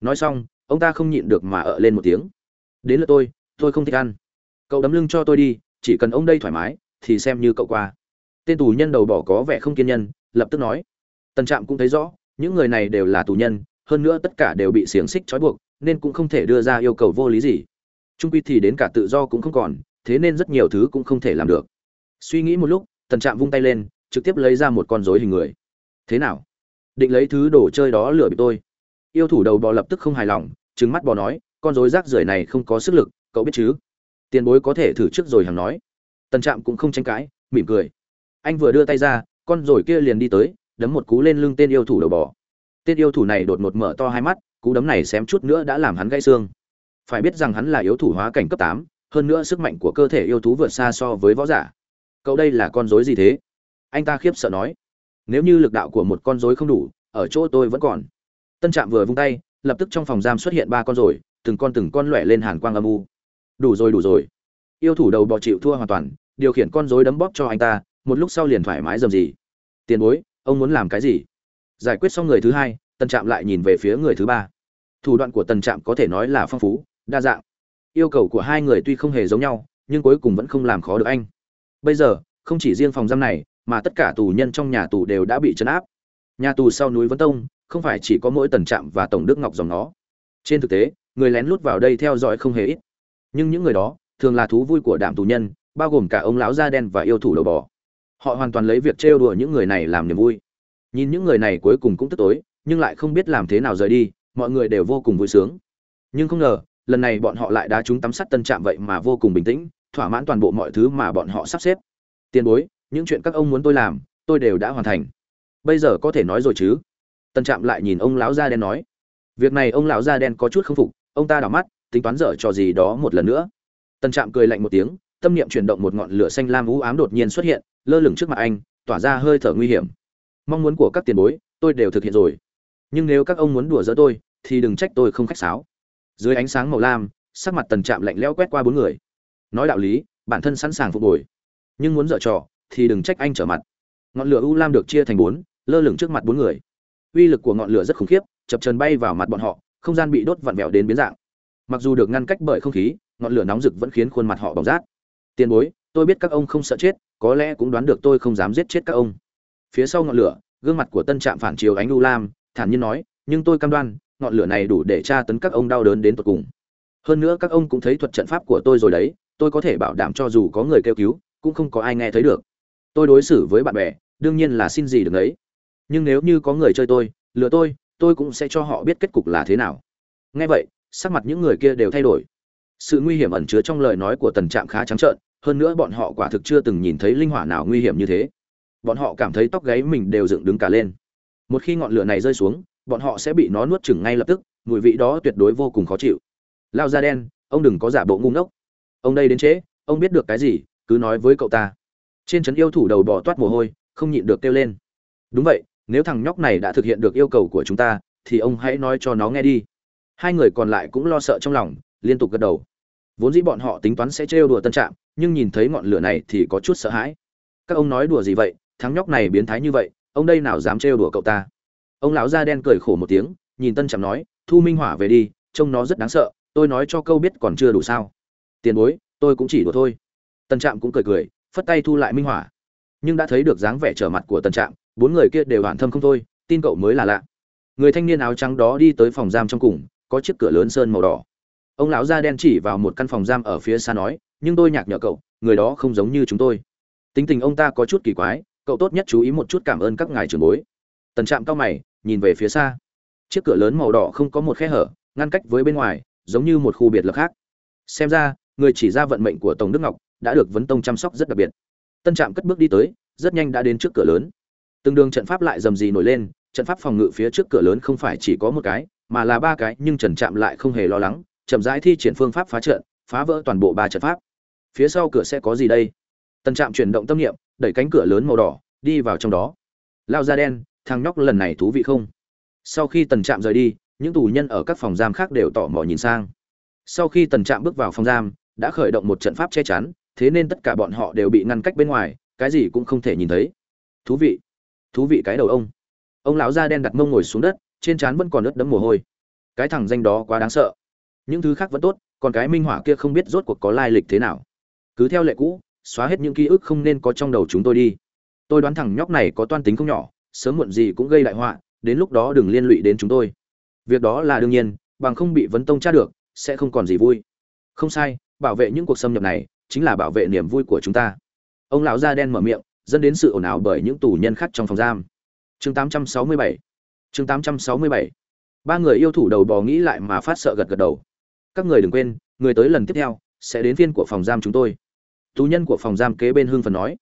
nói xong, ông ta không nhịn được mà ở lên một tiếng. Đến lượt tôi tôi không thích ăn. Cậu đấm lưng cho tôi đi, chỉ cần ông đây thoải mái, thì xem như cậu qua. Tên tù nhân đầu bỏ có vẻ không kiên nhân, lập tức nói. Tần trạm cũng thấy rõ, những người này đều là tù nhân, hơn nữa tất cả đều bị xiềng xích trói buộc, nên cũng không thể đưa ra yêu cầu vô lý gì. Trung quy thì đến cả tự do cũng không còn, thế nên rất nhiều thứ cũng không thể làm được. Suy nghĩ một lúc, tần trạm vung tay lên, trực tiếp lấy ra một con rối hình người. Thế nào? Định lấy thứ đồ chơi đó lừa bị tôi yêu thủ đầu bò lập tức không hài lòng trứng mắt bò nói, con rối rác rưởi này không có sức lực, cậu biết chứ? Tiền bối có thể thử trước rồi hằng nói. Tần trạm cũng không tranh cãi, mỉm cười. Anh vừa đưa tay ra, con rồi kia liền đi tới, đấm một cú lên lưng tên yêu thủ đầu bò. Tên yêu thủ này đột ngột mở to hai mắt, cú đấm này xém chút nữa đã làm hắn gãy xương. Phải biết rằng hắn là yếu thủ hóa cảnh cấp tám, hơn nữa sức mạnh của cơ thể yêu thú vượt xa so với võ giả. Cậu đây là con rối gì thế? Anh ta khiếp sợ nói. Nếu như lực đạo của một con rối không đủ, ở chỗ tôi vẫn còn tân trạm vừa vung tay, lập tức trong phòng giam xuất hiện ba con rồi, từng con từng con lóe lên hàn quang âm u. Đủ rồi đủ rồi. Yêu thủ đầu bò chịu thua hoàn toàn, điều khiển con rối đấm bóp cho anh ta, một lúc sau liền thoải mái dầm gì. Tiền bối, ông muốn làm cái gì? Giải quyết xong người thứ hai, tân trạm lại nhìn về phía người thứ ba. Thủ đoạn của tần trạm có thể nói là phong phú, đa dạng. Yêu cầu của hai người tuy không hề giống nhau, nhưng cuối cùng vẫn không làm khó được anh. Bây giờ, không chỉ riêng phòng giam này, mà tất cả tù nhân trong nhà tù đều đã bị chấn áp. Nhà tù sau núi vân tông không phải chỉ có mỗi tần trạm và tổng đức ngọc dòng nó. Trên thực tế, người lén lút vào đây theo dõi không hề ít. Nhưng những người đó, thường là thú vui của đạm tù nhân, bao gồm cả ông lão da đen và yêu thủ đầu bò. Họ hoàn toàn lấy việc trêu đùa những người này làm niềm vui. Nhìn những người này cuối cùng cũng tức tối, nhưng lại không biết làm thế nào rời đi, mọi người đều vô cùng vui sướng. Nhưng không ngờ, lần này bọn họ lại đá trúng tắm sắt tân trạm vậy mà vô cùng bình tĩnh, thỏa mãn toàn bộ mọi thứ mà bọn họ sắp xếp. Tiền bối, những chuyện các ông muốn tôi làm, tôi đều đã hoàn thành. Bây giờ có thể nói rồi chứ? Tân trạm lại nhìn ông lão da đen nói, việc này ông lão da đen có chút không phục, ông ta đảo mắt, tính toán dở trò gì đó một lần nữa. Tân trạm cười lạnh một tiếng, tâm niệm chuyển động một ngọn lửa xanh lam u ám đột nhiên xuất hiện, lơ lửng trước mặt anh, tỏa ra hơi thở nguy hiểm. Mong muốn của các tiền bối, tôi đều thực hiện rồi. Nhưng nếu các ông muốn đùa giỡn tôi, thì đừng trách tôi không khách sáo. Dưới ánh sáng màu lam, sắc mặt tần trạm lạnh lẽo quét qua bốn người. Nói đạo lý, bản thân sẵn sàng phục hồi. Nhưng muốn dở trò, thì đừng trách anh trở mặt. Ngọn lửa u lam được chia thành bốn, lơ lửng trước mặt bốn người uy lực của ngọn lửa rất khủng khiếp, chập trần bay vào mặt bọn họ, không gian bị đốt vặn vẹo đến biến dạng. Mặc dù được ngăn cách bởi không khí, ngọn lửa nóng rực vẫn khiến khuôn mặt họ bỏng rát. Tiền bối, tôi biết các ông không sợ chết, có lẽ cũng đoán được tôi không dám giết chết các ông. Phía sau ngọn lửa, gương mặt của tân trạm phản chiếu ánh u lam, thản nhiên nói, nhưng tôi cam đoan, ngọn lửa này đủ để tra tấn các ông đau đớn đến tột cùng. Hơn nữa các ông cũng thấy thuật trận pháp của tôi rồi đấy, tôi có thể bảo đảm cho dù có người kêu cứu, cũng không có ai nghe thấy được. Tôi đối xử với bạn bè, đương nhiên là xin gì được ấy nhưng nếu như có người chơi tôi, lừa tôi tôi cũng sẽ cho họ biết kết cục là thế nào. Nghe vậy, sắc mặt những người kia đều thay đổi. Sự nguy hiểm ẩn chứa trong lời nói của tần trạm khá trắng trợn, hơn nữa bọn họ quả thực chưa từng nhìn thấy linh hỏa nào nguy hiểm như thế. Bọn họ cảm thấy tóc gáy mình đều dựng đứng cả lên. Một khi ngọn lửa này rơi xuống, bọn họ sẽ bị nó nuốt chửng ngay lập tức, mùi vị đó tuyệt đối vô cùng khó chịu. Lao da đen, ông đừng có giả bộ ngu ngốc. Ông đây đến trễ, ông biết được cái gì, cứ nói với cậu ta. Trên trấn yêu thủ đầu bò toát mồ hôi, không nhịn được kêu lên. Đúng vậy nếu thằng nhóc này đã thực hiện được yêu cầu của chúng ta, thì ông hãy nói cho nó nghe đi. Hai người còn lại cũng lo sợ trong lòng, liên tục gật đầu. Vốn dĩ bọn họ tính toán sẽ trêu đùa tân trạm, nhưng nhìn thấy ngọn lửa này thì có chút sợ hãi. Các ông nói đùa gì vậy? Thằng nhóc này biến thái như vậy, ông đây nào dám trêu đùa cậu ta? Ông lão da đen cười khổ một tiếng, nhìn tân trạm nói, thu minh hỏa về đi, trông nó rất đáng sợ, tôi nói cho câu biết còn chưa đủ sao. Tiền bối, tôi cũng chỉ đùa thôi. Tân trạm cũng cười cười, phất tay thu lại minh hỏa. Nhưng đã thấy được dáng vẻ trở mặt của tân trạm bốn người kia đều hoàn thâm không thôi, tin cậu mới là lạ. Người thanh niên áo trắng đó đi tới phòng giam trong cùng, có chiếc cửa lớn sơn màu đỏ. Ông lão da đen chỉ vào một căn phòng giam ở phía xa nói, nhưng tôi nhạc nhở cậu, người đó không giống như chúng tôi. Tính tình ông ta có chút kỳ quái, cậu tốt nhất chú ý một chút cảm ơn các ngài trưởng bối. Tần trạm cao mày, nhìn về phía xa. Chiếc cửa lớn màu đỏ không có một khe hở, ngăn cách với bên ngoài, giống như một khu biệt lập khác. Xem ra, người chỉ ra vận mệnh của tổng đức ngọc, đã được vấn tông chăm sóc rất đặc biệt. Tân trạm cất bước đi tới, rất nhanh đã đến trước cửa lớn từng đường trận pháp lại rầm rì nổi lên, trận pháp phòng ngự phía trước cửa lớn không phải chỉ có một cái, mà là ba cái, nhưng trần trạm lại không hề lo lắng, chậm rãi thi triển phương pháp phá trận, phá vỡ toàn bộ ba trận pháp. Phía sau cửa sẽ có gì đây? Tần trạm chuyển động tâm niệm, đẩy cánh cửa lớn màu đỏ, đi vào trong đó. Lao da đen, thằng nhóc lần này thú vị không? Sau khi tần trạm rời đi, những tù nhân ở các phòng giam khác đều tỏ mò nhìn sang. Sau khi tần trạm bước vào phòng giam, đã khởi động một trận pháp che chắn, thế nên tất cả bọn họ đều bị ngăn cách bên ngoài, cái gì cũng không thể nhìn thấy. Thú vị thú vị cái đầu ông. Ông lão da đen đặt mông ngồi xuống đất, trên trán vẫn còn ướt đẫm mồ hôi. Cái thằng danh đó quá đáng sợ. Những thứ khác vẫn tốt, còn cái minh hỏa kia không biết rốt cuộc có lai lịch thế nào. Cứ theo lệ cũ, xóa hết những ký ức không nên có trong đầu chúng tôi đi. Tôi đoán thằng nhóc này có toan tính không nhỏ, sớm muộn gì cũng gây đại họa, đến lúc đó đừng liên lụy đến chúng tôi. Việc đó là đương nhiên, bằng không bị vấn tông tra được, sẽ không còn gì vui. Không sai, bảo vệ những cuộc xâm nhập này, chính là bảo vệ niềm vui của chúng ta. Ông lão da đen mở miệng dẫn đến sự ồn ào bởi những tù nhân khác trong phòng giam. Chương 867 chương 867 ba người yêu thủ đầu bò nghĩ lại mà phát sợ gật gật đầu. Các người đừng quên, người tới lần tiếp theo sẽ đến phiên của phòng giam chúng tôi. Tù nhân của phòng giam kế bên hương phần nói.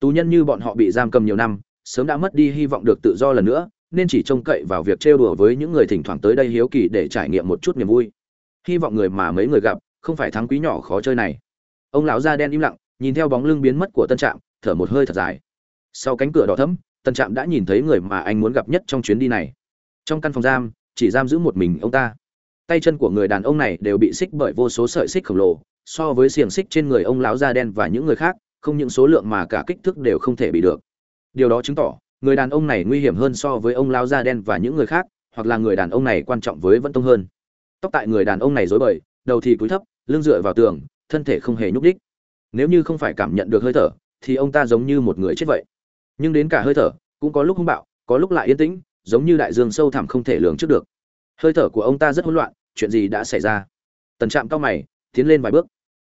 Tù nhân như bọn họ bị giam cầm nhiều năm, sớm đã mất đi hy vọng được tự do lần nữa, nên chỉ trông cậy vào việc trêu đùa với những người thỉnh thoảng tới đây hiếu kỳ để trải nghiệm một chút niềm vui. Hy vọng người mà mấy người gặp không phải thắng quý nhỏ khó chơi này. Ông lão da đen im lặng, nhìn theo bóng lưng biến mất của tân trạm thở một hơi thật dài. Sau cánh cửa đỏ thẫm tân trạm đã nhìn thấy người mà anh muốn gặp nhất trong chuyến đi này. Trong căn phòng giam, chỉ giam giữ một mình ông ta. Tay chân của người đàn ông này đều bị xích bởi vô số sợi xích khổng lồ, so với xiềng xích trên người ông lão da đen và những người khác, không những số lượng mà cả kích thước đều không thể bị được. Điều đó chứng tỏ, người đàn ông này nguy hiểm hơn so với ông lão da đen và những người khác, hoặc là người đàn ông này quan trọng với vẫn tông hơn. Tóc tại người đàn ông này rối bời, đầu thì cúi thấp, lưng dựa vào tường, thân thể không hề nhúc đích nếu như không phải cảm nhận được hơi thở thì ông ta giống như một người chết vậy. Nhưng đến cả hơi thở, cũng có lúc hung bạo, có lúc lại yên tĩnh, giống như đại dương sâu thẳm không thể lường trước được. Hơi thở của ông ta rất hỗn loạn, chuyện gì đã xảy ra? Tần trạm cao mày, tiến lên vài bước.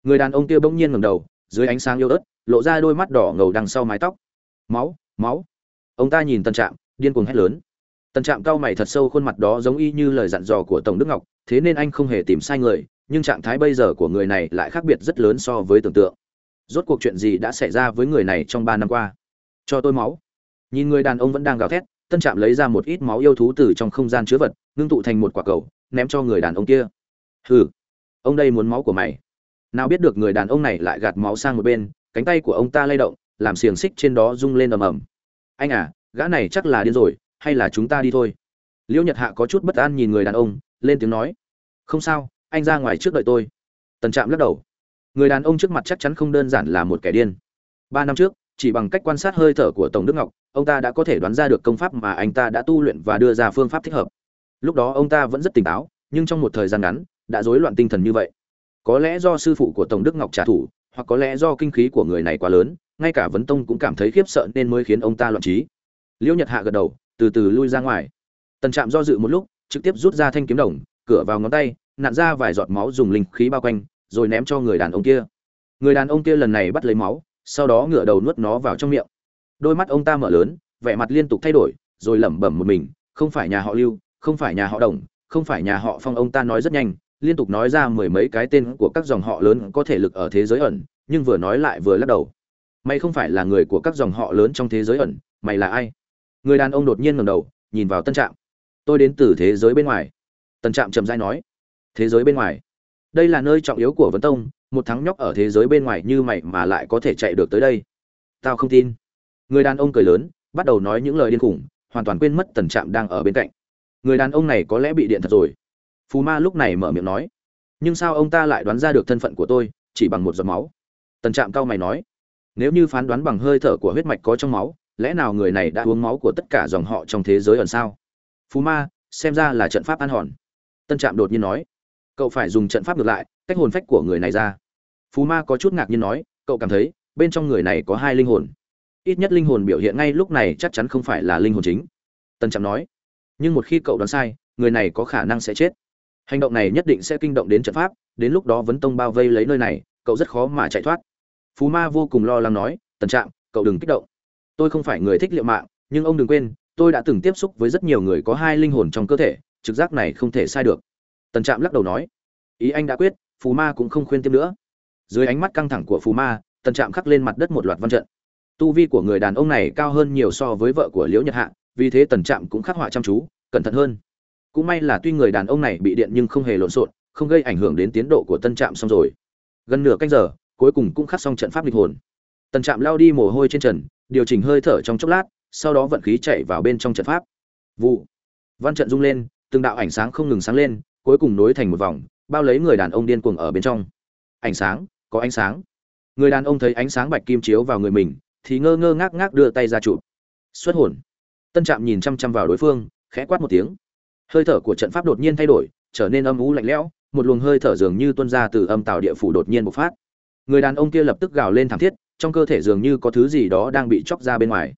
Người đàn ông kia bỗng nhiên ngẩng đầu, dưới ánh sáng yếu ớt, lộ ra đôi mắt đỏ ngầu đằng sau mái tóc. Máu máu. Ông ta nhìn tần trạm, điên cuồng hét lớn. Tần trạm cao mày thật sâu, khuôn mặt đó giống y như lời dặn dò của tổng đức ngọc, thế nên anh không hề tìm sai người, nhưng trạng thái bây giờ của người này lại khác biệt rất lớn so với tưởng tượng rốt cuộc chuyện gì đã xảy ra với người này trong ba năm qua? Cho tôi máu. Nhìn người đàn ông vẫn đang gào thét, tân trạm lấy ra một ít máu yêu thú từ trong không gian chứa vật, ngưng tụ thành một quả cầu, ném cho người đàn ông kia. Hừ, ông đây muốn máu của mày. Nào biết được người đàn ông này lại gạt máu sang một bên, cánh tay của ông ta lay động, làm xiềng xích trên đó rung lên ầm ầm. Anh à gã này chắc là điên rồi, hay là chúng ta đi thôi? Liễu nhật hạ có chút bất an nhìn người đàn ông, lên tiếng nói. Không sao, anh ra ngoài trước đợi tôi. Tần trạm lắc đầu người đàn ông trước mặt chắc chắn không đơn giản là một kẻ điên. Ba năm trước, chỉ bằng cách quan sát hơi thở của tổng đức ngọc, ông ta đã có thể đoán ra được công pháp mà anh ta đã tu luyện và đưa ra phương pháp thích hợp. Lúc đó ông ta vẫn rất tỉnh táo, nhưng trong một thời gian ngắn, đã rối loạn tinh thần như vậy. Có lẽ do sư phụ của tổng đức ngọc trả thù, hoặc có lẽ do kinh khí của người này quá lớn, ngay cả vấn tông cũng cảm thấy khiếp sợ nên mới khiến ông ta loạn trí. Liễu nhật hạ gật đầu, từ từ lui ra ngoài. Tần trạm do dự một lúc, trực tiếp rút ra thanh kiếm đồng, cửa vào ngón tay, nặn ra vài giọt máu dùng linh khí bao quanh rồi ném cho người đàn ông kia. Người đàn ông kia lần này bắt lấy máu, sau đó ngửa đầu nuốt nó vào trong miệng. Đôi mắt ông ta mở lớn, vẻ mặt liên tục thay đổi, rồi lẩm bẩm một mình, không phải nhà họ lưu, không phải nhà họ đồng, không phải nhà họ phong, ông ta nói rất nhanh, liên tục nói ra mười mấy cái tên của các dòng họ lớn có thể lực ở thế giới ẩn, nhưng vừa nói lại vừa lắc đầu. Mày không phải là người của các dòng họ lớn trong thế giới ẩn, mày là ai? Người đàn ông đột nhiên ngẩng đầu, nhìn vào tân trạm. Tôi đến từ thế giới bên ngoài. Tân trạm trầm dai nói. Thế giới bên ngoài đây là nơi trọng yếu của vấn tông, một thắng nhóc ở thế giới bên ngoài như mày mà lại có thể chạy được tới đây. Tao không tin. Người đàn ông cười lớn, bắt đầu nói những lời điên khủng, hoàn toàn quên mất tần trạm đang ở bên cạnh. Người đàn ông này có lẽ bị điện thật rồi. Phù ma lúc này mở miệng nói, nhưng sao ông ta lại đoán ra được thân phận của tôi, chỉ bằng một giọt máu? Tần trạm cao mày nói, nếu như phán đoán bằng hơi thở của huyết mạch có trong máu, lẽ nào người này đã uống máu của tất cả dòng họ trong thế giới ẩn sao? Phù ma, xem ra là trận pháp an hòn. Tân trạm đột nhiên nói cậu phải dùng trận pháp ngược lại, cách hồn phách của người này ra. Phú ma có chút ngạc nhiên nói, cậu cảm thấy, bên trong người này có hai linh hồn. Ít nhất linh hồn biểu hiện ngay lúc này chắc chắn không phải là linh hồn chính. Tân trạm nói, nhưng một khi cậu đoán sai, người này có khả năng sẽ chết. Hành động này nhất định sẽ kinh động đến trận pháp, đến lúc đó vấn tông bao vây lấy nơi này, cậu rất khó mà chạy thoát. Phú ma vô cùng lo lắng nói, tần trạm, cậu đừng kích động. Tôi không phải người thích liệu mạng, nhưng ông đừng quên, tôi đã từng tiếp xúc với rất nhiều người có hai linh hồn trong cơ thể, trực giác này không thể sai được tần trạm lắc đầu nói, ý anh đã quyết, phù ma cũng không khuyên tiếp nữa. Dưới ánh mắt căng thẳng của phù ma, tần trạm khắc lên mặt đất một loạt văn trận. Tu vi của người đàn ông này cao hơn nhiều so với vợ của liễu nhật hạ, vì thế tần trạm cũng khắc họa chăm chú, cẩn thận hơn. Cũng may là tuy người đàn ông này bị điện nhưng không hề lộn xộn, không gây ảnh hưởng đến tiến độ của tân trạm xong rồi. Gần nửa canh giờ, cuối cùng cũng khắc xong trận pháp lịch hồn. Tần trạm lao đi mồ hôi trên trần, điều chỉnh hơi thở trong chốc lát, sau đó vận khí chạy vào bên trong trận pháp. Vụ. Văn trận rung lên, từng đạo ảnh sáng không ngừng sáng lên cuối cùng nối thành một vòng, bao lấy người đàn ông điên cuồng ở bên trong. Ánh sáng, có ánh sáng. Người đàn ông thấy ánh sáng bạch kim chiếu vào người mình, thì ngơ ngơ ngác ngác đưa tay ra chụp. Xuất hồn. Tân trạm nhìn chăm chăm vào đối phương, khẽ quát một tiếng. Hơi thở của trận pháp đột nhiên thay đổi, trở nên âm u lạnh lẽo, một luồng hơi thở dường như tuôn ra từ âm tào địa phủ đột nhiên bộc phát. Người đàn ông kia lập tức gào lên thảm thiết, trong cơ thể dường như có thứ gì đó đang bị chóc ra bên ngoài.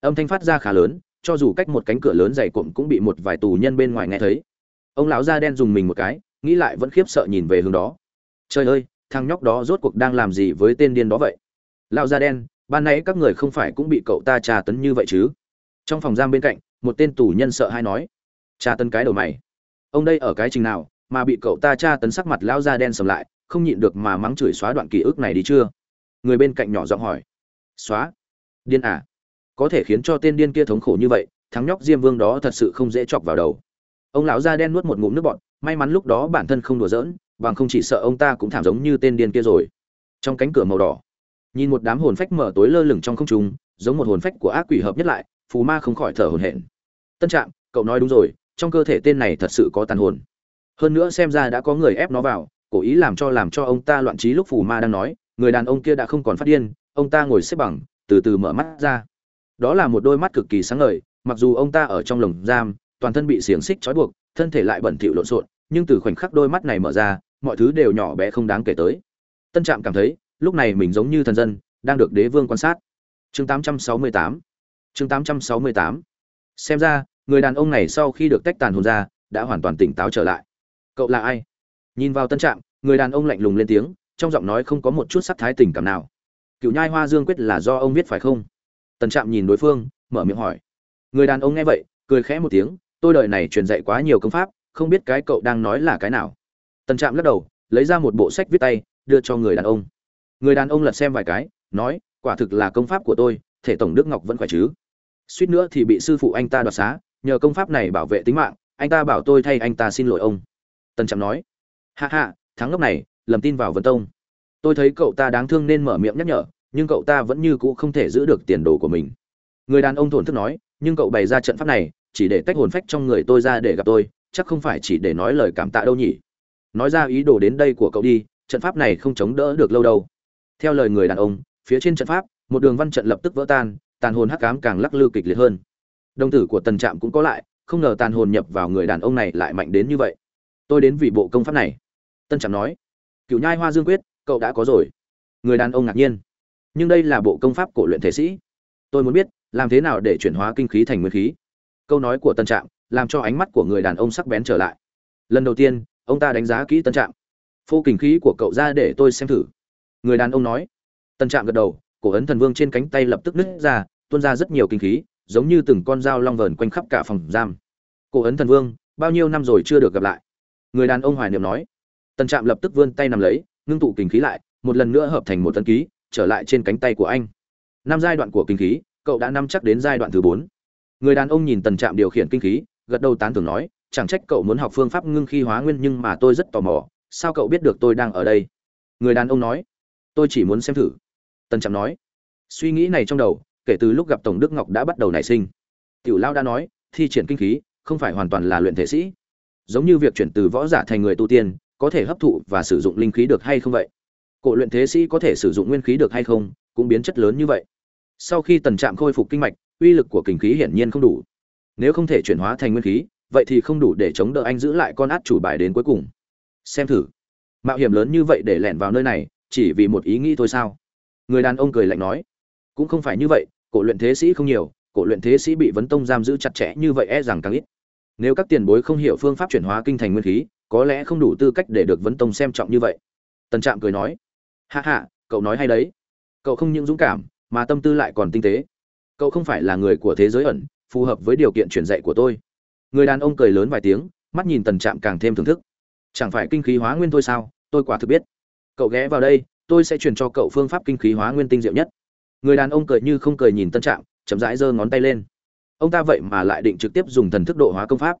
Âm thanh phát ra khá lớn, cho dù cách một cánh cửa lớn dày cộm cũng bị một vài tù nhân bên ngoài nghe thấy ông lão da đen dùng mình một cái, nghĩ lại vẫn khiếp sợ nhìn về hướng đó. Trời ơi, thằng nhóc đó rốt cuộc đang làm gì với tên điên đó vậy? Lão da đen, ban nãy các người không phải cũng bị cậu ta tra tấn như vậy chứ? Trong phòng giam bên cạnh, một tên tù nhân sợ hay nói. Tra tấn cái đầu mày. Ông đây ở cái trình nào, mà bị cậu ta tra tấn sắc mặt lão da đen sầm lại, không nhịn được mà mắng chửi xóa đoạn ký ức này đi chưa? Người bên cạnh nhỏ giọng hỏi. Xóa? Điên à? Có thể khiến cho tên điên kia thống khổ như vậy thắng nhóc diêm vương đó thật sự không dễ chọc vào đầu ông lão da đen nuốt một ngụm nước bọt, may mắn lúc đó bản thân không đùa giỡn, bằng không chỉ sợ ông ta cũng thảm giống như tên điên kia rồi. Trong cánh cửa màu đỏ, nhìn một đám hồn phách mở tối lơ lửng trong không trung, giống một hồn phách của ác quỷ hợp nhất lại, phù ma không khỏi thở hổn hển. Tân trạm, cậu nói đúng rồi, trong cơ thể tên này thật sự có tàn hồn. Hơn nữa xem ra đã có người ép nó vào, cố ý làm cho làm cho ông ta loạn trí lúc phù ma đang nói, người đàn ông kia đã không còn phát điên, ông ta ngồi xếp bằng, từ từ mở mắt ra. Đó là một đôi mắt cực kỳ sáng ngời, mặc dù ông ta ở trong lồng giam toàn thân bị xiềng xích trói buộc, thân thể lại bẩn thỉu lộn xộn, nhưng từ khoảnh khắc đôi mắt này mở ra, mọi thứ đều nhỏ bé không đáng kể tới. Tân trạm cảm thấy, lúc này mình giống như thần dân, đang được đế vương quan sát. Chương 868 chương 868 xem ra, người đàn ông này sau khi được tách tàn hồn ra, đã hoàn toàn tỉnh táo trở lại. Cậu là ai? Nhìn vào tân trạm, người đàn ông lạnh lùng lên tiếng, trong giọng nói không có một chút sắc thái tình cảm nào. Cựu nhai hoa dương quyết là do ông viết phải không? Tân trạm nhìn đối phương, mở miệng hỏi. Người đàn ông nghe vậy, cười khẽ một tiếng tôi đời này truyền dạy quá nhiều công pháp, không biết cái cậu đang nói là cái nào. Tần trạm lắc đầu, lấy ra một bộ sách viết tay, đưa cho người đàn ông. Người đàn ông lật xem vài cái, nói, quả thực là công pháp của tôi, thể tổng đức ngọc vẫn khỏe chứ. Suýt nữa thì bị sư phụ anh ta đoạt xá, nhờ công pháp này bảo vệ tính mạng, anh ta bảo tôi thay anh ta xin lỗi ông. Tần trạm nói hạ hạ thắng lúc này, lầm tin vào vân tông. Tôi thấy cậu ta đáng thương nên mở miệng nhắc nhở, nhưng cậu ta vẫn như cũ không thể giữ được tiền đồ của mình. Người đàn ông thổn thức nói, nhưng cậu bày ra trận pháp này chỉ để tách hồn phách trong người tôi ra để gặp tôi, chắc không phải chỉ để nói lời cảm tạ đâu nhỉ. Nói ra ý đồ đến đây của cậu đi, trận pháp này không chống đỡ được lâu đâu. Theo lời người đàn ông, phía trên trận pháp, một đường văn trận lập tức vỡ tan, tàn hồn hắc ám càng lắc lư kịch liệt hơn. Đồng tử của tần trạm cũng có lại, không ngờ tàn hồn nhập vào người đàn ông này lại mạnh đến như vậy. Tôi đến vì bộ công pháp này. Tân trạm nói cựu nhai hoa dương quyết, cậu đã có rồi. Người đàn ông ngạc nhiên, nhưng đây là bộ công pháp cổ luyện thể sĩ. Tôi muốn biết, làm thế nào để chuyển hóa kinh khí thành nguyên khí? Câu nói của tân trạm làm cho ánh mắt của người đàn ông sắc bén trở lại. Lần đầu tiên, ông ta đánh giá kỹ tân trạm. Phô kình khí của cậu ra để tôi xem thử. Người đàn ông nói. Tân trạm gật đầu, cổ ấn thần vương trên cánh tay lập tức nứt ra, tuôn ra rất nhiều kinh khí, giống như từng con dao long vờn quanh khắp cả phòng giam. Cổ ấn thần vương, bao nhiêu năm rồi chưa được gặp lại? Người đàn ông hoài niệm nói. Tân trạm lập tức vươn tay nằm lấy, ngưng tụ kinh khí lại, một lần nữa hợp thành một tân ký, trở lại trên cánh tay của anh. Năm giai đoạn của kinh khí, cậu đã nắm chắc đến giai đoạn thứ bốn người đàn ông nhìn tần trạm điều khiển kinh khí, gật đầu tán thưởng nói, chẳng trách cậu muốn học phương pháp ngưng khí hóa nguyên nhưng mà tôi rất tò mò, sao cậu biết được tôi đang ở đây? Người đàn ông nói, tôi chỉ muốn xem thử. Tần trạm nói, suy nghĩ này trong đầu, kể từ lúc gặp tổng đức ngọc đã bắt đầu nảy sinh. Tiểu lao đã nói, thi triển kinh khí không phải hoàn toàn là luyện thể sĩ. Giống như việc chuyển từ võ giả thành người tu tiên, có thể hấp thụ và sử dụng linh khí được hay không vậy? Cổ luyện thế sĩ có thể sử dụng nguyên khí được hay không, cũng biến chất lớn như vậy. Sau khi tần trạm khôi phục kinh mạch uy lực của kinh khí hiển nhiên không đủ. Nếu không thể chuyển hóa thành nguyên khí, vậy thì không đủ để chống đỡ anh giữ lại con át chủ bài đến cuối cùng. Xem thử. Mạo hiểm lớn như vậy để lẻn vào nơi này, chỉ vì một ý nghĩ thôi sao? Người đàn ông cười lạnh nói. Cũng không phải như vậy, cổ luyện thế sĩ không nhiều, cổ luyện thế sĩ bị vấn tông giam giữ chặt chẽ như vậy e rằng càng ít. Nếu các tiền bối không hiểu phương pháp chuyển hóa kinh thành nguyên khí, có lẽ không đủ tư cách để được vấn tông xem trọng như vậy. Tần trạm cười nói. Hạ hạ cậu nói hay đấy. Cậu không những dũng cảm, mà tâm tư lại còn tinh tế cậu không phải là người của thế giới ẩn, phù hợp với điều kiện truyền dạy của tôi. Người đàn ông cười lớn vài tiếng, mắt nhìn tần trạm càng thêm thưởng thức. Chẳng phải kinh khí hóa nguyên thôi sao? Tôi quả thực biết. Cậu ghé vào đây, tôi sẽ truyền cho cậu phương pháp kinh khí hóa nguyên tinh diệu nhất. Người đàn ông cười như không cười nhìn tân trạm, chậm rãi giơ ngón tay lên. Ông ta vậy mà lại định trực tiếp dùng thần thức độ hóa công pháp.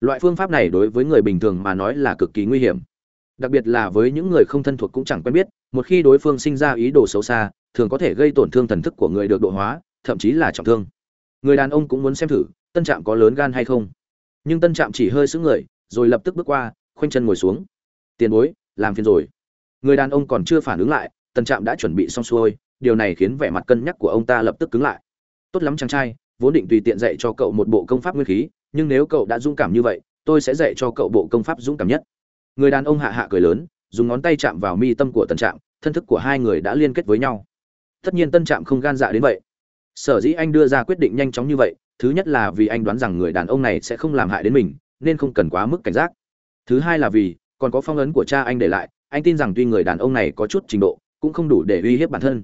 Loại phương pháp này đối với người bình thường mà nói là cực kỳ nguy hiểm. Đặc biệt là với những người không thân thuộc cũng chẳng quen biết, một khi đối phương sinh ra ý đồ xấu xa, thường có thể gây tổn thương thần thức của người được độ hóa thậm chí là trọng thương. Người đàn ông cũng muốn xem thử, tân trạm có lớn gan hay không. Nhưng tân trạm chỉ hơi sững người, rồi lập tức bước qua, khoanh chân ngồi xuống. Tiền bối, làm phiền rồi. Người đàn ông còn chưa phản ứng lại, tân trạm đã chuẩn bị xong xuôi, điều này khiến vẻ mặt cân nhắc của ông ta lập tức cứng lại. Tốt lắm chàng trai, vốn định tùy tiện dạy cho cậu một bộ công pháp nguyên khí, nhưng nếu cậu đã dũng cảm như vậy, tôi sẽ dạy cho cậu bộ công pháp dũng cảm nhất. Người đàn ông hạ hạ cười lớn, dùng ngón tay chạm vào mi tâm của tân trạm, thân thức của hai người đã liên kết với nhau. Tất nhiên tân trạm không gan dạ đến vậy sở dĩ anh đưa ra quyết định nhanh chóng như vậy, thứ nhất là vì anh đoán rằng người đàn ông này sẽ không làm hại đến mình, nên không cần quá mức cảnh giác. Thứ hai là vì, còn có phong ấn của cha anh để lại, anh tin rằng tuy người đàn ông này có chút trình độ, cũng không đủ để uy hiếp bản thân.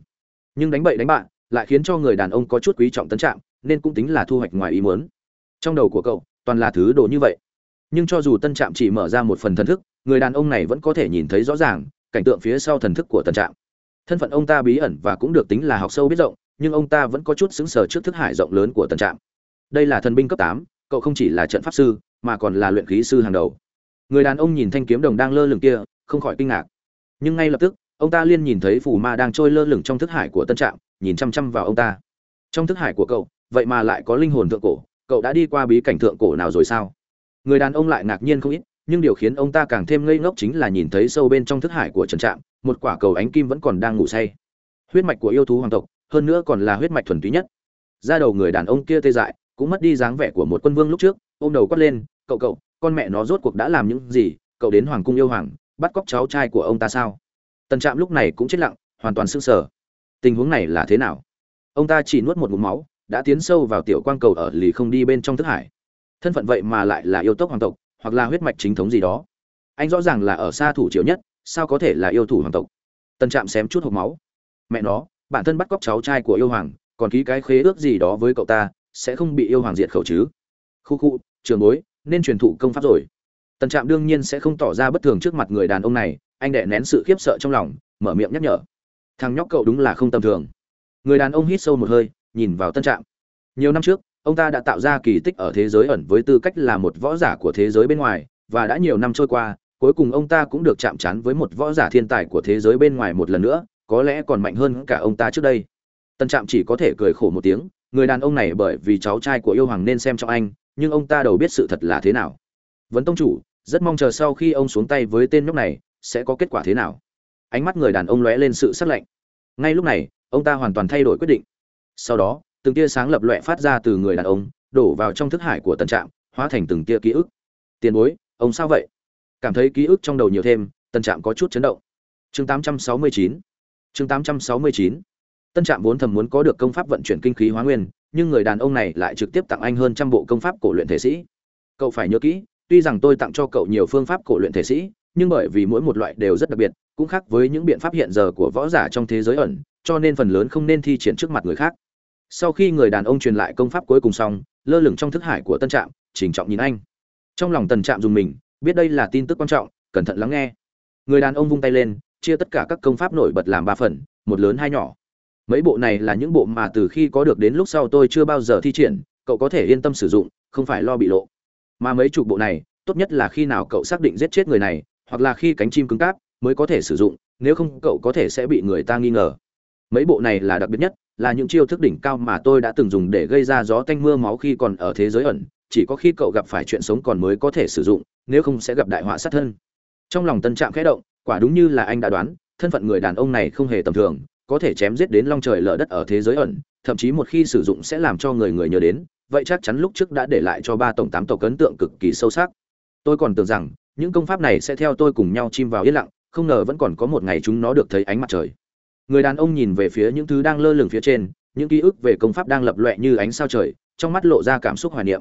Nhưng đánh bậy đánh bạn lại khiến cho người đàn ông có chút quý trọng tân trạng, nên cũng tính là thu hoạch ngoài ý muốn. Trong đầu của cậu, toàn là thứ đồ như vậy. Nhưng cho dù tân trạm chỉ mở ra một phần thần thức, người đàn ông này vẫn có thể nhìn thấy rõ ràng cảnh tượng phía sau thần thức của tân trạm. Thân phận ông ta bí ẩn và cũng được tính là học sâu biết rộng nhưng ông ta vẫn có chút xứng sở trước thức hải rộng lớn của tân trạm. Đây là thần binh cấp tám, cậu không chỉ là trận pháp sư, mà còn là luyện khí sư hàng đầu. Người đàn ông nhìn thanh kiếm đồng đang lơ lửng kia, không khỏi kinh ngạc. Nhưng ngay lập tức, ông ta liên nhìn thấy phù ma đang trôi lơ lửng trong thức hải của tân trạm, nhìn chăm chăm vào ông ta. Trong thức hải của cậu, vậy mà lại có linh hồn thượng cổ, cậu đã đi qua bí cảnh thượng cổ nào rồi sao? Người đàn ông lại ngạc nhiên không ít, nhưng điều khiến ông ta càng thêm ngây ngốc chính là nhìn thấy sâu bên trong thức hải của trần trạm, một quả cầu ánh kim vẫn còn đang ngủ say. Huyết mạch của yêu thú hoàng tộc hơn nữa còn là huyết mạch thuần túy nhất. Ra đầu người đàn ông kia tê dại, cũng mất đi dáng vẻ của một quân vương lúc trước, ôm đầu quát lên, cậu cậu, con mẹ nó rốt cuộc đã làm những gì? Cậu đến hoàng cung yêu hoàng, bắt cóc cháu trai của ông ta sao? Tần trạm lúc này cũng chết lặng, hoàn toàn sững sờ. Tình huống này là thế nào? Ông ta chỉ nuốt một ngụm máu, đã tiến sâu vào tiểu quang cầu ở lì không đi bên trong thức hải. Thân phận vậy mà lại là yêu tộc hoàng tộc, hoặc là huyết mạch chính thống gì đó. Anh rõ ràng là ở xa thủ triệu nhất, sao có thể là yêu thủ hoàng tộc? Tần trạm xém chút hộp máu. Mẹ nó bản thân bắt cóc cháu trai của yêu hoàng, còn ký cái khế ước gì đó với cậu ta, sẽ không bị yêu hoàng diệt khẩu chứ? Khu khu, trường bối, nên truyền thụ công pháp rồi. Tần trạm đương nhiên sẽ không tỏ ra bất thường trước mặt người đàn ông này, anh đệ nén sự khiếp sợ trong lòng, mở miệng nhắc nhở. Thằng nhóc cậu đúng là không tầm thường. Người đàn ông hít sâu một hơi, nhìn vào tân trạm. Nhiều năm trước, ông ta đã tạo ra kỳ tích ở thế giới ẩn với tư cách là một võ giả của thế giới bên ngoài, và đã nhiều năm trôi qua, cuối cùng ông ta cũng được chạm trán với một võ giả thiên tài của thế giới bên ngoài một lần nữa có lẽ còn mạnh hơn cả ông ta trước đây. Tân trạm chỉ có thể cười khổ một tiếng, người đàn ông này bởi vì cháu trai của yêu hoàng nên xem trọng anh, nhưng ông ta đầu biết sự thật là thế nào. Vấn tông chủ, rất mong chờ sau khi ông xuống tay với tên nhóc này, sẽ có kết quả thế nào? Ánh mắt người đàn ông lóe lên sự sắc lạnh. Ngay lúc này, ông ta hoàn toàn thay đổi quyết định. Sau đó, từng tia sáng lập loẹ phát ra từ người đàn ông, đổ vào trong thức hải của tần trạm, hóa thành từng tia ký ức. Tiền bối, ông sao vậy? Cảm thấy ký ức trong đầu nhiều thêm tần trạm có chút chấn động. Chương 869 chương 869 tân trạm vốn thầm muốn có được công pháp vận chuyển kinh khí hóa nguyên, nhưng người đàn ông này lại trực tiếp tặng anh hơn trăm bộ công pháp cổ luyện thể sĩ. Cậu phải nhớ kỹ, tuy rằng tôi tặng cho cậu nhiều phương pháp cổ luyện thể sĩ, nhưng bởi vì mỗi một loại đều rất đặc biệt, cũng khác với những biện pháp hiện giờ của võ giả trong thế giới ẩn, cho nên phần lớn không nên thi triển trước mặt người khác. Sau khi người đàn ông truyền lại công pháp cuối cùng xong, lơ lửng trong thức hải của tân trạm, chỉnh trọng nhìn anh. Trong lòng Tân trạm dùng mình, biết đây là tin tức quan trọng, cẩn thận lắng nghe. Người đàn ông vung tay lên chia tất cả các công pháp nổi bật làm ba phần, một lớn hai nhỏ. Mấy bộ này là những bộ mà từ khi có được đến lúc sau tôi chưa bao giờ thi triển, cậu có thể yên tâm sử dụng, không phải lo bị lộ. Mà mấy chục bộ này, tốt nhất là khi nào cậu xác định giết chết người này, hoặc là khi cánh chim cứng cáp mới có thể sử dụng, nếu không cậu có thể sẽ bị người ta nghi ngờ. Mấy bộ này là đặc biệt nhất, là những chiêu thức đỉnh cao mà tôi đã từng dùng để gây ra gió tanh mưa máu khi còn ở thế giới ẩn, chỉ có khi cậu gặp phải chuyện sống còn mới có thể sử dụng, nếu không sẽ gặp đại họa sát thân. Trong lòng tân trạm khẽ động quả đúng như là anh đã đoán, thân phận người đàn ông này không hề tầm thường, có thể chém giết đến long trời lở đất ở thế giới ẩn, thậm chí một khi sử dụng sẽ làm cho người người nhớ đến, vậy chắc chắn lúc trước đã để lại cho ba tổng tám tộc ấn tượng cực kỳ sâu sắc. Tôi còn tưởng rằng, những công pháp này sẽ theo tôi cùng nhau chim vào yên lặng, không ngờ vẫn còn có một ngày chúng nó được thấy ánh mặt trời. Người đàn ông nhìn về phía những thứ đang lơ lửng phía trên, những ký ức về công pháp đang lập loẹ như ánh sao trời, trong mắt lộ ra cảm xúc hoài niệm.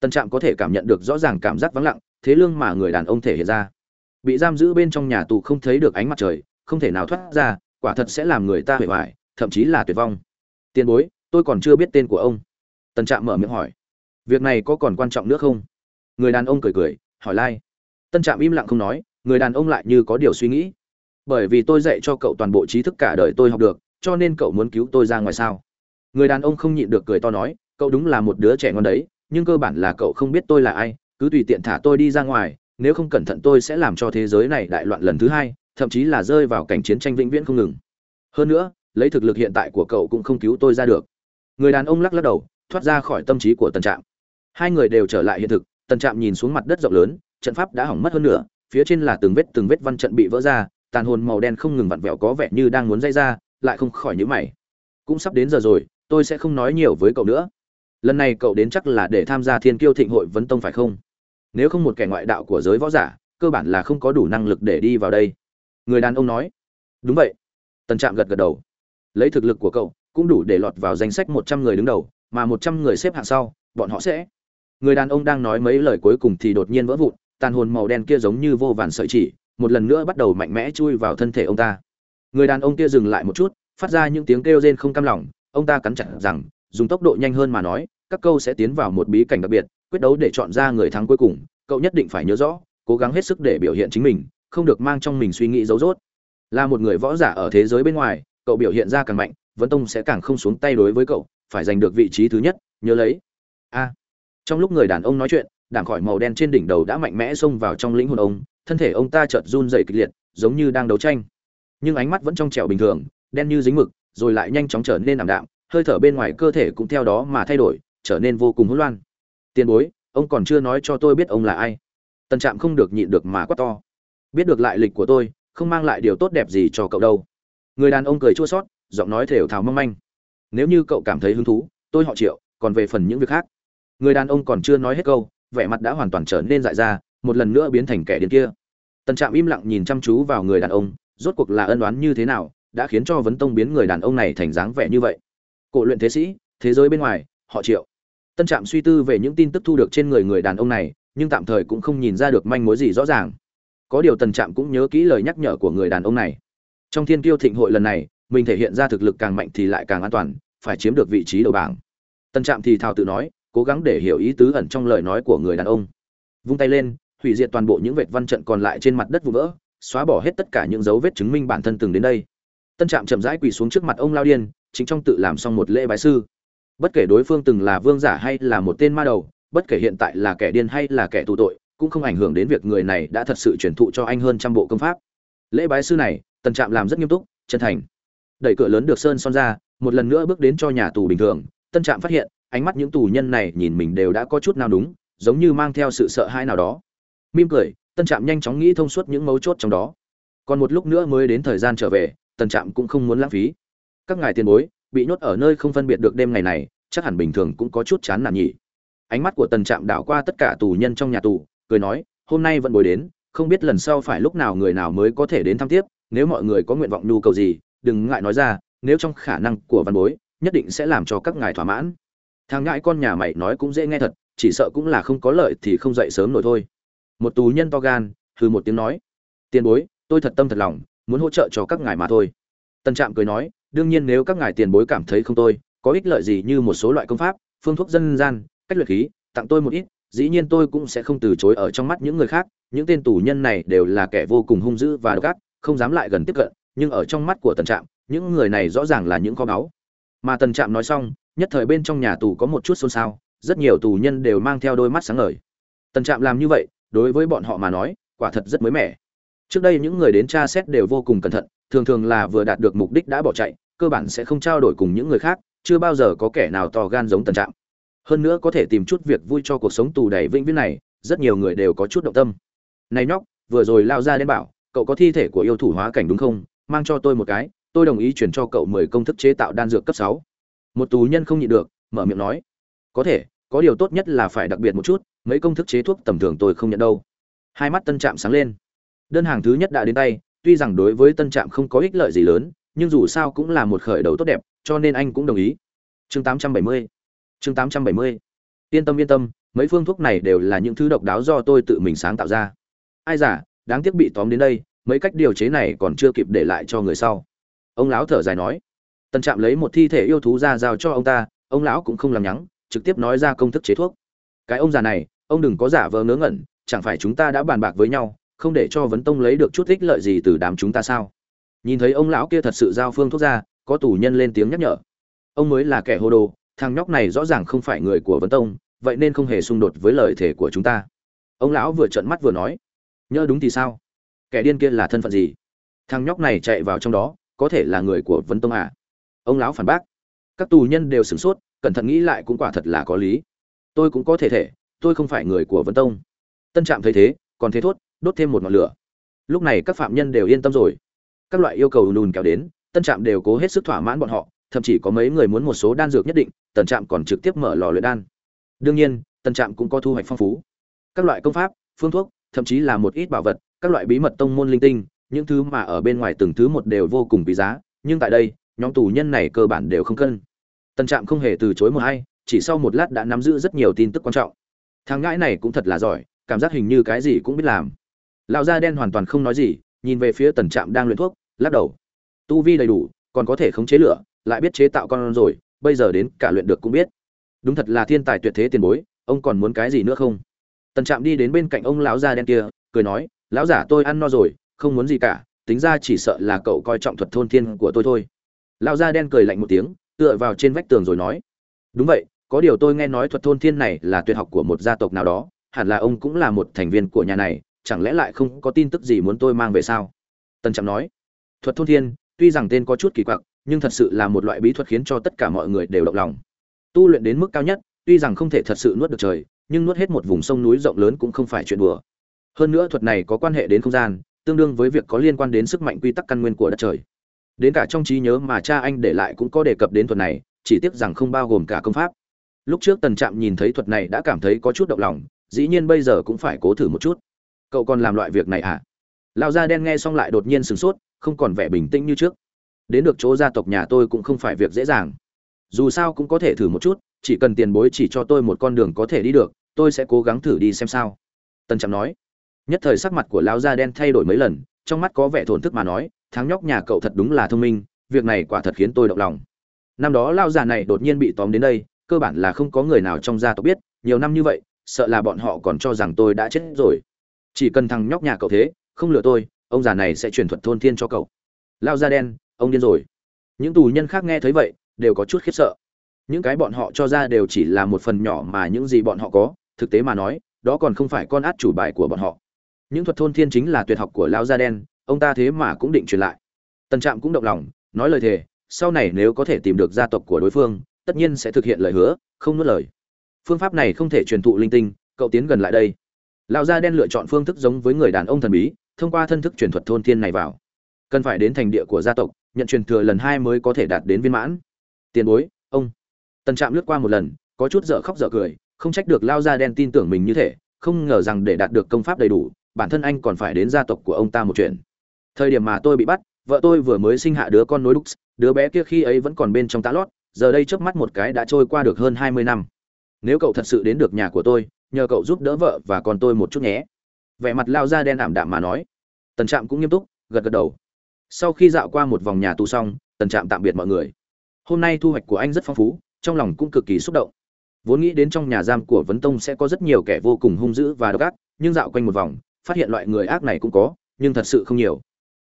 Tân trạm có thể cảm nhận được rõ ràng cảm giác vắng lặng, thế lương mà người đàn ông thể hiện ra bị giam giữ bên trong nhà tù không thấy được ánh mặt trời không thể nào thoát ra quả thật sẽ làm người ta hủy hoại, thậm chí là tuyệt vong. Tiền bối tôi còn chưa biết tên của ông. Tân trạm mở miệng hỏi. Việc này có còn quan trọng nữa không? Người đàn ông cười cười hỏi lai. Tân trạm im lặng không nói người đàn ông lại như có điều suy nghĩ. Bởi vì tôi dạy cho cậu toàn bộ trí thức cả đời tôi học được cho nên cậu muốn cứu tôi ra ngoài sao? Người đàn ông không nhịn được cười to nói cậu đúng là một đứa trẻ ngon đấy nhưng cơ bản là cậu không biết tôi là ai cứ tùy tiện thả tôi đi ra ngoài nếu không cẩn thận tôi sẽ làm cho thế giới này đại loạn lần thứ hai, thậm chí là rơi vào cảnh chiến tranh vĩnh viễn không ngừng. Hơn nữa, lấy thực lực hiện tại của cậu cũng không cứu tôi ra được. Người đàn ông lắc lắc đầu, thoát ra khỏi tâm trí của tần trạm. Hai người đều trở lại hiện thực, tần trạm nhìn xuống mặt đất rộng lớn, trận pháp đã hỏng mất hơn nữa, phía trên là từng vết từng vết văn trận bị vỡ ra, tàn hồn màu đen không ngừng vặn vẹo có vẻ như đang muốn dây ra, lại không khỏi nhữ mày. Cũng sắp đến giờ rồi, tôi sẽ không nói nhiều với cậu nữa. Lần này cậu đến chắc là để tham gia thiên kiêu thịnh hội vấn tông phải không? Nếu không một kẻ ngoại đạo của giới võ giả, cơ bản là không có đủ năng lực để đi vào đây. Người đàn ông nói, đúng vậy. Tần trạm gật gật đầu. Lấy thực lực của cậu, cũng đủ để lọt vào danh sách một trăm người đứng đầu, mà một trăm người xếp hạng sau, bọn họ sẽ. Người đàn ông đang nói mấy lời cuối cùng thì đột nhiên vỡ vụn, tàn hồn màu đen kia giống như vô vàn sợi chỉ, một lần nữa bắt đầu mạnh mẽ chui vào thân thể ông ta. Người đàn ông kia dừng lại một chút, phát ra những tiếng kêu rên không cam lòng, ông ta cắn chặt rằng, dùng tốc độ nhanh hơn mà nói, các câu sẽ tiến vào một bí cảnh đặc biệt quyết đấu để chọn ra người thắng cuối cùng, cậu nhất định phải nhớ rõ, cố gắng hết sức để biểu hiện chính mình, không được mang trong mình suy nghĩ dấu dốt là một người võ giả ở thế giới bên ngoài, cậu biểu hiện ra càng mạnh vấn tông sẽ càng không xuống tay đối với cậu, phải giành được vị trí thứ nhất, nhớ lấy. A. Trong lúc người đàn ông nói chuyện, đảng khỏi màu đen trên đỉnh đầu đã mạnh mẽ xông vào trong lĩnh hồn ông, thân thể ông ta chợt run rẩy kịch liệt, giống như đang đấu tranh. Nhưng ánh mắt vẫn trong trẻo bình thường, đen như dính mực, rồi lại nhanh chóng trở nên ảm đạm, hơi thở bên ngoài cơ thể cũng theo đó mà thay đổi, trở nên vô cùng hỗn loạn tiền bối, ông còn chưa nói cho tôi biết ông là ai. Tần trạm không được nhịn được mà quát to. Biết được lại lịch của tôi, không mang lại điều tốt đẹp gì cho cậu đâu. Người đàn ông cười chua xót, giọng nói thều thào mong manh. Nếu như cậu cảm thấy hứng thú, tôi họ triệu, còn về phần những việc khác. Người đàn ông còn chưa nói hết câu, vẻ mặt đã hoàn toàn trở nên dại ra, một lần nữa biến thành kẻ điên kia. Tần trạm im lặng nhìn chăm chú vào người đàn ông, rốt cuộc là ân oán như thế nào, đã khiến cho vấn tông biến người đàn ông này thành dáng vẻ như vậy. Cổ luyện thế sĩ, thế giới bên ngoài, họ triệu tân trạm suy tư về những tin tức thu được trên người người đàn ông này, nhưng tạm thời cũng không nhìn ra được manh mối gì rõ ràng. Có điều tần trạm cũng nhớ kỹ lời nhắc nhở của người đàn ông này. Trong thiên kiêu thịnh hội lần này, mình thể hiện ra thực lực càng mạnh thì lại càng an toàn, phải chiếm được vị trí đầu bảng. Tần trạm thì thào tự nói, cố gắng để hiểu ý tứ ẩn trong lời nói của người đàn ông. Vung tay lên, hủy diệt toàn bộ những vệt văn trận còn lại trên mặt đất vụ vỡ, xóa bỏ hết tất cả những dấu vết chứng minh bản thân từng đến đây. Tân trạm chậm rãi quỳ xuống trước mặt ông lao điên, chính trong tự làm xong một lễ bái sư bất kể đối phương từng là vương giả hay là một tên ma đầu, bất kể hiện tại là kẻ điên hay là kẻ tù tội, cũng không ảnh hưởng đến việc người này đã thật sự truyền thụ cho anh hơn trăm bộ công pháp. Lễ bái sư này, tần trạm làm rất nghiêm túc, chân thành. Đẩy cửa lớn được sơn son ra, một lần nữa bước đến cho nhà tù bình thường tân trạm phát hiện, ánh mắt những tù nhân này nhìn mình đều đã có chút nào đúng, giống như mang theo sự sợ hãi nào đó. Mỉm cười tân trạm nhanh chóng nghĩ thông suốt những mấu chốt trong đó. Còn một lúc nữa mới đến thời gian trở về tân trạm cũng không muốn lãng phí. Các ngài tiền bối bị nhốt ở nơi không phân biệt được đêm ngày này, chắc hẳn bình thường cũng có chút chán nản nhỉ. Ánh mắt của tần trạm đảo qua tất cả tù nhân trong nhà tù, cười nói, hôm nay vẫn bồi đến, không biết lần sau phải lúc nào người nào mới có thể đến thăm tiếp, nếu mọi người có nguyện vọng nhu cầu gì, đừng ngại nói ra, nếu trong khả năng của văn bối, nhất định sẽ làm cho các ngài thỏa mãn. Thằng ngại con nhà mày nói cũng dễ nghe thật, chỉ sợ cũng là không có lợi thì không dậy sớm nổi thôi. Một tù nhân to gan, hừ một tiếng nói, tiền bối, tôi thật tâm thật lòng, muốn hỗ trợ cho các ngài mà thôi. Tân trạm cười nói đương nhiên nếu các ngài tiền bối cảm thấy không tôi, có ích lợi gì như một số loại công pháp, phương thuốc dân gian, cách luyện khí, tặng tôi một ít, dĩ nhiên tôi cũng sẽ không từ chối ở trong mắt những người khác. Những tên tù nhân này đều là kẻ vô cùng hung dữ và độc ác, không dám lại gần tiếp cận, nhưng ở trong mắt của tần trạm, những người này rõ ràng là những kho báu. Mà tần trạm nói xong, nhất thời bên trong nhà tù có một chút xôn xao, rất nhiều tù nhân đều mang theo đôi mắt sáng ngời. Tần trạm làm như vậy, đối với bọn họ mà nói, quả thật rất mới mẻ. Trước đây những người đến tra xét đều vô cùng cẩn thận thường thường là vừa đạt được mục đích đã bỏ chạy, cơ bản sẽ không trao đổi cùng những người khác, chưa bao giờ có kẻ nào to gan giống tần trạm. Hơn nữa có thể tìm chút việc vui cho cuộc sống tù đầy vĩnh viễn này, rất nhiều người đều có chút động tâm. Này nhóc, vừa rồi lao ra đến bảo, cậu có thi thể của yêu thủ hóa cảnh đúng không? Mang cho tôi một cái, tôi đồng ý chuyển cho cậu mười công thức chế tạo đan dược cấp sáu. Một tù nhân không nhịn được, mở miệng nói. Có thể, có điều tốt nhất là phải đặc biệt một chút, mấy công thức chế thuốc tầm thường tôi không nhận đâu. Hai mắt tân trạm sáng lên. Đơn hàng thứ nhất đã đến tay tuy rằng đối với tân trạm không có ích lợi gì lớn, nhưng dù sao cũng là một khởi đầu tốt đẹp, cho nên anh cũng đồng ý. Chương 870 chương 870 yên tâm yên tâm, mấy phương thuốc này đều là những thứ độc đáo do tôi tự mình sáng tạo ra. Ai giả, đáng tiếc bị tóm đến đây, mấy cách điều chế này còn chưa kịp để lại cho người sau. Ông lão thở dài nói. Tân trạm lấy một thi thể yêu thú ra giao cho ông ta, ông lão cũng không làm nhắng, trực tiếp nói ra công thức chế thuốc. Cái ông già này, ông đừng có giả vờ ngớ ngẩn, chẳng phải chúng ta đã bàn bạc với nhau không để cho vấn tông lấy được chút ích lợi gì từ đám chúng ta sao? Nhìn thấy ông lão kia thật sự giao phương thuốc ra, có tù nhân lên tiếng nhắc nhở. Ông mới là kẻ hồ đồ, thằng nhóc này rõ ràng không phải người của vấn tông, vậy nên không hề xung đột với lời thể của chúng ta. Ông lão vừa trợn mắt vừa nói, nhớ đúng thì sao? Kẻ điên kia là thân phận gì? Thằng nhóc này chạy vào trong đó, có thể là người của vấn tông à? Ông lão phản bác, các tù nhân đều sửng sốt, cẩn thận nghĩ lại cũng quả thật là có lý. Tôi cũng có thể thể, tôi không phải người của vấn tông. Tân trạm thấy thế, còn thế thốt đốt thêm một ngọn lửa. Lúc này các phạm nhân đều yên tâm rồi. Các loại yêu cầu lùn kéo đến tân trạm đều cố hết sức thỏa mãn bọn họ thậm chí có mấy người muốn một số đan dược nhất định tần trạm còn trực tiếp mở lò luyện đan. Đương nhiên tần trạm cũng có thu hoạch phong phú. Các loại công pháp phương thuốc thậm chí là một ít bảo vật các loại bí mật tông môn linh tinh những thứ mà ở bên ngoài từng thứ một đều vô cùng quý giá nhưng tại đây nhóm tù nhân này cơ bản đều không cân. Tân trạm không hề từ chối một ai, chỉ sau một lát đã nắm giữ rất nhiều tin tức quan trọng. Thằng ngãi này cũng thật là giỏi cảm giác hình như cái gì cũng biết làm lão da đen hoàn toàn không nói gì, nhìn về phía tần trạm đang luyện thuốc, lắc đầu. Tu vi đầy đủ, còn có thể khống chế lửa, lại biết chế tạo con rồi, bây giờ đến cả luyện được cũng biết. Đúng thật là thiên tài tuyệt thế tiền bối, ông còn muốn cái gì nữa không? Tần trạm đi đến bên cạnh ông lão da đen kia, cười nói, lão giả tôi ăn no rồi, không muốn gì cả, tính ra chỉ sợ là cậu coi trọng thuật thôn thiên của tôi thôi. Lão da đen cười lạnh một tiếng, tựa vào trên vách tường rồi nói, đúng vậy, có điều tôi nghe nói thuật thôn thiên này là tuyệt học của một gia tộc nào đó, hẳn là ông cũng là một thành viên của nhà này chẳng lẽ lại không có tin tức gì muốn tôi mang về sao? Tần trạm nói. Thuật thôn thiên, tuy rằng tên có chút kỳ quặc, nhưng thật sự là một loại bí thuật khiến cho tất cả mọi người đều động lòng. Tu luyện đến mức cao nhất, tuy rằng không thể thật sự nuốt được trời, nhưng nuốt hết một vùng sông núi rộng lớn cũng không phải chuyện đùa. Hơn nữa thuật này có quan hệ đến không gian, tương đương với việc có liên quan đến sức mạnh quy tắc căn nguyên của đất trời. Đến cả trong trí nhớ mà cha anh để lại cũng có đề cập đến thuật này, chỉ tiếc rằng không bao gồm cả công pháp. Lúc trước tần trạm nhìn thấy thuật này đã cảm thấy có chút động lòng, dĩ nhiên bây giờ cũng phải cố thử một chút cậu còn làm loại việc này à? Lão da đen nghe xong lại đột nhiên sửng sốt, không còn vẻ bình tĩnh như trước. Đến được chỗ gia tộc nhà tôi cũng không phải việc dễ dàng. Dù sao cũng có thể thử một chút, chỉ cần tiền bối chỉ cho tôi một con đường có thể đi được, tôi sẽ cố gắng thử đi xem sao. Tân trạm nói. Nhất thời sắc mặt của lão da đen thay đổi mấy lần, trong mắt có vẻ thổn thức mà nói thắng nhóc nhà cậu thật đúng là thông minh, việc này quả thật khiến tôi động lòng. Năm đó lao già này đột nhiên bị tóm đến đây, cơ bản là không có người nào trong gia tộc biết, nhiều năm như vậy, sợ là bọn họ còn cho rằng tôi đã chết rồi chỉ cần thằng nhóc nhà cậu thế, không lừa tôi, ông già này sẽ truyền thuật thôn thiên cho cậu. Lao da đen, ông điên rồi. Những tù nhân khác nghe thấy vậy, đều có chút khiếp sợ. Những cái bọn họ cho ra đều chỉ là một phần nhỏ mà những gì bọn họ có, thực tế mà nói, đó còn không phải con át chủ bài của bọn họ. Những thuật thôn thiên chính là tuyệt học của lao da đen, ông ta thế mà cũng định truyền lại. Tần trạm cũng động lòng, nói lời thề, sau này nếu có thể tìm được gia tộc của đối phương, tất nhiên sẽ thực hiện lời hứa, không nuốt lời. Phương pháp này không thể truyền thụ linh tinh, cậu tiến gần lại đây lão da đen lựa chọn phương thức giống với người đàn ông thần bí, thông qua thân thức truyền thuật thôn thiên này vào. Cần phải đến thành địa của gia tộc, nhận truyền thừa lần hai mới có thể đạt đến viên mãn. Tiền bối, ông. Tần trạm lướt qua một lần, có chút dở khóc dở cười, không trách được lao da đen tin tưởng mình như thế, không ngờ rằng để đạt được công pháp đầy đủ, bản thân anh còn phải đến gia tộc của ông ta một chuyện. Thời điểm mà tôi bị bắt, vợ tôi vừa mới sinh hạ đứa con nối đúc, đứa bé kia khi ấy vẫn còn bên trong tá lót, giờ đây trước mắt một cái đã trôi qua được hơn hai mươi năm. Nếu cậu thật sự đến được nhà của tôi nhờ cậu giúp đỡ vợ và con tôi một chút nhé. Vẻ mặt lao ra đen ảm đạm mà nói. Tần trạm cũng nghiêm túc, gật gật đầu. Sau khi dạo qua một vòng nhà tù xong, tần trạm tạm biệt mọi người. Hôm nay thu hoạch của anh rất phong phú, trong lòng cũng cực kỳ xúc động. Vốn nghĩ đến trong nhà giam của vấn tông sẽ có rất nhiều kẻ vô cùng hung dữ và độc ác, nhưng dạo quanh một vòng, phát hiện loại người ác này cũng có, nhưng thật sự không nhiều.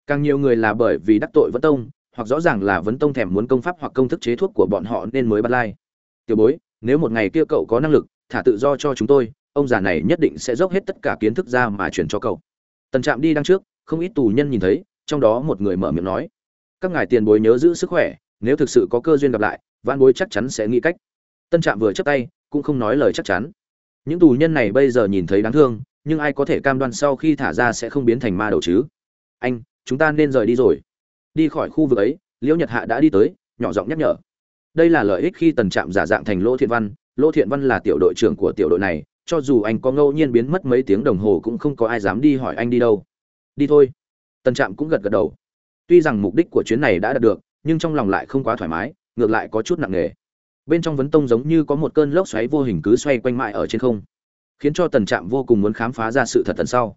Càng nhiều người là bởi vì đắc tội vấn tông, hoặc rõ ràng là vấn tông thèm muốn công pháp hoặc công thức chế thuốc của bọn họ nên mới bắt lai. Tiểu bối, nếu một ngày kia cậu có năng lực thả tự do cho chúng tôi, ông già này nhất định sẽ dốc hết tất cả kiến thức ra mà chuyển cho cậu. Tần trạm đi đằng trước, không ít tù nhân nhìn thấy, trong đó một người mở miệng nói, các ngài tiền bối nhớ giữ sức khỏe, nếu thực sự có cơ duyên gặp lại văn bối chắc chắn sẽ nghĩ cách. Tân trạm vừa chấp tay, cũng không nói lời chắc chắn. Những tù nhân này bây giờ nhìn thấy đáng thương, nhưng ai có thể cam đoan sau khi thả ra sẽ không biến thành ma đầu chứ? Anh, chúng ta nên rời đi rồi. Đi khỏi khu vực ấy, liễu nhật hạ đã đi tới, nhỏ giọng nhắc nhở. Đây là lợi ích khi tần trạm giả dạng thành lỗ thiện văn Lô thiện văn là tiểu đội trưởng của tiểu đội này, cho dù anh có ngẫu nhiên biến mất mấy tiếng đồng hồ cũng không có ai dám đi hỏi anh đi đâu. Đi thôi. Tần trạm cũng gật gật đầu. Tuy rằng mục đích của chuyến này đã đạt được, nhưng trong lòng lại không quá thoải mái, ngược lại có chút nặng nề. Bên trong vấn tông giống như có một cơn lốc xoáy vô hình cứ xoay quanh mãi ở trên không, khiến cho tần trạm vô cùng muốn khám phá ra sự thật tần sau.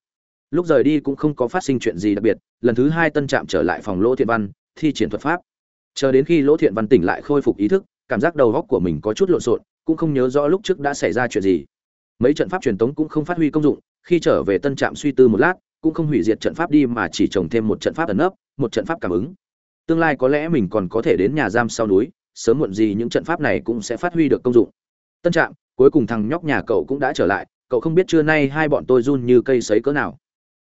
Lúc rời đi cũng không có phát sinh chuyện gì đặc biệt, lần thứ hai tân trạm trở lại phòng lỗ thiện văn, thi triển thuật pháp. Chờ đến khi lỗ thiện văn tỉnh lại khôi phục ý thức, cảm giác đầu óc của mình có chút lộn xộn cũng không nhớ rõ lúc trước đã xảy ra chuyện gì. Mấy trận pháp truyền tống cũng không phát huy công dụng, khi trở về tân trạm suy tư một lát, cũng không hủy diệt trận pháp đi mà chỉ trồng thêm một trận pháp ẩn nấp, một trận pháp cảm ứng. Tương lai có lẽ mình còn có thể đến nhà giam sau núi, sớm muộn gì những trận pháp này cũng sẽ phát huy được công dụng. Tân trạm, cuối cùng thằng nhóc nhà cậu cũng đã trở lại, cậu không biết trưa nay hai bọn tôi run như cây sấy cỡ nào.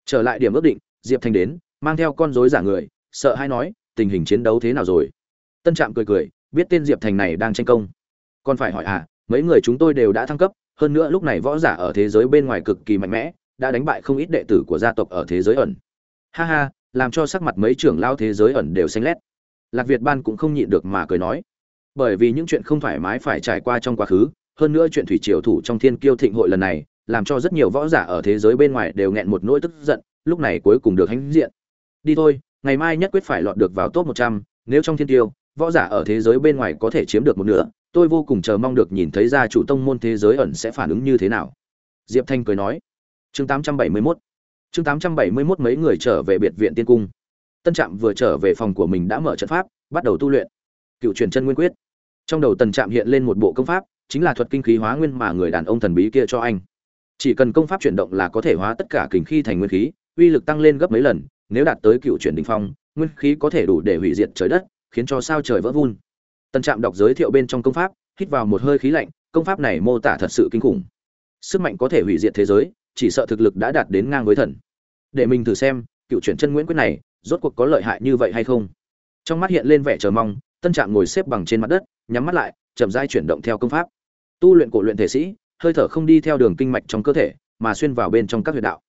Trở lại điểm ước định, diệp thành đến, mang theo con rối giả người, sợ hay nói, tình hình chiến đấu thế nào rồi? Tân trạm cười cười, biết tên diệp thành này đang tranh công còn phải hỏi à mấy người chúng tôi đều đã thăng cấp hơn nữa lúc này võ giả ở thế giới bên ngoài cực kỳ mạnh mẽ đã đánh bại không ít đệ tử của gia tộc ở thế giới ẩn. Ha ha làm cho sắc mặt mấy trưởng lao thế giới ẩn đều xanh lét. Lạc việt ban cũng không nhịn được mà cười nói. Bởi vì những chuyện không thoải mái phải trải qua trong quá khứ hơn nữa chuyện thủy triều thủ trong thiên kiêu thịnh hội lần này làm cho rất nhiều võ giả ở thế giới bên ngoài đều nghẹn một nỗi tức giận lúc này cuối cùng được hãnh diện. Đi thôi ngày mai nhất quyết phải lọt được vào top 100, nếu trong thiên tiêu võ giả ở thế giới bên ngoài có thể chiếm được một nửa tôi vô cùng chờ mong được nhìn thấy gia chủ tông môn thế giới ẩn sẽ phản ứng như thế nào. Diệp thanh cười nói. Chương 871 chương 871 mấy người trở về biệt viện tiên cung. Tân trạm vừa trở về phòng của mình đã mở trận pháp, bắt đầu tu luyện. Cựu truyền chân nguyên quyết. Trong đầu tần trạm hiện lên một bộ công pháp, chính là thuật kinh khí hóa nguyên mà người đàn ông thần bí kia cho anh. Chỉ cần công pháp chuyển động là có thể hóa tất cả kình khí thành nguyên khí, uy lực tăng lên gấp mấy lần, nếu đạt tới cựu chuyển đỉnh phong, nguyên khí có thể đủ để hủy diệt trời đất, khiến cho sao trời vỡ vun tần trạm đọc giới thiệu bên trong công pháp, hít vào một hơi khí lạnh, công pháp này mô tả thật sự kinh khủng. Sức mạnh có thể hủy diệt thế giới, chỉ sợ thực lực đã đạt đến ngang với thần. Để mình thử xem, cựu chuyển chân nguyễn quyết này, rốt cuộc có lợi hại như vậy hay không? Trong mắt hiện lên vẻ chờ mong tân trạm ngồi xếp bằng trên mặt đất, nhắm mắt lại, chậm rãi chuyển động theo công pháp. Tu luyện cổ luyện thể sĩ, hơi thở không đi theo đường kinh mạch trong cơ thể, mà xuyên vào bên trong các huyệt đạo.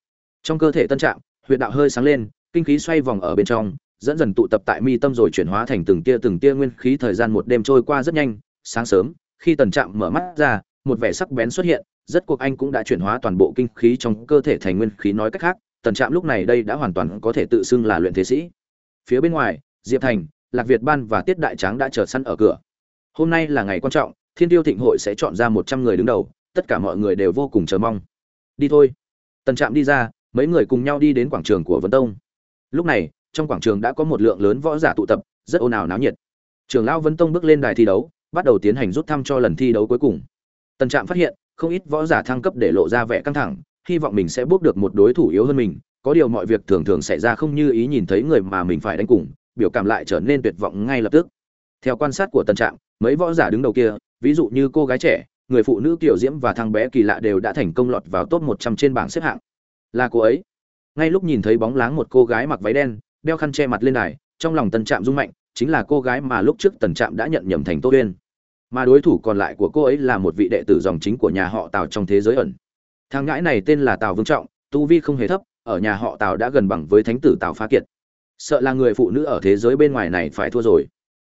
Trong cơ thể tân trạm, huyệt đạo hơi sáng lên, kinh khí xoay vòng ở bên trong dẫn dần tụ tập tại mi tâm rồi chuyển hóa thành từng tia từng tia nguyên khí thời gian một đêm trôi qua rất nhanh, sáng sớm, khi tần trạm mở mắt ra, một vẻ sắc bén xuất hiện, rất cuộc anh cũng đã chuyển hóa toàn bộ kinh khí trong cơ thể thành nguyên khí nói cách khác, tần trạm lúc này đây đã hoàn toàn có thể tự xưng là luyện thế sĩ. Phía bên ngoài, diệp thành, lạc việt ban và tiết đại tráng đã chờ săn ở cửa. Hôm nay là ngày quan trọng, thiên tiêu thịnh hội sẽ chọn ra một trăm người đứng đầu, tất cả mọi người đều vô cùng chờ mong. Đi thôi. Tần trạm đi ra, mấy người cùng nhau đi đến quảng trường của vân tông. Lúc này trong quảng trường đã có một lượng lớn võ giả tụ tập, rất ồn ào náo nhiệt. Trường lão vân tông bước lên đài thi đấu, bắt đầu tiến hành rút thăm cho lần thi đấu cuối cùng. Tần trạm phát hiện, không ít võ giả thăng cấp để lộ ra vẻ căng thẳng, hy vọng mình sẽ bước được một đối thủ yếu hơn mình, có điều mọi việc thường thường xảy ra không như ý nhìn thấy người mà mình phải đánh cùng, biểu cảm lại trở nên tuyệt vọng ngay lập tức. Theo quan sát của tần trạm, mấy võ giả đứng đầu kia, ví dụ như cô gái trẻ, người phụ nữ tiểu diễm và thằng bé kỳ lạ đều đã thành công lọt vào top một trăm trên bảng xếp hạng. Là cô ấy. Ngay lúc nhìn thấy bóng láng một cô gái mặc váy đen đeo khăn che mặt lên đài, trong lòng tần trạm rung mạnh, chính là cô gái mà lúc trước tần trạm đã nhận nhầm thành tô uyên. Mà đối thủ còn lại của cô ấy là một vị đệ tử dòng chính của nhà họ tào trong thế giới ẩn. Thằng ngãi này tên là tào vương trọng, tu vi không hề thấp, ở nhà họ tào đã gần bằng với thánh tử tào phá kiệt. Sợ là người phụ nữ ở thế giới bên ngoài này phải thua rồi.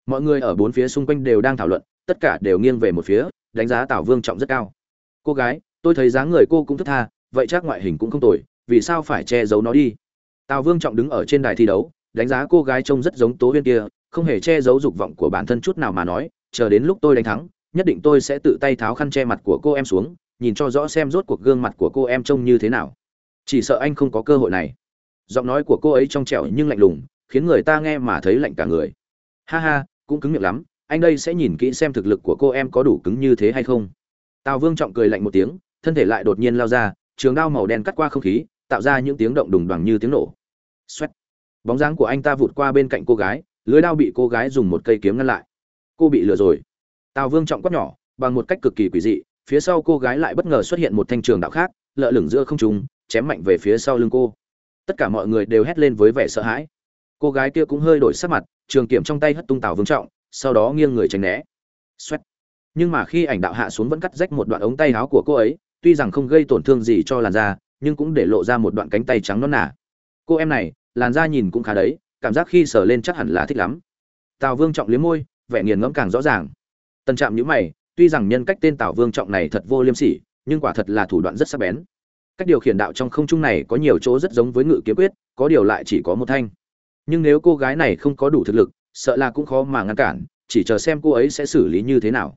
Mọi người ở bốn phía xung quanh đều đang thảo luận, tất cả đều nghiêng về một phía, đánh giá tào vương trọng rất cao. Cô gái, tôi thấy dáng người cô cũng thức tha, vậy chắc ngoại hình cũng không tồi, vì sao phải che giấu nó đi? Tào vương trọng đứng ở trên đài thi đấu, đánh giá cô gái trông rất giống tố huyên kia, không hề che giấu dục vọng của bản thân chút nào mà nói, chờ đến lúc tôi đánh thắng, nhất định tôi sẽ tự tay tháo khăn che mặt của cô em xuống, nhìn cho rõ xem rốt cuộc gương mặt của cô em trông như thế nào. Chỉ sợ anh không có cơ hội này. Giọng nói của cô ấy trong trẻo nhưng lạnh lùng, khiến người ta nghe mà thấy lạnh cả người. Ha ha, cũng cứng miệng lắm, anh đây sẽ nhìn kỹ xem thực lực của cô em có đủ cứng như thế hay không. Tào vương trọng cười lạnh một tiếng, thân thể lại đột nhiên lao ra, trường đao màu đen cắt qua không khí tạo ra những tiếng động đùng đoằng như tiếng nổ. Xoét. bóng dáng của anh ta vụt qua bên cạnh cô gái, lưới đao bị cô gái dùng một cây kiếm ngăn lại. Cô bị lừa rồi. Tào vương trọng quát nhỏ, bằng một cách cực kỳ quỷ dị, phía sau cô gái lại bất ngờ xuất hiện một thanh trường đạo khác, lợ lửng giữa không trung, chém mạnh về phía sau lưng cô. Tất cả mọi người đều hét lên với vẻ sợ hãi. Cô gái kia cũng hơi đổi sắc mặt, trường kiểm trong tay hất tung tào vương trọng, sau đó nghiêng người tránh né. Xoét. nhưng mà khi ảnh đạo hạ xuống vẫn cắt rách một đoạn ống tay áo của cô ấy, tuy rằng không gây tổn thương gì cho làn da nhưng cũng để lộ ra một đoạn cánh tay trắng non nả cô em này, làn da nhìn cũng khá đấy, cảm giác khi sờ lên chắc hẳn là thích lắm. Tào vương trọng liếm môi, vẻ nghiền ngẫm càng rõ ràng. Tân trạm nhữ mày, tuy rằng nhân cách tên tào vương trọng này thật vô liêm sỉ, nhưng quả thật là thủ đoạn rất sắc bén. Cách điều khiển đạo trong không trung này có nhiều chỗ rất giống với ngự kiếm quyết, có điều lại chỉ có một thanh. Nhưng nếu cô gái này không có đủ thực lực, sợ là cũng khó mà ngăn cản, chỉ chờ xem cô ấy sẽ xử lý như thế nào.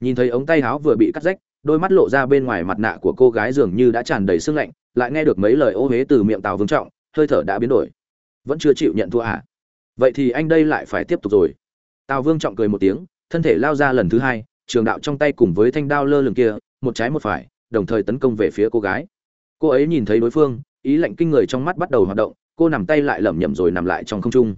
Nhìn thấy ống tay áo vừa bị cắt rách đôi mắt lộ ra bên ngoài mặt nạ của cô gái dường như đã tràn đầy sương lạnh, lại nghe được mấy lời ô huế từ miệng tào vương trọng, hơi thở đã biến đổi. Vẫn chưa chịu nhận thua à? Vậy thì anh đây lại phải tiếp tục rồi. Tào vương trọng cười một tiếng, thân thể lao ra lần thứ hai, trường đạo trong tay cùng với thanh đao lơ lửng kia, một trái một phải, đồng thời tấn công về phía cô gái. Cô ấy nhìn thấy đối phương, ý lạnh kinh người trong mắt bắt đầu hoạt động, cô nằm tay lại lẩm nhẩm rồi nằm lại trong không trung.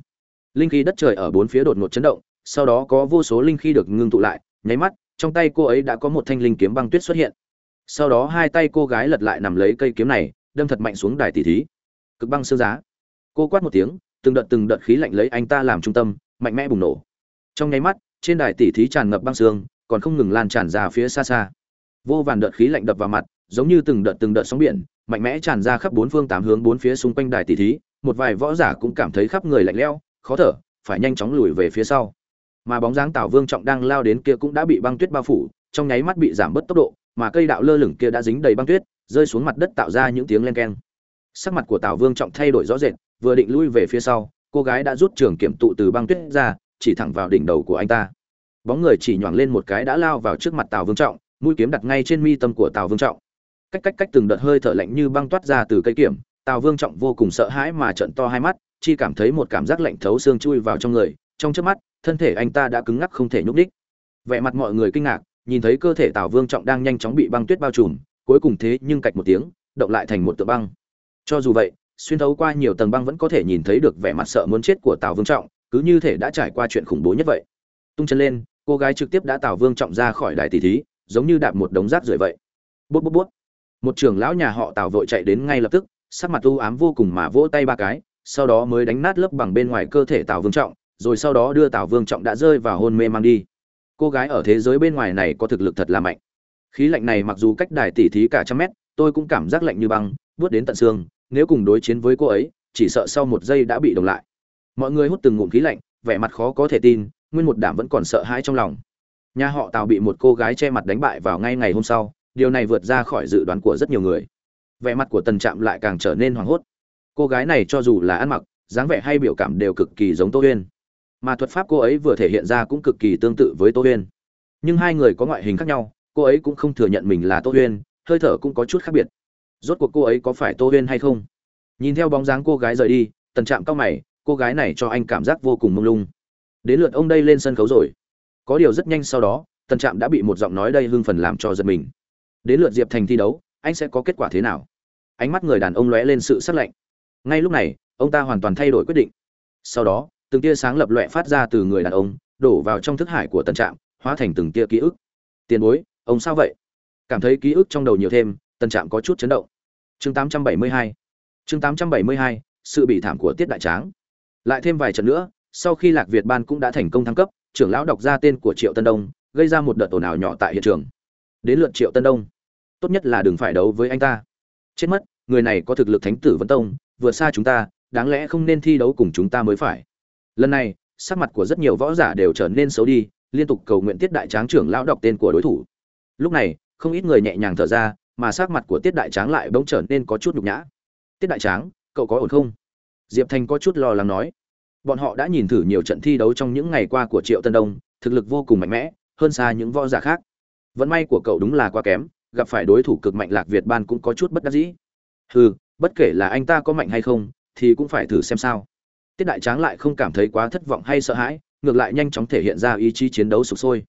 Linh khí đất trời ở bốn phía đột ngột chấn động, sau đó có vô số linh khí được ngưng tụ lại, nháy mắt trong tay cô ấy đã có một thanh linh kiếm băng tuyết xuất hiện. Sau đó hai tay cô gái lật lại nằm lấy cây kiếm này, đâm thật mạnh xuống đài tỷ thí. Cực băng xương giá. Cô quát một tiếng, từng đợt từng đợt khí lạnh lấy anh ta làm trung tâm, mạnh mẽ bùng nổ. Trong nháy mắt, trên đài tỷ thí tràn ngập băng sương còn không ngừng lan tràn ra phía xa xa. Vô vàn đợt khí lạnh đập vào mặt, giống như từng đợt từng đợt sóng biển, mạnh mẽ tràn ra khắp bốn phương tám hướng bốn phía xung quanh đài tỷ thí. Một vài võ giả cũng cảm thấy khắp người lạnh lẽo, khó thở, phải nhanh chóng lùi về phía sau mà bóng dáng tào vương trọng đang lao đến kia cũng đã bị băng tuyết bao phủ, trong nháy mắt bị giảm bớt tốc độ, mà cây đạo lơ lửng kia đã dính đầy băng tuyết, rơi xuống mặt đất tạo ra những tiếng len keng. Sắc mặt của tào vương trọng thay đổi rõ rệt, vừa định lui về phía sau, cô gái đã rút trường kiểm tụ từ băng tuyết ra, chỉ thẳng vào đỉnh đầu của anh ta. Bóng người chỉ nhoảng lên một cái đã lao vào trước mặt tào vương trọng, mũi kiếm đặt ngay trên mi tâm của tào vương trọng. Cách cách cách từng đợt hơi thở lạnh như băng toát ra từ cây kiểm, tào vương trọng vô cùng sợ hãi mà trận to hai mắt, chi cảm thấy một cảm giác lạnh thấu xương chui vào trong người, trong trước mắt thân thể anh ta đã cứng ngắc không thể nhúc đích vẻ mặt mọi người kinh ngạc, nhìn thấy cơ thể tào vương trọng đang nhanh chóng bị băng tuyết bao trùm, cuối cùng thế nhưng cạch một tiếng, động lại thành một tượng băng. Cho dù vậy, xuyên thấu qua nhiều tầng băng vẫn có thể nhìn thấy được vẻ mặt sợ muốn chết của tào vương trọng, cứ như thể đã trải qua chuyện khủng bố nhất vậy. Tung chân lên, cô gái trực tiếp đã tào vương trọng ra khỏi đài tỷ thí, giống như đạp một đống rác rưởi vậy. Bút bút bút. Một trưởng lão nhà họ tào vội chạy đến ngay lập tức, sắc mặt u ám vô cùng mà vỗ tay ba cái, sau đó mới đánh nát lớp bằng bên ngoài cơ thể tào vương trọng rồi sau đó đưa tào vương trọng đã rơi vào hôn mê mang đi. Cô gái ở thế giới bên ngoài này có thực lực thật là mạnh. Khí lạnh này mặc dù cách đài tỷ thí cả trăm mét, tôi cũng cảm giác lạnh như băng, buốt đến tận xương, nếu cùng đối chiến với cô ấy, chỉ sợ sau một giây đã bị đồng lại. Mọi người hút từng ngụm khí lạnh, vẻ mặt khó có thể tin, nguyên một đảm vẫn còn sợ hãi trong lòng. Nhà họ tào bị một cô gái che mặt đánh bại vào ngay ngày hôm sau, điều này vượt ra khỏi dự đoán của rất nhiều người. Vẻ mặt của tần trạm lại càng trở nên hoảng hốt. Cô gái này cho dù là ăn mặc, dáng vẻ hay biểu cảm đều cực kỳ giống tô huyên mà thuật pháp cô ấy vừa thể hiện ra cũng cực kỳ tương tự với tô huyên. Nhưng hai người có ngoại hình khác nhau, cô ấy cũng không thừa nhận mình là tô huyên, hơi thở cũng có chút khác biệt. Rốt cuộc cô ấy có phải tô huyên hay không? Nhìn theo bóng dáng cô gái rời đi, tần trạm cao mày, cô gái này cho anh cảm giác vô cùng mông lung. Đến lượt ông đây lên sân khấu rồi. Có điều rất nhanh sau đó, tần trạm đã bị một giọng nói đây hưng phần làm cho giật mình. Đến lượt diệp thành thi đấu, anh sẽ có kết quả thế nào? Ánh mắt người đàn ông lóe lên sự sắc lạnh. Ngay lúc này, ông ta hoàn toàn thay đổi quyết định. Sau đó từng tia sáng lập loẹ phát ra từ người đàn ông, đổ vào trong thức hải của tần trạm, hóa thành từng tia ký ức. Tiền bối, ông sao vậy? Cảm thấy ký ức trong đầu nhiều thêm, tần trạm có chút chấn động. Chương 872 chương 872 sự bị thảm của tiết đại tráng. Lại thêm vài trận nữa, sau khi lạc việt ban cũng đã thành công thăng cấp, trưởng lão đọc ra tên của triệu tân đông, gây ra một đợt ồn ào nhỏ tại hiện trường. Đến lượt triệu tân đông. Tốt nhất là đừng phải đấu với anh ta. Chết mất, người này có thực lực thánh tử vấn tông, vượt xa chúng ta, đáng lẽ không nên thi đấu cùng chúng ta mới phải lần này, sắc mặt của rất nhiều võ giả đều trở nên xấu đi, liên tục cầu nguyện tiết đại tráng trưởng lão đọc tên của đối thủ. Lúc này, không ít người nhẹ nhàng thở ra, mà sắc mặt của tiết đại tráng lại bỗng trở nên có chút nhục nhã. Tiết đại tráng, cậu có ổn không? Diệp thành có chút lo lắng nói. Bọn họ đã nhìn thử nhiều trận thi đấu trong những ngày qua của triệu tân đông, thực lực vô cùng mạnh mẽ, hơn xa những võ giả khác. Vận may của cậu đúng là quá kém, gặp phải đối thủ cực mạnh lạc việt ban cũng có chút bất đắc dĩ. Hừ, bất kể là anh ta có mạnh hay không, thì cũng phải thử xem sao tiết đại tráng lại không cảm thấy quá thất vọng hay sợ hãi, ngược lại nhanh chóng thể hiện ra ý chí chiến đấu sục sôi.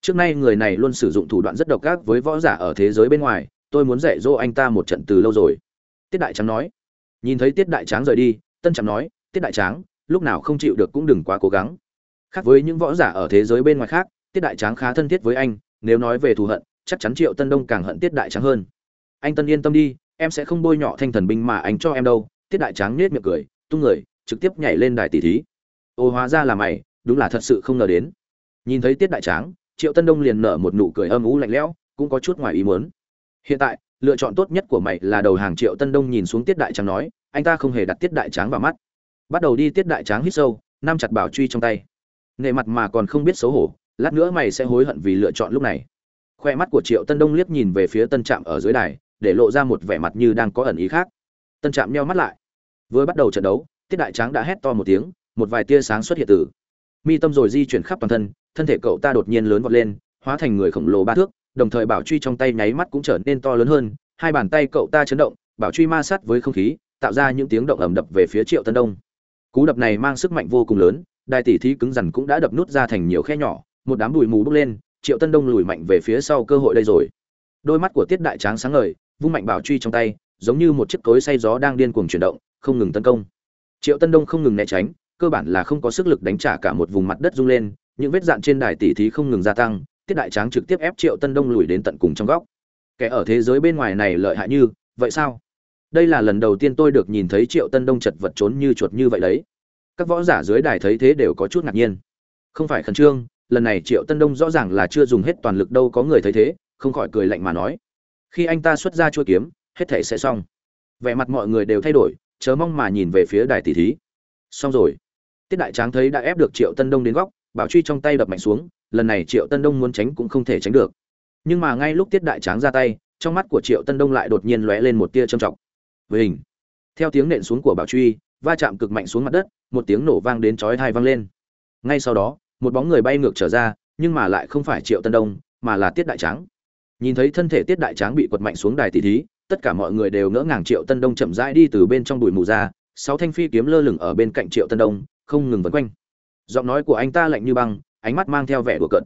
Trước nay người này luôn sử dụng thủ đoạn rất độc ác với võ giả ở thế giới bên ngoài, tôi muốn dạy dỗ anh ta một trận từ lâu rồi. Tiết đại tráng nói. Nhìn thấy tiết đại tráng rời đi, tân trạm nói, tiết đại tráng, lúc nào không chịu được cũng đừng quá cố gắng. Khác với những võ giả ở thế giới bên ngoài khác, tiết đại tráng khá thân thiết với anh, nếu nói về thù hận, chắc chắn triệu tân đông càng hận tiết đại tráng hơn. Anh tân yên tâm đi, em sẽ không bôi nhọ thanh thần binh mà anh cho em đâu. Tiết đại tráng nết miệng cười, tung người trực tiếp nhảy lên đài tỷ thí. Ô, hóa ra là mày, đúng là thật sự không ngờ đến. Nhìn thấy tiết đại tráng, triệu tân đông liền nở một nụ cười âm ú lạnh lẽo, cũng có chút ngoài ý muốn. Hiện tại, lựa chọn tốt nhất của mày là đầu hàng triệu tân đông nhìn xuống tiết đại tráng nói, anh ta không hề đặt tiết đại tráng vào mắt. Bắt đầu đi tiết đại tráng hít sâu nam chặt bảo truy trong tay. Nệ mặt mà còn không biết xấu hổ, lát nữa mày sẽ hối hận vì lựa chọn lúc này. Khoe mắt của triệu tân đông liếc nhìn về phía tân trạm ở dưới đài, để lộ ra một vẻ mặt như đang có ẩn ý khác. Tân trạm nheo mắt lại. Vừa bắt đầu trận đấu tiết đại tráng đã hét to một tiếng, một vài tia sáng xuất hiện từ. Mi tâm rồi di chuyển khắp toàn thân thân thể cậu ta đột nhiên lớn vọt lên, hóa thành người khổng lồ ba thước, đồng thời bảo truy trong tay nháy mắt cũng trở nên to lớn hơn, hai bàn tay cậu ta chấn động, bảo truy ma sát với không khí, tạo ra những tiếng động ầm đập về phía triệu tân đông. Cú đập này mang sức mạnh vô cùng lớn, đài tỷ thí cứng rắn cũng đã đập nút ra thành nhiều khe nhỏ, một đám bụi mù bốc lên, triệu tân đông lùi mạnh về phía sau cơ hội đây rồi. Đôi mắt của tiết đại tráng sáng ngời, vung mạnh bảo truy trong tay, giống như một chiếc cối say gió đang điên cuồng chuyển động, không ngừng tấn công triệu tân đông không ngừng né tránh, cơ bản là không có sức lực đánh trả cả một vùng mặt đất rung lên, những vết dạn trên đài tỷ thí không ngừng gia tăng, tiết đại tráng trực tiếp ép triệu tân đông lùi đến tận cùng trong góc. Kẻ ở thế giới bên ngoài này lợi hại như, vậy sao? Đây là lần đầu tiên tôi được nhìn thấy triệu tân đông chật vật trốn như chuột như vậy đấy. Các võ giả dưới đài thấy thế đều có chút ngạc nhiên. Không phải khẩn trương, lần này triệu tân đông rõ ràng là chưa dùng hết toàn lực đâu có người thấy thế, không khỏi cười lạnh mà nói. Khi anh ta xuất ra chua kiếm, hết thể sẽ xong. Vẻ mặt mọi người đều thay đổi chớ mong mà nhìn về phía đài tỷ thí. Xong rồi. Tiết đại tráng thấy đã ép được triệu tân đông đến góc, bảo truy trong tay đập mạnh xuống, lần này triệu tân đông muốn tránh cũng không thể tránh được. Nhưng mà ngay lúc tiết đại tráng ra tay, trong mắt của triệu tân đông lại đột nhiên lóe lên một tia trầm trọng. Với hình theo tiếng nện xuống của bảo truy, va chạm cực mạnh xuống mặt đất, một tiếng nổ vang đến chói tai vang lên. Ngay sau đó, một bóng người bay ngược trở ra, nhưng mà lại không phải triệu tân đông, mà là tiết đại tráng. Nhìn thấy thân thể tiết đại tráng bị quật mạnh xuống đài tỷ thí tất cả mọi người đều ngỡ ngàng triệu tân đông chậm rãi đi từ bên trong bụi mù ra, sáu thanh phi kiếm lơ lửng ở bên cạnh triệu tân đông, không ngừng vần quanh. Giọng nói của anh ta lạnh như băng, ánh mắt mang theo vẻ đùa cợt.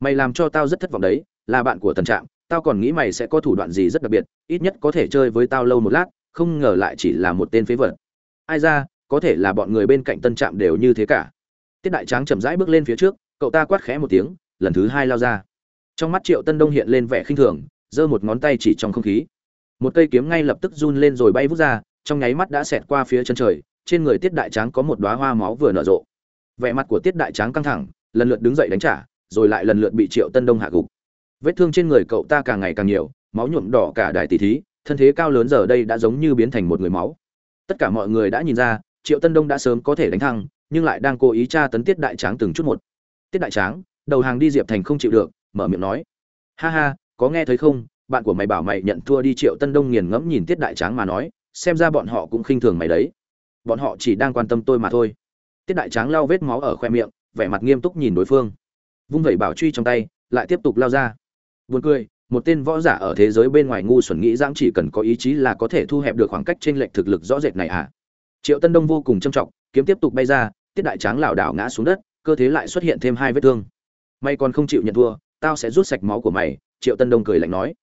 Mày làm cho tao rất thất vọng đấy, là bạn của tần trạng tao còn nghĩ mày sẽ có thủ đoạn gì rất đặc biệt, ít nhất có thể chơi với tao lâu một lát, không ngờ lại chỉ là một tên phế vật. Ai ra, có thể là bọn người bên cạnh tân trạm đều như thế cả. Tiết đại tráng chậm rãi bước lên phía trước, cậu ta quát khẽ một tiếng, lần thứ hai lao ra. Trong mắt triệu tân đông hiện lên vẻ khinh thường, giơ một ngón tay chỉ trong không khí một cây kiếm ngay lập tức run lên rồi bay vút ra, trong nháy mắt đã xẹt qua phía chân trời, trên người tiết đại tráng có một đoá hoa máu vừa nở rộ. Vẻ mặt của tiết đại tráng căng thẳng, lần lượt đứng dậy đánh trả, rồi lại lần lượt bị triệu tân đông hạ gục. Vết thương trên người cậu ta càng ngày càng nhiều, máu nhuộm đỏ cả đài tỷ thí, thân thế cao lớn giờ đây đã giống như biến thành một người máu. Tất cả mọi người đã nhìn ra, triệu tân đông đã sớm có thể đánh thăng, nhưng lại đang cố ý tra tấn tiết đại tráng từng chút một. Tiết đại tráng, đầu hàng đi diệp thành không chịu được, mở miệng nói. Ha ha, có nghe thấy không? Bạn của mày bảo mày nhận thua đi, triệu tân đông nghiền ngẫm nhìn tiết đại tráng mà nói, xem ra bọn họ cũng khinh thường mày đấy. Bọn họ chỉ đang quan tâm tôi mà thôi. Tiết đại tráng lau vết máu ở khoe miệng, vẻ mặt nghiêm túc nhìn đối phương. Vung vẩy bảo truy trong tay, lại tiếp tục lao ra. Buồn cười, một tên võ giả ở thế giới bên ngoài ngu xuẩn nghĩ rằng chỉ cần có ý chí là có thể thu hẹp được khoảng cách trên lệch thực lực rõ rệt này à? Triệu tân đông vô cùng trâm trọng, kiếm tiếp tục bay ra, tiết đại tráng lảo đảo ngã xuống đất, cơ thế lại xuất hiện thêm hai vết thương. May còn không chịu nhận thua, tao sẽ rút sạch máu của mày, triệu tân đông cười lạnh nói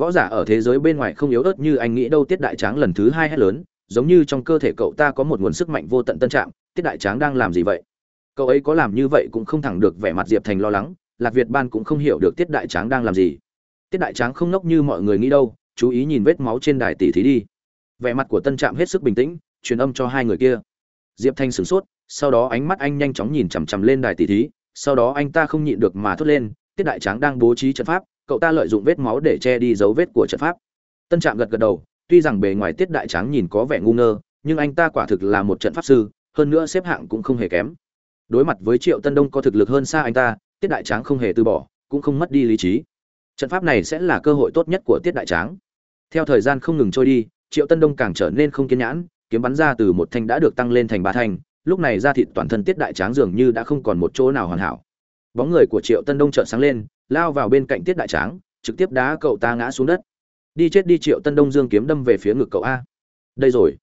võ giả ở thế giới bên ngoài không yếu ớt như anh nghĩ đâu, tiết đại tráng lần thứ hai hét lớn, giống như trong cơ thể cậu ta có một nguồn sức mạnh vô tận tân trạng, tiết đại tráng đang làm gì vậy? Cậu ấy có làm như vậy cũng không thẳng được vẻ mặt diệp thành lo lắng, lạc việt ban cũng không hiểu được tiết đại tráng đang làm gì. Tiết đại tráng không ngốc như mọi người nghĩ đâu, chú ý nhìn vết máu trên đài tỷ thí đi. Vẻ mặt của tân trạm hết sức bình tĩnh, truyền âm cho hai người kia. Diệp thanh sửng sốt, sau đó ánh mắt anh nhanh chóng nhìn chằm chằm lên đài tỷ thí, sau đó anh ta không nhịn được mà thốt lên, tiết đại tráng đang bố trí trận pháp cậu ta lợi dụng vết máu để che đi dấu vết của trận pháp. Tân trạm gật gật đầu, tuy rằng bề ngoài tiết đại tráng nhìn có vẻ ngu ngơ, nhưng anh ta quả thực là một trận pháp sư, hơn nữa xếp hạng cũng không hề kém. Đối mặt với triệu tân đông có thực lực hơn xa anh ta, tiết đại tráng không hề từ bỏ, cũng không mất đi lý trí. Trận pháp này sẽ là cơ hội tốt nhất của tiết đại tráng. Theo thời gian không ngừng trôi đi, triệu tân đông càng trở nên không kiên nhãn kiếm bắn ra từ một thanh đã được tăng lên thành ba thanh, lúc này da thịt toàn thân tiết đại tráng dường như đã không còn một chỗ nào hoàn hảo. Bóng người của triệu tân đông trợn sáng lên lao vào bên cạnh tiết đại tráng, trực tiếp đá cậu ta ngã xuống đất. Đi chết đi triệu tân đông dương kiếm đâm về phía ngực cậu a. Đây rồi.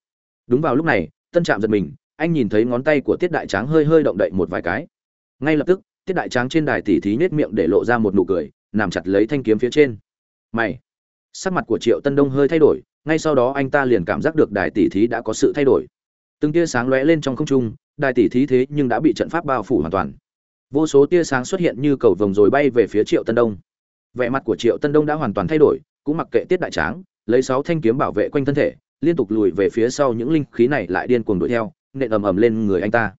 Đúng vào lúc này, tân trạm giật mình, anh nhìn thấy ngón tay của tiết đại tráng hơi hơi động đậy một vài cái. Ngay lập tức, tiết đại tráng trên đài tỉ thí nhét miệng để lộ ra một nụ cười, nằm chặt lấy thanh kiếm phía trên. Mày! Sắc mặt của triệu tân đông hơi thay đổi, ngay sau đó anh ta liền cảm giác được đài tỉ thí đã có sự thay đổi. Từng tia sáng lóe lên trong không trung, đài tỉ thí thế nhưng đã bị trận pháp bao phủ hoàn toàn vô số tia sáng xuất hiện như cầu vồng rồi bay về phía triệu tân đông. Vẻ mặt của triệu tân đông đã hoàn toàn thay đổi, cũng mặc kệ tiết đại tráng, lấy sáu thanh kiếm bảo vệ quanh thân thể, liên tục lùi về phía sau những linh khí này lại điên cuồng đuổi theo, nện ầm ầm lên người anh ta.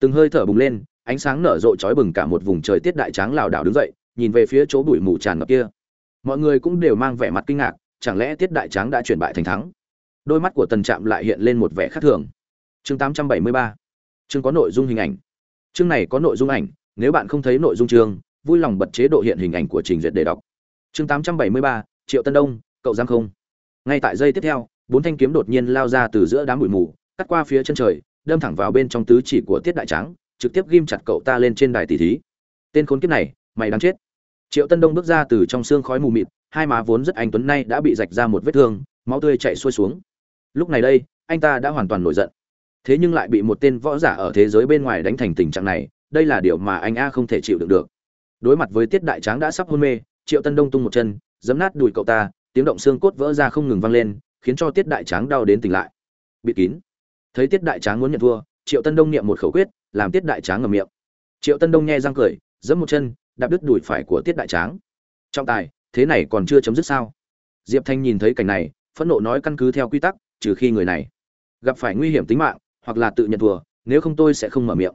Từng hơi thở bùng lên, ánh sáng nở rộ chói bừng cả một vùng trời tiết đại tráng lảo đảo đứng dậy, nhìn về phía chỗ bụi mù tràn ngập kia. Mọi người cũng đều mang vẻ mặt kinh ngạc, chẳng lẽ tiết đại tráng đã chuyển bại thành thắng? Đôi mắt của tần trạm lại hiện lên một vẻ khác thường. Chương 873 chương có nội dung hình ảnh. Chương này có nội dung ảnh nếu bạn không thấy nội dung chương, vui lòng bật chế độ hiện hình ảnh của trình duyệt để đọc. Chương 873 triệu tân đông, cậu giang không? Ngay tại giây tiếp theo, bốn thanh kiếm đột nhiên lao ra từ giữa đám bụi mù, cắt qua phía chân trời, đâm thẳng vào bên trong tứ chỉ của tiết đại tráng, trực tiếp ghim chặt cậu ta lên trên đài tỷ thí. Tên khốn kiếp này, mày đáng chết. Triệu tân đông bước ra từ trong xương khói mù mịt, hai má vốn rất anh tuấn nay đã bị rạch ra một vết thương, máu tươi chảy xuôi xuống. Lúc này đây, anh ta đã hoàn toàn nổi giận. Thế nhưng lại bị một tên võ giả ở thế giới bên ngoài đánh thành tình trạng này đây là điều mà anh a không thể chịu đựng được. Đối mặt với tiết đại tráng đã sắp hôn mê, triệu tân đông tung một chân giấm nát đùi cậu ta, tiếng động xương cốt vỡ ra không ngừng vang lên, khiến cho tiết đại tráng đau đến tỉnh lại. Bịt kín. Thấy tiết đại tráng muốn nhận thua, triệu tân đông niệm một khẩu quyết, làm tiết đại tráng ngầm miệng. Triệu tân đông nghe răng cười, giẫm một chân, đạp đứt đùi phải của tiết đại tráng. Trọng tài, thế này còn chưa chấm dứt sao? Diệp thanh nhìn thấy cảnh này, phẫn nộ nói căn cứ theo quy tắc, trừ khi người này gặp phải nguy hiểm tính mạng, hoặc là tự nhận thua, nếu không tôi sẽ không mở miệng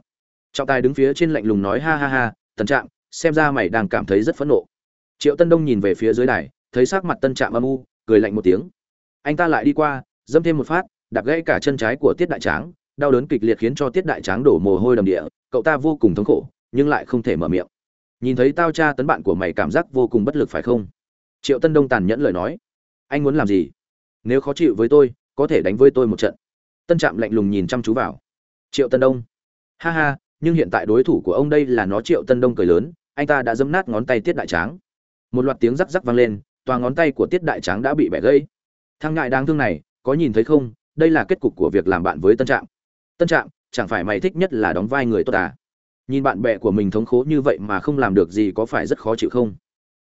trọng tài đứng phía trên lạnh lùng nói ha ha ha Tân trạm, xem ra mày đang cảm thấy rất phẫn nộ. Triệu tân đông nhìn về phía dưới đài, thấy sắc mặt tân trạm âm u, cười lạnh một tiếng. Anh ta lại đi qua dâm thêm một phát, đạp gãy cả chân trái của tiết đại tráng, đau đớn kịch liệt khiến cho tiết đại tráng đổ mồ hôi đầm địa, cậu ta vô cùng thống khổ, nhưng lại không thể mở miệng. Nhìn thấy tao cha tấn bạn của mày cảm giác vô cùng bất lực phải không? Triệu tân đông tàn nhẫn lời nói. Anh muốn làm gì? Nếu khó chịu với tôi, có thể đánh với tôi một trận. Tân trạm lạnh lùng nhìn chăm chú vào. Triệu tân đông. Ha ha nhưng hiện tại đối thủ của ông đây là nó triệu tân đông cười lớn, anh ta đã dẫm nát ngón tay tiết đại tráng. Một loạt tiếng rắc rắc vang lên, toàn ngón tay của tiết đại tráng đã bị bẻ gãy. Thằng ngại đáng thương này, có nhìn thấy không, đây là kết cục của việc làm bạn với tân trạm. Tân trạm, chẳng phải mày thích nhất là đóng vai người tốt à? Nhìn bạn bè của mình thống khổ như vậy mà không làm được gì có phải rất khó chịu không?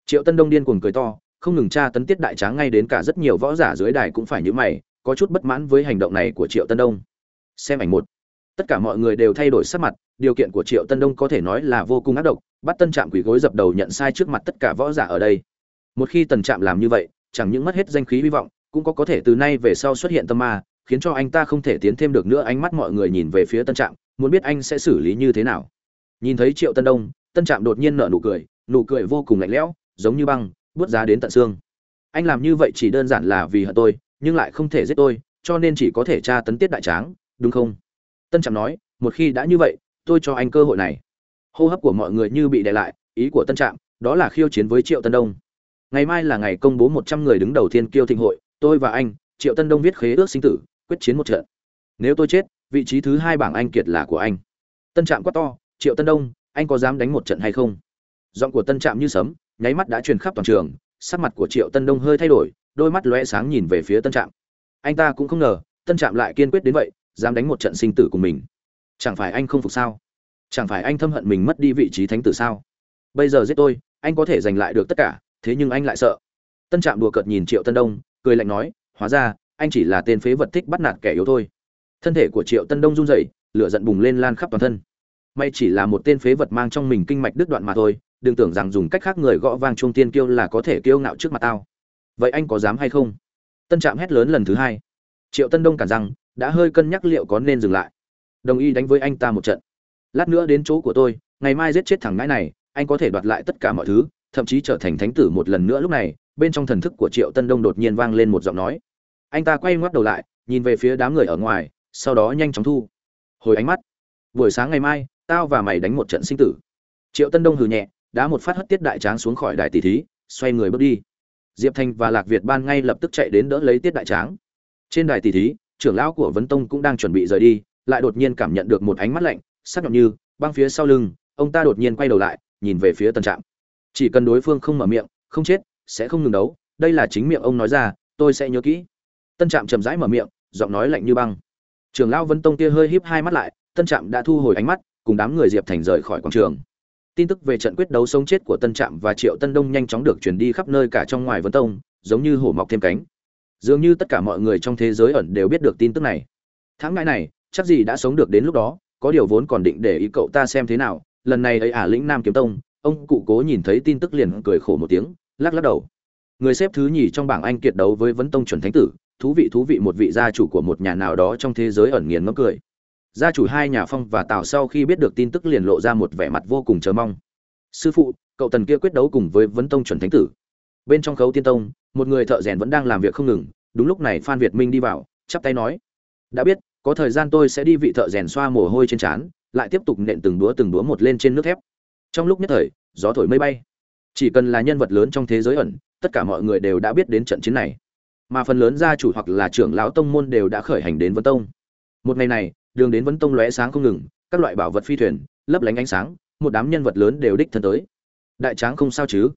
Triệu tân đông điên cuồng cười to, không ngừng tra tấn tiết đại tráng ngay đến cả rất nhiều võ giả dưới đài cũng phải như mày, có chút bất mãn với hành động này của triệu tân đông. Xem ảnh một. Tất cả mọi người đều thay đổi sắc mặt điều kiện của triệu tân đông có thể nói là vô cùng ác độc, bắt tân trạm quỷ gối dập đầu nhận sai trước mặt tất cả võ giả ở đây. Một khi tần trạm làm như vậy, chẳng những mất hết danh khí hy vọng, cũng có có thể từ nay về sau xuất hiện tâm ma, khiến cho anh ta không thể tiến thêm được nữa. Ánh mắt mọi người nhìn về phía tân trạm, muốn biết anh sẽ xử lý như thế nào. Nhìn thấy triệu tân đông, tân trạm đột nhiên nở nụ cười nụ cười vô cùng lạnh lẽo, giống như băng bước giá đến tận xương. Anh làm như vậy chỉ đơn giản là vì hận tôi, nhưng lại không thể giết tôi, cho nên chỉ có thể tra tấn tiết đại tráng, đúng không? Tân trạm nói, một khi đã như vậy tôi cho anh cơ hội này. Hô hấp của mọi người như bị đè lại, ý của tân trạm, đó là khiêu chiến với triệu tân đông. Ngày mai là ngày công bố một trăm người đứng đầu thiên kiêu thịnh hội, tôi và anh, triệu tân đông viết khế ước sinh tử, quyết chiến một trận. Nếu tôi chết, vị trí thứ hai bảng anh kiệt là của anh. Tân trạm quát to, triệu tân đông, anh có dám đánh một trận hay không? Giọng của tân trạm như sấm, nháy mắt đã truyền khắp toàn trường, sắc mặt của triệu tân đông hơi thay đổi, đôi mắt lóe sáng nhìn về phía tân trạm. Anh ta cũng không ngờ, tân trạm lại kiên quyết đến vậy, dám đánh một trận sinh tử của mình chẳng phải anh không phục sao? Chẳng phải anh thâm hận mình mất đi vị trí thánh tử sao? Bây giờ giết tôi, anh có thể giành lại được tất cả, thế nhưng anh lại sợ. Tân trạm đùa cợt nhìn triệu tân đông, cười lạnh nói, hóa ra, anh chỉ là tên phế vật thích bắt nạt kẻ yếu thôi. Thân thể của triệu tân đông run rẩy, lửa giận bùng lên lan khắp toàn thân. May chỉ là một tên phế vật mang trong mình kinh mạch đứt đoạn mà thôi, đừng tưởng rằng dùng cách khác người gõ vang chuông tiên kiêu là có thể kiêu ngạo trước mặt tao. Vậy anh có dám hay không? Tân trạm hét lớn lần thứ hai. Triệu tân đông cản rằng, đã hơi cân nhắc liệu có nên dừng lại đồng ý đánh với anh ta một trận. Lát nữa đến chỗ của tôi, ngày mai giết chết thằng ngãi này, anh có thể đoạt lại tất cả mọi thứ, thậm chí trở thành thánh tử một lần nữa lúc này, bên trong thần thức của triệu tân đông đột nhiên vang lên một giọng nói. Anh ta quay ngoắt đầu lại, nhìn về phía đám người ở ngoài, sau đó nhanh chóng thu. Hồi ánh mắt. Buổi sáng ngày mai, tao và mày đánh một trận sinh tử. Triệu tân đông hừ nhẹ đã một phát hất tiết đại tráng xuống khỏi đài tỷ thí, xoay người bước đi. Diệp thanh và lạc việt ban ngay lập tức chạy đến đỡ lấy tiết đại tráng. Trên đài tỷ thí, trưởng lão của vấn tông cũng đang chuẩn bị rời đi lại đột nhiên cảm nhận được một ánh mắt lạnh, sắc nhọn như băng phía sau lưng, ông ta đột nhiên quay đầu lại, nhìn về phía tân trạm. Chỉ cần đối phương không mở miệng, không chết, sẽ không ngừng đấu, đây là chính miệng ông nói ra, tôi sẽ nhớ kỹ. Tân trạm chậm rãi mở miệng, giọng nói lạnh như băng. Trưởng lão vân tông kia hơi híp hai mắt lại tân trạm đã thu hồi ánh mắt, cùng đám người diệp thành rời khỏi quảng trường. Tin tức về trận quyết đấu sống chết của tân trạm và triệu tân đông nhanh chóng được truyền đi khắp nơi cả trong ngoài vân tông, giống như hổ mọc thêm cánh. Dường như tất cả mọi người trong thế giới ẩn đều biết được tin tức này. Tháng ngày này chắc gì đã sống được đến lúc đó, có điều vốn còn định để ý cậu ta xem thế nào. Lần này ấy ả lĩnh nam kiếm tông, ông cụ cố nhìn thấy tin tức liền cười khổ một tiếng, lắc lắc đầu. Người xếp thứ nhì trong bảng anh kiệt đấu với vấn tông chuẩn thánh tử, thú vị thú vị một vị gia chủ của một nhà nào đó trong thế giới ẩn nghiền ngấm cười. Gia chủ hai nhà phong và tào sau khi biết được tin tức liền lộ ra một vẻ mặt vô cùng chờ mong. Sư phụ, cậu tần kia quyết đấu cùng với vấn tông chuẩn thánh tử. Bên trong khấu tiên tông, một người thợ rèn vẫn đang làm việc không ngừng, đúng lúc này phan việt minh đi vào, chắp tay nói. Đã biết có thời gian tôi sẽ đi vị thợ rèn xoa mồ hôi trên trán, lại tiếp tục nện từng đúa từng đúa một lên trên nước thép. Trong lúc nhất thời, gió thổi mây bay. Chỉ cần là nhân vật lớn trong thế giới ẩn, tất cả mọi người đều đã biết đến trận chiến này. Mà phần lớn gia chủ hoặc là trưởng lão tông môn đều đã khởi hành đến vấn tông. Một ngày này, đường đến vấn tông lóe sáng không ngừng, các loại bảo vật phi thuyền, lấp lánh ánh sáng, một đám nhân vật lớn đều đích thân tới. Đại tráng không sao chứ?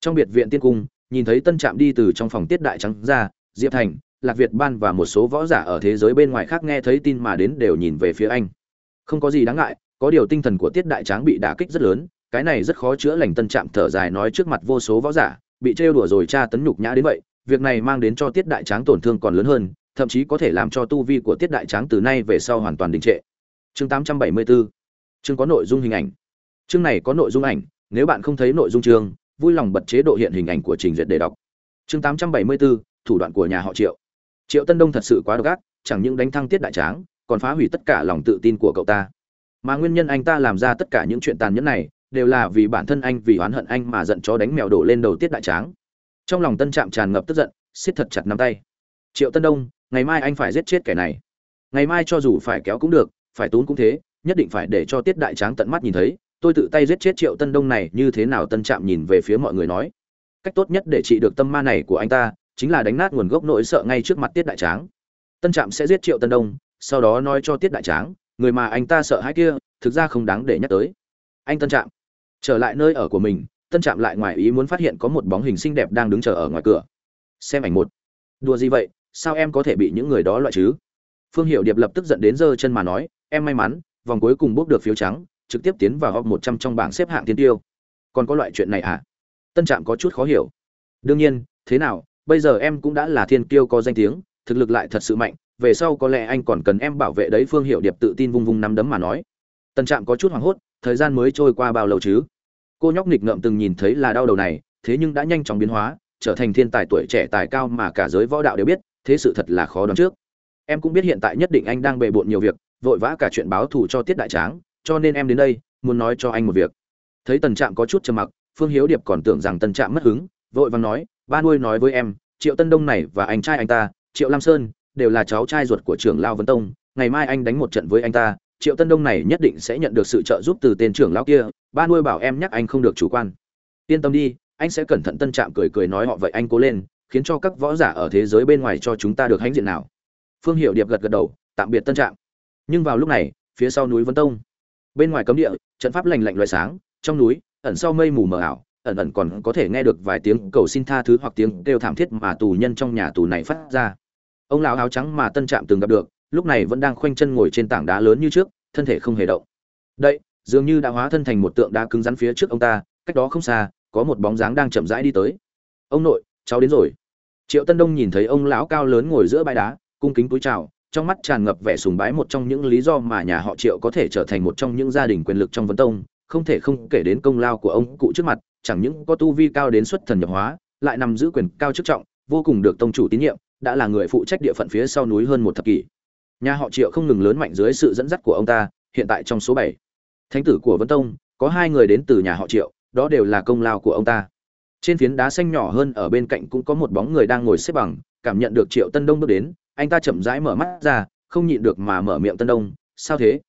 Trong biệt viện tiên cung, nhìn thấy tân trạm đi từ trong phòng tiết đại trắng ra, diệp thành lạc việt ban và một số võ giả ở thế giới bên ngoài khác nghe thấy tin mà đến đều nhìn về phía anh. Không có gì đáng ngại, có điều tinh thần của tiết đại tráng bị đả kích rất lớn, cái này rất khó chữa lành tân trạm thở dài nói trước mặt vô số võ giả, bị trêu đùa rồi tra tấn nhục nhã đến vậy, việc này mang đến cho tiết đại tráng tổn thương còn lớn hơn, thậm chí có thể làm cho tu vi của tiết đại tráng từ nay về sau hoàn toàn đình trệ. Chương 874 chương có nội dung hình ảnh. Chương này có nội dung ảnh, nếu bạn không thấy nội dung chương, vui lòng bật chế độ hiện hình ảnh của trình duyệt để đọc. Chương 874 thủ đoạn của nhà họ triệu triệu tân đông thật sự quá độc ác, chẳng những đánh thăng tiết đại tráng, còn phá hủy tất cả lòng tự tin của cậu ta. Mà nguyên nhân anh ta làm ra tất cả những chuyện tàn nhẫn này, đều là vì bản thân anh vì oán hận anh mà giận chó đánh mèo đổ lên đầu tiết đại tráng. Trong lòng tân trạm tràn ngập tức giận, siết thật chặt nắm tay. Triệu tân đông, ngày mai anh phải giết chết kẻ này. Ngày mai cho dù phải kéo cũng được, phải tốn cũng thế, nhất định phải để cho tiết đại tráng tận mắt nhìn thấy. Tôi tự tay giết chết triệu tân đông này, như thế nào? Tân trạm nhìn về phía mọi người nói. Cách tốt nhất để trị được tâm ma này của anh ta chính là đánh nát nguồn gốc nỗi sợ ngay trước mặt tiết đại tráng. Tân trạm sẽ giết triệu tân đông, sau đó nói cho tiết đại tráng, người mà anh ta sợ hãi kia, thực ra không đáng để nhắc tới. Anh tân trạm, trở lại nơi ở của mình, tân trạm lại ngoài ý muốn phát hiện có một bóng hình xinh đẹp đang đứng chờ ở ngoài cửa. Xem ảnh một. Đùa gì vậy? Sao em có thể bị những người đó loại chứ? Phương hiệu điệp lập tức giận đến giơ chân mà nói, em may mắn, vòng cuối cùng bốc được phiếu trắng, trực tiếp tiến vào họp một trăm trong bảng xếp hạng tiên tiêu. Còn có loại chuyện này à? Tân trạm có chút khó hiểu. Đương nhiên, thế nào bây giờ em cũng đã là thiên kiêu có danh tiếng, thực lực lại thật sự mạnh, về sau có lẽ anh còn cần em bảo vệ đấy phương hiệu điệp tự tin vung vung nắm đấm mà nói. Tân trạm có chút hoảng hốt, thời gian mới trôi qua bao lâu chứ? Cô nhóc nghịch ngợm từng nhìn thấy là đau đầu này, thế nhưng đã nhanh chóng biến hóa, trở thành thiên tài tuổi trẻ tài cao mà cả giới võ đạo đều biết, thế sự thật là khó đoán trước. Em cũng biết hiện tại nhất định anh đang bề bộn nhiều việc, vội vã cả chuyện báo thù cho tiết đại tráng, cho nên em đến đây, muốn nói cho anh một việc. Thấy tần trạm có chút trầm mặc, phương hiếu điệp còn tưởng rằng tần trạm mất hứng vội vàng nói, ba nuôi nói với em, triệu tân đông này và anh trai anh ta, triệu lam sơn, đều là cháu trai ruột của trưởng lao vân tông. Ngày mai anh đánh một trận với anh ta, triệu tân đông này nhất định sẽ nhận được sự trợ giúp từ tên trưởng lao kia. Ba nuôi bảo em nhắc anh không được chủ quan. Yên tâm đi, anh sẽ cẩn thận tân trạm cười cười nói họ vậy anh cố lên, khiến cho các võ giả ở thế giới bên ngoài cho chúng ta được hãnh diện nào. Phương hiệu điệp gật gật đầu, tạm biệt tân trạm. Nhưng vào lúc này, phía sau núi vân tông, bên ngoài cấm địa, trận pháp lành lạnh loại sáng, trong núi, ẩn sau mây mù mờ ảo ẩn ẩn còn có thể nghe được vài tiếng cầu xin tha thứ hoặc tiếng kêu thảm thiết mà tù nhân trong nhà tù này phát ra. Ông lão áo trắng mà tân trạm từng gặp được, lúc này vẫn đang khoanh chân ngồi trên tảng đá lớn như trước, thân thể không hề động. Đây dường như đã hóa thân thành một tượng đá cứng rắn phía trước ông ta, cách đó không xa, có một bóng dáng đang chậm rãi đi tới. Ông nội, cháu đến rồi. Triệu tân đông nhìn thấy ông lão cao lớn ngồi giữa bãi đá, cung kính cúi chào, trong mắt tràn ngập vẻ sùng bái một trong những lý do mà nhà họ triệu có thể trở thành một trong những gia đình quyền lực trong vấn tông, không thể không kể đến công lao của ông cụ trước mặt chẳng những có tu vi cao đến xuất thần nhập hóa, lại nằm giữ quyền cao chức trọng, vô cùng được tông chủ tín nhiệm, đã là người phụ trách địa phận phía sau núi hơn một thập kỷ. Nhà họ triệu không ngừng lớn mạnh dưới sự dẫn dắt của ông ta, hiện tại trong số bảy. Thánh tử của vân tông, có hai người đến từ nhà họ triệu, đó đều là công lao của ông ta. Trên phiến đá xanh nhỏ hơn ở bên cạnh cũng có một bóng người đang ngồi xếp bằng, cảm nhận được triệu tân đông bước đến, anh ta chậm rãi mở mắt ra, không nhịn được mà mở miệng tân đông, sao thế?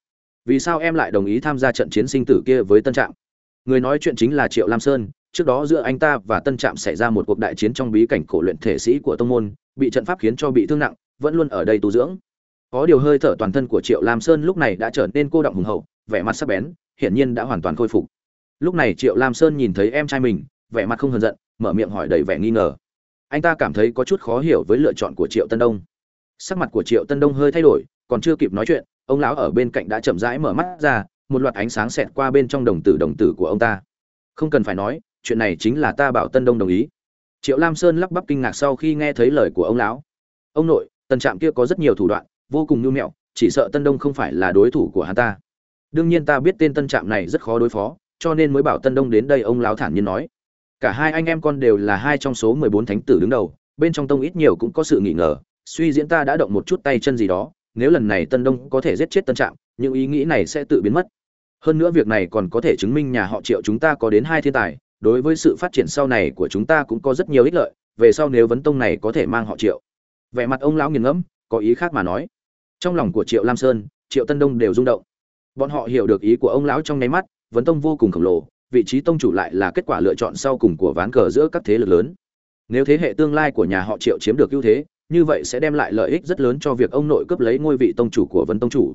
Vì sao em lại đồng ý tham gia trận chiến sinh tử kia với tân trạm người nói chuyện chính là triệu lam sơn, trước đó giữa anh ta và tân trạm xảy ra một cuộc đại chiến trong bí cảnh cổ luyện thể sĩ của tông môn, bị trận pháp khiến cho bị thương nặng, vẫn luôn ở đây tu dưỡng. Có điều hơi thở toàn thân của triệu lam sơn lúc này đã trở nên cô động hùng hậu, vẻ mặt sắc bén, hiển nhiên đã hoàn toàn khôi phục. Lúc này triệu lam sơn nhìn thấy em trai mình, vẻ mặt không hờn giận, mở miệng hỏi đầy vẻ nghi ngờ. Anh ta cảm thấy có chút khó hiểu với lựa chọn của triệu tân đông. Sắc mặt của triệu tân đông hơi thay đổi, còn chưa kịp nói chuyện, ông lão ở bên cạnh đã chậm rãi mở mắt ra một loạt ánh sáng xẹt qua bên trong đồng tử đồng tử của ông ta. Không cần phải nói, chuyện này chính là ta bảo tân đông đồng ý. Triệu lam sơn lắp bắp kinh ngạc sau khi nghe thấy lời của ông lão. Ông nội tân trạm kia có rất nhiều thủ đoạn, vô cùng nhu mẹo, chỉ sợ tân đông không phải là đối thủ của hắn ta. Đương nhiên ta biết tên tân trạm này rất khó đối phó, cho nên mới bảo tân đông đến đây, ông lão thản nhiên nói. Cả hai anh em con đều là hai trong số mười bốn thánh tử đứng đầu, bên trong tông ít nhiều cũng có sự nghi ngờ, suy diễn ta đã động một chút tay chân gì đó, nếu lần này tân đông có thể giết chết tân trạm, những ý nghĩ này sẽ tự biến mất hơn nữa việc này còn có thể chứng minh nhà họ triệu chúng ta có đến hai thiên tài, đối với sự phát triển sau này của chúng ta cũng có rất nhiều ích lợi, về sau nếu vấn tông này có thể mang họ triệu. Vẻ mặt ông lão nghiền ngẫm, có ý khác mà nói. Trong lòng của triệu lam sơn, triệu tân đông đều rung động. Bọn họ hiểu được ý của ông lão trong nháy mắt, vấn tông vô cùng khổng lồ, vị trí tông chủ lại là kết quả lựa chọn sau cùng của ván cờ giữa các thế lực lớn. Nếu thế hệ tương lai của nhà họ triệu chiếm được ưu thế, như vậy sẽ đem lại lợi ích rất lớn cho việc ông nội cướp lấy ngôi vị tông chủ của vấn tông chủ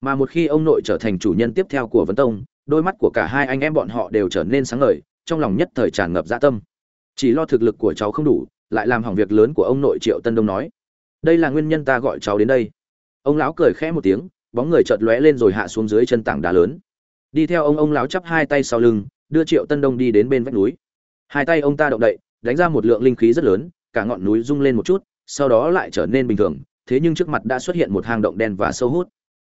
mà một khi ông nội trở thành chủ nhân tiếp theo của vấn tông, đôi mắt của cả hai anh em bọn họ đều trở nên sáng ngời, trong lòng nhất thời tràn ngập dã tâm. Chỉ lo thực lực của cháu không đủ, lại làm hỏng việc lớn của ông nội triệu tân đông nói. Đây là nguyên nhân ta gọi cháu đến đây. Ông lão cười khẽ một tiếng, bóng người chợt lóe lên rồi hạ xuống dưới chân tảng đá lớn. Đi theo ông ông lão chắp hai tay sau lưng, đưa triệu tân đông đi đến bên vách núi. Hai tay ông ta động đậy, đánh ra một lượng linh khí rất lớn, cả ngọn núi rung lên một chút, sau đó lại trở nên bình thường, thế nhưng trước mặt đã xuất hiện một hang động đen và sâu hút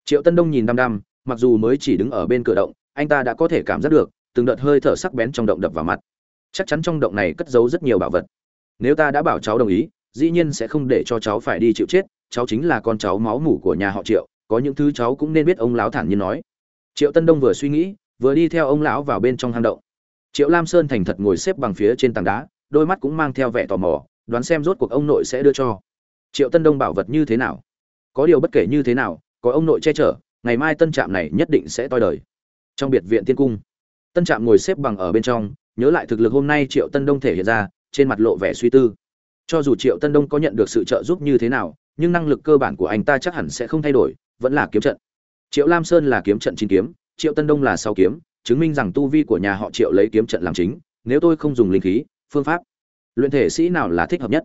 triệu tân đông nhìn đăm đăm, mặc dù mới chỉ đứng ở bên cửa động, anh ta đã có thể cảm giác được, từng đợt hơi thở sắc bén trong động đập vào mặt. Chắc chắn trong động này cất giấu rất nhiều bảo vật. Nếu ta đã bảo cháu đồng ý, dĩ nhiên sẽ không để cho cháu phải đi chịu chết, cháu chính là con cháu máu mủ của nhà họ triệu, có những thứ cháu cũng nên biết, ông lão thản nhiên nói. Triệu tân đông vừa suy nghĩ, vừa đi theo ông lão vào bên trong hang động. Triệu lam sơn thành thật ngồi xếp bằng phía trên tảng đá, đôi mắt cũng mang theo vẻ tò mò, đoán xem rốt cuộc ông nội sẽ đưa cho. Triệu tân đông bảo vật như thế nào? Có điều bất kể như thế nào có ông nội che chở, ngày mai tân trạm này nhất định sẽ toi đời. Trong biệt viện tiên cung, tân trạm ngồi xếp bằng ở bên trong, nhớ lại thực lực hôm nay triệu tân đông thể hiện ra, trên mặt lộ vẻ suy tư. Cho dù triệu tân đông có nhận được sự trợ giúp như thế nào, nhưng năng lực cơ bản của anh ta chắc hẳn sẽ không thay đổi, vẫn là kiếm trận. Triệu lam sơn là kiếm trận chín kiếm, triệu tân đông là sáu kiếm, chứng minh rằng tu vi của nhà họ triệu lấy kiếm trận làm chính, nếu tôi không dùng linh khí, phương pháp, luyện thể sĩ nào là thích hợp nhất.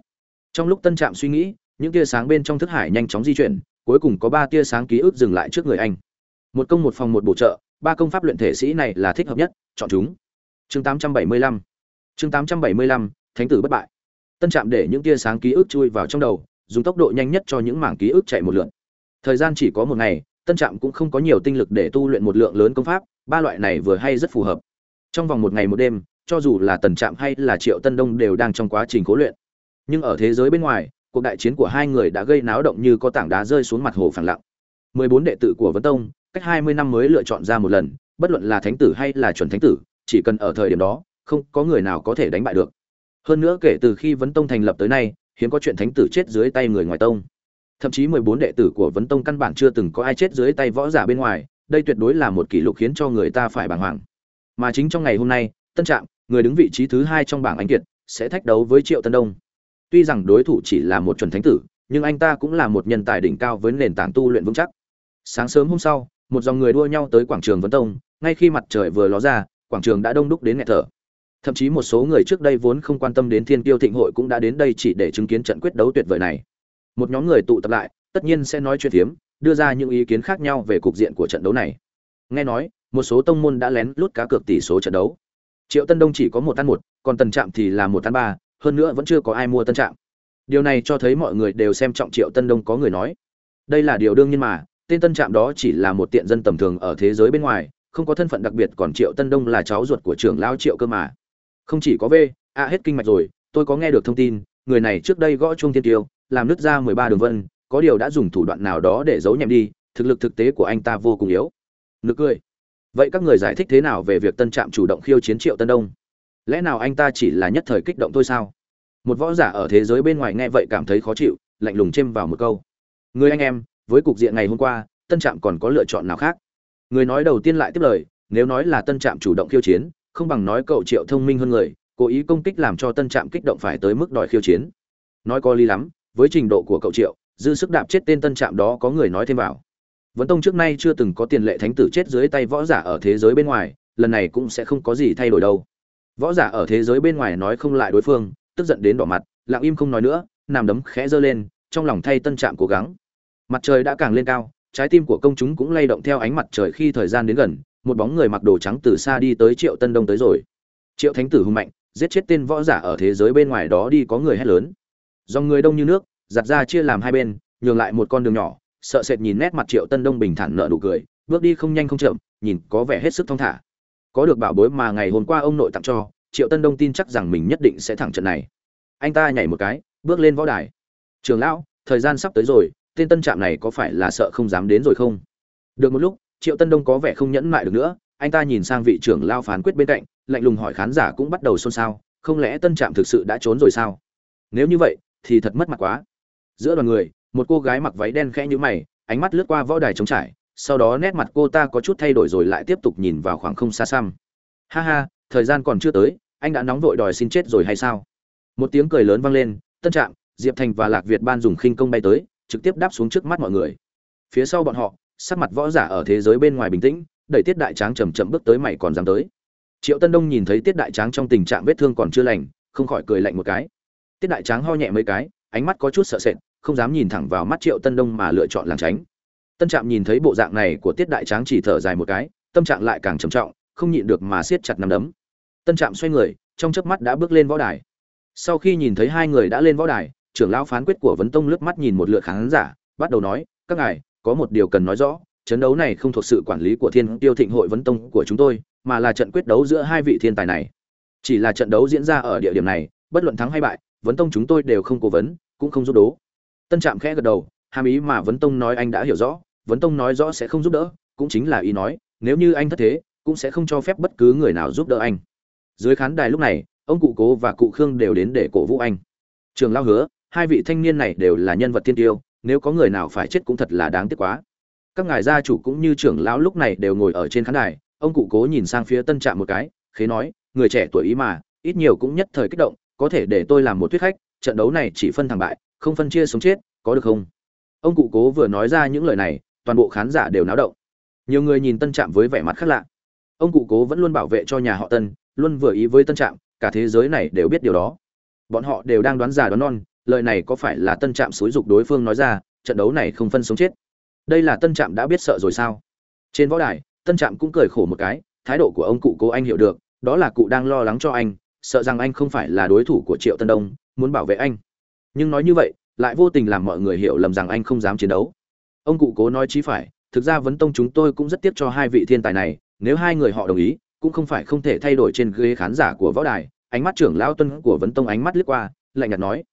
Trong lúc tân trạm suy nghĩ, những tia sáng bên trong thức hải nhanh chóng di chuyển cuối cùng có ba tia sáng ký ức dừng lại trước người anh. Một công một phòng một bổ trợ ba công pháp luyện thể sĩ này là thích hợp nhất chọn chúng. Chương 875 chương 875, thánh tử bất bại. Tân trạm để những tia sáng ký ức chui vào trong đầu dùng tốc độ nhanh nhất cho những mảng ký ức chạy một lượn thời gian chỉ có một ngày tân trạm cũng không có nhiều tinh lực để tu luyện một lượng lớn công pháp ba loại này vừa hay rất phù hợp. Trong vòng một ngày một đêm cho dù là tần trạm hay là triệu tân đông đều đang trong quá trình cố luyện. Nhưng ở thế giới bên ngoài cuộc đại chiến của hai người đã gây náo động như có tảng đá rơi xuống mặt hồ phẳng lặng. Mười bốn đệ tử của vấn tông, cách hai mươi năm mới lựa chọn ra một lần, bất luận là thánh tử hay là chuẩn thánh tử, chỉ cần ở thời điểm đó, không có người nào có thể đánh bại được. Hơn nữa kể từ khi vấn tông thành lập tới nay, hiếm có chuyện thánh tử chết dưới tay người ngoài tông. Thậm chí mười bốn đệ tử của vấn tông căn bản chưa từng có ai chết dưới tay võ giả bên ngoài, đây tuyệt đối là một kỷ lục khiến cho người ta phải bàng hoàng. Mà chính trong ngày hôm nay, tân trạm, người đứng vị trí thứ hai trong bảng anh kiệt, sẽ thách đấu với triệu tân đông tuy rằng đối thủ chỉ là một chuẩn thánh tử, nhưng anh ta cũng là một nhân tài đỉnh cao với nền tảng tu luyện vững chắc. Sáng sớm hôm sau, một dòng người đua nhau tới quảng trường vấn tông, ngay khi mặt trời vừa ló ra, quảng trường đã đông đúc đến nghẹt thở. Thậm chí một số người trước đây vốn không quan tâm đến thiên tiêu thịnh hội cũng đã đến đây chỉ để chứng kiến trận quyết đấu tuyệt vời này. Một nhóm người tụ tập lại, tất nhiên sẽ nói chuyện phiếm, đưa ra những ý kiến khác nhau về cục diện của trận đấu này. Nghe nói, một số tông môn đã lén lút cá cược tỷ số trận đấu. Triệu tân đông chỉ có một tan một, còn tần trạm thì là một tan ba hơn nữa vẫn chưa có ai mua tân trạm. Điều này cho thấy mọi người đều xem trọng triệu tân đông, có người nói, đây là điều đương nhiên mà, tên tân trạm đó chỉ là một tiện dân tầm thường ở thế giới bên ngoài, không có thân phận đặc biệt, còn triệu tân đông là cháu ruột của trưởng lão triệu cơ mà. Không chỉ có v, a hết kinh mạch rồi, tôi có nghe được thông tin, người này trước đây gõ chuông thiên tiêu, làm nứt ra mười ba đường vân, có điều đã dùng thủ đoạn nào đó để giấu nhẹm đi, thực lực thực tế của anh ta vô cùng yếu. Nực cười. Vậy các người giải thích thế nào về việc tân trạm chủ động khiêu chiến triệu tân đông? Lẽ nào anh ta chỉ là nhất thời kích động thôi sao? Một võ giả ở thế giới bên ngoài nghe vậy cảm thấy khó chịu, lạnh lùng chêm vào một câu. Người anh em, với cục diện ngày hôm qua, tân trạm còn có lựa chọn nào khác? Người nói đầu tiên lại tiếp lời, nếu nói là tân trạm chủ động khiêu chiến, không bằng nói cậu triệu thông minh hơn người, cố ý công kích làm cho tân trạm kích động phải tới mức đòi khiêu chiến. Nói có lý lắm, với trình độ của cậu triệu, dư sức đạp chết tên tân trạm đó có người nói thêm vào. Vấn tông trước nay chưa từng có tiền lệ thánh tử chết dưới tay võ giả ở thế giới bên ngoài, lần này cũng sẽ không có gì thay đổi đâu võ giả ở thế giới bên ngoài nói không lại đối phương, tức giận đến đỏ mặt, lặng im không nói nữa, nằm đấm khẽ giơ lên, trong lòng thay tân trạm cố gắng. Mặt trời đã càng lên cao, trái tim của công chúng cũng lay động theo ánh mặt trời khi thời gian đến gần, một bóng người mặc đồ trắng từ xa đi tới triệu tân đông tới rồi. Triệu thánh tử hùng mạnh, giết chết tên võ giả ở thế giới bên ngoài đó đi có người hét lớn. Dòng người đông như nước, giặt ra chia làm hai bên, nhường lại một con đường nhỏ, sợ sệt nhìn nét mặt triệu tân đông bình thản nợ nụ cười, bước đi không nhanh không chậm, nhìn có vẻ hết sức thong thả có được bảo bối mà ngày hôm qua ông nội tặng cho, triệu tân đông tin chắc rằng mình nhất định sẽ thẳng trận này. Anh ta nhảy một cái, bước lên võ đài. Trường lão, thời gian sắp tới rồi, tên tân trạm này có phải là sợ không dám đến rồi không? Được một lúc, triệu tân đông có vẻ không nhẫn mại được nữa, anh ta nhìn sang vị trưởng lao phán quyết bên cạnh, lạnh lùng hỏi khán giả cũng bắt đầu xôn xao, không lẽ tân trạm thực sự đã trốn rồi sao? Nếu như vậy, thì thật mất mặt quá. Giữa đoàn người, một cô gái mặc váy đen khẽ như mày, ánh mắt lướt qua võ đài trống trải sau đó nét mặt cô ta có chút thay đổi rồi lại tiếp tục nhìn vào khoảng không xa xăm. Ha ha, thời gian còn chưa tới, anh đã nóng vội đòi xin chết rồi hay sao? Một tiếng cười lớn vang lên, tân trạm, diệp thành và lạc việt ban dùng khinh công bay tới, trực tiếp đáp xuống trước mắt mọi người. Phía sau bọn họ, sắc mặt võ giả ở thế giới bên ngoài bình tĩnh, đẩy tiết đại tráng chầm chậm bước tới mày còn dám tới. Triệu tân đông nhìn thấy tiết đại tráng trong tình trạng vết thương còn chưa lành, không khỏi cười lạnh một cái. Tiết đại tráng ho nhẹ mấy cái, ánh mắt có chút sợ sệt, không dám nhìn thẳng vào mắt triệu tân đông mà lựa chọn làng tránh tân trạm nhìn thấy bộ dạng này của tiết đại tráng chỉ thở dài một cái, tâm trạng lại càng trầm trọng, không nhịn được mà siết chặt nắm đấm. Tân trạm xoay người, trong chớp mắt đã bước lên võ đài. Sau khi nhìn thấy hai người đã lên võ đài, trưởng lão phán quyết của vấn tông lướt mắt nhìn một lượt khán giả, bắt đầu nói, các ngài, có một điều cần nói rõ, trận đấu này không thuộc sự quản lý của thiên tiêu thịnh hội vấn tông của chúng tôi, mà là trận quyết đấu giữa hai vị thiên tài này. Chỉ là trận đấu diễn ra ở địa điểm này, bất luận thắng hay bại, vấn tông chúng tôi đều không cố vấn, cũng không giúp đố. Tân trạm khẽ gật đầu, hàm ý mà vấn tông nói anh đã hiểu rõ vấn tông nói rõ sẽ không giúp đỡ, cũng chính là ý nói, nếu như anh thất thế, cũng sẽ không cho phép bất cứ người nào giúp đỡ anh. Dưới khán đài lúc này, ông cụ cố và cụ khương đều đến để cổ vũ anh. Trường lao hứa, hai vị thanh niên này đều là nhân vật thiên tiêu, nếu có người nào phải chết cũng thật là đáng tiếc quá. Các ngài gia chủ cũng như trưởng lão lúc này đều ngồi ở trên khán đài, ông cụ cố nhìn sang phía tân trạm một cái, khế nói, người trẻ tuổi ý mà, ít nhiều cũng nhất thời kích động, có thể để tôi làm một thuyết khách, trận đấu này chỉ phân thắng bại, không phân chia sống chết, có được không? Ông cụ cố vừa nói ra những lời này toàn bộ khán giả đều náo động. Nhiều người nhìn tân trạm với vẻ mặt khác lạ. Ông cụ cố vẫn luôn bảo vệ cho nhà họ tân, luôn vừa ý với tân trạm, cả thế giới này đều biết điều đó. Bọn họ đều đang đoán già đoán non, lời này có phải là tân trạm xúi dục đối phương nói ra, trận đấu này không phân sống chết. Đây là tân trạm đã biết sợ rồi sao? Trên võ đài, tân trạm cũng cười khổ một cái, thái độ của ông cụ cố anh hiểu được, đó là cụ đang lo lắng cho anh, sợ rằng anh không phải là đối thủ của triệu tân đông, muốn bảo vệ anh. Nhưng nói như vậy, lại vô tình làm mọi người hiểu lầm rằng anh không dám chiến đấu ông cụ cố nói chí phải, thực ra vấn tông chúng tôi cũng rất tiếc cho hai vị thiên tài này, nếu hai người họ đồng ý, cũng không phải không thể thay đổi trên ghế khán giả của võ đài. Ánh mắt trưởng lão tuân của vấn tông ánh mắt lướt qua, lạnh nhạt nói.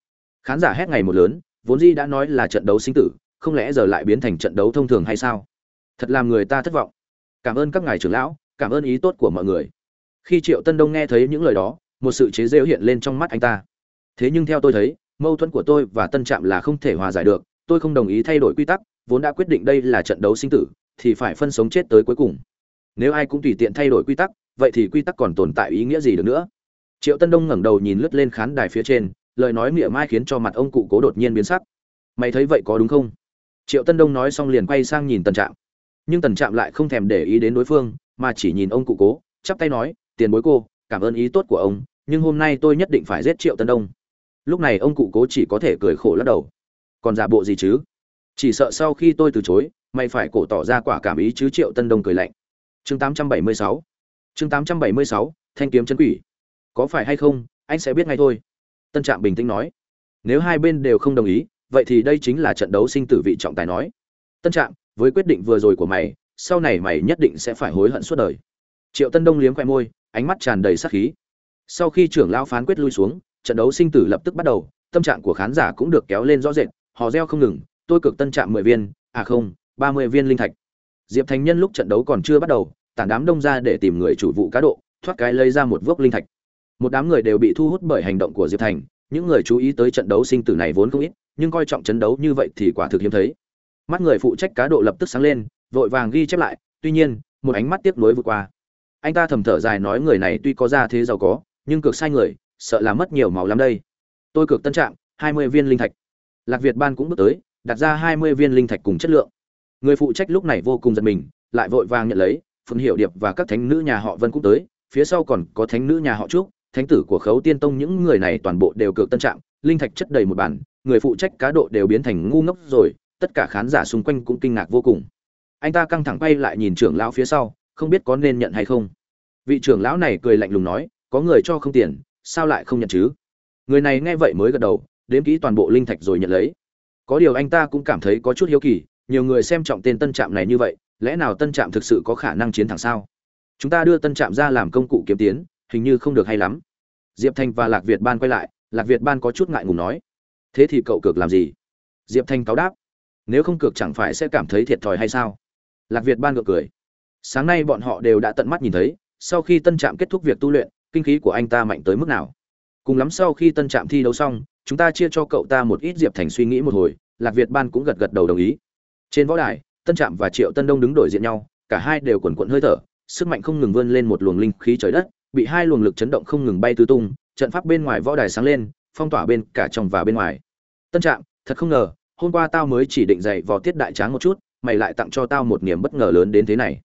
Khán giả hét ngày một lớn, vốn dĩ đã nói là trận đấu sinh tử, không lẽ giờ lại biến thành trận đấu thông thường hay sao? Thật làm người ta thất vọng. Cảm ơn các ngài trưởng lão, cảm ơn ý tốt của mọi người. Khi triệu tân đông nghe thấy những lời đó, một sự chế rêu hiện lên trong mắt anh ta. Thế nhưng theo tôi thấy, mâu thuẫn của tôi và tân trạm là không thể hòa giải được, tôi không đồng ý thay đổi quy tắc vốn đã quyết định đây là trận đấu sinh tử, thì phải phân sống chết tới cuối cùng. Nếu ai cũng tùy tiện thay đổi quy tắc, vậy thì quy tắc còn tồn tại ý nghĩa gì được nữa? Triệu tân đông ngẩng đầu nhìn lướt lên khán đài phía trên, lời nói mỉa mai khiến cho mặt ông cụ cố đột nhiên biến sắc. Mày thấy vậy có đúng không? Triệu tân đông nói xong liền quay sang nhìn tần trạm. Nhưng tần trạm lại không thèm để ý đến đối phương, mà chỉ nhìn ông cụ cố, chắp tay nói, tiền bối cô, cảm ơn ý tốt của ông, nhưng hôm nay tôi nhất định phải giết triệu tân đông. Lúc này ông cụ cố chỉ có thể cười khổ lắc đầu. Còn giả bộ gì chứ? Chỉ sợ sau khi tôi từ chối mày phải cổ tỏ ra quả cảm ý chứ triệu tân đông cười lạnh. Chương 876 chương 876, thanh kiếm chân quỷ. Có phải hay không anh sẽ biết ngay thôi. Tân trạm bình tĩnh nói. Nếu hai bên đều không đồng ý vậy thì đây chính là trận đấu sinh tử vị trọng tài nói. Tân trạm với quyết định vừa rồi của mày sau này mày nhất định sẽ phải hối hận suốt đời. Triệu tân đông liếm khoe môi ánh mắt tràn đầy sát khí. Sau khi trưởng lao phán quyết lui xuống trận đấu sinh tử lập tức bắt đầu tâm trạng của khán giả cũng được kéo lên rõ rệt họ reo không ngừng tôi cực tân trạm mười viên à không, ba mươi viên linh thạch. Diệp thành nhân lúc trận đấu còn chưa bắt đầu, tản đám đông ra để tìm người chủ vụ cá độ, thoát cái lấy ra một vốc linh thạch. Một đám người đều bị thu hút bởi hành động của diệp thành, những người chú ý tới trận đấu sinh tử này vốn không ít, nhưng coi trọng trận đấu như vậy thì quả thực hiếm thấy. Mắt người phụ trách cá độ lập tức sáng lên, vội vàng ghi chép lại, tuy nhiên, một ánh mắt tiếc nuối vượt qua. Anh ta thầm thở dài nói người này tuy có ra thế giàu có, nhưng cược sai người, sợ là mất nhiều máu lắm đây. Tôi cược tân trạng hai mươi viên linh thạch. Lạc việt ban cũng bước tới đặt ra hai mươi viên linh thạch cùng chất lượng. Người phụ trách lúc này vô cùng giật mình, lại vội vàng nhận lấy phun hiệu điệp và các thánh nữ nhà họ vân cũng tới, phía sau còn có thánh nữ nhà họ trúc, thánh tử của khấu tiên tông, những người này toàn bộ đều cược tân trạng linh thạch chất đầy một bản, người phụ trách cá độ đều biến thành ngu ngốc rồi, tất cả khán giả xung quanh cũng kinh ngạc vô cùng. Anh ta căng thẳng quay lại nhìn trưởng lão phía sau, không biết có nên nhận hay không. Vị trưởng lão này cười lạnh lùng nói, có người cho không tiền, sao lại không nhận chứ? Người này nghe vậy mới gật đầu, đếm kỹ toàn bộ linh thạch rồi nhận lấy có điều anh ta cũng cảm thấy có chút hiếu kỳ, nhiều người xem trọng tên tân trạm này như vậy, lẽ nào tân trạm thực sự có khả năng chiến thắng sao? Chúng ta đưa tân trạm ra làm công cụ kiếm tiến, hình như không được hay lắm. Diệp thanh và lạc việt ban quay lại, lạc việt ban có chút ngại ngùng nói. Thế thì cậu cược làm gì? Diệp thanh cáo đáp. Nếu không cược chẳng phải sẽ cảm thấy thiệt thòi hay sao? Lạc việt ban ngược cười. Sáng nay bọn họ đều đã tận mắt nhìn thấy, sau khi tân trạm kết thúc việc tu luyện, kinh khí của anh ta mạnh tới mức nào? Cùng lắm sau khi tân trạm thi đấu xong chúng ta chia cho cậu ta một ít diệp thành suy nghĩ một hồi, lạc việt ban cũng gật gật đầu đồng ý. Trên võ đài, tân trạm và triệu tân đông đứng đổi diện nhau, cả hai đều quần quận hơi thở, sức mạnh không ngừng vươn lên một luồng linh khí trời đất, bị hai luồng lực chấn động không ngừng bay tứ tung, trận pháp bên ngoài võ đài sáng lên, phong tỏa bên, cả trong và bên ngoài. Tân trạm, thật không ngờ, hôm qua tao mới chỉ định dạy vò tiết đại tráng một chút, mày lại tặng cho tao một niềm bất ngờ lớn đến thế này.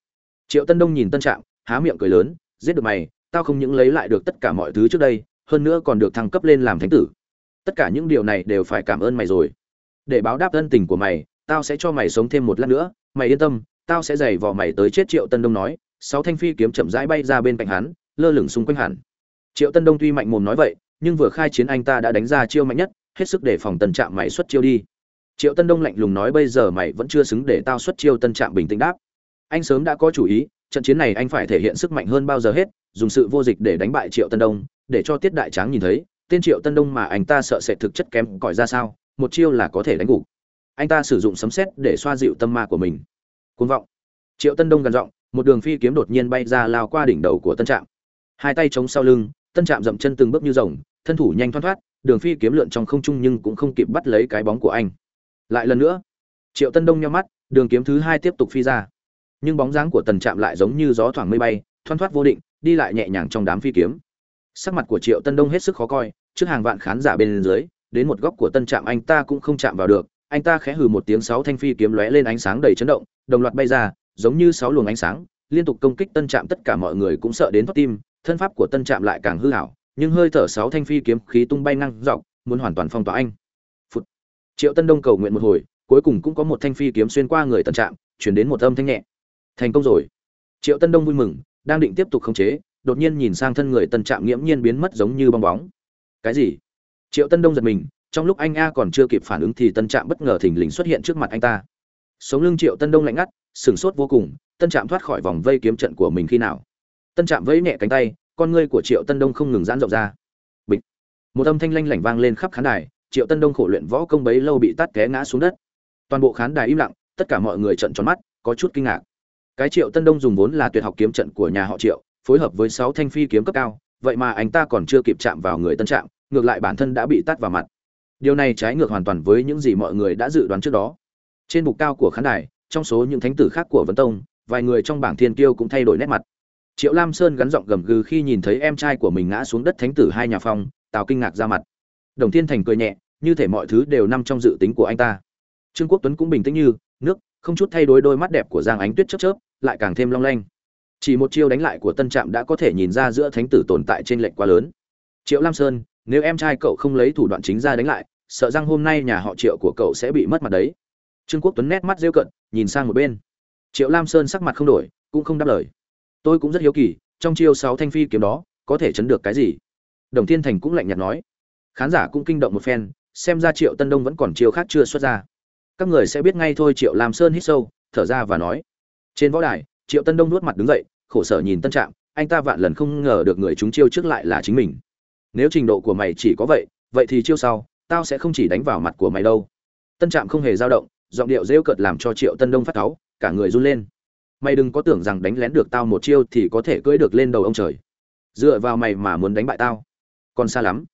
Triệu tân đông nhìn tân trạm, há miệng cười lớn, giết được mày, tao không những lấy lại được tất cả mọi thứ trước đây, hơn nữa còn được thăng cấp lên làm thánh tử tất cả những điều này đều phải cảm ơn mày rồi. Để báo đáp ân tình của mày, tao sẽ cho mày sống thêm một lát nữa. Mày yên tâm, tao sẽ giày vò mày tới chết triệu tân đông nói. Sáu thanh phi kiếm chậm rãi bay ra bên cạnh hắn, lơ lửng xung quanh hẳn. Triệu tân đông tuy mạnh mồm nói vậy, nhưng vừa khai chiến anh ta đã đánh ra chiêu mạnh nhất, hết sức để phòng tân trạm mày xuất chiêu đi. Triệu tân đông lạnh lùng nói bây giờ mày vẫn chưa xứng để tao xuất chiêu, tân trạm bình tĩnh đáp. Anh sớm đã có chủ ý, trận chiến này anh phải thể hiện sức mạnh hơn bao giờ hết, dùng sự vô dịch để đánh bại triệu tân đông, để cho tiết đại tráng nhìn thấy tên triệu tân đông mà anh ta sợ sẽ thực chất kém cỏi ra sao, một chiêu là có thể đánh gục. Anh ta sử dụng sấm sét để xoa dịu tâm ma của mình. Côn vọng. Triệu tân đông gần giọng, một đường phi kiếm đột nhiên bay ra lao qua đỉnh đầu của tân trạm. Hai tay chống sau lưng, tân trạm dậm chân từng bước như rồng, thân thủ nhanh thoát thoát, đường phi kiếm lượn trong không trung nhưng cũng không kịp bắt lấy cái bóng của anh. Lại lần nữa. Triệu tân đông nhau mắt, đường kiếm thứ hai tiếp tục phi ra. Nhưng bóng dáng của tần trạm lại giống như gió thoảng mây bay thoăn thoát vô định, đi lại nhẹ nhàng trong đám phi kiếm. Sắc mặt của triệu tân đông hết sức khó coi trước hàng vạn khán giả bên dưới, đến một góc của tân trạm anh ta cũng không chạm vào được. Anh ta khẽ hừ một tiếng sáu thanh phi kiếm lóe lên ánh sáng đầy chấn động, đồng loạt bay ra, giống như sáu luồng ánh sáng, liên tục công kích tân trạm tất cả mọi người cũng sợ đến thoát tim, thân pháp của tân trạm lại càng hư hảo, nhưng hơi thở sáu thanh phi kiếm khí tung bay ngang dọc, muốn hoàn toàn phong tỏa anh. Phụt. triệu tân đông cầu nguyện một hồi, cuối cùng cũng có một thanh phi kiếm xuyên qua người tân trạm truyền đến một âm thanh nhẹ. Thành công rồi. Triệu tân đông vui mừng, đang định tiếp tục khống chế, đột nhiên nhìn sang thân người tân trạm nghiễm nhiên biến mất giống như bong bóng cái gì? Triệu tân đông giật mình, trong lúc anh a còn chưa kịp phản ứng thì tân trạm bất ngờ thình lình xuất hiện trước mặt anh ta. Sống lưng triệu tân đông lạnh ngắt sửng sốt vô cùng, tân trạm thoát khỏi vòng vây kiếm trận của mình khi nào? Tân trạm vẫy nhẹ cánh tay, con ngươi của triệu tân đông không ngừng giãn rộng ra. Bịch! Một âm thanh lanh lảnh vang lên khắp khán đài, triệu tân đông khổ luyện võ công bấy lâu bị tắt té ngã xuống đất. Toàn bộ khán đài im lặng, tất cả mọi người trợn tròn mắt, có chút kinh ngạc. Cái triệu tân đông dùng vốn là tuyệt học kiếm trận của nhà họ triệu, phối hợp với sáu thanh phi kiếm cấp cao vậy mà anh ta còn chưa kịp chạm vào người tân trạm ngược lại bản thân đã bị tắt vào mặt. Điều này trái ngược hoàn toàn với những gì mọi người đã dự đoán trước đó. Trên bục cao của khán đài, trong số những thánh tử khác của vấn tông, vài người trong bảng thiên kiêu cũng thay đổi nét mặt. Triệu lam sơn gắn giọng gầm gừ khi nhìn thấy em trai của mình ngã xuống đất thánh tử hai nhà phong, tào kinh ngạc ra mặt. Đồng thiên thành cười nhẹ, như thể mọi thứ đều nằm trong dự tính của anh ta. Trương quốc tuấn cũng bình tĩnh như nước, không chút thay đổi đôi mắt đẹp của giang ánh tuyết chớp chớp, lại càng thêm long lanh chỉ một chiêu đánh lại của tân trạm đã có thể nhìn ra giữa thánh tử tồn tại trên lệnh quá lớn. Triệu lam sơn, nếu em trai cậu không lấy thủ đoạn chính ra đánh lại, sợ rằng hôm nay nhà họ triệu của cậu sẽ bị mất mặt đấy. Trương quốc tuấn nét mắt rêu cận, nhìn sang một bên. Triệu lam sơn sắc mặt không đổi, cũng không đáp lời. Tôi cũng rất hiếu kỳ, trong chiêu sáu thanh phi kiếm đó, có thể chấn được cái gì? Đồng thiên thành cũng lạnh nhạt nói. Khán giả cũng kinh động một phen, xem ra triệu tân đông vẫn còn chiêu khác chưa xuất ra. Các người sẽ biết ngay thôi, triệu lam sơn hít sâu, thở ra và nói. Trên võ đài, triệu tân đông nuốt mặt đứng dậy khổ sở nhìn tân trạm, anh ta vạn lần không ngờ được người chúng chiêu trước lại là chính mình. Nếu trình độ của mày chỉ có vậy vậy thì chiêu sau, tao sẽ không chỉ đánh vào mặt của mày đâu. Tân trạm không hề dao động, giọng điệu rêu cợt làm cho triệu tân đông phát cáu, cả người run lên. Mày đừng có tưởng rằng đánh lén được tao một chiêu thì có thể cưỡi được lên đầu ông trời. Dựa vào mày mà muốn đánh bại tao. Còn xa lắm.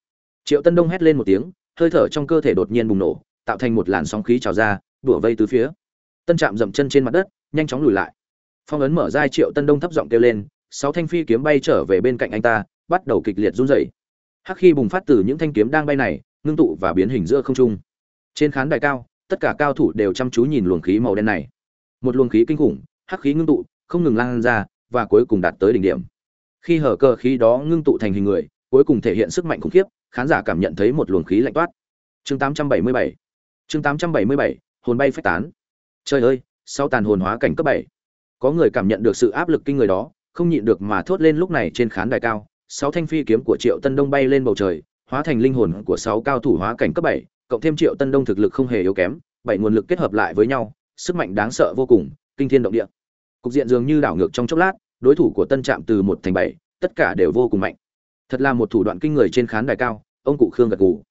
Triệu tân đông hét lên một tiếng, hơi thở trong cơ thể đột nhiên bùng nổ, tạo thành một làn sóng khí trào ra, đùa vây từ phía. Tân trạm dậm chân trên mặt đất, nhanh chóng lùi lại phong ấn mở ra triệu tân đông thấp giọng kêu lên, sáu thanh phi kiếm bay trở về bên cạnh anh ta, bắt đầu kịch liệt run rẩy. Hắc khi bùng phát từ những thanh kiếm đang bay này, ngưng tụ và biến hình giữa không trung. Trên khán đài cao, tất cả cao thủ đều chăm chú nhìn luồng khí màu đen này. Một luồng khí kinh khủng, hắc khí ngưng tụ, không ngừng lan ra, và cuối cùng đạt tới đỉnh điểm. Khi hở cơ khí đó ngưng tụ thành hình người, cuối cùng thể hiện sức mạnh khủng khiếp, khán giả cảm nhận thấy một luồng khí lạnh toát. Chương 877 chương 877 hồn bay phách tán. Trời ơi sau tàn hồn hóa cảnh cấp 7 có người cảm nhận được sự áp lực kinh người đó không nhịn được mà thốt lên lúc này trên khán đài cao sáu thanh phi kiếm của triệu tân đông bay lên bầu trời hóa thành linh hồn của sáu cao thủ hóa cảnh cấp bảy, cộng thêm triệu tân đông thực lực không hề yếu kém bảy nguồn lực kết hợp lại với nhau sức mạnh đáng sợ vô cùng kinh thiên động địa. Cục diện dường như đảo ngược trong chốc lát đối thủ của tân trạm từ một thành bảy tất cả đều vô cùng mạnh. Thật là một thủ đoạn kinh người trên khán đài cao ông cụ khương gật gù.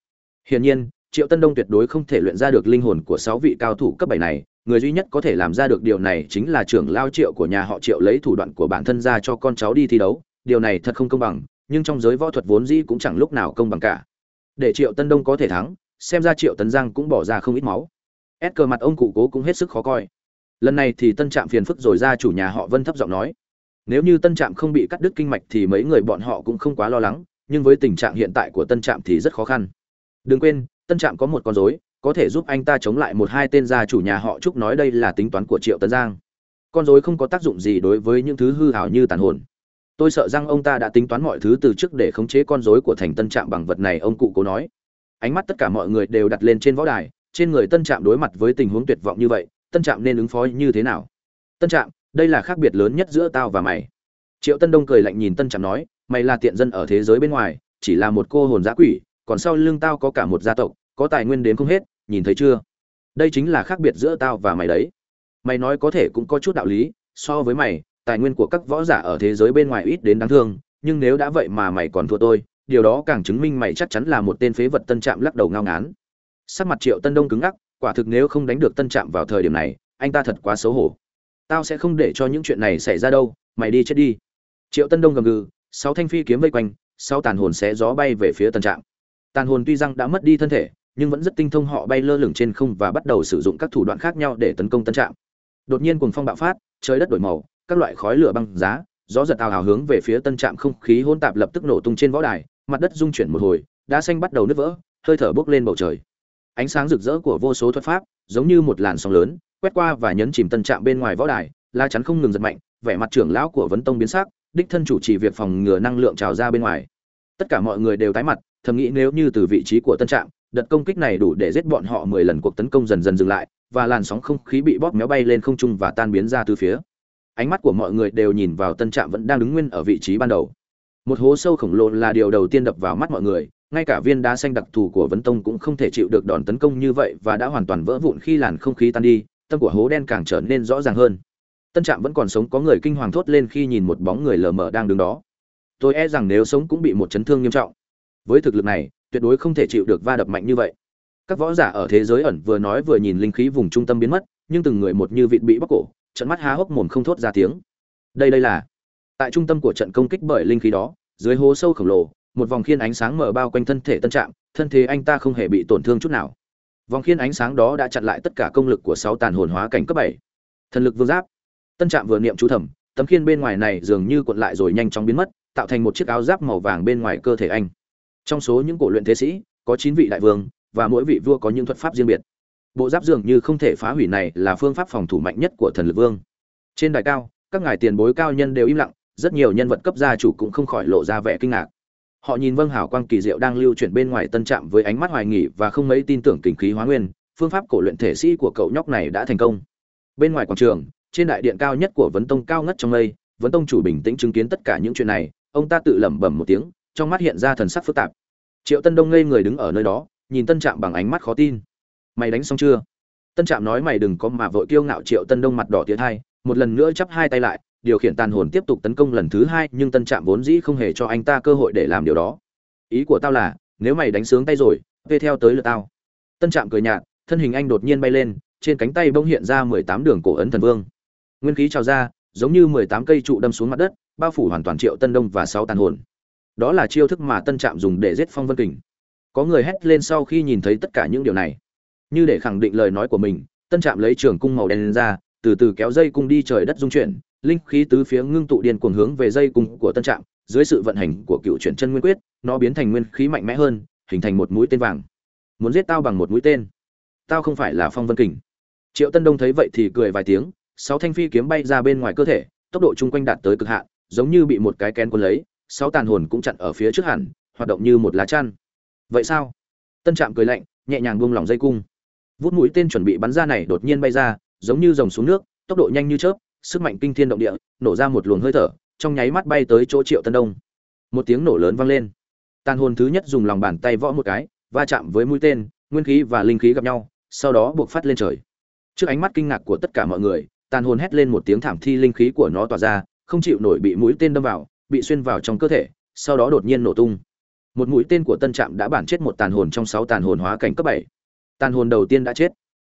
Hiển nhiên triệu tân đông tuyệt đối không thể luyện ra được linh hồn của sáu vị cao thủ cấp bảy này người duy nhất có thể làm ra được điều này chính là trưởng lao triệu của nhà họ triệu lấy thủ đoạn của bản thân ra cho con cháu đi thi đấu. Điều này thật không công bằng, nhưng trong giới võ thuật vốn dĩ cũng chẳng lúc nào công bằng cả. Để triệu tân đông có thể thắng, xem ra triệu tấn giang cũng bỏ ra không ít máu. Ép cờ mặt ông cụ cố cũng hết sức khó coi. Lần này thì tân trạm phiền phức rồi ra chủ nhà họ vân thấp giọng nói. Nếu như tân trạm không bị cắt đứt kinh mạch thì mấy người bọn họ cũng không quá lo lắng, nhưng với tình trạng hiện tại của tân trạm thì rất khó khăn. Đừng quên, tân trạm có một con dối có thể giúp anh ta chống lại một hai tên gia chủ nhà họ trúc nói đây là tính toán của triệu tấn giang. Con dối không có tác dụng gì đối với những thứ hư hảo như tàn hồn. Tôi sợ rằng ông ta đã tính toán mọi thứ từ trước để khống chế con dối của thành tân trạm bằng vật này, ông cụ cố nói. Ánh mắt tất cả mọi người đều đặt lên trên võ đài, trên người tân trạm đối mặt với tình huống tuyệt vọng như vậy, tân trạm nên ứng phó như thế nào? Tân trạm, đây là khác biệt lớn nhất giữa tao và mày. Triệu tân đông cười lạnh nhìn tân trạm nói, mày là tiện dân ở thế giới bên ngoài, chỉ là một cô hồn giã quỷ, còn sau lưng tao có cả một gia tộc, có tài nguyên đến không hết nhìn thấy chưa? Đây chính là khác biệt giữa tao và mày đấy. Mày nói có thể cũng có chút đạo lý, so với mày, tài nguyên của các võ giả ở thế giới bên ngoài ít đến đáng thương, nhưng nếu đã vậy mà mày còn thua tôi, điều đó càng chứng minh mày chắc chắn là một tên phế vật tân trạm lắc đầu ngao ngán. Sắc mặt triệu tân đông cứng ngắc, quả thực nếu không đánh được tân trạm vào thời điểm này, anh ta thật quá xấu hổ. Tao sẽ không để cho những chuyện này xảy ra đâu, mày đi chết đi. Triệu tân đông gầm gừ, sáu thanh phi kiếm vây quanh, sáu tàn hồn sẽ gió bay về phía tân trạm. Tàn hồn tuy rằng đã mất đi thân thể nhưng vẫn rất tinh thông họ bay lơ lửng trên không và bắt đầu sử dụng các thủ đoạn khác nhau để tấn công tân trạm. Đột nhiên cùng phong bạo phát, trời đất đổi màu, các loại khói lửa băng giá, gió giật ào hào hướng về phía tân trạm không khí hỗn tạp lập tức nổ tung trên võ đài, mặt đất rung chuyển một hồi, đá xanh bắt đầu nứt vỡ, hơi thở bốc lên bầu trời. Ánh sáng rực rỡ của vô số thuật pháp, giống như một làn sóng lớn, quét qua và nhấn chìm tân trạm bên ngoài võ đài la chắn không ngừng giật mạnh, vẻ mặt trưởng lão của vấn tông biến sắc, đích thân chủ trì việc phòng ngừa năng lượng trào ra bên ngoài. Tất cả mọi người đều tái mặt, thầm nghĩ nếu như từ vị trí của tân trạm đợt công kích này đủ để giết bọn họ mười lần cuộc tấn công dần dần dừng lại, và làn sóng không khí bị bóp méo bay lên không trung và tan biến ra từ phía. Ánh mắt của mọi người đều nhìn vào tân trạm vẫn đang đứng nguyên ở vị trí ban đầu. Một hố sâu khổng lồ là điều đầu tiên đập vào mắt mọi người, ngay cả viên đá xanh đặc thù của vấn tông cũng không thể chịu được đòn tấn công như vậy và đã hoàn toàn vỡ vụn khi làn không khí tan đi, tâm của hố đen càng trở nên rõ ràng hơn. Tân trạm vẫn còn sống, có người kinh hoàng thốt lên khi nhìn một bóng người lờ mờ đang đứng đó. Tôi e rằng nếu sống cũng bị một chấn thương nghiêm trọng. Với thực lực này tuyệt đối không thể chịu được va đập mạnh như vậy. Các võ giả ở thế giới ẩn vừa nói vừa nhìn linh khí vùng trung tâm biến mất, nhưng từng người một như vịt bị bóc cổ, trận mắt há hốc mồm không thốt ra tiếng. Đây đây là tại trung tâm của trận công kích bởi linh khí đó, dưới hố sâu khổng lồ, một vòng khiên ánh sáng mở bao quanh thân thể tân trạm thân thể anh ta không hề bị tổn thương chút nào. Vòng khiên ánh sáng đó đã chặn lại tất cả công lực của sáu tàn hồn hóa cảnh cấp bảy. Thần lực vương giáp. Tân trạm vừa niệm chú thẩm, tấm khiên bên ngoài này dường như cuộn lại rồi nhanh chóng biến mất, tạo thành một chiếc áo giáp màu vàng bên ngoài cơ thể anh trong số những cổ luyện thế sĩ, có chín vị đại vương, và mỗi vị vua có những thuật pháp riêng biệt. Bộ giáp dường như không thể phá hủy này là phương pháp phòng thủ mạnh nhất của thần lực vương. Trên đài cao, các ngài tiền bối cao nhân đều im lặng, rất nhiều nhân vật cấp gia chủ cũng không khỏi lộ ra vẻ kinh ngạc. Họ nhìn vâng hảo quang kỳ diệu đang lưu chuyển bên ngoài tân trạm với ánh mắt hoài nghỉ và không mấy tin tưởng kinh khí hóa nguyên, phương pháp cổ luyện thể sĩ của cậu nhóc này đã thành công. Bên ngoài quảng trường, trên đại điện cao nhất của vấn tông cao ngất trong mây, vấn tông chủ bình tĩnh chứng kiến tất cả những chuyện này, ông ta tự lẩm bẩm một tiếng trong mắt hiện ra thần sắc phức tạp. Triệu tân đông ngây người đứng ở nơi đó, nhìn tân trạm bằng ánh mắt khó tin. Mày đánh xong chưa? Tân trạm nói, mày đừng có mà vội kiêu ngạo. Triệu tân đông mặt đỏ tiến hai, một lần nữa chắp hai tay lại, điều khiển tàn hồn tiếp tục tấn công lần thứ hai, nhưng tân trạm vốn dĩ không hề cho anh ta cơ hội để làm điều đó. Ý của tao là, nếu mày đánh sướng tay rồi, về theo tới lượt tao. Tân trạm cười nhạt, thân hình anh đột nhiên bay lên, trên cánh tay bỗng hiện ra mười tám đường cổ ấn thần vương. Nguyên khí trào ra, giống như mười tám cây trụ đâm xuống mặt đất, bao phủ hoàn toàn triệu tân đông và sáu tàn hồn đó là chiêu thức mà tân trạm dùng để giết phong vân kình. Có người hét lên sau khi nhìn thấy tất cả những điều này. Như để khẳng định lời nói của mình, tân trạm lấy trường cung màu đen lên ra, từ từ kéo dây cung đi trời đất dung chuyển, linh khí tứ phía ngưng tụ điên cuồng hướng về dây cung của tân trạm, dưới sự vận hành của cựu chuyển chân nguyên quyết, nó biến thành nguyên khí mạnh mẽ hơn, hình thành một mũi tên vàng. Muốn giết tao bằng một mũi tên. Tao không phải là phong vân kình. Triệu tân đông thấy vậy thì cười vài tiếng, sáu thanh phi kiếm bay ra bên ngoài cơ thể, tốc độ chung quanh đạt tới cực hạn, giống như bị một cái kén cuốn lấy sáu tàn hồn cũng chặn ở phía trước hẳn, hoạt động như một lá chăn. Vậy sao? Tân trạm cười lạnh, nhẹ nhàng buông lỏng dây cung. Vút mũi tên chuẩn bị bắn ra này đột nhiên bay ra, giống như dòng xuống nước, tốc độ nhanh như chớp, sức mạnh kinh thiên động địa, nổ ra một luồng hơi thở, trong nháy mắt bay tới chỗ triệu tân đông. Một tiếng nổ lớn vang lên. Tàn hồn thứ nhất dùng lòng bàn tay võ một cái, va chạm với mũi tên, nguyên khí và linh khí gặp nhau, sau đó buộc phát lên trời. Trước ánh mắt kinh ngạc của tất cả mọi người, tàn hồn hét lên một tiếng thảm thi linh khí của nó tỏa ra, không chịu nổi bị mũi tên đâm vào bị xuyên vào trong cơ thể, sau đó đột nhiên nổ tung. Một mũi tên của tân trạm đã bản chết một tàn hồn trong sáu tàn hồn hóa cảnh cấp bảy. Tàn hồn đầu tiên đã chết.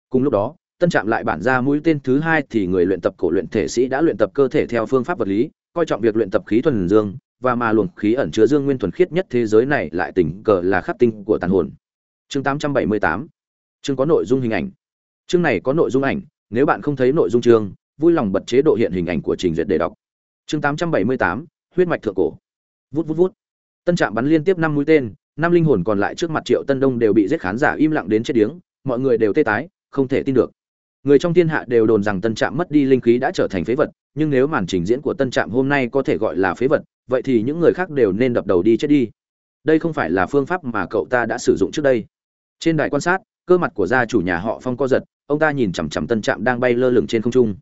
Cùng lúc đó, tân trạm lại bản ra mũi tên thứ hai thì người luyện tập cổ luyện thể sĩ đã luyện tập cơ thể theo phương pháp vật lý, coi trọng việc luyện tập khí thuần dương, và mà luồng khí ẩn chứa dương nguyên thuần khiết nhất thế giới này lại tình cờ là khắc tinh của tàn hồn. Chương 878 chương có nội dung hình ảnh. Chương này có nội dung ảnh, nếu bạn không thấy nội dung chương, vui lòng bật chế độ hiện hình ảnh của trình duyệt để đọc. Chương 878 huyết mạch thượng cổ. Vút vút vút. Tân trạm bắn liên tiếp năm mũi tên, năm linh hồn còn lại trước mặt triệu tân đông đều bị giết khán giả im lặng đến chết điếng, mọi người đều tê tái, không thể tin được. Người trong thiên hạ đều đồn rằng tân trạm mất đi linh khí đã trở thành phế vật, nhưng nếu màn trình diễn của tân trạm hôm nay có thể gọi là phế vật, vậy thì những người khác đều nên đập đầu đi chết đi. Đây không phải là phương pháp mà cậu ta đã sử dụng trước đây. Trên đài quan sát, cơ mặt của gia chủ nhà họ phong co giật, ông ta nhìn chằm chằm tân trạm đang bay lơ lửng trên không trung.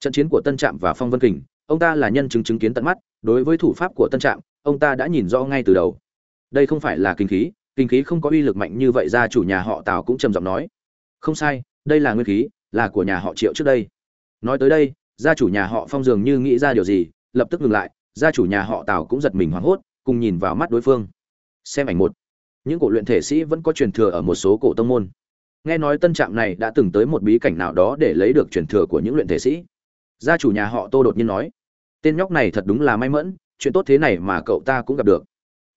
Trận chiến của tân trạm và phong vân kình, ông ta là nhân chứng chứng kiến tận mắt đối với thủ pháp của tân trạm, ông ta đã nhìn rõ ngay từ đầu. Đây không phải là kinh khí kinh khí không có uy lực mạnh như vậy gia chủ nhà họ tào cũng trầm giọng nói. Không sai, đây là nguyên khí, là của nhà họ triệu trước đây. Nói tới đây, gia chủ nhà họ phong dường như nghĩ ra điều gì, lập tức ngừng lại, gia chủ nhà họ tào cũng giật mình hoảng hốt, cùng nhìn vào mắt đối phương. Xem ảnh một. Những cổ luyện thể sĩ vẫn có truyền thừa ở một số cổ tông môn. Nghe nói tân trạm này đã từng tới một bí cảnh nào đó để lấy được truyền thừa của những luyện thể sĩ. Gia chủ nhà họ tô đột nhiên nói tên nhóc này thật đúng là may mẫn, chuyện tốt thế này mà cậu ta cũng gặp được.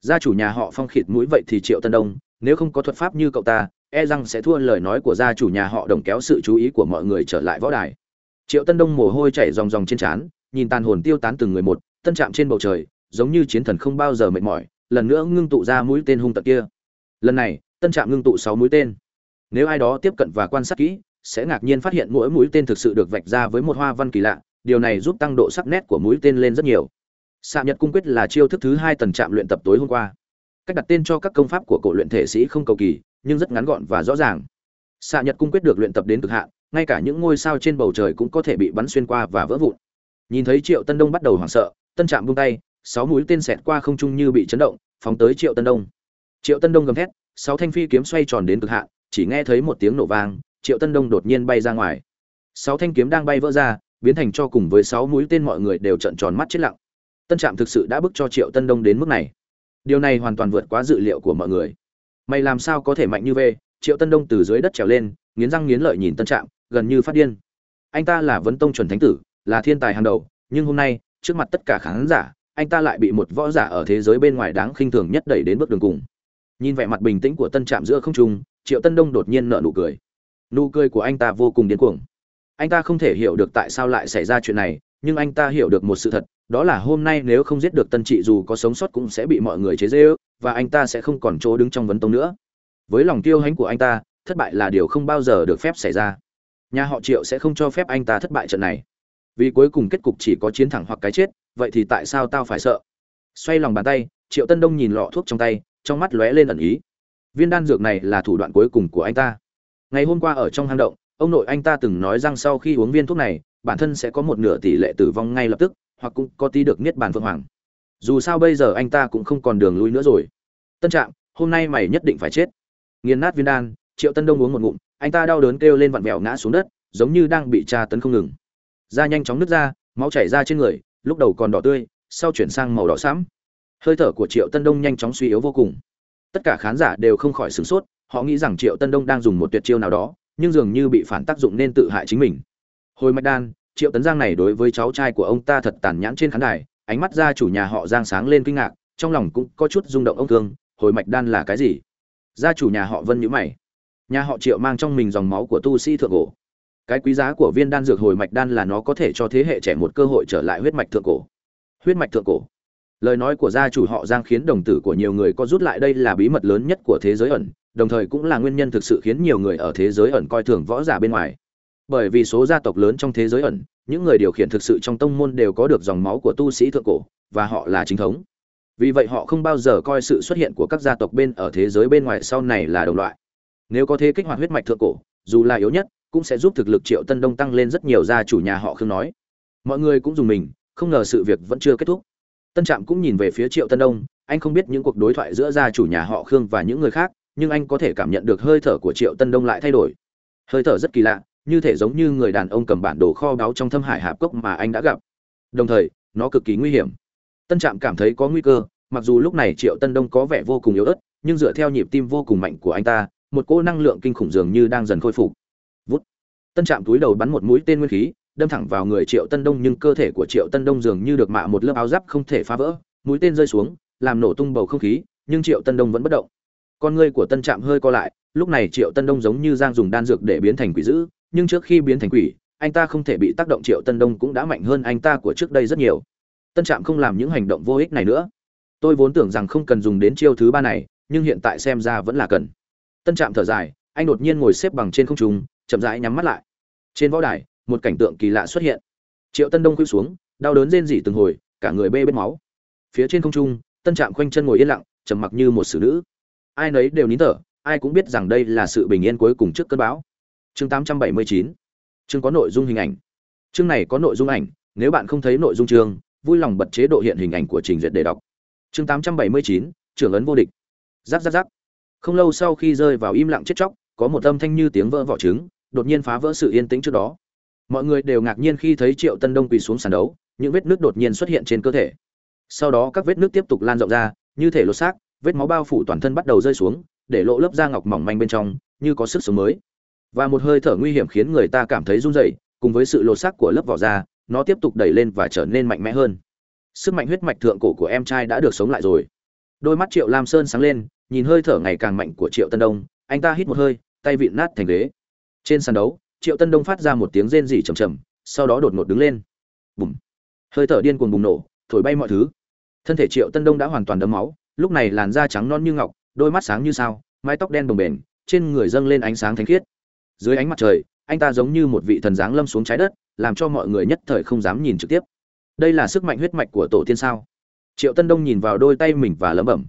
Gia chủ nhà họ phong khịt mũi vậy thì triệu tân đông, nếu không có thuật pháp như cậu ta e rằng sẽ thua lời nói của gia chủ nhà họ đồng kéo sự chú ý của mọi người trở lại võ đài. Triệu tân đông mồ hôi chảy ròng ròng trên trán, nhìn tàn hồn tiêu tán từng người một, tân chạm trên bầu trời, giống như chiến thần không bao giờ mệt mỏi, lần nữa ngưng tụ ra mũi tên hung tật kia. Lần này, tân trạm ngưng tụ sáu mũi tên. Nếu ai đó tiếp cận và quan sát kỹ, sẽ ngạc nhiên phát hiện mỗi mũi tên thực sự được vạch ra với một hoa văn kỳ lạ điều này giúp tăng độ sắc nét của mũi tên lên rất nhiều. Xạ nhật cung quyết là chiêu thức thứ hai tần trạm luyện tập tối hôm qua. Cách đặt tên cho các công pháp của cổ luyện thể sĩ không cầu kỳ, nhưng rất ngắn gọn và rõ ràng. Xạ nhật cung quyết được luyện tập đến cực hạn, ngay cả những ngôi sao trên bầu trời cũng có thể bị bắn xuyên qua và vỡ vụn. Nhìn thấy triệu tân đông bắt đầu hoảng sợ, tân trạm buông tay, sáu mũi tên xẹt qua không trung như bị chấn động, phóng tới triệu tân đông. Triệu tân đông gầm thét, sáu thanh phi kiếm xoay tròn đến cực hạn, chỉ nghe thấy một tiếng nổ vang, triệu tân đông đột nhiên bay ra ngoài. Sáu thanh kiếm đang bay vỡ ra biến thành cho cùng với sáu mũi tên mọi người đều trợn tròn mắt chết lặng. Tân trạm thực sự đã bức cho triệu tân đông đến mức này. Điều này hoàn toàn vượt quá dự liệu của mọi người. Mày làm sao có thể mạnh như vậy triệu tân đông từ dưới đất trèo lên, nghiến răng nghiến lợi nhìn tân trạm, gần như phát điên. Anh ta là vấn tông chuẩn thánh tử, là thiên tài hàng đầu, nhưng hôm nay, trước mặt tất cả khán giả, anh ta lại bị một võ giả ở thế giới bên ngoài đáng khinh thường nhất đẩy đến bước đường cùng. Nhìn vẻ mặt bình tĩnh của tân trạm giữa không trung, triệu tân đông đột nhiên nở nụ cười. Nụ cười của anh ta vô cùng điên cuồng anh ta không thể hiểu được tại sao lại xảy ra chuyện này, nhưng anh ta hiểu được một sự thật, đó là hôm nay nếu không giết được tân trị dù có sống sót cũng sẽ bị mọi người chế dễ ước và anh ta sẽ không còn chỗ đứng trong vấn tông nữa. Với lòng tiêu hãnh của anh ta, thất bại là điều không bao giờ được phép xảy ra. Nhà họ triệu sẽ không cho phép anh ta thất bại trận này. Vì cuối cùng kết cục chỉ có chiến thẳng hoặc cái chết, vậy thì tại sao tao phải sợ? Xoay lòng bàn tay, triệu tân đông nhìn lọ thuốc trong tay, trong mắt lóe lên ẩn ý. Viên đan dược này là thủ đoạn cuối cùng của anh ta. Ngày hôm qua ở trong hang động ông nội anh ta từng nói rằng sau khi uống viên thuốc này, bản thân sẽ có một nửa tỷ lệ tử vong ngay lập tức, hoặc cũng có tí được niết bàn phượng hoàng. Dù sao bây giờ anh ta cũng không còn đường lui nữa rồi. Tân trạng hôm nay mày nhất định phải chết. Nghiền nát viên đan, triệu tân đông uống một ngụm, anh ta đau đớn kêu lên vặn vẹo ngã xuống đất, giống như đang bị tra tấn không ngừng. Da nhanh chóng nứt ra, máu chảy ra trên người, lúc đầu còn đỏ tươi, sau chuyển sang màu đỏ xám hơi thở của triệu tân đông nhanh chóng suy yếu vô cùng. Tất cả khán giả đều không khỏi sửng sốt, họ nghĩ rằng triệu tân đông đang dùng một tuyệt chiêu nào đó nhưng dường như bị phản tác dụng nên tự hại chính mình. Hồi mạch đan, triệu tấn giang này đối với cháu trai của ông ta thật tàn nhãn trên khán đài, ánh mắt gia chủ nhà họ giang sáng lên kinh ngạc, trong lòng cũng có chút rung động ông thương hồi mạch đan là cái gì? Gia chủ nhà họ vân nhữ mày. Nhà họ triệu mang trong mình dòng máu của tu sĩ thượng cổ. Cái quý giá của viên đan dược hồi mạch đan là nó có thể cho thế hệ trẻ một cơ hội trở lại huyết mạch thượng cổ. Huyết mạch thượng cổ. Lời nói của gia chủ họ giang khiến đồng tử của nhiều người có rút lại, đây là bí mật lớn nhất của thế giới ẩn đồng thời cũng là nguyên nhân thực sự khiến nhiều người ở thế giới ẩn coi thường võ giả bên ngoài. Bởi vì số gia tộc lớn trong thế giới ẩn, những người điều khiển thực sự trong tông môn đều có được dòng máu của tu sĩ thượng cổ, và họ là chính thống. Vì vậy họ không bao giờ coi sự xuất hiện của các gia tộc bên ở thế giới bên ngoài sau này là đồng loại. Nếu có thể kích hoạt huyết mạch thượng cổ, dù là yếu nhất, cũng sẽ giúp thực lực triệu tân đông tăng lên rất nhiều, gia chủ nhà họ khương nói. Mọi người cũng dùng mình, không ngờ sự việc vẫn chưa kết thúc. Tân trạm cũng nhìn về phía triệu tân đông, anh không biết những cuộc đối thoại giữa gia chủ nhà họ khương và những người khác nhưng anh có thể cảm nhận được hơi thở của triệu tân đông lại thay đổi. Hơi thở rất kỳ lạ, như thể giống như người đàn ông cầm bản đồ kho báu trong thâm hải hạp cốc mà anh đã gặp. Đồng thời, nó cực kỳ nguy hiểm. Tân trạm cảm thấy có nguy cơ, mặc dù lúc này triệu tân đông có vẻ vô cùng yếu ớt, nhưng dựa theo nhịp tim vô cùng mạnh của anh ta, một cỗ năng lượng kinh khủng dường như đang dần khôi phục. Vút. Tân trạm túi đầu bắn một mũi tên nguyên khí, đâm thẳng vào người triệu tân đông nhưng cơ thể của triệu tân đông dường như được mạ một lớp áo giáp không thể phá vỡ, mũi tên rơi xuống, làm nổ tung bầu không khí, nhưng triệu tân đông vẫn bất động con ngươi của tân trạm hơi co lại, lúc này triệu tân đông giống như giang dùng đan dược để biến thành quỷ dữ, nhưng trước khi biến thành quỷ, anh ta không thể bị tác động, triệu tân đông cũng đã mạnh hơn anh ta của trước đây rất nhiều. Tân trạm không làm những hành động vô ích này nữa. Tôi vốn tưởng rằng không cần dùng đến chiêu thứ ba này, nhưng hiện tại xem ra vẫn là cần. Tân trạm thở dài, anh đột nhiên ngồi xếp bằng trên không trung, chậm rãi nhắm mắt lại. Trên võ đài, một cảnh tượng kỳ lạ xuất hiện. Triệu tân đông khuỵu xuống, đau đớn rên rỉ từng hồi, cả người bê bết máu. Phía trên không trung, tân trạm khoanh chân ngồi yên lặng, trầm mặc như một xử nữ ai nấy đều nín thở, ai cũng biết rằng đây là sự bình yên cuối cùng trước cơn bão. Chương 879 chương có nội dung hình ảnh. Chương này có nội dung ảnh, nếu bạn không thấy nội dung chương, vui lòng bật chế độ hiện hình ảnh của trình duyệt để đọc. Chương 879 trưởng ấn vô địch. Giáp giáp giáp không lâu sau khi rơi vào im lặng chết chóc, có một âm thanh như tiếng vỡ vỏ trứng, đột nhiên phá vỡ sự yên tĩnh trước đó. Mọi người đều ngạc nhiên khi thấy triệu tân đông quỳ xuống sàn đấu, những vết nước đột nhiên xuất hiện trên cơ thể. Sau đó các vết nước tiếp tục lan rộng ra, như thể lột xác vết máu bao phủ toàn thân bắt đầu rơi xuống, để lộ lớp da ngọc mỏng manh bên trong, như có sức sống mới. Và một hơi thở nguy hiểm khiến người ta cảm thấy run rẩy, cùng với sự lột xác của lớp vỏ da, nó tiếp tục đẩy lên và trở nên mạnh mẽ hơn. Sức mạnh huyết mạch thượng cổ của em trai đã được sống lại rồi. Đôi mắt triệu lam sơn sáng lên, nhìn hơi thở ngày càng mạnh của triệu tân đông, anh ta hít một hơi, tay vịn nát thành ghế. Trên sàn đấu, triệu tân đông phát ra một tiếng rên rỉ trầm trầm sau đó đột ngột đứng lên. Bùm. Hơi thở điên cuồng bùng nổ, thổi bay mọi thứ. Thân thể triệu tân đông đã hoàn toàn đấm máu lúc này làn da trắng non như ngọc, đôi mắt sáng như sao, mái tóc đen bồng bềnh, trên người dâng lên ánh sáng thánh khiết. Dưới ánh mặt trời, anh ta giống như một vị thần giáng lâm xuống trái đất, làm cho mọi người nhất thời không dám nhìn trực tiếp. Đây là sức mạnh huyết mạch của tổ tiên sao? Triệu tân đông nhìn vào đôi tay mình và lẩm bẩm.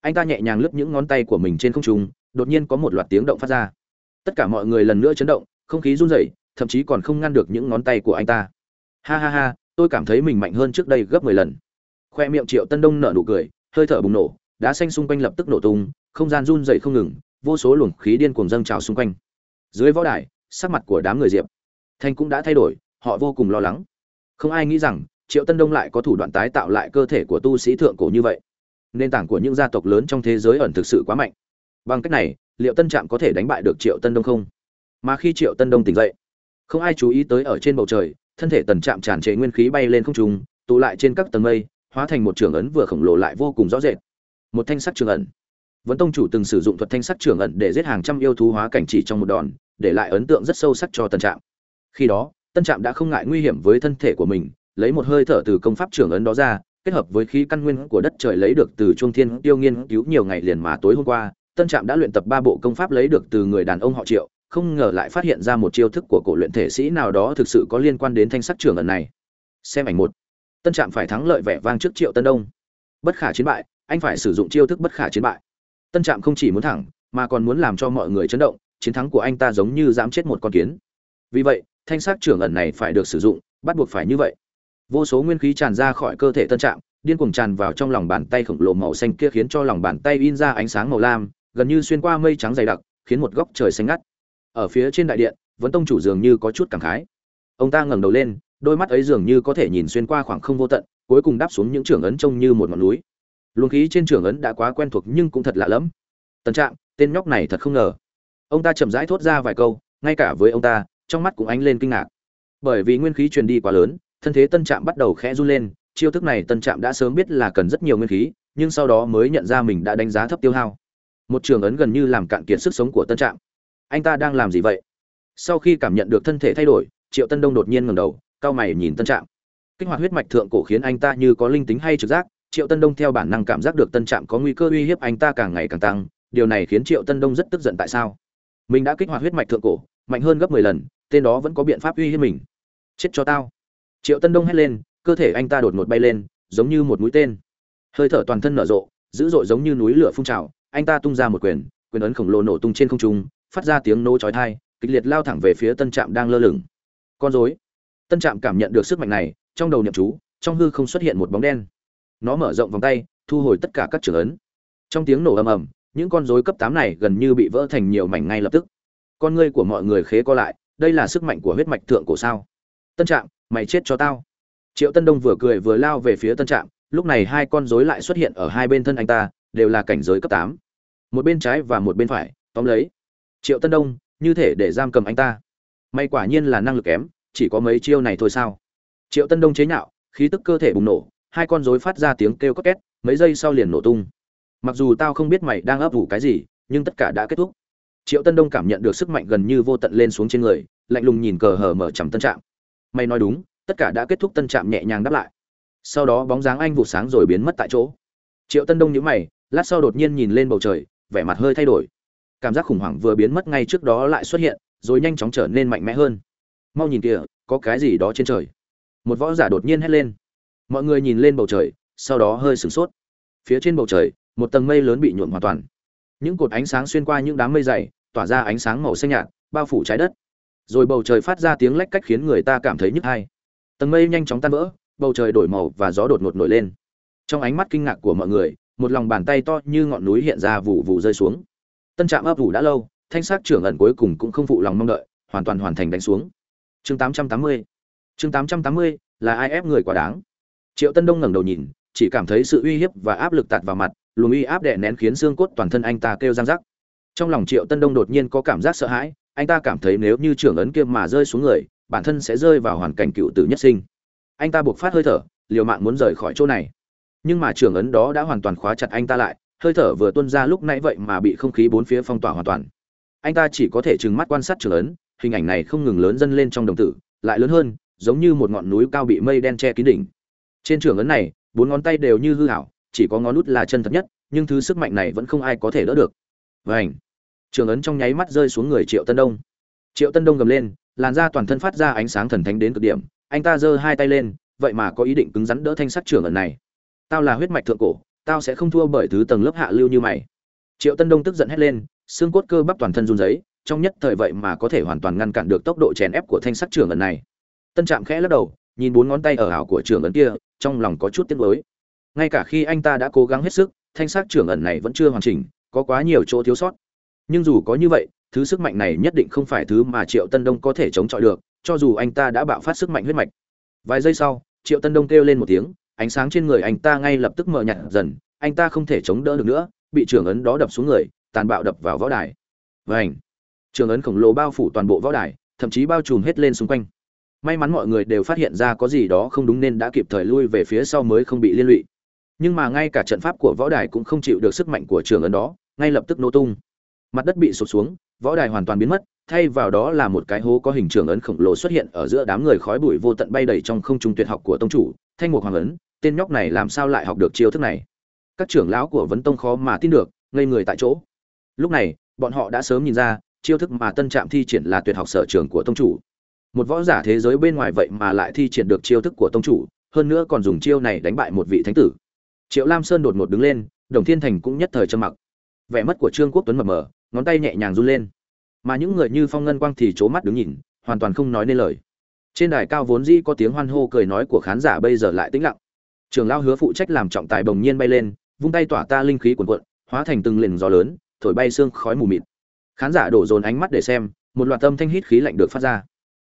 Anh ta nhẹ nhàng lướt những ngón tay của mình trên không trung, đột nhiên có một loạt tiếng động phát ra. Tất cả mọi người lần nữa chấn động, không khí run rẩy, thậm chí còn không ngăn được những ngón tay của anh ta. Ha ha ha, tôi cảm thấy mình mạnh hơn trước đây gấp mười lần. Khoe miệng triệu tân đông nở nụ cười hơi thở bùng nổ, đá xanh xung quanh lập tức nổ tung, không gian run rẩy không ngừng, vô số luồng khí điên cuồng dâng trào xung quanh. Dưới võ đài, sắc mặt của đám người diệp thanh cũng đã thay đổi, họ vô cùng lo lắng. Không ai nghĩ rằng, triệu tân đông lại có thủ đoạn tái tạo lại cơ thể của tu sĩ thượng cổ như vậy. Nền tảng của những gia tộc lớn trong thế giới ẩn thực sự quá mạnh. Bằng cách này, liệu tân trạm có thể đánh bại được triệu tân đông không? Mà khi triệu tân đông tỉnh dậy, không ai chú ý tới ở trên bầu trời, thân thể tần trạm tràn trề nguyên khí bay lên không trung, tụ lại trên các tầng mây hóa thành một trường ấn vừa khổng lồ lại vô cùng rõ rệt. Một thanh sắc trường ẩn. Vẫn tông chủ từng sử dụng thuật thanh sắc trường ẩn để giết hàng trăm yêu thú hóa cảnh chỉ trong một đòn, để lại ấn tượng rất sâu sắc cho tân trạm. Khi đó tân trạm đã không ngại nguy hiểm với thân thể của mình, lấy một hơi thở từ công pháp trường ấn đó ra, kết hợp với khí căn nguyên của đất trời lấy được từ trung thiên tiêu nghiên cứu nhiều ngày liền mà tối hôm qua tân trạm đã luyện tập ba bộ công pháp lấy được từ người đàn ông họ triệu, không ngờ lại phát hiện ra một chiêu thức của cổ luyện thể sĩ nào đó thực sự có liên quan đến thanh sắc trường ẩn này. Xem ảnh một tân trạm phải thắng lợi vẻ vang trước triệu tân đông. Bất khả chiến bại, anh phải sử dụng chiêu thức bất khả chiến bại. Tân trạm không chỉ muốn thẳng, mà còn muốn làm cho mọi người chấn động, chiến thắng của anh ta giống như dám chết một con kiến. Vì vậy, thanh sắc trưởng ẩn này phải được sử dụng, bắt buộc phải như vậy. Vô số nguyên khí tràn ra khỏi cơ thể tân trạm, điên cuồng tràn vào trong lòng bàn tay khổng lồ màu xanh kia khiến cho lòng bàn tay in ra ánh sáng màu lam, gần như xuyên qua mây trắng dày đặc, khiến một góc trời xanh ngắt. Ở phía trên đại điện, vấn tông chủ dường như có chút cảm khái. Ông ta ngẩng đầu lên đôi mắt ấy dường như có thể nhìn xuyên qua khoảng không vô tận, cuối cùng đáp xuống những trưởng ấn trông như một ngọn núi. Luồng khí trên trưởng ấn đã quá quen thuộc nhưng cũng thật lạ lẫm. Tân trạm, tên nhóc này thật không ngờ. Ông ta chậm rãi thốt ra vài câu, ngay cả với ông ta, trong mắt cũng ánh lên kinh ngạc. Bởi vì nguyên khí truyền đi quá lớn, thân thế tân trạm bắt đầu khẽ run lên, chiêu thức này tân trạm đã sớm biết là cần rất nhiều nguyên khí, nhưng sau đó mới nhận ra mình đã đánh giá thấp tiêu hao. Một trường ấn gần như làm cạn kiệt sức sống của tân trạm. Anh ta đang làm gì vậy? Sau khi cảm nhận được thân thể thay đổi, triệu tân đông đột nhiên ngầm đầu cao mày nhìn tân trạm. Kích hoạt huyết mạch thượng cổ khiến anh ta như có linh tính hay trực giác, triệu tân đông theo bản năng cảm giác được tân trạm có nguy cơ uy hiếp anh ta càng ngày càng tăng, điều này khiến triệu tân đông rất tức giận tại sao? Mình đã kích hoạt huyết mạch thượng cổ, mạnh hơn gấp mười lần, tên đó vẫn có biện pháp uy hiếp mình. Chết cho tao. Triệu tân đông hét lên, cơ thể anh ta đột ngột bay lên, giống như một mũi tên. Hơi thở toàn thân nở rộ, dữ dội giống như núi lửa phun trào, anh ta tung ra một quyền quyền ấn khổng lồ nổ tung trên không trung, phát ra tiếng nô chói tai, kịch liệt lao thẳng về phía tân trạm đang lơ lửng. Con rối tân trạm cảm nhận được sức mạnh này, trong đầu nhậm chú, trong hư không xuất hiện một bóng đen. Nó mở rộng vòng tay, thu hồi tất cả các trường ấn. Trong tiếng nổ ầm ầm, những con rối cấp tám này gần như bị vỡ thành nhiều mảnh ngay lập tức. Con ngươi của mọi người khế co lại, đây là sức mạnh của huyết mạch thượng cổ sao? Tân trạm, mày chết cho tao. Triệu tân đông vừa cười vừa lao về phía tân trạm, lúc này hai con rối lại xuất hiện ở hai bên thân anh ta, đều là cảnh giới cấp tám. Một bên trái và một bên phải, tóm lấy. Triệu tân đông, như thể để giam cầm anh ta. May quả nhiên là năng lực kém chỉ có mấy chiêu này thôi sao? Triệu tân đông chế nhạo, khí tức cơ thể bùng nổ, hai con rối phát ra tiếng kêu cất két, mấy giây sau liền nổ tung. Mặc dù tao không biết mày đang ấp ủ cái gì, nhưng tất cả đã kết thúc. Triệu tân đông cảm nhận được sức mạnh gần như vô tận lên xuống trên người, lạnh lùng nhìn cờ hở mở chầm tân trạm. Mày nói đúng, tất cả đã kết thúc tân trạm nhẹ nhàng đáp lại. Sau đó bóng dáng anh vụ sáng rồi biến mất tại chỗ. Triệu tân đông nhíu mày, lát sau đột nhiên nhìn lên bầu trời, vẻ mặt hơi thay đổi. Cảm giác khủng hoảng vừa biến mất ngay trước đó lại xuất hiện, rồi nhanh chóng trở nên mạnh mẽ hơn mau nhìn kìa, có cái gì đó trên trời. Một võ giả đột nhiên hét lên. Mọi người nhìn lên bầu trời, sau đó hơi sửng sốt. Phía trên bầu trời, một tầng mây lớn bị nhuộm hoàn toàn. Những cột ánh sáng xuyên qua những đám mây dày, tỏa ra ánh sáng màu xanh nhạt, bao phủ trái đất. Rồi bầu trời phát ra tiếng lách cách khiến người ta cảm thấy nhức hay tầng mây nhanh chóng tan vỡ, bầu trời đổi màu và gió đột ngột nổi lên. Trong ánh mắt kinh ngạc của mọi người, một lòng bàn tay to như ngọn núi hiện ra vụ vụ rơi xuống. Tân trạm ấp ủ đã lâu, thanh sắc trưởng ẩn cuối cùng cũng không phụ lòng mong đợi, hoàn toàn hoàn thành đánh xuống chương 880 chương 880 là ai ép người quá đáng? Triệu tân đông ngẩng đầu nhìn, chỉ cảm thấy sự uy hiếp và áp lực tạt vào mặt, luồng uy áp đè nén khiến xương cốt toàn thân anh ta kêu răng rắc. Trong lòng triệu tân đông đột nhiên có cảm giác sợ hãi, anh ta cảm thấy nếu như trưởng ấn kia mà rơi xuống người, bản thân sẽ rơi vào hoàn cảnh cựu tử nhất sinh. Anh ta buộc phát hơi thở, liều mạng muốn rời khỏi chỗ này. Nhưng mà trưởng ấn đó đã hoàn toàn khóa chặt anh ta lại, hơi thở vừa tuôn ra lúc nãy vậy mà bị không khí bốn phía phong tỏa hoàn toàn. Anh ta chỉ có thể trừng mắt quan sát trưởng ấn hình ảnh này không ngừng lớn dần lên trong đồng tử lại lớn hơn giống như một ngọn núi cao bị mây đen che kín đỉnh trên trưởng ấn này bốn ngón tay đều như hư ảo, chỉ có ngón út là chân thật nhất nhưng thứ sức mạnh này vẫn không ai có thể đỡ được Vành. trường ấn trong nháy mắt rơi xuống người triệu tân đông triệu tân đông gầm lên làn da toàn thân phát ra ánh sáng thần thánh đến cực điểm anh ta giơ hai tay lên vậy mà có ý định cứng rắn đỡ thanh sắt trường ấn này tao là huyết mạch thượng cổ tao sẽ không thua bởi thứ tầng lớp hạ lưu như mày triệu tân đông tức giận hét lên xương cốt cơ bắp toàn thân run rẩy trong nhất thời vậy mà có thể hoàn toàn ngăn cản được tốc độ chèn ép của thanh sắc trường ấn này. Tân trạm khẽ lắc đầu, nhìn bốn ngón tay ở ảo của trường ấn kia, trong lòng có chút tiếc nuối. Ngay cả khi anh ta đã cố gắng hết sức, thanh sắc trường ẩn này vẫn chưa hoàn chỉnh, có quá nhiều chỗ thiếu sót. Nhưng dù có như vậy, thứ sức mạnh này nhất định không phải thứ mà triệu tân đông có thể chống chọi được, cho dù anh ta đã bạo phát sức mạnh huyết mạch. Vài giây sau, triệu tân đông kêu lên một tiếng, ánh sáng trên người anh ta ngay lập tức mờ nhạt dần, anh ta không thể chống đỡ được nữa, bị trường ấn đó đập xuống người, tàn bạo đập vào võ đài. Vảnh trường ấn khổng lồ bao phủ toàn bộ võ đài, thậm chí bao trùm hết lên xung quanh. May mắn mọi người đều phát hiện ra có gì đó không đúng nên đã kịp thời lui về phía sau mới không bị liên lụy. Nhưng mà ngay cả trận pháp của võ đài cũng không chịu được sức mạnh của trường ấn đó, ngay lập tức nổ tung. Mặt đất bị sụp xuống, võ đài hoàn toàn biến mất, thay vào đó là một cái hố có hình trường ấn khổng lồ xuất hiện ở giữa đám người khói bụi vô tận bay đầy trong không trung tuyệt học của tông chủ, thanh mục hoàng ấn, tên nhóc này làm sao lại học được chiêu thức này? Các trưởng lão của vấn tông khó mà tin được, ngây người tại chỗ. Lúc này, bọn họ đã sớm nhìn ra chiêu thức mà tân trạm thi triển là tuyệt học sở trường của tông chủ. Một võ giả thế giới bên ngoài vậy mà lại thi triển được chiêu thức của tông chủ, hơn nữa còn dùng chiêu này đánh bại một vị thánh tử. Triệu lam sơn đột ngột đứng lên, đồng thiên thành cũng nhất thời trầm mặc. Vẻ mất của trương quốc tuấn mờ mờ, ngón tay nhẹ nhàng run lên. Mà những người như phong ngân quang thì c mắt đứng nhìn, hoàn toàn không nói nên lời. Trên đài cao vốn dĩ có tiếng hoan hô cười nói của khán giả bây giờ lại tĩnh lặng. Trường lao hứa phụ trách làm trọng tài bồng nhiên bay lên, vung tay tỏa ta linh khí cuồn cuộn, hóa thành từng liền gió lớn, thổi bay xương khói mù mịt khán giả đổ dồn ánh mắt để xem, một loạt tâm thanh hít khí lạnh được phát ra.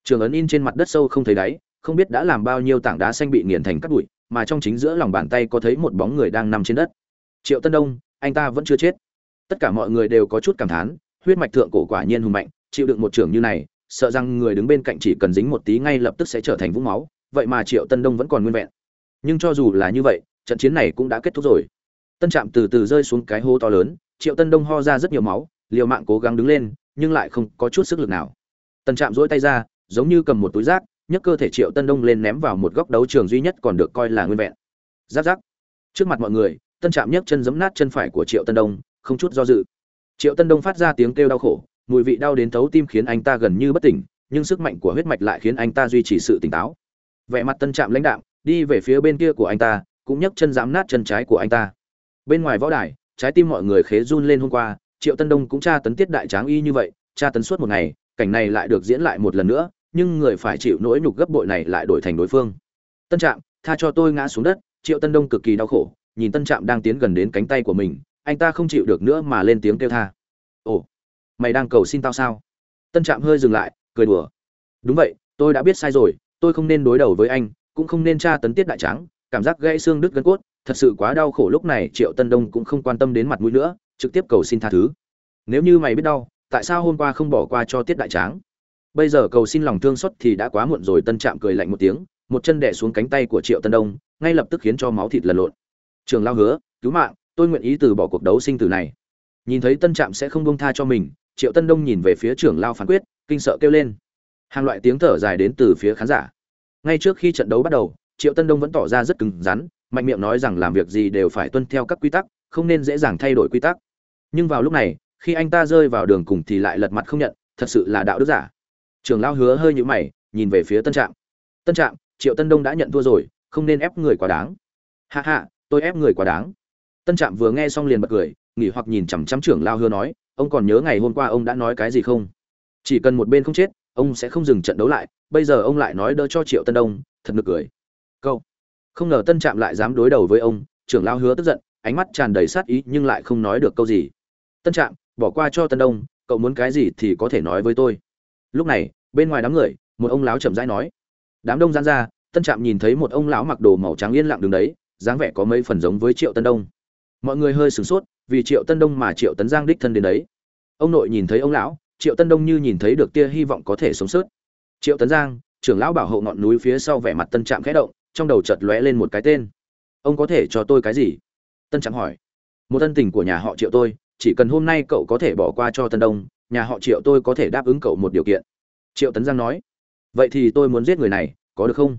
Trường ấn in trên mặt đất sâu không thấy đáy, không biết đã làm bao nhiêu tảng đá xanh bị nghiền thành cát bụi, mà trong chính giữa lòng bàn tay có thấy một bóng người đang nằm trên đất. Triệu tân đông, anh ta vẫn chưa chết. Tất cả mọi người đều có chút cảm thán, huyết mạch thượng cổ quả nhiên hùng mạnh, chịu đựng một trường như này, sợ rằng người đứng bên cạnh chỉ cần dính một tí ngay lập tức sẽ trở thành vũng máu, vậy mà triệu tân đông vẫn còn nguyên vẹn. Nhưng cho dù là như vậy, trận chiến này cũng đã kết thúc rồi. Tân trạm từ từ rơi xuống cái hố to lớn, triệu tân đông ho ra rất nhiều máu liều mạng cố gắng đứng lên, nhưng lại không có chút sức lực nào. Tân trạm dỗi tay ra, giống như cầm một túi rác, nhấc cơ thể triệu tân đông lên ném vào một góc đấu trường duy nhất còn được coi là nguyên vẹn. Giáp giáp. Trước mặt mọi người tân trạm nhấc chân giấm nát chân phải của triệu tân đông, không chút do dự. Triệu tân đông phát ra tiếng kêu đau khổ, mùi vị đau đến thấu tim khiến anh ta gần như bất tỉnh, nhưng sức mạnh của huyết mạch lại khiến anh ta duy trì sự tỉnh táo. Vẻ mặt tân trạm lãnh đạm, đi về phía bên kia của anh ta, cũng nhấc chân giám nát chân trái của anh ta. Bên ngoài võ đài, trái tim mọi người khế run lên hôm qua triệu tân đông cũng tra tấn tiết đại tráng y như vậy, tra tấn suốt một ngày, cảnh này lại được diễn lại một lần nữa, nhưng người phải chịu nỗi nhục gấp bội này lại đổi thành đối phương. Tân trạm, tha cho tôi ngã xuống đất, triệu tân đông cực kỳ đau khổ, nhìn tân trạm đang tiến gần đến cánh tay của mình, anh ta không chịu được nữa mà lên tiếng kêu tha. Ồ, mày đang cầu xin tao sao? Tân trạm hơi dừng lại, cười đùa. Đúng vậy, tôi đã biết sai rồi, tôi không nên đối đầu với anh, cũng không nên tra tấn tiết đại trắng cảm giác gãy xương đứt gân cốt, thật sự quá đau khổ lúc này, triệu tân đông cũng không quan tâm đến mặt mũi nữa trực tiếp cầu xin tha thứ. Nếu như mày biết đau, tại sao hôm qua không bỏ qua cho tiết đại tráng? Bây giờ cầu xin lòng thương xót thì đã quá muộn rồi, tân trạm cười lạnh một tiếng, một chân đẻ xuống cánh tay của triệu tân đông, ngay lập tức khiến cho máu thịt lần lộn. Trường lao hứa, cứu mạng, tôi nguyện ý từ bỏ cuộc đấu sinh tử này. Nhìn thấy tân trạm sẽ không bông tha cho mình, triệu tân đông nhìn về phía trưởng lao phán quyết, kinh sợ kêu lên. Hàng loại tiếng thở dài đến từ phía khán giả. Ngay trước khi trận đấu bắt đầu, triệu tân đông vẫn tỏ ra rất cứng rắn, mạnh miệng nói rằng làm việc gì đều phải tuân theo các quy tắc, không nên dễ dàng thay đổi quy tắc nhưng vào lúc này khi anh ta rơi vào đường cùng thì lại lật mặt không nhận thật sự là đạo đức giả Trường lão hứa hơi nhũ mày, nhìn về phía Tân Trạm. Tân Trạm, Triệu Tân Đông đã nhận thua rồi, không nên ép người quá đáng. Hạ hạ, tôi ép người quá đáng. Tân Trạm vừa nghe xong liền bật cười, nghỉ hoặc nhìn chằm chằm trưởng lão hứa nói, ông còn nhớ ngày hôm qua ông đã nói cái gì không? Chỉ cần một bên không chết, ông sẽ không dừng trận đấu lại, bây giờ ông lại nói đỡ cho Triệu Tân Đông, thật nực cười. Câu. Không ngờ Tân Trạm lại dám đối đầu với ông, trưởng lão hứa tức giận, ánh mắt tràn đầy sát ý nhưng lại không nói được câu gì. Tân Trạm, bỏ qua cho Tân Đông, cậu muốn cái gì thì có thể nói với tôi. Lúc này, bên ngoài đám người một ông lão chậm rãi nói. Đám đông giãn ra tân trạm nhìn thấy một ông lão mặc đồ màu trắng yên lặng đứng đấy dáng vẻ có mấy phần giống với triệu tân đông. Mọi người hơi sửng sốt vì triệu tân đông mà triệu tấn giang đích thân đến đấy. Ông nội nhìn thấy ông lão triệu tân đông như nhìn thấy được tia hy vọng có thể sống sót. Triệu tấn giang trưởng lão bảo hộ ngọn núi phía sau vẻ mặt tân trạm khẽ động trong đầu chợt lóe lên một cái tên. Ông có thể cho tôi cái gì? Tân trạm hỏi. Một ân tình của nhà họ triệu tôi chỉ cần hôm nay cậu có thể bỏ qua cho tân đông, nhà họ triệu tôi có thể đáp ứng cậu một điều kiện. Triệu tấn giang nói. Vậy thì tôi muốn giết người này, có được không?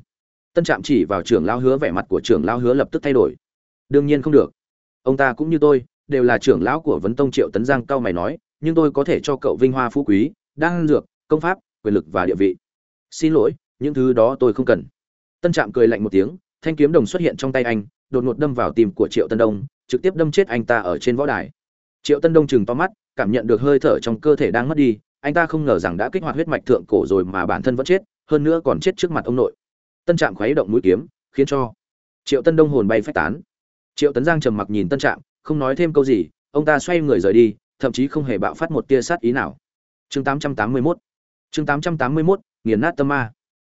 Tân trạm chỉ vào trưởng lao hứa vẻ mặt của trưởng lao hứa lập tức thay đổi. Đương nhiên không được. Ông ta cũng như tôi, đều là trưởng lão của vấn tông. Triệu tấn giang cao mày nói. Nhưng tôi có thể cho cậu vinh hoa phú quý, đan dược, công pháp, quyền lực và địa vị. Xin lỗi, những thứ đó tôi không cần. Tân trạm cười lạnh một tiếng. Thanh kiếm đồng xuất hiện trong tay anh, đột ngột đâm vào tim của triệu tân đông, trực tiếp đâm chết anh ta ở trên võ đài triệu tân đông chừng to mắt cảm nhận được hơi thở trong cơ thể đang mất đi anh ta không ngờ rằng đã kích hoạt huyết mạch thượng cổ rồi mà bản thân vẫn chết hơn nữa còn chết trước mặt ông nội. Tân trạm khuấy động mũi kiếm khiến cho triệu tân đông hồn bay phách tán. Triệu tấn giang trầm mặc nhìn tân trạm không nói thêm câu gì ông ta xoay người rời đi thậm chí không hề bạo phát một tia sát ý nào. Chương 881 chương 881, nghiền nát tâm ma.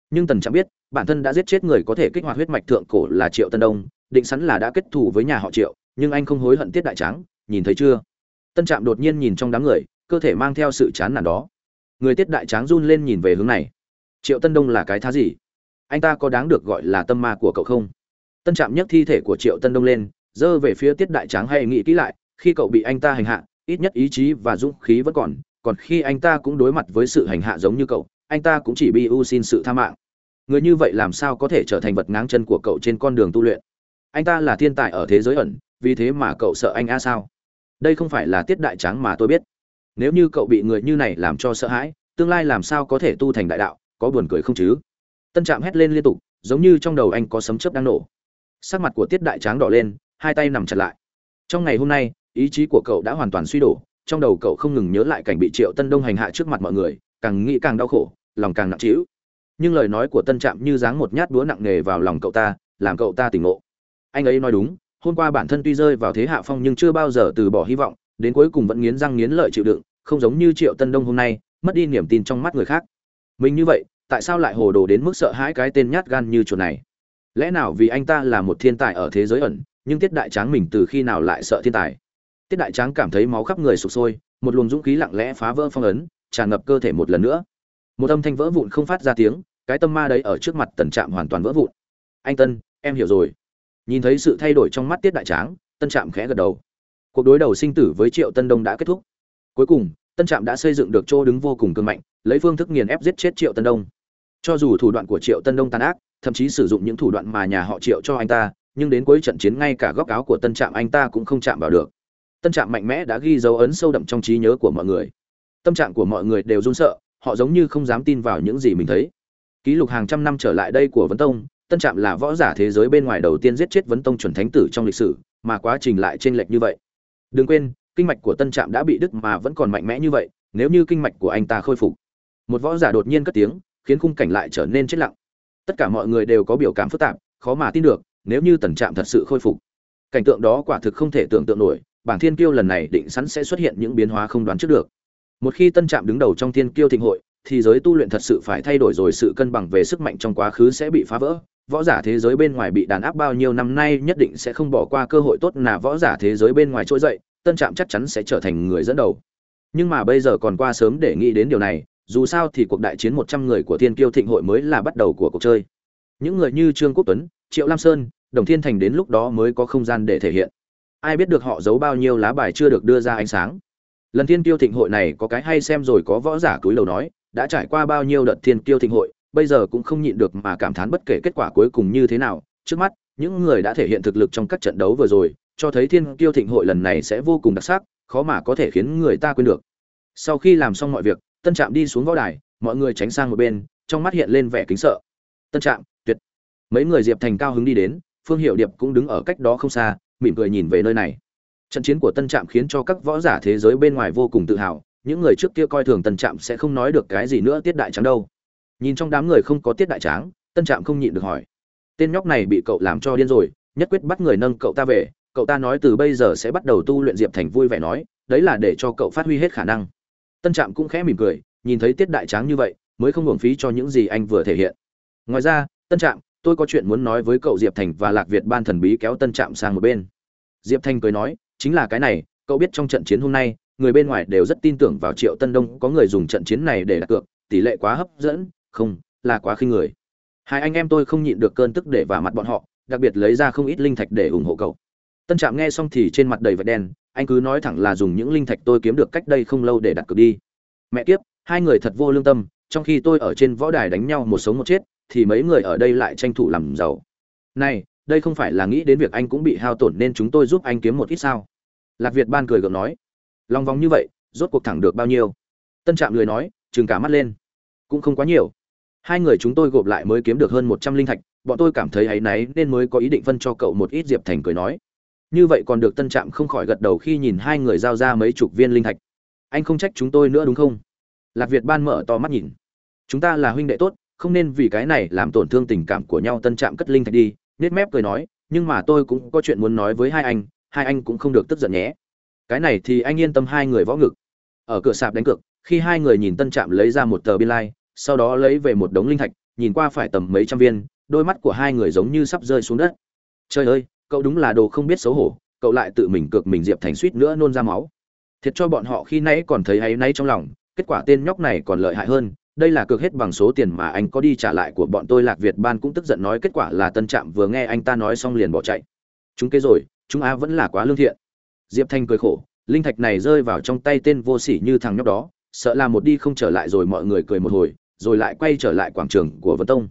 Nhưng tần trạm biết bản thân đã giết chết người có thể kích hoạt huyết mạch thượng cổ là triệu tân đông định sẵn là đã kết thù với nhà họ triệu nhưng anh không hối hận tiết đại tráng nhìn thấy chưa? Tân trạm đột nhiên nhìn trong đám người, cơ thể mang theo sự chán nản đó. Người tiết đại tráng run lên nhìn về hướng này. Triệu tân đông là cái thá gì? Anh ta có đáng được gọi là tâm ma của cậu không? Tân trạm nhấc thi thể của triệu tân đông lên dơ về phía tiết đại tráng hay nghĩ kỹ lại, khi cậu bị anh ta hành hạ, ít nhất ý chí và dũng khí vẫn còn còn khi anh ta cũng đối mặt với sự hành hạ giống như cậu, anh ta cũng chỉ bi u xin sự tha mạng. Người như vậy làm sao có thể trở thành vật ngáng chân của cậu trên con đường tu luyện? Anh ta là thiên tài ở thế giới ẩn, vì thế mà cậu sợ anh a sao? Đây không phải là tiết đại tráng mà tôi biết. Nếu như cậu bị người như này làm cho sợ hãi, tương lai làm sao có thể tu thành đại đạo, có buồn cười không chứ? Tân trạm hét lên liên tục, giống như trong đầu anh có sấm chớp đang nổ. Sắc mặt của tiết đại tráng đỏ lên, hai tay nằm chặt lại. Trong ngày hôm nay, ý chí của cậu đã hoàn toàn suy đổ, trong đầu cậu không ngừng nhớ lại cảnh bị triệu tân đông hành hạ trước mặt mọi người, càng nghĩ càng đau khổ, lòng càng nặng trĩu. Nhưng lời nói của tân trạm như dáng một nhát búa nặng nề vào lòng cậu ta, làm cậu ta tỉnh ngộ. Anh ấy nói đúng hôm qua bản thân tuy rơi vào thế hạ phong nhưng chưa bao giờ từ bỏ hy vọng, đến cuối cùng vẫn nghiến răng nghiến lợi chịu đựng, không giống như triệu tân đông hôm nay, mất đi niềm tin trong mắt người khác. Mình như vậy, tại sao lại hồ đồ đến mức sợ hãi cái tên nhát gan như chuột này? Lẽ nào vì anh ta là một thiên tài ở thế giới ẩn, nhưng tiết đại tráng mình từ khi nào lại sợ thiên tài? Tiết đại tráng cảm thấy máu khắp người sụp sôi, một luồng dũng khí lặng lẽ phá vỡ phong ấn, tràn ngập cơ thể một lần nữa. Một âm thanh vỡ vụn không phát ra tiếng, cái tâm ma đấy ở trước mặt tần trạm hoàn toàn vỡ vụn. Anh tân, em hiểu rồi nhìn thấy sự thay đổi trong mắt tiết đại tráng, tân trạm khẽ gật đầu. Cuộc đối đầu sinh tử với triệu tân đông đã kết thúc. Cuối cùng, tân trạm đã xây dựng được chỗ đứng vô cùng cương mạnh, lấy phương thức nghiền ép giết chết triệu tân đông. Cho dù thủ đoạn của triệu tân đông tàn ác, thậm chí sử dụng những thủ đoạn mà nhà họ triệu cho anh ta, nhưng đến cuối trận chiến ngay cả góc áo của tân trạm anh ta cũng không chạm vào được. Tân trạm mạnh mẽ đã ghi dấu ấn sâu đậm trong trí nhớ của mọi người. Tâm trạng của mọi người đều run sợ, họ giống như không dám tin vào những gì mình thấy. Ký lục hàng trăm năm trở lại đây của vấn tông tân trạm là võ giả thế giới bên ngoài đầu tiên giết chết vấn tông chuẩn thánh tử trong lịch sử, mà quá trình lại chênh lệch như vậy. Đừng quên, kinh mạch của tân trạm đã bị đứt mà vẫn còn mạnh mẽ như vậy, nếu như kinh mạch của anh ta khôi phục. Một võ giả đột nhiên cất tiếng, khiến khung cảnh lại trở nên chết lặng. Tất cả mọi người đều có biểu cảm phức tạp, khó mà tin được, nếu như tần trạm thật sự khôi phục. Cảnh tượng đó quả thực không thể tưởng tượng nổi, bảng thiên kiêu lần này định sẵn sẽ xuất hiện những biến hóa không đoán trước được. Một khi tân trạm đứng đầu trong thiên kiêu thịnh hội, thì giới tu luyện thật sự phải thay đổi rồi sự cân bằng về sức mạnh trong quá khứ sẽ bị phá vỡ võ giả thế giới bên ngoài bị đàn áp bao nhiêu năm nay nhất định sẽ không bỏ qua cơ hội tốt là võ giả thế giới bên ngoài trỗi dậy, tân trạm chắc chắn sẽ trở thành người dẫn đầu. Nhưng mà bây giờ còn qua sớm để nghĩ đến điều này, dù sao thì cuộc đại chiến một trăm người của thiên kiêu thịnh hội mới là bắt đầu của cuộc chơi. Những người như trương quốc tuấn, triệu lam sơn, đồng thiên thành đến lúc đó mới có không gian để thể hiện. Ai biết được họ giấu bao nhiêu lá bài chưa được đưa ra ánh sáng. Lần thiên kiêu thịnh hội này có cái hay xem rồi có võ giả túi đầu nói, đã trải qua bao nhiêu đợt thiên kiêu thịnh hội bây giờ cũng không nhịn được mà cảm thán bất kể kết quả cuối cùng như thế nào. Trước mắt, những người đã thể hiện thực lực trong các trận đấu vừa rồi, cho thấy thiên kiêu thịnh hội lần này sẽ vô cùng đặc sắc, khó mà có thể khiến người ta quên được. Sau khi làm xong mọi việc, tân trạm đi xuống võ đài, mọi người tránh sang một bên, trong mắt hiện lên vẻ kính sợ. Tân trạm, tuyệt. Mấy người diệp thành cao hứng đi đến, phương hiệu điệp cũng đứng ở cách đó không xa, mỉm cười nhìn về nơi này. Trận chiến của tân trạm khiến cho các võ giả thế giới bên ngoài vô cùng tự hào, những người trước kia coi thường tân trạm sẽ không nói được cái gì nữa, tiết đại trắng đâu nhìn trong đám người không có tiết đại tráng, tân trạm không nhịn được hỏi. Tên nhóc này bị cậu làm cho điên rồi, nhất quyết bắt người nâng cậu ta về, cậu ta nói từ bây giờ sẽ bắt đầu tu luyện diệp thành vui vẻ nói, đấy là để cho cậu phát huy hết khả năng. Tân trạm cũng khẽ mỉm cười, nhìn thấy tiết đại tráng như vậy, mới không hưởng phí cho những gì anh vừa thể hiện. Ngoài ra, tân trạm, tôi có chuyện muốn nói với cậu diệp thành và lạc việt ban thần bí kéo tân trạm sang một bên. Diệp thành cười nói, chính là cái này, cậu biết trong trận chiến hôm nay, người bên ngoài đều rất tin tưởng vào triệu tân đông, có người dùng trận chiến này để đặt cược, tỷ lệ quá hấp dẫn không, là quá khinh người. Hai anh em tôi không nhịn được cơn tức để vả mặt bọn họ, đặc biệt lấy ra không ít linh thạch để ủng hộ cậu. Tân trạm nghe xong thì trên mặt đầy vạch đen, anh cứ nói thẳng là dùng những linh thạch tôi kiếm được cách đây không lâu để đặt cược đi. Mẹ kiếp, hai người thật vô lương tâm, trong khi tôi ở trên võ đài đánh nhau một sống một chết, thì mấy người ở đây lại tranh thủ làm giàu. Này, đây không phải là nghĩ đến việc anh cũng bị hao tổn nên chúng tôi giúp anh kiếm một ít sao? Lạc việt ban cười gượng nói. Lòng vòng như vậy, rốt cuộc thẳng được bao nhiêu? Tân trạm lười nói chừng cả mắt lên. Cũng không quá nhiều hai người chúng tôi gộp lại mới kiếm được hơn một trăm linh thạch, bọn tôi cảm thấy áy náy nên mới có ý định phân cho cậu một ít diệp thành cười nói. Như vậy còn được tân trạm không khỏi gật đầu khi nhìn hai người giao ra mấy chục viên linh thạch. Anh không trách chúng tôi nữa đúng không? Lạc việt ban mở to mắt nhìn. Chúng ta là huynh đệ tốt, không nên vì cái này làm tổn thương tình cảm của nhau. Tân trạm cất linh thạch đi nết mép cười nói, nhưng mà tôi cũng có chuyện muốn nói với hai anh hai anh cũng không được tức giận nhé. Cái này thì anh yên tâm hai người võ ngực. Ở cửa sạp đánh cược, khi hai người nhìn tân trạm lấy ra một tờ biên lai sau đó lấy về một đống linh thạch, nhìn qua phải tầm mấy trăm viên, đôi mắt của hai người giống như sắp rơi xuống đất. Trời ơi, cậu đúng là đồ không biết xấu hổ, cậu lại tự mình cược mình diệp thành suýt nữa nôn ra máu. Thiệt cho bọn họ khi nãy còn thấy áy náy trong lòng, kết quả tên nhóc này còn lợi hại hơn, đây là cược hết bằng số tiền mà anh có đi trả lại của bọn tôi lạc việt ban cũng tức giận nói kết quả là tân trạm vừa nghe anh ta nói xong liền bỏ chạy. Chúng kế rồi, chúng a vẫn là quá lương thiện. Diệp thanh cười khổ, linh thạch này rơi vào trong tay tên vô sỉ như thằng nhóc đó, sợ là một đi không trở lại rồi mọi người cười một hồi rồi lại quay trở lại quảng trường của vân tông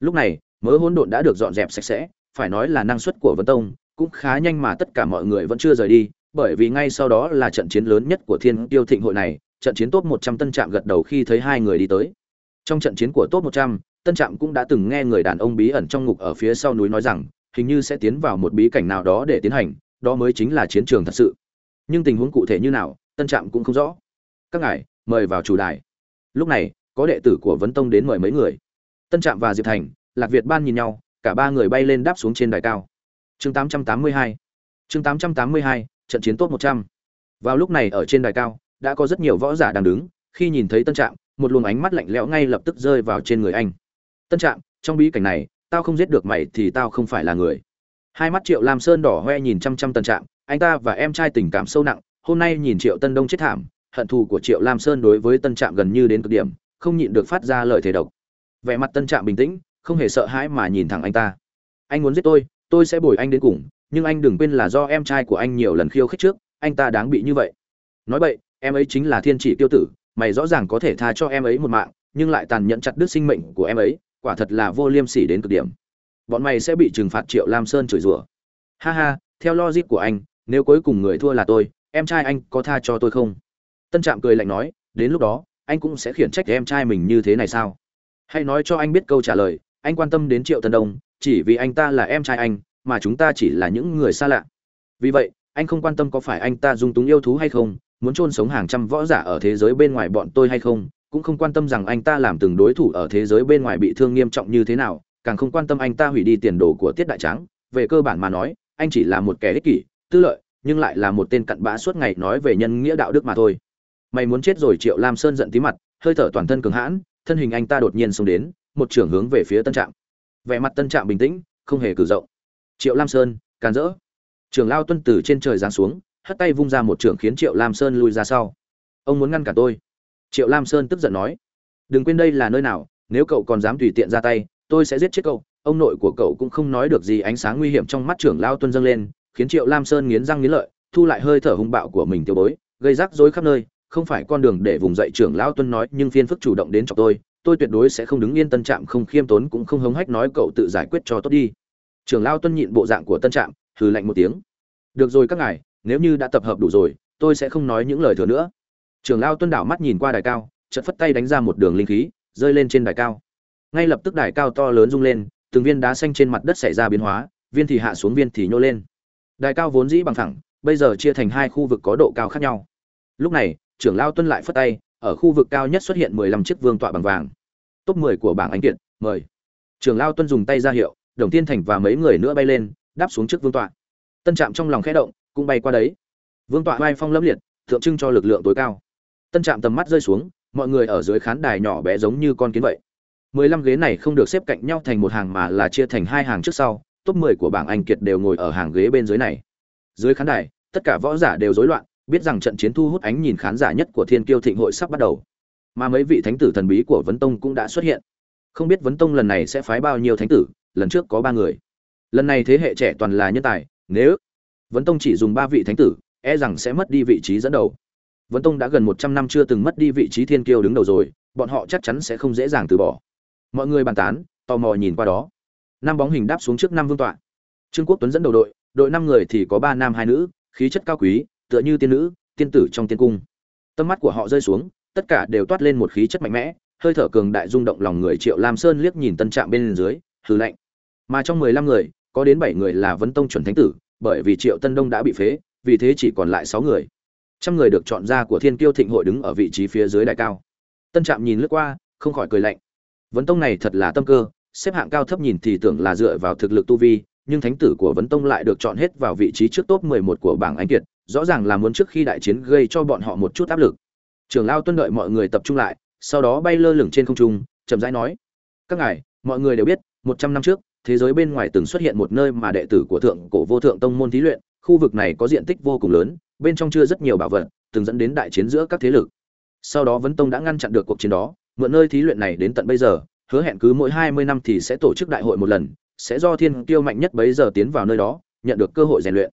lúc này mớ hỗn độn đã được dọn dẹp sạch sẽ phải nói là năng suất của vân tông cũng khá nhanh mà tất cả mọi người vẫn chưa rời đi bởi vì ngay sau đó là trận chiến lớn nhất của thiên tiêu thịnh hội này trận chiến top 100 tân trạm gật đầu khi thấy hai người đi tới. Trong trận chiến của top 100, tân trạm cũng đã từng nghe người đàn ông bí ẩn trong ngục ở phía sau núi nói rằng, hình như sẽ tiến vào một bí cảnh nào đó để tiến hành, đó mới chính là chiến trường thật sự. Nhưng tình huống cụ thể như nào, tân trạm cũng không rõ. Các ngài, mời vào chủ đài. Lúc này, có đệ tử của Vấn Tông đến mời mấy người. Tân Trạm và Diệp Thành, Lạc Việt Ban nhìn nhau, cả ba người bay lên đáp xuống trên đài cao. Chương 882. Chương 882, trận chiến tốt 100. Vào lúc này ở trên đài cao, đã có rất nhiều võ giả đang đứng khi nhìn thấy tân trạm một luồng ánh mắt lạnh lẽo ngay lập tức rơi vào trên người anh tân trạm trong bí cảnh này tao không giết được mày thì tao không phải là người hai mắt triệu lam sơn đỏ hoe nhìn chăm chăm tân trạm anh ta và em trai tình cảm sâu nặng hôm nay nhìn triệu tân đông chết thảm hận thù của triệu lam sơn đối với tân trạm gần như đến cực điểm không nhịn được phát ra lời thề độc. Vẻ mặt tân trạm bình tĩnh, không hề sợ hãi mà nhìn thẳng anh ta. Anh muốn giết tôi tôi sẽ bồi anh đến cùng, nhưng anh đừng quên là do em trai của anh nhiều lần khiêu khích trước, anh ta đáng bị như vậy. Nói vậy em ấy chính là thiên chỉ tiêu tử, mày rõ ràng có thể tha cho em ấy một mạng, nhưng lại tàn nhẫn chặt đứt sinh mệnh của em ấy, quả thật là vô liêm sỉ đến cực điểm. Bọn mày sẽ bị trừng phạt triệu lam sơn chửi rủa. Ha ha, theo logic của anh, nếu cuối cùng người thua là tôi, em trai anh có tha cho tôi không? Tân trạm cười lạnh nói, đến lúc đó anh cũng sẽ khiển trách em trai mình như thế này sao? Hãy nói cho anh biết câu trả lời anh quan tâm đến triệu tân đông chỉ vì anh ta là em trai anh mà chúng ta chỉ là những người xa lạ. Vì vậy anh không quan tâm có phải anh ta dung túng yêu thú hay không muốn chôn sống hàng trăm võ giả ở thế giới bên ngoài bọn tôi hay không, cũng không quan tâm rằng anh ta làm từng đối thủ ở thế giới bên ngoài bị thương nghiêm trọng như thế nào, càng không quan tâm anh ta hủy đi tiền đồ của Tiết Đại Trắng, về cơ bản mà nói, anh chỉ là một kẻ ích kỷ, tư lợi, nhưng lại là một tên cặn bã suốt ngày nói về nhân nghĩa đạo đức mà thôi. Mày muốn chết rồi Triệu Lam Sơn giận tí mặt, hơi thở toàn thân cường hãn, thân hình anh ta đột nhiên xông đến, một trưởng hướng về phía Tân Trạm. Vẻ mặt Tân Trạm bình tĩnh, không hề cử rộng Triệu Lam Sơn, càn rỡ. Trường lao tuân từ trên trời giáng xuống, hất tay vung ra một trưởng khiến triệu lam sơn lui ra sau. Ông muốn ngăn cả tôi. Triệu lam sơn tức giận nói. Đừng quên đây là nơi nào nếu cậu còn dám tùy tiện ra tay tôi sẽ giết chết cậu. Ông nội của cậu cũng không nói được gì ánh sáng nguy hiểm trong mắt trưởng lao tuân dâng lên khiến triệu lam sơn nghiến răng nghiến lợi thu lại hơi thở hung bạo của mình tiêu bối gây rắc rối khắp nơi không phải con đường để vùng dậy trưởng lao tuân nói, nhưng phiên phức chủ động đến chọc tôi tôi tuyệt đối sẽ không đứng yên tân trạm, không khiêm tốn cũng không hống hách nói cậu tự giải quyết cho tốt đi. Trưởng lao tuân nhịn bộ dạng của tân trạm, hừ lạnh một tiếng. Được rồi các ngài, nếu như đã tập hợp đủ rồi, tôi sẽ không nói những lời thừa nữa. Trường lao tuân đảo mắt nhìn qua đài cao, chợt phất tay đánh ra một đường linh khí, rơi lên trên đài cao. Ngay lập tức đài cao to lớn rung lên, từng viên đá xanh trên mặt đất xảy ra biến hóa, viên thì hạ xuống, viên thì nhô lên. Đài cao vốn dĩ bằng thẳng bây giờ chia thành hai khu vực có độ cao khác nhau. Lúc này trưởng lao tuân lại phất tay, ở khu vực cao nhất xuất hiện mười lăm chiếc vương tọa bằng vàng. Top mười của bảng ánh kiện mời. Trưởng lao tuân dùng tay ra hiệu, đồng tiên thành và mấy người nữa bay lên, đáp xuống trước vương tọa. Tân trạm trong lòng khẽ động, cũng bay qua đấy. Vương tọa vai phong lâm liệt, tượng trưng cho lực lượng tối cao. Tân trạm tầm mắt rơi xuống, mọi người ở dưới khán đài nhỏ bé giống như con kiến vậy. mười lăm ghế này không được xếp cạnh nhau thành một hàng mà là chia thành hai hàng trước sau, top mười của bảng anh kiệt đều ngồi ở hàng ghế bên dưới này. Dưới khán đài, tất cả võ giả đều rối loạn biết rằng trận chiến thu hút ánh nhìn khán giả nhất của thiên kiêu thịnh hội sắp bắt đầu mà mấy vị thánh tử thần bí của vấn tông cũng đã xuất hiện không biết vấn tông lần này sẽ phái bao nhiêu thánh tử lần trước có ba người lần này thế hệ trẻ toàn là nhân tài nếu Vấn Tông chỉ dùng ba vị thánh tử, e rằng sẽ mất đi vị trí dẫn đầu. Vấn Tông đã gần một trăm năm chưa từng mất đi vị trí thiên kiêu đứng đầu rồi, bọn họ chắc chắn sẽ không dễ dàng từ bỏ. Mọi người bàn tán, tò mò nhìn qua đó. Năm bóng hình đáp xuống trước năm vương tọa. Trương Quốc Tuấn dẫn đầu đội, đội năm người thì có ba nam hai nữ, khí chất cao quý, tựa như tiên nữ, tiên tử trong tiên cung. Tâm mắt của họ rơi xuống, tất cả đều toát lên một khí chất mạnh mẽ, hơi thở cường đại rung động lòng người triệu lam sơn liếc nhìn tân trạm bên dưới hư lạnh. Mà trong mười lăm người, có đến bảy người là vấn tông chuẩn thánh tử, bởi vì triệu tân đông đã bị phế, vì thế chỉ còn lại sáu người. Trăm người được chọn ra của thiên kiêu thịnh hội đứng ở vị trí phía dưới đại cao. Tân trạm nhìn lướt qua, không khỏi cười lạnh. Vấn tông này thật là tâm cơ, xếp hạng cao thấp nhìn thì tưởng là dựa vào thực lực tu vi, nhưng thánh tử của vấn tông lại được chọn hết vào vị trí trước top 11 của bảng anh kiệt rõ ràng là muốn trước khi đại chiến gây cho bọn họ một chút áp lực. Trưởng lao tuân đợi mọi người tập trung lại, sau đó bay lơ lửng trên không trung, chậm rãi nói, các ngài, mọi người đều biết, một trăm năm trước, thế giới bên ngoài từng xuất hiện một nơi mà đệ tử của thượng cổ vô thượng tông môn thí luyện, khu vực này có diện tích vô cùng lớn, bên trong chưa rất nhiều bảo vật, từng dẫn đến đại chiến giữa các thế lực. Sau đó vấn tông đã ngăn chặn được cuộc chiến đó, mượn nơi thí luyện này đến tận bây giờ, hứa hẹn cứ mỗi hai mươi năm thì sẽ tổ chức đại hội một lần, sẽ do thiên tiêu mạnh nhất bấy giờ tiến vào nơi đó, nhận được cơ hội rèn luyện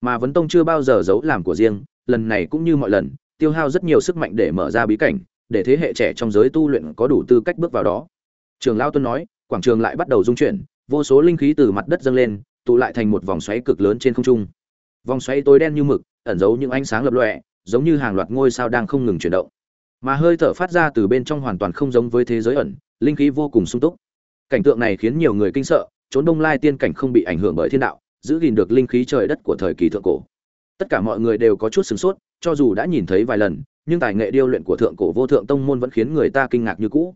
mà vấn tông chưa bao giờ giấu làm của riêng, lần này cũng như mọi lần, tiêu hao rất nhiều sức mạnh để mở ra bí cảnh, để thế hệ trẻ trong giới tu luyện có đủ tư cách bước vào đó. Trường lao tuân nói, quảng trường lại bắt đầu dung chuyển, vô số linh khí từ mặt đất dâng lên, tụ lại thành một vòng xoáy cực lớn trên không trung. Vòng xoáy tối đen như mực, ẩn giấu những ánh sáng lập lọe giống như hàng loạt ngôi sao đang không ngừng chuyển động. Mà hơi thở phát ra từ bên trong hoàn toàn không giống với thế giới ẩn, linh khí vô cùng sung túc. Cảnh tượng này khiến nhiều người kinh sợ, trốn đông lai tiên cảnh không bị ảnh hưởng bởi thiên đạo giữ gìn được linh khí trời đất của thời kỳ thượng cổ. Tất cả mọi người đều có chút sửng sốt, cho dù đã nhìn thấy vài lần, nhưng tài nghệ điêu luyện của thượng cổ vô thượng tông môn vẫn khiến người ta kinh ngạc như cũ.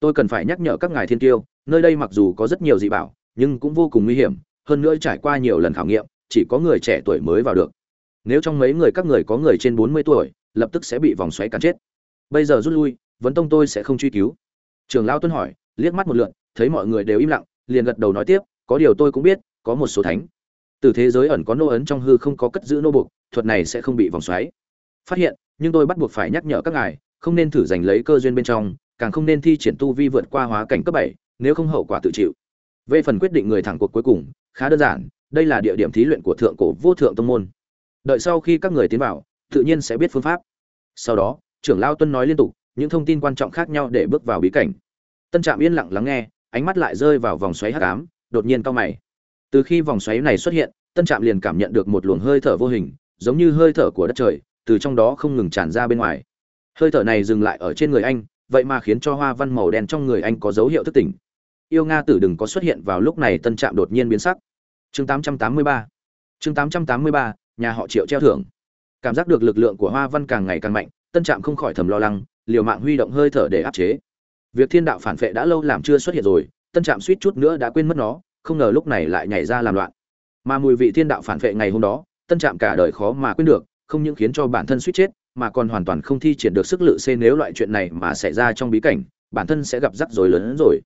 Tôi cần phải nhắc nhở các ngài thiên tiêu nơi đây mặc dù có rất nhiều dị bảo, nhưng cũng vô cùng nguy hiểm, hơn nữa trải qua nhiều lần khảo nghiệm, chỉ có người trẻ tuổi mới vào được. Nếu trong mấy người các người có người trên bốn mươi tuổi, lập tức sẽ bị vòng xoáy cắn chết. Bây giờ rút lui, vấn tông tôi sẽ không truy cứu. Trường lao tuân hỏi, liếc mắt một lượn thấy mọi người đều im lặng, liền gật đầu nói tiếp, có điều tôi cũng biết, có một số thánh từ thế giới ẩn có nô ấn trong hư không có cất giữ nô buộc, thuật này sẽ không bị vòng xoáy. Phát hiện, nhưng tôi bắt buộc phải nhắc nhở các ngài, không nên thử giành lấy cơ duyên bên trong, càng không nên thi triển tu vi vượt qua hóa cảnh cấp bảy, nếu không hậu quả tự chịu. Về phần quyết định người thẳng cuộc cuối cùng, khá đơn giản, đây là địa điểm thí luyện của thượng cổ vô thượng tông môn. Đợi sau khi các người tiến vào, tự nhiên sẽ biết phương pháp. Sau đó, trưởng lao tuân nói liên tục, những thông tin quan trọng khác nhau để bước vào bí cảnh. Tân trạm yên lặng lắng nghe, ánh mắt lại rơi vào vòng xoáy hắc ám, đột nhiên cau mày từ khi vòng xoáy này xuất hiện tân trạm liền cảm nhận được một luồng hơi thở vô hình giống như hơi thở của đất trời từ trong đó không ngừng tràn ra bên ngoài. Hơi thở này dừng lại ở trên người anh vậy mà khiến cho hoa văn màu đen trong người anh có dấu hiệu thức tỉnh. Yêu nga tử đừng có xuất hiện vào lúc này tân trạm đột nhiên biến sắc. Chương 883 chương 883, nhà họ triệu treo thưởng. Cảm giác được lực lượng của hoa văn càng ngày càng mạnh tân trạm không khỏi thầm lo lắng liều mạng huy động hơi thở để áp chế. Việc thiên đạo phản vệ đã lâu làm chưa xuất hiện rồi tân trạm suýt chút nữa đã quên mất nó không ngờ lúc này lại nhảy ra làm loạn. Mà mùi vị thiên đạo phản vệ ngày hôm đó, tân trạm cả đời khó mà quên được, không những khiến cho bản thân suýt chết, mà còn hoàn toàn không thi triển được sức lự xê nếu loại chuyện này mà xảy ra trong bí cảnh, bản thân sẽ gặp rắc rối lớn hơn rồi.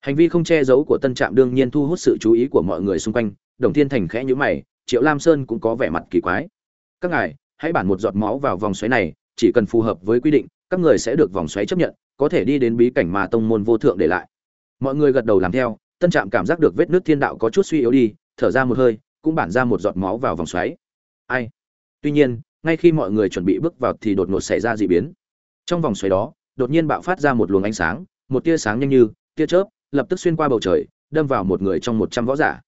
Hành vi không che giấu của tân trạm đương nhiên thu hút sự chú ý của mọi người xung quanh, đồng thiên thành khẽ nhữ mày, triệu lam sơn cũng có vẻ mặt kỳ quái. Các ngài, hãy bản một giọt máu vào vòng xoáy này, chỉ cần phù hợp với quy định, các người sẽ được vòng xoáy chấp nhận, có thể đi đến bí cảnh mà tông môn vô thượng để lại. Mọi người gật đầu làm theo tân trạm cảm giác được vết nước thiên đạo có chút suy yếu đi, thở ra một hơi, cũng bản ra một giọt máu vào vòng xoáy. Ai? Tuy nhiên, ngay khi mọi người chuẩn bị bước vào thì đột ngột xảy ra d ị biến. Trong vòng xoáy đó, đột nhiên bạo phát ra một luồng ánh sáng, một tia sáng nhanh như, tia chớp, lập tức xuyên qua bầu trời, đâm vào một người trong một trăm võ giả.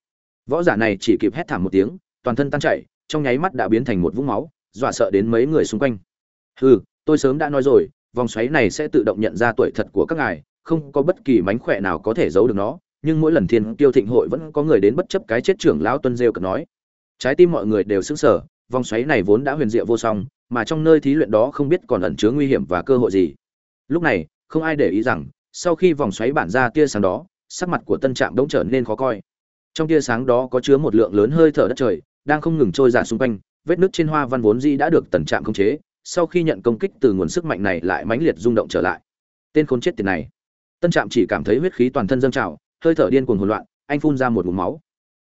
Võ giả này chỉ kịp hét thảm một tiếng, toàn thân tan chảy, trong nháy mắt đã biến thành một vũng máu, dọa sợ đến mấy người xung quanh. Hừ, tôi sớm đã nói rồi, vòng xoáy này sẽ tự động nhận ra tuổi thật của các ngài, không có bất kỳ mánh khỏe nào có thể giấu được nó nhưng mỗi lần thiên tiêu thịnh hội vẫn có người đến bất chấp cái chết trưởng lão tuân rêu cực nói. Trái tim mọi người đều sững sờ, vòng xoáy này vốn đã huyền diệu vô song, mà trong nơi thí luyện đó không biết còn ẩn chứa nguy hiểm và cơ hội gì. Lúc này, không ai để ý rằng, sau khi vòng xoáy bản ra tia sáng đó, sắc mặt của tân trạm đống trở nên khó coi. Trong tia sáng đó có chứa một lượng lớn hơi thở đất trời, đang không ngừng trôi dạt xung quanh, vết nứt trên hoa văn vốn dĩ đã được tần trạm khống chế, sau khi nhận công kích từ nguồn sức mạnh này lại mãnh liệt rung động trở lại. Tên khốn chết tiền này. Tân trạm chỉ cảm thấy huyết khí toàn thân dâng trào hơi thở điên cuồng hỗn loạn, anh phun ra một ngụm máu.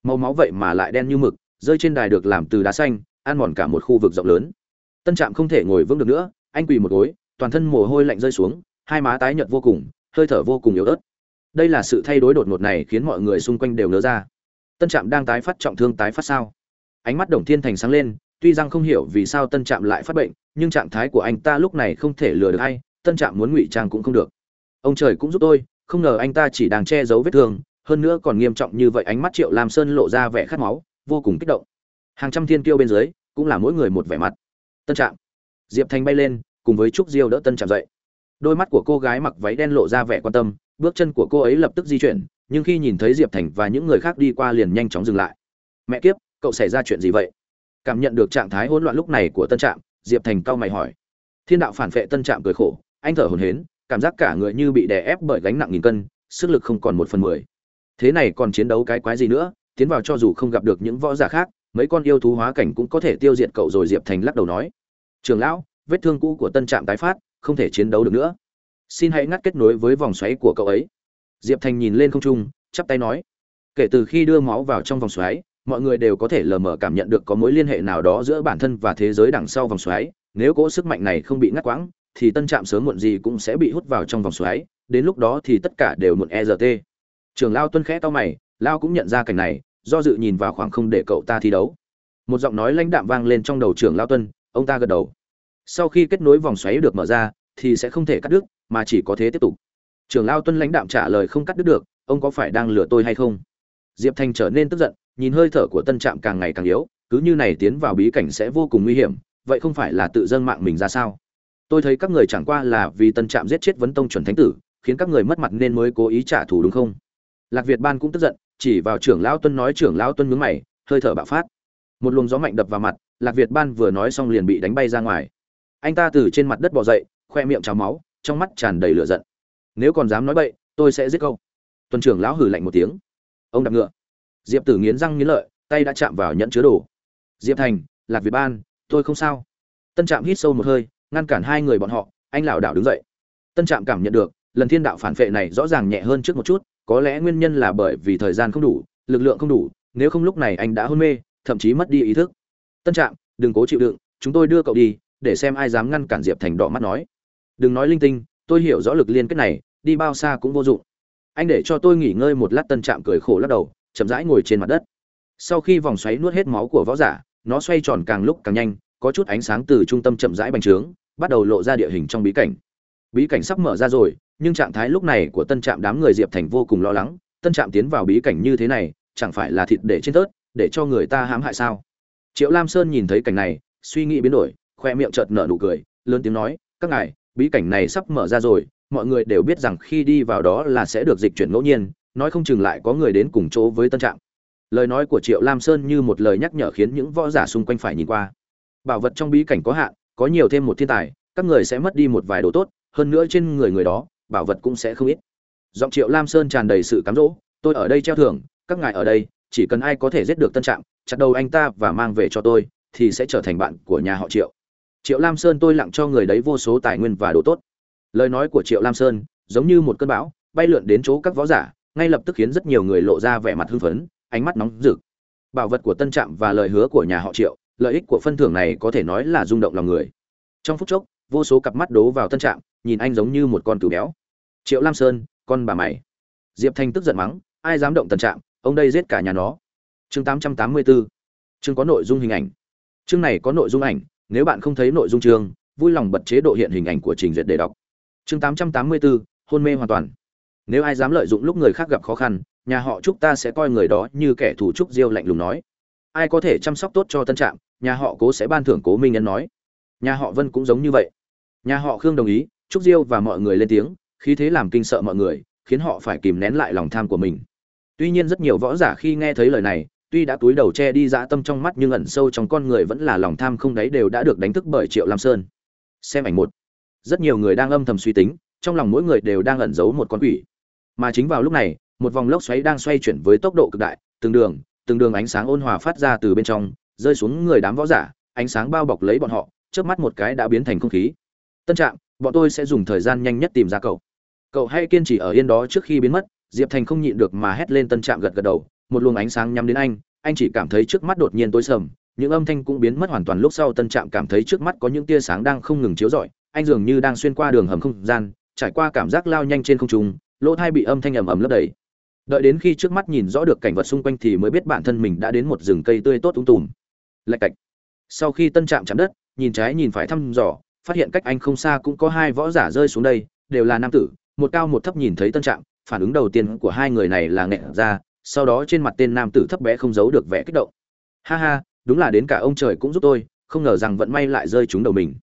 Màu máu vậy mà lại đen như mực, rơi trên đài được làm từ đá xanh, ăn mòn cả một khu vực rộng lớn. Tân trạm không thể ngồi vững được nữa, anh quỳ một gối, toàn thân mồ hôi lạnh rơi xuống, hai má tái nhợt vô cùng, hơi thở vô cùng yếu ớt. Đây là sự thay đổi đột ngột này khiến mọi người xung quanh đều nỡ ra. Tân trạm đang tái phát trọng thương tái phát sao? Ánh mắt đồng thiên thành sáng lên, tuy rằng không hiểu vì sao tân trạm lại phát bệnh, nhưng trạng thái của anh ta lúc này không thể lừa được hay tân trạm muốn ngụy trang cũng không được. Ông trời cũng giúp tôi không ngờ anh ta chỉ đang che giấu vết thương, hơn nữa còn nghiêm trọng như vậy, ánh mắt triệu lam sơn lộ ra vẻ khát máu, vô cùng kích động. Hàng trăm thiên kiêu bên dưới, cũng là mỗi người một vẻ mặt. Tân trạm, diệp thành bay lên, cùng với trúc diêu đỡ tân trạm dậy. Đôi mắt của cô gái mặc váy đen lộ ra vẻ quan tâm, bước chân của cô ấy lập tức di chuyển, nhưng khi nhìn thấy diệp thành và những người khác đi qua liền nhanh chóng dừng lại. Mẹ kiếp, cậu xảy ra chuyện gì vậy? Cảm nhận được trạng thái hỗn loạn lúc này của tân trạm, diệp thành cau mày hỏi. Thiên đạo phản vệ tân trạm cười khổ, anh thở hổn hển cảm giác cả người như bị đè ép bởi gánh nặng nghìn cân, sức lực không còn một phần mười. Thế này còn chiến đấu cái quái gì nữa? Tiến vào cho dù không gặp được những võ giả khác, mấy con yêu thú hóa cảnh cũng có thể tiêu diệt cậu rồi, diệp thành lắc đầu nói. Trường lão, vết thương cũ của tân trạm tái phát, không thể chiến đấu được nữa. Xin hãy ngắt kết nối với vòng xoáy của cậu ấy. Diệp thành nhìn lên không trung, chắp tay nói. Kể từ khi đưa máu vào trong vòng xoáy, mọi người đều có thể lờ mờ cảm nhận được có mối liên hệ nào đó giữa bản thân và thế giới đằng sau vòng xoáy. Nếu cỗ sức mạnh này không bị ngắt quãng thì tân trạm sớm muộn gì cũng sẽ bị hút vào trong vòng xoáy, đến lúc đó thì tất cả đều muộn ert trường lao tuân khẽ to mày, lao cũng nhận ra cảnh này, do dự nhìn vào khoảng không để cậu ta thi đấu. Một giọng nói lãnh đạm vang lên trong đầu trưởng lao tuân, ông ta gật đầu. Sau khi kết nối vòng xoáy được mở ra, thì sẽ không thể cắt đứt, mà chỉ có thế tiếp tục. Trưởng lao tuân lãnh đạm trả lời không cắt đứt được, ông có phải đang lừa tôi hay không? Diệp thành trở nên tức giận, nhìn hơi thở của tân trạm càng ngày càng yếu, cứ như này tiến vào bí cảnh sẽ vô cùng nguy hiểm, vậy không phải là tự dâng mạng mình ra sao? Tôi thấy các người chẳng qua là vì tân trạm giết chết vấn tông chuẩn thánh tử, khiến các người mất mặt nên mới cố ý trả thù đúng không? Lạc việt ban cũng tức giận, chỉ vào trưởng lão tuân nói trưởng lão tuân mướn mày, hơi thở bạo phát. Một luồng gió mạnh đập vào mặt, lạc việt ban vừa nói xong liền bị đánh bay ra ngoài. Anh ta từ trên mặt đất bò dậy, khoe miệng trào máu, trong mắt tràn đầy lửa giận. Nếu còn dám nói bậy, tôi sẽ giết câu tuần trưởng lão hử lạnh một tiếng. Ông đạp ngựa. Diệp tử nghiến răng nghiến lợi, tay đã chạm vào nhẫn chứa đồ. Diệp thành, lạc việt ban, tôi không sao. Tân trạm hít sâu một hơi ngăn cản hai người bọn họ, anh lảo đảo đứng dậy. Tân trạm cảm nhận được, lần thiên đạo phản vệ này rõ ràng nhẹ hơn trước một chút, có lẽ nguyên nhân là bởi vì thời gian không đủ, lực lượng không đủ, nếu không lúc này anh đã hôn mê, thậm chí mất đi ý thức. Tân trạm, đừng cố chịu đựng, chúng tôi đưa cậu đi, để xem ai dám ngăn cản diệp thành đỏ mắt nói. Đừng nói linh tinh, tôi hiểu rõ lực liên kết này, đi bao xa cũng vô dụng. Anh để cho tôi nghỉ ngơi một lát, tân trạm cười khổ lắc đầu, chậm rãi ngồi trên mặt đất. Sau khi vòng xoáy nuốt hết máu của võ giả, nó xoay tròn càng lúc càng nhanh, có chút ánh sáng từ trung tâm chậm rãi bành trướng bắt đầu lộ ra địa hình trong bí cảnh. Bí cảnh sắp mở ra rồi, nhưng trạng thái lúc này của tân trạm đám người diệp thành vô cùng lo lắng, tân trạm tiến vào bí cảnh như thế này, chẳng phải là thịt để trên tớt, để cho người ta hãm hại sao? Triệu lam sơn nhìn thấy cảnh này, suy nghĩ biến đổi, khoe miệng chợt nở nụ cười, lớn tiếng nói, các ngài, bí cảnh này sắp mở ra rồi, mọi người đều biết rằng khi đi vào đó là sẽ được dịch chuyển ngẫu nhiên, nói không chừng lại có người đến cùng chỗ với tân trạm. Lời nói của triệu lam sơn như một lời nhắc nhở khiến những võ giả xung quanh phải nhìn qua. Bảo vật trong bí cảnh có hạn có nhiều thêm một thiên tài các người sẽ mất đi một vài đồ tốt hơn nữa trên người người đó bảo vật cũng sẽ không ít. Giọng triệu lam sơn tràn đầy sự cám dỗ tôi ở đây treo thưởng các ngài ở đây chỉ cần ai có thể giết được tân Trạng, chặt đầu anh ta và mang về cho tôi thì sẽ trở thành bạn của nhà họ triệu. Triệu lam sơn tôi lặng cho người đấy vô số tài nguyên và đồ tốt. Lời nói của triệu lam sơn giống như một cơn bão bay lượn đến chỗ các võ giả ngay lập tức khiến rất nhiều người lộ ra vẻ mặt hưng phấn ánh mắt nóng rực. Bảo vật của tân trạm và lời hứa của nhà họ triệu lợi ích của phân thưởng này có thể nói là rung động lòng người. Trong phút chốc, vô số cặp mắt đố vào tân trạm, nhìn anh giống như một con cừu béo. Triệu lam sơn, con bà mày. Diệp thanh tức giận mắng, ai dám động tân trạm, ông đây giết cả nhà nó. Chương 884 chương có nội dung hình ảnh. Chương này có nội dung ảnh, nếu bạn không thấy nội dung chương, vui lòng bật chế độ hiện hình ảnh của trình duyệt để đọc. Chương 884 hôn mê hoàn toàn. Nếu ai dám lợi dụng lúc người khác gặp khó khăn, nhà họ trúc ta sẽ coi người đó như kẻ thù trúc diêu lạnh lùng nói ai có thể chăm sóc tốt cho tân trạm, nhà họ cố sẽ ban thưởng cố minh nhân nói. Nhà họ vân cũng giống như vậy. Nhà họ khương đồng ý, trúc diêu và mọi người lên tiếng, khí thế làm kinh sợ mọi người, khiến họ phải kìm nén lại lòng tham của mình. Tuy nhiên rất nhiều võ giả khi nghe thấy lời này, tuy đã túi đầu che đi dã tâm trong mắt nhưng ẩn sâu trong con người vẫn là lòng tham không đáy đều đã được đánh thức bởi triệu lam sơn. Xem ảnh một. Rất nhiều người đang âm thầm suy tính, trong lòng mỗi người đều đang ẩn giấu một con quỷ. Mà chính vào lúc này, một vòng lốc xoáy đang xoay chuyển với tốc độ cực đại, từng đường từng đường ánh sáng ôn hòa phát ra từ bên trong, rơi xuống người đám võ giả, ánh sáng bao bọc lấy bọn họ, chớp mắt một cái đã biến thành không khí. Tân trạm, bọn tôi sẽ dùng thời gian nhanh nhất tìm ra cậu. Cậu hãy kiên trì ở yên đó trước khi biến mất, diệp thành không nhịn được mà hét lên tân trạm gật gật đầu, một luồng ánh sáng nhắm đến anh anh chỉ cảm thấy trước mắt đột nhiên tối sầm, những âm thanh cũng biến mất hoàn toàn lúc sau tân trạm cảm thấy trước mắt có những tia sáng đang không ngừng chiếu rọi, anh dường như đang xuyên qua đường hầm không gian, trải qua cảm giác lao nhanh trên không trung, lỗ tai bị âm thanh ầm ầm lấp đầy đợi đến khi trước mắt nhìn rõ được cảnh vật xung quanh thì mới biết bản thân mình đã đến một rừng cây tươi tốt ung tùm. Lạch cạch. Sau khi tân trạm chạm đất, nhìn trái nhìn phải thăm dò, phát hiện cách anh không xa cũng có hai võ giả rơi xuống đây, đều là nam tử, một cao một thấp nhìn thấy tân trạm, phản ứng đầu tiên của hai người này là nghẹn ra, sau đó trên mặt tên nam tử thấp bé không giấu được vẻ kích động. Ha ha, đúng là đến cả ông trời cũng giúp tôi, không ngờ rằng vận may lại rơi trúng đầu mình.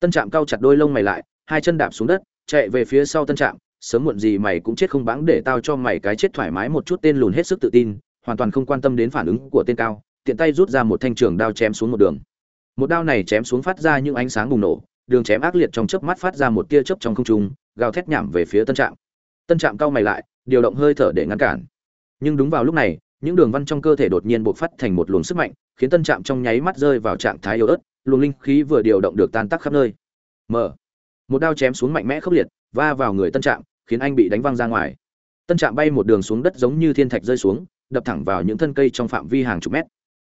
Tân trạm cao chặt đôi lông mày lại, hai chân đạp xuống đất, chạy về phía sau tân trạm sớm muộn gì mày cũng chết không bãng để tao cho mày cái chết thoải mái một chút tên lùn hết sức tự tin, hoàn toàn không quan tâm đến phản ứng của tên cao, tiện tay rút ra một thanh trường đao chém xuống một đường. Một đao này chém xuống phát ra những ánh sáng bùng nổ, đường chém ác liệt trong chớp mắt phát ra một tia chớp trong không trung, gào thét nhảm về phía tân trạm. Tân trạm cau mày lại, điều động hơi thở để ngăn cản. Nhưng đúng vào lúc này, những đường văn trong cơ thể đột nhiên bộc phát thành một luồng sức mạnh, khiến tân trạm trong nháy mắt rơi vào trạng thái yếu ớt, luồng linh khí vừa điều động được tan tác khắp nơi. Mở. Một đao chém xuống mạnh mẽ khốc liệt, va vào người tân trạm khiến anh bị đánh văng ra ngoài. Tân trạm bay một đường xuống đất giống như thiên thạch rơi xuống, đập thẳng vào những thân cây trong phạm vi hàng chục mét.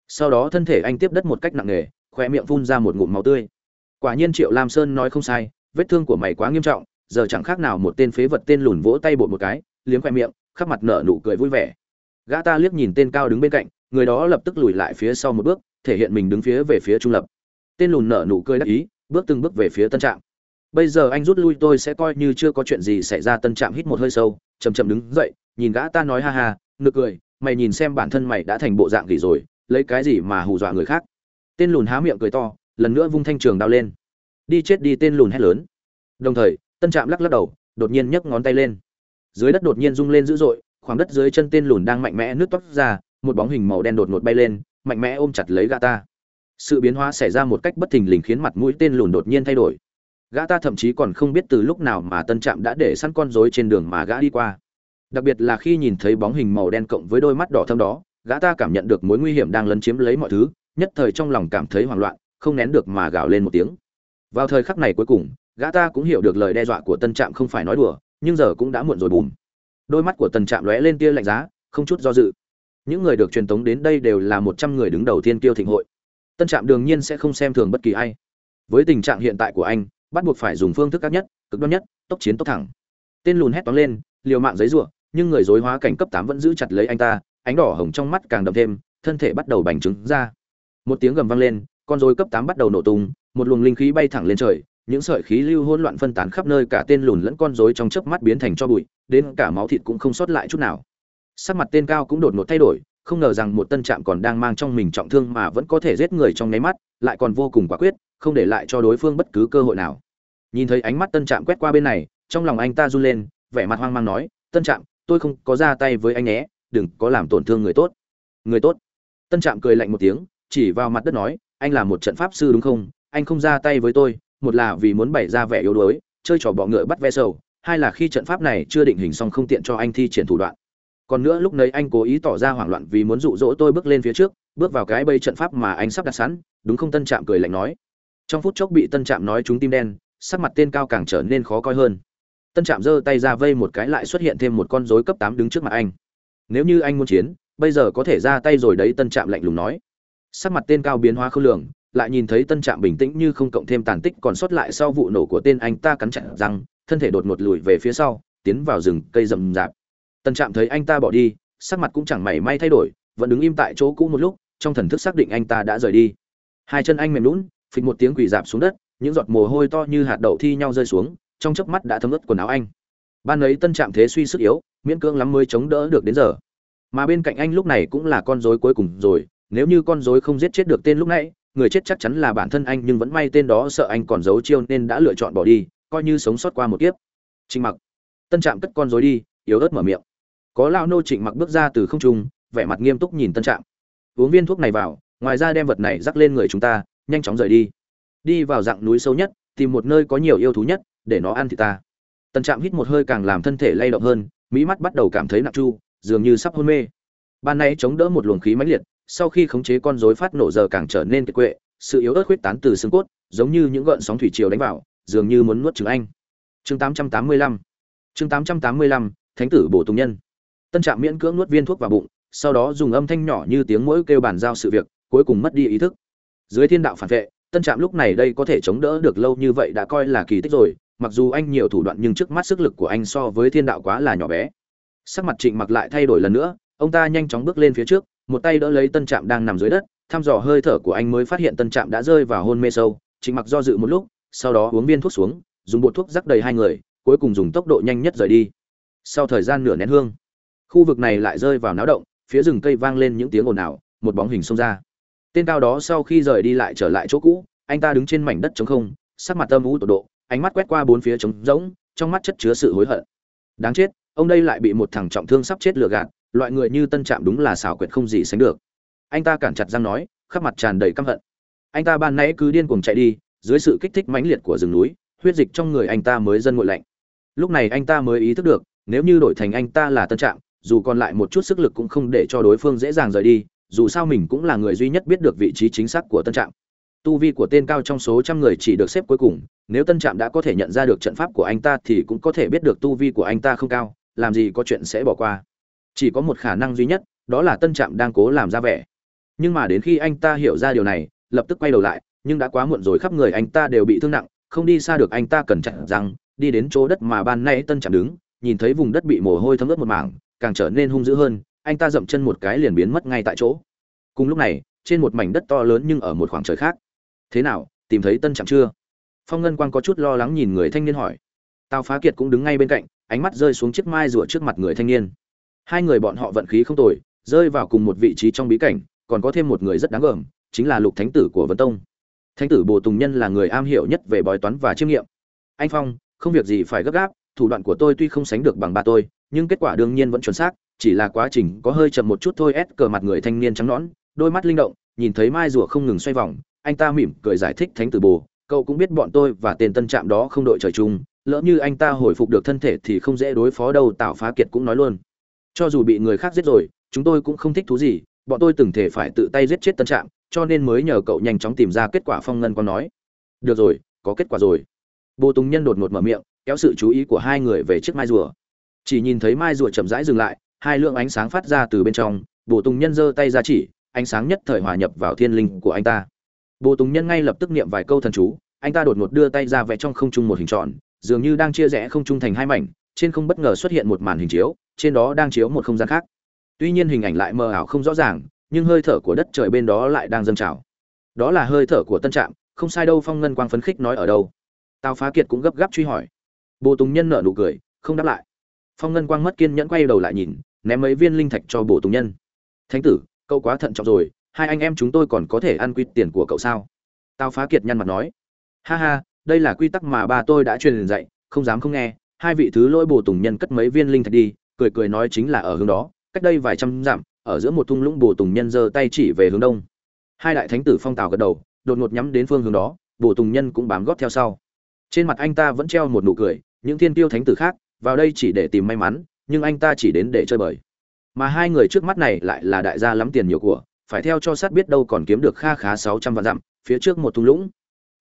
Sau đó thân thể anh tiếp đất một cách nặng nề khoe miệng phun ra một ngụm máu tươi. Quả nhiên triệu lam sơn nói không sai, vết thương của mày quá nghiêm trọng, giờ chẳng khác nào một tên phế vật tên lùn vỗ tay bột một cái, liếm khoe miệng, khắp mặt nở nụ cười vui vẻ. Gã ta liếc nhìn tên cao đứng bên cạnh, người đó lập tức lùi lại phía sau một bước, thể hiện mình đứng phía về phía trung lập. Tên lùn nở nụ cười đắc ý, bước từng bước về phía tân trạm bây giờ anh rút lui tôi sẽ coi như chưa có chuyện gì xảy ra. Tân trạm hít một hơi sâu chầm chậm đứng dậy, nhìn gã ta nói ha ha, nực cười, mày nhìn xem bản thân mày đã thành bộ dạng gì rồi, lấy cái gì mà hù dọa người khác. Tên lùn há miệng cười to, lần nữa vung thanh trường đao lên. Đi chết đi, tên lùn hét lớn. Đồng thời, tân trạm lắc lắc đầu, đột nhiên nhấc ngón tay lên. Dưới đất đột nhiên rung lên dữ dội, khoảng đất dưới chân tên lùn đang mạnh mẽ nước toát ra, một bóng hình màu đen đột ngột bay lên, mạnh mẽ ôm chặt lấy gã ta. Sự biến hóa xảy ra một cách bất thình lình khiến mặt mũi tên lùn đột nhiên thay đổi gã ta thậm chí còn không biết từ lúc nào mà tân trạm đã để săn con rối trên đường mà gã đi qua. Đặc biệt là khi nhìn thấy bóng hình màu đen cộng với đôi mắt đỏ thâm đó, gã ta cảm nhận được mối nguy hiểm đang lấn chiếm lấy mọi thứ, nhất thời trong lòng cảm thấy hoảng loạn, không nén được mà gào lên một tiếng. Vào thời khắc này cuối cùng, gã ta cũng hiểu được lời đe dọa của tân trạm không phải nói đùa, nhưng giờ cũng đã muộn rồi bùm. Đôi mắt của tân trạm lóe lên tia lạnh giá, không chút do dự. Những người được truyền tống đến đây đều là một trăm người đứng đầu tiên kiêu thịnh hội. Tân trạm đương nhiên sẽ không xem thường bất kỳ ai. Với tình trạng hiện tại của anh bắt buộc phải dùng phương thức các nhất, cực đoan nhất, tốc chiến tốc thẳng. Tên lùn hét toáng lên, liều mạng giấy ruộng nhưng người dối hóa cảnh cấp tám vẫn giữ chặt lấy anh ta, ánh đỏ hồng trong mắt càng đậm thêm, thân thể bắt đầu bành trứng ra. Một tiếng gầm vang lên, con rối cấp tám bắt đầu nổ tung, một luồng linh khí bay thẳng lên trời, những sợi khí lưu hỗn loạn phân tán khắp nơi, cả tên lùn lẫn con rối trong chớp mắt biến thành cho bụi, đến cả máu thịt cũng không sót lại chút nào. Sắc mặt tên cao cũng đột ngột thay đổi, không ngờ rằng một tân trạm còn đang mang trong mình trọng thương mà vẫn có thể giết người trong nháy mắt, lại còn vô cùng quả quyết không để lại cho đối phương bất cứ cơ hội nào. Nhìn thấy ánh mắt tân trạm quét qua bên này, trong lòng anh ta run lên, vẻ mặt hoang mang nói, tân trạm, tôi không có ra tay với anh nhé, đừng có làm tổn thương người tốt. Người tốt? Tân trạm cười lạnh một tiếng, chỉ vào mặt đất nói, anh là một trận pháp sư đúng không? Anh không ra tay với tôi, một là vì muốn bày ra vẻ yếu đuối, chơi trò bọ ngựa bắt ve sầu, hai là khi trận pháp này chưa định hình xong không tiện cho anh thi triển thủ đoạn. Còn nữa lúc nấy anh cố ý tỏ ra hoảng loạn vì muốn dụ dỗ tôi bước lên phía trước, bước vào cái bây trận pháp mà anh sắp đặt sẵn, đúng không? Tân trạm cười lạnh nói trong phút chốc bị tân trạm nói chúng tim đen, sắc mặt tên cao càng trở nên khó coi hơn. Tân trạm giơ tay ra vây một cái lại xuất hiện thêm một con rối cấp tám đứng trước mặt anh. Nếu như anh muốn chiến, bây giờ có thể ra tay rồi đấy, tân trạm lạnh lùng nói. Sắc mặt tên cao biến hóa không lường, lại nhìn thấy tân trạm bình tĩnh như không cộng thêm tàn tích còn sót lại sau vụ nổ của tên anh, ta cắn chặt răng, thân thể đột ngột lùi về phía sau, tiến vào rừng cây rậm rạp. Tân trạm thấy anh ta bỏ đi, sắc mặt cũng chẳng mảy may thay đổi, vẫn đứng im tại chỗ cũ một lúc, trong thần thức xác định anh ta đã rời đi. Hai chân anh mềm lún phịch một tiếng quỳ dạp xuống đất, những giọt mồ hôi to như hạt đậu thi nhau rơi xuống, trong chớp mắt đã thấm ướt quần áo anh. Ban ấy tân trạm thế suy sức yếu, miễn cưỡng lắm mới chống đỡ được đến giờ. Mà bên cạnh anh lúc này cũng là con rối cuối cùng rồi, nếu như con rối không giết chết được tên lúc nãy, người chết chắc chắn là bản thân anh nhưng vẫn may tên đó sợ anh còn giấu chiêu nên đã lựa chọn bỏ đi, coi như sống sót qua một kiếp. Trịnh mặc. Tân trạm cất con rối đi, yếu ớt mở miệng. Có lao nô trịnh mặc bước ra từ không trung, vẻ mặt nghiêm túc nhìn tân trạm. Uống viên thuốc này vào, ngoài ra đem vật này rắc lên người chúng ta nhanh chóng rời đi. Đi vào dạng núi sâu nhất, tìm một nơi có nhiều yêu thú nhất, để nó ăn thịt ta. Tần trạm hít một hơi càng làm thân thể lay động hơn, mỹ mắt bắt đầu cảm thấy nặng chu, dường như sắp hôn mê. Ban nay chống đỡ một luồng khí mãnh liệt, sau khi khống chế con rối phát nổ giờ càng trở nên kiệt quệ, sự yếu ớt khuyết tán từ xương cốt, giống như những gợn sóng thủy triều đánh vào, dường như muốn nuốt trứng anh. Chương 885 chương 885 thánh tử bổ tùng nhân. Tân trạm miễn cưỡng nuốt viên thuốc vào bụng, sau đó dùng âm thanh nhỏ như tiếng mũi kêu bàn giao sự việc, cuối cùng mất đi ý thức dưới thiên đạo phản vệ, tân trạm lúc này đây có thể chống đỡ được lâu như vậy đã coi là kỳ tích rồi, mặc dù anh nhiều thủ đoạn nhưng trước mắt sức lực của anh so với thiên đạo quá là nhỏ bé. Sắc mặt trịnh mặc lại thay đổi lần nữa, ông ta nhanh chóng bước lên phía trước, một tay đỡ lấy tân trạm đang nằm dưới đất, thăm dò hơi thở của anh mới phát hiện tân trạm đã rơi vào hôn mê sâu. Trịnh mặc do dự một lúc, sau đó uống viên thuốc xuống, dùng bột thuốc rắc đầy hai người, cuối cùng dùng tốc độ nhanh nhất rời đi. Sau thời gian nửa nén hương, khu vực này lại rơi vào náo động, phía rừng cây vang lên những tiếng ồn ào, một bóng hình xông ra tên cao đó sau khi rời đi lại trở lại chỗ cũ, anh ta đứng trên mảnh đất trống không, sắc mặt âm u tột độ, ánh mắt quét qua bốn phía trống rỗng, trong mắt chất chứa sự hối hận. Đáng chết, ông đây lại bị một thằng trọng thương sắp chết lừa gạt, loại người như tân trạm đúng là xảo quyệt không gì sánh được. Anh ta cản chặt răng nói, khắp mặt tràn đầy căm hận. Anh ta ban nãy cứ điên cuồng chạy đi, dưới sự kích thích mãnh liệt của rừng núi, huyết dịch trong người anh ta mới dân nguội lạnh. Lúc này anh ta mới ý thức được, nếu như đổi thành anh ta là tân trạm, dù còn lại một chút sức lực cũng không để cho đối phương dễ dàng rời đi dù sao mình cũng là người duy nhất biết được vị trí chính xác của tân trạm. Tu vi của tên cao trong số trăm người chỉ được xếp cuối cùng, nếu tân trạm đã có thể nhận ra được trận pháp của anh ta thì cũng có thể biết được tu vi của anh ta không cao, làm gì có chuyện sẽ bỏ qua. Chỉ có một khả năng duy nhất, đó là tân trạm đang cố làm ra vẻ. Nhưng mà đến khi anh ta hiểu ra điều này, lập tức quay đầu lại, nhưng đã quá muộn rồi, khắp người anh ta đều bị thương nặng, không đi xa được anh ta cần chặn rằng, đi đến chỗ đất mà ban nay tân Trạm đứng, nhìn thấy vùng đất bị mồ hôi thấm ướt một mảng, càng trở nên hung dữ hơn anh ta dậm chân một cái liền biến mất ngay tại chỗ. Cùng lúc này, trên một mảnh đất to lớn nhưng ở một khoảng trời khác. Thế nào, tìm thấy tân trạm chưa? Phong ngân quang có chút lo lắng nhìn người thanh niên hỏi. Tào phá kiệt cũng đứng ngay bên cạnh, ánh mắt rơi xuống chiếc mai rùa trước mặt người thanh niên. Hai người bọn họ vận khí không tồi, rơi vào cùng một vị trí trong bí cảnh, còn có thêm một người rất đáng gờm chính là lục thánh tử của vân tông. Thánh tử bồ tùng nhân là người am hiểu nhất về bói toán và chiêm nghiệm. Anh phong, không việc gì phải gấp gáp, thủ đoạn của tôi tuy không sánh được bằng ba tôi, nhưng kết quả đương nhiên vẫn chuẩn xác chỉ là quá trình có hơi chậm một chút thôi, ép cờ mặt người thanh niên trắng nõn, đôi mắt linh động, nhìn thấy mai rùa không ngừng xoay vòng, anh ta mỉm cười giải thích thánh tử bồ, cậu cũng biết bọn tôi và tên tân trạm đó không đội trời chung, lỡ như anh ta hồi phục được thân thể thì không dễ đối phó đâu tào phá kiệt cũng nói luôn. Cho dù bị người khác giết rồi, chúng tôi cũng không thích thú gì, bọn tôi từng thể phải tự tay giết chết tân trạm, cho nên mới nhờ cậu nhanh chóng tìm ra kết quả, phong ngân con nói. Được rồi, có kết quả rồi. Bồ tùng nhân đột ngột mở miệng, kéo sự chú ý của hai người về chiếc mai rùa. Chỉ nhìn thấy mai rùa chậm rãi dừng lại hai lượng ánh sáng phát ra từ bên trong, bồ tùng nhân giơ tay ra chỉ, ánh sáng nhất thời hòa nhập vào thiên linh của anh ta. Bồ tùng nhân ngay lập tức niệm vài câu thần chú, anh ta đột ngột đưa tay ra vẽ trong không trung một hình tròn, dường như đang chia rẽ không trung thành hai mảnh, trên không bất ngờ xuất hiện một màn hình chiếu, trên đó đang chiếu một không gian khác. Tuy nhiên hình ảnh lại mờ ảo không rõ ràng, nhưng hơi thở của đất trời bên đó lại đang dâng trào. Đó là hơi thở của tân trạm, không sai đâu phong ngân quang phấn khích nói ở đâu. Tào phá kiệt cũng gấp gáp truy hỏi. Bồ tùng nhân nở nụ cười, không đáp lại. Phong ngân quang mất kiên nhẫn quay đầu lại nhìn ném mấy viên linh thạch cho bổ tùng nhân. Thánh tử, cậu quá thận trọng rồi, hai anh em chúng tôi còn có thể ăn quy tiền của cậu sao? Tao phá kiệt nhăn mặt nói. Ha ha, đây là quy tắc mà ba tôi đã truyền dạy, không dám không nghe. Hai vị thứ lỗi bồ tùng nhân cất mấy viên linh thạch đi, cười cười nói chính là ở hướng đó, cách đây vài trăm dặm, ở giữa một thung lũng bồ tùng nhân giơ tay chỉ về hướng đông. Hai đại thánh tử phong tào gật đầu, đột ngột nhắm đến phương hướng đó bồ tùng nhân cũng bám gót theo sau. Trên mặt anh ta vẫn treo một nụ cười, những thiên tiêu thánh tử khác, vào đây chỉ để tìm may mắn nhưng anh ta chỉ đến để chơi bời. Mà hai người trước mắt này lại là đại gia lắm tiền nhiều của phải theo cho sát biết đâu còn kiếm được kha khá sáu trăm vạn dặm phía trước một thung lũng.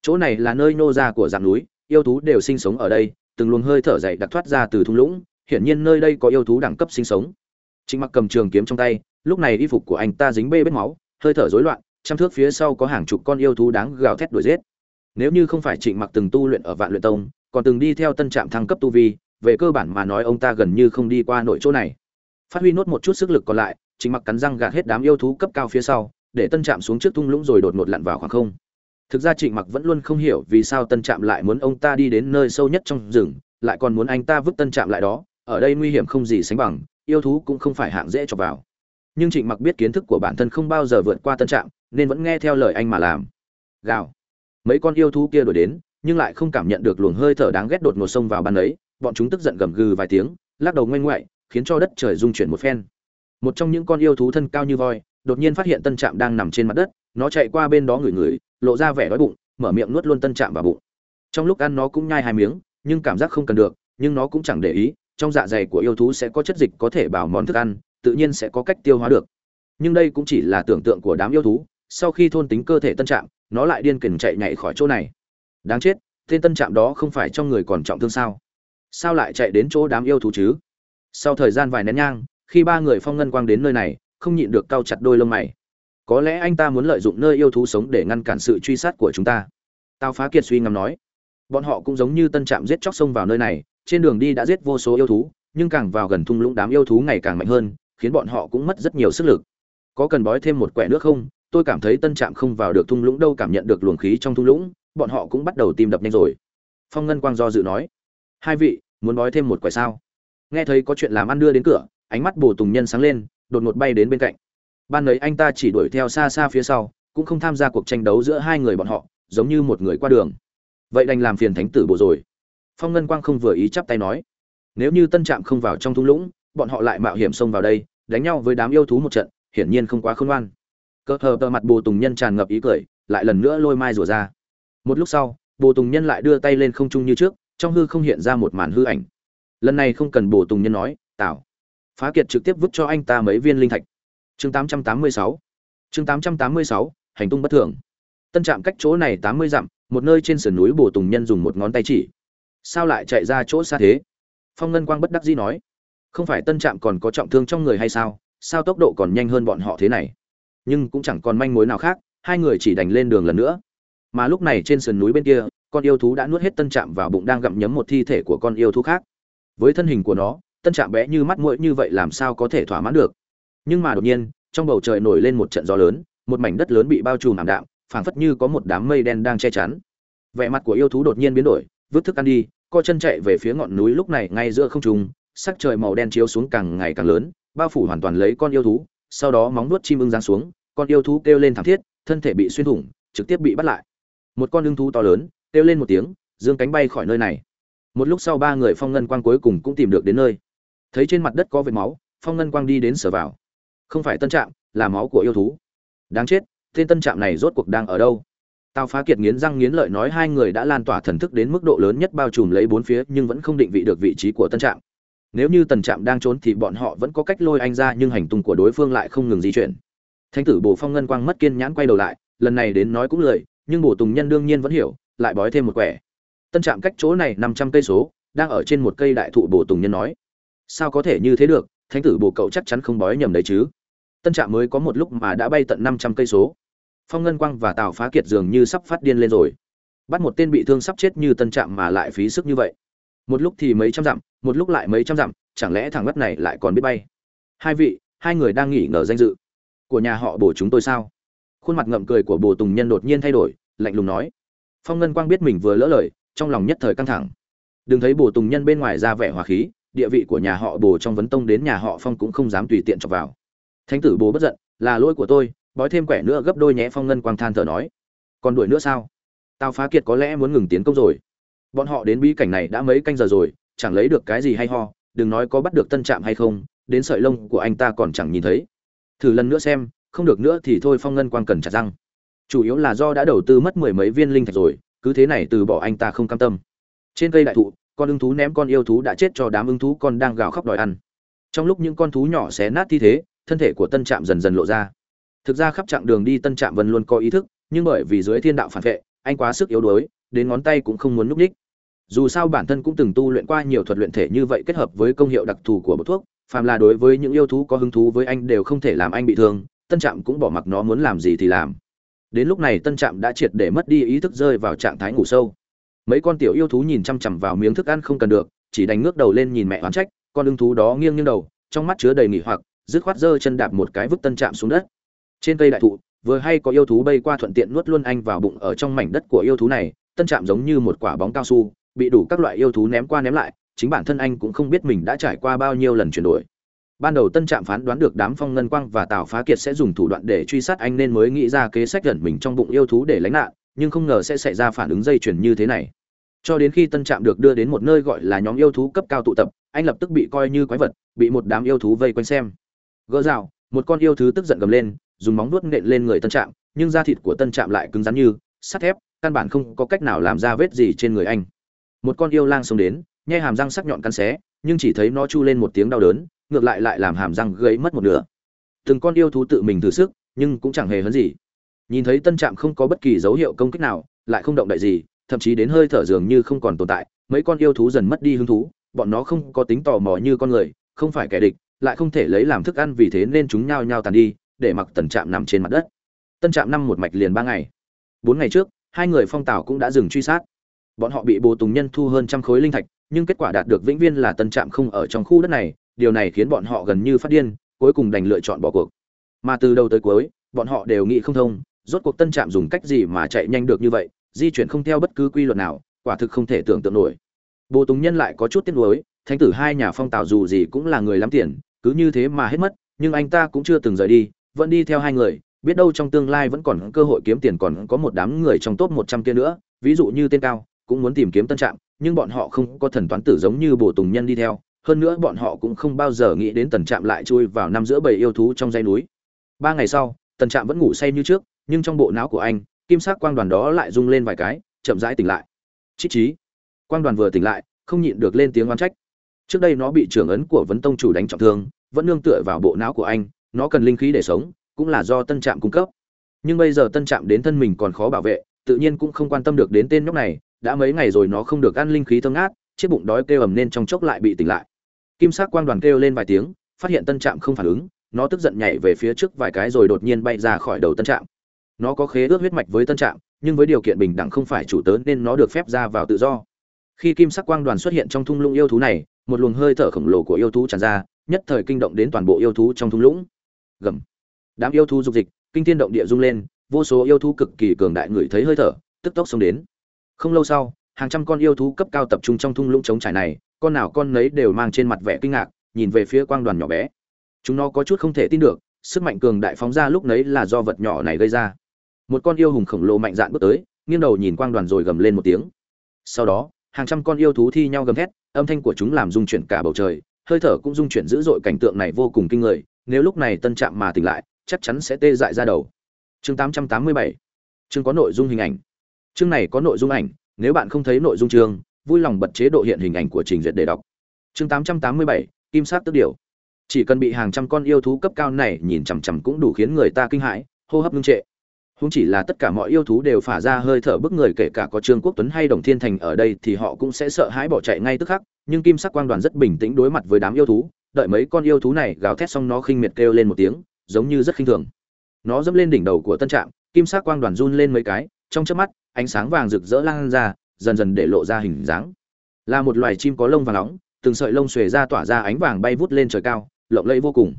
Chỗ này là nơi nô ra của dạng núi yêu thú đều sinh sống ở đây từng luồng hơi thở dậy đặc thoát ra từ thung lũng hiển nhiên nơi đây có yêu thú đẳng cấp sinh sống. Trịnh Mặc cầm trường kiếm trong tay, lúc này y phục của anh ta dính bê bết máu, hơi thở rối loạn, trăm thước phía sau có hàng chục con yêu thú đáng gào thét đuổi giết. Nếu như không phải Trịnh Mặc từng tu luyện ở Vạn Luyện Tông, còn từng đi theo tân trạm thăng cấp tu vi, về cơ bản mà nói ông ta gần như không đi qua nội chỗ này. Phát huy nốt một chút sức lực còn lại, Trịnh Mặc cắn răng gạt hết đám yêu thú cấp cao phía sau, để tân trạm xuống trước tung lũng rồi đột ngột lặn vào khoảng không. Thực ra Trịnh Mặc vẫn luôn không hiểu vì sao tân trạm lại muốn ông ta đi đến nơi sâu nhất trong rừng, lại còn muốn anh ta vứt tân trạm lại đó, ở đây nguy hiểm không gì sánh bằng, yêu thú cũng không phải hạng dễ cho vào nhưng trịnh mặc biết kiến thức của bản thân không bao giờ vượt qua tân Trạm nên vẫn nghe theo lời anh mà làm gào mấy con yêu thú kia đuổi đến nhưng lại không cảm nhận được luồng hơi thở đáng ghét đột ngột sông vào ban ấy bọn chúng tức giận gầm gừ vài tiếng, lắc đầu ngoanh ngoại, khiến cho đất trời rung chuyển một phen. Một trong những con yêu thú thân cao như voi, đột nhiên phát hiện tân trạm đang nằm trên mặt đất, nó chạy qua bên đó ngửi ngửi, lộ ra vẻ đói bụng, mở miệng nuốt luôn tân trạm vào bụng. Trong lúc ăn nó cũng nhai hai miếng, nhưng cảm giác không cần được, nhưng nó cũng chẳng để ý, trong dạ dày của yêu thú sẽ có chất dịch có thể bảo món thức ăn, tự nhiên sẽ có cách tiêu hóa được. Nhưng đây cũng chỉ là tưởng tượng của đám yêu thú, sau khi thôn tính cơ thể tân trạm, nó lại điên kình chạy nhảy khỏi chỗ này. Đáng chết, tên tân trạm đó không phải trong người còn trọng thương sao? Sao lại chạy đến chỗ đám yêu thú chứ? Sau thời gian vài nén nhang, khi ba người phong ngân quang đến nơi này, không nhịn được cau chặt đôi lông mày. Có lẽ anh ta muốn lợi dụng nơi yêu thú sống để ngăn cản sự truy sát của chúng ta. Tao phá kiệt suy ngẫm nói, bọn họ cũng giống như tân trạm giết chóc sông vào nơi này, trên đường đi đã giết vô số yêu thú, nhưng càng vào gần thung lũng đám yêu thú ngày càng mạnh hơn, khiến bọn họ cũng mất rất nhiều sức lực. Có cần bói thêm một quẻ nước không? Tôi cảm thấy tân trạm không vào được thung lũng đâu cảm nhận được luồng khí trong thung lũng, bọn họ cũng bắt đầu tìm đập nhanh rồi. Phong ngân quang do dự nói, hai vị muốn bói thêm một quẻ sao? Nghe thấy có chuyện làm ăn đưa đến cửa, ánh mắt bồ tùng nhân sáng lên, đột ngột bay đến bên cạnh. Ban ấy anh ta chỉ đuổi theo xa xa phía sau, cũng không tham gia cuộc tranh đấu giữa hai người bọn họ, giống như một người qua đường. Vậy đành làm phiền thánh tử bộ rồi. Phong ngân quang không vừa ý chắp tay nói, nếu như tân trạm không vào trong thung lũng, bọn họ lại mạo hiểm xông vào đây, đánh nhau với đám yêu thú một trận, hiển nhiên không quá khôn ngoan. Cơ hờ tờ mặt bồ tùng nhân tràn ngập ý cười, lại lần nữa lôi mai rùa ra. Một lúc sau, bồ tùng nhân lại đưa tay lên không trung như trước trong hư không hiện ra một màn hư ảnh. Lần này không cần bổ tùng nhân nói, tảo. Phá kiệt trực tiếp vứt cho anh ta mấy viên linh thạch. Chương 886 chương 886 hành tung bất thường. Tân trạm cách chỗ này 80 dặm, một nơi trên sườn núi bổ tùng nhân dùng một ngón tay chỉ. Sao lại chạy ra chỗ xa thế? Phong ngân quang bất đắc dĩ nói. Không phải tân trạm còn có trọng thương trong người hay sao? Sao tốc độ còn nhanh hơn bọn họ thế này? Nhưng cũng chẳng còn manh mối nào khác, hai người chỉ đành lên đường lần nữa. Mà lúc này trên sườn núi bên kia con yêu thú đã nuốt hết tân trạm vào bụng đang gặm nhấm một thi thể của con yêu thú khác. Với thân hình của nó, tân trạm bé như mắt mũi như vậy làm sao có thể thỏa mãn được? Nhưng mà đột nhiên, trong bầu trời nổi lên một trận gió lớn, một mảnh đất lớn bị bao trùm ảm đạm, phảng phất như có một đám mây đen đang che chắn. Vẻ mặt của yêu thú đột nhiên biến đổi, vứt thức ăn đi, co chân chạy về phía ngọn núi lúc này ngay giữa không trung, sắc trời màu đen chiếu xuống càng ngày càng lớn, bao phủ hoàn toàn lấy con yêu thú, sau đó móng nuốt chim ưng giáng xuống, con yêu thú kêu lên thảm thiết, thân thể bị xuyên thủng, trực tiếp bị bắt lại. Một con ưng thú to lớn kêu lên một tiếng, dương cánh bay khỏi nơi này. Một lúc sau ba người phong ngân quang cuối cùng cũng tìm được đến nơi. Thấy trên mặt đất có vệt máu, phong ngân quang đi đến sở vào. Không phải tân trạm, là máu của yêu thú. Đáng chết, tên tân trạm này rốt cuộc đang ở đâu? Tào phá kiệt nghiến răng nghiến lợi nói hai người đã lan tỏa thần thức đến mức độ lớn nhất bao trùm lấy bốn phía, nhưng vẫn không định vị được vị trí của tân trạm. Nếu như tần trạm đang trốn thì bọn họ vẫn có cách lôi anh ra, nhưng hành tung của đối phương lại không ngừng di chuyển. Thánh tử bồ phong ngân quang mất kiên nhãn quay đầu lại, lần này đến nói cũng lời, nhưng bồ tùng nhân đương nhiên vẫn hiểu lại bói thêm một quẻ. Tân trạm cách chỗ này năm trăm cây số, đang ở trên một cây đại thụ bổ tùng nhân nói. Sao có thể như thế được, thánh tử bổ cậu chắc chắn không bói nhầm đấy chứ. Tân trạm mới có một lúc mà đã bay tận năm trăm cây số. Phong ngân quang và tào phá kiệt dường như sắp phát điên lên rồi. Bắt một tên bị thương sắp chết như tân trạm mà lại phí sức như vậy. Một lúc thì mấy trăm dặm, một lúc lại mấy trăm dặm, chẳng lẽ thằng ngất này lại còn biết bay? Hai vị, hai người đang nghỉ ngờ danh dự. Của nhà họ bổ chúng tôi sao? Khuôn mặt ngậm cười của bồ tùng nhân đột nhiên thay đổi, lạnh lùng nói phong ngân quang biết mình vừa lỡ lời, trong lòng nhất thời căng thẳng. Đừng thấy bồ tùng nhân bên ngoài ra vẻ hòa khí, địa vị của nhà họ bồ trong vấn tông đến nhà họ phong cũng không dám tùy tiện chọc vào. Thánh tử bồ bất giận, là lỗi của tôi, bói thêm quẻ nữa gấp đôi nhé. Phong ngân quang than thở nói, còn đuổi nữa sao? Tao phá kiệt có lẽ muốn ngừng tiến công rồi. Bọn họ đến bí cảnh này đã mấy canh giờ rồi, chẳng lấy được cái gì hay ho, đừng nói có bắt được tân trạm hay không, đến sợi lông của anh ta còn chẳng nhìn thấy. Thử lần nữa xem, không được nữa thì thôi. Phong ngân quang cần chặt răng chủ yếu là do đã đầu tư mất mười mấy viên linh thạch rồi, cứ thế này từ bỏ anh ta không cam tâm. Trên cây đại thụ, con ưng thú ném con yêu thú đã chết cho đám ưng thú con đang gào khóc đòi ăn. Trong lúc những con thú nhỏ xé nát thi thế, thân thể của tân trạm dần dần lộ ra. Thực ra khắp chặng đường đi tân trạm vẫn luôn có ý thức, nhưng bởi vì dưới thiên đạo phản vệ, anh quá sức yếu đuối, đến ngón tay cũng không muốn núp ních dù sao bản thân cũng từng tu luyện qua nhiều thuật luyện thể như vậy kết hợp với công hiệu đặc thù của bột thuốc, phàm là đối với những yêu thú có hứng thú với anh đều không thể làm anh bị thương, tân trạm cũng bỏ mặc nó muốn làm gì thì làm đến lúc này tân trạm đã triệt để mất đi ý thức rơi vào trạng thái ngủ sâu. Mấy con tiểu yêu thú nhìn chăm chằm vào miếng thức ăn không cần được, chỉ đánh ngước đầu lên nhìn mẹ oán trách, con ưng thú đó nghiêng nghiêng đầu, trong mắt chứa đầy nghỉ hoặc, dứt khoát giơ chân đạp một cái vứt tân trạm xuống đất. Trên cây đại thụ, vừa hay có yêu thú bay qua thuận tiện nuốt luôn anh vào bụng ở trong mảnh đất của yêu thú này, tân trạm giống như một quả bóng cao su, bị đủ các loại yêu thú ném qua ném lại, chính bản thân anh cũng không biết mình đã trải qua bao nhiêu lần chuyển đổi ban đầu tân trạm phán đoán được đám phong ngân quang và tào phá kiệt sẽ dùng thủ đoạn để truy sát anh nên mới nghĩ ra kế sách gần mình trong bụng yêu thú để lánh nạn, nhưng không ngờ sẽ xảy ra phản ứng dây chuyển như thế này. Cho đến khi tân trạm được đưa đến một nơi gọi là nhóm yêu thú cấp cao tụ tập, anh lập tức bị coi như quái vật, bị một đám yêu thú vây quanh xem. Gỡ rào, một con yêu thứ tức giận gầm lên, dùng móng nuốt nện lên người tân trạm, nhưng da thịt của tân trạm lại cứng rắn như sắt thép, căn bản không có cách nào làm ra vết gì trên người anh. Một con yêu lang xông đến nhai hàm răng sắc nhọn cắn xé, nhưng chỉ thấy nó chu lên một tiếng đau đớn ngược lại lại làm hàm răng gãy mất một nửa. Từng con yêu thú tự mình thử sức, nhưng cũng chẳng hề hấn gì. Nhìn thấy tân trạm không có bất kỳ dấu hiệu công kích nào, lại không động đậy gì, thậm chí đến hơi thở dường như không còn tồn tại, mấy con yêu thú dần mất đi hứng thú, bọn nó không có tính tò mò như con người, không phải kẻ địch, lại không thể lấy làm thức ăn vì thế nên chúng nhao nhao tàn đi, để mặc tần trạm nằm trên mặt đất. Tân trạm năm một mạch liền ba ngày. Bốn ngày trước, hai người phong tảo cũng đã dừng truy sát. Bọn họ bị bồ tùng nhân thu hơn trăm khối linh thạch, nhưng kết quả đạt được vĩnh viên là tân trạm không ở trong khu đất này điều này khiến bọn họ gần như phát điên, cuối cùng đành lựa chọn bỏ cuộc. Mà từ đầu tới cuối, bọn họ đều nghĩ không thông, rốt cuộc tân trạm dùng cách gì mà chạy nhanh được như vậy, di chuyển không theo bất cứ quy luật nào, quả thực không thể tưởng tượng nổi. Bồ tùng nhân lại có chút tiếc nuối, thánh tử hai nhà phong tào dù gì cũng là người lắm tiền, cứ như thế mà hết mất, nhưng anh ta cũng chưa từng rời đi, vẫn đi theo hai người, biết đâu trong tương lai vẫn còn cơ hội kiếm tiền còn có một đám người trong top một trăm kia nữa, ví dụ như tên cao, cũng muốn tìm kiếm tân trạm, nhưng bọn họ không có thần toán tử giống như Bồ tùng nhân đi theo hơn nữa bọn họ cũng không bao giờ nghĩ đến tần trạm lại chui vào năm giữa bầy yêu thú trong dãy núi. Ba ngày sau, tần trạm vẫn ngủ say như trước, nhưng trong bộ não của anh, kim sắc quang đoàn đó lại rung lên vài cái, chậm rãi tỉnh lại. Chích chí quang đoàn vừa tỉnh lại, không nhịn được lên tiếng oán trách. Trước đây nó bị trưởng ấn của vấn tông chủ đánh trọng thương, vẫn nương tựa vào bộ não của anh, nó cần linh khí để sống, cũng là do tân trạm cung cấp. Nhưng bây giờ tân trạm đến thân mình còn khó bảo vệ, tự nhiên cũng không quan tâm được đến tên nhóc này, đã mấy ngày rồi nó không được ăn linh khí thơm ngát, chiếc bụng đói kêu ầm nên trong chốc lại bị tỉnh lại kim sắc quang đoàn kêu lên vài tiếng, phát hiện tân trạm không phản ứng, nó tức giận nhảy về phía trước vài cái rồi đột nhiên bay ra khỏi đầu tân trạm. Nó có khế ước huyết mạch với tân trạm, nhưng với điều kiện bình đẳng không phải chủ tớ nên nó được phép ra vào tự do. Khi kim sắc quang đoàn xuất hiện trong thung lũng yêu thú này, một luồng hơi thở khổng lồ của yêu thú tràn ra, nhất thời kinh động đến toàn bộ yêu thú trong thung lũng. Gầm. Đám yêu thú dục dịch, kinh thiên động địa rung lên, vô số yêu thú cực kỳ cường đại ngửi thấy hơi thở, tức tốc xông đến. Không lâu sau, hàng trăm con yêu thú cấp cao tập trung trong thung lũng chống trải này con nào con nấy đều mang trên mặt vẻ kinh ngạc, nhìn về phía quang đoàn nhỏ bé. Chúng nó có chút không thể tin được, sức mạnh cường đại phóng ra lúc nấy là do vật nhỏ này gây ra. Một con yêu hùng khổng lồ mạnh dạn bước tới, nghiêng đầu nhìn quang đoàn rồi gầm lên một tiếng. Sau đó, hàng trăm con yêu thú thi nhau gầm thét, âm thanh của chúng làm rung chuyển cả bầu trời, hơi thở cũng rung chuyển dữ dội cảnh tượng này vô cùng kinh người, nếu lúc này tân trạm mà tỉnh lại, chắc chắn sẽ tê dại ra đầu. Chương 887 chương có nội dung hình ảnh. Chương này có nội dung ảnh, nếu bạn không thấy nội dung chương vui lòng bật chế độ hiện hình ảnh của trình duyệt để đọc. Chương 887 kim Sát tức điều. Chỉ cần bị hàng trăm con yêu thú cấp cao này nhìn chằm chằm cũng đủ khiến người ta kinh hãi, hô hấp ngưng trệ. Không chỉ là tất cả mọi yêu thú đều phả ra hơi thở bức người, kể cả có trương quốc tuấn hay đồng thiên thành ở đây thì họ cũng sẽ sợ hãi bỏ chạy ngay tức khắc, nhưng kim sắc quang đoàn rất bình tĩnh đối mặt với đám yêu thú, đợi mấy con yêu thú này gào thét xong nó khinh miệt kêu lên một tiếng, giống như rất khinh thường. Nó dẫm lên đỉnh đầu của tân trạm, kim sắc quang đoàn run lên mấy cái, trong chớp mắt, ánh sáng vàng rực rỡ lan ra dần dần để lộ ra hình dáng. Là một loài chim có lông vàng nóng, từng sợi lông xuề ra tỏa ra ánh vàng bay vút lên trời cao, lộng lẫy vô cùng.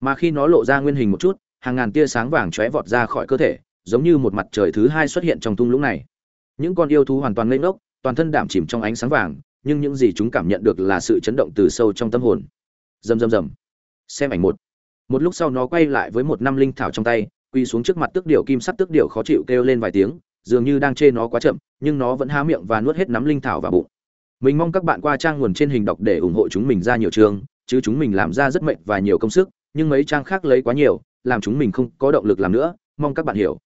Mà khi nó lộ ra nguyên hình một chút, hàng ngàn tia sáng vàng chóe vọt ra khỏi cơ thể, giống như một mặt trời thứ hai xuất hiện trong thung lũng này. Những con yêu thú hoàn toàn lên ngốc, toàn thân đảm chìm trong ánh sáng vàng, nhưng những gì chúng cảm nhận được là sự chấn động từ sâu trong tâm hồn. Rầm rầm rầm. Xem ảnh một. Một lúc sau nó quay lại với một năm linh thảo trong tay quy xuống trước mặt tước điệu kim sắc tước điệu khó chịu kêu lên vài tiếng dường như đang chê nó quá chậm, nhưng nó vẫn há miệng và nuốt hết nắm linh thảo vào bụng. Mình mong các bạn qua trang nguồn trên hình đọc để ủng hộ chúng mình ra nhiều trường, chứ chúng mình làm ra rất mệt và nhiều công sức, nhưng mấy trang khác lấy quá nhiều, làm chúng mình không có động lực làm nữa, mong các bạn hiểu.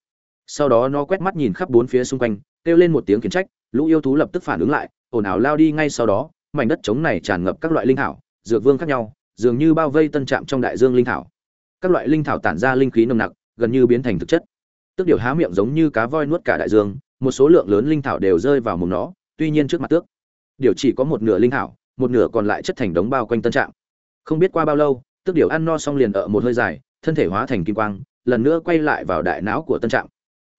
Sau đó nó quét mắt nhìn khắp bốn phía xung quanh, kêu lên một tiếng khiển trách, lũ yêu thú lập tức phản ứng lại, ồn ào lao đi ngay sau đó, mảnh đất trống này tràn ngập các loại linh thảo, dược vương khác nhau, dường như bao vây tân trạm trong đại dương linh thảo. Các loại linh thảo tản ra linh khí nồng nặc, gần như biến thành thực chất tước điều há miệng giống như cá voi nuốt cả đại dương, một số lượng lớn linh thảo đều rơi vào mồm nó, tuy nhiên trước mặt tước, điều chỉ có một nửa linh thảo, một nửa còn lại chất thành đống bao quanh tân trạng. không biết qua bao lâu tước điều ăn no xong liền ở một hơi dài, thân thể hóa thành kim quang, lần nữa quay lại vào đại não của tân trạng.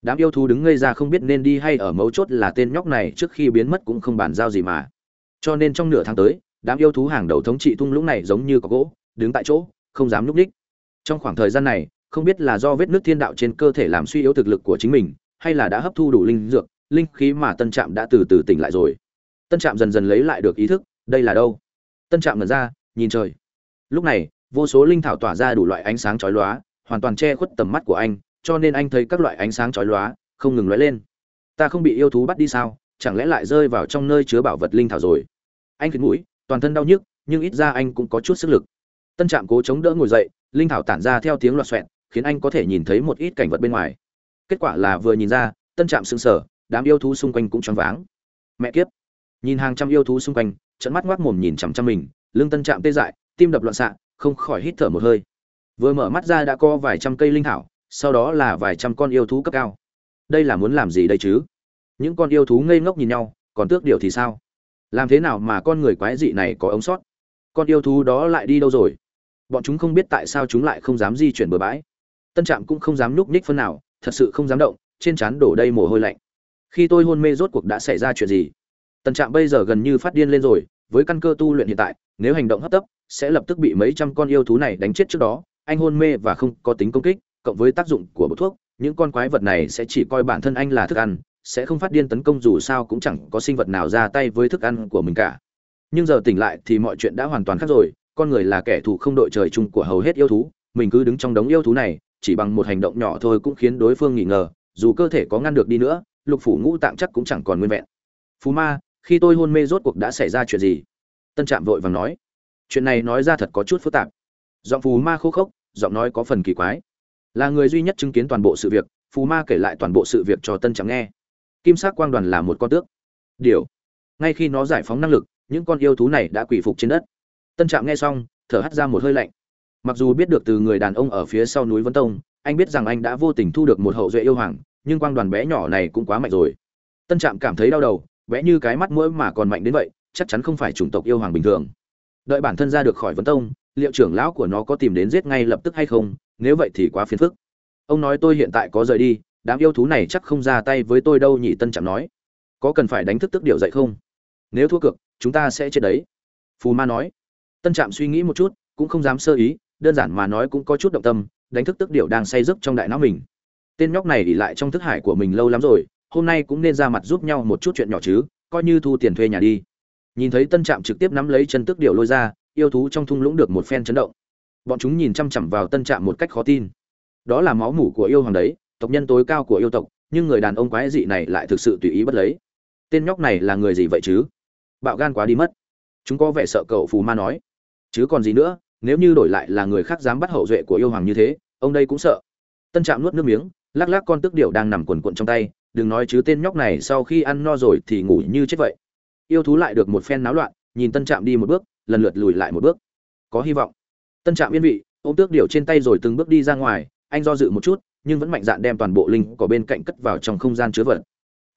đám yêu thú đứng ngây ra không biết nên đi hay ở mấu chốt là tên nhóc này trước khi biến mất cũng không bàn giao gì mà cho nên trong nửa tháng tới, đám yêu thú hàng đầu thống trị thung lũng này giống như có gỗ, đứng tại chỗ, không dám núp ních trong khoảng thời gian này không biết là do vết nước thiên đạo trên cơ thể làm suy yếu thực lực của chính mình, hay là đã hấp thu đủ linh dược, linh khí mà tân trạm đã từ từ tỉnh lại rồi. Tân trạm dần dần lấy lại được ý thức, đây là đâu? Tân trạm ngẩn ra, nhìn trời. Lúc này, vô số linh thảo tỏa ra đủ loại ánh sáng chói lóa, hoàn toàn che khuất tầm mắt của anh, cho nên anh thấy các loại ánh sáng chói lóa không ngừng lóe lên. Ta không bị yêu thú bắt đi sao? Chẳng lẽ lại rơi vào trong nơi chứa bảo vật linh thảo rồi? Anh khịt mũi, toàn thân đau nhức, nhưng ít ra anh cũng có chút sức lực. Tân trạm cố chống đỡ ngồi dậy, linh thảo tản ra theo tiếng loạt xoẹt khiến anh có thể nhìn thấy một ít cảnh vật bên ngoài. Kết quả là vừa nhìn ra, tân trạm sững sờ, đám yêu thú xung quanh cũng choáng váng. Mẹ kiếp! Nhìn hàng trăm yêu thú xung quanh trận mắt ngoác mồm nhìn chằm chằm mình, lưng tân trạm tê dại, tim đập loạn xạ, không khỏi hít thở một hơi. Vừa mở mắt ra đã có vài trăm cây linh thảo, sau đó là vài trăm con yêu thú cấp cao. Đây là muốn làm gì đây chứ? Những con yêu thú ngây ngốc nhìn nhau, còn tước điều thì sao? Làm thế nào mà con người quái dị này có ống sót? Con yêu thú đó lại đi đâu rồi? Bọn chúng không biết tại sao chúng lại không dám di chuyển bừa bãi tân trạm cũng không dám nhúc nhích phân nào, thật sự không dám động, trên trán đổ đầy mồ hôi lạnh. Khi tôi hôn mê rốt cuộc đã xảy ra chuyện gì? Tân trạm bây giờ gần như phát điên lên rồi, với căn cơ tu luyện hiện tại, nếu hành động hấp tấp, sẽ lập tức bị mấy trăm con yêu thú này đánh chết trước đó. Anh hôn mê và không có tính công kích, cộng với tác dụng của bộ thuốc, những con quái vật này sẽ chỉ coi bản thân anh là thức ăn, sẽ không phát điên tấn công dù sao cũng chẳng có sinh vật nào ra tay với thức ăn của mình cả. Nhưng giờ tỉnh lại thì mọi chuyện đã hoàn toàn khác rồi, con người là kẻ thù không đội trời chung của hầu hết yêu thú, mình cứ đứng trong đống yêu thú này chỉ bằng một hành động nhỏ thôi cũng khiến đối phương nghi ngờ, dù cơ thể có ngăn được đi nữa, lục phủ ngũ tạng chắc cũng chẳng còn nguyên vẹn. Phú ma, khi tôi hôn mê rốt cuộc đã xảy ra chuyện gì? Tân trạm vội vàng nói. Chuyện này nói ra thật có chút phức tạp. Giọng phù ma khô khốc, giọng nói có phần kỳ quái. Là người duy nhất chứng kiến toàn bộ sự việc, phù ma kể lại toàn bộ sự việc cho tân trạm nghe. Kim sắc quang đoàn là một con tước. Điều. Ngay khi nó giải phóng năng lực, những con yêu thú này đã quỳ phục trên đất. Tân trạm nghe xong, thở hắt ra một hơi lạnh mặc dù biết được từ người đàn ông ở phía sau núi vân tông, anh biết rằng anh đã vô tình thu được một hậu duệ yêu hoàng, nhưng quang đoàn bé nhỏ này cũng quá mạnh rồi. Tân trạm cảm thấy đau đầu, bé như cái mắt mũi mà còn mạnh đến vậy, chắc chắn không phải chủng tộc yêu hoàng bình thường. Đợi bản thân ra được khỏi vấn tông, liệu trưởng lão của nó có tìm đến giết ngay lập tức hay không, nếu vậy thì quá phiền phức. Ông nói tôi hiện tại có rời đi, đám yêu thú này chắc không ra tay với tôi đâu nhỉ, tân trạm nói. Có cần phải đánh thức tức điều dậy không? Nếu thua cược, chúng ta sẽ chết đấy. Phù ma nói. Tân trạm suy nghĩ một chút, cũng không dám sơ ý đơn giản mà nói cũng có chút động tâm, đánh thức tức điệu đang say giấc trong đại não mình. Tên nhóc này ỉ lại trong thức hải của mình lâu lắm rồi, hôm nay cũng nên ra mặt giúp nhau một chút chuyện nhỏ chứ, coi như thu tiền thuê nhà đi. Nhìn thấy tân trạm trực tiếp nắm lấy chân tức điệu lôi ra, yêu thú trong thung lũng được một phen chấn động. Bọn chúng nhìn chăm chằm vào tân trạm một cách khó tin. Đó là máu mủ của yêu hoàng đấy, tộc nhân tối cao của yêu tộc, nhưng người đàn ông quái dị này lại thực sự tùy ý bất lấy. Tên nhóc này là người gì vậy chứ? Bạo gan quá đi mất. Chúng có vẻ sợ cậu phù ma nói. Chứ còn gì nữa nếu như đổi lại là người khác dám bắt hậu duệ của yêu hoàng như thế, ông đây cũng sợ. Tân trạm nuốt nước miếng, lắc lắc con tức điệu đang nằm quần quận trong tay, đừng nói chứ tên nhóc này sau khi ăn no rồi thì ngủ như chết vậy. Yêu thú lại được một phen náo loạn, nhìn tân trạm đi một bước, lần lượt lùi lại một bước. Có hy vọng. Tân trạm yên vị, ôm tước điệu trên tay rồi từng bước đi ra ngoài, anh do dự một chút, nhưng vẫn mạnh dạn đem toàn bộ linh có bên cạnh cất vào trong không gian chứa vật.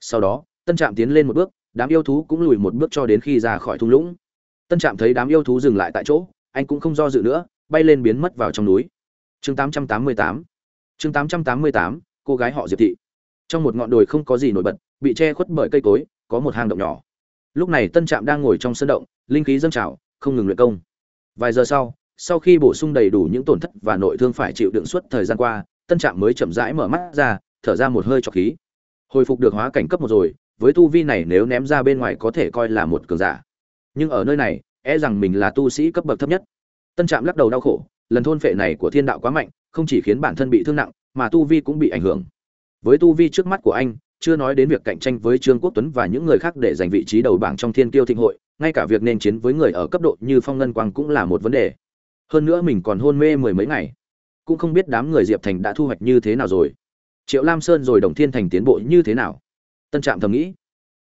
Sau đó, tân trạm tiến lên một bước, đám yêu thú cũng lùi một bước cho đến khi ra khỏi thung lũng. Tân trạm thấy đám yêu thú dừng lại tại chỗ anh cũng không do dự nữa bay lên biến mất vào trong núi. Chương 888 chương 888, cô gái họ diệp thị. Trong một ngọn đồi không có gì nổi bật bị che khuất bởi cây cối có một hang động nhỏ. Lúc này tân trạm đang ngồi trong sân động linh khí dâng trào không ngừng luyện công. Vài giờ sau sau khi bổ sung đầy đủ những tổn thất và nội thương phải chịu đựng suốt thời gian qua tân trạm mới chậm rãi mở mắt ra thở ra một hơi cho khí. Hồi phục được hóa cảnh cấp một rồi với tu vi này nếu ném ra bên ngoài có thể coi là một cường giả. Nhưng ở nơi này e rằng mình là tu sĩ cấp bậc thấp nhất. Tân trạm lắc đầu đau khổ, lần thôn phệ này của thiên đạo quá mạnh, không chỉ khiến bản thân bị thương nặng, mà tu vi cũng bị ảnh hưởng. Với tu vi trước mắt của anh, chưa nói đến việc cạnh tranh với trương quốc tuấn và những người khác để giành vị trí đầu bảng trong thiên kiêu thịnh hội, ngay cả việc nên chiến với người ở cấp độ như phong ngân quang cũng là một vấn đề. Hơn nữa mình còn hôn mê mười mấy ngày, cũng không biết đám người diệp thành đã thu hoạch như thế nào rồi. Triệu lam sơn rồi đồng thiên thành tiến bộ như thế nào? Tân trạm thầm nghĩ,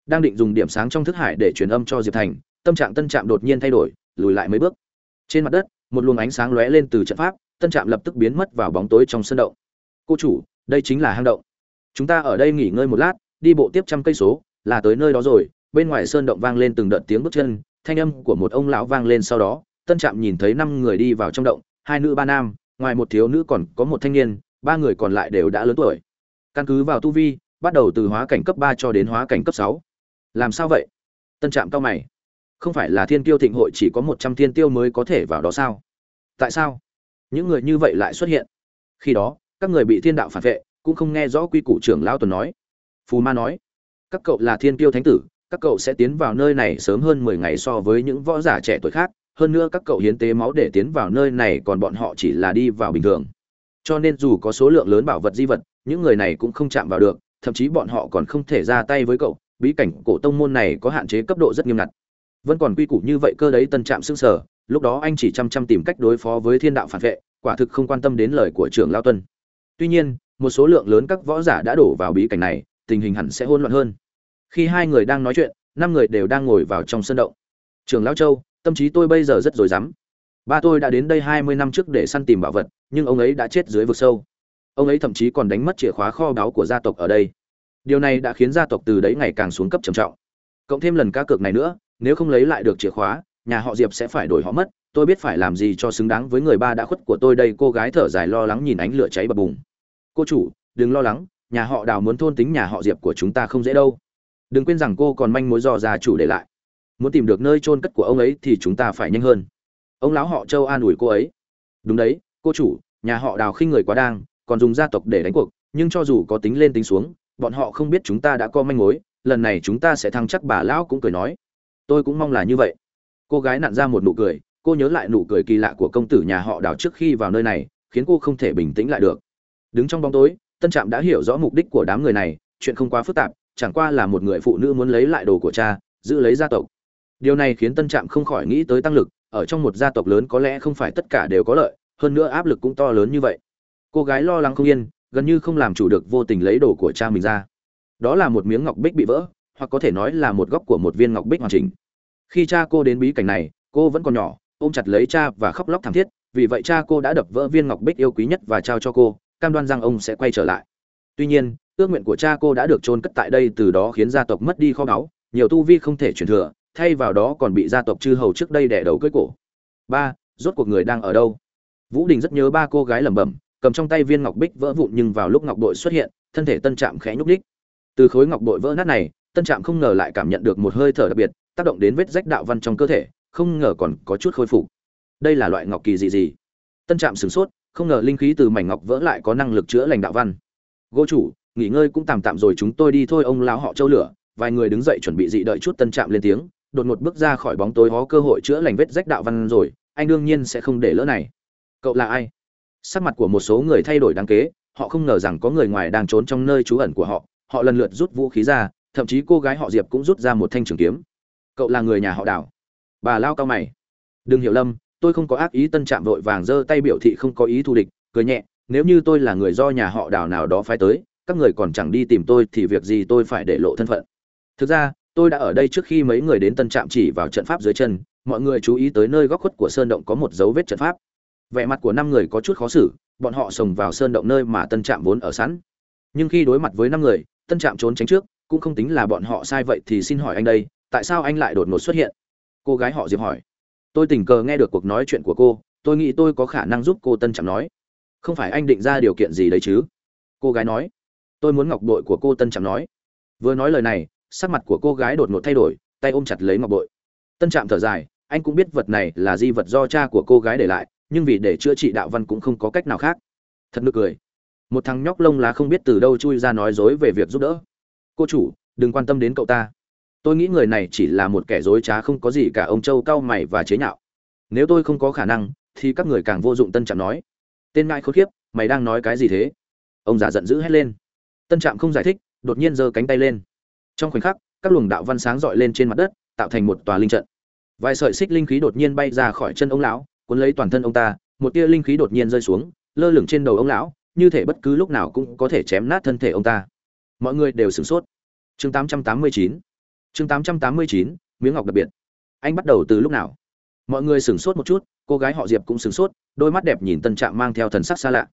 đang định dùng điểm sáng trong thức hải để truyền âm cho diệp thành tâm trạng tân trạm đột nhiên thay đổi, lùi lại mấy bước. Trên mặt đất, một luồng ánh sáng lóe lên từ trận pháp, tân trạm lập tức biến mất vào bóng tối trong sân động. Cô chủ, đây chính là hang động. Chúng ta ở đây nghỉ ngơi một lát, đi bộ tiếp trăm cây số, là tới nơi đó rồi. Bên ngoài sơn động vang lên từng đợt tiếng bước chân, thanh âm của một ông lão vang lên sau đó. Tân trạm nhìn thấy năm người đi vào trong động, hai nữ ba nam, ngoài một thiếu nữ còn có một thanh niên, ba người còn lại đều đã lớn tuổi. Căn cứ vào tu vi, bắt đầu từ hóa cảnh cấp ba cho đến hóa cảnh cấp sáu. Làm sao vậy? Tân trạm cao mày không phải là thiên tiêu thịnh hội chỉ có một trăm thiên tiêu mới có thể vào đó sao? Tại sao? Những người như vậy lại xuất hiện. Khi đó, các người bị thiên đạo phản vệ, cũng không nghe rõ quy củ trưởng lão tuần nói. Phù ma nói, các cậu là thiên tiêu thánh tử, các cậu sẽ tiến vào nơi này sớm hơn mười ngày so với những võ giả trẻ tuổi khác. Hơn nữa các cậu hiến tế máu để tiến vào nơi này còn bọn họ chỉ là đi vào bình thường. Cho nên dù có số lượng lớn bảo vật di vật, những người này cũng không chạm vào được, thậm chí bọn họ còn không thể ra tay với cậu. Bí cảnh cổ tông môn này có hạn chế cấp độ rất nghiêm ngặt vẫn còn quy củ như vậy cơ đấy, tân trạm xương sở lúc đó anh chỉ chăm chăm tìm cách đối phó với thiên đạo phản vệ, quả thực không quan tâm đến lời của trưởng lao tuân. Tuy nhiên, một số lượng lớn các võ giả đã đổ vào bí cảnh này, tình hình hẳn sẽ hỗn loạn hơn. Khi hai người đang nói chuyện, năm người đều đang ngồi vào trong sân động. Trường lão châu, tâm trí tôi bây giờ rất rồi dám ba tôi đã đến đây hai mươi năm trước để săn tìm bảo vật, nhưng ông ấy đã chết dưới vực sâu. Ông ấy thậm chí còn đánh mất chìa khóa kho báu của gia tộc ở đây. Điều này đã khiến gia tộc từ đấy ngày càng xuống cấp trầm trọng. Cộng thêm lần cá cược này nữa nếu không lấy lại được chìa khóa, nhà họ diệp sẽ phải đổi họ mất. Tôi biết phải làm gì cho xứng đáng với người ba đã khuất của tôi đây. Cô gái thở dài lo lắng nhìn ánh lửa cháy bập bùng. Cô chủ, đừng lo lắng, nhà họ đào muốn thôn tính nhà họ diệp của chúng ta không dễ đâu. Đừng quên rằng cô còn manh mối do gia chủ để lại. Muốn tìm được nơi chôn cất của ông ấy thì chúng ta phải nhanh hơn. Ông lão họ châu an ủi cô ấy. Đúng đấy, cô chủ, nhà họ đào khinh người quá đang, còn dùng gia tộc để đánh cuộc, nhưng cho dù có tính lên tính xuống, bọn họ không biết chúng ta đã có manh mối, lần này chúng ta sẽ thăng chắc bà lão cũng cười nói tôi cũng mong là như vậy. Cô gái nặn ra một nụ cười, cô nhớ lại nụ cười kỳ lạ của công tử nhà họ đào trước khi vào nơi này, khiến cô không thể bình tĩnh lại được. Đứng trong bóng tối, tân trạm đã hiểu rõ mục đích của đám người này, chuyện không quá phức tạp, chẳng qua là một người phụ nữ muốn lấy lại đồ của cha, giữ lấy gia tộc. Điều này khiến tân trạm không khỏi nghĩ tới tăng lực, ở trong một gia tộc lớn có lẽ không phải tất cả đều có lợi, hơn nữa áp lực cũng to lớn như vậy. Cô gái lo lắng không yên, gần như không làm chủ được vô tình lấy đồ của cha mình ra. Đó là một miếng ngọc bích bị vỡ hoặc có thể nói là một góc của một viên ngọc bích hoàn chỉnh. Khi cha cô đến bí cảnh này, cô vẫn còn nhỏ, ôm chặt lấy cha và khóc lóc thảm thiết, vì vậy cha cô đã đập vỡ viên ngọc bích yêu quý nhất và trao cho cô, cam đoan rằng ông sẽ quay trở lại. Tuy nhiên, ước nguyện của cha cô đã được chôn cất tại đây từ đó khiến gia tộc mất đi kho báu, nhiều tu vi không thể truyền thừa, thay vào đó còn bị gia tộc chư hầu trước đây đẻ đầu cưỡi cổ. Ba, rốt cuộc người đang ở đâu? Vũ đình rất nhớ ba cô gái lẩm bẩm, cầm trong tay viên ngọc bích vỡ vụn nhưng vào lúc ngọc bội xuất hiện, thân thể tân trạm khẽ nhúc đích từ khối ngọc bội vỡ nát này tân trạm không ngờ lại cảm nhận được một hơi thở đặc biệt, tác động đến vết rách đạo văn trong cơ thể, không ngờ còn có chút khôi phục. Đây là loại ngọc kỳ dị gì? Tân trạm sửng sốt, không ngờ linh khí từ mảnh ngọc vỡ lại có năng lực chữa lành đạo văn. Gô chủ, nghỉ ngơi cũng tạm tạm rồi, chúng tôi đi thôi, ông lão họ châu lửa. Vài người đứng dậy chuẩn bị dị đợi chút, tân trạm lên tiếng, đột ngột bước ra khỏi bóng tối, hó cơ hội chữa lành vết rách đạo văn rồi, anh đương nhiên sẽ không để lỡ này. Cậu là ai? Sắc mặt của một số người thay đổi đáng kế, họ không ngờ rằng có người ngoài đang trốn trong nơi trú ẩn của họ họ lần lượt rút vũ khí ra thậm chí cô gái họ diệp cũng rút ra một thanh trường kiếm. Cậu là người nhà họ đảo bà lao cao mày. Đừng hiểu lầm, tôi không có ác ý tân trạm vội vàng giơ tay biểu thị không có ý thù địch, cười nhẹ, nếu như tôi là người do nhà họ đảo nào đó phái tới, các người còn chẳng đi tìm tôi thì việc gì tôi phải để lộ thân phận. Thực ra, tôi đã ở đây trước khi mấy người đến tân trạm chỉ vào trận pháp dưới chân, mọi người chú ý tới nơi góc khuất của sơn động có một dấu vết trận pháp. Vẻ mặt của năm người có chút khó xử, bọn họ xông vào sơn động nơi mà tân trạm vốn ở sẵn. Nhưng khi đối mặt với năm người, tân trạm trốn tránh trước cũng không tính là bọn họ sai vậy thì xin hỏi anh đây, tại sao anh lại đột ngột xuất hiện? Cô gái họ diệp hỏi. Tôi tình cờ nghe được cuộc nói chuyện của cô, tôi nghĩ tôi có khả năng giúp cô tân trạm nói. Không phải anh định ra điều kiện gì đấy chứ? Cô gái nói. Tôi muốn ngọc bội của cô tân trạm nói. Vừa nói lời này, sắc mặt của cô gái đột ngột thay đổi, tay ôm chặt lấy ngọc bội. Tân trạm thở dài, anh cũng biết vật này là di vật do cha của cô gái để lại, nhưng vì để chữa trị đạo văn cũng không có cách nào khác. Thật nực cười. Một thằng nhóc lông lá không biết từ đâu chui ra nói dối về việc giúp đỡ cô chủ, đừng quan tâm đến cậu ta. Tôi nghĩ người này chỉ là một kẻ dối trá không có gì cả, ông châu cao mày và chế nhạo. Nếu tôi không có khả năng, thì các người càng vô dụng, tân trạm nói. Tên ngại khốn khiếp, mày đang nói cái gì thế? Ông già giận dữ hét lên. Tân trạm không giải thích, đột nhiên giơ cánh tay lên. Trong khoảnh khắc, các luồng đạo văn sáng dọi lên trên mặt đất, tạo thành một tòa linh trận. Vài sợi xích linh khí đột nhiên bay ra khỏi chân ông lão, cuốn lấy toàn thân ông ta, một tia linh khí đột nhiên rơi xuống, lơ lửng trên đầu ông lão, như thể bất cứ lúc nào cũng có thể chém nát thân thể ông ta mọi người đều sửng sốt. Chương 889 chương 889 miếng ngọc đặc biệt. Anh bắt đầu từ lúc nào? Mọi người sửng sốt một chút, cô gái họ diệp cũng sửng sốt, đôi mắt đẹp nhìn tân trạm mang theo thần sắc xa lạ.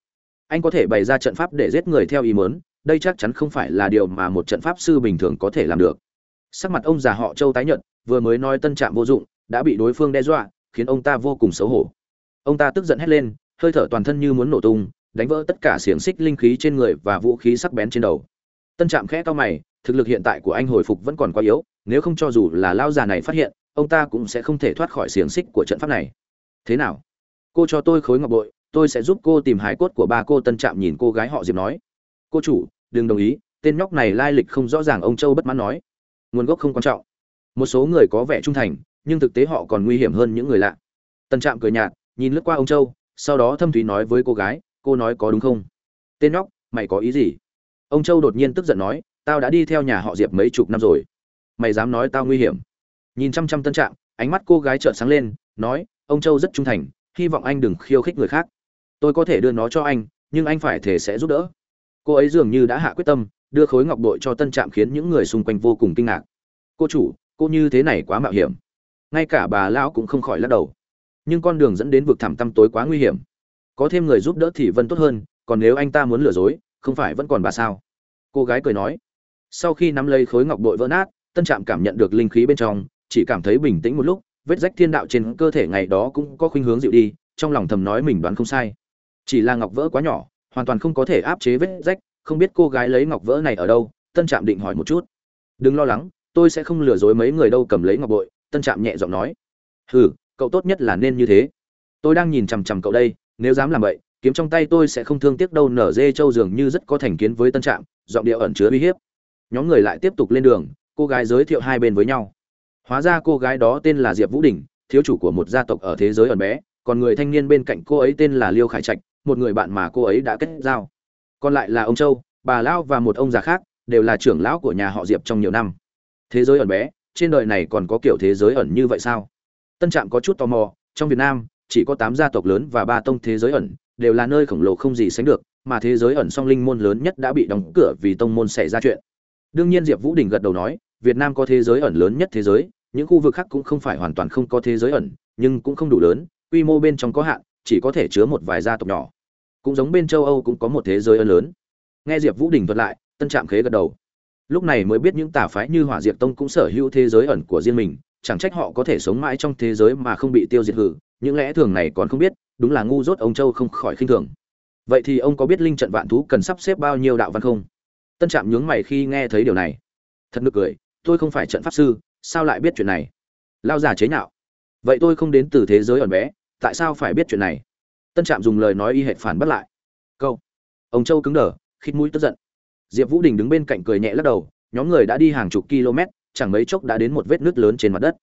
Anh có thể bày ra trận pháp để giết người theo ý mớn đây chắc chắn không phải là điều mà một trận pháp sư bình thường có thể làm được. Sắc mặt ông già họ châu tái nhợt, vừa mới nói tân trạm vô dụng, đã bị đối phương đe dọa, khiến ông ta vô cùng xấu hổ. Ông ta tức giận hét lên, hơi thở toàn thân như muốn nổ tung, đánh vỡ tất cả xiềng xích linh khí trên người và vũ khí sắc bén trên đầu tân trạm khẽ to mày, thực lực hiện tại của anh hồi phục vẫn còn quá yếu, nếu không cho dù là lao già này phát hiện, ông ta cũng sẽ không thể thoát khỏi xiềng xích của trận pháp này. Thế nào? Cô cho tôi khối ngọc bội, tôi sẽ giúp cô tìm hài cốt của ba cô, tân trạm nhìn cô gái họ diệp nói. Cô chủ, đừng đồng ý, tên nhóc này lai lịch không rõ ràng, ông châu bất mãn nói. Nguồn gốc không quan trọng. Một số người có vẻ trung thành, nhưng thực tế họ còn nguy hiểm hơn những người lạ. Tân trạm cười nhạt, nhìn lướt qua ông châu, sau đó thâm thúy nói với cô gái, cô nói có đúng không? Tên nhóc, mày có ý gì? Ông châu đột nhiên tức giận nói, tao đã đi theo nhà họ diệp mấy chục năm rồi. Mày dám nói tao nguy hiểm. Nhìn chăm chăm tân trạm ánh mắt cô gái trợn sáng lên, nói, ông châu rất trung thành, hy vọng anh đừng khiêu khích người khác. Tôi có thể đưa nó cho anh, nhưng anh phải thể sẽ giúp đỡ. Cô ấy dường như đã hạ quyết tâm, đưa khối ngọc bội cho tân trạm khiến những người xung quanh vô cùng kinh ngạc. Cô chủ, cô như thế này quá mạo hiểm. Ngay cả bà lão cũng không khỏi lắc đầu. Nhưng con đường dẫn đến vực thẳm tăm tối quá nguy hiểm. Có thêm người giúp đỡ thì vân tốt hơn, còn nếu anh ta muốn lừa dối không phải vẫn còn bà sao? Cô gái cười nói. Sau khi nắm lấy khối ngọc bội vỡ nát, tân trạm cảm nhận được linh khí bên trong, chỉ cảm thấy bình tĩnh một lúc, vết rách thiên đạo trên cơ thể ngày đó cũng có khuynh hướng dịu đi, trong lòng thầm nói mình đoán không sai. Chỉ là ngọc vỡ quá nhỏ, hoàn toàn không có thể áp chế vết rách, không biết cô gái lấy ngọc vỡ này ở đâu, tân trạm định hỏi một chút. Đừng lo lắng, tôi sẽ không lừa dối mấy người đâu, cầm lấy ngọc bội, tân trạm nhẹ giọng nói. Hừ, cậu tốt nhất là nên như thế. Tôi đang nhìn chằm chằm cậu đây, nếu dám làm vậy kiếm trong tay tôi sẽ không thương tiếc đâu, nở dê châu dường như rất có thành kiến với tân trạm, giọng điệu ẩn chứa uy hiếp. Nhóm người lại tiếp tục lên đường, cô gái giới thiệu hai bên với nhau. Hóa ra cô gái đó tên là diệp vũ đình, thiếu chủ của một gia tộc ở thế giới ẩn bé, còn người thanh niên bên cạnh cô ấy tên là liêu khải trạch, một người bạn mà cô ấy đã kết giao. Còn lại là ông châu, bà lao và một ông già khác, đều là trưởng lão của nhà họ diệp trong nhiều năm. Thế giới ẩn bé, trên đời này còn có kiểu thế giới ẩn như vậy sao? Tân trạm có chút tò mò, trong việt nam, chỉ có tám gia tộc lớn và ba tông thế giới ẩn đều là nơi khổng lồ không gì sánh được, mà thế giới ẩn song linh môn lớn nhất đã bị đóng cửa vì tông môn xảy ra chuyện. Đương nhiên diệp vũ đình gật đầu nói, việt nam có thế giới ẩn lớn nhất thế giới, những khu vực khác cũng không phải hoàn toàn không có thế giới ẩn, nhưng cũng không đủ lớn, quy mô bên trong có hạn, chỉ có thể chứa một vài gia tộc nhỏ. Cũng giống bên châu âu cũng có một thế giới ẩn lớn. Nghe diệp vũ đình thuật lại, tân trạm khế gật đầu. Lúc này mới biết những tà phái như hỏa diệt tông cũng sở hữu thế giới ẩn của riêng mình, chẳng trách họ có thể sống mãi trong thế giới mà không bị tiêu diệt hử, những lẽ thường này còn không biết đúng là ngu dốt ông châu không khỏi khinh thường. Vậy thì ông có biết linh trận vạn thú cần sắp xếp bao nhiêu đạo văn không? Tân trạm nhướng mày khi nghe thấy điều này. Thật nực cười, tôi không phải trận pháp sư, sao lại biết chuyện này? Lao già chế nhạo. Vậy tôi không đến từ thế giới ẩn bé, tại sao phải biết chuyện này? Tân trạm dùng lời nói y hệ phản bắt lại. Câu. Ông châu cứng đờ, khít mũi tức giận. Diệp vũ đình đứng bên cạnh cười nhẹ lắc đầu, nhóm người đã đi hàng chục km, chẳng mấy chốc đã đến một vết nứt lớn trên mặt đất.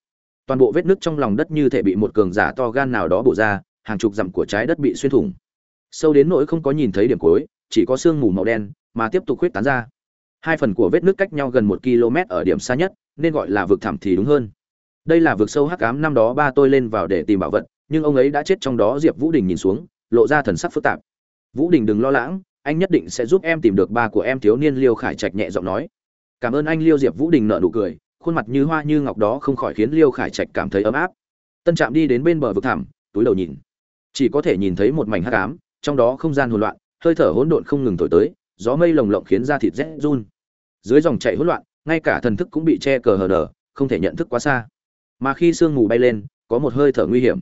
Toàn bộ vết nứt trong lòng đất như thể bị một cường giả to gan nào đó bổ ra hàng chục dặm của trái đất bị xuyên thủng. Sâu đến nỗi không có nhìn thấy điểm cuối, chỉ có sương mù màu đen mà tiếp tục khuyết tán ra. Hai phần của vết nứt cách nhau gần một km ở điểm xa nhất, nên gọi là vực thẳm thì đúng hơn. Đây là vực sâu hắc ám năm đó ba tôi lên vào để tìm bảo vật, nhưng ông ấy đã chết trong đó, diệp vũ đình nhìn xuống, lộ ra thần sắc phức tạp. Vũ đình đừng lo lắng anh nhất định sẽ giúp em tìm được ba của em, thiếu niên liêu khải trạch nhẹ giọng nói. Cảm ơn anh, liêu diệp vũ đình nợ nụ cười, khuôn mặt như hoa như ngọc đó không khỏi khiến liêu khải trạch cảm thấy ấm áp. Tân trạm đi đến bên bờ vực thẳm, túi đầu nhìn chỉ có thể nhìn thấy một mảnh hắc ám, trong đó không gian hỗn loạn, hơi thở hỗn độn không ngừng thổi tới, gió mây lồng lộng khiến da thịt rét run. Dưới dòng chảy hỗn loạn, ngay cả thần thức cũng bị che cờ hờ đờ, không thể nhận thức quá xa. Mà khi sương mù bay lên, có một hơi thở nguy hiểm.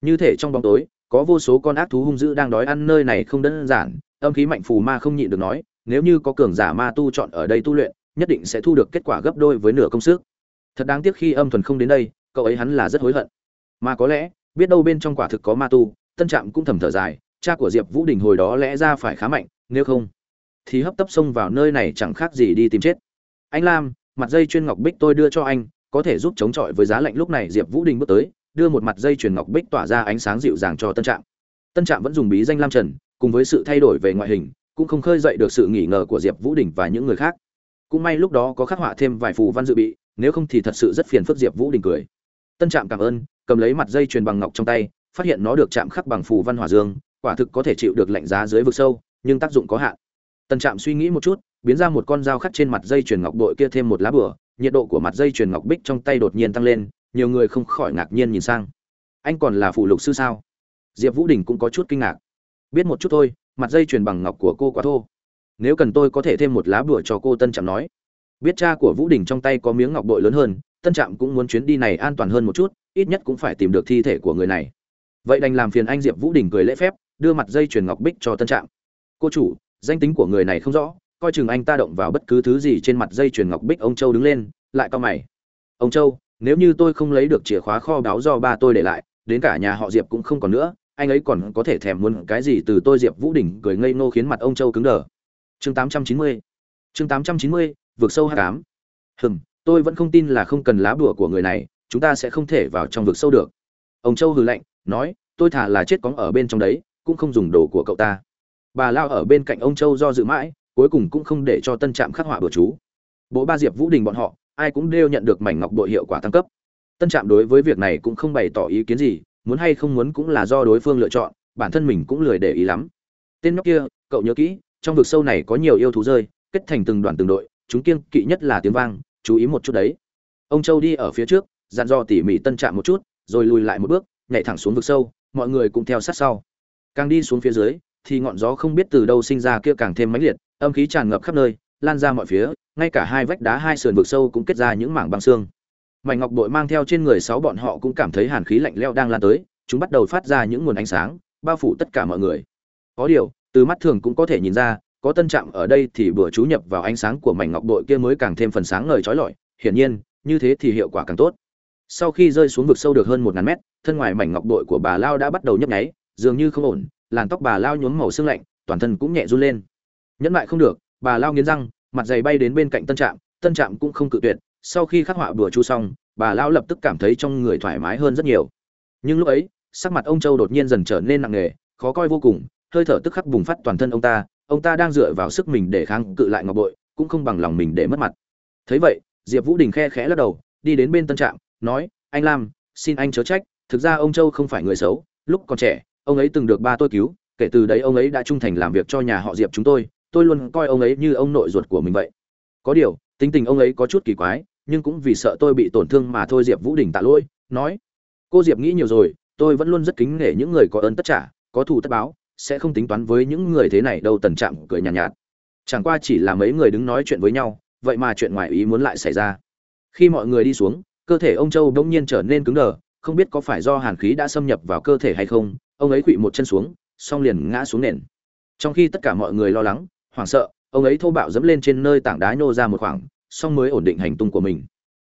Như thể trong bóng tối, có vô số con ác thú hung dữ đang đói ăn nơi này không đơn giản, âm khí mạnh phù ma không nhịn được nói, nếu như có cường giả ma tu chọn ở đây tu luyện, nhất định sẽ thu được kết quả gấp đôi với nửa công sức. Thật đáng tiếc khi âm thuần không đến đây, cậu ấy hắn là rất hối hận. Mà có lẽ, biết đâu bên trong quả thực có ma tu tân trạm cũng thầm thở dài, cha của diệp vũ đình hồi đó lẽ ra phải khá mạnh, nếu không, thì hấp tấp xông vào nơi này chẳng khác gì đi tìm chết. Anh lam, mặt dây chuyên ngọc bích tôi đưa cho anh, có thể giúp chống chọi với giá lạnh lúc này diệp vũ đình bước tới, đưa một mặt dây chuyền ngọc bích tỏa ra ánh sáng dịu dàng cho tân trạm. Tân trạm vẫn dùng bí danh lam trần, cùng với sự thay đổi về ngoại hình, cũng không khơi dậy được sự nghỉ ngờ của diệp vũ đình và những người khác. Cũng may lúc đó có khắc họa thêm vài phù văn dự bị, nếu không thì thật sự rất phiền phức diệp vũ đình cười. Tân trạm cảm ơn, cầm lấy mặt dây chuyền bằng ngọc trong tay phát hiện nó được chạm khắc bằng phù văn hỏa dương, quả thực có thể chịu được lạnh giá dưới vực sâu, nhưng tác dụng có hạn. Tân trạm suy nghĩ một chút, biến ra một con dao khắc trên mặt dây chuyền ngọc bội kia thêm một lá bửa, nhiệt độ của mặt dây chuyền ngọc bích trong tay đột nhiên tăng lên, nhiều người không khỏi ngạc nhiên nhìn sang. Anh còn là phụ lục sư sao? Diệp vũ đình cũng có chút kinh ngạc. Biết một chút thôi, mặt dây chuyền bằng ngọc của cô quá thô. Nếu cần tôi có thể thêm một lá bửa cho cô tân trạm nói. Biết cha của vũ đình trong tay có miếng ngọc bội lớn hơn, tân trạm cũng muốn chuyến đi này an toàn hơn một chút, ít nhất cũng phải tìm được thi thể của người này vậy đành làm phiền anh diệp vũ đình cười lễ phép đưa mặt dây chuyền ngọc bích cho tân trạm. Cô chủ danh tính của người này không rõ coi chừng anh ta động vào bất cứ thứ gì trên mặt dây chuyền ngọc bích ông châu đứng lên lại cao mày. Ông châu nếu như tôi không lấy được chìa khóa kho báu do ba tôi để lại đến cả nhà họ diệp cũng không còn nữa anh ấy còn có thể thèm muốn cái gì từ tôi? Diệp vũ đỉnh cười ngây ngô khiến mặt ông châu cứng đờ. Chương 890 chương 890, vượt sâu h tám hừm tôi vẫn không tin là không cần lá bùa của người này chúng ta sẽ không thể vào trong vực sâu được. Ông châu hừ lạnh nói, tôi thả là chết cóng ở bên trong đấy, cũng không dùng đồ của cậu ta. Bà lao ở bên cạnh ông châu do dự mãi, cuối cùng cũng không để cho tân trạm khắc họa bừa chú. Bộ ba diệp vũ đình bọn họ, ai cũng đều nhận được mảnh ngọc bội hiệu quả tăng cấp. Tân trạm đối với việc này cũng không bày tỏ ý kiến gì, muốn hay không muốn cũng là do đối phương lựa chọn, bản thân mình cũng lười để ý lắm. Tên nhóc kia, cậu nhớ kỹ, trong vực sâu này có nhiều yêu thú rơi, kết thành từng đoàn từng đội, chúng kiêng kỵ nhất là tiếng vang, chú ý một chút đấy. Ông châu đi ở phía trước, dặn dò tỉ mỉ tân trạm một chút, rồi lùi lại một bước nhảy thẳng xuống vực sâu, mọi người cũng theo sát sau. Càng đi xuống phía dưới, thì ngọn gió không biết từ đâu sinh ra kia càng thêm mãnh liệt, âm khí tràn ngập khắp nơi, lan ra mọi phía, ngay cả hai vách đá hai sườn vực sâu cũng kết ra những mảng băng xương. Mảnh ngọc bội mang theo trên người sáu bọn họ cũng cảm thấy hàn khí lạnh leo đang lan tới, chúng bắt đầu phát ra những nguồn ánh sáng, bao phủ tất cả mọi người. Có điều, từ mắt thường cũng có thể nhìn ra, có tân trạm ở đây thì bữa chú nhập vào ánh sáng của mảnh ngọc bội kia mới càng thêm phần sáng ngời trói lọi, hiển nhiên, như thế thì hiệu quả càng tốt sau khi rơi xuống vực sâu được hơn một ngàn mét, thân ngoài mảnh ngọc bội của bà lao đã bắt đầu nhấp nháy, dường như không ổn, làn tóc bà lao nhuốm màu sương lạnh, toàn thân cũng nhẹ run lên. Nhẫn lại không được, bà lao nghiến răng, mặt dày bay đến bên cạnh tân trạm tân trạm cũng không cự tuyệt. Sau khi khắc họa bùa chu xong, bà lao lập tức cảm thấy trong người thoải mái hơn rất nhiều. Nhưng lúc ấy, sắc mặt ông châu đột nhiên dần trở nên nặng nề, khó coi vô cùng, hơi thở tức khắc bùng phát toàn thân ông ta ông ta đang dựa vào sức mình để kháng cự lại ngọc bội, cũng không bằng lòng mình để mất mặt. Thấy vậy, diệp vũ đình khe khẽ lắc đầu, đi đến bên tân trạm nói anh lam xin anh chớ trách thực ra ông châu không phải người xấu lúc còn trẻ ông ấy từng được ba tôi cứu kể từ đấy ông ấy đã trung thành làm việc cho nhà họ diệp chúng tôi tôi luôn coi ông ấy như ông nội ruột của mình vậy. Có điều tính tình ông ấy có chút kỳ quái nhưng cũng vì sợ tôi bị tổn thương mà thôi diệp vũ đình tạ lỗi nói cô diệp nghĩ nhiều rồi tôi vẫn luôn rất kính nể những người có ơn tất trả có thù tất báo sẽ không tính toán với những người thế này đâu tần trạm cười nhàn nhạt, nhạt chẳng qua chỉ là mấy người đứng nói chuyện với nhau vậy mà chuyện ngoài ý muốn lại xảy ra. Khi mọi người đi xuống cơ thể ông châu bỗng nhiên trở nên cứng đờ, không biết có phải do hàn khí đã xâm nhập vào cơ thể hay không, ông ấy quỵ một chân xuống, xong liền ngã xuống nền. Trong khi tất cả mọi người lo lắng, hoảng sợ, ông ấy thô bạo dẫm lên trên nơi tảng đá nhô ra một khoảng, xong mới ổn định hành tung của mình.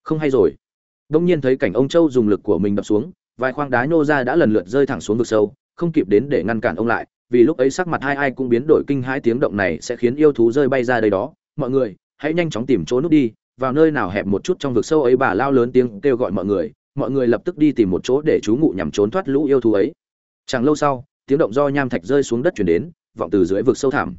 Không hay rồi. Bỗng nhiên thấy cảnh ông châu dùng lực của mình đập xuống, vài khoang đá nhô ra đã lần lượt rơi thẳng xuống vực sâu, không kịp đến để ngăn cản ông lại, vì lúc ấy sắc mặt hai ai cũng biến đổi kinh hãi, tiếng động này sẽ khiến yêu thú rơi bay ra đây đó. Mọi người, hãy nhanh chóng tìm chỗ nút đi vào nơi nào hẹp một chút trong vực sâu ấy bà lao lớn tiếng kêu gọi mọi người mọi người lập tức đi tìm một chỗ để trú ngụ nhằm trốn thoát lũ yêu thú ấy. Chẳng lâu sau, tiếng động do nham thạch rơi xuống đất chuyển đến, vọng từ dưới vực sâu thẳm.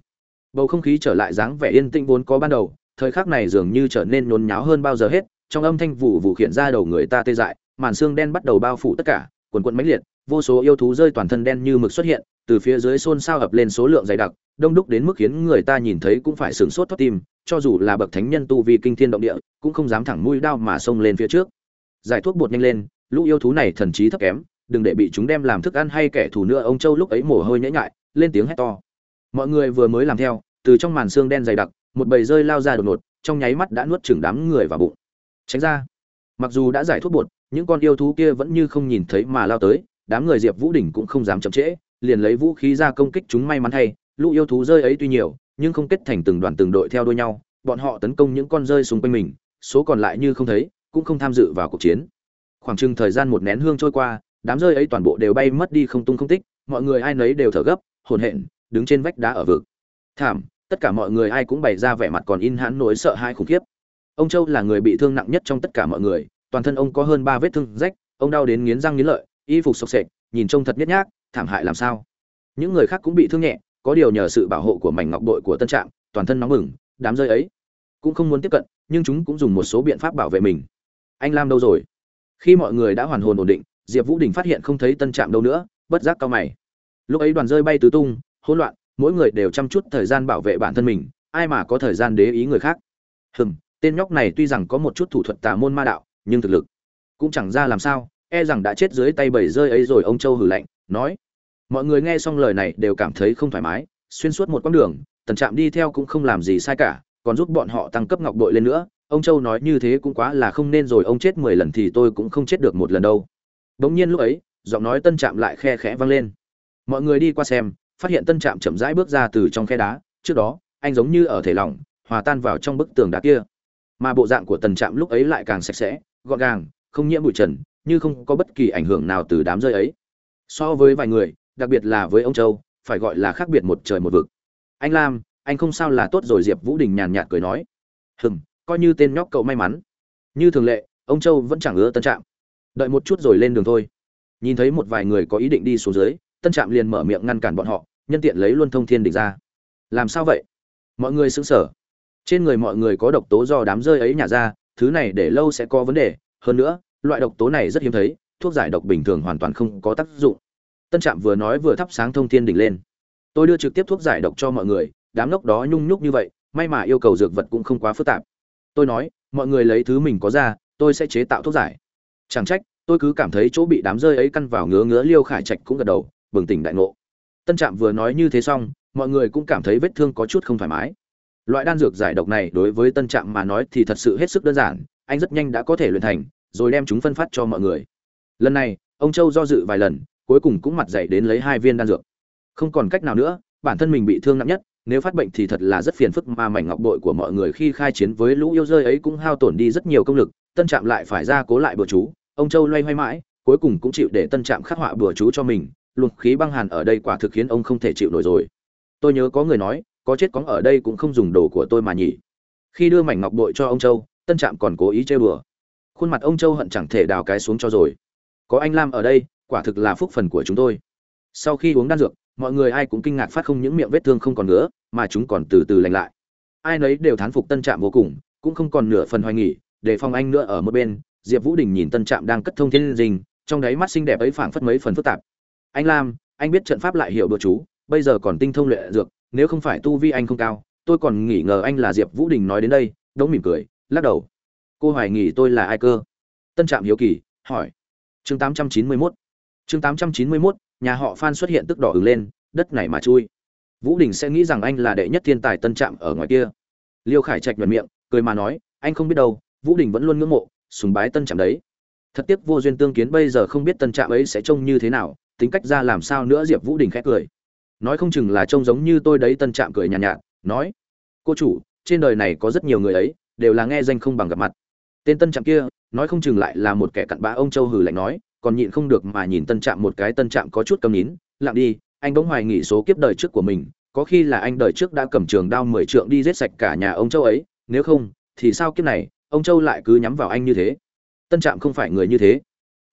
Bầu không khí trở lại dáng vẻ yên tĩnh vốn có ban đầu, thời khắc này dường như trở nên nhốn nháo hơn bao giờ hết, trong âm thanh vụ vụ khiển ra đầu người ta tê dại, màn xương đen bắt đầu bao phủ tất cả, quần quần mãnh liệt vô số yêu thú rơi toàn thân đen như mực xuất hiện, từ phía dưới xôn xao ập lên số lượng dày đặc, đông đúc đến mức khiến người ta nhìn thấy cũng phải sửng sốt thoát tim, cho dù là bậc thánh nhân tu vi kinh thiên động địa, cũng không dám thẳng mũi đao mà xông lên phía trước. Giải thuốc bột nhanh lên, lũ yêu thú này thần trí thấp kém, đừng để bị chúng đem làm thức ăn hay kẻ thù nữa, ông châu lúc ấy mồ hôi nhễ nhại, lên tiếng hét to. Mọi người vừa mới làm theo, từ trong màn xương đen dày đặc, một bầy rơi lao ra đột ngột, trong nháy mắt đã nuốt chửng đám người vào bụng. Tránh ra. Mặc dù đã giải thuốc bột, những con yêu thú kia vẫn như không nhìn thấy mà lao tới đám người diệp vũ đỉnh cũng không dám chậm trễ, liền lấy vũ khí ra công kích chúng may mắn thay. Lũ yêu thú rơi ấy tuy nhiều, nhưng không kết thành từng đoàn từng đội theo đuôi nhau, bọn họ tấn công những con rơi xung quanh mình, số còn lại như không thấy, cũng không tham dự vào cuộc chiến. Khoảng chừng thời gian một nén hương trôi qua, đám rơi ấy toàn bộ đều bay mất đi không tung không tích, mọi người ai nấy đều thở gấp, hồn hện, đứng trên vách đá ở vực. Thảm, tất cả mọi người ai cũng bày ra vẻ mặt còn in hãn nỗi sợ hãi khủng khiếp. Ông châu là người bị thương nặng nhất trong tất cả mọi người, toàn thân ông có hơn ba vết thương rách, ông đau đến nghiến răng nghiến lợi y phục sộc sệch nhìn trông thật nhất nhác, thảm hại làm sao? Những người khác cũng bị thương nhẹ, có điều nhờ sự bảo hộ của mảnh ngọc bội của tân trạm, toàn thân nóng mừng đám rơi ấy cũng không muốn tiếp cận, nhưng chúng cũng dùng một số biện pháp bảo vệ mình. Anh lam đâu rồi? Khi mọi người đã hoàn hồn ổn định, diệp vũ đình phát hiện không thấy tân trạm đâu nữa, bất giác cao mày. Lúc ấy đoàn rơi bay tứ tung, hỗn loạn, mỗi người đều chăm chút thời gian bảo vệ bản thân mình, ai mà có thời gian để ý người khác. Hừm, tên nhóc này tuy rằng có một chút thủ thuật tà môn ma đạo, nhưng thực lực cũng chẳng ra làm sao e rằng đã chết dưới tay bầy rơi ấy rồi, ông châu hử lạnh, nói, mọi người nghe xong lời này đều cảm thấy không thoải mái, xuyên suốt một quãng đường, tần trạm đi theo cũng không làm gì sai cả, còn giúp bọn họ tăng cấp ngọc bội lên nữa. Ông châu nói như thế cũng quá là không nên rồi, ông chết mười lần thì tôi cũng không chết được một lần đâu. Bỗng nhiên lúc ấy, giọng nói tân trạm lại khe khẽ vang lên, mọi người đi qua xem, phát hiện tân trạm chậm rãi bước ra từ trong khe đá, trước đó, anh giống như ở thể lỏng, hòa tan vào trong bức tường đá kia. Mà bộ dạng của tần trạm lúc ấy lại càng sạch sẽ, gọn gàng, không nhiễm bụi trần như không có bất kỳ ảnh hưởng nào từ đám rơi ấy. So với vài người, đặc biệt là với ông châu, phải gọi là khác biệt một trời một vực. Anh lam, anh không sao là tốt rồi, diệp vũ đình nhàn nhạt cười nói. Hừng coi như tên nhóc cậu may mắn. Như thường lệ, ông châu vẫn chẳng ưa tân trạm. Đợi một chút rồi lên đường thôi. Nhìn thấy một vài người có ý định đi xuống dưới, tân trạm liền mở miệng ngăn cản bọn họ, nhân tiện lấy luôn thông thiên địch ra. Làm sao vậy? Mọi người xứng sở trên người mọi người có độc tố do đám rơi ấy nhả ra, thứ này để lâu sẽ có vấn đề. Hơn nữa loại độc tố này rất hiếm thấy, thuốc giải độc bình thường hoàn toàn không có tác dụng. Tân trạm vừa nói vừa thắp sáng thông thiên đỉnh lên. Tôi đưa trực tiếp thuốc giải độc cho mọi người, đám lốc đó nhung nhúc như vậy, may mà yêu cầu dược vật cũng không quá phức tạp. Tôi nói, mọi người lấy thứ mình có ra, tôi sẽ chế tạo thuốc giải. Chẳng trách, tôi cứ cảm thấy chỗ bị đám rơi ấy căn vào ngứa ngứa liêu khải trạch cũng gật đầu, bừng tỉnh đại ngộ. Tân trạm vừa nói như thế xong, mọi người cũng cảm thấy vết thương có chút không thoải mái. Loại đan dược giải độc này đối với tân trạm mà nói thì thật sự hết sức đơn giản, anh rất nhanh đã có thể luyện thành rồi đem chúng phân phát cho mọi người. Lần này, ông châu do dự vài lần, cuối cùng cũng mặt dậy đến lấy hai viên đan dược. Không còn cách nào nữa, bản thân mình bị thương nặng nhất, nếu phát bệnh thì thật là rất phiền phức mà mảnh ngọc bội của mọi người khi khai chiến với lũ yêu rơi ấy cũng hao tổn đi rất nhiều công lực, tân trạm lại phải ra cố lại bừa chú, ông châu loay hoay mãi, cuối cùng cũng chịu để tân trạm khắc họa bừa chú cho mình, luồng khí băng hàn ở đây quả thực khiến ông không thể chịu nổi rồi. Tôi nhớ có người nói, có chết có ở đây cũng không dùng đồ của tôi mà nhỉ. Khi đưa mảnh ngọc bội cho ông châu, tân trạm còn cố ý chơi bừa khuôn mặt ông châu hận chẳng thể đào cái xuống cho rồi. Có anh lam ở đây quả thực là phúc phần của chúng tôi. Sau khi uống đan dược mọi người ai cũng kinh ngạc phát không những miệng vết thương không còn nữa mà chúng còn từ từ lành lại. Ai nấy đều thán phục tân trạm vô cùng cũng không còn nửa phần hoài nghỉ để phong anh nữa ở một bên diệp vũ đình nhìn tân trạm đang cất thông thiên dình, trong đáy mắt xinh đẹp ấy phảng phất mấy phần phức tạp. Anh lam anh biết trận pháp lại hiểu đùa chú bây giờ còn tinh thông luyện dược nếu không phải tu vi anh không cao tôi còn nghĩ ngờ anh là diệp vũ đình nói đến đây đống mỉm cười lắc đầu cô hoài nghi tôi là ai cơ? Tân trạm hiếu kỳ hỏi. Chương 891 chương 891, nhà họ phan xuất hiện tức đỏ ứng lên đất này mà chui. Vũ đình sẽ nghĩ rằng anh là đệ nhất thiên tài tân trạm ở ngoài kia. Liêu khải trạch nhuận miệng cười mà nói anh không biết đâu vũ đình vẫn luôn ngưỡng mộ sùng bái tân trạm đấy. Thật tiếc vô duyên tương kiến bây giờ không biết tân trạm ấy sẽ trông như thế nào tính cách ra làm sao nữa diệp vũ đình khét cười. Nói không chừng là trông giống như tôi đấy tân trạm cười nhàn nhạt, nhạt nói. Cô chủ trên đời này có rất nhiều người ấy đều là nghe danh không bằng gặp mặt tên tân trạm kia, nói không chừng lại là một kẻ cặn bã ông châu hừ lạnh nói, còn nhịn không được mà nhìn tân trạm một cái, tân trạm có chút cầm nín, lặng đi, anh bỗng hoài nghĩ số kiếp đời trước của mình, có khi là anh đời trước đã cầm trường đao mười trượng đi giết sạch cả nhà ông châu ấy, nếu không, thì sao kiếp này, ông châu lại cứ nhắm vào anh như thế? Tân trạm không phải người như thế.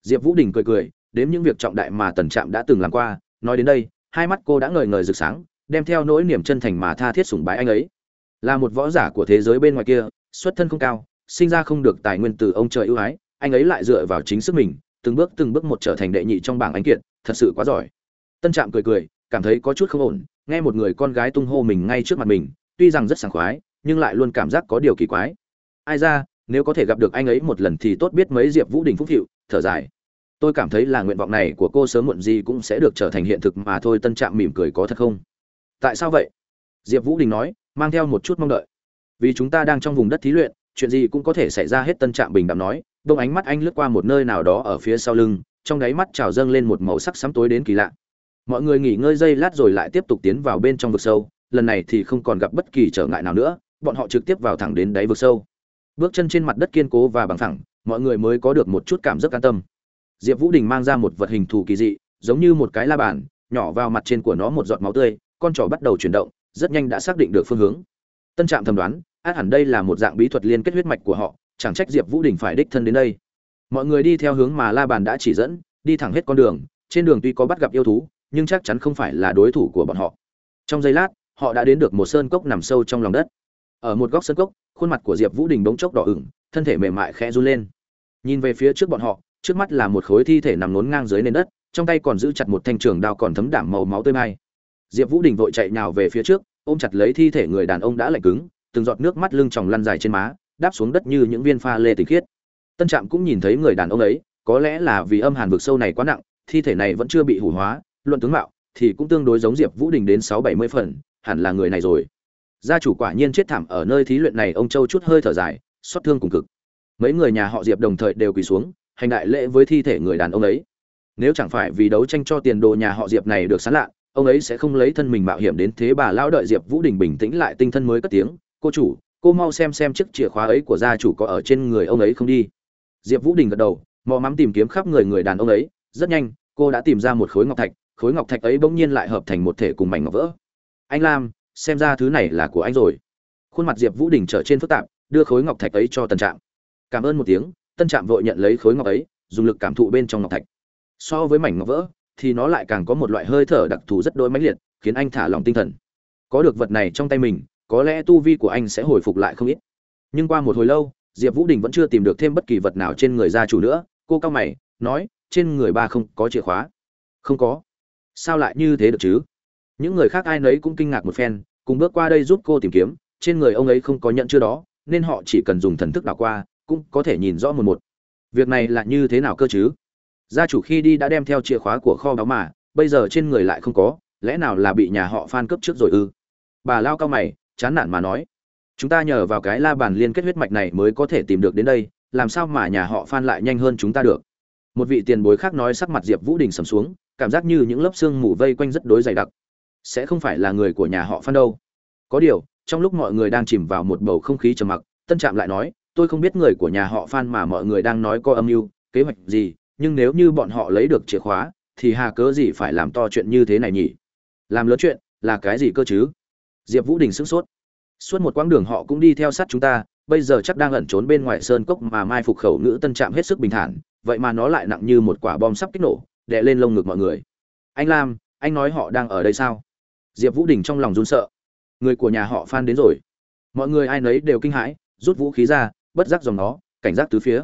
Diệp vũ đình cười cười đếm những việc trọng đại mà tần trạm đã từng làm qua, nói đến đây, hai mắt cô đã ngời ngời rực sáng, đem theo nỗi niềm chân thành mà tha thiết sủng bái anh ấy. Là một võ giả của thế giới bên ngoài kia, xuất thân không cao sinh ra không được tài nguyên từ ông trời ưu ái, anh ấy lại dựa vào chính sức mình, từng bước từng bước một trở thành đệ nhị trong bảng anh kiệt, thật sự quá giỏi. Tân trạm cười cười, cảm thấy có chút không ổn, nghe một người con gái tung hô mình ngay trước mặt mình, tuy rằng rất sảng khoái, nhưng lại luôn cảm giác có điều kỳ quái. Ai ra, nếu có thể gặp được anh ấy một lần thì tốt biết mấy diệp vũ đình phúc hiệu thở dài. Tôi cảm thấy là nguyện vọng này của cô sớm muộn gì cũng sẽ được trở thành hiện thực mà thôi, tân trạm mỉm cười có thật không? Tại sao vậy? Diệp vũ đình nói, mang theo một chút mong đợi. Vì chúng ta đang trong vùng đất thí luyện chuyện gì cũng có thể xảy ra hết tân trạm bình đạm nói, đông ánh mắt anh lướt qua một nơi nào đó ở phía sau lưng, trong đáy mắt trào dâng lên một màu sắc sắm tối đến kỳ lạ. Mọi người nghỉ ngơi giây lát rồi lại tiếp tục tiến vào bên trong vực sâu, lần này thì không còn gặp bất kỳ trở ngại nào nữa, bọn họ trực tiếp vào thẳng đến đáy vực sâu. Bước chân trên mặt đất kiên cố và bằng thẳng mọi người mới có được một chút cảm giác an tâm. Diệp vũ đình mang ra một vật hình thù kỳ dị, giống như một cái la bàn, nhỏ vào mặt trên của nó một giọt máu tươi, con trỏ bắt đầu chuyển động, rất nhanh đã xác định được phương hướng. Tân trạm thầm đoán át hẳn đây là một dạng bí thuật liên kết huyết mạch của họ, chẳng trách diệp vũ đình phải đích thân đến đây. Mọi người đi theo hướng mà la bàn đã chỉ dẫn, đi thẳng hết con đường, trên đường tuy có bắt gặp yêu thú, nhưng chắc chắn không phải là đối thủ của bọn họ. Trong giây lát, họ đã đến được một sơn cốc nằm sâu trong lòng đất. Ở một góc sơn cốc, khuôn mặt của diệp vũ đình bỗng chốc đỏ ửng, thân thể mềm mại khẽ run lên. Nhìn về phía trước bọn họ, trước mắt là một khối thi thể nằm nốn ngang dưới nền đất, trong tay còn giữ chặt một thanh trường đao còn thấm đảm màu máu tươi mai. Diệp vũ đình vội chạy nhào về phía trước, ôm chặt lấy thi thể người đàn ông đã lạnh cứng từng giọt nước mắt lưng tròng lăn dài trên má, đáp xuống đất như những viên pha lê tinh khiết. Tân trạm cũng nhìn thấy người đàn ông ấy, có lẽ là vì âm hàn vực sâu này quá nặng, thi thể này vẫn chưa bị hủ hóa, luận tướng mạo thì cũng tương đối giống diệp vũ đình đến sáu bảy mươi phần, hẳn là người này rồi. Gia chủ quả nhiên chết thảm ở nơi thí luyện này, ông châu chút hơi thở dài, xót thương cùng cực. Mấy người nhà họ diệp đồng thời đều quỳ xuống, hành đại lễ với thi thể người đàn ông ấy. Nếu chẳng phải vì đấu tranh cho tiền đồ nhà họ diệp này được sán lạ, ông ấy sẽ không lấy thân mình mạo hiểm đến thế bà lão đợi diệp vũ đình bình tĩnh lại tinh thần mới cất tiếng cô chủ, cô mau xem xem chiếc chìa khóa ấy của gia chủ có ở trên người ông ấy không đi. Diệp vũ đình gật đầu, mò mắm tìm kiếm khắp người người đàn ông ấy. Rất nhanh, cô đã tìm ra một khối ngọc thạch. Khối ngọc thạch ấy bỗng nhiên lại hợp thành một thể cùng mảnh ngọc vỡ. Anh lam, xem ra thứ này là của anh rồi. Khuôn mặt diệp vũ đình trở trên phức tạp, đưa khối ngọc thạch ấy cho tân trạm. Cảm ơn một tiếng. Tân trạm vội nhận lấy khối ngọc ấy, dùng lực cảm thụ bên trong ngọc thạch. So với mảnh ngọc vỡ, thì nó lại càng có một loại hơi thở đặc thù rất đỗi mãnh liệt, khiến anh thả lòng tinh thần. Có được vật này trong tay mình có lẽ tu vi của anh sẽ hồi phục lại không ít. Nhưng qua một hồi lâu, diệp vũ đình vẫn chưa tìm được thêm bất kỳ vật nào trên người gia chủ nữa. Cô cao mày, nói, trên người ba không có chìa khóa. Không có. Sao lại như thế được chứ? Những người khác ai nấy cũng kinh ngạc một phen, cùng bước qua đây giúp cô tìm kiếm. Trên người ông ấy không có nhận chưa đó, nên họ chỉ cần dùng thần thức đảo qua, cũng có thể nhìn rõ một một. Việc này là như thế nào cơ chứ? Gia chủ khi đi đã đem theo chìa khóa của kho báu mà, bây giờ trên người lại không có, lẽ nào là bị nhà họ phan cướp trước rồi ư? Bà lao cao mày chán nản mà nói. Chúng ta nhờ vào cái la bàn liên kết huyết mạch này mới có thể tìm được đến đây, làm sao mà nhà họ phan lại nhanh hơn chúng ta được? Một vị tiền bối khác nói sắc mặt diệp vũ đình sầm xuống, cảm giác như những lớp xương mù vây quanh rất đối dày đặc. Sẽ không phải là người của nhà họ phan đâu. Có điều, trong lúc mọi người đang chìm vào một bầu không khí trầm mặc, tân trạm lại nói, tôi không biết người của nhà họ phan mà mọi người đang nói có âm mưu, kế hoạch gì, nhưng nếu như bọn họ lấy được chìa khóa, thì hà cớ gì phải làm to chuyện như thế này nhỉ? Làm lớn chuyện là cái gì cơ chứ? Diệp vũ đình sửng sốt. Suốt một quãng đường họ cũng đi theo sát chúng ta, bây giờ chắc đang ẩn trốn bên ngoài sơn cốc mà mai phục khẩu ngữ tân trạm hết sức bình thản, vậy mà nó lại nặng như một quả bom sắp kích nổ, đè lên lông ngực mọi người. Anh lam, anh nói họ đang ở đây sao? Diệp vũ đình trong lòng run sợ. Người của nhà họ phan đến rồi. Mọi người ai nấy đều kinh hãi, rút vũ khí ra, bất giác dòng nó, cảnh giác tứ phía.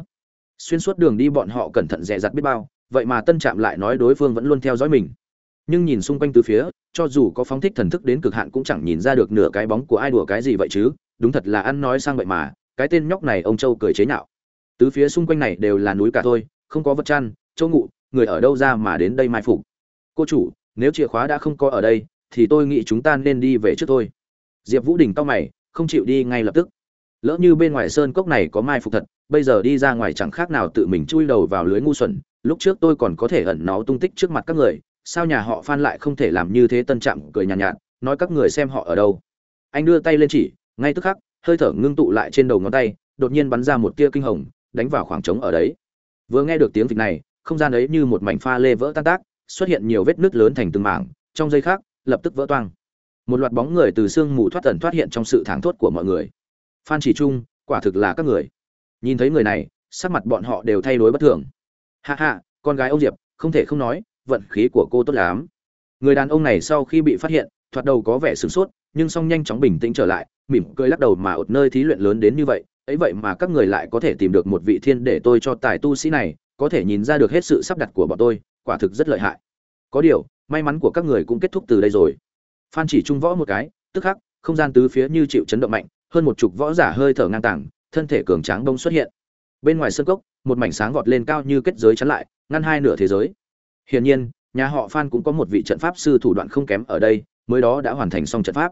Xuyên suốt đường đi bọn họ cẩn thận dè dặt biết bao, vậy mà tân trạm lại nói đối phương vẫn luôn theo dõi mình nhưng nhìn xung quanh từ phía, cho dù có phóng thích thần thức đến cực hạn cũng chẳng nhìn ra được nửa cái bóng của ai đùa cái gì vậy chứ. Đúng thật là ăn nói sang vậy mà, cái tên nhóc này ông châu cười chế nhạo. Tứ phía xung quanh này đều là núi cả thôi, không có vật chăn, châu ngụ, người ở đâu ra mà đến đây mai phục? Cô chủ, nếu chìa khóa đã không có ở đây, thì tôi nghĩ chúng ta nên đi về trước thôi. Diệp vũ đình to mày, không chịu đi ngay lập tức. Lỡ như bên ngoài sơn cốc này có mai phục thật, bây giờ đi ra ngoài chẳng khác nào tự mình chui đầu vào lưới ngu xuẩn, lúc trước tôi còn có thể ẩn nó tung tích trước mặt các người sao nhà họ phan lại không thể làm như thế? Tân trạm cười nhàn nhạt, nhạt nói các người xem họ ở đâu? Anh đưa tay lên chỉ ngay tức khắc hơi thở ngưng tụ lại trên đầu ngón tay đột nhiên bắn ra một tia kinh hồng đánh vào khoảng trống ở đấy. Vừa nghe được tiếng vịt này không gian ấy như một mảnh pha lê vỡ tan tác xuất hiện nhiều vết nứt lớn thành từng mảng trong giây khác lập tức vỡ toang. Một loạt bóng người từ sương mù thoát tần thoát hiện trong sự thảng thốt của mọi người. Phan chỉ trung quả thực là các người. Nhìn thấy người này sắc mặt bọn họ đều thay đổi bất thường. Ha ha con gái ông diệp không thể không nói vận khí của cô tốt lắm. Người đàn ông này sau khi bị phát hiện, thoạt đầu có vẻ sửng sốt, nhưng song nhanh chóng bình tĩnh trở lại, mỉm cười lắc đầu mà ột nơi thí luyện lớn đến như vậy. Ấy vậy mà các người lại có thể tìm được một vị thiên để tôi cho tài tu sĩ này, có thể nhìn ra được hết sự sắp đặt của bọn tôi, quả thực rất lợi hại. Có điều, may mắn của các người cũng kết thúc từ đây rồi. Phan chỉ trung võ một cái, tức khắc, không gian tứ phía như chịu chấn động mạnh, hơn một chục võ giả hơi thở ngang tàng, thân thể cường tráng đông xuất hiện. Bên ngoài sân cốc, một mảnh sáng vọt lên cao như kết giới chắn lại, ngăn hai nửa thế giới hiển nhiên, nhà họ phan cũng có một vị trận pháp sư thủ đoạn không kém ở đây, mới đó đã hoàn thành xong trận pháp.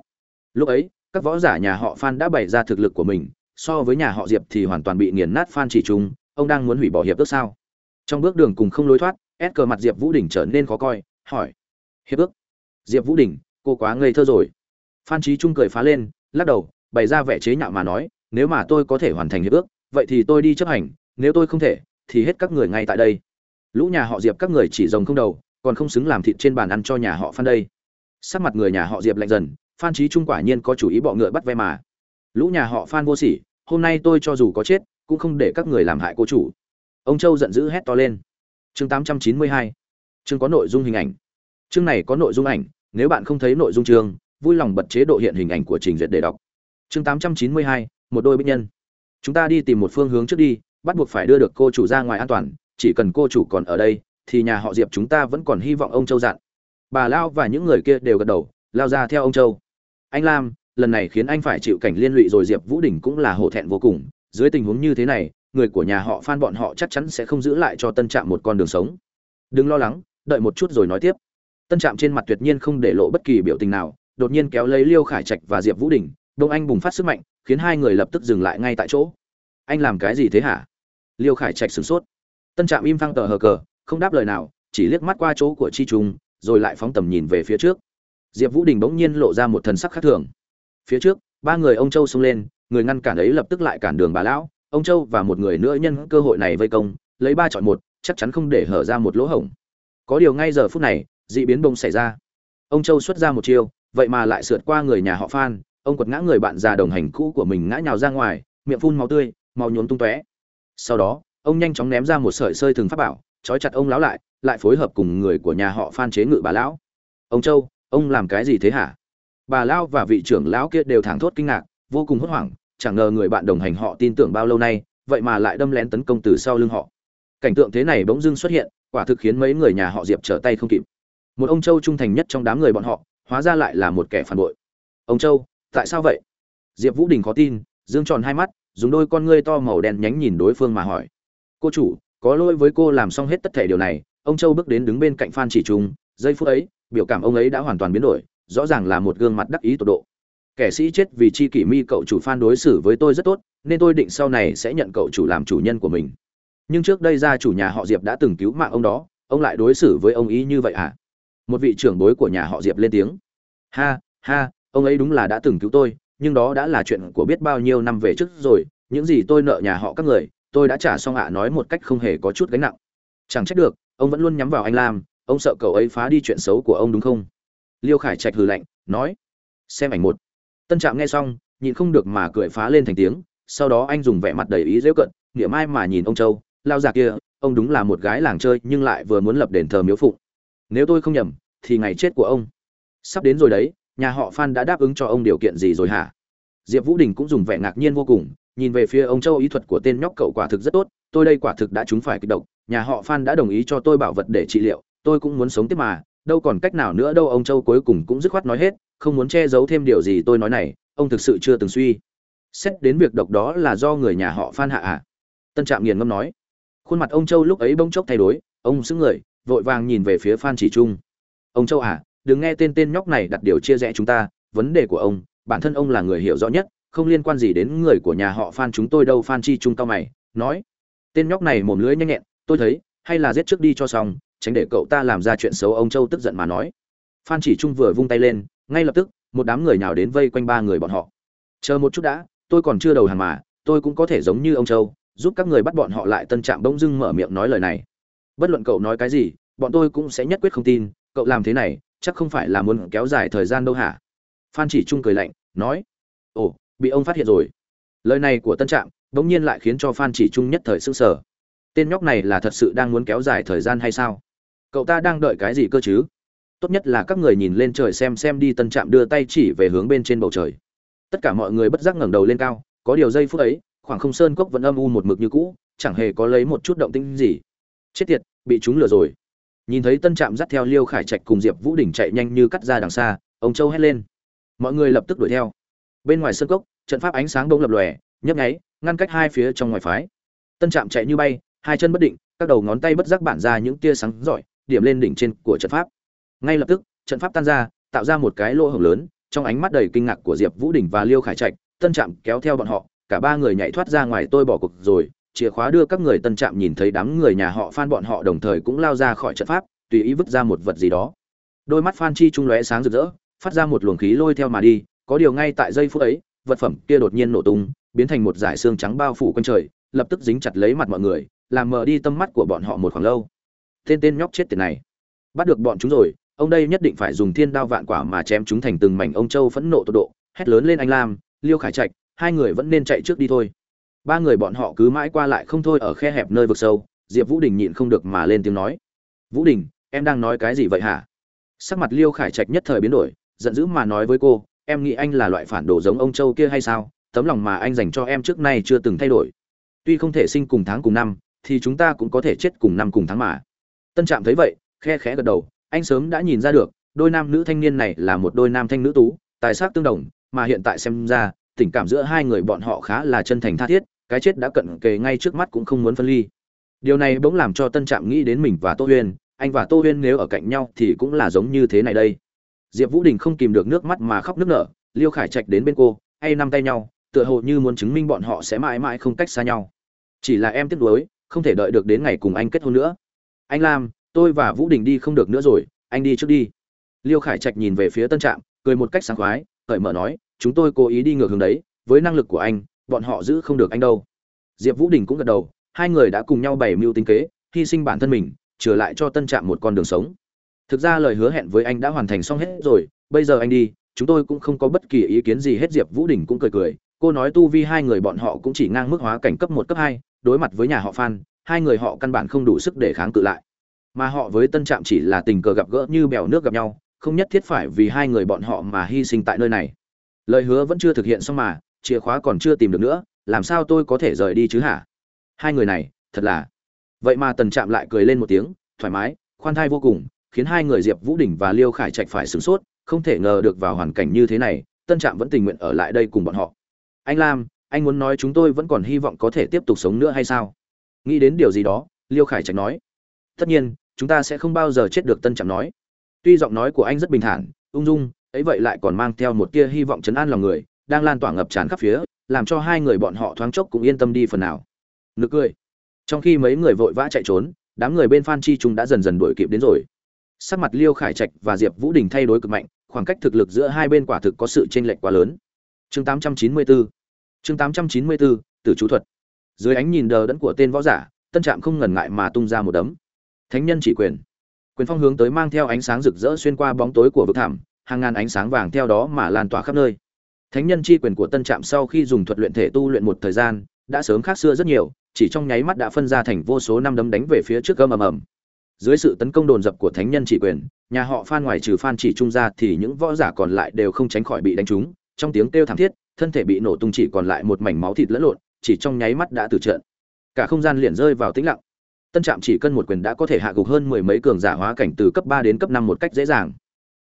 Lúc ấy, các võ giả nhà họ phan đã bày ra thực lực của mình, so với nhà họ diệp thì hoàn toàn bị nghiền nát phan chỉ trung ông đang muốn hủy bỏ hiệp ước sao? Trong bước đường cùng không lối thoát, S cờ mặt diệp vũ đình trở nên khó coi, hỏi. Hiệp ước? Diệp vũ đình, cô quá ngây thơ rồi. Phan Chí trung cười phá lên, lắc đầu, bày ra vẻ chế nhạo mà nói, nếu mà tôi có thể hoàn thành hiệp ước, vậy thì tôi đi chấp hành, nếu tôi không thể, thì hết các người ngay tại đây lũ nhà họ diệp các người chỉ rồng không đầu, còn không xứng làm thịt trên bàn ăn cho nhà họ phan đây. Sắc mặt người nhà họ diệp lạnh dần, phan trí trung quả nhiên có chủ ý bọ ngựa bắt ve mà. Lũ nhà họ phan vô sỉ, hôm nay tôi cho dù có chết, cũng không để các người làm hại cô chủ. Ông châu giận dữ hét to lên. Chương 892 chương có nội dung hình ảnh. Chương này có nội dung ảnh, nếu bạn không thấy nội dung chương, vui lòng bật chế độ hiện hình ảnh của trình duyệt để đọc. Chương 892 một đôi bích nhân. Chúng ta đi tìm một phương hướng trước đi, bắt buộc phải đưa được cô chủ ra ngoài an toàn chỉ cần cô chủ còn ở đây, thì nhà họ diệp chúng ta vẫn còn hy vọng ông châu dặn. Bà lao và những người kia đều gật đầu, lao ra theo ông châu. Anh lam, lần này khiến anh phải chịu cảnh liên lụy rồi diệp vũ đình cũng là hổ thẹn vô cùng. Dưới tình huống như thế này, người của nhà họ phan bọn họ chắc chắn sẽ không giữ lại cho tân trạm một con đường sống. Đừng lo lắng, đợi một chút rồi nói tiếp. Tân trạm trên mặt tuyệt nhiên không để lộ bất kỳ biểu tình nào, đột nhiên kéo lấy liêu khải trạch và diệp vũ đình đông anh bùng phát sức mạnh, khiến hai người lập tức dừng lại ngay tại chỗ. Anh làm cái gì thế hả? Liêu khải trạch sửng sốt tân trạm im phăng tờ hờ cờ, không đáp lời nào, chỉ liếc mắt qua chỗ của chi trung, rồi lại phóng tầm nhìn về phía trước. Diệp vũ đình bỗng nhiên lộ ra một thần sắc khác thường. Phía trước, ba người ông châu xông lên, người ngăn cản ấy lập tức lại cản đường bà lão. Ông châu và một người nữa nhân cơ hội này vây công, lấy ba chọn một, chắc chắn không để hở ra một lỗ hổng. Có điều ngay giờ phút này, dị biến bông xảy ra. Ông châu xuất ra một chiêu, vậy mà lại sượt qua người nhà họ phan. Ông quật ngã người bạn già đồng hành cũ của mình ngã nhào ra ngoài, miệng phun máu tươi màu nhuốm tung tóe. Sau đó ông nhanh chóng ném ra một sợi sơi thường pháp bảo, trói chặt ông lão lại lại phối hợp cùng người của nhà họ phan chế ngự bà lão. Ông châu, ông làm cái gì thế hả? Bà lão và vị trưởng lão kia đều thẳng thốt kinh ngạc, vô cùng hốt hoảng, chẳng ngờ người bạn đồng hành họ tin tưởng bao lâu nay, vậy mà lại đâm lén tấn công từ sau lưng họ. Cảnh tượng thế này bỗng dưng xuất hiện, quả thực khiến mấy người nhà họ diệp trở tay không kịp. Một ông châu trung thành nhất trong đám người bọn họ, hóa ra lại là một kẻ phản bội. Ông châu, tại sao vậy? Diệp vũ đình khó tin, dương tròn hai mắt, dùng đôi con ngươi to màu đen nhánh nhìn đối phương mà hỏi cô chủ, có lỗi với cô làm xong hết tất thể điều này, ông châu bước đến đứng bên cạnh phan chỉ trung, giây phút ấy, biểu cảm ông ấy đã hoàn toàn biến đổi, rõ ràng là một gương mặt đắc ý tột độ. Kẻ sĩ chết vì chi kỷ mi cậu chủ phan đối xử với tôi rất tốt, nên tôi định sau này sẽ nhận cậu chủ làm chủ nhân của mình. Nhưng trước đây gia chủ nhà họ diệp đã từng cứu mạng ông đó, ông lại đối xử với ông ý như vậy à? Một vị trưởng bối của nhà họ diệp lên tiếng. Ha ha, ông ấy đúng là đã từng cứu tôi, nhưng đó đã là chuyện của biết bao nhiêu năm về trước rồi, những gì tôi nợ nhà họ các người tôi đã trả xong ạ, nói một cách không hề có chút gánh nặng. Chẳng trách được, ông vẫn luôn nhắm vào anh lam, ông sợ cậu ấy phá đi chuyện xấu của ông đúng không? Liêu khải trạch hừ lạnh, nói, xem ảnh một. Tân trạm nghe xong, nhịn không được mà cười phá lên thành tiếng, sau đó anh dùng vẻ mặt đầy ý dễu cận niệm ai mà nhìn ông châu, lao già kia, ông đúng là một gái làng chơi nhưng lại vừa muốn lập đền thờ miếu phụng nếu tôi không nhầm, thì ngày chết của ông. Sắp đến rồi đấy, nhà họ phan đã đáp ứng cho ông điều kiện gì rồi hả? Diệp vũ đình cũng dùng vẻ ngạc nhiên vô cùng nhìn về phía ông châu ý thuật của tên nhóc cậu quả thực rất tốt, tôi đây quả thực đã trúng phải kịch độc, nhà họ phan đã đồng ý cho tôi bảo vật để trị liệu, tôi cũng muốn sống tiếp mà, đâu còn cách nào nữa đâu, ông châu cuối cùng cũng dứt khoát nói hết, không muốn che giấu thêm điều gì tôi nói này, ông thực sự chưa từng suy. Xét đến việc độc đó là do người nhà họ phan hạ ạ à? tân trạm nghiền ngâm nói. Khuôn mặt ông châu lúc ấy bỗng chốc thay đổi, ông xứng người, vội vàng nhìn về phía phan chỉ trung. Ông châu à đừng nghe tên tên nhóc này đặt điều chia rẽ chúng ta, vấn đề của ông, bản thân ông là người hiểu rõ nhất không liên quan gì đến người của nhà họ phan chúng tôi đâu, phan chi trung cao mày, nói, tên nhóc này mồm lưỡi nhanh nhẹn, tôi thấy, hay là giết trước đi cho xong, tránh để cậu ta làm ra chuyện xấu, ông châu tức giận mà nói. Phan chỉ trung vừa vung tay lên, ngay lập tức, một đám người nào đến vây quanh ba người bọn họ. Chờ một chút đã, tôi còn chưa đầu hàng mà, tôi cũng có thể giống như ông châu, giúp các người bắt bọn họ lại tân trạm bỗng dưng mở miệng nói lời này. Bất luận cậu nói cái gì, bọn tôi cũng sẽ nhất quyết không tin, cậu làm thế này, chắc không phải là muốn kéo dài thời gian đâu hả? Phan chỉ trung cười lạnh, nói, ồ bị ông phát hiện rồi. Lời này của tân trạm bỗng nhiên lại khiến cho phan chỉ trung nhất thời s ư n g sở tên nhóc này là thật sự đang muốn kéo dài thời gian hay sao? Cậu ta đang đợi cái gì cơ chứ? Tốt nhất là các người nhìn lên trời xem xem đi, tân trạm đưa tay chỉ về hướng bên trên bầu trời. Tất cả mọi người bất giác ngẩng đầu lên cao, có điều giây phút ấy, khoảng không sơn cốc vẫn âm u một mực như cũ, chẳng hề có lấy một chút động tĩnh gì. Chết tiệt, bị chúng lừa rồi. Nhìn thấy tân trạm dắt theo liêu khải trạch cùng diệp vũ đình chạy nhanh như cắt ra đằng xa, ông châu hét lên. Mọi người lập tức đuổi theo bên ngoài sân cốc, trận pháp ánh sáng bỗng lập lòe, nhấp nháy, ngăn cách hai phía trong ngoài phái. Tân trạm chạy như bay, hai chân bất định, các đầu ngón tay bất giác bản ra những tia sáng rọi, điểm lên đỉnh trên của trận pháp. Ngay lập tức, trận pháp tan ra, tạo ra một cái lỗ hổng lớn, trong ánh mắt đầy kinh ngạc của diệp vũ đình và liêu khải trạch, tân trạm kéo theo bọn họ, cả ba người nhảy thoát ra ngoài, tôi bỏ cuộc rồi, chìa khóa đưa các người tân trạm nhìn thấy đám người nhà họ phan bọn họ đồng thời cũng lao ra khỏi trận pháp, tùy ý vứt ra một vật gì đó. Đôi mắt phan chi trung lóe sáng rực rỡ, phát ra một luồng khí lôi theo mà đi có điều ngay tại giây phút ấy, vật phẩm kia đột nhiên nổ tung, biến thành một dải xương trắng bao phủ quanh trời, lập tức dính chặt lấy mặt mọi người, làm mờ đi tâm mắt của bọn họ một khoảng lâu. Tên tên nhóc chết tiệt này. Bắt được bọn chúng rồi, ông đây nhất định phải dùng thiên đao vạn quả mà chém chúng thành từng mảnh ông châu phẫn nộ tột độ, hét lớn lên anh lam, liêu khải trạch, hai người vẫn nên chạy trước đi thôi. Ba người bọn họ cứ mãi qua lại không thôi ở khe hẹp nơi vực sâu, diệp vũ đình nhịn không được mà lên tiếng nói. Vũ đình, em đang nói cái gì vậy hả? Sắc mặt liêu khải trạch nhất thời biến đổi, giận dữ mà nói với cô em nghĩ anh là loại phản đồ giống ông châu kia hay sao? Tấm lòng mà anh dành cho em trước nay chưa từng thay đổi. Tuy không thể sinh cùng tháng cùng năm, thì chúng ta cũng có thể chết cùng năm cùng tháng mà. Tân trạm thấy vậy, khe khẽ gật đầu, anh sớm đã nhìn ra được, đôi nam nữ thanh niên này là một đôi nam thanh nữ tú, tài sắc tương đồng, mà hiện tại xem ra, tình cảm giữa hai người bọn họ khá là chân thành tha thiết, cái chết đã cận kề ngay trước mắt cũng không muốn phân ly. Điều này bỗng làm cho tân trạm nghĩ đến mình và tô huyên, anh và tô huyên nếu ở cạnh nhau thì cũng là giống như thế này đây diệp vũ đình không kìm được nước mắt mà khóc nức nở, liêu khải trạch đến bên cô, hay nắm tay nhau, tựa hồ như muốn chứng minh bọn họ sẽ mãi mãi không cách xa nhau. Chỉ là em tiếc nuối, không thể đợi được đến ngày cùng anh kết hôn nữa. Anh lam, tôi và vũ đình đi không được nữa rồi, anh đi trước đi. Liêu khải trạch nhìn về phía tân trạm, cười một cách sáng khoái, cởi mở nói, chúng tôi cố ý đi ngược hướng đấy, với năng lực của anh, bọn họ giữ không được anh đâu. Diệp vũ đình cũng gật đầu, hai người đã cùng nhau bày mưu tính kế, hy sinh bản thân mình, trở lại cho tân trạm một con đường sống thực ra lời hứa hẹn với anh đã hoàn thành xong hết rồi, bây giờ anh đi, chúng tôi cũng không có bất kỳ ý kiến gì hết, diệp vũ đình cũng cười cười, cô nói tu vi hai người bọn họ cũng chỉ ngang mức hóa cảnh cấp một, cấp hai, đối mặt với nhà họ phan, hai người họ căn bản không đủ sức để kháng cự lại. Mà họ với tân trạm chỉ là tình cờ gặp gỡ như bèo nước gặp nhau, không nhất thiết phải vì hai người bọn họ mà hy sinh tại nơi này. Lời hứa vẫn chưa thực hiện xong mà, chìa khóa còn chưa tìm được nữa, làm sao tôi có thể rời đi chứ hả? Hai người này, thật là. Vậy mà tần trạm lại cười lên một tiếng, thoải mái, khoan thai vô cùng khiến hai người diệp vũ đình và liêu khải trạch phải sửng sốt, không thể ngờ được vào hoàn cảnh như thế này, tân trạm vẫn tình nguyện ở lại đây cùng bọn họ. Anh lam, anh muốn nói chúng tôi vẫn còn hy vọng có thể tiếp tục sống nữa hay sao? Nghĩ đến điều gì đó, liêu khải trạch nói. Tất nhiên, chúng ta sẽ không bao giờ chết được, tân trạm nói. Tuy giọng nói của anh rất bình thản, ung dung, ấy vậy lại còn mang theo một tia hy vọng trấn an lòng người, đang lan tỏa ngập tràn khắp phía, làm cho hai người bọn họ thoáng chốc cũng yên tâm đi phần nào. Nực cười. Trong khi mấy người vội vã chạy trốn, đám người bên phan chi trung đã dần dần đuổi kịp đến rồi sắc mặt liêu khải trạch và diệp vũ đình thay đổi cực mạnh, khoảng cách thực lực giữa hai bên quả thực có sự chênh lệch quá lớn. Chương 894 chương 894 tử chú thuật. Dưới ánh nhìn đờ đẫn của tên võ giả, tân trạm không ngần ngại mà tung ra một đấm. Thánh nhân chỉ quyền. Quyền phong hướng tới mang theo ánh sáng rực rỡ xuyên qua bóng tối của vực thảm, hàng ngàn ánh sáng vàng theo đó mà lan tỏa khắp nơi. Thánh nhân chi quyền của tân trạm sau khi dùng thuật luyện thể tu luyện một thời gian, đã sớm khác xưa rất nhiều, chỉ trong nháy mắt đã phân ra thành vô số năm đấm đánh về phía trước gâm ầm ầm dưới sự tấn công đồn dập của thánh nhân chỉ quyền, nhà họ phan ngoài trừ phan chỉ trung ra thì những võ giả còn lại đều không tránh khỏi bị đánh trúng. Trong tiếng kêu thảm thiết, thân thể bị nổ tung chỉ còn lại một mảnh máu thịt lẫn lộn, chỉ trong nháy mắt đã từ trận cả không gian liền rơi vào tĩnh lặng. Tân trạm chỉ cân một quyền đã có thể hạ gục hơn mười mấy cường giả hóa cảnh từ cấp ba đến cấp năm một cách dễ dàng.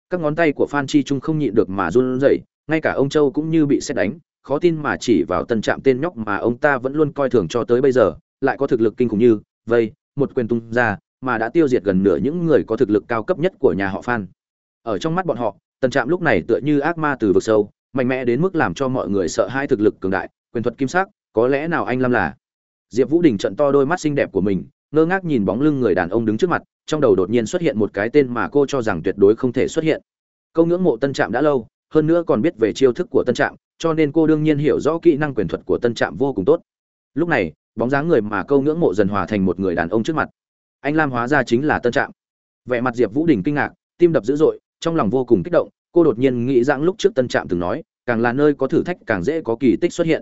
Các ngón tay của phan chi trung không nhịn được mà run rẩy, ngay cả ông châu cũng như bị xét đánh. Khó tin mà chỉ vào tân trạm tên nhóc mà ông ta vẫn luôn coi thường cho tới bây giờ, lại có thực lực kinh khủng như vây, một quyền tung ra mà đã tiêu diệt gần nửa những người có thực lực cao cấp nhất của nhà họ phan. Ở trong mắt bọn họ tân trạm lúc này tựa như ác ma từ vực sâu, mạnh mẽ đến mức làm cho mọi người sợ hai thực lực cường đại, quyền thuật kim sắc, có lẽ nào anh lâm là? Diệp vũ đình trận to đôi mắt xinh đẹp của mình, ngơ ngác nhìn bóng lưng người đàn ông đứng trước mặt, trong đầu đột nhiên xuất hiện một cái tên mà cô cho rằng tuyệt đối không thể xuất hiện. Câu ngưỡng mộ tân trạm đã lâu, hơn nữa còn biết về chiêu thức của tân trạm, cho nên cô đương nhiên hiểu rõ kỹ năng quyền thuật của tân trạm vô cùng tốt. Lúc này, bóng dáng người mà câu ngưỡng mộ dần hòa thành một người đàn ông trước mặt anh lam hóa ra chính là tân trạm. Vẻ mặt diệp vũ đình kinh ngạc, tim đập dữ dội, trong lòng vô cùng kích động, cô đột nhiên nghĩ rằng lúc trước tân trạm từng nói, càng là nơi có thử thách càng dễ có kỳ tích xuất hiện.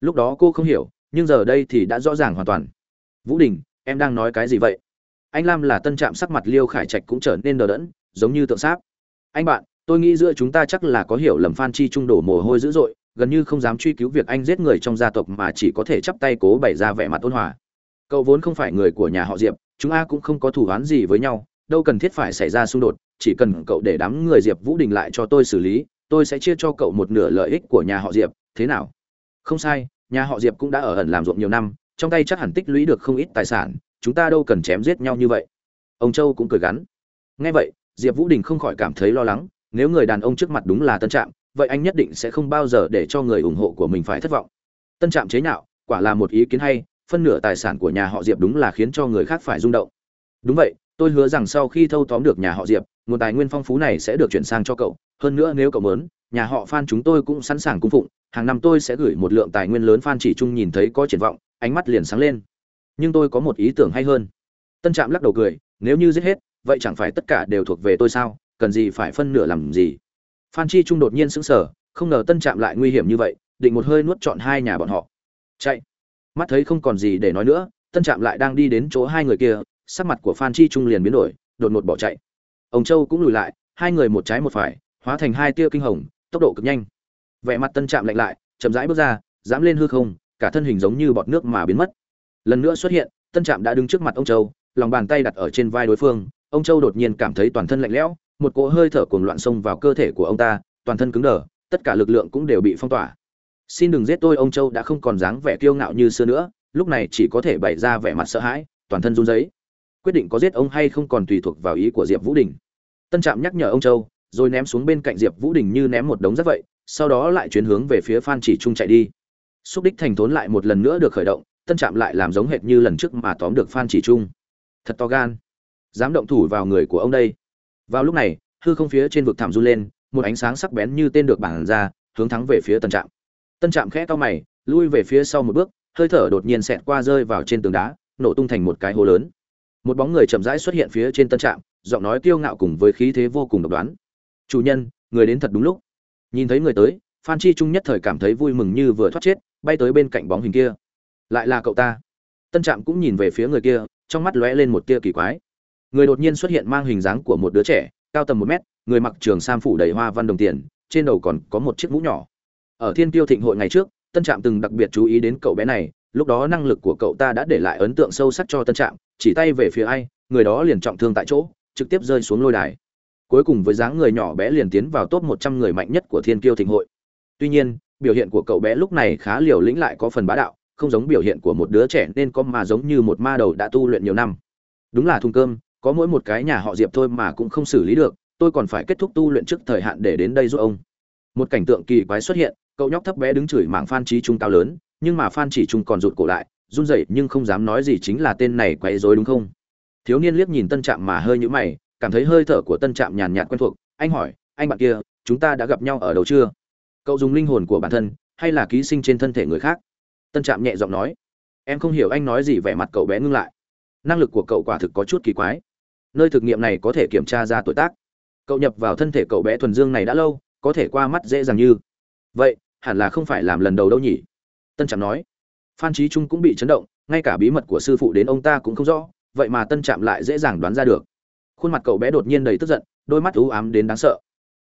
Lúc đó cô không hiểu, nhưng giờ đây thì đã rõ ràng hoàn toàn. Vũ đình, em đang nói cái gì vậy? Anh lam là tân trạm sắc mặt liêu khải trạch cũng trở nên đờ đẫn, giống như tượng sáp. Anh bạn, tôi nghĩ giữa chúng ta chắc là có hiểu lầm phan chi trung đổ mồ hôi dữ dội, gần như không dám truy cứu việc anh giết người trong gia tộc mà chỉ có thể chắp tay cố bày ra vẻ mặt ôn hòa. Cậu vốn không phải người của nhà họ diệp chúng a cũng không có thủ oán gì với nhau, đâu cần thiết phải xảy ra xung đột, chỉ cần cậu để đám người diệp vũ đình lại cho tôi xử lý, tôi sẽ chia cho cậu một nửa lợi ích của nhà họ diệp, thế nào? Không sai, nhà họ diệp cũng đã ở ẩn làm ruộng nhiều năm, trong tay chắc hẳn tích lũy được không ít tài sản, chúng ta đâu cần chém giết nhau như vậy. Ông châu cũng cười gắn. Ngay vậy, diệp vũ đình không khỏi cảm thấy lo lắng, nếu người đàn ông trước mặt đúng là tân trạm, vậy anh nhất định sẽ không bao giờ để cho người ủng hộ của mình phải thất vọng. Tân trạm chế nhạo, quả là một ý kiến hay phân nửa tài sản của nhà họ diệp đúng là khiến cho người khác phải rung động. Đúng vậy, tôi hứa rằng sau khi thâu tóm được nhà họ diệp, nguồn tài nguyên phong phú này sẽ được chuyển sang cho cậu. Hơn nữa nếu cậu muốn, nhà họ phan chúng tôi cũng sẵn sàng cung phụng. Hàng năm tôi sẽ gửi một lượng tài nguyên lớn phan chỉ trung nhìn thấy có triển vọng, ánh mắt liền sáng lên. Nhưng tôi có một ý tưởng hay hơn. Tân trạm lắc đầu cười, nếu như giết hết, vậy chẳng phải tất cả đều thuộc về tôi sao? Cần gì phải phân nửa làm gì? Phan chi trung đột nhiên sững sờ, không ngờ tân trạm lại nguy hiểm như vậy, định một hơi nuốt chọn hai nhà bọn họ. Chạy! Mắt thấy không còn gì để nói nữa, tân trạm lại đang đi đến chỗ hai người kia, sắc mặt của phan chi trung liền biến đổi, đột ngột bỏ chạy. Ông châu cũng lùi lại, hai người một trái một phải, hóa thành hai tia kinh hồng, tốc độ cực nhanh. Vẻ mặt tân trạm lạnh lại, chậm rãi bước ra dám lên hư không, cả thân hình giống như bọt nước mà biến mất. Lần nữa xuất hiện, tân trạm đã đứng trước mặt ông châu, lòng bàn tay đặt ở trên vai đối phương, ông châu đột nhiên cảm thấy toàn thân lạnh lẽo, một cỗ hơi thở cuồng loạn xông vào cơ thể của ông ta, toàn thân cứng đờ, tất cả lực lượng cũng đều bị phong tỏa xin đừng giết tôi, ông châu đã không còn dáng vẻ kiêu ngạo như xưa nữa, lúc này chỉ có thể bày ra vẻ mặt sợ hãi, toàn thân run rẩy. Quyết định có giết ông hay không còn tùy thuộc vào ý của diệp vũ đình. Tân trạm nhắc nhở ông châu, rồi ném xuống bên cạnh diệp vũ đình như ném một đống rác vậy, sau đó lại chuyển hướng về phía phan chỉ trung chạy đi. Xúc đích thành thốn lại một lần nữa được khởi động, tân trạm lại làm giống hệt như lần trước mà tóm được phan chỉ trung. Thật to gan. Dám động thủ vào người của ông đây. Vào lúc này, hư không phía trên vực thảm run lên, một ánh sáng sắc bén như tên được bảng ra, hướng thắng về phía tân trạm tân trạm khẽ to mày, lui về phía sau một bước, hơi thở đột nhiên xẹt qua rơi vào trên tường đá, nổ tung thành một cái hố lớn. Một bóng người chậm rãi xuất hiện phía trên tân trạm, giọng nói kiêu ngạo cùng với khí thế vô cùng độc đoán. Chủ nhân, người đến thật đúng lúc. Nhìn thấy người tới, phan chi trung nhất thời cảm thấy vui mừng như vừa thoát chết, bay tới bên cạnh bóng hình kia. Lại là cậu ta. Tân trạm cũng nhìn về phía người kia, trong mắt lóe lên một tia kỳ quái. Người đột nhiên xuất hiện mang hình dáng của một đứa trẻ, cao tầm một mét, người mặc trường sam phủ đầy hoa văn đồng tiền, trên đầu còn có một chiếc mũ nhỏ ở thiên tiêu thịnh hội ngày trước, tân trạm từng đặc biệt chú ý đến cậu bé này, lúc đó năng lực của cậu ta đã để lại ấn tượng sâu sắc cho tân trạm, chỉ tay về phía ai, người đó liền trọng thương tại chỗ, trực tiếp rơi xuống lôi đài. Cuối cùng với dáng người nhỏ bé liền tiến vào top một trăm người mạnh nhất của thiên kiêu thịnh hội. Tuy nhiên, biểu hiện của cậu bé lúc này khá liều lĩnh lại có phần bá đạo, không giống biểu hiện của một đứa trẻ nên có mà giống như một ma đầu đã tu luyện nhiều năm. Đúng là thùng cơm, có mỗi một cái nhà họ diệp thôi mà cũng không xử lý được, tôi còn phải kết thúc tu luyện trước thời hạn để đến đây giúp ông. Một cảnh tượng kỳ quái xuất hiện cậu nhóc thấp bé đứng chửi mảng phan trí trung cao lớn, nhưng mà phan chỉ trung còn rụt cổ lại, run rẩy nhưng không dám nói gì chính là tên này quấy rối đúng không? Thiếu niên liếc nhìn tân trạm mà hơi nhũ mày, cảm thấy hơi thở của tân trạm nhàn nhạt quen thuộc. Anh hỏi, anh bạn kia, chúng ta đã gặp nhau ở đâu chưa? Cậu dùng linh hồn của bản thân, hay là ký sinh trên thân thể người khác? Tân trạm nhẹ giọng nói. Em không hiểu anh nói gì. Vẻ mặt cậu bé ngưng lại. Năng lực của cậu quả thực có chút kỳ quái. Nơi thực nghiệm này có thể kiểm tra ra tuổi tác. Cậu nhập vào thân thể cậu bé thuần dương này đã lâu, có thể qua mắt dễ dàng như. Vậy hẳn là không phải làm lần đầu đâu nhỉ? Tân trạm nói. Phan trí trung cũng bị chấn động, ngay cả bí mật của sư phụ đến ông ta cũng không rõ, vậy mà tân trạm lại dễ dàng đoán ra được. Khuôn mặt cậu bé đột nhiên đầy tức giận, đôi mắt u ám đến đáng sợ.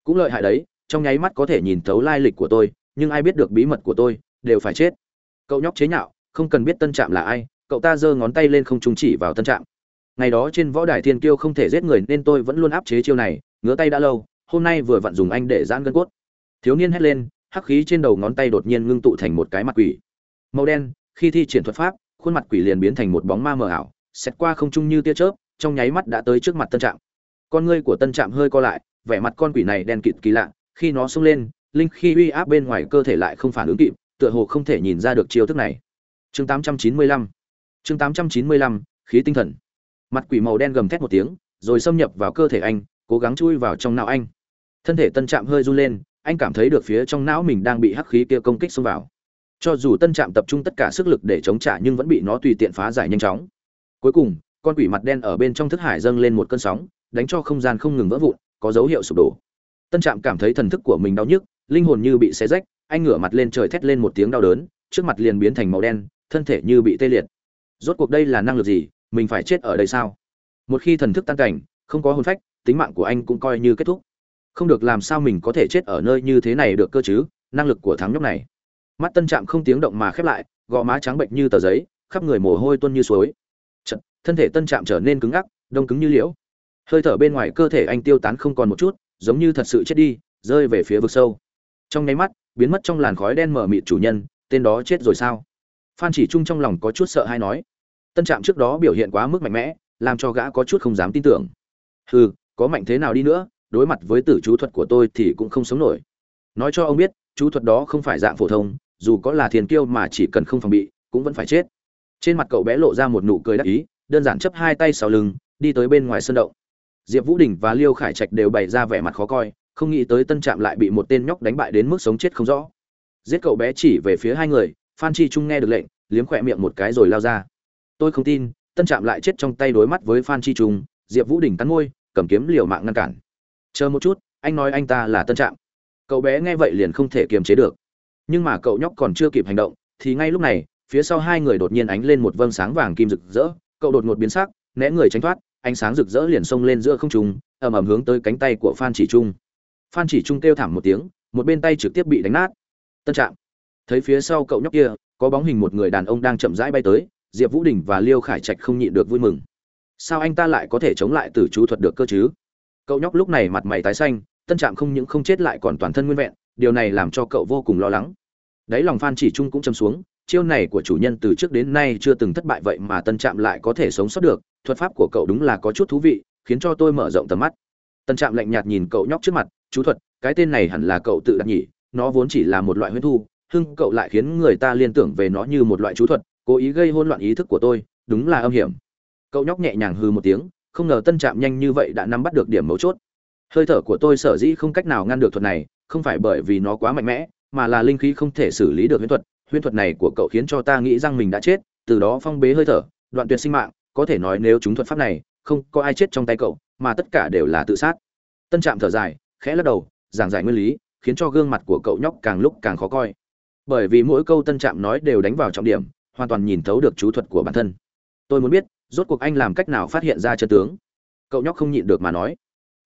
Cũng lợi hại đấy, trong nháy mắt có thể nhìn thấu lai lịch của tôi, nhưng ai biết được bí mật của tôi, đều phải chết. Cậu nhóc chế nhạo, không cần biết tân trạm là ai, cậu ta giơ ngón tay lên không trung chỉ vào tân trạm. Ngày đó trên võ đài thiên kiêu không thể giết người nên tôi vẫn luôn áp chế chiêu này, ngứa tay đã lâu, hôm nay vừa vặn dùng anh để giãn gân cốt. Thiếu niên hét lên hắc khí trên đầu ngón tay đột nhiên ngưng tụ thành một cái mặt quỷ. Màu đen, khi thi triển thuật pháp, khuôn mặt quỷ liền biến thành một bóng ma mờ ảo xét qua không trung như tia chớp, trong nháy mắt đã tới trước mặt tân trạm. Con ngươi của tân trạm hơi co lại, vẻ mặt con quỷ này đen kịt kỳ lạ, khi nó sung lên, linh khi uy áp bên ngoài cơ thể lại không phản ứng kịp, tựa hồ không thể nhìn ra được chiêu thức này. Chương 895 chương 895 khí tinh thần. Mặt quỷ màu đen gầm thét một tiếng, rồi xâm nhập vào cơ thể anh, cố gắng chui vào trong não anh. Thân thể tân trạm hơi run lên anh cảm thấy được phía trong não mình đang bị hắc khí kia công kích xông vào. Cho dù tân trạm tập trung tất cả sức lực để chống trả nhưng vẫn bị nó tùy tiện phá giải nhanh chóng. Cuối cùng, con quỷ mặt đen ở bên trong thức hải dâng lên một cơn sóng, đánh cho không gian không ngừng vỡ vụn, có dấu hiệu sụp đổ. Tân trạm cảm thấy thần thức của mình đau nhức, linh hồn như bị xé rách, anh ngửa mặt lên trời thét lên một tiếng đau đớn, trước mặt liền biến thành màu đen, thân thể như bị tê liệt. Rốt cuộc đây là năng lực gì? Mình phải chết ở đây sao? Một khi thần thức tan cảnh, không có hồn phách, tính mạng của anh cũng coi như kết thúc không được làm sao mình có thể chết ở nơi như thế này được cơ chứ năng lực của thắng nhóc này. Mắt tân trạm không tiếng động mà khép lại gò má trắng bệnh như tờ giấy khắp người mồ hôi tuôn như suối. Chật, thân thể tân trạm trở nên cứng ngắc đông cứng như liễu. Hơi thở bên ngoài cơ thể anh tiêu tán không còn một chút giống như thật sự chết đi rơi về phía vực sâu. Trong nháy mắt biến mất trong làn khói đen mở mịt chủ nhân tên đó chết rồi sao? Phan chỉ trung trong lòng có chút sợ hay nói. Tân trạm trước đó biểu hiện quá mức mạnh mẽ làm cho gã có chút không dám tin tưởng. Hừ có mạnh thế nào đi nữa đối mặt với tử chú thuật của tôi thì cũng không sống nổi. Nói cho ông biết, chú thuật đó không phải dạng phổ thông, dù có là thiền kiêu mà chỉ cần không phòng bị, cũng vẫn phải chết. Trên mặt cậu bé lộ ra một nụ cười đắc ý, đơn giản chấp hai tay sau lưng, đi tới bên ngoài sân động. Diệp vũ đình và liêu khải trạch đều bày ra vẻ mặt khó coi, không nghĩ tới tân trạm lại bị một tên nhóc đánh bại đến mức sống chết không rõ. Giết cậu bé chỉ về phía hai người, phan chi trung nghe được lệnh, liếm khỏe miệng một cái rồi lao ra. Tôi không tin, tân trạm lại chết trong tay đối mắt với phan chi trung, diệp vũ đình cắn môi, cầm kiếm liều mạng ngăn cản chờ một chút, anh nói anh ta là tân trạm. Cậu bé nghe vậy liền không thể kiềm chế được. Nhưng mà cậu nhóc còn chưa kịp hành động, thì ngay lúc này, phía sau hai người đột nhiên ánh lên một vâng sáng vàng kim rực rỡ. Cậu đột ngột biến sắc, né người tránh thoát, ánh sáng rực rỡ liền xông lên giữa không trung, ầm ầm hướng tới cánh tay của phan chỉ trung. Phan chỉ trung kêu thảm một tiếng, một bên tay trực tiếp bị đánh nát. Tân trạm. Thấy phía sau cậu nhóc kia, có bóng hình một người đàn ông đang chậm rãi bay tới, diệp vũ đình và liêu khải trạch không nhịn được vui mừng. Sao anh ta lại có thể chống lại từ chú thuật được cơ chứ? Cậu nhóc lúc này mặt mày tái xanh, tân trạm không những không chết lại còn toàn thân nguyên vẹn, điều này làm cho cậu vô cùng lo lắng. Đáy lòng phan chỉ trung cũng châm xuống, chiêu này của chủ nhân từ trước đến nay chưa từng thất bại vậy mà tân trạm lại có thể sống sót được, thuật pháp của cậu đúng là có chút thú vị, khiến cho tôi mở rộng tầm mắt. Tân trạm lạnh nhạt nhìn cậu nhóc trước mặt, chú thuật, cái tên này hẳn là cậu tự đặt nhỉ, nó vốn chỉ là một loại huyết thu, hưng cậu lại khiến người ta liên tưởng về nó như một loại chú thuật, cố ý gây hỗn loạn ý thức của tôi, đúng là âm hiểm. Cậu nhóc nhẹ nhàng hư một tiếng không ngờ tân trạm nhanh như vậy đã nắm bắt được điểm mấu chốt. Hơi thở của tôi sở dĩ không cách nào ngăn được thuật này, không phải bởi vì nó quá mạnh mẽ, mà là linh khí không thể xử lý được huyễn thuật. Huyễn thuật này của cậu khiến cho ta nghĩ rằng mình đã chết, từ đó phong bế hơi thở, đoạn tuyệt sinh mạng, có thể nói nếu chúng thuật pháp này, không có ai chết trong tay cậu, mà tất cả đều là tự sát. Tân trạm thở dài, khẽ lắc đầu, giảng giải nguyên lý, khiến cho gương mặt của cậu nhóc càng lúc càng khó coi. Bởi vì mỗi câu tân trạm nói đều đánh vào trọng điểm, hoàn toàn nhìn thấu được chú thuật của bản thân. Tôi muốn biết rốt cuộc anh làm cách nào phát hiện ra chân tướng? Cậu nhóc không nhịn được mà nói.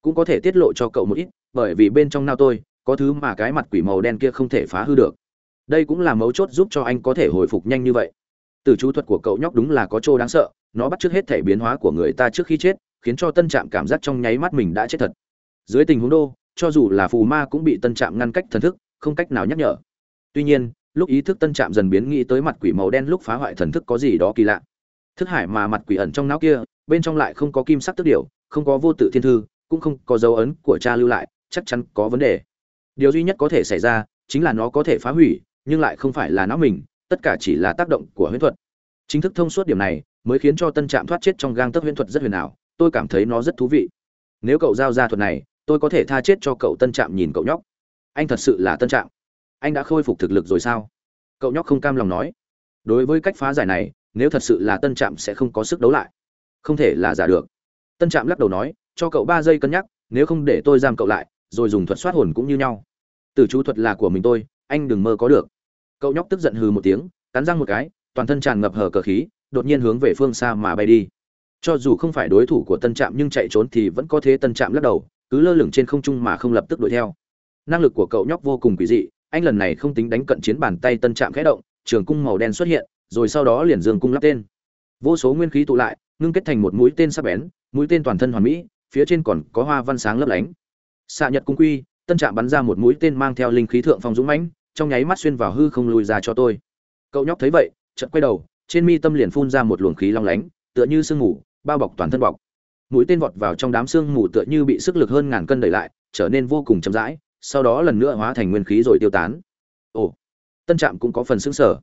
Cũng có thể tiết lộ cho cậu một ít, bởi vì bên trong nao tôi, có thứ mà cái mặt quỷ màu đen kia không thể phá hư được. Đây cũng là mấu chốt giúp cho anh có thể hồi phục nhanh như vậy. Từ chú thuật của cậu nhóc đúng là có chỗ đáng sợ, nó bắt trước hết thể biến hóa của người ta trước khi chết, khiến cho tân trạm cảm giác trong nháy mắt mình đã chết thật. Dưới tình huống đô, cho dù là phù ma cũng bị tân trạm ngăn cách thần thức, không cách nào nhắc nhở. Tuy nhiên, lúc ý thức tân trạm dần biến nghĩ tới mặt quỷ màu đen lúc phá hoại thần thức có gì đó kỳ lạ thức hải mà mặt quỷ ẩn trong não kia, bên trong lại không có kim sắc tức điều không có vô tự thiên thư, cũng không có dấu ấn của cha lưu lại, chắc chắn có vấn đề. Điều duy nhất có thể xảy ra chính là nó có thể phá hủy, nhưng lại không phải là não mình, tất cả chỉ là tác động của huyễn thuật. Chính thức thông suốt điểm này mới khiến cho tân trạm thoát chết trong gang tấc huyễn thuật rất huyền ảo, tôi cảm thấy nó rất thú vị. Nếu cậu giao ra thuật này, tôi có thể tha chết cho cậu tân trạm nhìn cậu nhóc. Anh thật sự là tân trạm. Anh đã khôi phục thực lực rồi sao? Cậu nhóc không cam lòng nói. Đối với cách phá giải này nếu thật sự là tân trạm sẽ không có sức đấu lại. Không thể là giả được. Tân trạm lắc đầu nói, cho cậu ba giây cân nhắc, nếu không để tôi giam cậu lại, rồi dùng thuật soát hồn cũng như nhau. Từ chú thuật là của mình tôi, anh đừng mơ có được. Cậu nhóc tức giận hừ một tiếng, cắn răng một cái, toàn thân tràn ngập hở cờ khí, đột nhiên hướng về phương xa mà bay đi. Cho dù không phải đối thủ của tân trạm nhưng chạy trốn thì vẫn có thế tân trạm lắc đầu, cứ lơ lửng trên không trung mà không lập tức đuổi theo. Năng lực của cậu nhóc vô cùng quỷ dị, anh lần này không tính đánh cận chiến bàn tay tân trạm khẽ động, trường cung màu đen xuất hiện rồi sau đó liền dương cung lắp tên. Vô số nguyên khí tụ lại, ngưng kết thành một mũi tên sắc bén, mũi tên toàn thân hoàn mỹ, phía trên còn có hoa văn sáng lấp lánh. Xạ nhật cung quy, tân trạm bắn ra một mũi tên mang theo linh khí thượng phong dũng mãnh, trong nháy mắt xuyên vào hư không lùi ra cho tôi. Cậu nhóc thấy vậy, chợt quay đầu, trên mi tâm liền phun ra một luồng khí long lánh, tựa như sương mù, bao bọc toàn thân bọc. Mũi tên vọt vào trong đám sương mù tựa như bị sức lực hơn ngàn cân đẩy lại, trở nên vô cùng chậm rãi, sau đó lần nữa hóa thành nguyên khí rồi tiêu tán. Ồ, tân trạm cũng có phần xứng sở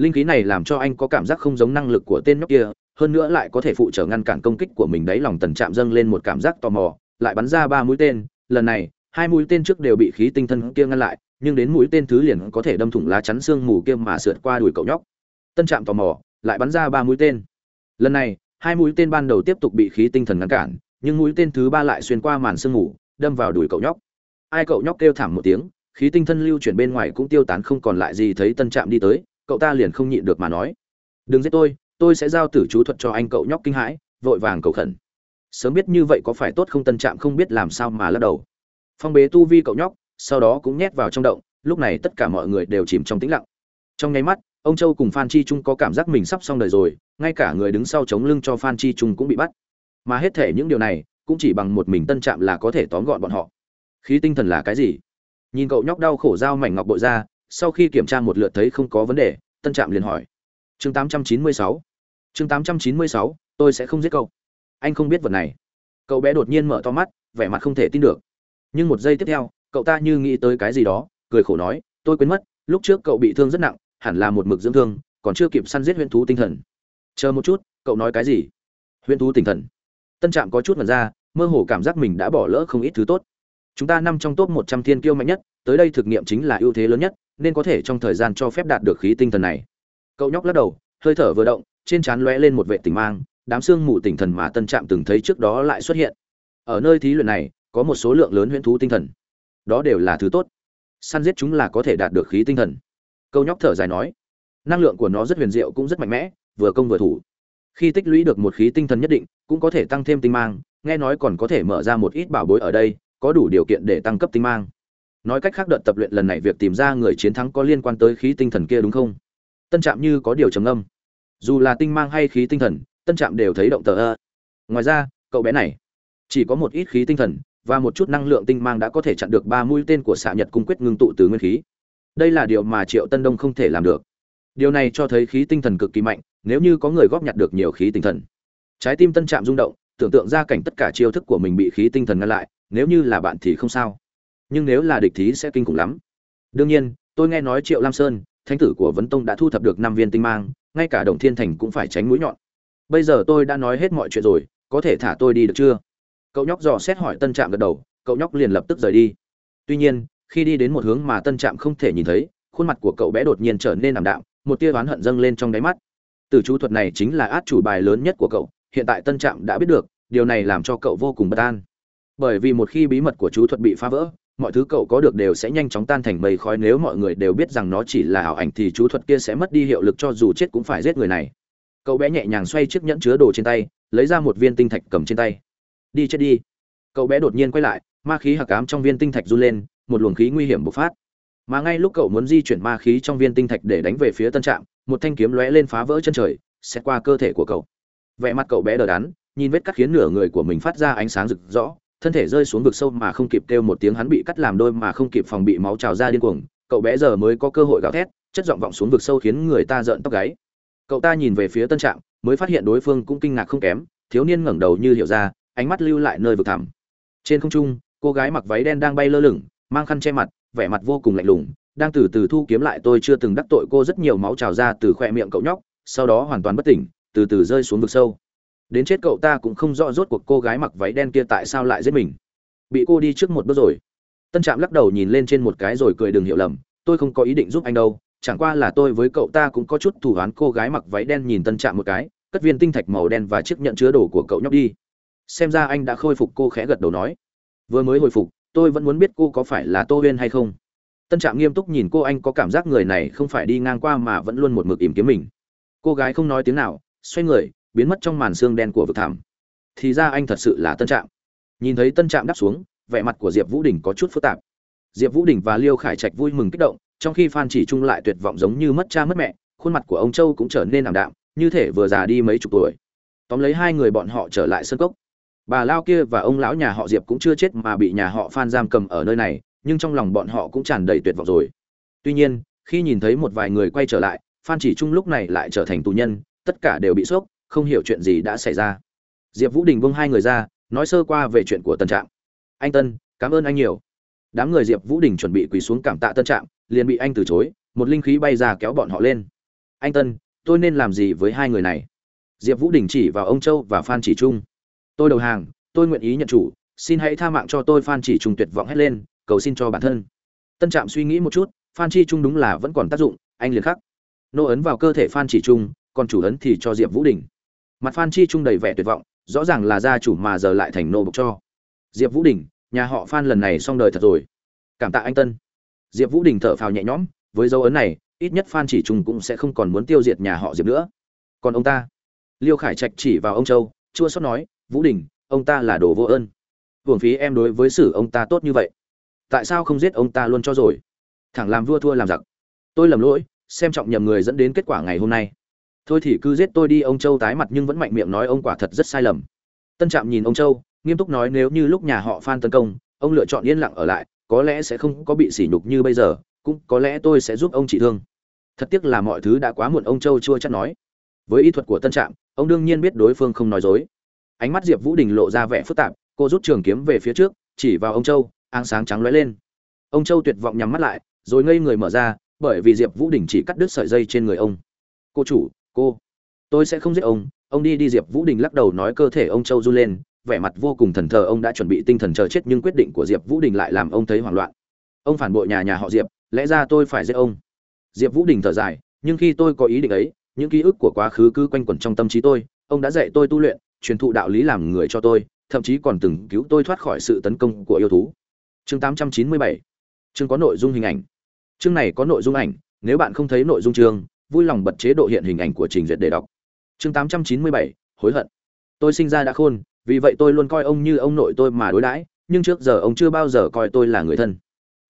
linh khí này làm cho anh có cảm giác không giống năng lực của tên nhóc kia, hơn nữa lại có thể phụ trợ ngăn cản công kích của mình đấy lòng tần trạm dâng lên một cảm giác tò mò, lại bắn ra ba mũi tên. Lần này, hai mũi tên trước đều bị khí tinh thân kia ngăn lại, nhưng đến mũi tên thứ liền có thể đâm thủng lá chắn xương mù kia mà sượt qua đùi cậu nhóc. Tân trạm tò mò, lại bắn ra ba mũi tên. Lần này, hai mũi tên ban đầu tiếp tục bị khí tinh thần ngăn cản, nhưng mũi tên thứ ba lại xuyên qua màn sương mù, đâm vào đùi cậu nhóc. Ai cậu nhóc kêu thảm một tiếng, khí tinh thân lưu chuyển bên ngoài cũng tiêu tán không còn lại gì thấy tân trạm đi tới cậu ta liền không nhịn được mà nói. Đừng giết tôi tôi sẽ giao tử chú thuật cho anh cậu nhóc kinh hãi, vội vàng cầu khẩn. Sớm biết như vậy có phải tốt không tân trạm không biết làm sao mà lắc đầu. Phong bế tu vi cậu nhóc, sau đó cũng nhét vào trong động, lúc này tất cả mọi người đều chìm trong tĩnh lặng. Trong nháy mắt, ông châu cùng phan chi trung có cảm giác mình sắp xong đời rồi, ngay cả người đứng sau chống lưng cho phan chi trung cũng bị bắt. Mà hết thể những điều này, cũng chỉ bằng một mình tân trạm là có thể tóm gọn bọn họ. Khí tinh thần là cái gì? Nhìn cậu nhóc đau khổ dao mảnh ngọc bội ra sau khi kiểm tra một lượt thấy không có vấn đề tân trạm liền hỏi. Chương 896 chương 896, tôi sẽ không giết cậu. Anh không biết vật này. Cậu bé đột nhiên mở to mắt vẻ mặt không thể tin được. Nhưng một giây tiếp theo cậu ta như nghĩ tới cái gì đó cười khổ nói tôi quên mất lúc trước cậu bị thương rất nặng hẳn là một mực dưỡng thương còn chưa kịp săn giết huyễn thú tinh thần. Chờ một chút cậu nói cái gì? Huyễn thú tinh thần. Tân trạm có chút mật ra mơ hồ cảm giác mình đã bỏ lỡ không ít thứ tốt. Chúng ta nằm trong top một trăm thiên kiêu mạnh nhất tới đây thực nghiệm chính là ưu thế lớn nhất nên có thể trong thời gian cho phép đạt được khí tinh thần này. Cậu nhóc lắc đầu, hơi thở vừa động, trên trán lóe lên một vệ tình mang, đám xương mù tinh thần mà tân trạm từng thấy trước đó lại xuất hiện. Ở nơi thí luyện này, có một số lượng lớn huyễn thú tinh thần. Đó đều là thứ tốt. Săn giết chúng là có thể đạt được khí tinh thần. Câu nhóc thở dài nói, năng lượng của nó rất huyền diệu cũng rất mạnh mẽ, vừa công vừa thủ. Khi tích lũy được một khí tinh thần nhất định, cũng có thể tăng thêm tinh mang, nghe nói còn có thể mở ra một ít bảo bối ở đây, có đủ điều kiện để tăng cấp tinh mang nói cách khác đợt tập luyện lần này việc tìm ra người chiến thắng có liên quan tới khí tinh thần kia đúng không? Tân trạm như có điều trầm âm dù là tinh mang hay khí tinh thần, tân trạm đều thấy động tờ ơ. Ngoài ra, cậu bé này chỉ có một ít khí tinh thần và một chút năng lượng tinh mang đã có thể chặn được ba mũi tên của xạ nhật cung quyết ngưng tụ từ nguyên khí. Đây là điều mà triệu tân đông không thể làm được. Điều này cho thấy khí tinh thần cực kỳ mạnh, nếu như có người góp nhặt được nhiều khí tinh thần. Trái tim tân trạm rung động, tưởng tượng ra cảnh tất cả chiêu thức của mình bị khí tinh thần ngăn lại, nếu như là bạn thì không sao nhưng nếu là địch thí sẽ kinh khủng lắm. Đương nhiên, tôi nghe nói triệu lam sơn, thánh tử của vấn tông đã thu thập được năm viên tinh mang, ngay cả đồng thiên thành cũng phải tránh mũi nhọn. Bây giờ tôi đã nói hết mọi chuyện rồi, có thể thả tôi đi được chưa? Cậu nhóc dò xét hỏi tân trạm gật đầu, cậu nhóc liền lập tức rời đi. Tuy nhiên, khi đi đến một hướng mà tân trạm không thể nhìn thấy, khuôn mặt của cậu bé đột nhiên trở nên ảm đạm, một tia oán hận dâng lên trong đáy mắt. Từ chú thuật này chính là át chủ bài lớn nhất của cậu, hiện tại tân trạm đã biết được, điều này làm cho cậu vô cùng bất an. Bởi vì một khi bí mật của chú thuật bị phá vỡ mọi thứ cậu có được đều sẽ nhanh chóng tan thành mây khói, nếu mọi người đều biết rằng nó chỉ là ảo ảnh thì chú thuật kia sẽ mất đi hiệu lực cho dù chết cũng phải giết người này. Cậu bé nhẹ nhàng xoay chiếc nhẫn chứa đồ trên tay, lấy ra một viên tinh thạch cầm trên tay. Đi chết đi. Cậu bé đột nhiên quay lại, ma khí hạc ám trong viên tinh thạch run lên, một luồng khí nguy hiểm bộc phát. Mà ngay lúc cậu muốn di chuyển ma khí trong viên tinh thạch để đánh về phía tân trạm, một thanh kiếm lóe lên phá vỡ chân trời xét qua cơ thể của cậu. Vẻ mặt cậu bé đờ đắn, nhìn vết cắt khiến nửa người của mình phát ra ánh sáng rực rõ thân thể rơi xuống vực sâu mà không kịp kêu một tiếng hắn bị cắt làm đôi mà không kịp phòng bị máu trào ra điên cuồng, cậu bé giờ mới có cơ hội gào thét, chất giọng vọng xuống vực sâu khiến người ta rợn tóc gáy. Cậu ta nhìn về phía tân trạm, mới phát hiện đối phương cũng kinh ngạc không kém, thiếu niên ngẩng đầu như hiểu ra, ánh mắt lưu lại nơi vực thẳm. Trên không trung, cô gái mặc váy đen đang bay lơ lửng, mang khăn che mặt, vẻ mặt vô cùng lạnh lùng, đang từ từ thu kiếm lại tôi chưa từng đắc tội cô rất nhiều máu trào ra từ khoe miệng cậu nhóc, sau đó hoàn toàn bất tỉnh, từ từ rơi xuống vực sâu đến chết cậu ta cũng không rõ rốt cuộc cô gái mặc váy đen kia tại sao lại giết mình. Bị cô đi trước một bước rồi. Tân trạm lắc đầu nhìn lên trên một cái rồi cười đừng hiểu lầm, tôi không có ý định giúp anh đâu, chẳng qua là tôi với cậu ta cũng có chút thủ hoán cô gái mặc váy đen nhìn tân trạm một cái, cất viên tinh thạch màu đen và chiếc nhận chứa đồ của cậu nhóc đi. Xem ra anh đã khôi phục cô khẽ gật đầu nói, vừa mới hồi phục, tôi vẫn muốn biết cô có phải là tô huyên hay không. Tân trạm nghiêm túc nhìn cô, anh có cảm giác người này không phải đi ngang qua mà vẫn luôn một mực tìm kiếm mình? Cô gái không nói tiếng nào, xoay người biến mất trong màn xương đen của vực thẳm thì ra anh thật sự là tân trạm. Nhìn thấy tân trạm đáp xuống, vẻ mặt của diệp vũ đình có chút phức tạp. Diệp vũ đình và liêu khải trạch vui mừng kích động, trong khi phan chỉ trung lại tuyệt vọng giống như mất cha mất mẹ, khuôn mặt của ông châu cũng trở nên ảm đạm, như thể vừa già đi mấy chục tuổi. Tóm lấy hai người bọn họ trở lại sân cốc. Bà lao kia và ông lão nhà họ diệp cũng chưa chết mà bị nhà họ phan giam cầm ở nơi này, nhưng trong lòng bọn họ cũng tràn đầy tuyệt vọng rồi. Tuy nhiên, khi nhìn thấy một vài người quay trở lại, phan chỉ trung lúc này lại trở thành tù nhân, tất cả đều bị sốc không hiểu chuyện gì đã xảy ra. Diệp vũ đình bông hai người ra, nói sơ qua về chuyện của tân trạm. Anh tân, cảm ơn anh nhiều. Đám người diệp vũ đình chuẩn bị quỳ xuống cảm tạ tân trạm, liền bị anh từ chối, một linh khí bay ra kéo bọn họ lên. Anh tân, tôi nên làm gì với hai người này? Diệp vũ đình chỉ vào ông châu và phan chỉ trung. Tôi đầu hàng, tôi nguyện ý nhận chủ, xin hãy tha mạng cho tôi, phan chỉ trung tuyệt vọng hét lên, cầu xin cho bản thân. Tân trạm suy nghĩ một chút, phan chi trung đúng là vẫn còn tác dụng, anh liền khắc. Nô ấn vào cơ thể phan chỉ trung, còn chủ ấn thì cho diệp vũ đình mặt phan chi trung đầy vẻ tuyệt vọng, rõ ràng là gia chủ mà giờ lại thành nô bộc cho. Diệp vũ đình, nhà họ phan lần này xong đời thật rồi. Cảm tạ anh tân. Diệp vũ đình thở phào nhẹ nhõm, với dấu ấn này, ít nhất phan chỉ trung cũng sẽ không còn muốn tiêu diệt nhà họ diệp nữa. Còn ông ta? Liêu khải trạch chỉ vào ông châu, chua xót nói, vũ đình, ông ta là đồ vô ơn. Hưởng phí em đối với xử ông ta tốt như vậy. Tại sao không giết ông ta luôn cho rồi? Thẳng làm vua thua làm giặc. Tôi lầm lỗi, xem trọng nhầm người dẫn đến kết quả ngày hôm nay thôi thì cứ giết tôi đi, ông châu tái mặt nhưng vẫn mạnh miệng nói ông quả thật rất sai lầm. Tân trạm nhìn ông châu, nghiêm túc nói nếu như lúc nhà họ phan tấn công, ông lựa chọn yên lặng ở lại, có lẽ sẽ không có bị sỉ nhục như bây giờ, cũng có lẽ tôi sẽ giúp ông trị thương. Thật tiếc là mọi thứ đã quá muộn, ông châu chua chắc nói. Với y thuật của tân trạm, ông đương nhiên biết đối phương không nói dối. Ánh mắt diệp vũ đình lộ ra vẻ phức tạp, cô rút trường kiếm về phía trước, chỉ vào ông châu áng sáng trắng lóe lên. Ông châu tuyệt vọng nhắm mắt lại, rồi ngây người mở ra, bởi vì diệp vũ đình chỉ cắt đứt sợi dây trên người ông. Cô chủ cô, tôi sẽ không giết ông. Ông đi đi, diệp vũ đình lắc đầu nói cơ thể ông châu run lên, vẻ mặt vô cùng thần thờ. Ông đã chuẩn bị tinh thần chờ chết, nhưng quyết định của diệp vũ đình lại làm ông thấy hoảng loạn. Ông phản bội nhà nhà họ diệp, lẽ ra tôi phải giết ông. Diệp vũ đình thở dài, nhưng khi tôi có ý định ấy, những ký ức của quá khứ cứ quanh quẩn trong tâm trí tôi. Ông đã dạy tôi tu luyện, truyền thụ đạo lý làm người cho tôi, thậm chí còn từng cứu tôi thoát khỏi sự tấn công của yêu thú. Chương 897 chương có nội dung hình ảnh. Chương này có nội dung ảnh, nếu bạn không thấy nội dung chương vui lòng bật chế độ hiện hình ảnh của trình duyệt để đọc. Chương 897 hối hận. Tôi sinh ra đã khôn, vì vậy tôi luôn coi ông như ông nội tôi mà đối đãi, nhưng trước giờ ông chưa bao giờ coi tôi là người thân.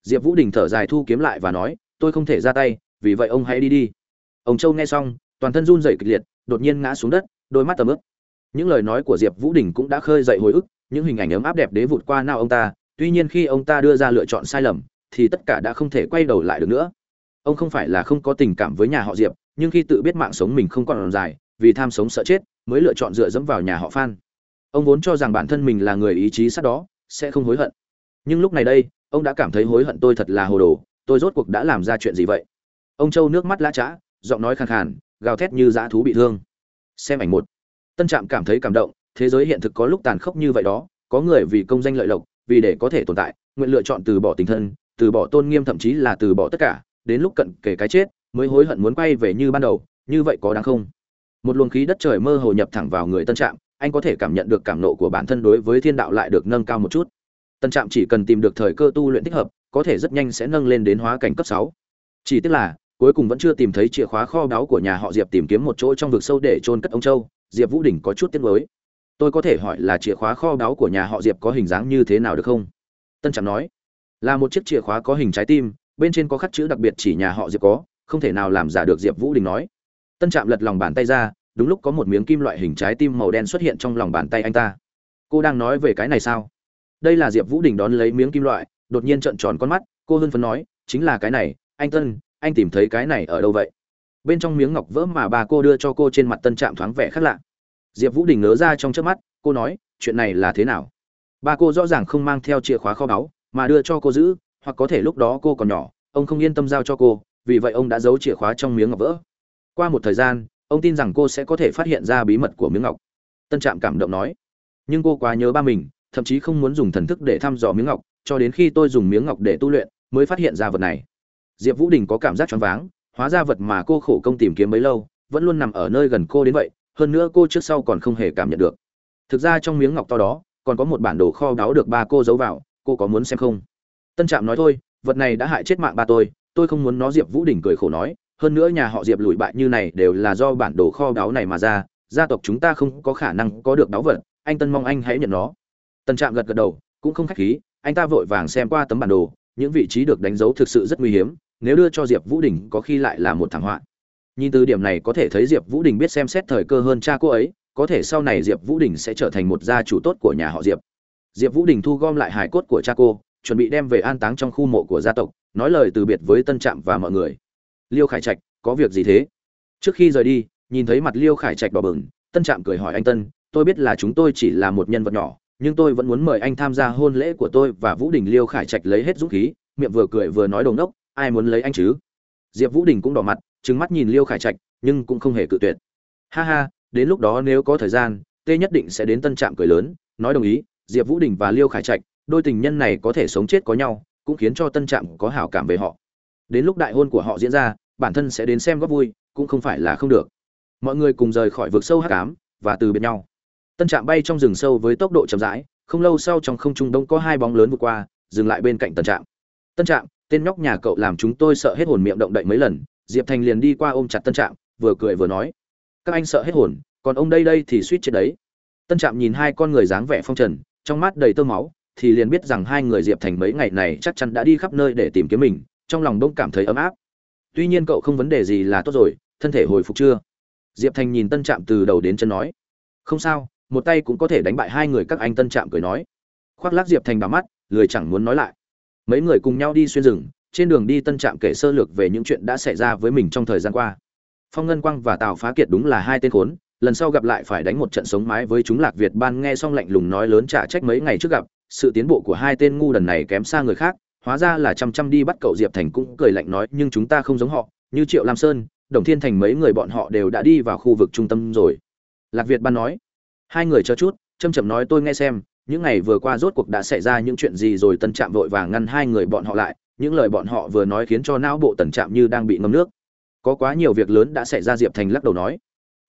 Diệp vũ đình thở dài thu kiếm lại và nói, tôi không thể ra tay, vì vậy ông hãy đi đi. Ông châu nghe xong, toàn thân run rẩy kịch liệt, đột nhiên ngã xuống đất, đôi mắt tầm ướp những lời nói của diệp vũ đình cũng đã khơi dậy hồi ức, những hình ảnh ấm áp đẹp đế vụt qua nào ông ta, tuy nhiên khi ông ta đưa ra lựa chọn sai lầm, thì tất cả đã không thể quay đầu lại được nữa ông không phải là không có tình cảm với nhà họ diệp, nhưng khi tự biết mạng sống mình không còn dài, vì tham sống sợ chết, mới lựa chọn dựa dẫm vào nhà họ phan. Ông vốn cho rằng bản thân mình là người ý chí sắt đó, sẽ không hối hận. Nhưng lúc này đây, ông đã cảm thấy hối hận tôi thật là hồ đồ, tôi rốt cuộc đã làm ra chuyện gì vậy? Ông châu nước mắt lã chã giọng nói khàn khàn, gào thét như dã thú bị thương. Xem ảnh một. Tân trạm cảm thấy cảm động, thế giới hiện thực có lúc tàn khốc như vậy đó, có người vì công danh lợi lộc, vì để có thể tồn tại, nguyện lựa chọn từ bỏ tình thân, từ bỏ tôn nghiêm thậm chí là từ bỏ tất cả đến lúc cận kể cái chết, mới hối hận muốn quay về như ban đầu, như vậy có đáng không? Một luồng khí đất trời mơ hồ nhập thẳng vào người tân trạm, anh có thể cảm nhận được cảm nộ của bản thân đối với thiên đạo lại được nâng cao một chút. Tân trạm chỉ cần tìm được thời cơ tu luyện thích hợp, có thể rất nhanh sẽ nâng lên đến hóa cảnh cấp sáu. Chỉ tức là, cuối cùng vẫn chưa tìm thấy chìa khóa kho báu của nhà họ diệp tìm kiếm một chỗ trong vực sâu để trôn cất ông châu, diệp vũ đình có chút tiếc mới tôi có thể hỏi là chìa khóa kho báu của nhà họ diệp có hình dáng như thế nào được không? Tân trạm nói, là một chiếc chìa khóa có hình trái tim bên trên có khắc chữ đặc biệt chỉ nhà họ diệp có, không thể nào làm giả được diệp vũ đình nói. Tân trạm lật lòng bàn tay ra, đúng lúc có một miếng kim loại hình trái tim màu đen xuất hiện trong lòng bàn tay anh ta. Cô đang nói về cái này sao? Đây là diệp vũ đình đón lấy miếng kim loại, đột nhiên trợn tròn con mắt, cô hưng phấn nói, chính là cái này, anh tân, anh tìm thấy cái này ở đâu vậy? Bên trong miếng ngọc vỡ mà bà cô đưa cho cô trên mặt tân trạm thoáng vẻ khác lạ. Diệp vũ đình ngớ ra trong trước mắt, cô nói, chuyện này là thế nào? Bà cô rõ ràng không mang theo chìa khóa kho báu, mà đưa cho cô giữ hoặc có thể lúc đó cô còn nhỏ, ông không yên tâm giao cho cô, vì vậy ông đã giấu chìa khóa trong miếng ngọc vỡ. Qua một thời gian, ông tin rằng cô sẽ có thể phát hiện ra bí mật của miếng ngọc. Tân trạm cảm động nói, nhưng cô quá nhớ ba mình, thậm chí không muốn dùng thần thức để thăm dò miếng ngọc, cho đến khi tôi dùng miếng ngọc để tu luyện mới phát hiện ra vật này. Diệp vũ đình có cảm giác choáng váng, hóa ra vật mà cô khổ công tìm kiếm bấy lâu, vẫn luôn nằm ở nơi gần cô đến vậy, hơn nữa cô trước sau còn không hề cảm nhận được. Thực ra trong miếng ngọc to đó, còn có một bản đồ kho đáo được ba cô giấu vào, cô có muốn xem không? Tân trạm nói thôi, vật này đã hại chết mạng ba tôi tôi không muốn nó diệp vũ đình cười khổ nói, hơn nữa nhà họ diệp lùi bại như này đều là do bản đồ kho báu này mà ra, gia tộc chúng ta không có khả năng có được báu vật, anh tân mong anh hãy nhận nó. Tân trạm gật gật đầu, cũng không khách khí, anh ta vội vàng xem qua tấm bản đồ, những vị trí được đánh dấu thực sự rất nguy hiểm, nếu đưa cho diệp vũ đình có khi lại là một thảm họa. Nhìn từ điểm này có thể thấy diệp vũ đình biết xem xét thời cơ hơn cha cô ấy, có thể sau này diệp vũ đình sẽ trở thành một gia chủ tốt của nhà họ diệp. Diệp vũ đình thu gom lại hải cốt của cha cô chuẩn bị đem về an táng trong khu mộ của gia tộc, nói lời từ biệt với tân trạm và mọi người. Liêu khải trạch, có việc gì thế? Trước khi rời đi, nhìn thấy mặt liêu khải trạch đỏ bừng, tân trạm cười hỏi anh tân, tôi biết là chúng tôi chỉ là một nhân vật nhỏ, nhưng tôi vẫn muốn mời anh tham gia hôn lễ của tôi và vũ đình. Liêu khải trạch lấy hết dũng khí, miệng vừa cười vừa nói đồng đốc, ai muốn lấy anh chứ? Diệp vũ đình cũng đỏ mặt, trừng mắt nhìn liêu khải trạch, nhưng cũng không hề cự tuyệt. Ha ha, đến lúc đó nếu có thời gian, tê nhất định sẽ đến tân trạm cười lớn, nói đồng ý. Diệp vũ đình và liêu khải trạch đôi tình nhân này có thể sống chết có nhau, cũng khiến cho tân trạm có hảo cảm về họ. Đến lúc đại hôn của họ diễn ra, bản thân sẽ đến xem góp vui, cũng không phải là không được. Mọi người cùng rời khỏi vực sâu hát cám và từ biệt nhau. Tân trạm bay trong rừng sâu với tốc độ chậm rãi, không lâu sau trong không trung đông có hai bóng lớn vượt qua, dừng lại bên cạnh tân trạm. Tân trạm, tên nhóc nhà cậu làm chúng tôi sợ hết hồn miệng động đậy mấy lần. Diệp thành liền đi qua ôm chặt tân trạm, vừa cười vừa nói, các anh sợ hết hồn, còn ông đây đây thì suýt chết đấy. Tân trạm nhìn hai con người dáng vẻ phong trần, trong mắt đầy tơ máu thì liền biết rằng hai người diệp thành mấy ngày này chắc chắn đã đi khắp nơi để tìm kiếm mình, trong lòng bỗng cảm thấy ấm áp. Tuy nhiên cậu không vấn đề gì là tốt rồi, thân thể hồi phục chưa? Diệp thành nhìn tân trạm từ đầu đến chân nói. Không sao, một tay cũng có thể đánh bại hai người các anh, tân trạm cười nói. Khoác lác diệp thành vào mắt, lười chẳng muốn nói lại. Mấy người cùng nhau đi xuyên rừng, trên đường đi tân trạm kể sơ lược về những chuyện đã xảy ra với mình trong thời gian qua. Phong ngân quang và tào phá kiệt đúng là hai tên khốn, lần sau gặp lại phải đánh một trận sống mái với chúng lạc việt ban nghe xong lạnh lùng nói lớn trả trách mấy ngày trước gặp sự tiến bộ của hai tên ngu đần này kém xa người khác, hóa ra là chăm chăm đi bắt cậu diệp thành cũng cười lạnh nói, nhưng chúng ta không giống họ, như triệu lam sơn, đồng thiên thành mấy người bọn họ đều đã đi vào khu vực trung tâm rồi. Lạc việt ban nói. Hai người cho chút, châm chậm nói, tôi nghe xem, những ngày vừa qua rốt cuộc đã xảy ra những chuyện gì rồi? Tân trạm vội vàng ngăn hai người bọn họ lại, những lời bọn họ vừa nói khiến cho não bộ tần trạm như đang bị ngâm nước. Có quá nhiều việc lớn đã xảy ra, diệp thành lắc đầu nói.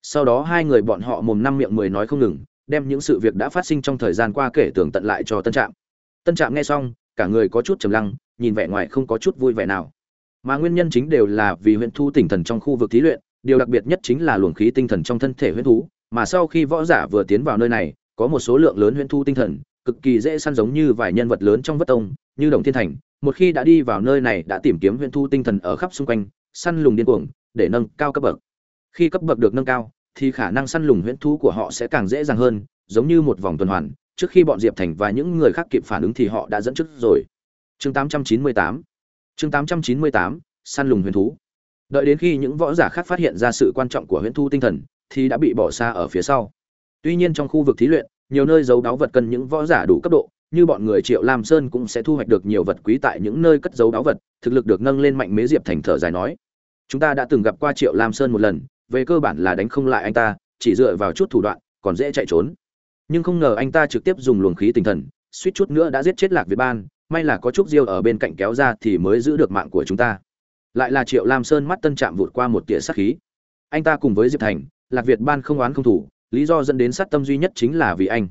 Sau đó hai người bọn họ mồm năm miệng mười nói không ngừng đem những sự việc đã phát sinh trong thời gian qua kể tường tận lại cho tân trạm. Tân trạm nghe xong, cả người có chút trầm lăng, nhìn vẻ ngoài không có chút vui vẻ nào. Mà nguyên nhân chính đều là vì huyện thu tinh thần trong khu vực thí luyện, điều đặc biệt nhất chính là luồng khí tinh thần trong thân thể huyễn thú, mà sau khi võ giả vừa tiến vào nơi này, có một số lượng lớn huyễn thu tinh thần, cực kỳ dễ săn giống như vài nhân vật lớn trong vất tông, như đồng thiên thành, một khi đã đi vào nơi này đã tìm kiếm huyễn thu tinh thần ở khắp xung quanh, săn lùng điên cuồng, để nâng cao cấp bậc. Khi cấp bậc được nâng cao thì khả năng săn lùng huyễn thú của họ sẽ càng dễ dàng hơn, giống như một vòng tuần hoàn, trước khi bọn diệp thành và những người khác kịp phản ứng thì họ đã dẫn trước rồi. Chương 898 chương 898 săn lùng huyền thú. Đợi đến khi những võ giả khác phát hiện ra sự quan trọng của huyền thu tinh thần, thì đã bị bỏ xa ở phía sau. Tuy nhiên trong khu vực thí luyện, nhiều nơi giấu đáo vật cần những võ giả đủ cấp độ, như bọn người triệu lam sơn cũng sẽ thu hoạch được nhiều vật quý tại những nơi cất giấu đáo vật, thực lực được nâng lên mạnh mẽ diệp thành thở dài nói. Chúng ta đã từng gặp qua triệu lam sơn một lần về cơ bản là đánh không lại anh ta, chỉ dựa vào chút thủ đoạn, còn dễ chạy trốn. Nhưng không ngờ anh ta trực tiếp dùng luồng khí tinh thần, suýt chút nữa đã giết chết lạc việt ban, may là có trúc diêu ở bên cạnh kéo ra thì mới giữ được mạng của chúng ta. Lại là triệu lam sơn mắt tân chạm vụt qua một tia sát khí. Anh ta cùng với diệp thành, lạc việt ban không oán không thủ, lý do dẫn đến sát tâm duy nhất chính là vì anh.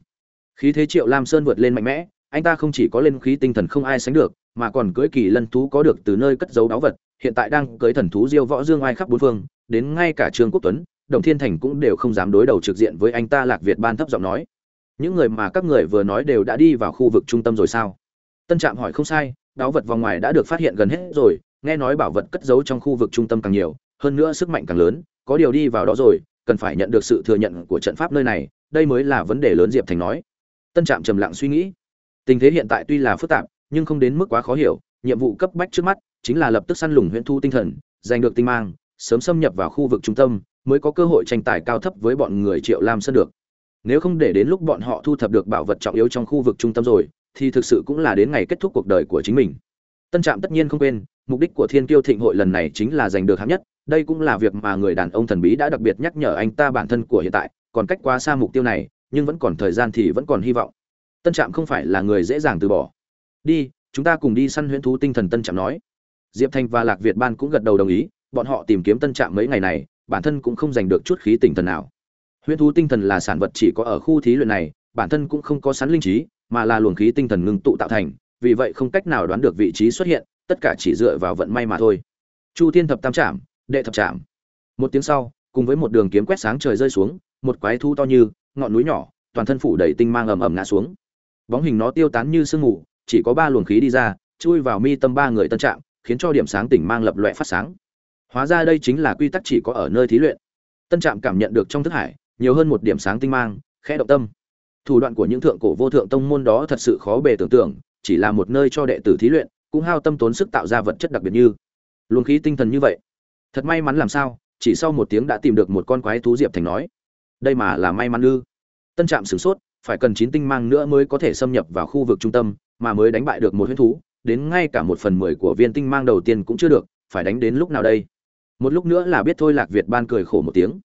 Khí thế triệu lam sơn vượt lên mạnh mẽ, anh ta không chỉ có lên khí tinh thần không ai sánh được, mà còn cưới kỳ lân thú có được từ nơi cất giấu đáo vật, hiện tại đang cưới thần thú diêu võ dương ai khắp bốn phương đến ngay cả trương quốc tuấn, đồng thiên thành cũng đều không dám đối đầu trực diện với anh ta lạc việt ban thấp giọng nói. Những người mà các người vừa nói đều đã đi vào khu vực trung tâm rồi sao? Tân trạm hỏi không sai đáo vật vòng ngoài đã được phát hiện gần hết rồi, nghe nói bảo vật cất giấu trong khu vực trung tâm càng nhiều, hơn nữa sức mạnh càng lớn, có điều đi vào đó rồi, cần phải nhận được sự thừa nhận của trận pháp nơi này, đây mới là vấn đề lớn diệp thành nói. Tân trạm trầm lặng suy nghĩ. Tình thế hiện tại tuy là phức tạp, nhưng không đến mức quá khó hiểu, nhiệm vụ cấp bách trước mắt chính là lập tức săn lùng huyện thu tinh thần, giành được tinh mang sớm xâm nhập vào khu vực trung tâm, mới có cơ hội tranh tài cao thấp với bọn người triệu lam sơn được. Nếu không để đến lúc bọn họ thu thập được bảo vật trọng yếu trong khu vực trung tâm rồi, thì thực sự cũng là đến ngày kết thúc cuộc đời của chính mình. Tân trạm tất nhiên không quên, mục đích của thiên tiêu thịnh hội lần này chính là giành được hạng nhất, đây cũng là việc mà người đàn ông thần bí đã đặc biệt nhắc nhở anh ta bản thân của hiện tại, còn cách quá xa mục tiêu này, nhưng vẫn còn thời gian thì vẫn còn hy vọng. Tân trạm không phải là người dễ dàng từ bỏ. Đi, chúng ta cùng đi săn huyễn thú tinh thần, tân trạm nói. Diệp thanh và lạc việt ban cũng gật đầu đồng ý bọn họ tìm kiếm tân trạm mấy ngày này, bản thân cũng không giành được chút khí tinh thần nào. Huyễn thú tinh thần là sản vật chỉ có ở khu thí luyện này, bản thân cũng không có sắn linh trí, mà là luồng khí tinh thần ngưng tụ tạo thành, vì vậy không cách nào đoán được vị trí xuất hiện, tất cả chỉ dựa vào vận may mà thôi. Chu thiên thập tam trạm, đệ thập trạm. Một tiếng sau, cùng với một đường kiếm quét sáng trời rơi xuống, một quái thú to như, ngọn núi nhỏ, toàn thân phủ đầy tinh mang ầm ầm ngã xuống. Bóng hình nó tiêu tán như sương mù, chỉ có ba luồng khí đi ra, chui vào mi tâm ba người tân trạng khiến cho điểm sáng tỉnh mang lập loẹ phát sáng hóa ra đây chính là quy tắc chỉ có ở nơi thí luyện. Tân trạm cảm nhận được trong thức hải, nhiều hơn một điểm sáng tinh mang, khẽ động tâm. Thủ đoạn của những thượng cổ vô thượng tông môn đó thật sự khó bề tưởng tượng, chỉ là một nơi cho đệ tử thí luyện, cũng hao tâm tốn sức tạo ra vật chất đặc biệt như luồng khí tinh thần như vậy. Thật may mắn làm sao, chỉ sau một tiếng đã tìm được một con quái thú diệp thành nói. Đây mà là may mắn ư. Tân trạm sửng sốt, phải cần chín tinh mang nữa mới có thể xâm nhập vào khu vực trung tâm, mà mới đánh bại được một huyết thú, đến ngay cả một phần mười của viên tinh mang đầu tiên cũng chưa được, phải đánh đến lúc nào đây? Một lúc nữa là biết thôi lạc việt ban cười khổ một tiếng.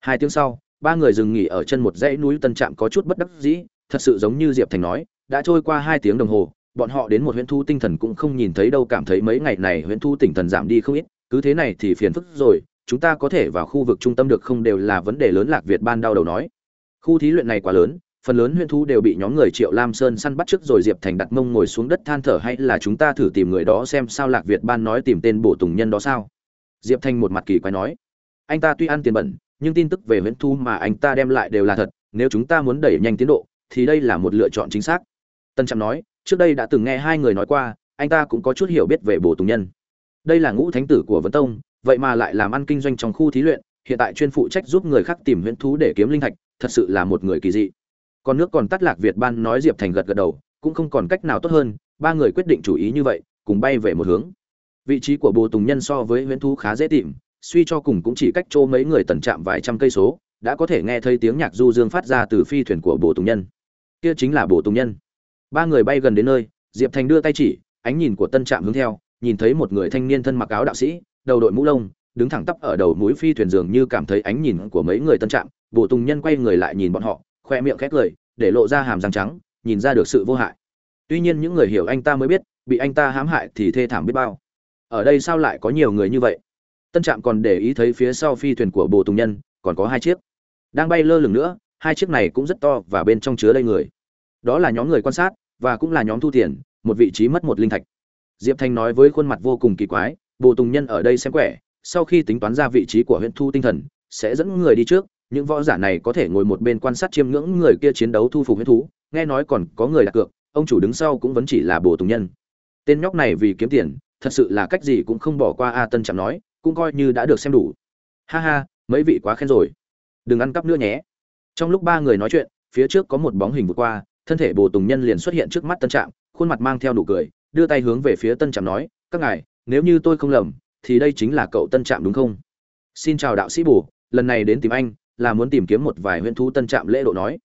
Hai tiếng sau, ba người dừng nghỉ ở chân một dãy núi tân trạm có chút bất đắc dĩ, thật sự giống như diệp thành nói, đã trôi qua hai tiếng đồng hồ, bọn họ đến một huyện thu tinh thần cũng không nhìn thấy đâu, cảm thấy mấy ngày này huyện thu tinh thần giảm đi không ít, cứ thế này thì phiền phức rồi, chúng ta có thể vào khu vực trung tâm được không đều là vấn đề lớn, lạc việt ban đau đầu nói. Khu thí luyện này quá lớn, phần lớn huyện thu đều bị nhóm người triệu lam sơn săn bắt trước rồi diệp thành đặt mông ngồi xuống đất than thở hay là chúng ta thử tìm người đó xem sao, lạc việt ban nói tìm tên bổ tùng nhân đó sao? Diệp Thanh một mặt kỳ quái nói, anh ta tuy ăn tiền bẩn, nhưng tin tức về huyễn thu mà anh ta đem lại đều là thật, nếu chúng ta muốn đẩy nhanh tiến độ, thì đây là một lựa chọn chính xác. Tân trạm nói, trước đây đã từng nghe hai người nói qua, anh ta cũng có chút hiểu biết về bồ tùng nhân. Đây là ngũ thánh tử của vấn tông, vậy mà lại làm ăn kinh doanh trong khu thí luyện, hiện tại chuyên phụ trách giúp người khác tìm huyễn thú để kiếm linh thạch, thật sự là một người kỳ dị. Còn nước còn tắt lạc việt ban nói diệp thành gật gật đầu, cũng không còn cách nào tốt hơn, ba người quyết định chủ ý như vậy, cùng bay về một hướng vị trí của bồ tùng nhân so với huyễn thú khá dễ tìm, suy cho cùng cũng chỉ cách chỗ mấy người tần chạm vài trăm cây số, đã có thể nghe thấy tiếng nhạc du dương phát ra từ phi thuyền của bồ tùng nhân. Kia chính là bồ tùng nhân. Ba người bay gần đến nơi, diệp thành đưa tay chỉ, ánh nhìn của tân trạm hướng theo, nhìn thấy một người thanh niên thân mặc áo đạo sĩ, đầu đội mũ lông, đứng thẳng tắp ở đầu mũi phi thuyền dường như cảm thấy ánh nhìn của mấy người tân trạm. Bồ tùng nhân quay người lại nhìn bọn họ, khoe miệng khét cười, để lộ ra hàm răng trắng, nhìn ra được sự vô hại. Tuy nhiên những người hiểu anh ta mới biết, bị anh ta hãm hại thì thê thảm biết bao ở đây sao lại có nhiều người như vậy? Tân trạm còn để ý thấy phía sau phi thuyền của bồ tùng nhân, còn có hai chiếc. Đang bay lơ lửng nữa, hai chiếc này cũng rất to và bên trong chứa đầy người. Đó là nhóm người quan sát, và cũng là nhóm thu tiền, một vị trí mất một linh thạch. Diệp thanh nói với khuôn mặt vô cùng kỳ quái, bồ tùng nhân ở đây xem quẻ, sau khi tính toán ra vị trí của huyện thu tinh thần, sẽ dẫn người đi trước, những võ giả này có thể ngồi một bên quan sát chiêm ngưỡng người kia chiến đấu thu phục huyết thú, nghe nói còn có người đặt cược, ông chủ đứng sau cũng vẫn chỉ là bồ tùng nhân. Tên nhóc này vì kiếm tiền thật sự là cách gì cũng không bỏ qua a tân chẳng nói cũng coi như đã được xem đủ. Ha ha mấy vị quá khen rồi. Đừng ăn cắp nữa nhé. Trong lúc ba người nói chuyện phía trước có một bóng hình vượt qua thân thể bồ tùng nhân liền xuất hiện trước mắt tân trạm khuôn mặt mang theo nụ cười đưa tay hướng về phía tân trạm nói các ngài nếu như tôi không lầm thì đây chính là cậu tân trạm đúng không? Xin chào đạo sĩ Bù, lần này đến tìm anh là muốn tìm kiếm một vài huyễn thú tân trạm lễ độ nói.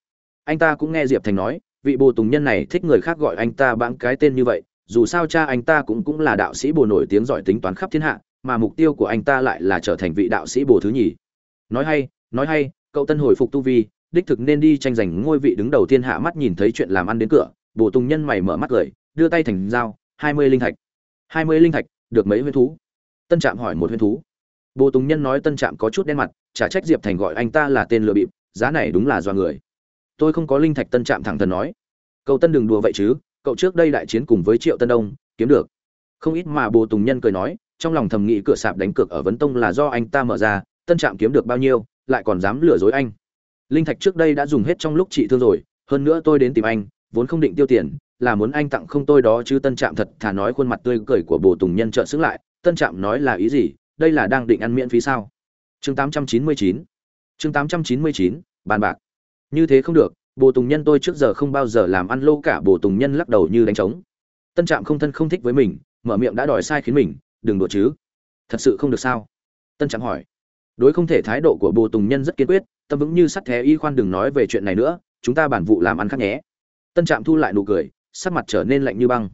Anh ta cũng nghe diệp thành nói vị bồ tùng nhân này thích người khác gọi anh ta bãng cái tên như vậy dù sao cha anh ta cũng cũng là đạo sĩ bồ nổi tiếng giỏi tính toán khắp thiên hạ, mà mục tiêu của anh ta lại là trở thành vị đạo sĩ bồ thứ nhì. Nói hay nói hay, cậu tân hồi phục tu vi, đích thực nên đi tranh giành ngôi vị đứng đầu thiên hạ mắt nhìn thấy chuyện làm ăn đến cửa, bồ tùng nhân mày mở mắt cười, đưa tay thành dao, hai mươi linh thạch. Hai mươi linh thạch, được mấy huyên thú? Tân trạm hỏi một huyên thú. Bồ tùng nhân nói tân trạm có chút đen mặt, chả trách diệp thành gọi anh ta là tên lừa bịp, giá này đúng là do người. Tôi không có linh thạch tân trạm thẳng thần nói. Cậu tân đừng đùa vậy chứ cậu trước đây đại chiến cùng với triệu tân đông kiếm được. Không ít mà bồ tùng nhân cười nói trong lòng thầm nghĩ cửa sạp đánh cược ở vấn tông là do anh ta mở ra tân trạm kiếm được bao nhiêu lại còn dám lừa dối anh. Linh thạch trước đây đã dùng hết trong lúc trị thương rồi hơn nữa tôi đến tìm anh vốn không định tiêu tiền là muốn anh tặng không tôi đó chứ tân trạm thật thà nói khuôn mặt tươi cười của bồ tùng nhân trợn sức lại tân trạm nói là ý gì đây là đang định ăn miễn phí sao? Chương 899 chương 899, bàn bạc. Như thế không được bồ tùng nhân tôi trước giờ không bao giờ làm ăn lô cả, bồ tùng nhân lắc đầu như đánh trống. Tân trạm không thân không thích với mình, mở miệng đã đòi sai khiến mình, đừng đùa chứ. Thật sự không được sao? Tân trạm hỏi. Đối không thể, thái độ của bồ tùng nhân rất kiên quyết, tâm vững như sắt thé y khoan đừng nói về chuyện này nữa, chúng ta bản vụ làm ăn khác nhé. Tân trạm thu lại nụ cười, sắc mặt trở nên lạnh như băng.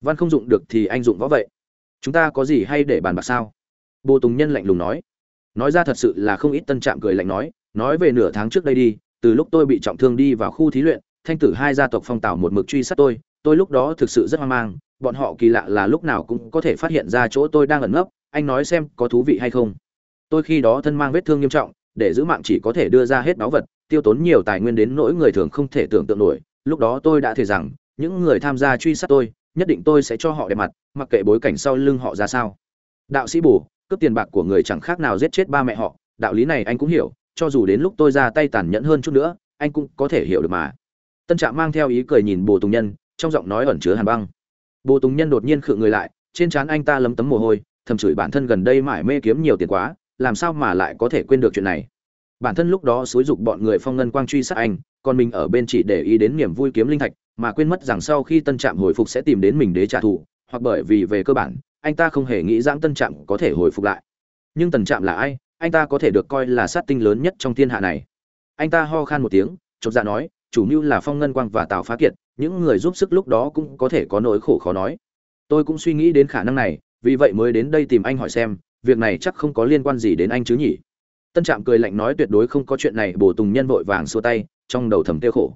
Văn không dụng được thì anh dụng võ vậy. Chúng ta có gì hay để bàn bạc sao? Bồ tùng nhân lạnh lùng nói. Nói ra thật sự là không ít, tân trạm cười lạnh nói. Nói về nửa tháng trước đây đi từ lúc tôi bị trọng thương đi vào khu thí luyện, thanh tử hai gia tộc phong tảo một mực truy sát tôi tôi lúc đó thực sự rất hoang mang, bọn họ kỳ lạ là lúc nào cũng có thể phát hiện ra chỗ tôi đang ẩn nấp, anh nói xem có thú vị hay không. Tôi khi đó thân mang vết thương nghiêm trọng, để giữ mạng chỉ có thể đưa ra hết báu vật, tiêu tốn nhiều tài nguyên đến nỗi người thường không thể tưởng tượng nổi, lúc đó tôi đã thề rằng, những người tham gia truy sát tôi, nhất định tôi sẽ cho họ đẹp mặt, mặc kệ bối cảnh sau lưng họ ra sao. Đạo sĩ bù cướp tiền bạc của người chẳng khác nào giết chết ba mẹ họ, đạo lý này anh cũng hiểu cho dù đến lúc tôi ra tay tàn nhẫn hơn chút nữa, anh cũng có thể hiểu được mà. Tân trạm mang theo ý cười nhìn bồ tùng nhân, trong giọng nói ẩn chứa hàn băng. Bồ tùng nhân đột nhiên khựng người lại, trên trán anh ta lấm tấm mồ hôi, thầm chửi bản thân gần đây mải mê kiếm nhiều tiền quá, làm sao mà lại có thể quên được chuyện này? Bản thân lúc đó xúi dục bọn người phong ngân quang truy sát anh, còn mình ở bên chỉ để ý đến niềm vui kiếm linh thạch, mà quên mất rằng sau khi tân trạm hồi phục sẽ tìm đến mình để trả thù, hoặc bởi vì về cơ bản, anh ta không hề nghĩ rằng tân trạm có thể hồi phục lại. Nhưng tần trạm là ai? Anh ta có thể được coi là sát tinh lớn nhất trong thiên hạ này. Anh ta ho khan một tiếng, chột dạ nói, chủ mưu là phong ngân quang và tào phá kiệt, những người giúp sức lúc đó cũng có thể có nỗi khổ khó nói. Tôi cũng suy nghĩ đến khả năng này, vì vậy mới đến đây tìm anh hỏi xem, việc này chắc không có liên quan gì đến anh chứ nhỉ? Tân trạm cười lạnh nói tuyệt đối không có chuyện này, bổ tùng nhân vội vàng xua tay, trong đầu thầm tiêu khổ.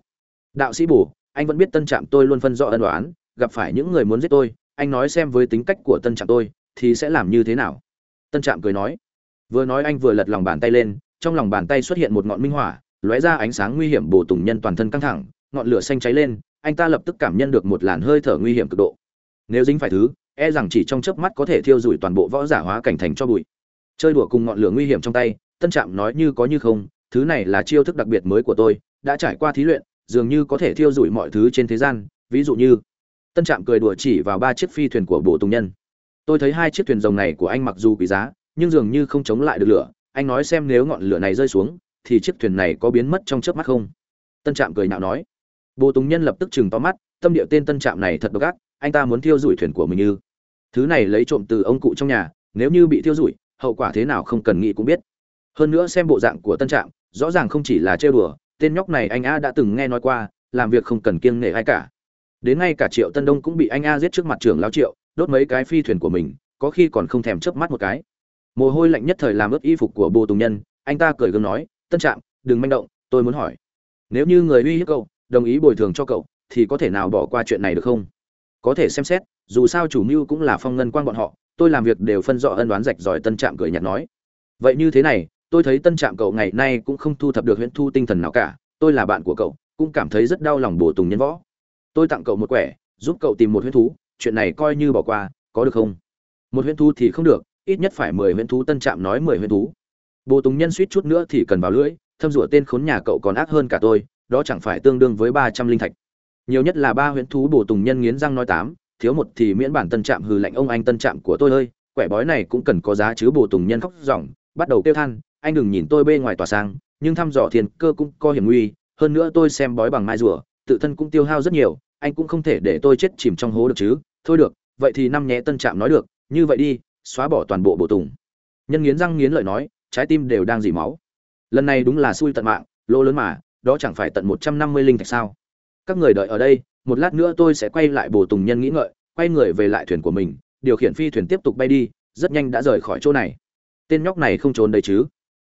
Đạo sĩ bổ, anh vẫn biết tân trạm tôi luôn phân rõ ân đoán gặp phải những người muốn giết tôi, anh nói xem với tính cách của tân trạm tôi, thì sẽ làm như thế nào? Tân trạm cười nói vừa nói anh vừa lật lòng bàn tay lên, trong lòng bàn tay xuất hiện một ngọn minh hỏa, lóe ra ánh sáng nguy hiểm bổ tùng nhân toàn thân căng thẳng, ngọn lửa xanh cháy lên, anh ta lập tức cảm nhận được một làn hơi thở nguy hiểm cực độ. Nếu dính phải thứ e rằng chỉ trong chớp mắt có thể thiêu rụi toàn bộ võ giả hóa cảnh thành cho bụi. Chơi đùa cùng ngọn lửa nguy hiểm trong tay, tân trạm nói như có như không, thứ này là chiêu thức đặc biệt mới của tôi, đã trải qua thí luyện, dường như có thể thiêu rụi mọi thứ trên thế gian, ví dụ như, tân trạm cười đùa chỉ vào ba chiếc phi thuyền của bộ tùng nhân. Tôi thấy hai chiếc thuyền rồng này của anh mặc dù quý giá nhưng dường như không chống lại được lửa, anh nói xem nếu ngọn lửa này rơi xuống, thì chiếc thuyền này có biến mất trong chớp mắt không? Tân trạm cười nhạo nói. Bồ tùng nhân lập tức chừng to mắt, tâm địa tên tân trạm này thật độc ác, anh ta muốn thiêu rụi thuyền của mình như thứ này lấy trộm từ ông cụ trong nhà, nếu như bị thiêu rụi, hậu quả thế nào không cần nghĩ cũng biết. Hơn nữa xem bộ dạng của tân trạm, rõ ràng không chỉ là trêu đùa, tên nhóc này anh a đã từng nghe nói qua, làm việc không cần kiêng nể ai cả. Đến ngay cả triệu tân đông cũng bị anh a giết trước mặt trưởng lão triệu, đốt mấy cái phi thuyền của mình, có khi còn không thèm chớp mắt một cái mồ hôi lạnh nhất thời làm ướt y phục của bồ tùng nhân, anh ta cười gương nói, tân trạm, đừng manh động, tôi muốn hỏi. Nếu như người uy hiếp cậu, đồng ý bồi thường cho cậu, thì có thể nào bỏ qua chuyện này được không? Có thể xem xét, dù sao chủ mưu cũng là phong ngân quan bọn họ, tôi làm việc đều phân rõ ân đoán rạch giỏi tân trạm cười nhạt nói. Vậy như thế này, tôi thấy tân trạm cậu ngày nay cũng không thu thập được huyễn thu tinh thần nào cả, tôi là bạn của cậu, cũng cảm thấy rất đau lòng bổ tùng nhân võ. Tôi tặng cậu một quẻ, giúp cậu tìm một huyễn thú, chuyện này coi như bỏ qua, có được không? Một huyễn thú thì không được ít nhất phải mười huyễn thú, tân trạm nói mười huyễn thú. Bồ tùng nhân suýt chút nữa thì cần vào lưỡi, thâm rủa tên khốn nhà cậu còn ác hơn cả tôi, đó chẳng phải tương đương với ba trăm linh thạch. Nhiều nhất là ba huyễn thú, bồ tùng nhân nghiến răng nói tám, thiếu một thì miễn bản tân trạm hừ lạnh ông anh tân trạm của tôi ơi, quẻ bói này cũng cần có giá chứ, bồ tùng nhân khóc ròng, bắt đầu kêu than, anh đừng nhìn tôi bê ngoài tòa sang, nhưng thăm dò thiên cơ cũng có hiểm nguy, hơn nữa tôi xem bói bằng mai rùa, tự thân cũng tiêu hao rất nhiều, anh cũng không thể để tôi chết chìm trong hố được chứ, thôi được, vậy thì năm nhé, tân trạm nói được, như vậy đi xóa bỏ toàn bộ bộ tùng. Nhân nghiến răng nghiến lợi nói, trái tim đều đang dỉ máu. Lần này đúng là xui tận mạng, lỗ lớn mà, đó chẳng phải tận một trăm năm mươi linh thạch sao? Các người đợi ở đây, một lát nữa tôi sẽ quay lại bồ tùng nhân nghĩ ngợi, quay người về lại thuyền của mình, điều khiển phi thuyền tiếp tục bay đi, rất nhanh đã rời khỏi chỗ này. Tên nhóc này không trốn đấy chứ?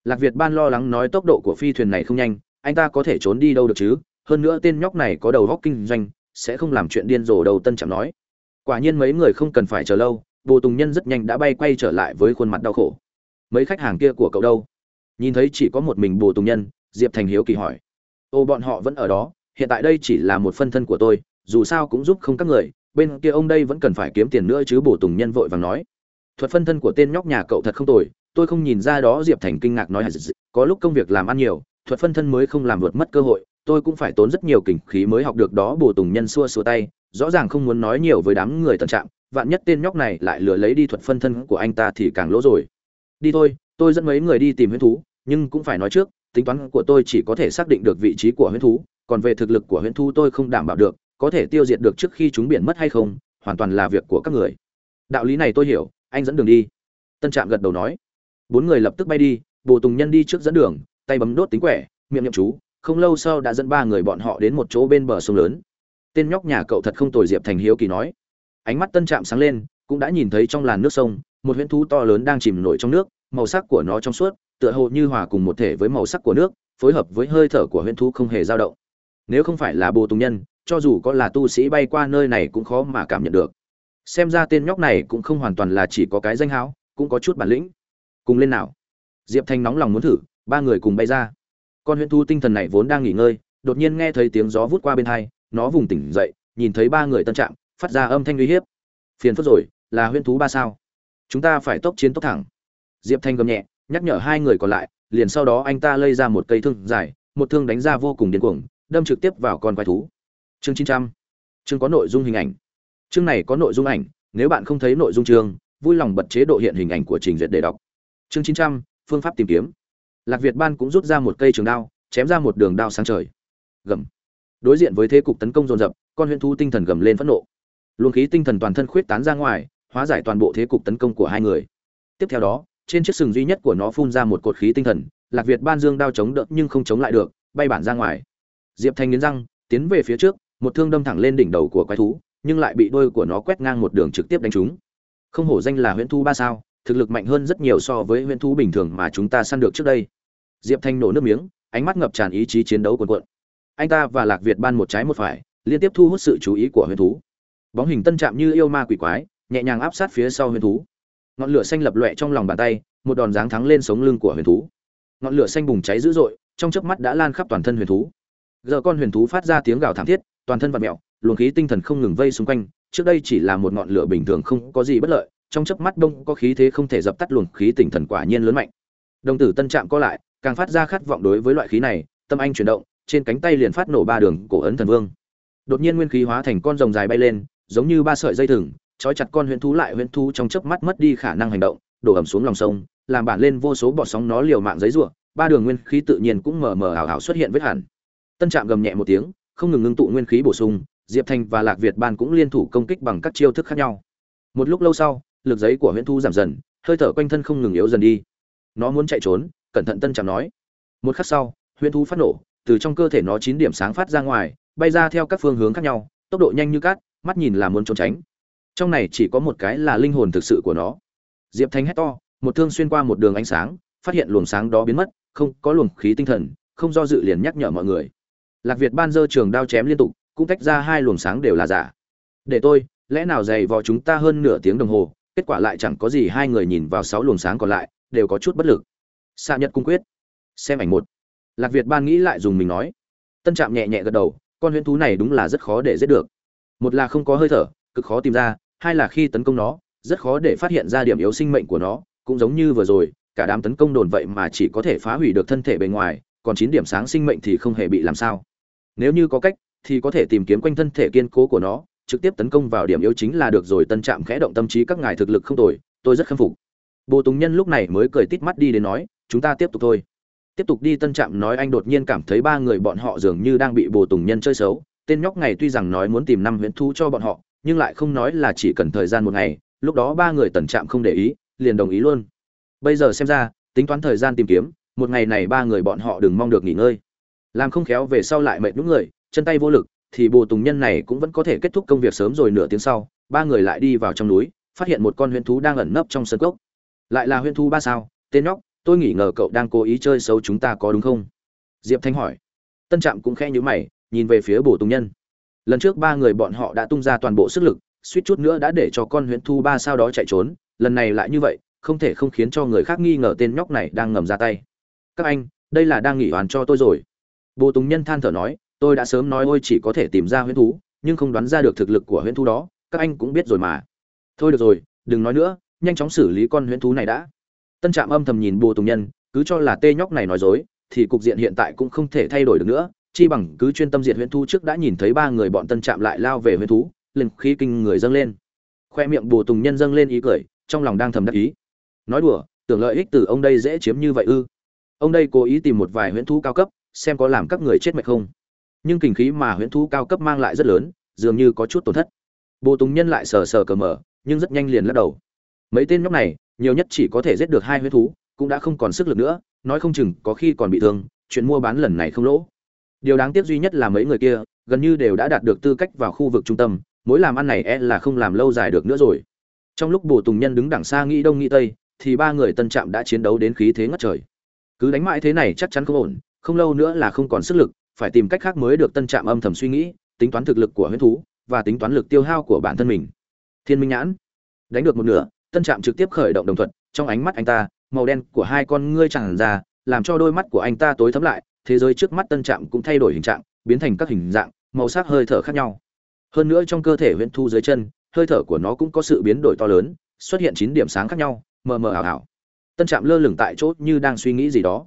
Lạc việt ban lo lắng nói tốc độ của phi thuyền này không nhanh, anh ta có thể trốn đi đâu được chứ? Hơn nữa tên nhóc này có đầu góc kinh doanh, sẽ không làm chuyện điên rồ đầu tân chẳng nói. Quả nhiên mấy người không cần phải chờ lâu bồ tùng nhân rất nhanh đã bay quay trở lại với khuôn mặt đau khổ. Mấy khách hàng kia của cậu đâu? Nhìn thấy chỉ có một mình bồ tùng nhân, diệp thành hiếu kỳ hỏi. Ô, bọn họ vẫn ở đó, hiện tại đây chỉ là một phân thân của tôi, dù sao cũng giúp không các người, bên kia ông đây vẫn cần phải kiếm tiền nữa chứ, Bồ tùng nhân vội vàng nói. Thuật phân thân của tên nhóc nhà cậu thật không tồi, tôi không nhìn ra đó, diệp thành kinh ngạc nói có lúc công việc làm ăn nhiều, thuật phân thân mới không làm vượt mất cơ hội, tôi cũng phải tốn rất nhiều kinh khí mới học được đó. Bồ tùng nhân xua xua tay, rõ ràng không muốn nói nhiều với đám người tận trạng vạn nhất tên nhóc này lại lừa lấy đi thuật phân thân của anh ta thì càng lỗ rồi. Đi thôi, tôi dẫn mấy người đi tìm huyễn thú, nhưng cũng phải nói trước, tính toán của tôi chỉ có thể xác định được vị trí của huyễn thú, còn về thực lực của huyễn thú tôi không đảm bảo được, có thể tiêu diệt được trước khi chúng biển mất hay không, hoàn toàn là việc của các người. Đạo lý này tôi hiểu, anh dẫn đường đi. Tân trạm gật đầu nói. Bốn người lập tức bay đi, bồ tùng nhân đi trước dẫn đường, tay bấm đốt tính quẻ, miệng nhậm chú, không lâu sau đã dẫn ba người bọn họ đến một chỗ bên bờ sông lớn. Tên nhóc nhà cậu thật không tồi diệp thành hiếu kỳ nói ánh mắt tân trạm sáng lên, cũng đã nhìn thấy trong làn nước sông, một huyễn thú to lớn đang chìm nổi trong nước, màu sắc của nó trong suốt, tựa hồ như hòa cùng một thể với màu sắc của nước, phối hợp với hơi thở của huyễn thú không hề dao động. Nếu không phải là bồ tùng nhân, cho dù có là tu sĩ bay qua nơi này cũng khó mà cảm nhận được. Xem ra tên nhóc này cũng không hoàn toàn là chỉ có cái danh hão cũng có chút bản lĩnh. Cùng lên nào. Diệp thanh nóng lòng muốn thử, ba người cùng bay ra. Con huyễn thú tinh thần này vốn đang nghỉ ngơi, đột nhiên nghe thấy tiếng gió vút qua bên hai, nó vùng tỉnh dậy, nhìn thấy ba người tân trạng phát ra âm thanh uy hiếp. Phiền phức rồi, là huyễn thú ba sao? Chúng ta phải tốc chiến tốc thẳng. Diệp thanh gầm nhẹ, nhắc nhở hai người còn lại, liền sau đó anh ta lây ra một cây thương dài, một thương đánh ra vô cùng điên cuồng, đâm trực tiếp vào con quái thú. Chương chín trăm. Chương có nội dung hình ảnh. Chương này có nội dung ảnh, nếu bạn không thấy nội dung chương, vui lòng bật chế độ hiện hình ảnh của trình duyệt để đọc. Chương chín trăm, phương pháp tìm kiếm. Lạc việt ban cũng rút ra một cây trường đao, chém ra một đường đao sáng trời. Gầm. Đối diện với thế cục tấn công dồn dập, con huyễn thú tinh thần gầm lên phẫn nộ luồng khí tinh thần toàn thân khuyết tán ra ngoài, hóa giải toàn bộ thế cục tấn công của hai người. Tiếp theo đó, trên chiếc sừng duy nhất của nó phun ra một cột khí tinh thần, lạc việt ban dương đao chống đỡ nhưng không chống lại được, bay bản ra ngoài. Diệp thanh nghiến răng, tiến về phía trước, một thương đâm thẳng lên đỉnh đầu của quái thú, nhưng lại bị đôi của nó quét ngang một đường trực tiếp đánh trúng. Không hổ danh là huyễn thú ba sao, thực lực mạnh hơn rất nhiều so với huyễn thú bình thường mà chúng ta săn được trước đây. Diệp thanh nổ nước miếng, ánh mắt ngập tràn ý chí chiến đấu cuồn cuộn. Anh ta và lạc việt ban một trái một phải, liên tiếp thu hút sự chú ý của huyễn thú bóng hình tân chạm như yêu ma quỷ quái, nhẹ nhàng áp sát phía sau huyền thú. Ngọn lửa xanh lập lọe trong lòng bàn tay, một đòn giáng thắng lên sống lưng của huyền thú. Ngọn lửa xanh bùng cháy dữ dội, trong chớp mắt đã lan khắp toàn thân huyền thú. Giờ con huyền thú phát ra tiếng gào thảm thiết, toàn thân vặn mẹo luồng khí tinh thần không ngừng vây xung quanh. Trước đây chỉ là một ngọn lửa bình thường không có gì bất lợi, trong chớp mắt đông có khí thế không thể dập tắt luồng khí tinh thần quả nhiên lớn mạnh. Đồng tử tân trạm co lại, càng phát ra khát vọng đối với loại khí này, tâm anh chuyển động, trên cánh tay liền phát nổ ba đường cổ ấn thần vương. Đột nhiên nguyên khí hóa thành con rồng dài bay lên giống như ba sợi dây thừng, trói chặt con huyễn thú lại huyễn thú trong chớp mắt mất đi khả năng hành động, đổ ẩm xuống lòng sông, làm bản lên vô số bọt sóng nó liều mạng giấy rủa, ba đường nguyên khí tự nhiên cũng mờ mờ ảo ảo xuất hiện vết hẳn. Tân trạm gầm nhẹ một tiếng, không ngừng ngưng tụ nguyên khí bổ sung, diệp thanh và lạc việt ban cũng liên thủ công kích bằng các chiêu thức khác nhau. Một lúc lâu sau, lực giấy của huyễn thú giảm dần, hơi thở quanh thân không ngừng yếu dần đi. Nó muốn chạy trốn, cẩn thận tân trạm nói. Một khắc sau, huyễn thú phát nổ, từ trong cơ thể nó chín điểm sáng phát ra ngoài, bay ra theo các phương hướng khác nhau tốc độ nhanh như cát, mắt nhìn là muốn trốn tránh. Trong này chỉ có một cái là linh hồn thực sự của nó. Diệp thanh hét to, một thương xuyên qua một đường ánh sáng, phát hiện luồng sáng đó biến mất, không có luồng khí tinh thần, không do dự liền nhắc nhở mọi người. Lạc việt ban dơ trường đao chém liên tục, cũng tách ra hai luồng sáng đều là giả. Để tôi, lẽ nào dày vò chúng ta hơn nửa tiếng đồng hồ, kết quả lại chẳng có gì hai người nhìn vào sáu luồng sáng còn lại, đều có chút bất lực. Xạ nhật cung quyết. Xem ảnh một. Lạc việt ban nghĩ lại dùng mình nói. Tân trạm nhẹ nhẹ gật đầu con huyễn thú này đúng là rất khó để giết được. Một là không có hơi thở, cực khó tìm ra, hai là khi tấn công nó, rất khó để phát hiện ra điểm yếu sinh mệnh của nó, cũng giống như vừa rồi, cả đám tấn công đồn vậy mà chỉ có thể phá hủy được thân thể bề ngoài, còn chín điểm sáng sinh mệnh thì không hề bị làm sao. Nếu như có cách, thì có thể tìm kiếm quanh thân thể kiên cố của nó, trực tiếp tấn công vào điểm yếu chính là được rồi, tân trạm khẽ động tâm trí các ngài thực lực không tồi, tôi rất khâm phục. Bồ tùng nhân lúc này mới cười tít mắt đi đến nói, chúng ta tiếp tục thôi tiếp tục đi tân trạm nói anh đột nhiên cảm thấy ba người bọn họ dường như đang bị bồ tùng nhân chơi xấu. Tên nhóc này tuy rằng nói muốn tìm năm huyễn thú cho bọn họ, nhưng lại không nói là chỉ cần thời gian một ngày, lúc đó ba người tần trạm không để ý, liền đồng ý luôn. Bây giờ xem ra, tính toán thời gian tìm kiếm, một ngày này ba người bọn họ đừng mong được nghỉ ngơi. Làm không khéo về sau lại mệt những người, chân tay vô lực, thì bồ tùng nhân này cũng vẫn có thể kết thúc công việc sớm rồi nửa tiếng sau, ba người lại đi vào trong núi, phát hiện một con huyễn thú đang ẩn nấp trong sân cốc. Lại là huyễn thú ba sao, tên nhóc tôi nghĩ ngờ cậu đang cố ý chơi xấu chúng ta có đúng không? Diệp thanh hỏi. Tân trạm cũng khẽ nhíu mày, nhìn về phía bổ tùng nhân. Lần trước ba người bọn họ đã tung ra toàn bộ sức lực, suýt chút nữa đã để cho con huyễn thu ba sao đó chạy trốn, lần này lại như vậy, không thể không khiến cho người khác nghi ngờ tên nhóc này đang ngầm ra tay. Các anh, đây là đang nghỉ hoàn cho tôi rồi. Bồ tùng nhân than thở nói, tôi đã sớm nói ôi chỉ có thể tìm ra huyễn thú nhưng không đoán ra được thực lực của huyễn thú đó, các anh cũng biết rồi mà. Thôi được rồi, đừng nói nữa, nhanh chóng xử lý con huyễn thú này đã tân trạm âm thầm nhìn bồ tùng nhân, cứ cho là tê nhóc này nói dối, thì cục diện hiện tại cũng không thể thay đổi được nữa. Chi bằng cứ chuyên tâm diệt huyễn thú trước đã nhìn thấy ba người bọn tân trạm lại lao về huyễn thú, linh khí kinh người dâng lên. Khoe miệng bồ tùng nhân dâng lên ý cười, trong lòng đang thầm đắc ý. Nói đùa, tưởng lợi ích từ ông đây dễ chiếm như vậy ư? Ông đây cố ý tìm một vài huyễn thú cao cấp, xem có làm các người chết mệt không? Nhưng kinh khí mà huyễn thú cao cấp mang lại rất lớn, dường như có chút tổn thất. Bồ tùng nhân lại sờ sờ cờ mở, nhưng rất nhanh liền lắc đầu. Mấy tên nhóc này nhiều nhất chỉ có thể giết được hai huyết thú, cũng đã không còn sức lực nữa, nói không chừng có khi còn bị thương, chuyện mua bán lần này không lỗ. Điều đáng tiếc duy nhất là mấy người kia, gần như đều đã đạt được tư cách vào khu vực trung tâm, mối làm ăn này e là không làm lâu dài được nữa rồi. Trong lúc bồ tùng nhân đứng đằng xa nghĩ đông nghĩ tây, thì ba người tân trạm đã chiến đấu đến khí thế ngất trời. Cứ đánh mãi thế này chắc chắn không ổn, không lâu nữa là không còn sức lực, phải tìm cách khác mới được tân trạm âm thầm suy nghĩ, tính toán thực lực của huyết thú, và tính toán lực tiêu hao của bản thân mình. Thiên minh nhãn, đánh được một nửa tân trạm trực tiếp khởi động đồng thuận trong ánh mắt anh ta, màu đen của hai con ngươi tràn ra, làm cho đôi mắt của anh ta tối thấm lại, thế giới trước mắt tân trạm cũng thay đổi hình trạng, biến thành các hình dạng, màu sắc hơi thở khác nhau. Hơn nữa trong cơ thể huyễn thu dưới chân, hơi thở của nó cũng có sự biến đổi to lớn, xuất hiện chín điểm sáng khác nhau, mờ mờ ảo ảo. Tân trạm lơ lửng tại chỗ như đang suy nghĩ gì đó.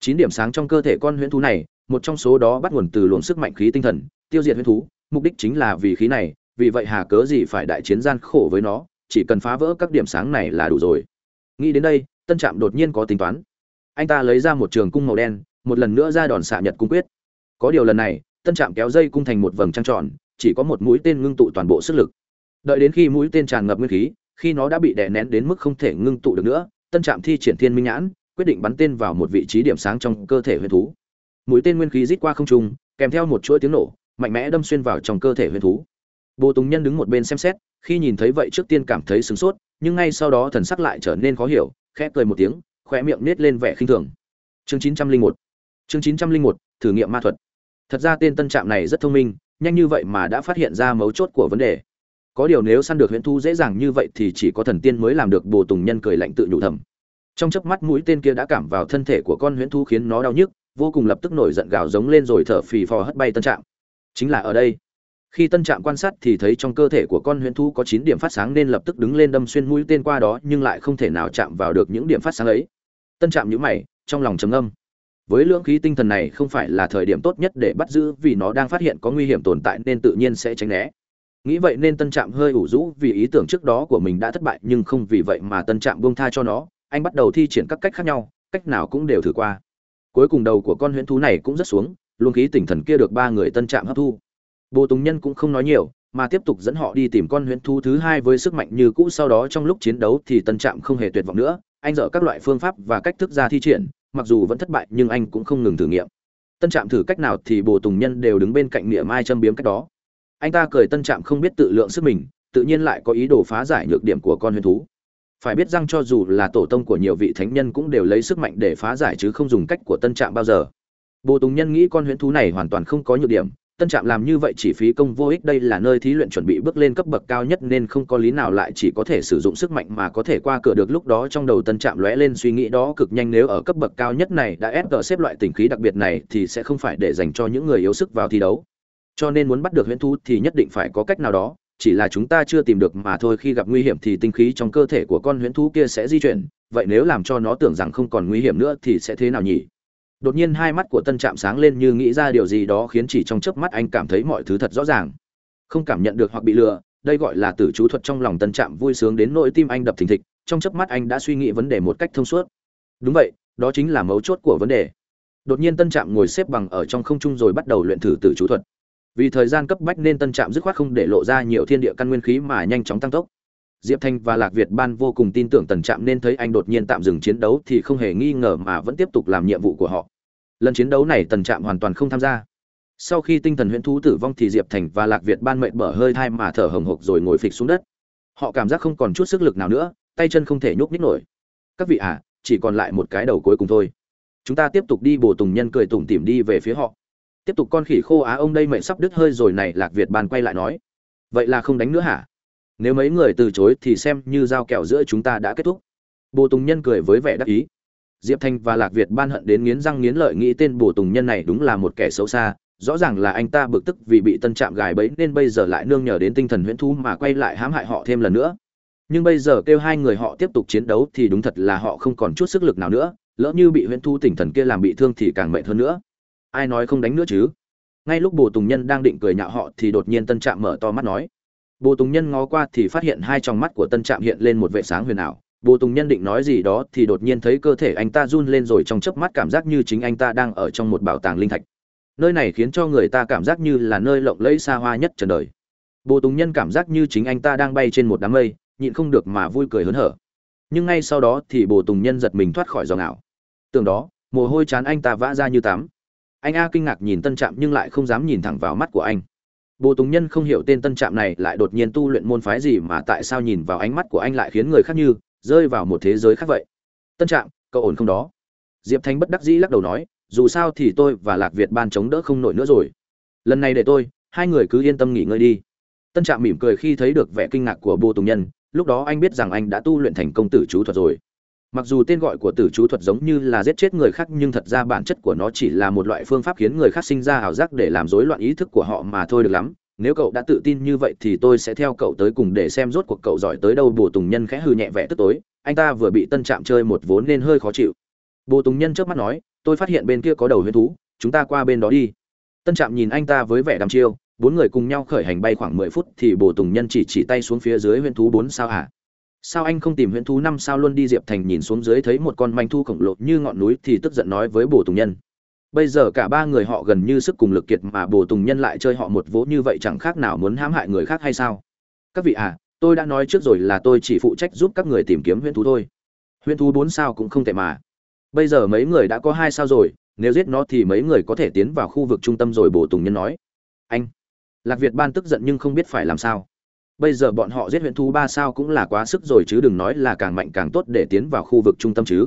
Chín điểm sáng trong cơ thể con huyễn thú này, một trong số đó bắt nguồn từ luồng sức mạnh khí tinh thần, tiêu diệt huyễn thú, mục đích chính là vì khí này, vì vậy hà cớ gì phải đại chiến gian khổ với nó? Chỉ cần phá vỡ các điểm sáng này là đủ rồi. Nghĩ đến đây, tân trạm đột nhiên có tính toán. Anh ta lấy ra một trường cung màu đen, một lần nữa ra đòn xạ nhật cung quyết. Có điều lần này, tân trạm kéo dây cung thành một vầng trăng tròn, chỉ có một mũi tên ngưng tụ toàn bộ sức lực. Đợi đến khi mũi tên tràn ngập nguyên khí, khi nó đã bị đè nén đến mức không thể ngưng tụ được nữa, tân trạm thi triển thiên minh nhãn, quyết định bắn tên vào một vị trí điểm sáng trong cơ thể huyền thú. Mũi tên nguyên khí rít qua không trung, kèm theo một chuỗi tiếng nổ, mạnh mẽ đâm xuyên vào trong cơ thể huyền thú. Bồ tùng nhân đứng một bên xem xét khi nhìn thấy vậy trước tiên cảm thấy sửng sốt, nhưng ngay sau đó thần sắc lại trở nên khó hiểu, khẽ cười một tiếng, khóe miệng nết lên vẻ khinh thường. Chương chín trăm linh một. Chương chín trăm linh một, thử nghiệm ma thuật. Thật ra tên tân trạm này rất thông minh, nhanh như vậy mà đã phát hiện ra mấu chốt của vấn đề. Có điều nếu săn được huyễn thu dễ dàng như vậy thì chỉ có thần tiên mới làm được, bồ tùng nhân cười lạnh tự nhủ thầm. Trong chớp mắt mũi tên kia đã cảm vào thân thể của con huyễn thu khiến nó đau nhức, vô cùng lập tức nổi giận gào giống lên rồi thở phì phò hất bay tân trạm. Chính là ở đây khi tân trạm quan sát thì thấy trong cơ thể của con huyễn thu có chín điểm phát sáng nên lập tức đứng lên đâm xuyên mũi tên qua đó, nhưng lại không thể nào chạm vào được những điểm phát sáng ấy. Tân trạm nhíu mày, trong lòng trầm ngâm. Với lượng khí tinh thần này không phải là thời điểm tốt nhất để bắt giữ vì nó đang phát hiện có nguy hiểm tồn tại nên tự nhiên sẽ tránh né. Nghĩ vậy nên tân trạm hơi ủ rũ vì ý tưởng trước đó của mình đã thất bại, nhưng không vì vậy mà tân trạm buông tha cho nó. Anh bắt đầu thi triển các cách khác nhau, cách nào cũng đều thử qua. Cuối cùng đầu của con huyễn thú này cũng rất xuống, luồng khí tinh thần kia được ba người tân trạm hấp thu bồ tùng nhân cũng không nói nhiều, mà tiếp tục dẫn họ đi tìm con huyễn thú thứ hai với sức mạnh như cũ sau đó trong lúc chiến đấu thì tân trạm không hề tuyệt vọng nữa, anh dở các loại phương pháp và cách thức ra thi triển, mặc dù vẫn thất bại nhưng anh cũng không ngừng thử nghiệm. Tân trạm thử cách nào thì bồ tùng nhân đều đứng bên cạnh niệm mai châm biếm cách đó. Anh ta cười tân trạm không biết tự lượng sức mình, tự nhiên lại có ý đồ phá giải nhược điểm của con huyền thú. Phải biết rằng cho dù là tổ tông của nhiều vị thánh nhân cũng đều lấy sức mạnh để phá giải chứ không dùng cách của tân trạm bao giờ. Bồ tùng nhân nghĩ con huyễn thú này hoàn toàn không có nhược điểm tân trạm làm như vậy chỉ phí công vô ích, đây là nơi thí luyện chuẩn bị bước lên cấp bậc cao nhất nên không có lý nào lại chỉ có thể sử dụng sức mạnh mà có thể qua cửa được. Lúc đó trong đầu tân trạm lóe lên suy nghĩ đó cực nhanh, nếu ở cấp bậc cao nhất này đã ép xếp loại tình khí đặc biệt này thì sẽ không phải để dành cho những người yếu sức vào thi đấu. Cho nên muốn bắt được huyễn thú thì nhất định phải có cách nào đó, chỉ là chúng ta chưa tìm được mà thôi, khi gặp nguy hiểm thì tinh khí trong cơ thể của con huyễn thú kia sẽ di chuyển. Vậy nếu làm cho nó tưởng rằng không còn nguy hiểm nữa thì sẽ thế nào nhỉ? Đột nhiên hai mắt của tân trạm sáng lên như nghĩ ra điều gì đó khiến chỉ trong chớp mắt anh cảm thấy mọi thứ thật rõ ràng. Không cảm nhận được hoặc bị lừa, đây gọi là tử chú thuật trong lòng tân trạm vui sướng đến nỗi tim anh đập thình thịch, trong chớp mắt anh đã suy nghĩ vấn đề một cách thông suốt. Đúng vậy, đó chính là mấu chốt của vấn đề. Đột nhiên tân trạm ngồi xếp bằng ở trong không trung rồi bắt đầu luyện thử tử chú thuật. Vì thời gian cấp bách nên tân trạm dứt khoát không để lộ ra nhiều thiên địa căn nguyên khí mà nhanh chóng tăng tốc diệp thanh và lạc việt ban vô cùng tin tưởng tần trạm nên thấy anh đột nhiên tạm dừng chiến đấu thì không hề nghi ngờ mà vẫn tiếp tục làm nhiệm vụ của họ. Lần chiến đấu này tần trạm hoàn toàn không tham gia. Sau khi tinh thần huyễn thú tử vong thì diệp thành và lạc việt ban mệt bở hơi thai mà thở hồng hộc rồi ngồi phịch xuống đất. Họ cảm giác không còn chút sức lực nào nữa tay chân không thể nhúc nhích nổi. Các vị à, chỉ còn lại một cái đầu cuối cùng thôi. Chúng ta tiếp tục đi bổ tùng nhân cười tủm tỉm đi về phía họ. Tiếp tục con khỉ khô á ông đây mệt sắp đứt hơi rồi này lạc việt ban quay lại nói. Vậy là không đánh nữa hả? Nếu mấy người từ chối thì xem như giao kẹo giữa chúng ta đã kết thúc. Bồ tùng nhân cười với vẻ đắc ý. Diệp thanh và lạc việt ban hận đến nghiến răng nghiến lợi nghĩ tên bồ tùng nhân này đúng là một kẻ xấu xa, rõ ràng là anh ta bực tức vì bị tân trạm gài bẫy nên bây giờ lại nương nhờ đến tinh thần huyễn thú mà quay lại hãm hại họ thêm lần nữa. Nhưng bây giờ kêu hai người họ tiếp tục chiến đấu thì đúng thật là họ không còn chút sức lực nào nữa, lỡ như bị huyễn thú tỉnh thần kia làm bị thương thì càng mệt hơn nữa. Ai nói không đánh nữa chứ? Ngay lúc bồ tùng nhân đang định cười nhạo họ thì đột nhiên tân trạm mở to mắt nói bồ tùng nhân ngó qua thì phát hiện hai trong mắt của tân trạm hiện lên một vệ sáng huyền ảo. Bồ tùng nhân định nói gì đó thì đột nhiên thấy cơ thể anh ta run lên rồi trong chớp mắt cảm giác như chính anh ta đang ở trong một bảo tàng linh thạch. Nơi này khiến cho người ta cảm giác như là nơi lộng lẫy xa hoa nhất trần đời. Bồ tùng nhân cảm giác như chính anh ta đang bay trên một đám mây, nhịn không được mà vui cười hớn hở. Nhưng ngay sau đó thì bồ tùng nhân giật mình thoát khỏi dòng ảo. Tưởng đó, mồ hôi chán anh ta vã ra như tắm. Anh a kinh ngạc nhìn tân trạm nhưng lại không dám nhìn thẳng vào mắt của anh bồ tùng nhân không hiểu tên tân trạm này lại đột nhiên tu luyện môn phái gì mà tại sao nhìn vào ánh mắt của anh lại khiến người khác như rơi vào một thế giới khác vậy? Tân trạm, cậu ổn không đó? Diệp thanh bất đắc dĩ lắc đầu nói, dù sao thì tôi và lạc việt ban chống đỡ không nổi nữa rồi. Lần này để tôi, hai người cứ yên tâm nghỉ ngơi đi. Tân trạm mỉm cười khi thấy được vẻ kinh ngạc của bồ tùng nhân, lúc đó anh biết rằng anh đã tu luyện thành công tử chú thuật rồi mặc dù tên gọi của tử chú thuật giống như là giết chết người khác, nhưng thật ra bản chất của nó chỉ là một loại phương pháp khiến người khác sinh ra ảo giác để làm rối loạn ý thức của họ mà thôi được lắm. Nếu cậu đã tự tin như vậy thì tôi sẽ theo cậu tới cùng để xem rốt cuộc cậu giỏi tới đâu. Bồ tùng nhân khẽ hư nhẹ vẻ tức tối. Anh ta vừa bị tân trạm chơi một vốn nên hơi khó chịu. Bồ tùng nhân trước mắt nói, tôi phát hiện bên kia có đầu huyễn thú, chúng ta qua bên đó đi. Tân trạm nhìn anh ta với vẻ đăm chiêu, bốn người cùng nhau khởi hành bay khoảng mười phút thì bồ tùng nhân chỉ chỉ tay xuống phía dưới huyễn thú bốn sao hả? Sao anh không tìm huyễn thú năm sao luôn đi diệp thành nhìn xuống dưới thấy một con manh thu khổng lồ như ngọn núi thì tức giận nói với bồ tùng nhân. Bây giờ cả ba người họ gần như sức cùng lực kiệt mà bồ tùng nhân lại chơi họ một vố như vậy chẳng khác nào muốn hãm hại người khác hay sao? Các vị à tôi đã nói trước rồi là tôi chỉ phụ trách giúp các người tìm kiếm huyễn thú thôi. Huyễn thú bốn sao cũng không tệ mà. Bây giờ mấy người đã có hai sao rồi, nếu giết nó thì mấy người có thể tiến vào khu vực trung tâm rồi, bồ tùng nhân nói. Anh, lạc việt ban tức giận nhưng không biết phải làm sao bây giờ bọn họ giết huyện thú ba sao cũng là quá sức rồi chứ, đừng nói là càng mạnh càng tốt để tiến vào khu vực trung tâm chứ.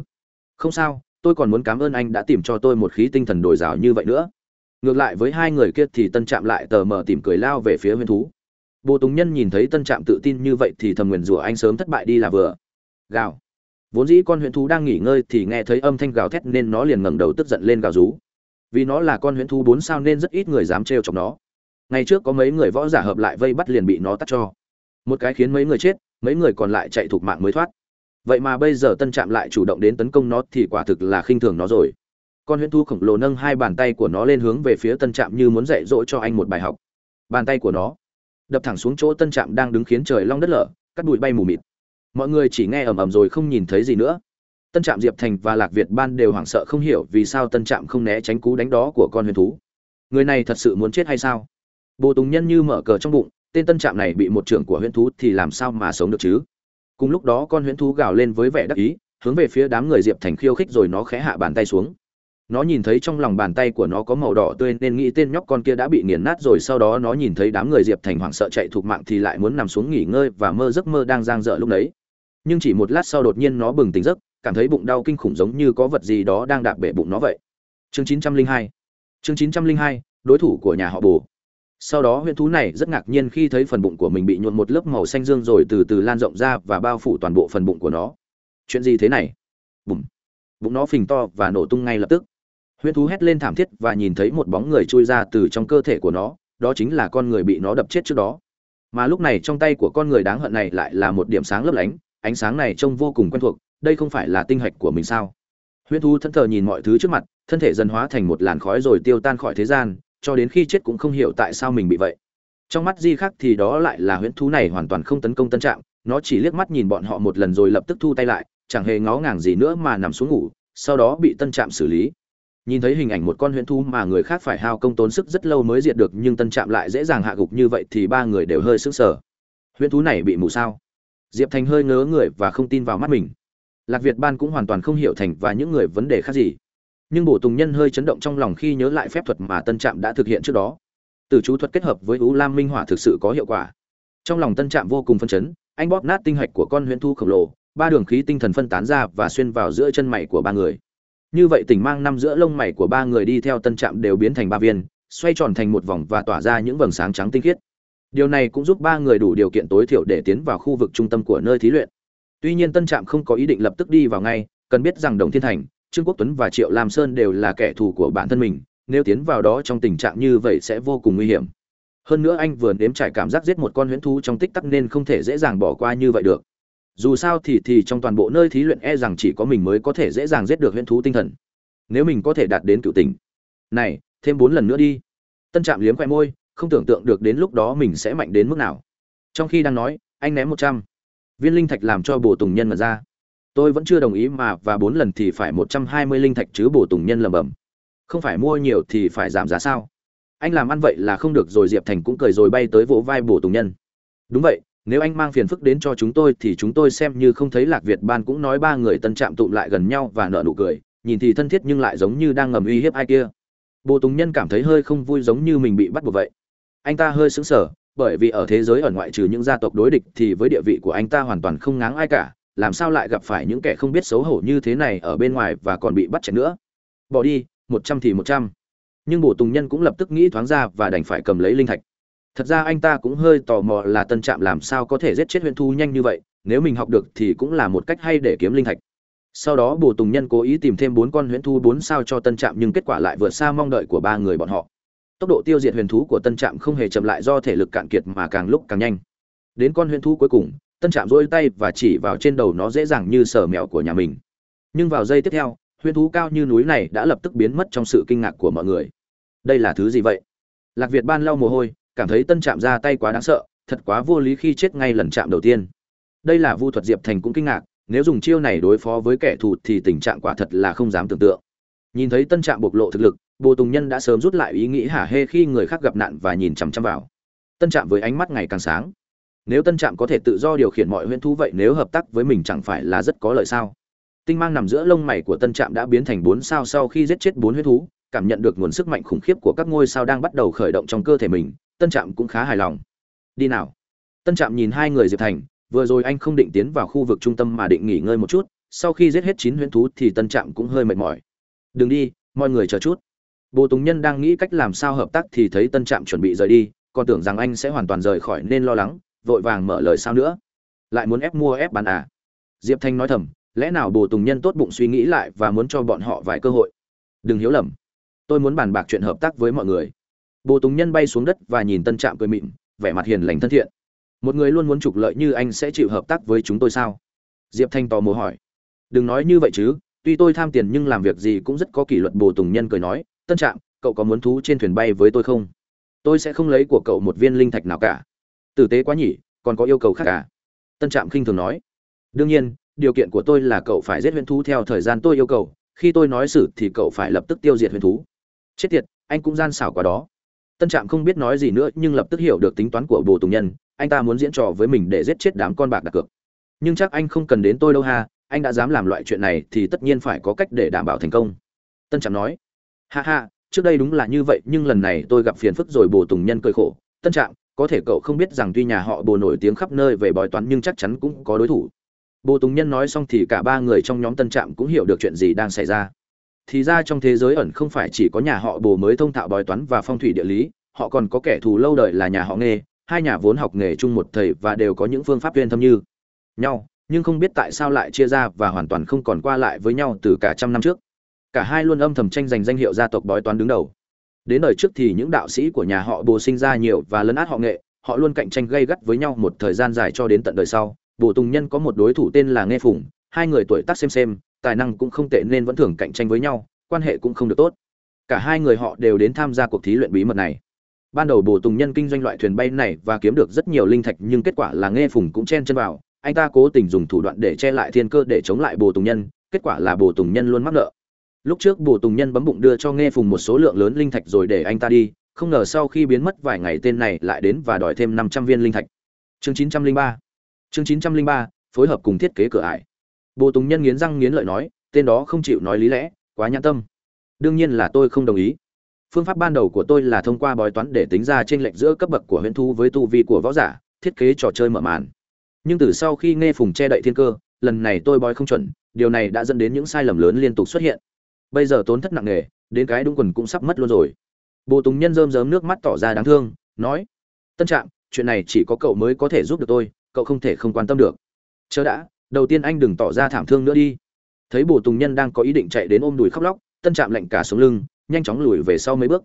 Không sao, tôi còn muốn cảm ơn anh đã tìm cho tôi một khí tinh thần dồi dào như vậy nữa. Ngược lại với hai người kia thì tân trạm lại tờ mờ tìm cười lao về phía huyện thú. Bồ tùng nhân nhìn thấy tân trạm tự tin như vậy thì thầm nguyền rủa anh sớm thất bại đi là vừa. Gào. Vốn dĩ con huyện thú đang nghỉ ngơi thì nghe thấy âm thanh gào thét nên nó liền ngẩng đầu tức giận lên gào rú. Vì nó là con huyện thú bốn sao nên rất ít người dám trêu chọc nó. Ngày trước có mấy người võ giả hợp lại vây bắt liền bị nó tắt cho một cái khiến mấy người chết, mấy người còn lại chạy thục mạng mới thoát. Vậy mà bây giờ tân trạm lại chủ động đến tấn công nó thì quả thực là khinh thường nó rồi. Con huyễn thu khổng lồ nâng hai bàn tay của nó lên hướng về phía tân trạm như muốn dạy dỗ cho anh một bài học. Bàn tay của nó đập thẳng xuống chỗ tân trạm đang đứng khiến trời long đất lở, cắt bụi bay mù mịt. Mọi người chỉ nghe ầm ầm rồi không nhìn thấy gì nữa. Tân trạm, diệp thành và lạc việt ban đều hoảng sợ không hiểu vì sao tân trạm không né tránh cú đánh đó của con huyền thú. Người này thật sự muốn chết hay sao? Bồ tùng nhân như mở cờ trong bụng tên tân trạm này bị một trưởng của huyễn thú thì làm sao mà sống được chứ? Cùng lúc đó con huyễn thú gào lên với vẻ đắc ý, hướng về phía đám người diệp thành khiêu khích rồi nó khẽ hạ bàn tay xuống. Nó nhìn thấy trong lòng bàn tay của nó có màu đỏ tươi nên nghĩ tên nhóc con kia đã bị nghiền nát rồi, sau đó nó nhìn thấy đám người diệp thành hoảng sợ chạy thục mạng thì lại muốn nằm xuống nghỉ ngơi và mơ giấc mơ đang giang dở lúc đấy. Nhưng chỉ một lát sau đột nhiên nó bừng tỉnh giấc, cảm thấy bụng đau kinh khủng giống như có vật gì đó đang đạp bể bụng nó vậy. Chương 902 chương 902 đối thủ của nhà họ bồ sau đó huyễn thú này rất ngạc nhiên khi thấy phần bụng của mình bị nhuộn một lớp màu xanh dương rồi từ từ lan rộng ra và bao phủ toàn bộ phần bụng của nó. Chuyện gì thế này? Bụng bụng nó phình to và nổ tung ngay lập tức. Huyễn thú hét lên thảm thiết và nhìn thấy một bóng người chui ra từ trong cơ thể của nó, đó chính là con người bị nó đập chết trước đó. Mà lúc này trong tay của con người đáng hận này lại là một điểm sáng lấp lánh, ánh sáng này trông vô cùng quen thuộc, đây không phải là tinh hạch của mình sao? Huyễn thú thân thờ nhìn mọi thứ trước mặt, thân thể dần hóa thành một làn khói rồi tiêu tan khỏi thế gian cho đến khi chết cũng không hiểu tại sao mình bị vậy. Trong mắt di khắc thì đó lại là huyễn thú này hoàn toàn không tấn công tân trạng, nó chỉ liếc mắt nhìn bọn họ một lần rồi lập tức thu tay lại, chẳng hề ngó ngàng gì nữa mà nằm xuống ngủ, sau đó bị tân trạm xử lý. Nhìn thấy hình ảnh một con huyễn thú mà người khác phải hao công tốn sức rất lâu mới diệt được nhưng tân trạm lại dễ dàng hạ gục như vậy thì ba người đều hơi sững sờ. Huyễn thú này bị mù sao? Diệp thành hơi ngớ người và không tin vào mắt mình. Lạc việt ban cũng hoàn toàn không hiểu thành và những người vấn đề khác gì nhưng bổ tùng nhân hơi chấn động trong lòng khi nhớ lại phép thuật mà tân trạm đã thực hiện trước đó. Từ chú thuật kết hợp với u lam minh hỏa thực sự có hiệu quả. Trong lòng tân trạm vô cùng phân chấn, anh bóp nát tinh hạch của con huyễn thu khổng lồ, ba đường khí tinh thần phân tán ra và xuyên vào giữa chân mày của ba người. Như vậy tỉnh mang năm giữa lông mày của ba người đi theo tân trạm đều biến thành ba viên, xoay tròn thành một vòng và tỏa ra những vầng sáng trắng tinh khiết. Điều này cũng giúp ba người đủ điều kiện tối thiểu để tiến vào khu vực trung tâm của nơi thí luyện. Tuy nhiên tân trạm không có ý định lập tức đi vào ngay, cần biết rằng đồng thiên thành trương quốc tuấn và triệu lam sơn đều là kẻ thù của bản thân mình, nếu tiến vào đó trong tình trạng như vậy sẽ vô cùng nguy hiểm. Hơn nữa anh vừa nếm trải cảm giác giết một con huyễn thú trong tích tắc nên không thể dễ dàng bỏ qua như vậy được. Dù sao thì thì trong toàn bộ nơi thí luyện e rằng chỉ có mình mới có thể dễ dàng giết được huyễn thú tinh thần. Nếu mình có thể đạt đến cựu tình này, thêm bốn lần nữa đi. Tân trạm liếm khóe môi, không tưởng tượng được đến lúc đó mình sẽ mạnh đến mức nào. Trong khi đang nói, anh ném một trăm. Viên linh thạch làm cho bồ tùng nhân mà ra tôi vẫn chưa đồng ý mà và bốn lần thì phải một trăm hai mươi linh thạch chứ bổ tùng nhân lầm bầm. Không phải mua nhiều thì phải giảm giá sao? Anh làm ăn vậy là không được rồi, diệp thành cũng cười rồi bay tới vỗ vai bổ tùng nhân. Đúng vậy, nếu anh mang phiền phức đến cho chúng tôi thì chúng tôi xem như không thấy lạc việt ban cũng nói ba người tân trạm tụm lại gần nhau và nở nụ cười, nhìn thì thân thiết nhưng lại giống như đang ngầm uy hiếp ai kia. Bồ tùng nhân cảm thấy hơi không vui giống như mình bị bắt buộc vậy. Anh ta hơi sững sờ, bởi vì ở thế giới ở ngoại trừ những gia tộc đối địch thì với địa vị của anh ta hoàn toàn không ngáng ai cả làm sao lại gặp phải những kẻ không biết xấu hổ như thế này ở bên ngoài và còn bị bắt chẹt nữa? Bỏ đi, một trăm thì một trăm. Nhưng bổ tùng nhân cũng lập tức nghĩ thoáng ra và đành phải cầm lấy linh thạch. Thật ra anh ta cũng hơi tò mò là tân trạm làm sao có thể giết chết huyện thu nhanh như vậy, nếu mình học được thì cũng là một cách hay để kiếm linh thạch. Sau đó bổ tùng nhân cố ý tìm thêm bốn con huyễn thu bốn sao cho tân trạm nhưng kết quả lại vượt xa mong đợi của ba người bọn họ. Tốc độ tiêu diệt huyền thú của tân trạm không hề chậm lại do thể lực cạn kiệt mà càng lúc càng nhanh. Đến con huyền thú cuối cùng tân trạm rỗi tay và chỉ vào trên đầu nó dễ dàng như sờ mèo của nhà mình. Nhưng vào giây tiếp theo huyên thú cao như núi này đã lập tức biến mất trong sự kinh ngạc của mọi người. Đây là thứ gì vậy? Lạc việt ban lau mồ hôi, cảm thấy tân chạm ra tay quá đáng sợ, thật quá vô lý khi chết ngay lần chạm đầu tiên. Đây là vu thuật diệp thành cũng kinh ngạc, nếu dùng chiêu này đối phó với kẻ thù thì tình trạng quả thật là không dám tưởng tượng. Nhìn thấy tân trạm bộc lộ thực lực, bồ tùng nhân đã sớm rút lại ý nghĩ hả hê khi người khác gặp nạn và nhìn chằm chằm vào. Tân trạm với ánh mắt ngày càng sáng nếu tân trạm có thể tự do điều khiển mọi huyễn thú vậy nếu hợp tác với mình chẳng phải là rất có lợi sao? Tinh mang nằm giữa lông mày của tân trạm đã biến thành bốn sao sau khi giết chết bốn huyễn thú, cảm nhận được nguồn sức mạnh khủng khiếp của các ngôi sao đang bắt đầu khởi động trong cơ thể mình, tân trạm cũng khá hài lòng. Đi nào. Tân trạm nhìn hai người diệp thành, vừa rồi anh không định tiến vào khu vực trung tâm mà định nghỉ ngơi một chút, sau khi giết hết chín huyễn thú thì tân trạm cũng hơi mệt mỏi. Đừng đi, mọi người chờ chút. Bồ tùng nhân đang nghĩ cách làm sao hợp tác thì thấy tân trạm chuẩn bị rời đi, còn tưởng rằng anh sẽ hoàn toàn rời khỏi nên lo lắng vội vàng mở lời sao nữa. Lại muốn ép mua ép bán à? Diệp thanh nói thầm, lẽ nào bồ tùng nhân tốt bụng suy nghĩ lại và muốn cho bọn họ vài cơ hội? Đừng hiếu lầm. Tôi muốn bàn bạc chuyện hợp tác với mọi người. Bồ tùng nhân bay xuống đất và nhìn tân trạm cười mịn, vẻ mặt hiền lành thân thiện. Một người luôn muốn trục lợi như anh sẽ chịu hợp tác với chúng tôi sao? Diệp thanh tò mò hỏi. Đừng nói như vậy chứ, tuy tôi tham tiền nhưng làm việc gì cũng rất có kỷ luật, bồ tùng nhân cười nói. Tân trạm, cậu có muốn thú trên thuyền bay với tôi không? Tôi sẽ không lấy của cậu một viên linh thạch nào cả tử tế quá nhỉ, còn có yêu cầu khác cả tân trạm khinh thường nói. Đương nhiên, điều kiện của tôi là cậu phải giết huyền thú theo thời gian tôi yêu cầu, khi tôi nói xử thì cậu phải lập tức tiêu diệt huyền thú. Chết tiệt, anh cũng gian xảo quá đó. Tân trạm không biết nói gì nữa, nhưng lập tức hiểu được tính toán của bồ tùng nhân. Anh ta muốn diễn trò với mình để giết chết đám con bạc đặt cược. Nhưng chắc anh không cần đến tôi đâu ha, anh đã dám làm loại chuyện này thì tất nhiên phải có cách để đảm bảo thành công. Tân trạm nói. Ha ha, trước đây đúng là như vậy, nhưng lần này tôi gặp phiền phức rồi bồ tùng nhân cười khổ. Tân trạm có thể cậu không biết rằng tuy nhà họ bồ nổi tiếng khắp nơi về bói toán nhưng chắc chắn cũng có đối thủ. Bồ tùng nhân nói xong thì cả ba người trong nhóm tân trạm cũng hiểu được chuyện gì đang xảy ra. Thì ra trong thế giới ẩn không phải chỉ có nhà họ bồ mới thông thạo bói toán và phong thủy địa lý, họ còn có kẻ thù lâu đời là nhà họ nghề hai nhà vốn học nghề chung một thầy và đều có những phương pháp tuyên thâm như nhau, nhưng không biết tại sao lại chia ra và hoàn toàn không còn qua lại với nhau từ cả trăm năm trước. Cả hai luôn âm thầm tranh giành danh hiệu gia tộc bói toán đứng đầu đến đời trước thì những đạo sĩ của nhà họ bồ sinh ra nhiều và lấn át họ nghệ, họ luôn cạnh tranh gây gắt với nhau một thời gian dài cho đến tận đời sau. Bồ tùng nhân có một đối thủ tên là nghe phùng, hai người tuổi tác xem xem, tài năng cũng không tệ nên vẫn thường cạnh tranh với nhau, quan hệ cũng không được tốt. Cả hai người họ đều đến tham gia cuộc thí luyện bí mật này. Ban đầu bồ tùng nhân kinh doanh loại thuyền bay này và kiếm được rất nhiều linh thạch nhưng kết quả là nghe phùng cũng chen chân vào, anh ta cố tình dùng thủ đoạn để che lại thiên cơ để chống lại bồ tùng nhân, kết quả là bồ tùng nhân luôn mắc nợ lúc trước Bù tùng nhân bấm bụng đưa cho nghe phùng một số lượng lớn linh thạch rồi để anh ta đi, không ngờ sau khi biến mất vài ngày tên này lại đến và đòi thêm năm trăm viên linh thạch. Chương chín trăm linh ba. Chương chín trăm linh ba, phối hợp cùng thiết kế cửa ải. Bồ tùng nhân nghiến răng nghiến lợi nói, tên đó không chịu nói lý lẽ, quá nhãn tâm. Đương nhiên là tôi không đồng ý. Phương pháp ban đầu của tôi là thông qua bói toán để tính ra t r ê n lệch giữa cấp bậc của huyễn thu với tu vi của võ giả, thiết kế trò chơi mở màn. Nhưng từ sau khi nghe phùng che đậy thiên cơ, lần này tôi bói không chuẩn, điều này đã dẫn đến những sai lầm lớn liên tục xuất hiện bây giờ tốn thất nặng nề đến cái đúng quần cũng sắp mất luôn rồi. Bồ tùng nhân rơm rớm nước mắt tỏ ra đáng thương, nói, tân trạm, chuyện này chỉ có cậu mới có thể giúp được tôi, cậu không thể không quan tâm được. Chớ đã, đầu tiên anh đừng tỏ ra thảm thương nữa đi. Thấy bồ tùng nhân đang có ý định chạy đến ôm đùi khóc lóc, tân trạm lạnh cả xuống lưng, nhanh chóng lùi về sau mấy bước.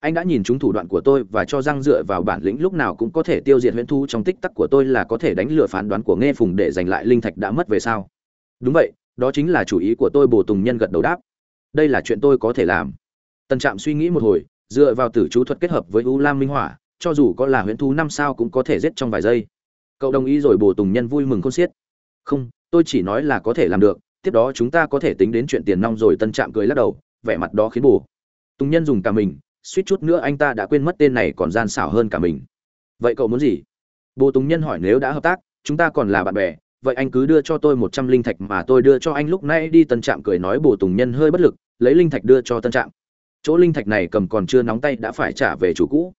Anh đã nhìn chúng thủ đoạn của tôi và cho răng dựa vào bản lĩnh lúc nào cũng có thể tiêu diệt huyễn thu trong tích tắc của tôi là có thể đánh lừa phán đoán của nghe phùng để giành lại linh thạch đã mất về sao? đúng vậy, đó chính là chủ ý của tôi, bồ tùng nhân gật đầu đáp đây là chuyện tôi có thể làm. Tần trạm suy nghĩ một hồi, dựa vào tử chú thuật kết hợp với u lam minh hỏa, cho dù có là huyễn thú năm sao cũng có thể giết trong vài giây. Cậu đồng ý rồi bồ tùng nhân vui mừng khôn xiết. Không, tôi chỉ nói là có thể làm được, tiếp đó chúng ta có thể tính đến chuyện tiền nong rồi tân trạm cười lắc đầu, vẻ mặt đó khiến bồ tùng nhân dùng cả mình, suýt chút nữa anh ta đã quên mất tên này còn gian xảo hơn cả mình. Vậy cậu muốn gì? Bồ tùng nhân hỏi nếu đã hợp tác, chúng ta còn là bạn bè, vậy anh cứ đưa cho tôi một trăm linh thạch mà tôi đưa cho anh. Lúc nãy đi tân trạm cười nói bồ tùng nhân hơi bất lực lấy linh thạch đưa cho tân trạm. Chỗ linh thạch này cầm còn chưa nóng tay đã phải trả về chủ cũ.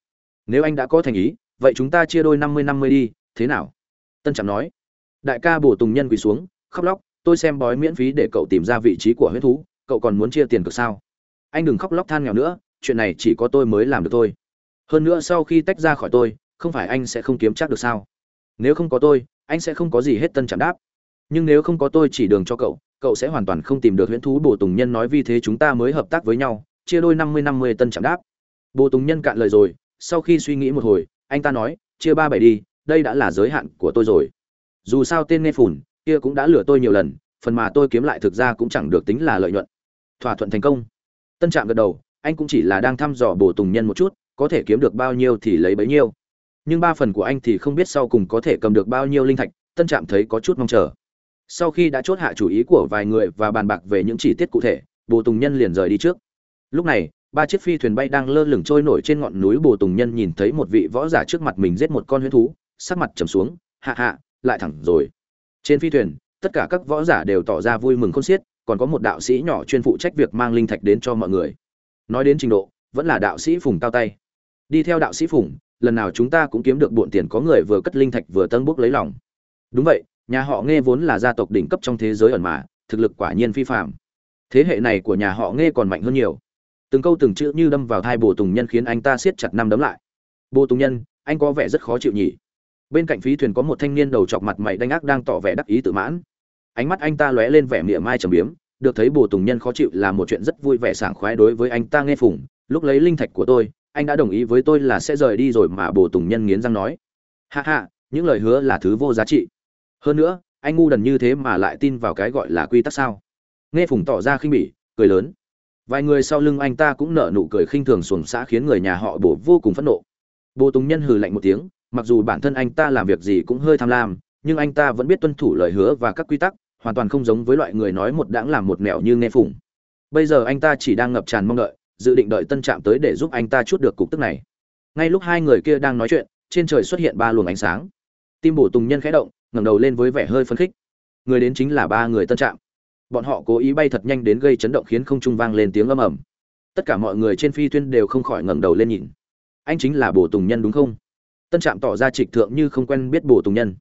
Nếu anh đã có thành ý, vậy chúng ta chia đôi năm mươi năm mươi đi, thế nào? Tân trạm nói. Đại ca bổ tùng nhân quỳ xuống, khóc lóc, tôi xem bói miễn phí để cậu tìm ra vị trí của huyết thú, cậu còn muốn chia tiền cực sao? Anh đừng khóc lóc than nghèo nữa, chuyện này chỉ có tôi mới làm được thôi. Hơn nữa sau khi tách ra khỏi tôi, không phải anh sẽ không kiếm chắc được sao? Nếu không có tôi, anh sẽ không có gì hết, tân trạm đáp. Nhưng nếu không có tôi chỉ đường cho cậu cậu sẽ hoàn toàn không tìm được huyễn thú bồ tùng nhân nói vì thế chúng ta mới hợp tác với nhau, chia đôi năm mươi năm mươi tân chạm đáp. Bồ tùng nhân cạn lời rồi, sau khi suy nghĩ một hồi, anh ta nói, chia ba bảy đi, đây đã là giới hạn của tôi rồi. Dù sao tên nghe phủn kia cũng đã lừa tôi nhiều lần, phần mà tôi kiếm lại thực ra cũng chẳng được tính là lợi nhuận. Thỏa thuận thành công. Tân trạm gật đầu, anh cũng chỉ là đang thăm dò bổ tùng nhân một chút, có thể kiếm được bao nhiêu thì lấy bấy nhiêu. Nhưng ba phần của anh thì không biết sau cùng có thể cầm được bao nhiêu linh thạch, tân trạm thấy có chút mong chờ sau khi đã chốt hạ chủ ý của vài người và bàn bạc về những chi tiết cụ thể, bồ tùng nhân liền rời đi trước. Lúc này, ba chiếc phi thuyền bay đang lơ lửng trôi nổi trên ngọn núi bồ tùng nhân nhìn thấy một vị võ giả trước mặt mình giết một con huyết thú, sắc mặt trầm xuống, hạ hạ, lại thẳng rồi. Trên phi thuyền, tất cả các võ giả đều tỏ ra vui mừng khôn xiết, còn có một đạo sĩ nhỏ chuyên phụ trách việc mang linh thạch đến cho mọi người. Nói đến trình độ, vẫn là đạo sĩ phùng cao tay. Đi theo đạo sĩ phùng, lần nào chúng ta cũng kiếm được bộn tiền có người vừa cất linh thạch vừa tân bốc lấy lòng. Đúng vậy nhà họ nghe vốn là gia tộc đỉnh cấp trong thế giới ẩn mà, thực lực quả nhiên phi phạm thế hệ này của nhà họ nghe còn mạnh hơn nhiều. Từng câu từng chữ như đâm vào thai bồ tùng nhân khiến anh ta siết chặt năm đấm lại. Bồ tùng nhân, anh có vẻ rất khó chịu nhỉ? Bên cạnh phí thuyền có một thanh niên đầu chọc mặt mày đanh ác đang tỏ vẻ đắc ý tự mãn. Ánh mắt anh ta lóe lên vẻ mỉa mai trầm biếm, được thấy bồ tùng nhân khó chịu là một chuyện rất vui vẻ sảng khoái đối với anh ta nghe phùng. Lúc lấy linh thạch của tôi, anh đã đồng ý với tôi là sẽ rời đi rồi mà bồ tùng nhân nghiến răng nói. Hạ hạ những lời hứa là thứ vô giá trị hơn nữa, anh ngu đần như thế mà lại tin vào cái gọi là quy tắc sao? Nghe phùng tỏ ra khinh bỉ, cười lớn. Vài người sau lưng anh ta cũng nở nụ cười khinh thường xuồng xã khiến người nhà họ bổ vô cùng phẫn nộ. Bồ tùng nhân hừ lạnh một tiếng, mặc dù bản thân anh ta làm việc gì cũng hơi tham lam, nhưng anh ta vẫn biết tuân thủ lời hứa và các quy tắc, hoàn toàn không giống với loại người nói một đãng làm một mẹo như nghe phùng. Bây giờ anh ta chỉ đang ngập tràn mong đợi, dự định đợi tân trạm tới để giúp anh ta chút được cục tức này. Ngay lúc hai người kia đang nói chuyện, trên trời xuất hiện ba luồng ánh sáng. Tim bổ tùng nhân khẽ động ngẩng đầu lên với vẻ hơi phấn khích. Người đến chính là ba người tân trạm. Bọn họ cố ý bay thật nhanh đến gây chấn động khiến không trung vang lên tiếng âm ầm. Tất cả mọi người trên phi thuyền đều không khỏi ngẩng đầu lên nhìn. Anh chính là bổ tùng nhân đúng không? Tân trạm tỏ ra trịch thượng như không quen biết bổ tùng nhân.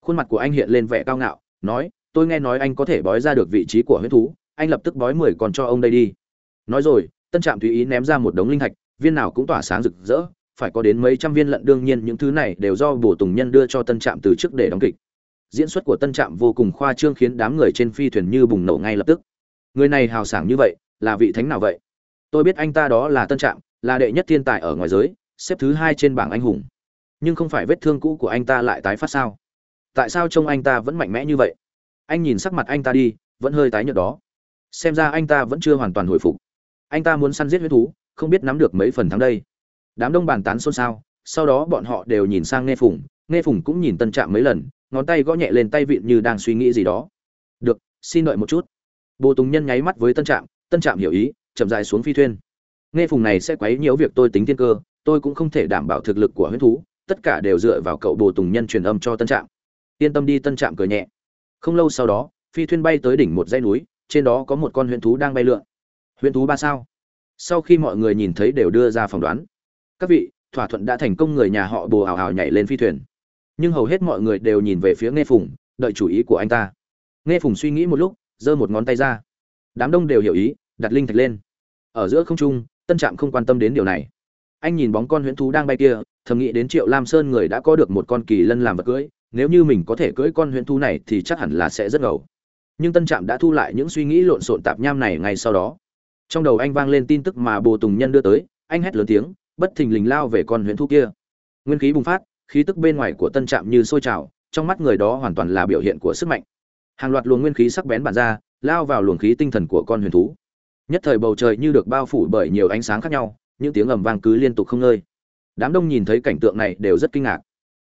Khuôn mặt của anh hiện lên vẻ cao ngạo, nói, tôi nghe nói anh có thể bói ra được vị trí của huyết thú, anh lập tức bói mười còn cho ông đây đi. Nói rồi, tân trạm tùy ý ném ra một đống linh thạch, viên nào cũng tỏa sáng rực rỡ, phải có đến mấy trăm viên lận đương nhiên những thứ này đều do bổ tùng nhân đưa cho tân trạm từ trước để đóng kịch diễn xuất của tân trạm vô cùng khoa trương khiến đám người trên phi thuyền như bùng nổ ngay lập tức. Người này hào sảng như vậy, là vị thánh nào vậy? Tôi biết anh ta đó là tân trạm, là đệ nhất thiên tài ở ngoài giới, xếp thứ hai trên bảng anh hùng. Nhưng không phải vết thương cũ của anh ta lại tái phát sao? Tại sao trông anh ta vẫn mạnh mẽ như vậy? Anh nhìn sắc mặt anh ta đi, vẫn hơi tái nhợt đó. Xem ra anh ta vẫn chưa hoàn toàn hồi phục. Anh ta muốn săn giết huyết thú, không biết nắm được mấy phần thắng đây. Đám đông bàn tán xôn xao, sau đó bọn họ đều nhìn sang nghe phùng nghe phùng cũng nhìn tân trạm mấy lần ngón tay gõ nhẹ lên tay vịn như đang suy nghĩ gì đó. Được, xin đợi một chút. Bồ tùng nhân nháy mắt với tân trạm tân trạm hiểu ý, chậm dài xuống phi thuyên nghe phùng này sẽ quấy nhiễu việc tôi tính thiên cơ, tôi cũng không thể đảm bảo thực lực của Huyễn thú, tất cả đều dựa vào cậu bồ tùng nhân truyền âm cho tân trạm. Yên tâm đi, tân trạm cười nhẹ. Không lâu sau đó, phi thuyền bay tới đỉnh một dãy núi, trên đó có một con huyễn thú đang bay lượn. Huyễn thú ba sao? Sau khi mọi người nhìn thấy đều đưa ra phỏng đoán. Các vị, thỏa thuận đã thành công người nhà họ bồ ảo ảo nhảy lên phi thuyền nhưng hầu hết mọi người đều nhìn về phía nghe phùng, đợi chủ ý của anh ta. Nghe phùng suy nghĩ một lúc, giơ một ngón tay ra. Đám đông đều hiểu ý, đặt linh thạch lên. Ở giữa không trung, tân trạm không quan tâm đến điều này. Anh nhìn bóng con huyễn thú đang bay kia, thầm nghĩ đến triệu lam sơn người đã có được một con kỳ lân làm vật cưỡi nếu như mình có thể cưỡi con huyễn thú này thì chắc hẳn là sẽ rất ngầu. Nhưng tân trạm đã thu lại những suy nghĩ lộn xộn tạp nham này ngay sau đó. Trong đầu anh vang lên tin tức mà bồ tùng nhân đưa tới, anh hét lớn tiếng, bất thình lình lao về con huyễn thú kia. Nguyên khí bùng phát khí tức bên ngoài của tân trạm như sôi trào, trong mắt người đó hoàn toàn là biểu hiện của sức mạnh. Hàng loạt luồng nguyên khí sắc bén bản ra, lao vào luồng khí tinh thần của con huyền thú. Nhất thời bầu trời như được bao phủ bởi nhiều ánh sáng khác nhau, những tiếng ầm vang cứ liên tục không ngơi. Đám đông nhìn thấy cảnh tượng này đều rất kinh ngạc.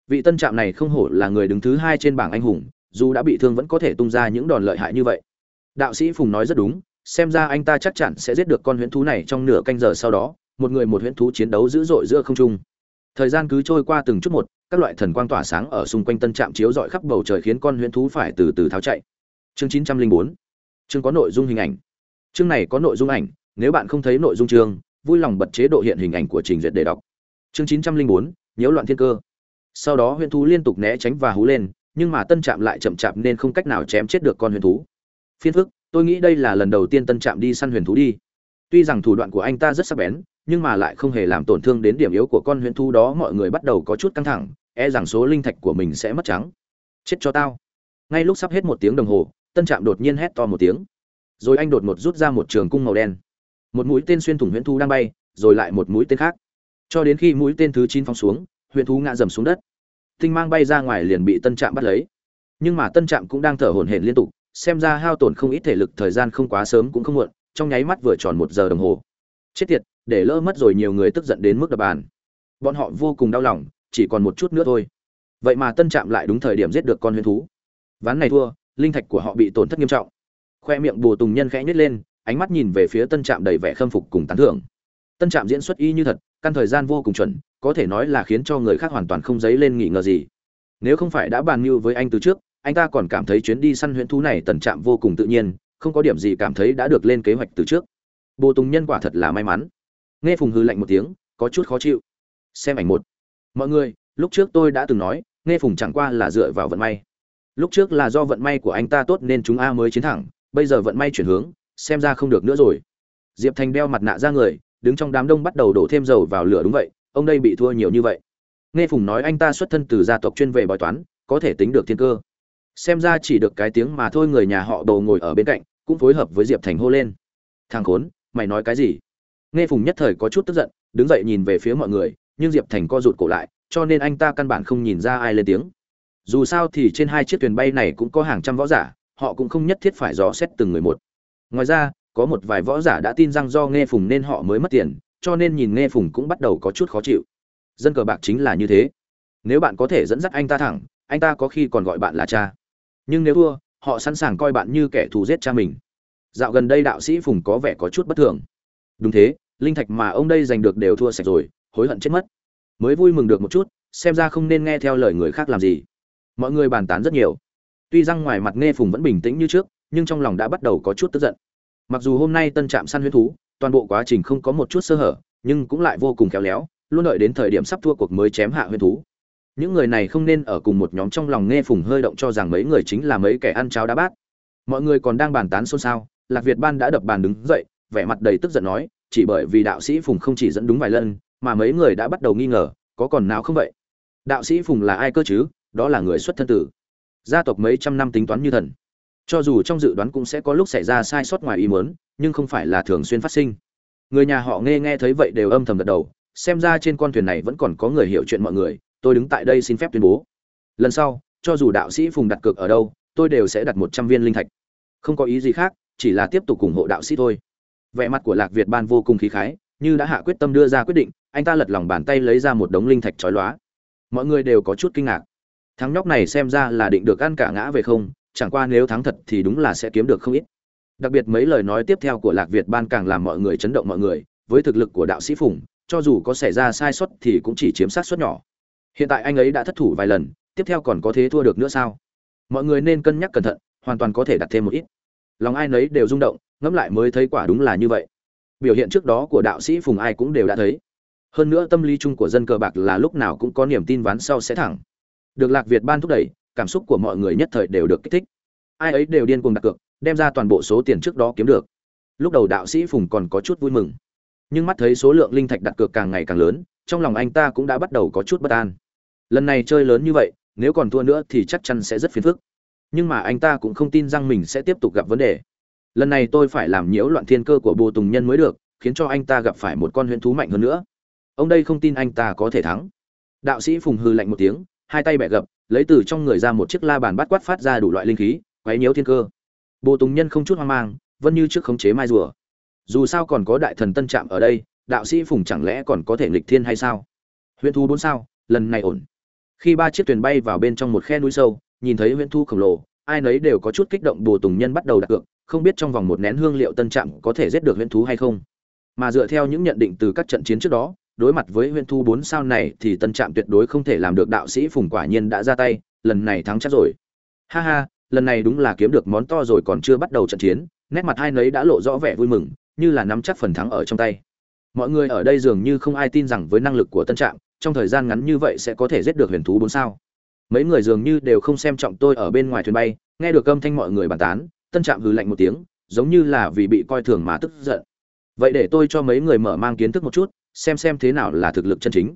Vị tân trạm này không hổ là người đứng thứ hai trên bảng anh hùng, dù đã bị thương vẫn có thể tung ra những đòn lợi hại như vậy. Đạo sĩ phùng nói rất đúng, xem ra anh ta chắc chắn sẽ giết được con huyễn thú này trong nửa canh giờ sau đó, một người một huyễn thú chiến đấu dữ dội giữa không trung thời gian cứ trôi qua từng chút một, các loại thần quang tỏa sáng ở xung quanh tân trạm chiếu rọi khắp bầu trời khiến con huyễn thú phải từ từ tháo chạy. Chương chín trăm linh bốn. Chương có nội dung hình ảnh. Chương này có nội dung ảnh, nếu bạn không thấy nội dung chương, vui lòng bật chế độ hiện hình ảnh của trình duyệt để đọc. Chương chín trăm linh bốn, nhiễu loạn thiên cơ. Sau đó huyễn thú liên tục né tránh và hú lên, nhưng mà tân trạm lại chậm chạp nên không cách nào chém chết được con huyền thú. Phiên phức, tôi nghĩ đây là lần đầu tiên tân trạm đi săn huyền thú đi. Tuy rằng thủ đoạn của anh ta rất sắc bén nhưng mà lại không hề làm tổn thương đến điểm yếu của con huyền thú đó, mọi người bắt đầu có chút căng thẳng e rằng số linh thạch của mình sẽ mất trắng. Chết cho tao. Ngay lúc sắp hết một tiếng đồng hồ, tân trạm đột nhiên hét to một tiếng. Rồi anh đột ngột rút ra một trường cung màu đen. Một mũi tên xuyên thủng huyễn thú đang bay, rồi lại một mũi tên khác. Cho đến khi mũi tên thứ chín phóng xuống, huyễn thú ngã dầm xuống đất. Tinh mang bay ra ngoài liền bị tân trạm bắt lấy. Nhưng mà tân trạm cũng đang thở hổn hển liên tục, xem ra hao tổn không ít thể lực thời gian không quá sớm cũng không muộn, trong nháy mắt vừa tròn một giờ đồng hồ. Chết tiệt để lỡ mất rồi nhiều người tức giận đến mức đập bàn. Bọn họ vô cùng đau lòng, chỉ còn một chút nữa thôi. Vậy mà tân trạm lại đúng thời điểm giết được con huyền thú. Ván này thua, linh thạch của họ bị tổn thất nghiêm trọng. Khoe miệng bồ tùng nhân khẽ nhếch lên, ánh mắt nhìn về phía tân trạm đầy vẻ khâm phục cùng tán thưởng. Tân trạm diễn xuất y như thật, căn thời gian vô cùng chuẩn, có thể nói là khiến cho người khác hoàn toàn không dấy lên nghỉ ngờ gì. Nếu không phải đã bàn mưu với anh từ trước, anh ta còn cảm thấy chuyến đi săn huyễn thú này tần trạm vô cùng tự nhiên, không có điểm gì cảm thấy đã được lên kế hoạch từ trước. Bồ tùng nhân quả thật là may mắn nghe phùng hư lạnh một tiếng, có chút khó chịu. Xem ảnh một. Mọi người, lúc trước tôi đã từng nói, nghe phùng chẳng qua là dựa vào vận may. Lúc trước là do vận may của anh ta tốt nên chúng a mới chiến thẳng, bây giờ vận may chuyển hướng, xem ra không được nữa rồi. Diệp thành đeo mặt nạ ra người, đứng trong đám đông bắt đầu đổ thêm dầu vào lửa đúng vậy, ông đây bị thua nhiều như vậy. Nghe phùng nói anh ta xuất thân từ gia tộc chuyên về bói toán, có thể tính được thiên cơ. Xem ra chỉ được cái tiếng mà thôi người nhà họ đồ ngồi ở bên cạnh, cũng phối hợp với diệp thành hô lên. Thằng khốn, mày nói cái gì? Nghe phùng nhất thời có chút tức giận, đứng dậy nhìn về phía mọi người, nhưng diệp thành co rụt cổ lại, cho nên anh ta căn bản không nhìn ra ai lên tiếng. Dù sao thì trên hai chiếc thuyền bay này cũng có hàng trăm võ giả, họ cũng không nhất thiết phải dò xét từng người một. Ngoài ra, có một vài võ giả đã tin rằng do nghe phùng nên họ mới mất tiền, cho nên nhìn nghe phùng cũng bắt đầu có chút khó chịu. Dân cờ bạc chính là như thế. Nếu bạn có thể dẫn dắt anh ta thẳng, anh ta có khi còn gọi bạn là cha. Nhưng nếu thua, họ sẵn sàng coi bạn như kẻ thù giết cha mình. Dạo gần đây đạo sĩ phùng có vẻ có chút bất thường đúng thế, linh thạch mà ông đây giành được đều thua sạch rồi, hối hận chết mất. Mới vui mừng được một chút, xem ra không nên nghe theo lời người khác làm gì. Mọi người bàn tán rất nhiều. Tuy rằng ngoài mặt nghe phùng vẫn bình tĩnh như trước, nhưng trong lòng đã bắt đầu có chút tức giận. Mặc dù hôm nay tân trạm săn huyết thú, toàn bộ quá trình không có một chút sơ hở, nhưng cũng lại vô cùng khéo léo, luôn đợi đến thời điểm sắp thua cuộc mới chém hạ huyết thú. Những người này không nên ở cùng một nhóm trong lòng nghe phùng hơi động cho rằng mấy người chính là mấy kẻ ăn cháo đá bát. Mọi người còn đang bàn tán xôn xao, lạc việt ban đã đập bàn đứng dậy vẻ mặt đầy tức giận nói, chỉ bởi vì đạo sĩ phùng không chỉ dẫn đúng vài lần, mà mấy người đã bắt đầu nghi ngờ, có còn nào không vậy? Đạo sĩ phùng là ai cơ chứ? Đó là người xuất thân tử. Gia tộc mấy trăm năm tính toán như thần. Cho dù trong dự đoán cũng sẽ có lúc xảy ra sai sót ngoài ý muốn, nhưng không phải là thường xuyên phát sinh. Người nhà họ nghe nghe thấy vậy đều âm thầm gật đầu, xem ra trên con thuyền này vẫn còn có người hiểu chuyện mọi người, tôi đứng tại đây xin phép tuyên bố. Lần sau, cho dù đạo sĩ phùng đặt cược ở đâu, tôi đều sẽ đặt một trăm viên linh thạch. Không có ý gì khác, chỉ là tiếp tục ủng hộ đạo sĩ thôi vẻ mặt của lạc việt ban vô cùng khí khái, như đã hạ quyết tâm đưa ra quyết định, anh ta lật lòng bàn tay lấy ra một đống linh thạch chói lóa. Mọi người đều có chút kinh ngạc. Thắng nhóc này xem ra là định được ăn cả ngã về không, chẳng qua nếu thắng thật thì đúng là sẽ kiếm được không ít. Đặc biệt mấy lời nói tiếp theo của lạc việt ban càng làm mọi người chấn động mọi người, với thực lực của đạo sĩ phùng, cho dù có xảy ra sai sót thì cũng chỉ chiếm sát suất nhỏ. Hiện tại anh ấy đã thất thủ vài lần, tiếp theo còn có thế thua được nữa sao? Mọi người nên cân nhắc cẩn thận, hoàn toàn có thể đặt thêm một ít. Lòng ai nấy đều rung động ngẫm lại mới thấy quả đúng là như vậy. Biểu hiện trước đó của đạo sĩ phùng ai cũng đều đã thấy. Hơn nữa tâm lý chung của dân cờ bạc là lúc nào cũng có niềm tin ván sau sẽ thẳng. Được lạc việt ban thúc đẩy, cảm xúc của mọi người nhất thời đều được kích thích. Ai ấy đều điên cuồng đặt cược, đem ra toàn bộ số tiền trước đó kiếm được. Lúc đầu đạo sĩ phùng còn có chút vui mừng. Nhưng mắt thấy số lượng linh thạch đặt cược càng ngày càng lớn, trong lòng anh ta cũng đã bắt đầu có chút bất an. Lần này chơi lớn như vậy, nếu còn thua nữa thì chắc chắn sẽ rất phiền phức. Nhưng mà anh ta cũng không tin rằng mình sẽ tiếp tục gặp vấn đề lần này tôi phải làm nhiễu loạn thiên cơ của bồ tùng nhân mới được, khiến cho anh ta gặp phải một con huyễn thú mạnh hơn nữa. Ông đây không tin anh ta có thể thắng. Đạo sĩ phùng hư lạnh một tiếng, hai tay bẹ gập, lấy từ trong người ra một chiếc la bàn bắt quát phát ra đủ loại linh khí, quấy nhiễu thiên cơ. Bồ tùng nhân không chút hoang mang, vẫn như trước khống chế mai rùa. Dù sao còn có đại thần tân trạm ở đây, đạo sĩ phùng chẳng lẽ còn có thể nghịch thiên hay sao? Huyễn thú bốn sao, lần này ổn. Khi ba chiếc thuyền bay vào bên trong một khe núi sâu, nhìn thấy huyễn thú khổng lồ, ai nấy đều có chút kích động bồ tùng nhân bắt đầu đặt cược không biết trong vòng một nén hương liệu tân trạm có thể giết được huyễn thú hay không. Mà dựa theo những nhận định từ các trận chiến trước đó, đối mặt với huyễn thú bốn sao này thì tân trạm tuyệt đối không thể làm được đạo sĩ phùng quả nhiên đã ra tay, lần này thắng chắc rồi. Ha ha, lần này đúng là kiếm được món to rồi còn chưa bắt đầu trận chiến, nét mặt hai nấy đã lộ rõ vẻ vui mừng, như là nắm chắc phần thắng ở trong tay. Mọi người ở đây dường như không ai tin rằng với năng lực của tân trạm, trong thời gian ngắn như vậy sẽ có thể giết được huyền thú bốn sao. Mấy người dường như đều không xem trọng tôi ở bên ngoài thuyền bay, nghe được âm thanh mọi người bàn tán tân trạm hừ lạnh một tiếng, giống như là vì bị coi thường mà tức giận. Vậy để tôi cho mấy người mở mang kiến thức một chút, xem xem thế nào là thực lực chân chính.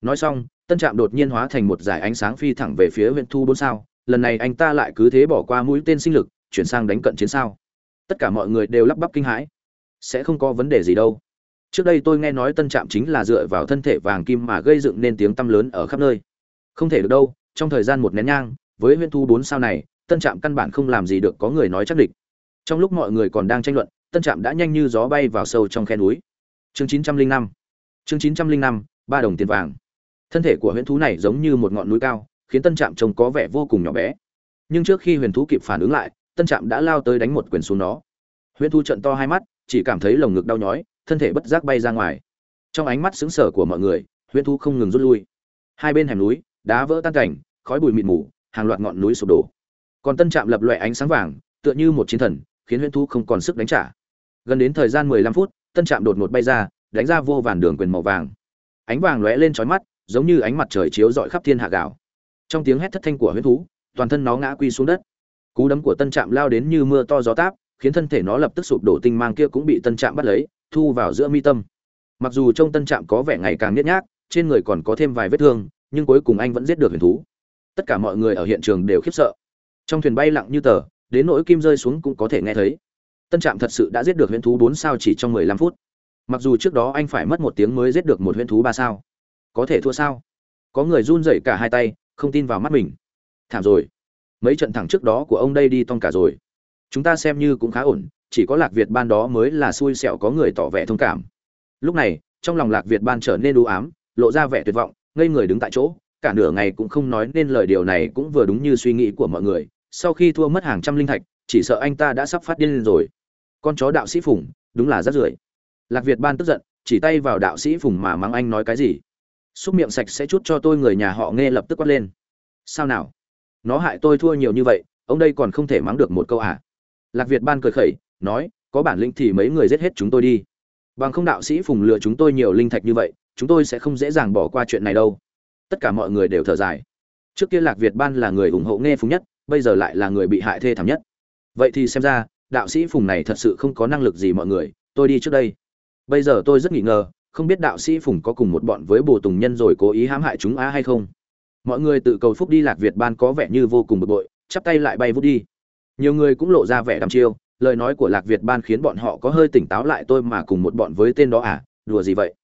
Nói xong, tân trạm đột nhiên hóa thành một dải ánh sáng phi thẳng về phía huyện thu bốn sao. Lần này anh ta lại cứ thế bỏ qua mũi tên sinh lực, chuyển sang đánh cận chiến sao. Tất cả mọi người đều lắp bắp kinh hãi. Sẽ không có vấn đề gì đâu. Trước đây tôi nghe nói tân trạm chính là dựa vào thân thể vàng kim mà gây dựng nên tiếng tăm lớn ở khắp nơi. Không thể được đâu, trong thời gian một nén nhang, với huyễn thu bốn sao này tân trạm căn bản không làm gì được, có người nói chắc địch. Trong lúc mọi người còn đang tranh luận, tân trạm đã nhanh như gió bay vào sâu trong khe núi. Chương chín trăm linh năm. Chương chín trăm linh năm, ba đồng tiền vàng. Thân thể của huyễn thú này giống như một ngọn núi cao, khiến tân trạm trông có vẻ vô cùng nhỏ bé. Nhưng trước khi huyền thú kịp phản ứng lại, tân trạm đã lao tới đánh một quyền xuống nó. Huyễn thú trận to hai mắt, chỉ cảm thấy lồng ngực đau nhói, thân thể bất giác bay ra ngoài. Trong ánh mắt xứng sở của mọi người, huyễn thú không ngừng rút lui. Hai bên hẻm núi, đá vỡ tan cảnh, khói bụi mịt mù, hàng loạt ngọn núi sụp đổ còn tân trạm lập loè ánh sáng vàng, tựa như một chiến thần, khiến huyễn thú không còn sức đánh trả. Gần đến thời gian mười lăm phút, tân trạm đột ngột bay ra, đánh ra vô vàn đường quyền màu vàng. Ánh vàng lóe lên trói mắt, giống như ánh mặt trời chiếu rọi khắp thiên hạ gạo. Trong tiếng hét thất thanh của huyễn thú, toàn thân nó ngã quy xuống đất. Cú đấm của tân trạm lao đến như mưa to gió táp, khiến thân thể nó lập tức sụp đổ, tinh mang kia cũng bị tân trạm bắt lấy, thu vào giữa mi tâm. Mặc dù trông tân trạm có vẻ ngày càng nhếch nhác, trên người còn có thêm vài vết thương, nhưng cuối cùng anh vẫn giết được huyền thú. Tất cả mọi người ở hiện trường đều khiếp sợ trong thuyền bay lặng như tờ, đến nỗi kim rơi xuống cũng có thể nghe thấy. Tân trạm thật sự đã giết được huyễn thú bốn sao chỉ trong mười lăm phút. Mặc dù trước đó anh phải mất một tiếng mới giết được một huyễn thú ba sao. Có thể thua sao? Có người run rẩy cả hai tay, không tin vào mắt mình. Thảm rồi. Mấy trận thẳng trước đó của ông đây đi tong cả rồi. Chúng ta xem như cũng khá ổn, chỉ có lạc việt ban đó mới là xui xẹo có người tỏ vẻ thông cảm. Lúc này, trong lòng lạc việt ban trở nên đu ám, lộ ra vẻ tuyệt vọng, ngây người đứng tại chỗ, cả nửa ngày cũng không nói nên lời điều này cũng vừa đúng như suy nghĩ của mọi người sau khi thua mất hàng trăm linh thạch, chỉ sợ anh ta đã sắp phát điên lên rồi. Con chó đạo sĩ phùng, đúng là rất rưởi. Lạc việt ban tức giận, chỉ tay vào đạo sĩ phùng mà mắng anh nói cái gì? Xúc miệng sạch sẽ chút cho tôi, người nhà họ nghe lập tức quát lên. Sao nào? Nó hại tôi thua nhiều như vậy, ông đây còn không thể mắng được một câu à? Lạc việt ban cười khẩy, nói, có bản lĩnh thì mấy người giết hết chúng tôi đi. Bằng không đạo sĩ phùng lừa chúng tôi nhiều linh thạch như vậy, chúng tôi sẽ không dễ dàng bỏ qua chuyện này đâu. Tất cả mọi người đều thở dài. Trước kia lạc việt ban là người ủng hộ nghe phùng nhất bây giờ lại là người bị hại thê thảm nhất. Vậy thì xem ra, đạo sĩ phùng này thật sự không có năng lực gì mọi người, tôi đi trước đây. Bây giờ tôi rất nghi ngờ, không biết đạo sĩ phùng có cùng một bọn với bồ tùng nhân rồi cố ý hãm hại chúng á hay không. Mọi người tự cầu phúc đi lạc việt ban có vẻ như vô cùng bực bội, chắp tay lại bay vút đi. Nhiều người cũng lộ ra vẻ đăm chiêu, lời nói của lạc việt ban khiến bọn họ có hơi tỉnh táo lại tôi mà cùng một bọn với tên đó à đùa gì vậy?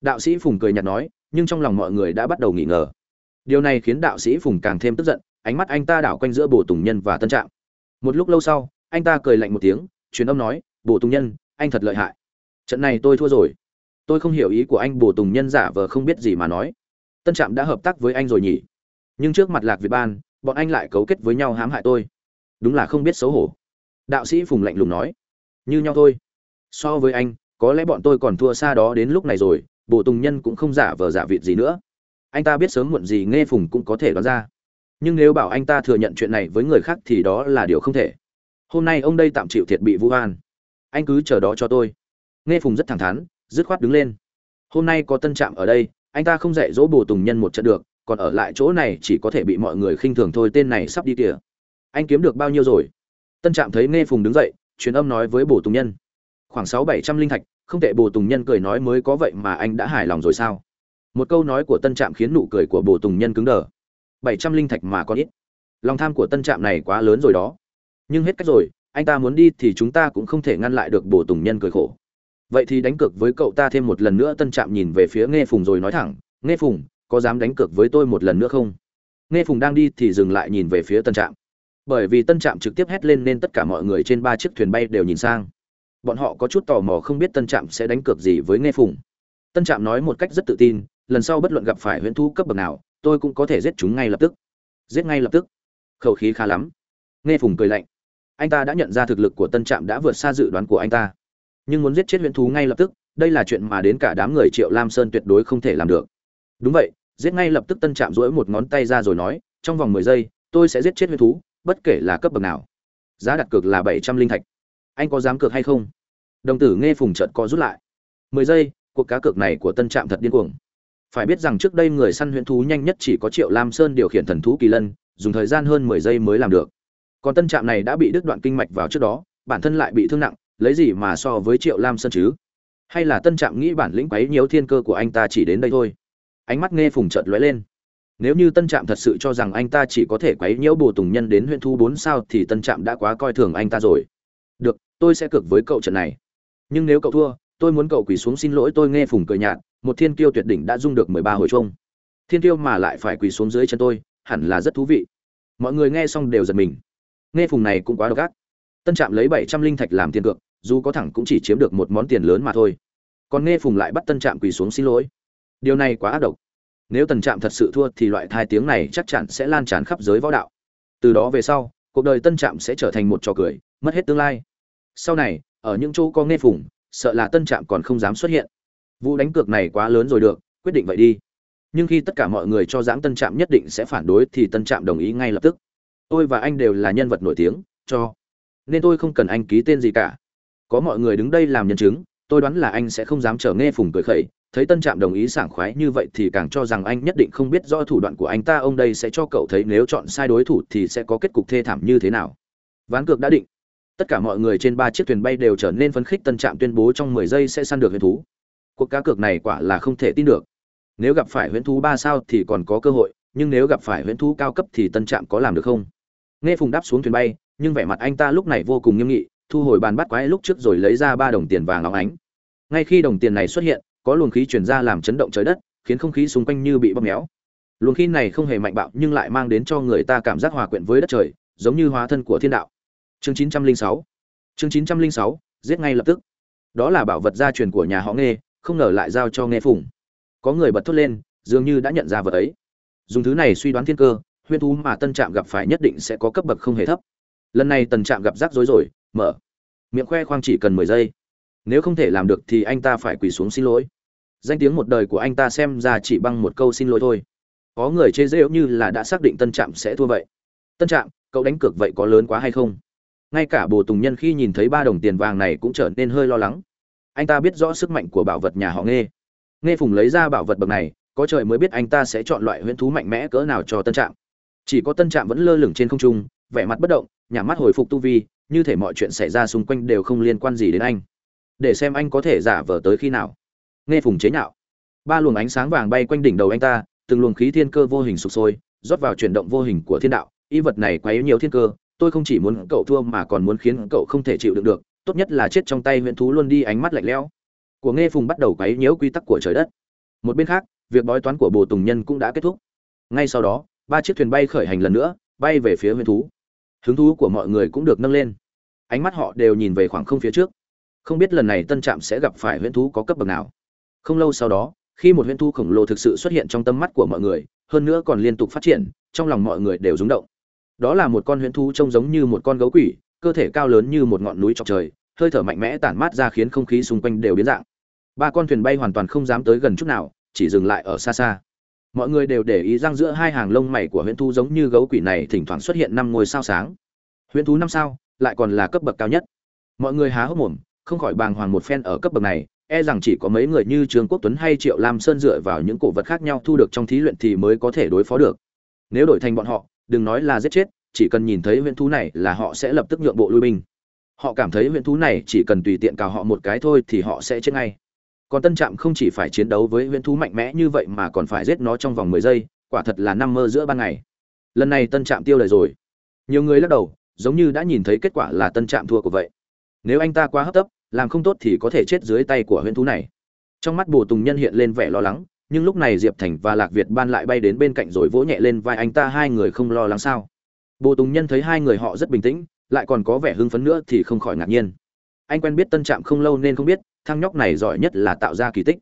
Đạo sĩ phùng cười nhạt nói, nhưng trong lòng mọi người đã bắt đầu nghỉ ngờ. Điều này khiến đạo sĩ phùng càng thêm tức giận ánh mắt anh ta đảo quanh giữa bồ tùng nhân và tân trạm. Một lúc lâu sau, anh ta cười lạnh một tiếng, truyền âm nói, bồ tùng nhân, anh thật lợi hại. Trận này tôi thua rồi. Tôi không hiểu ý của anh. Bồ tùng nhân giả vờ không biết gì mà nói. Tân trạm đã hợp tác với anh rồi nhỉ? Nhưng trước mặt lạc việt ban, bọn anh lại cấu kết với nhau hãm hại tôi. Đúng là không biết xấu hổ. Đạo sĩ phùng lạnh lùng nói, như nhau thôi. So với anh, có lẽ bọn tôi còn thua xa đó đến lúc này rồi. Bộ tùng nhân cũng không giả vờ giả vịt gì nữa. Anh ta biết sớm muộn gì nghe phùng cũng có thể đoán ra nhưng nếu bảo anh ta thừa nhận chuyện này với người khác thì đó là điều không thể. Hôm nay ông đây tạm chịu thiệt bị vũ oan. Anh cứ chờ đó cho tôi. Nghe phùng rất thẳng thắn, dứt khoát đứng lên. Hôm nay có tân trạm ở đây, anh ta không dạy dỗ bồ tùng nhân một trận được, còn ở lại chỗ này chỉ có thể bị mọi người khinh thường thôi, tên này sắp đi kìa. Anh kiếm được bao nhiêu rồi? Tân trạm thấy nghe phùng đứng dậy, truyền âm nói với bồ tùng nhân. Khoảng sáu bảy trăm linh thạch, không tệ, bồ tùng nhân cười nói mới có vậy mà anh đã hài lòng rồi sao? Một câu nói của tân trạm khiến nụ cười của bồ tùng nhân cứng đờ bảy trăm linh thạch mà con ít. Lòng tham của tân trạm này quá lớn rồi đó. Nhưng hết cách rồi, anh ta muốn đi thì chúng ta cũng không thể ngăn lại được bồ tùng nhân cười khổ. Vậy thì đánh cược với cậu ta thêm một lần nữa, tân trạm nhìn về phía nghe phùng rồi nói thẳng nghe phùng, có dám đánh cược với tôi một lần nữa không? Nghe phùng đang đi thì dừng lại nhìn về phía tân trạm. Bởi vì tân trạm trực tiếp hét lên nên tất cả mọi người trên ba chiếc thuyền bay đều nhìn sang. Bọn họ có chút tò mò không biết tân trạm sẽ đánh cược gì với nghe phùng. Tân trạm nói một cách rất tự tin, lần sau bất luận gặp phải huyễn thu cấp bậc nào tôi cũng có thể giết chúng ngay lập tức. Giết ngay lập tức. Khẩu khí khá lắm. Nghe phùng cười lạnh. Anh ta đã nhận ra thực lực của tân trạm đã vượt xa dự đoán của anh ta. Nhưng muốn giết chết huyễn thú ngay lập tức, đây là chuyện mà đến cả đám người triệu lam sơn tuyệt đối không thể làm được. Đúng vậy, giết ngay lập tức tân trạm rỗi một ngón tay ra rồi nói, trong vòng mười giây, tôi sẽ giết chết huyễn thú, bất kể là cấp bậc nào. Giá đặt cược là bảy trăm linh thạch. Anh có dám cược hay không? Đồng tử nghe phùng trợt co rút lại. Mười giây, cuộc cá cược này của tân trạm thật điên cuồng phải biết rằng trước đây người săn huyễn thú nhanh nhất chỉ có triệu lam sơn điều khiển thần thú kỳ lân, dùng thời gian hơn mười giây mới làm được. Còn tân trạm này đã bị đứt đoạn kinh mạch vào trước đó, bản thân lại bị thương nặng, lấy gì mà so với triệu lam sơn chứ? Hay là tân trạm nghĩ bản lĩnh quấy nhiều thiên cơ của anh ta chỉ đến đây thôi? Ánh mắt nghe phùng chợt lóe lên. Nếu như tân trạm thật sự cho rằng anh ta chỉ có thể quấy nhiễu bồ tùng nhân đến huyện thu bốn sao thì tân trạm đã quá coi thường anh ta rồi. Được, tôi sẽ cược với cậu trận này. Nhưng nếu cậu thua tôi muốn cậu quỳ xuống xin lỗi tôi nghe phùng cười nhạt, một thiên kiêu tuyệt đỉnh đã dung được mười ba hồi chuông. Thiên kiêu mà lại phải quỳ xuống dưới chân tôi, hẳn là rất thú vị. Mọi người nghe xong đều giật mình. Nghe phùng này cũng quá độc ác. Tân trạm lấy bảy trăm linh thạch làm tiền cược, dù có thẳng cũng chỉ chiếm được một món tiền lớn mà thôi. Còn nghe phùng lại bắt tân trạm quỳ xuống xin lỗi. Điều này quá ác độc. Nếu tần trạm thật sự thua thì loại thai tiếng này chắc chắn sẽ lan tràn khắp giới võ đạo. Từ đó về sau, cuộc đời tân trạm sẽ trở thành một trò cười, mất hết tương lai. Sau này, ở những chỗ có nghe phùng sợ là tân trạm còn không dám xuất hiện. Vụ đánh cược này quá lớn rồi được, quyết định vậy đi. Nhưng khi tất cả mọi người cho giãng tân trạm nhất định sẽ phản đối thì tân trạm đồng ý ngay lập tức. Tôi và anh đều là nhân vật nổi tiếng, cho. Nên tôi không cần anh ký tên gì cả. Có mọi người đứng đây làm nhân chứng, tôi đoán là anh sẽ không dám trở nghe phùng cười khẩy. Thấy tân trạm đồng ý sảng khoái như vậy thì càng cho rằng anh nhất định không biết rõ thủ đoạn của anh. Ta, ông đây sẽ cho cậu thấy nếu chọn sai đối thủ thì sẽ có kết cục thê thảm như thế nào. Ván cược đã định tất cả mọi người trên ba chiếc thuyền bay đều trở nên phấn khích tân trạm tuyên bố trong mười giây sẽ săn được huyền thú. Cuộc cá cược này quả là không thể tin được. Nếu gặp phải huyễn thú ba sao thì còn có cơ hội, nhưng nếu gặp phải huyễn thú cao cấp thì tân trạm có làm được không? Nghe phùng đáp xuống thuyền bay, nhưng vẻ mặt anh ta lúc này vô cùng nghiêm nghị, thu hồi bàn bắt quái lúc trước rồi lấy ra ba đồng tiền vàng óng ánh. Ngay khi đồng tiền này xuất hiện, có luồng khí chuyển ra làm chấn động trời đất, khiến không khí xung quanh như bị bóp méo. Luồng khí này không hề mạnh bạo nhưng lại mang đến cho người ta cảm giác hòa quyện với đất trời, giống như hóa thân của thiên đạo chương 906 chương 906 giết ngay lập tức. Đó là bảo vật gia truyền của nhà họ nghe không ngờ lại giao cho nghe phùng. Có người bật thốt lên, dường như đã nhận ra vật ấy. Dùng thứ này suy đoán thiên cơ huyên thú mà tân trạm gặp phải nhất định sẽ có cấp bậc không hề thấp. Lần này tần trạm gặp rắc rối rồi, mở. Miệng khoe khoang chỉ cần mười giây. Nếu không thể làm được thì anh ta phải quỳ xuống xin lỗi. Danh tiếng một đời của anh ta xem ra chỉ bằng một câu xin lỗi thôi. Có người chê dễ như là đã xác định tân trạm sẽ thua vậy. Tân trạm, cậu đánh cược vậy có lớn quá hay không? Ngay cả bồ tùng nhân khi nhìn thấy ba đồng tiền vàng này cũng trở nên hơi lo lắng. Anh ta biết rõ sức mạnh của bảo vật nhà họ nghe nghe phùng lấy ra bảo vật bậc này, có trời mới biết anh ta sẽ chọn loại huyễn thú mạnh mẽ cỡ nào cho tân trạm. Chỉ có tân trạm vẫn lơ lửng trên không trung, vẻ mặt bất động nhà mắt hồi phục tu vi, như thể mọi chuyện xảy ra xung quanh đều không liên quan gì đến anh. Để xem anh có thể giả vờ tới khi nào. Nghe phùng chế nhạo. Ba luồng ánh sáng vàng bay quanh đỉnh đầu anh ta, từng luồng khí thiên cơ vô hình sụp sôi, rót vào chuyển động vô hình của thiên đạo, y vật này quá yếu nhiều thiên cơ tôi không chỉ muốn cậu thua mà còn muốn khiến cậu không thể chịu đựng được, tốt nhất là chết trong tay huyễn thú luôn đi ánh mắt lạnh lẽo. Của nghe phùng bắt đầu quấy nhiễu quy tắc của trời đất. Một bên khác, việc bói toán của bồ tùng nhân cũng đã kết thúc. Ngay sau đó, ba chiếc thuyền bay khởi hành lần nữa, bay về phía huyễn thú. Hứng thú của mọi người cũng được nâng lên. Ánh mắt họ đều nhìn về khoảng không phía trước. Không biết lần này tân trạm sẽ gặp phải huyễn thú có cấp bậc nào. Không lâu sau đó, khi một huyễn thú khổng lồ thực sự xuất hiện trong tâm mắt của mọi người, hơn nữa còn liên tục phát triển, trong lòng mọi người đều rúng động đó là một con huyễn thú trông giống như một con gấu quỷ, cơ thể cao lớn như một ngọn núi trọc trời, hơi thở mạnh mẽ tản mát ra khiến không khí xung quanh đều biến dạng. Ba con thuyền bay hoàn toàn không dám tới gần chút nào, chỉ dừng lại ở xa xa. Mọi người đều để ý răng giữa hai hàng lông mày của huyễn thú giống như gấu quỷ này thỉnh thoảng xuất hiện năm ngôi sao sáng. Huyễn thú năm sao, lại còn là cấp bậc cao nhất. Mọi người há hốc mồm, không khỏi bàng hoàng một phen ở cấp bậc này e rằng chỉ có mấy người như trương quốc tuấn hay triệu lam sơn dựa vào những cổ vật khác nhau thu được trong thí luyện thì mới có thể đối phó được. Nếu đổi thành bọn họ đừng nói là giết chết, chỉ cần nhìn thấy huyễn thú này là họ sẽ lập tức nhượng bộ lui binh. Họ cảm thấy huyễn thú này chỉ cần tùy tiện cào họ một cái thôi thì họ sẽ chết ngay. Còn tân trạm không chỉ phải chiến đấu với huyễn thú mạnh mẽ như vậy mà còn phải giết nó trong vòng mười giây, quả thật là năm mơ giữa ban ngày. Lần này tân trạm tiêu lời rồi. Nhiều người lắc đầu, giống như đã nhìn thấy kết quả là tân trạm thua của vậy. Nếu anh ta quá hấp tấp, làm không tốt thì có thể chết dưới tay của huyễn thú này. Trong mắt bồ tùng nhân hiện lên vẻ lo lắng nhưng lúc này diệp thành và lạc việt ban lại bay đến bên cạnh rồi vỗ nhẹ lên vai anh ta, hai người không lo lắng sao? Bồ tùng nhân thấy hai người họ rất bình tĩnh, lại còn có vẻ hưng phấn nữa thì không khỏi ngạc nhiên. Anh quen biết tân trạm không lâu nên không biết thang nhóc này giỏi nhất là tạo ra kỳ tích.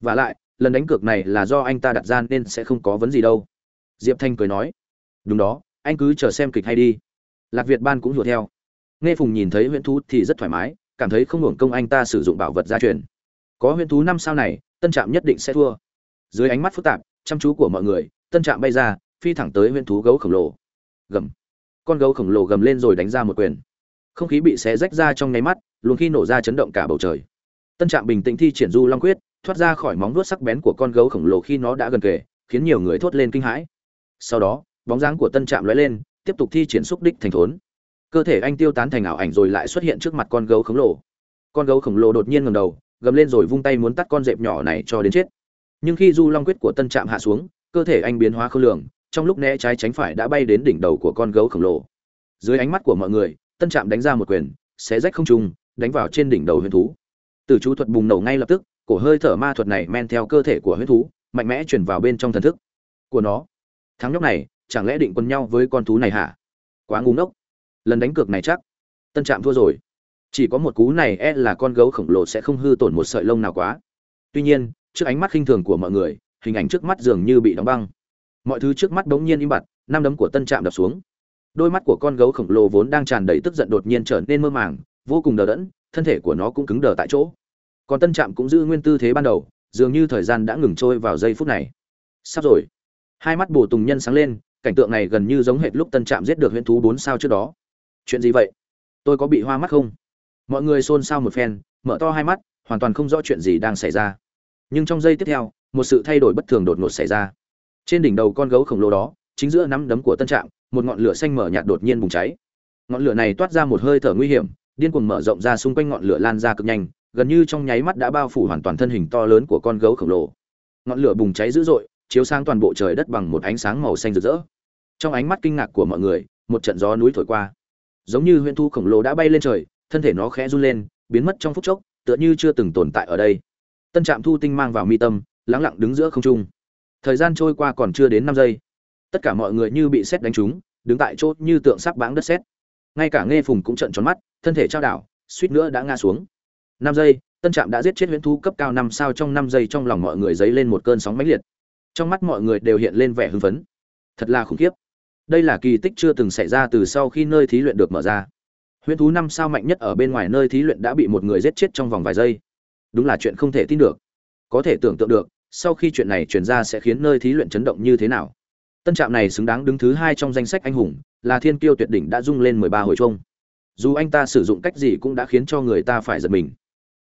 Và lại, lần đánh cược này là do anh ta đặt ra nên sẽ không có vấn gì đâu. Diệp thanh cười nói, đúng đó, anh cứ chờ xem kịch hay đi. Lạc việt ban cũng hùa theo. Nghe phùng nhìn thấy huyễn thú thì rất thoải mái, cảm thấy không hưởng công anh ta sử dụng bảo vật gia truyền. Có huyễn thú năm sao này, tân trạm nhất định sẽ thua dưới ánh mắt phức tạp, chăm chú của mọi người, tân trạm bay ra, phi thẳng tới huyễn thú gấu khổng lồ. Gầm. Con gấu khổng lồ gầm lên rồi đánh ra một quyền. Không khí bị xé rách ra trong nháy mắt luôn khi nổ ra chấn động cả bầu trời. Tân trạm bình tĩnh thi triển du long quyết, thoát ra khỏi móng vuốt sắc bén của con gấu khổng lồ khi nó đã gần kề, khiến nhiều người thốt lên kinh hãi. Sau đó, bóng dáng của tân trạm lóe lên, tiếp tục thi triển xúc đích thành thốn. Cơ thể anh tiêu tán thành ảo ảnh rồi lại xuất hiện trước mặt con gấu khổng lồ. Con gấu khổng lồ đột nhiên ngầm đầu, gầm lên rồi vung tay muốn tắt con dẹp nhỏ này cho đến chết nhưng khi du long quyết của tân trạm hạ xuống, cơ thể anh biến hóa khôn lường, trong lúc né trái tránh phải đã bay đến đỉnh đầu của con gấu khổng lồ. Dưới ánh mắt của mọi người, tân trạm đánh ra một quyền, xé rách không trung, đánh vào trên đỉnh đầu huyền thú. Từ chú thuật bùng nổ ngay lập tức, cổ hơi thở ma thuật này men theo cơ thể của huyền thú, mạnh mẽ chuyển vào bên trong thần thức của nó. Thắng nhóc này, chẳng lẽ định quân nhau với con thú này hả? Quá ngu ngốc. Lần đánh cược này chắc. Tân trạm thua rồi. Chỉ có một cú này e là con gấu khổng lồ sẽ không hư tổn một sợi lông nào quá. Tuy nhiên trước ánh mắt khinh thường của mọi người, hình ảnh trước mắt dường như bị đóng băng. Mọi thứ trước mắt bỗng nhiên im bặt, năm đấm của tân trạm đập xuống. Đôi mắt của con gấu khổng lồ vốn đang tràn đầy tức giận đột nhiên trở nên mơ màng, vô cùng đờ đẫn, thân thể của nó cũng cứng đờ tại chỗ. Còn tân trạm cũng giữ nguyên tư thế ban đầu, dường như thời gian đã ngừng trôi vào giây phút này. Sắp rồi. Hai mắt bồ tùng nhân sáng lên, cảnh tượng này gần như giống hệt lúc tân trạm giết được huyễn thú bốn sao trước đó. Chuyện gì vậy? Tôi có bị hoa mắt không? Mọi người xôn xao một phen, mở to hai mắt, hoàn toàn không rõ chuyện gì đang xảy ra nhưng trong giây tiếp theo, một sự thay đổi bất thường đột ngột xảy ra. Trên đỉnh đầu con gấu khổng lồ đó, chính giữa nắm đấm của tân trạm, một ngọn lửa xanh mở nhạt đột nhiên bùng cháy. Ngọn lửa này toát ra một hơi thở nguy hiểm, điên cuồng mở rộng ra xung quanh ngọn lửa lan ra cực nhanh, gần như trong nháy mắt đã bao phủ hoàn toàn thân hình to lớn của con gấu khổng lồ. Ngọn lửa bùng cháy dữ dội, chiếu sang toàn bộ trời đất bằng một ánh sáng màu xanh rực rỡ. Trong ánh mắt kinh ngạc của mọi người, một trận gió núi thổi qua. Giống như huyện thu khổng lồ đã bay lên trời, thân thể nó khẽ run lên, biến mất trong phút chốc, tựa như chưa từng tồn tại ở đây tân trạm thu tinh mang vào mi tâm, lắng lặng đứng giữa không trung. Thời gian trôi qua còn chưa đến năm giây. Tất cả mọi người như bị xét đánh trúng, đứng tại chỗ như tượng sắc báng đất xét ngay cả nghe phùng cũng trận tròn mắt, thân thể trao đảo, suýt nữa đã ngã xuống. Năm giây, tân trạm đã giết chết huyễn thú cấp cao năm sao trong năm giây trong lòng mọi người dấy lên một cơn sóng mãnh liệt. Trong mắt mọi người đều hiện lên vẻ hưng phấn. Thật là khủng khiếp. Đây là kỳ tích chưa từng xảy ra từ sau khi nơi thí luyện được mở ra. Huyễn thú năm sao mạnh nhất ở bên ngoài nơi thí luyện đã bị một người giết chết trong vòng vài giây đúng là chuyện không thể tin được. Có thể tưởng tượng được, sau khi chuyện này truyền ra sẽ khiến nơi thí luyện chấn động như thế nào. Tân trạm này xứng đáng đứng thứ hai trong danh sách anh hùng, là thiên kiêu tuyệt đỉnh đã rung lên mười ba hồi chuông. Dù anh ta sử dụng cách gì cũng đã khiến cho người ta phải giật mình.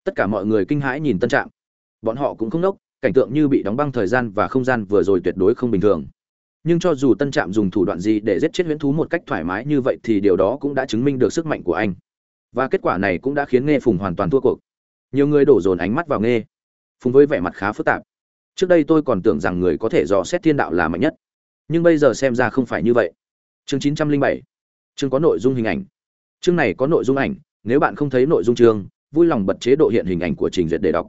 Tất cả mọi người kinh hãi nhìn tân trạm. Bọn họ cũng không nốc, cảnh tượng như bị đóng băng thời gian và không gian vừa rồi tuyệt đối không bình thường. Nhưng cho dù tân trạm dùng thủ đoạn gì để giết chết huyễn thú một cách thoải mái như vậy thì điều đó cũng đã chứng minh được sức mạnh của anh. Và kết quả này cũng đã khiến nghe phùng hoàn toàn thua cuộc nhiều người đổ dồn ánh mắt vào nghe, phùng với vẻ mặt khá phức tạp. Trước đây tôi còn tưởng rằng người có thể dò xét thiên đạo là mạnh nhất, nhưng bây giờ xem ra không phải như vậy. Chương 907 chương có nội dung hình ảnh. Chương này có nội dung ảnh, nếu bạn không thấy nội dung chương, vui lòng bật chế độ hiện hình ảnh của trình duyệt để đọc.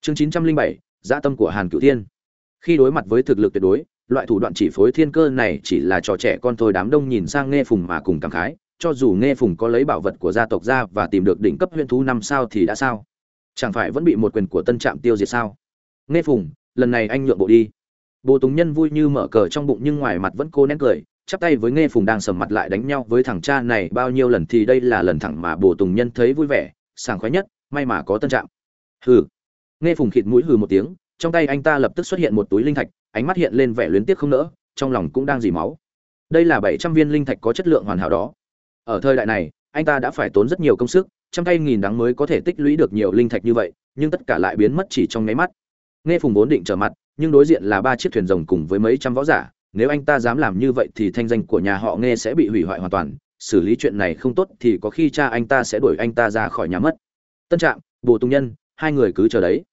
Chương 907 dã tâm của hàn cửu thiên. Khi đối mặt với thực lực tuyệt đối, loại thủ đoạn chỉ phối thiên cơ này chỉ là trò trẻ con thôi, đám đông nhìn sang nghe phùng mà cùng cảm khái, cho dù nghe phùng có lấy bảo vật của gia tộc ra và tìm được đỉnh cấp huyện thú năm sao thì đã sao? Chẳng phải vẫn bị một quyền của tân trạm tiêu diệt sao? Nghe phùng, lần này anh nhượng bộ đi. Bồ tùng nhân vui như mở cờ trong bụng nhưng ngoài mặt vẫn cố nén cười, chắp tay với nghe phùng đang sầm mặt lại đánh nhau với thằng cha này, bao nhiêu lần thì đây là lần thẳng mà bồ tùng nhân thấy vui vẻ, sảng khoái nhất, may mà có tân trạm. Hừ. Nghe phùng khịt mũi hừ một tiếng, trong tay anh ta lập tức xuất hiện một túi linh thạch, ánh mắt hiện lên vẻ luyến tiếc không nỡ, trong lòng cũng đang dì máu. Đây là bảy trăm viên linh thạch có chất lượng hoàn hảo đó. Ở thời đại này anh ta đã phải tốn rất nhiều công sức, trăm tay nghìn đắng mới có thể tích lũy được nhiều linh thạch như vậy, nhưng tất cả lại biến mất chỉ trong nháy mắt. Nghe phùng vốn định trở mặt, nhưng đối diện là ba chiếc thuyền rồng cùng với mấy trăm võ giả, nếu anh ta dám làm như vậy thì thanh danh của nhà họ nghe sẽ bị hủy hoại hoàn toàn, xử lý chuyện này không tốt thì có khi cha anh ta sẽ đuổi anh ta ra khỏi nhà mất. Tân trạm, bồ tùng nhân, hai người cứ chờ đấy.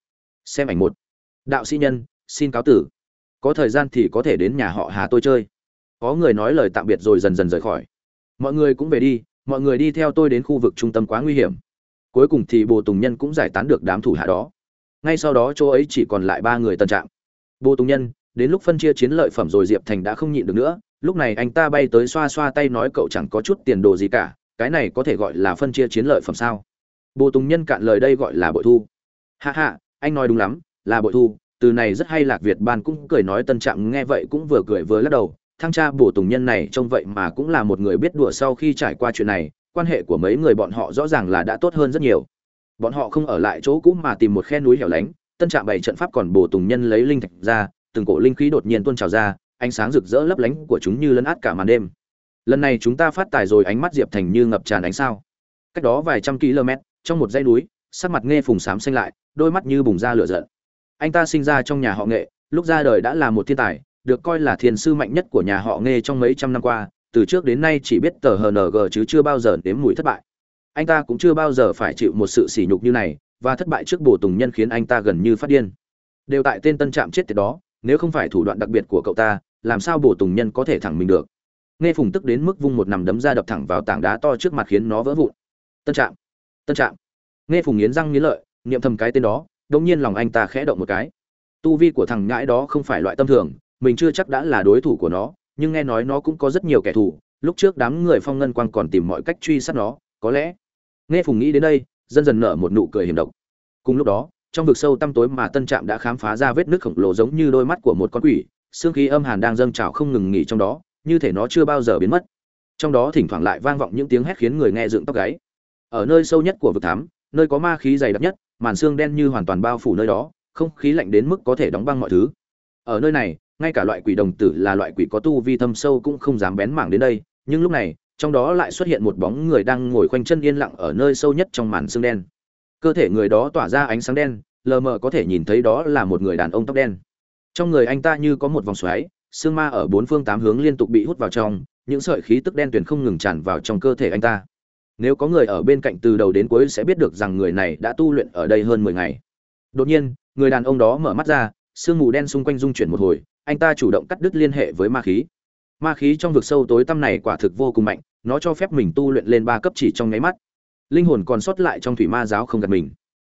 Xem ảnh một. Đạo sĩ nhân, xin cáo tử. Có thời gian thì có thể đến nhà họ hà tôi chơi. Có người nói lời tạm biệt rồi dần dần rời khỏi. Mọi người cũng về đi mọi người đi theo tôi đến khu vực trung tâm quá nguy hiểm. Cuối cùng thì bồ tùng nhân cũng giải tán được đám thủ hạ đó. Ngay sau đó chỗ ấy chỉ còn lại ba người tân trạng. Bồ tùng nhân, đến lúc phân chia chiến lợi phẩm rồi diệp thành đã không nhịn được nữa. Lúc này anh ta bay tới xoa xoa tay nói cậu chẳng có chút tiền đồ gì cả, cái này có thể gọi là phân chia chiến lợi phẩm sao? Bồ tùng nhân cạn lời đây gọi là bội thu. Hạ hạ anh nói đúng lắm, là bội thu. Từ này rất hay lạc việt ban cũng cười nói tân trạm nghe vậy cũng vừa cười vừa lắc đầu thăng cha bổ tùng nhân này trông vậy mà cũng là một người biết đùa sau khi trải qua chuyện này, quan hệ của mấy người bọn họ rõ ràng là đã tốt hơn rất nhiều. Bọn họ không ở lại chỗ cũ mà tìm một khe núi hẻo lánh, tân trạm bày trận pháp còn bổ tùng nhân lấy linh thạch ra, từng cổ linh khí đột nhiên tuôn trào ra, ánh sáng rực rỡ lấp lánh của chúng như lấn át cả màn đêm. Lần này chúng ta phát tài rồi ánh mắt diệp thành như ngập tràn ánh sao. Cách đó vài trăm km, trong một dãy núi, sắc mặt nghe phùng xám xanh lại, đôi mắt như bùng ra lửa giận. Anh ta sinh ra trong nhà họ nghệ, lúc ra đời đã là một thiên tài được coi là thiền sư mạnh nhất của nhà họ nghe trong mấy trăm năm qua, từ trước đến nay chỉ biết tờ hng chứ chưa bao giờ nếm mùi thất bại. Anh ta cũng chưa bao giờ phải chịu một sự sỉ nhục như này, và thất bại trước bồ tùng nhân khiến anh ta gần như phát điên. Đều tại tên tân trạm chết tiệt đó, nếu không phải thủ đoạn đặc biệt của cậu ta, làm sao bồ tùng nhân có thể thẳng mình được? Nghe phùng tức đến mức vung một nằm đấm ra đập thẳng vào tảng đá to trước mặt khiến nó vỡ vụn. Tân trạm tân trạm. Nghe phùng nghiến răng nghiến lợi, niệm thầm cái tên đó, đột nhiên lòng anh ta khẽ động một cái. Tu vi của thằng ngãi đó không phải loại tâm thường mình chưa chắc đã là đối thủ của nó, nhưng nghe nói nó cũng có rất nhiều kẻ thù. Lúc trước đám người phong ngân quang còn tìm mọi cách truy sát nó, có lẽ. Nghe phùng nghĩ đến đây, dần dần nở một nụ cười hiểm độc. Cùng lúc đó, trong vực sâu tăm tối mà tân trạm đã khám phá ra vết nước khổng lồ giống như đôi mắt của một con quỷ, xương khí âm hàn đang dâng trào không ngừng nghỉ trong đó, như thể nó chưa bao giờ biến mất. Trong đó thỉnh thoảng lại vang vọng những tiếng hét khiến người nghe dựng tóc gáy. Ở nơi sâu nhất của vực thám, nơi có ma khí dày đặc nhất, màn xương đen như hoàn toàn bao phủ nơi đó, không khí lạnh đến mức có thể đóng băng mọi thứ. Ở nơi này ngay cả loại quỷ đồng tử là loại quỷ có tu vi thâm sâu cũng không dám bén mảng đến đây, nhưng lúc này, trong đó lại xuất hiện một bóng người đang ngồi khoanh chân yên lặng ở nơi sâu nhất trong màn xương đen. Cơ thể người đó tỏa ra ánh sáng đen, lờ mờ có thể nhìn thấy đó là một người đàn ông tóc đen. Trong người anh ta như có một vòng xoáy, xương ma ở bốn phương tám hướng liên tục bị hút vào trong, những sợi khí tức đen tuyền không ngừng tràn vào trong cơ thể anh ta. Nếu có người ở bên cạnh từ đầu đến cuối sẽ biết được rằng người này đã tu luyện ở đây hơn mười ngày. Đột nhiên, người đàn ông đó mở mắt ra, sương mù đen xung quanh dung chuyển một hồi anh ta chủ động cắt đứt liên hệ với ma khí. Ma khí trong vực sâu tối tăm này quả thực vô cùng mạnh, nó cho phép mình tu luyện lên ba cấp chỉ trong nháy mắt. Linh hồn còn sót lại trong thủy ma giáo không gặp mình.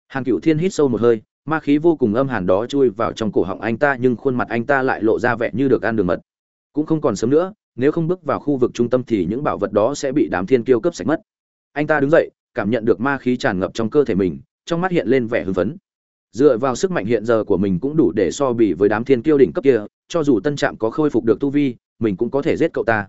Hàn cựu thiên hít sâu một hơi, ma khí vô cùng âm hàn đó chui vào trong cổ họng anh ta, nhưng khuôn mặt anh ta lại lộ ra vẻ như được ăn đường mật. Cũng không còn sớm nữa, nếu không bước vào khu vực trung tâm thì những bảo vật đó sẽ bị đám thiên kiêu cướp sạch mất. Anh ta đứng dậy, cảm nhận được ma khí tràn ngập trong cơ thể mình, trong mắt hiện lên vẻ hưng phấn dựa vào sức mạnh hiện giờ của mình cũng đủ để so bì với đám thiên kiêu đỉnh cấp kia, cho dù tân trạm có khôi phục được tu vi, mình cũng có thể giết cậu ta.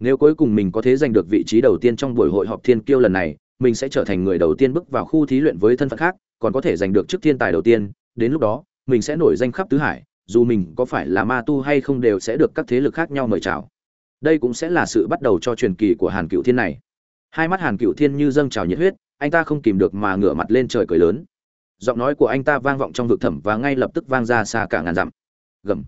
Nếu cuối cùng mình có thể giành được vị trí đầu tiên trong buổi hội họp thiên kiêu lần này, mình sẽ trở thành người đầu tiên bước vào khu thí luyện với thân phận khác, còn có thể giành được chức thiên tài đầu tiên. Đến lúc đó, mình sẽ nổi danh khắp tứ hải, dù mình có phải là ma tu hay không đều sẽ được các thế lực khác nhau mời chào. Đây cũng sẽ là sự bắt đầu cho truyền kỳ của hàn cựu thiên này. Hai mắt hàn cựu thiên như dâng trào nhiệt huyết, anh ta không kìm được mà ngửa mặt lên trời cười lớn giọng nói của anh ta vang vọng trong vực thẳm và ngay lập tức vang ra xa cả ngàn dặm. Gầm.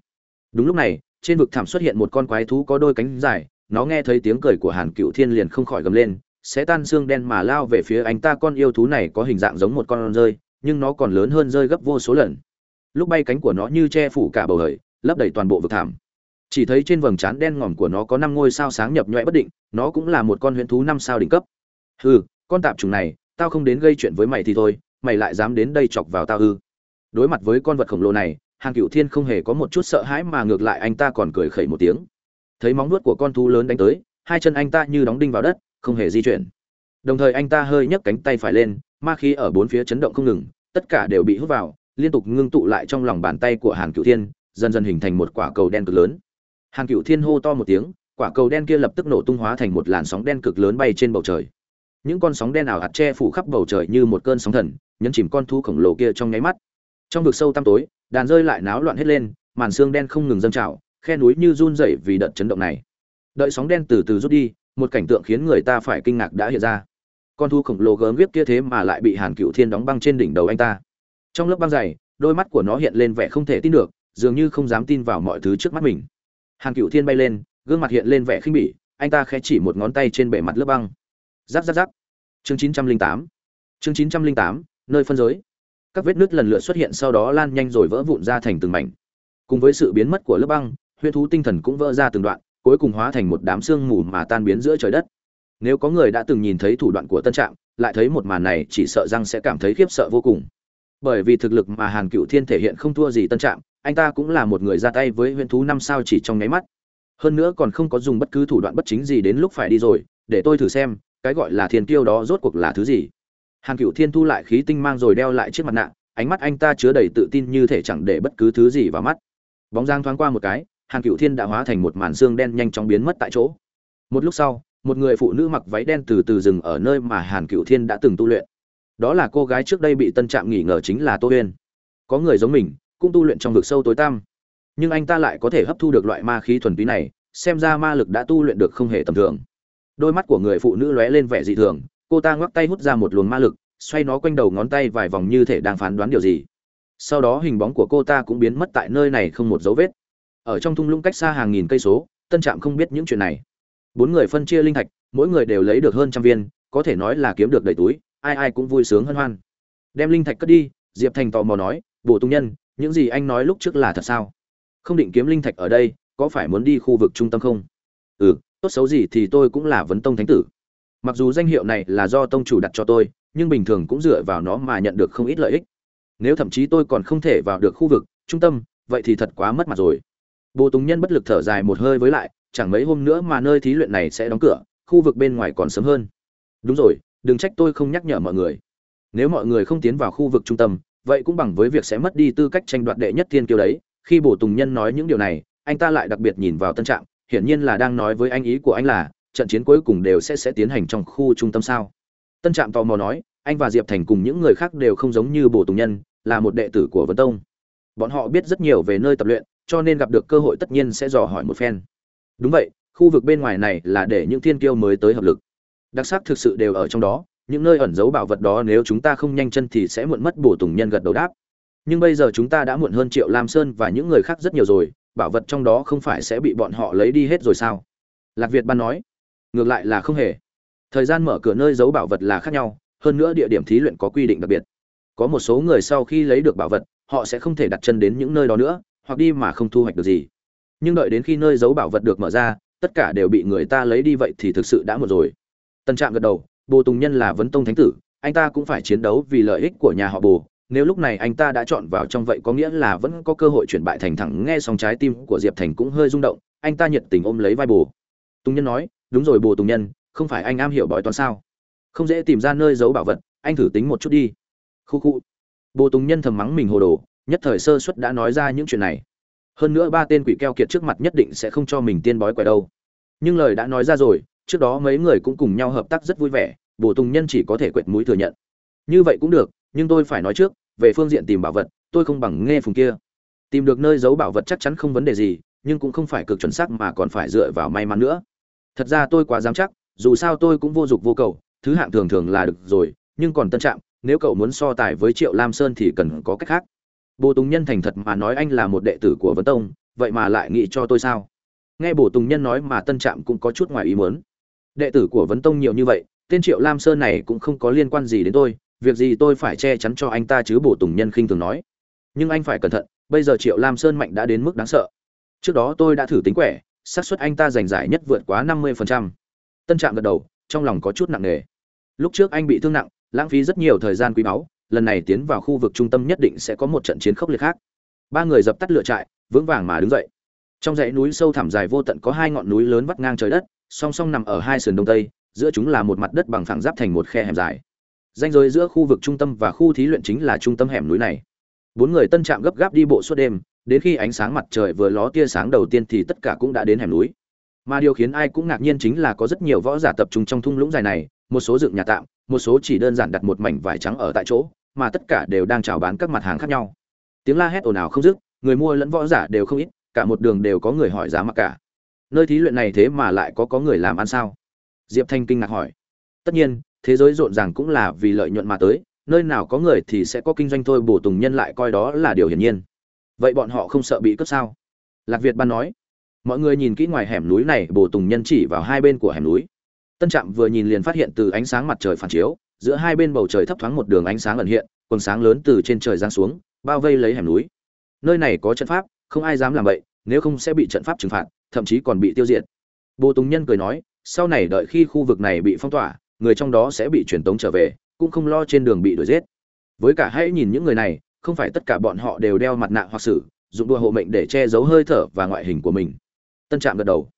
Đúng lúc này, trên vực thẳm xuất hiện một con quái thú có đôi cánh dài, nó nghe thấy tiếng cười của hàn cựu thiên liền không khỏi gầm lên sẽ tan xương đen mà lao về phía anh ta, con yêu thú này có hình dạng giống một con rơi, nhưng nó còn lớn hơn rơi gấp vô số lần. Lúc bay cánh của nó như che phủ cả bầu hời lấp đầy toàn bộ vực thảm chỉ thấy trên vầng trán đen ngòm của nó có năm ngôi sao sáng nhập nhoẹ bất định, nó cũng là một con huyễn thú năm sao đỉnh cấp. Hừ, con tạp chủng này, tao không đến gây chuyện với mày thì thôi mày lại dám đến đây chọc vào tao ư? Đối mặt với con vật khổng lồ này, hàng cựu thiên không hề có một chút sợ hãi mà ngược lại anh ta còn cười khẩy một tiếng. Thấy móng nuốt của con thú lớn đánh tới, hai chân anh ta như đóng đinh vào đất, không hề di chuyển. Đồng thời anh ta hơi nhấc cánh tay phải lên, ma khí ở bốn phía chấn động không ngừng, tất cả đều bị hút vào, liên tục ngưng tụ lại trong lòng bàn tay của hàn cựu thiên, dần dần hình thành một quả cầu đen cực lớn. Hàn cựu thiên hô to một tiếng, quả cầu đen kia lập tức nổ tung hóa thành một làn sóng đen cực lớn bay trên bầu trời. Những con sóng đen ảo hạt che phủ khắp bầu trời như một cơn sóng thần nhấn chìm con thú khổng lồ kia trong nháy mắt. Trong vực sâu tăm tối, đàn rơi lại náo loạn hết lên, màn xương đen không ngừng dâng trào, khe núi như run rẩy vì đợt chấn động này. Đợi sóng đen từ từ rút đi, một cảnh tượng khiến người ta phải kinh ngạc đã hiện ra. Con thú khổng lồ gớm ghiếc kia thế mà lại bị hàn cựu thiên đóng băng trên đỉnh đầu anh ta. Trong lớp băng dày, đôi mắt của nó hiện lên vẻ không thể tin được, dường như không dám tin vào mọi thứ trước mắt mình. Hàn cựu thiên bay lên, gương mặt hiện lên vẻ khinh bỉ, anh ta khẽ chỉ một ngón tay trên bề mặt lớp băng. Giáp giáp giáp. Chương chín trăm linh tám. Chương chín trăm linh tám nơi phân giới. Các vết nứt lần lượt xuất hiện sau đó lan nhanh rồi vỡ vụn ra thành từng mảnh. Cùng với sự biến mất của lớp băng, huyễn thú tinh thần cũng vỡ ra từng đoạn, cuối cùng hóa thành một đám sương mù mà tan biến giữa trời đất. Nếu có người đã từng nhìn thấy thủ đoạn của tân trạm, lại thấy một màn này chỉ sợ rằng sẽ cảm thấy khiếp sợ vô cùng. Bởi vì thực lực mà hàn cựu thiên thể hiện không thua gì tân trạm, anh ta cũng là một người ra tay với huyễn thú năm sao chỉ trong nháy mắt. Hơn nữa còn không có dùng bất cứ thủ đoạn bất chính gì đến lúc phải đi rồi, để tôi thử xem, cái gọi là thiên tiêu đó rốt cuộc là thứ gì hàn cựu thiên thu lại khí tinh mang rồi đeo lại chiếc mặt nạ, ánh mắt anh ta chứa đầy tự tin như thể chẳng để bất cứ thứ gì vào mắt. Bóng giang thoáng qua một cái, hàn cựu thiên đã hóa thành một màn xương đen nhanh chóng biến mất tại chỗ. Một lúc sau, một người phụ nữ mặc váy đen từ từ dừng ở nơi mà hàn cựu thiên đã từng tu luyện. Đó là cô gái trước đây bị tân trạm nghỉ ngờ chính là tô huyên. Có người giống mình, cũng tu luyện trong vực sâu tối tăm. Nhưng anh ta lại có thể hấp thu được loại ma khí thuần túy này, xem ra ma lực đã tu luyện được không hề tầm thường. Đôi mắt của người phụ nữ lóe lên vẻ dị thường cô ta ngoắc tay hút ra một luồng ma lực, xoay nó quanh đầu ngón tay vài vòng như thể đang phán đoán điều gì. Sau đó hình bóng của cô ta cũng biến mất tại nơi này không một dấu vết. Ở trong thung lũng cách xa hàng nghìn cây số, tân trạm không biết những chuyện này. Bốn người phân chia linh thạch, mỗi người đều lấy được hơn trăm viên, có thể nói là kiếm được đầy túi, ai ai cũng vui sướng hân hoan. Đem linh thạch cất đi, diệp thành tò mò nói, bổ tung nhân, những gì anh nói lúc trước là thật sao? Không định kiếm linh thạch ở đây, có phải muốn đi khu vực trung tâm không? Ừ tốt xấu gì thì tôi cũng là vấn tông thánh tử mặc dù danh hiệu này là do tông chủ đặt cho tôi nhưng bình thường cũng dựa vào nó mà nhận được không ít lợi ích. Nếu thậm chí tôi còn không thể vào được khu vực trung tâm vậy thì thật quá mất mặt rồi. Bồ tùng nhân bất lực thở dài một hơi với lại chẳng mấy hôm nữa mà nơi thí luyện này sẽ đóng cửa khu vực bên ngoài còn sớm hơn. Đúng rồi đừng trách tôi không nhắc nhở mọi người. Nếu mọi người không tiến vào khu vực trung tâm vậy cũng bằng với việc sẽ mất đi tư cách tranh đoạt đệ nhất thiên kiêu đấy. Khi bổ tùng nhân nói những điều này anh ta lại đặc biệt nhìn vào tân Trạng, hiển nhiên là đang nói với anh ý của anh là trận chiến cuối cùng đều sẽ sẽ tiến hành trong khu trung tâm sao? Tân trạm tò mò nói, anh và diệp thành cùng những người khác đều không giống như bổ tùng nhân, là một đệ tử của vấn tông. Bọn họ biết rất nhiều về nơi tập luyện, cho nên gặp được cơ hội tất nhiên sẽ dò hỏi một phen. Đúng vậy, khu vực bên ngoài này là để những thiên kiêu mới tới hợp lực. Đặc sắc thực sự đều ở trong đó, những nơi ẩn giấu bảo vật đó nếu chúng ta không nhanh chân thì sẽ muộn mất bổ tùng nhân gật đầu đáp. Nhưng bây giờ chúng ta đã muộn hơn triệu lam sơn và những người khác rất nhiều rồi, bảo vật trong đó không phải sẽ bị bọn họ lấy đi hết rồi sao? Lạc việt ban nói ngược lại là không hề. Thời gian mở cửa nơi giấu bảo vật là khác nhau, hơn nữa địa điểm thí luyện có quy định đặc biệt. Có một số người sau khi lấy được bảo vật, họ sẽ không thể đặt chân đến những nơi đó nữa, hoặc đi mà không thu hoạch được gì. Nhưng đợi đến khi nơi giấu bảo vật được mở ra, tất cả đều bị người ta lấy đi vậy thì thực sự đã một rồi. Tân trạm gật đầu, bồ tùng nhân là vấn tông thánh tử, anh ta cũng phải chiến đấu vì lợi ích của nhà họ bồ. Nếu lúc này anh ta đã chọn vào trong vậy có nghĩa là vẫn có cơ hội chuyển bại thành thẳng, nghe xong trái tim của diệp thành cũng hơi rung động, anh ta nhiệt tình ôm lấy vai bồ. Tùng nhân nói đúng rồi bồ tùng nhân, không phải anh am hiểu bói toán sao? Không dễ tìm ra nơi giấu bảo vật, anh thử tính một chút đi. Khu khu. Bồ tùng nhân thầm mắng mình hồ đồ, nhất thời sơ suất đã nói ra những chuyện này. Hơn nữa ba tên quỷ keo kiệt trước mặt nhất định sẽ không cho mình tiên bói quẻ đâu. Nhưng lời đã nói ra rồi, trước đó mấy người cũng cùng nhau hợp tác rất vui vẻ, bồ tùng nhân chỉ có thể quệt mũi thừa nhận. Như vậy cũng được, nhưng tôi phải nói trước, về phương diện tìm bảo vật, tôi không bằng nghe phùng kia. Tìm được nơi giấu bảo vật chắc chắn không vấn đề gì, nhưng cũng không phải cực chuẩn xác mà còn phải dựa vào may mắn nữa thật ra tôi quá dám chắc, dù sao tôi cũng vô dụng vô cầu, thứ hạng thường thường là được rồi, nhưng còn tân trạng nếu cậu muốn so tài với triệu lam sơn thì cần có cách khác. Bồ tùng nhân thành thật mà nói anh là một đệ tử của vấn tông, vậy mà lại nghĩ cho tôi sao? Nghe bồ tùng nhân nói mà tân trạm cũng có chút ngoài ý muốn. Đệ tử của vấn tông nhiều như vậy, tên triệu lam sơn này cũng không có liên quan gì đến tôi, việc gì tôi phải che chắn cho anh ta chứ bổ tùng nhân khinh thường nói. Nhưng anh phải cẩn thận, bây giờ triệu lam sơn mạnh đã đến mức đáng sợ. Trước đó tôi đã thử tính quẻ xác suất anh ta giành giải nhất vượt quá năm mươi phần trăm. tân trạm gật đầu, trong lòng có chút nặng nề. Lúc trước anh bị thương nặng, lãng phí rất nhiều thời gian quý báu, lần này tiến vào khu vực trung tâm nhất định sẽ có một trận chiến khốc liệt khác. Ba người dập tắt lửa trại, vững vàng mà đứng dậy. Trong dãy núi sâu thẳm dài vô tận có hai ngọn núi lớn vắt ngang trời đất, song song nằm ở hai sườn đông tây, giữa chúng là một mặt đất bằng phẳng giáp thành một khe hẻm dài. Ranh giới giữa khu vực trung tâm và khu thí luyện chính là trung tâm hẻm núi này. Bốn người tân trạm gấp gáp đi bộ suốt đêm đến khi ánh sáng mặt trời vừa ló tia sáng đầu tiên thì tất cả cũng đã đến hẻm núi. Mà điều khiến ai cũng ngạc nhiên chính là có rất nhiều võ giả tập trung trong thung lũng dài này, một số dựng nhà tạm, một số chỉ đơn giản đặt một mảnh vải trắng ở tại chỗ, mà tất cả đều đang chào bán các mặt hàng khác nhau. Tiếng la hét ồn ào không dứt, người mua lẫn võ giả đều không ít, cả một đường đều có người hỏi giá mặc cả. Nơi thí luyện này thế mà lại có có người làm ăn sao? Diệp thanh kinh ngạc hỏi. Tất nhiên, thế giới rộn ràng cũng là vì lợi nhuận mà tới, nơi nào có người thì sẽ có kinh doanh thôi, bổ tùng nhân lại coi đó là điều hiển nhiên vậy bọn họ không sợ bị cướp sao? Lạc việt ban nói. Mọi người nhìn kỹ ngoài hẻm núi này, bồ tùng nhân chỉ vào hai bên của hẻm núi. Tân trạm vừa nhìn liền phát hiện từ ánh sáng mặt trời phản chiếu, giữa hai bên bầu trời thấp thoáng một đường ánh sáng ẩn hiện, quần sáng lớn từ trên trời giang xuống, bao vây lấy hẻm núi. Nơi này có trận pháp, không ai dám làm vậy, nếu không sẽ bị trận pháp trừng phạt, thậm chí còn bị tiêu diệt. Bồ tùng nhân cười nói, sau này đợi khi khu vực này bị phong tỏa, người trong đó sẽ bị truyền tống trở về, cũng không lo trên đường bị đuổi giết. Với cả hãy nhìn những người này không phải tất cả bọn họ đều đeo mặt nạ hoặc sử, dụng đua hộ mệnh để che giấu hơi thở và ngoại hình của mình. Tân trạm gật đầu.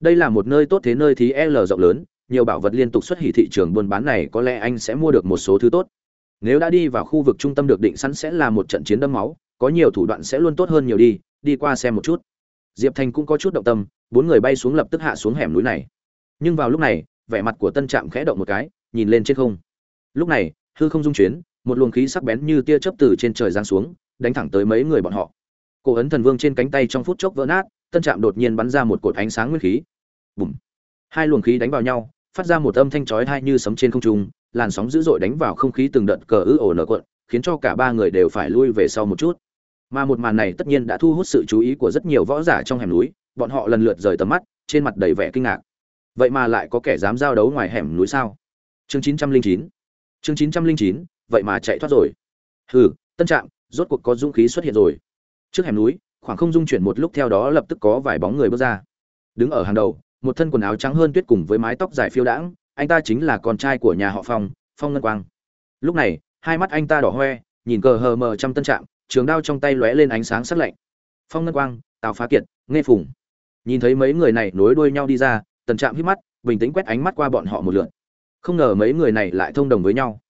Đây là một nơi tốt thế nơi thí l rộng lớn, nhiều bảo vật liên tục xuất hiện thị trường buôn bán này có lẽ anh sẽ mua được một số thứ tốt. Nếu đã đi vào khu vực trung tâm được định sẵn sẽ là một trận chiến đẫm máu, có nhiều thủ đoạn sẽ luôn tốt hơn nhiều đi đi qua xem một chút. Diệp thành cũng có chút động tâm, bốn người bay xuống lập tức hạ xuống hẻm núi này. Nhưng vào lúc này, vẻ mặt của tân trạm khẽ động một cái, nhìn lên trên không. Lúc này, hư không dung chuyến một luồng khí sắc bén như tia chớp từ trên trời giáng xuống, đánh thẳng tới mấy người bọn họ. Cổ ấn thần vương trên cánh tay trong phút chốc vỡ nát, tân trạm đột nhiên bắn ra một cột ánh sáng nguyên khí. Bùm! Hai luồng khí đánh vào nhau, phát ra một âm thanh chói tai như sấm trên không trung, làn sóng dữ dội đánh vào không khí từng đợt cờ ứ ồ nở cuộn, khiến cho cả ba người đều phải lui về sau một chút. Mà một màn này tất nhiên đã thu hút sự chú ý của rất nhiều võ giả trong hẻm núi, bọn họ lần lượt rời tầm mắt, trên mặt đầy vẻ kinh ngạc. Vậy mà lại có kẻ dám giao đấu ngoài hẻm núi sao? Chương chín trăm linh chín. Chương chín trăm linh chín vậy mà chạy thoát rồi. Hừ, tân trạng rốt cuộc có dũng khí xuất hiện rồi. Trước hẻm núi, khoảng không dung chuyển một lúc theo đó lập tức có vài bóng người bước ra. Đứng ở hàng đầu, một thân quần áo trắng hơn tuyết cùng với mái tóc dài phiêu đãng, anh ta chính là con trai của nhà họ phong phong ngân quang. Lúc này, hai mắt anh ta đỏ hoe, nhìn cờ hờ mờ trăm tân trạng trường đao trong tay lóe lên ánh sáng sắc lạnh. Phong ngân quang, tào phá kiệt nghe phùng. Nhìn thấy mấy người này nối đuôi nhau đi ra tần trạm hít mắt, bình tĩnh quét ánh mắt qua bọn họ một lượt. Không ngờ mấy người này lại thông đồng với nhau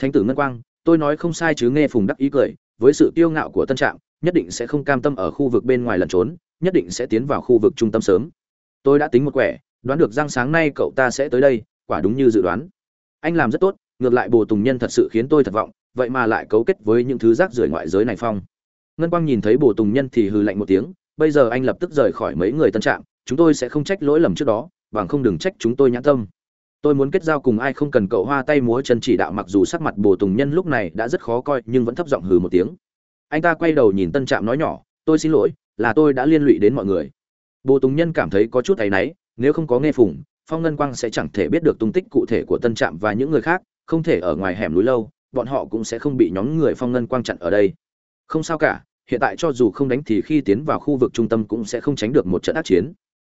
thánh tử ngân quang, tôi nói không sai chứ nghe phùng đắc ý cười, với sự kiêu ngạo của tân trạm, nhất định sẽ không cam tâm ở khu vực bên ngoài lẩn trốn, nhất định sẽ tiến vào khu vực trung tâm sớm. Tôi đã tính một quẻ, đoán được rằng sáng nay cậu ta sẽ tới đây, quả đúng như dự đoán. Anh làm rất tốt, ngược lại bồ tùng nhân thật sự khiến tôi thất vọng, vậy mà lại cấu kết với những thứ rác rưởi ngoại giới này phong. Ngân quang nhìn thấy bồ tùng nhân thì hừ lạnh một tiếng, bây giờ anh lập tức rời khỏi mấy người tân trạm, chúng tôi sẽ không trách lỗi lầm trước đó, bằng không đừng trách chúng tôi nhãn tâm tôi muốn kết giao cùng ai không cần cậu hoa tay múa chân chỉ đạo mặc dù sắc mặt bồ tùng nhân lúc này đã rất khó coi, nhưng vẫn thấp giọng hừ một tiếng. Anh ta quay đầu nhìn tân trạm nói nhỏ, tôi xin lỗi, là tôi đã liên lụy đến mọi người. Bồ tùng nhân cảm thấy có chút áy náy, nếu không có nghe phùng, phong ngân quang sẽ chẳng thể biết được tung tích cụ thể của tân trạm và những người khác, không thể ở ngoài hẻm núi lâu, bọn họ cũng sẽ không bị nhóm người phong ngân quang chặn ở đây. Không sao cả, hiện tại cho dù không đánh thì khi tiến vào khu vực trung tâm cũng sẽ không tránh được một trận ác chiến.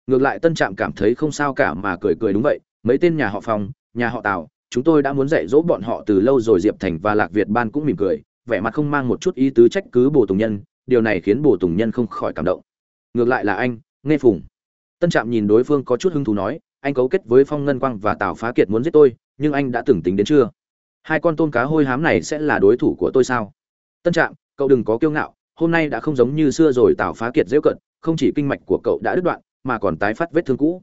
Ngược lại tân trạm cảm thấy không sao cả mà cười cười đúng vậy mấy tên nhà họ phong, nhà họ tào, chúng tôi đã muốn dạy dỗ bọn họ từ lâu rồi diệp thành và lạc việt ban cũng mỉm cười, vẻ mặt không mang một chút ý tứ trách cứ bồ tùng nhân, điều này khiến bồ tùng nhân không khỏi cảm động. Ngược lại là anh nghe phùng. Tân trạm nhìn đối phương có chút hứng thú nói, anh cấu kết với phong ngân quang và tào phá kiệt muốn giết tôi, nhưng anh đã từng tính đến chưa? Hai con tôm cá hôi hám này sẽ là đối thủ của tôi sao? Tân trạm, cậu đừng có kiêu ngạo, hôm nay đã không giống như xưa rồi tào phá kiệt dễu cận, không chỉ kinh mạch của cậu đã đứt đoạn, mà còn tái phát vết thương cũ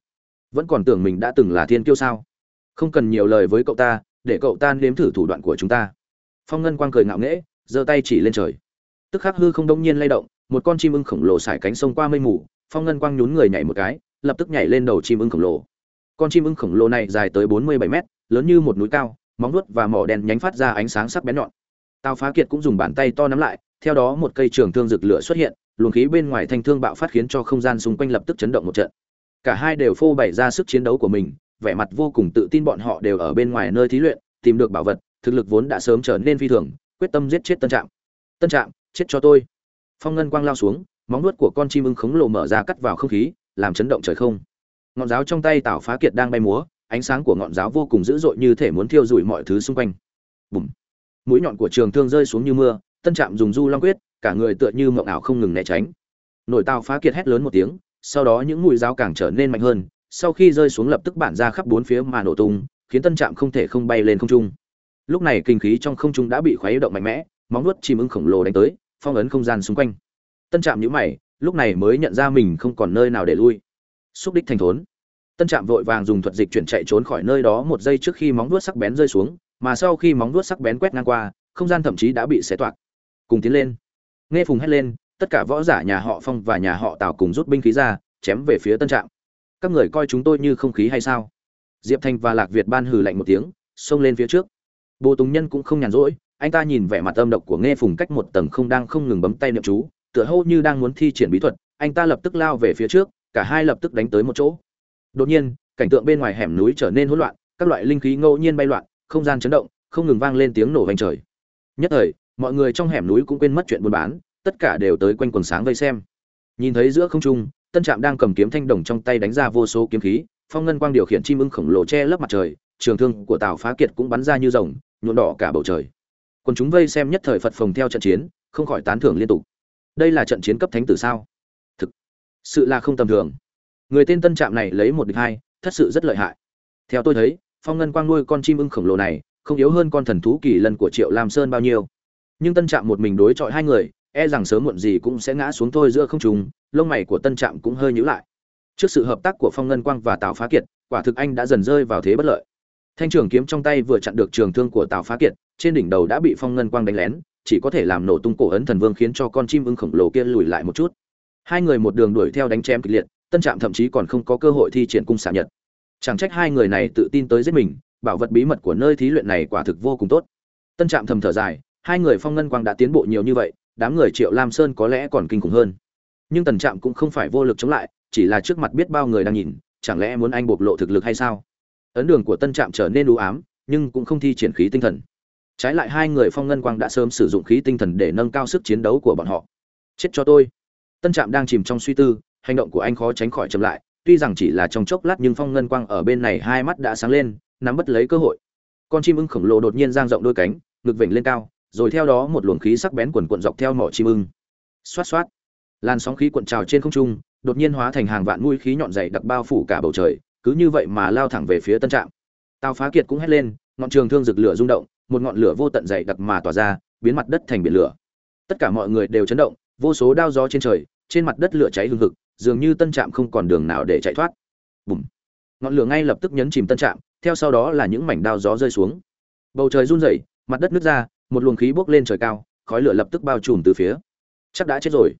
vẫn còn tưởng mình đã từng là thiên kiêu sao? Không cần nhiều lời với cậu ta, để cậu ta nếm thử thủ đoạn của chúng ta. Phong ngân quang cười ngạo nghễ, giơ tay chỉ lên trời. Tức khắc hư không đông nhiên lay động, một con chim ưng khổng lồ xải cánh sông qua mây mù, phong ngân quang nhún người nhảy một cái, lập tức nhảy lên đầu chim ưng khổng lồ. Con chim ưng khổng lồ này dài tới bốn mươi bảy mét, lớn như một núi cao, móng nuốt và mỏ đen nhánh phát ra ánh sáng sắc bén nhọn. Tào phá kiệt cũng dùng bàn tay to nắm lại, theo đó một cây trường thương rực lửa xuất hiện, luồng khí bên ngoài thanh thương bạo phát khiến cho không gian xung quanh lập tức chấn động một trận cả hai đều phô bày ra sức chiến đấu của mình, vẻ mặt vô cùng tự tin bọn họ đều ở bên ngoài nơi thí luyện, tìm được bảo vật, thực lực vốn đã sớm trở nên phi thường, quyết tâm giết chết tân trạm. Tân trạm, chết cho tôi. Phong ngân quang lao xuống, móng nuốt của con chim ưng khổng lồ mở ra cắt vào không khí, làm chấn động trời không. Ngọn giáo trong tay tảo phá kiệt đang bay múa, ánh sáng của ngọn giáo vô cùng dữ dội như thể muốn thiêu rụi mọi thứ xung quanh. Bùm! Mũi nhọn của trường thương rơi xuống như mưa, tân trạm dùng du long quyết, cả người tựa như mộng ảo không ngừng né tránh. Nổi tào phá kiệt hét lớn một tiếng sau đó những mũi giáo càng trở nên mạnh hơn, sau khi rơi xuống lập tức bản ra khắp bốn phía mà nổ tung, khiến tân trạm không thể không bay lên không trung. Lúc này kinh khí trong không trung đã bị khuấy động mạnh mẽ, móng nuốt chim ưng khổng lồ đánh tới, phong ấn không gian xung quanh. Tân trạm nhũ mày, lúc này mới nhận ra mình không còn nơi nào để lui. Xúc đích thành thốn. Tân trạm vội vàng dùng thuật dịch chuyển chạy trốn khỏi nơi đó một giây trước khi móng nuốt sắc bén rơi xuống, mà sau khi móng nuốt sắc bén quét ngang qua, không gian thậm chí đã bị xé toạc. Cùng tiến lên. Nghe phùng hét lên tất cả võ giả nhà họ phong và nhà họ tào cùng rút binh khí ra, chém về phía tân trạm. Các người coi chúng tôi như không khí hay sao? Diệp thanh và lạc việt ban hừ lạnh một tiếng, xông lên phía trước. Bồ tùng nhân cũng không nhàn rỗi, anh ta nhìn vẻ mặt âm độc của nghe phùng cách một tầng không đang không ngừng bấm tay niệm chú, tựa hô như đang muốn thi triển bí thuật, anh ta lập tức lao về phía trước, cả hai lập tức đánh tới một chỗ. Đột nhiên, cảnh tượng bên ngoài hẻm núi trở nên hỗn loạn, các loại linh khí ngẫu nhiên bay loạn, không gian chấn động, không ngừng vang lên tiếng nổ vang trời. Nhất thời, mọi người trong hẻm núi cũng quên mất chuyện buôn bán tất cả đều tới quanh quần sáng vây xem. Nhìn thấy giữa không trung, tân trạm đang cầm kiếm thanh đồng trong tay đánh ra vô số kiếm khí, phong ngân quang điều khiển chim ưng khổng lồ che lấp mặt trời, trường thương của tào phá kiệt cũng bắn ra như rồng, nhuộm đỏ cả bầu trời. Còn chúng vây xem nhất thời phật phồng theo trận chiến, không khỏi tán thưởng liên tục. Đây là trận chiến cấp thánh tử sao? Thực, sự là không tầm thường. Người tên tân trạm này lấy một địch hai, thật sự rất lợi hại. Theo tôi thấy, phong ngân quang nuôi con chim ưng khổng lồ này, không yếu hơn con thần thú kỳ lân của triệu lam sơn bao nhiêu. Nhưng tân trạm một mình đối chọi hai người e rằng sớm muộn gì cũng sẽ ngã xuống thôi giữa không trùng lông mày của tân trạm cũng hơi nhíu lại. Trước sự hợp tác của phong ngân quang và tào phá kiệt, quả thực anh đã dần rơi vào thế bất lợi. Thanh trường kiếm trong tay vừa chặn được trường thương của tào phá kiệt, trên đỉnh đầu đã bị phong ngân quang đánh lén, chỉ có thể làm nổ tung cổ ấn thần vương khiến cho con chim ưng khổng lồ kia lùi lại một chút. Hai người một đường đuổi theo đánh chém kịch liệt, tân trạm thậm chí còn không có cơ hội thi triển cung xả nhật. Chẳng trách hai người này tự tin tới giết mình, bảo vật bí mật của nơi thí luyện này quả thực vô cùng tốt. Tân trạm thầm thở dài, hai người phong ngân quang đã tiến bộ nhiều như vậy đám người triệu lam sơn có lẽ còn kinh khủng hơn. Nhưng tần trạm cũng không phải vô lực chống lại, chỉ là trước mặt biết bao người đang nhìn, chẳng lẽ muốn anh bộc lộ thực lực hay sao? Ấn đường của tân trạm trở nên u ám, nhưng cũng không thi triển khí tinh thần. Trái lại hai người phong ngân quang đã sớm sử dụng khí tinh thần để nâng cao sức chiến đấu của bọn họ. Chết cho tôi. Tân trạm đang chìm trong suy tư, hành động của anh khó tránh khỏi chậm lại, tuy rằng chỉ là trong chốc lát nhưng phong ngân quang ở bên này hai mắt đã sáng lên, nắm bắt lấy cơ hội. Con chim ưng khổng lồ đột nhiên giang rộng đôi cánh, ngực vểnh lên cao rồi theo đó một luồng khí sắc bén quần cuộn dọc theo mỏ chim ưng. Xoát xoát. Làn sóng khí cuộn trào trên không trung, đột nhiên hóa thành hàng vạn mũi khí nhọn dày đặc bao phủ cả bầu trời, cứ như vậy mà lao thẳng về phía tân trạm. Tào phá kiệt cũng hét lên, ngọn trường thương rực lửa rung động, một ngọn lửa vô tận dày đặc mà tỏa ra, biến mặt đất thành biển lửa. Tất cả mọi người đều chấn động, vô số đao gió trên trời, trên mặt đất lửa cháy hừng hực, dường như tân trạm không còn đường nào để chạy thoát. Bùm. Ngọn lửa ngay lập tức nhấn chìm tân trạm, theo sau đó là những mảnh đao gió rơi xuống. Bầu trời run rẩy, mặt đất nứt ra một luồng khí bốc lên trời cao, khói lửa lập tức bao trùm từ phía. Chắc đã chết rồi.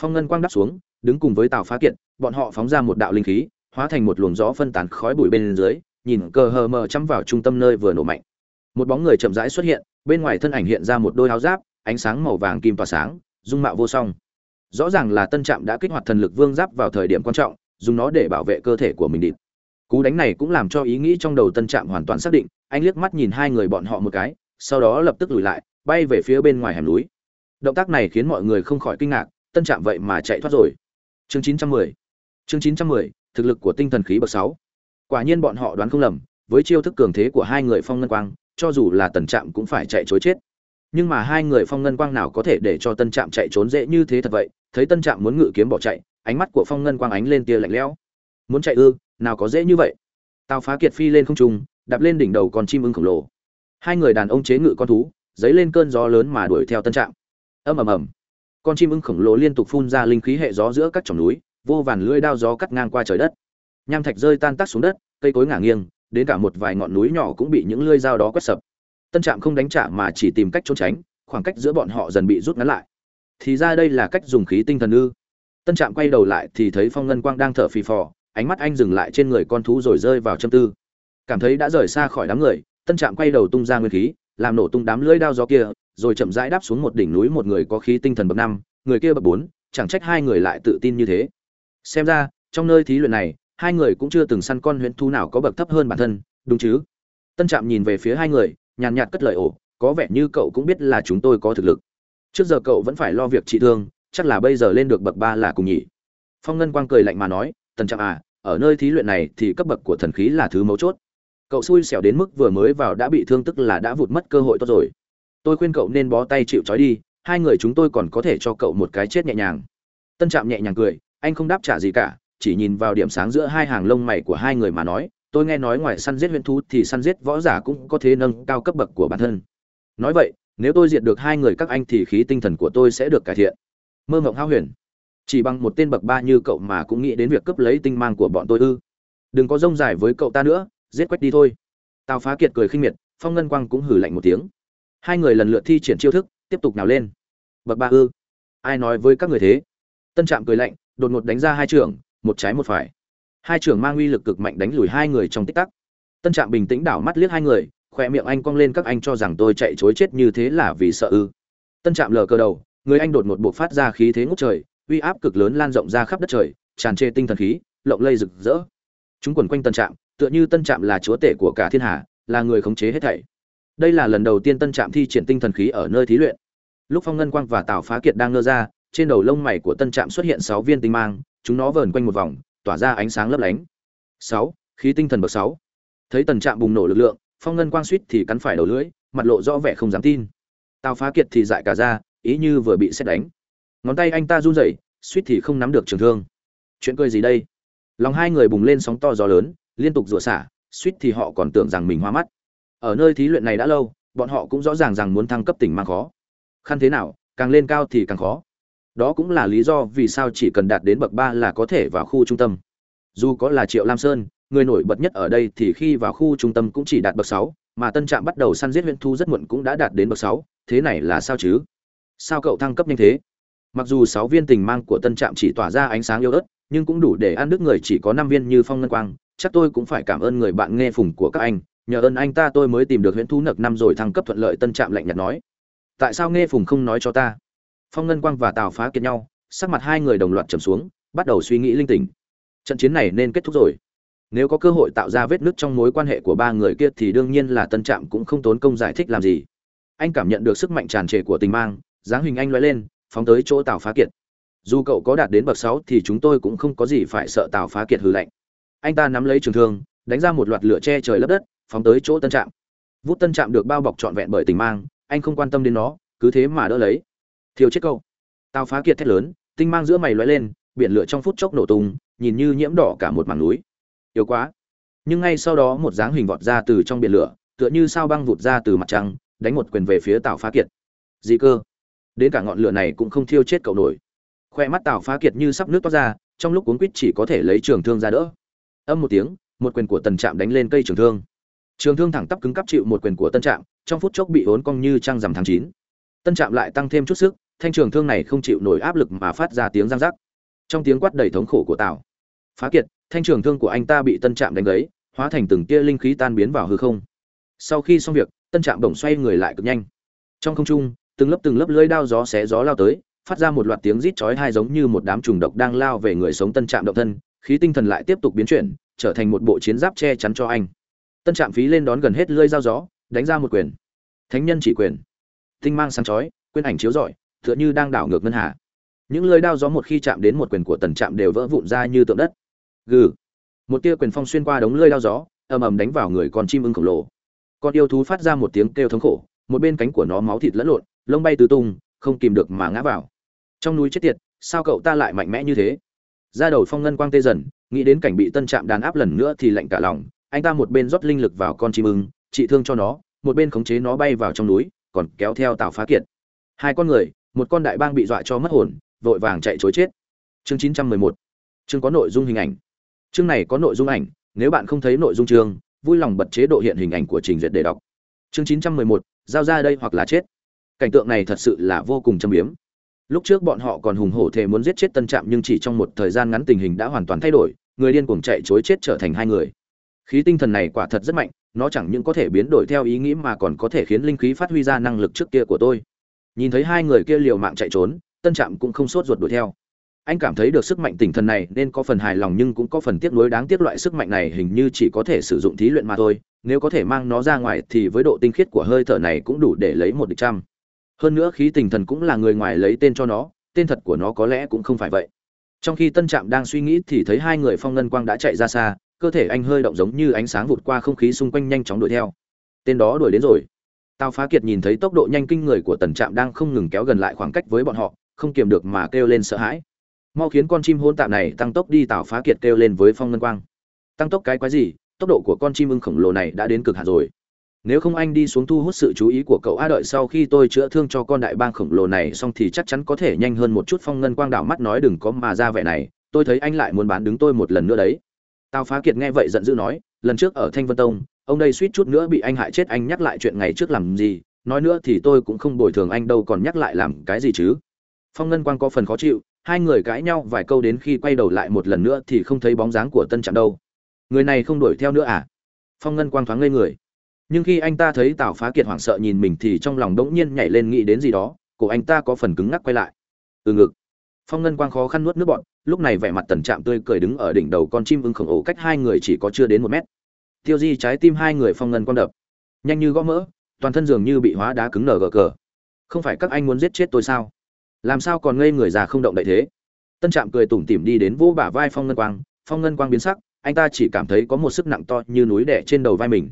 Phong ngân quang đáp xuống, đứng cùng với tào phá kiện bọn họ phóng ra một đạo linh khí, hóa thành một luồng gió phân tán khói bụi bên dưới, nhìn cờ hờ mờ chăm vào trung tâm nơi vừa nổ mạnh. Một bóng người chậm rãi xuất hiện, bên ngoài thân ảnh hiện ra một đôi áo giáp, ánh sáng màu vàng kim tỏa sáng, dung mạo vô song. Rõ ràng là tân trạm đã kích hoạt thần lực vương giáp vào thời điểm quan trọng, dùng nó để bảo vệ cơ thể của mình địch cú đánh này cũng làm cho ý nghĩ trong đầu tân trạm hoàn toàn xác định, anh liếc mắt nhìn hai người bọn họ một cái sau đó lập tức lùi lại bay về phía bên ngoài hẻm núi. Động tác này khiến mọi người không khỏi kinh ngạc tân trạm vậy mà chạy thoát rồi. Chương 910 chương 910, thực lực của tinh thần khí bậc 6. quả nhiên bọn họ đoán không lầm với chiêu thức cường thế của hai người phong ngân quang cho dù là tần trạm cũng phải chạy chối chết. Nhưng mà hai người phong ngân quang nào có thể để cho tân trạm chạy trốn dễ như thế thật vậy? Thấy tân trạm muốn ngự kiếm bỏ chạy ánh mắt của phong ngân quang ánh lên tia lạnh lẽo. Muốn chạy ư? Nào có dễ như vậy. Tào phá kiệt phi lên không trung đạp lên đỉnh đầu con chim ưng khổng lồ hai người đàn ông chế ngự con thú dấy lên cơn gió lớn mà đuổi theo tân trạm ầm ầm ầm. Con chim ưng khổng lồ liên tục phun ra linh khí hệ gió giữa các chòm núi, vô vàn lưỡi đao gió cắt ngang qua trời đất. Nham thạch rơi tan tác xuống đất, cây cối ngả nghiêng, đến cả một vài ngọn núi nhỏ cũng bị những lưỡi dao đó quét sập. Tân trạm không đánh trả mà chỉ tìm cách trốn tránh, khoảng cách giữa bọn họ dần bị rút ngắn lại. Thì ra đây là cách dùng khí tinh thần ư. Tân trạm quay đầu lại thì thấy phong ngân quang đang thở phì phò, ánh mắt anh dừng lại trên người con thú rồi rơi vào châm tư. Cảm thấy đã rời xa khỏi đám người tân trạm quay đầu tung ra nguyên khí, làm nổ tung đám lưỡi đao gió kia, rồi chậm rãi đáp xuống một đỉnh núi một người có khí tinh thần bậc năm, người kia bậc bốn, chẳng trách hai người lại tự tin như thế. Xem ra, trong nơi thí luyện này, hai người cũng chưa từng săn con huyễn thú nào có bậc thấp hơn bản thân, đúng chứ? Tân trạm nhìn về phía hai người, nhàn nhạt cất lời ổ có vẻ như cậu cũng biết là chúng tôi có thực lực. Trước giờ cậu vẫn phải lo việc trị thương, chắc là bây giờ lên được bậc ba là cùng nhỉ? Phong ngân quang cười lạnh mà nói, tân trạm à ở nơi thí luyện này thì cấp bậc của thần khí là thứ mấu chốt cậu xui xẻo đến mức vừa mới vào đã bị thương tức là đã vụt mất cơ hội tốt rồi. Tôi khuyên cậu nên bó tay chịu trói đi, hai người chúng tôi còn có thể cho cậu một cái chết nhẹ nhàng. Tân trạm nhẹ nhàng cười, anh không đáp trả gì cả, chỉ nhìn vào điểm sáng giữa hai hàng lông mày của hai người mà nói, tôi nghe nói ngoài săn giết huyễn thú thì săn giết võ giả cũng có thể nâng cao cấp bậc của bản thân. Nói vậy, nếu tôi diệt được hai người các anh thì khí tinh thần của tôi sẽ được cải thiện. Mơ mộng hao huyền. Chỉ bằng một tên bậc ba như cậu mà cũng nghĩ đến việc cướp lấy tinh mang của bọn tôi ư. Đừng có rông dài với cậu ta nữa giết quách đi thôi. Tào phá kiệt cười khinh miệt, phong ngân quang cũng hử lạnh một tiếng. Hai người lần lượt thi triển chiêu thức, tiếp tục nào lên. Bậc ba ư. Ai nói với các người thế? Tân trạm cười lạnh, đột ngột đánh ra hai trường một trái một phải. Hai trường mang uy lực cực mạnh đánh lùi hai người trong tích tắc. Tân trạm bình tĩnh đảo mắt liếc hai người khoe miệng anh cong lên các anh cho rằng tôi chạy chối chết như thế là vì sợ ư. Tân trạm lờ cơ đầu, người anh đột ngột buộc phát ra khí thế ngút trời, uy áp cực lớn lan rộng ra khắp đất trời, tràn trề tinh thần khí, lộng lây rực rỡ. Chúng quần quanh tân trạm tựa như tân trạm là chúa tể của cả thiên hạ là người khống chế hết thảy. Đây là lần đầu tiên tân trạm thi triển tinh thần khí ở nơi thí luyện. Lúc phong ngân quang và tào phá kiệt đang ngơ ra, trên đầu lông mày của tân trạm xuất hiện sáu viên tinh mang, chúng nó vờn quanh một vòng, tỏa ra ánh sáng lấp lánh. Sáu, khí tinh thần bậc sáu. Thấy tần trạm bùng nổ lực lượng, phong ngân quang suýt thì cắn phải đầu lưỡi, mặt lộ rõ vẻ không dám tin. Tào phá kiệt thì dại cả ra, ý như vừa bị xét đánh. Ngón tay anh ta run rẩy, suýt thì không nắm được trường thương. Chuyện cười gì đây? Lòng hai người bùng lên sóng to gió lớn liên tục rủa xả, suýt thì họ còn tưởng rằng mình hoa mắt. Ở nơi thí luyện này đã lâu, bọn họ cũng rõ ràng rằng muốn thăng cấp tỉnh mang khó. Khăn thế nào, càng lên cao thì càng khó. Đó cũng là lý do vì sao chỉ cần đạt đến bậc ba là có thể vào khu trung tâm. Dù có là triệu lam sơn, người nổi bật nhất ở đây thì khi vào khu trung tâm cũng chỉ đạt bậc sáu, mà tân trạm bắt đầu săn giết huyện thu rất muộn cũng đã đạt đến bậc sáu, thế này là sao chứ? Sao cậu thăng cấp nhanh thế? Mặc dù sáu viên tình mang của tân trạm chỉ tỏa ra ánh sáng yếu ớt, nhưng cũng đủ để ăn đức người chỉ có năm viên như phong ngân quang chắc tôi cũng phải cảm ơn người bạn nghe phùng của các anh, nhờ ơn anh ta tôi mới tìm được huyễn thú nặc năm rồi thăng cấp thuận lợi tân trạm lạnh nhạt nói. Tại sao nghe phùng không nói cho ta? Phong ngân quang và tào phá kiệt nhau, sắc mặt hai người đồng loạt trầm xuống, bắt đầu suy nghĩ linh tỉnh trận chiến này nên kết thúc rồi. Nếu có cơ hội tạo ra vết nứt trong mối quan hệ của ba người kia thì đương nhiên là tân trạm cũng không tốn công giải thích làm gì. Anh cảm nhận được sức mạnh tràn trề của tình mang, dáng hình anh loay lên, phóng tới chỗ tào phá kiệt. Dù cậu có đạt đến bậc sáu thì chúng tôi cũng không có gì phải sợ tào phá kiệt hư lạnh anh ta nắm lấy trường thương, đánh ra một loạt lửa che trời lấp đất, phóng tới chỗ tân trạm. Vút tân trạm được bao bọc trọn vẹn bởi tình mang, anh không quan tâm đến nó, cứ thế mà đỡ lấy. Thiêu chết câu tào phá kiệt thét lớn, tinh mang giữa mày lóe lên, biển lửa trong phút chốc nổ tung, nhìn như nhiễm đỏ cả một mảng núi. Yếu quá. Nhưng ngay sau đó một dáng hình vọt ra từ trong biển lửa, tựa như sao băng vụt ra từ mặt trăng, đánh một quyền về phía tào phá kiệt. Dị cơ? Đến cả ngọn lửa này cũng không thiêu chết cậu nổi. Khoe mắt tào phá kiệt như sắp nước toát ra, trong lúc cuốn quýt chỉ có thể lấy trường thương ra đỡ âm một tiếng, một quyền của tần trạm đánh lên cây trường thương. Trường thương thẳng tắp cứng cắp chịu một quyền của tân trạm, trong phút chốc bị ốn cong như trăng rằm tháng chín. Tân trạm lại tăng thêm chút sức, thanh trường thương này không chịu nổi áp lực mà phát ra tiếng răng rắc. Trong tiếng quát đầy thống khổ của tào, phá kiệt, thanh trường thương của anh ta bị tân trạm đánh lấy hóa thành từng tia linh khí tan biến vào hư không. Sau khi xong việc, tân trạm bỗng xoay người lại cực nhanh. Trong không trung, từng lớp từng lớp lưỡi đao gió xé gió lao tới, phát ra một loạt tiếng rít chói hai giống như một đám trùng độc đang lao về người sống tân trạm động thân khí tinh thần lại tiếp tục biến chuyển, trở thành một bộ chiến giáp che chắn cho anh. Tân trạm phí lên đón gần hết lưỡi dao gió, đánh ra một quyền. Thánh nhân chỉ quyền. Tinh mang sáng chói, quyền ảnh chiếu rọi, tựa như đang đảo ngược ngân hà. Những lưỡi đao gió một khi chạm đến một quyền của tần trạm đều vỡ vụn ra như tượng đất. Gừ. Một tia quyền phong xuyên qua đống lưỡi đao gió, ầm ầm đánh vào người con chim ưng khổng lồ. Con yêu thú phát ra một tiếng kêu thống khổ, một bên cánh của nó máu thịt lẫn lộn, lông bay tứ tung, không kìm được mà ngã vào. Trong núi chết tiệt, sao cậu ta lại mạnh mẽ như thế? Ra đầu phong ngân quang tê dần, nghĩ đến cảnh bị tân trạm đàn áp lần nữa thì lạnh cả lòng, anh ta một bên rót linh lực vào con chim ưng trị thương cho nó, một bên khống chế nó bay vào trong núi, còn kéo theo tào phá kiệt. Hai con người, một con đại bang bị dọa cho mất hồn, vội vàng chạy chối chết. Chương chín trăm mười một. Chương có nội dung hình ảnh. Chương này có nội dung ảnh, nếu bạn không thấy nội dung chương, vui lòng bật chế độ hiện hình ảnh của trình duyệt để đọc. Chương chín trăm mười một, giao ra đây hoặc là chết. Cảnh tượng này thật sự là vô cùng châm biếm lúc trước bọn họ còn hùng hổ thề muốn giết chết tân trạm nhưng chỉ trong một thời gian ngắn tình hình đã hoàn toàn thay đổi, người điên cuồng chạy chối chết trở thành hai người. Khí tinh thần này quả thật rất mạnh, nó chẳng những có thể biến đổi theo ý nghĩ mà còn có thể khiến linh khí phát huy ra năng lực trước kia của tôi. Nhìn thấy hai người kia liều mạng chạy trốn, tân trạm cũng không sốt ruột đuổi theo. Anh cảm thấy được sức mạnh tinh thần này nên có phần hài lòng nhưng cũng có phần tiếc nuối đáng tiếc loại sức mạnh này hình như chỉ có thể sử dụng thí luyện mà thôi, nếu có thể mang nó ra ngoài thì với độ tinh khiết của hơi thở này cũng đủ để lấy một địch trăm hơn nữa khí tình thần cũng là người ngoài lấy tên cho nó, tên thật của nó có lẽ cũng không phải vậy. Trong khi tân trạm đang suy nghĩ thì thấy hai người phong ngân quang đã chạy ra xa, cơ thể anh hơi động giống như ánh sáng vụt qua không khí xung quanh nhanh chóng đuổi theo. Tên đó đuổi đến rồi. Tào phá kiệt nhìn thấy tốc độ nhanh kinh người của tần trạm đang không ngừng kéo gần lại khoảng cách với bọn họ, không kiềm được mà kêu lên sợ hãi. Mau khiến con chim hôn tạm này tăng tốc đi, tào phá kiệt kêu lên với phong ngân quang. Tăng tốc cái quái gì? Tốc độ của con chim ưng khổng lồ này đã đến cực hạn rồi nếu không anh đi xuống thu hút sự chú ý của cậu a đợi sau khi tôi chữa thương cho con đại bang khổng lồ này xong thì chắc chắn có thể nhanh hơn một chút. Phong ngân quang đảo mắt nói đừng có mà ra vẻ này, tôi thấy anh lại muốn bán đứng tôi một lần nữa đấy. Tào phá kiệt nghe vậy giận dữ nói, lần trước ở thanh vân tông, ông đây suýt chút nữa bị anh hại chết, anh nhắc lại chuyện ngày trước làm gì, nói nữa thì tôi cũng không bồi thường anh đâu, còn nhắc lại làm cái gì chứ? Phong ngân quang có phần khó chịu, hai người cãi nhau vài câu đến khi quay đầu lại một lần nữa thì không thấy bóng dáng của tân trạm đâu. Người này không đuổi theo nữa à? Phong ngân quang thoáng ngây người nhưng khi anh ta thấy tào phá kiệt hoảng sợ nhìn mình thì trong lòng đỗng nhiên nhảy lên nghĩ đến gì đó, cổ anh ta có phần cứng ngắc quay lại. Từ ngực, phong ngân quang khó khăn nuốt nước bọn lúc này vẻ mặt tần trạm tươi cười đứng ở đỉnh đầu con chim ưng khổng ổ cách hai người chỉ có chưa đến một mét. Tiêu di trái tim hai người phong ngân quang đập. Nhanh như gõ mỡ, toàn thân dường như bị hóa đá cứng nở gờ cờ. Không phải các anh muốn giết chết tôi sao? Làm sao còn ngây người già không động đậy thế? Tân trạm cười tủm tỉm đi đến vô bả vai phong ngân quang. Phong ngân quang biến sắc, anh ta chỉ cảm thấy có một sức nặng to như núi đẻ trên đầu vai mình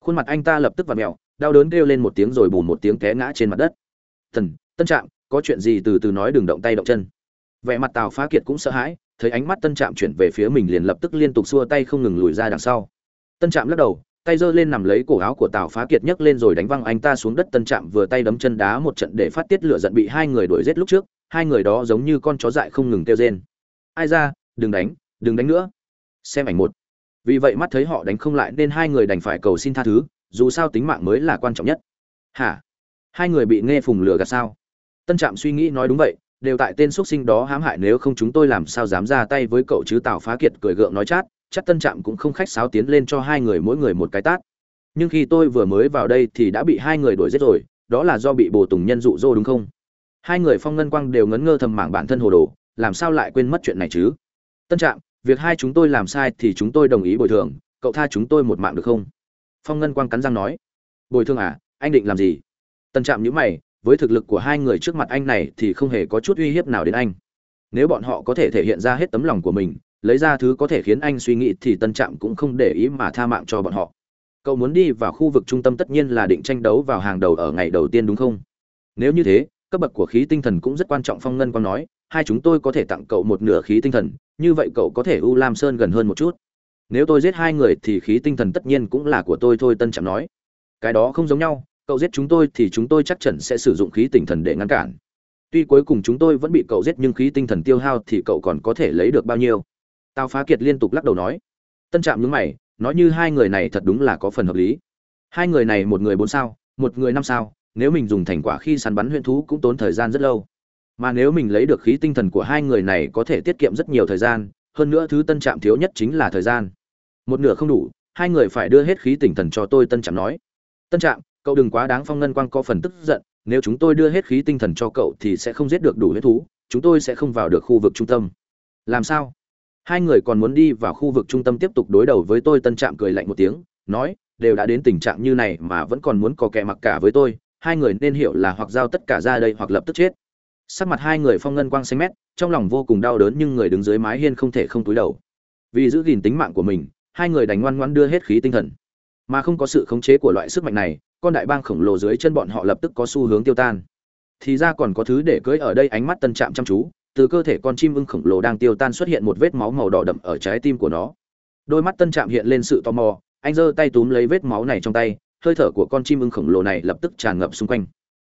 khuôn mặt anh ta lập tức v ặ mẹo đau đớn kêu lên một tiếng rồi bùn một tiếng té ngã trên mặt đất. Thần, tân trạm, có chuyện gì từ từ nói đừng động tay động chân. Vẻ mặt tào phá kiệt cũng sợ hãi, thấy ánh mắt tân trạm chuyển về phía mình liền lập tức liên tục xua tay không ngừng lùi ra đằng sau. Tân trạm lắc đầu, tay giơ lên nằm lấy cổ áo của tào phá kiệt nhấc lên rồi đánh văng anh ta xuống đất. Tân trạm vừa tay đấm chân đá một trận để phát tiết lửa giận bị hai người đuổi giết lúc trước, hai người đó giống như con chó dại không ngừng kêu rên. Ai ra, đừng đánh đừng đánh nữa. Xem ảnh một vì vậy mắt thấy họ đánh không lại nên hai người đành phải cầu xin tha thứ, dù sao tính mạng mới là quan trọng nhất. Hả? Hai người bị nghe phùng lửa gạt sao? Tân trạm suy nghĩ nói đúng vậy, đều tại tên xuất sinh đó hãm hại nếu không chúng tôi làm sao dám ra tay với cậu chứ tào phá kiệt cười gượng nói chát, chắc tân trạm cũng không khách sáo tiến lên cho hai người mỗi người một cái tát. Nhưng khi tôi vừa mới vào đây thì đã bị hai người đuổi giết rồi, đó là do bị bồ tùng nhân dụ dỗ đúng không? Hai người phong ngân quang đều ngấn ngơ thầm mảng bản thân hồ đồ, làm sao lại quên mất chuyện này chứ? Tân trạm việc hai chúng tôi làm sai thì chúng tôi đồng ý bồi thường, cậu tha chúng tôi một mạng được không? Phong ngân quang cắn răng nói. Bồi thường à? Anh định làm gì? Tần trạm nhữ mày, với thực lực của hai người trước mặt anh này thì không hề có chút uy hiếp nào đến anh. Nếu bọn họ có thể thể hiện ra hết tấm lòng của mình, lấy ra thứ có thể khiến anh suy nghĩ thì tân trạm cũng không để ý mà tha mạng cho bọn họ. Cậu muốn đi vào khu vực trung tâm tất nhiên là định tranh đấu vào hàng đầu ở ngày đầu tiên đúng không? Nếu như thế, cấp bậc của khí tinh thần cũng rất quan trọng, phong ngân quang nói hai chúng tôi có thể tặng cậu một nửa khí tinh thần, như vậy cậu có thể u lam sơn gần hơn một chút. Nếu tôi giết hai người thì khí tinh thần tất nhiên cũng là của tôi thôi, tân trạm nói. Cái đó không giống nhau, cậu giết chúng tôi thì chúng tôi chắc chắn sẽ sử dụng khí tinh thần để ngăn cản. Tuy cuối cùng chúng tôi vẫn bị cậu giết nhưng khí tinh thần tiêu hao thì cậu còn có thể lấy được bao nhiêu? Tào phá kiệt liên tục lắc đầu nói. Tân trạm nhướng mày, nói như hai người này thật đúng là có phần hợp lý. Hai người này một người bốn sao, một người năm sao, nếu mình dùng thành quả khi săn bắn huyễn thú cũng tốn thời gian rất lâu mà nếu mình lấy được khí tinh thần của hai người này có thể tiết kiệm rất nhiều thời gian, hơn nữa thứ tân trạm thiếu nhất chính là thời gian. Một nửa không đủ, hai người phải đưa hết khí tinh thần cho tôi, tân trạm nói. Tân trạm, cậu đừng quá đáng phong ngân quang có phần tức giận, nếu chúng tôi đưa hết khí tinh thần cho cậu thì sẽ không giết được đủ huyết thú, chúng tôi sẽ không vào được khu vực trung tâm. Làm sao? Hai người còn muốn đi vào khu vực trung tâm tiếp tục đối đầu với tôi, tân trạm cười lạnh một tiếng, nói, đều đã đến tình trạng như này mà vẫn còn muốn có kẻ mặc cả với tôi, hai người nên hiểu là hoặc giao tất cả ra đây hoặc lập tức chết sắc mặt hai người phong ngân quang xanh mét, trong lòng vô cùng đau đớn nhưng người đứng dưới mái hiên không thể không túi đầu. Vì giữ gìn tính mạng của mình, hai người đánh ngoan ngoan đưa hết khí tinh thần. Mà không có sự khống chế của loại sức mạnh này, con đại bang khổng lồ dưới chân bọn họ lập tức có xu hướng tiêu tan. Thì ra còn có thứ để cưỡi ở đây ánh mắt tân trạm chăm chú, từ cơ thể con chim ưng khổng lồ đang tiêu tan xuất hiện một vết máu màu đỏ đậm ở trái tim của nó. Đôi mắt tân trạm hiện lên sự tò mò, anh giơ tay túm lấy vết máu này trong tay, hơi thở của con chim ưng khổng lồ này lập tức tràn ngập xung quanh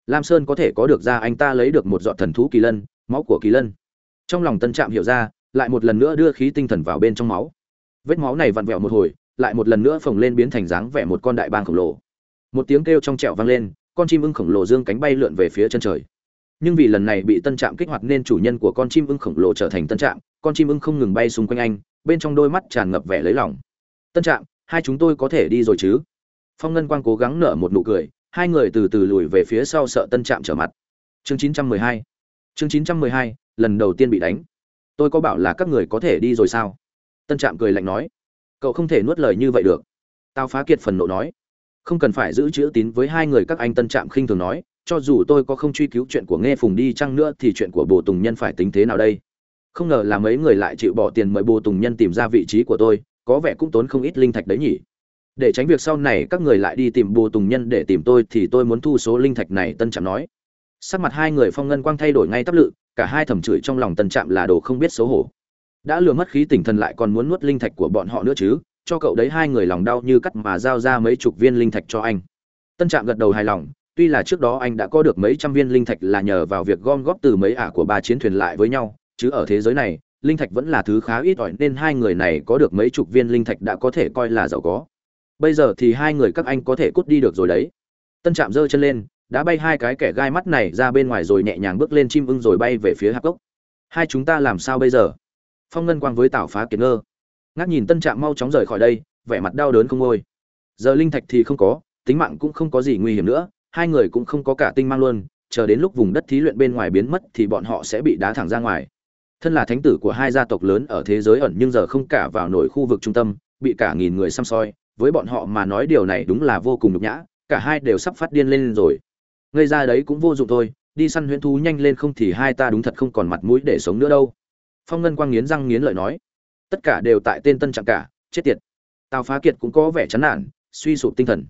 lam sơn có thể có được ra anh ta lấy được một giọt thần thú kỳ lân, máu của kỳ lân. Trong lòng tân trạm hiểu ra, lại một lần nữa đưa khí tinh thần vào bên trong máu. Vết máu này vặn vẹo một hồi, lại một lần nữa phồng lên biến thành dáng vẻ một con đại bang khổng lồ. Một tiếng kêu trong trẹo vang lên, con chim ưng khổng lồ dương cánh bay lượn về phía chân trời. Nhưng vì lần này bị tân trạm kích hoạt nên chủ nhân của con chim ưng khổng lồ trở thành tân trạm, con chim ưng không ngừng bay xung quanh anh, bên trong đôi mắt tràn ngập vẻ lấy lòng. Tân trạm, hai chúng tôi có thể đi rồi chứ? Phong ngân quang cố gắng nở một nụ cười hai người từ từ lùi về phía sau sợ tân trạm trở mặt. Chương 912 chương 912, lần đầu tiên bị đánh. Tôi có bảo là các người có thể đi rồi sao? Tân trạm cười lạnh nói. Cậu không thể nuốt lời như vậy được. Tao phá kiệt phần nộ nói. Không cần phải giữ chữ tín với hai người các anh tân trạm khinh thường nói. Cho dù tôi có không truy cứu chuyện của nghe phùng đi chăng nữa thì chuyện của bồ tùng nhân phải tính thế nào đây? Không ngờ là mấy người lại chịu bỏ tiền mời bồ tùng nhân tìm ra vị trí của tôi. Có vẻ cũng tốn không ít linh thạch đấy nhỉ? Để tránh việc sau này các người lại đi tìm bồ tùng nhân để tìm tôi thì tôi muốn thu số linh thạch này, tân trạm nói. Sắc mặt hai người phong ngân quang thay đổi ngay tắp lự, cả hai thầm chửi trong lòng tân trạm là đồ không biết xấu hổ. Đã lừa mất khí tỉnh thần lại còn muốn nuốt linh thạch của bọn họ nữa chứ, cho cậu đấy hai người lòng đau như cắt mà giao ra mấy chục viên linh thạch cho anh. Tân trạm gật đầu hài lòng, tuy là trước đó anh đã có được mấy trăm viên linh thạch là nhờ vào việc gom góp từ mấy ả của ba chiến thuyền lại với nhau, chứ ở thế giới này, linh thạch vẫn là thứ khá ít ỏi, nên hai người này có được mấy chục viên linh thạch đã có thể coi là giàu có bây giờ thì hai người các anh có thể cút đi được rồi đấy. Tân trạm giơ chân lên, đã bay hai cái kẻ gai mắt này ra bên ngoài rồi nhẹ nhàng bước lên chim ưng rồi bay về phía hạp cốc. Hai chúng ta làm sao bây giờ? Phong ngân quang với tảo phá kiệt ngơ. Ngác nhìn tân trạm mau chóng rời khỏi đây, vẻ mặt đau đớn không ngôi. Giờ linh thạch thì không có, tính mạng cũng không có gì nguy hiểm nữa, hai người cũng không có cả tinh mang luôn, chờ đến lúc vùng đất thí luyện bên ngoài biến mất thì bọn họ sẽ bị đá thẳng ra ngoài. Thân là thánh tử của hai gia tộc lớn ở thế giới ẩn nhưng giờ không cả vào nổi khu vực trung tâm, bị cả nghìn người xăm soi với bọn họ mà nói điều này đúng là vô cùng nhục nhã, cả hai đều sắp phát điên lên rồi. Ngây ra đấy cũng vô dụng thôi, đi săn huyễn thú nhanh lên không thì hai ta đúng thật không còn mặt mũi để sống nữa đâu. Phong ngân quang nghiến răng nghiến lợi nói. Tất cả đều tại tên tân trạng cả, chết tiệt. Tào phá kiệt cũng có vẻ chán nản, suy sụp tinh thần.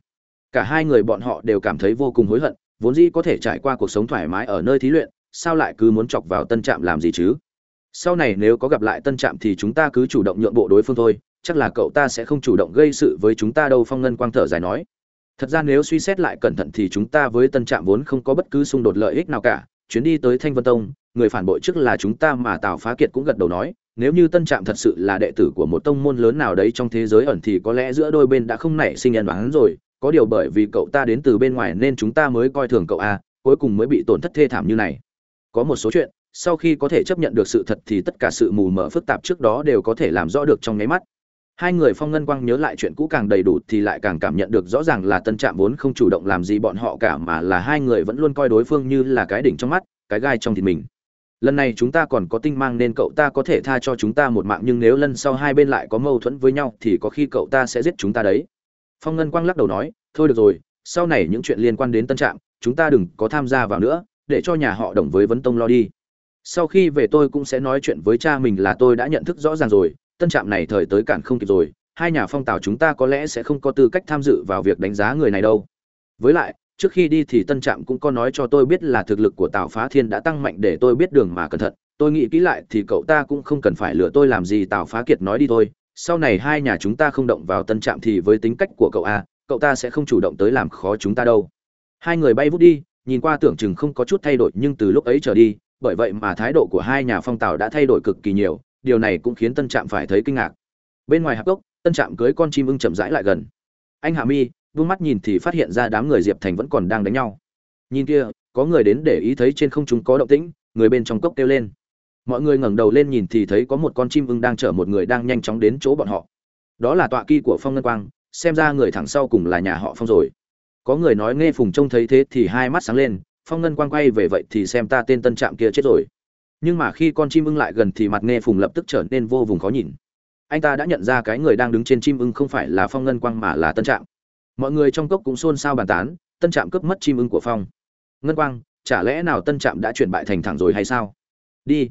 Cả hai người bọn họ đều cảm thấy vô cùng hối hận, vốn dĩ có thể trải qua cuộc sống thoải mái ở nơi thí luyện, sao lại cứ muốn chọc vào tân trạm làm gì chứ? Sau này nếu có gặp lại tân trạm thì chúng ta cứ chủ động nhượng bộ đối phương thôi, chắc là cậu ta sẽ không chủ động gây sự với chúng ta đâu, phong ngân quang thở dài nói. Thật ra nếu suy xét lại cẩn thận thì chúng ta với tân trạm vốn không có bất cứ xung đột lợi ích nào cả. Chuyến đi tới thanh vân tông, người phản bội trước là chúng ta mà tào phá kiệt cũng gật đầu nói, nếu như tân trạm thật sự là đệ tử của một tông môn lớn nào đấy trong thế giới ẩn thì có lẽ giữa đôi bên đã không nảy sinh nhân đoán rồi. Có điều bởi vì cậu ta đến từ bên ngoài nên chúng ta mới coi thường cậu a, cuối cùng mới bị tổn thất thê thảm như này. Có một số chuyện sau khi có thể chấp nhận được sự thật thì tất cả sự mù mờ phức tạp trước đó đều có thể làm rõ được trong nháy mắt. Hai người phong ngân quang nhớ lại chuyện cũ càng đầy đủ thì lại càng cảm nhận được rõ ràng là tân trạm vốn không chủ động làm gì bọn họ cả mà là hai người vẫn luôn coi đối phương như là cái đỉnh trong mắt, cái gai trong thịt mình. Lần này chúng ta còn có tinh mang nên cậu ta có thể tha cho chúng ta một mạng nhưng nếu lần sau hai bên lại có mâu thuẫn với nhau thì có khi cậu ta sẽ giết chúng ta đấy. Phong ngân quang lắc đầu nói, thôi được rồi, sau này những chuyện liên quan đến tân trạm, chúng ta đừng có tham gia vào nữa, để cho nhà họ đồng với vấn tông lo đi sau khi về tôi cũng sẽ nói chuyện với cha mình là tôi đã nhận thức rõ ràng rồi, tân trạm này thời tới cản không kịp rồi, hai nhà phong tào chúng ta có lẽ sẽ không có tư cách tham dự vào việc đánh giá người này đâu. Với lại, trước khi đi thì tân trạm cũng có nói cho tôi biết là thực lực của tào phá thiên đã tăng mạnh để tôi biết đường mà cẩn thận. Tôi nghĩ kỹ lại thì cậu ta cũng không cần phải lừa tôi làm gì, tào phá kiệt nói đi thôi. Sau này hai nhà chúng ta không động vào tân trạm thì với tính cách của cậu a, cậu ta sẽ không chủ động tới làm khó chúng ta đâu. Hai người bay vút đi, nhìn qua tưởng chừng không có chút thay đổi nhưng từ lúc ấy trở đi bởi vậy mà thái độ của hai nhà phong tào đã thay đổi cực kỳ nhiều, điều này cũng khiến tân trạm phải thấy kinh ngạc. Bên ngoài hạp cốc, tân trạm cưới con chim ưng chậm rãi lại gần. Anh hạ mi, vương mắt nhìn thì phát hiện ra đám người diệp thành vẫn còn đang đánh nhau. Nhìn kia, có người đến để ý thấy trên không chúng có động tĩnh, người bên trong cốc kêu lên. Mọi người ngẩng đầu lên nhìn thì thấy có một con chim ưng đang chở một người đang nhanh chóng đến chỗ bọn họ. Đó là tọa kỳ của phong ngân quang, xem ra người thẳng sau cùng là nhà họ phong rồi. Có người nói nghe phùng trông thấy thế thì hai mắt sáng lên phong ngân quang quay về vậy thì xem ta tên tân trạm kia chết rồi. Nhưng mà khi con chim ưng lại gần thì mặt nghe phùng lập tức trở nên vô vùng khó nhìn. Anh ta đã nhận ra cái người đang đứng trên chim ưng không phải là phong ngân quang mà là tân trạm. Mọi người trong cốc cũng xôn xao bàn tán, tân trạm cướp mất chim ưng của phong. Ngân quang, chả lẽ nào tân trạm đã chuyển bại thành thẳng rồi hay sao? Đi.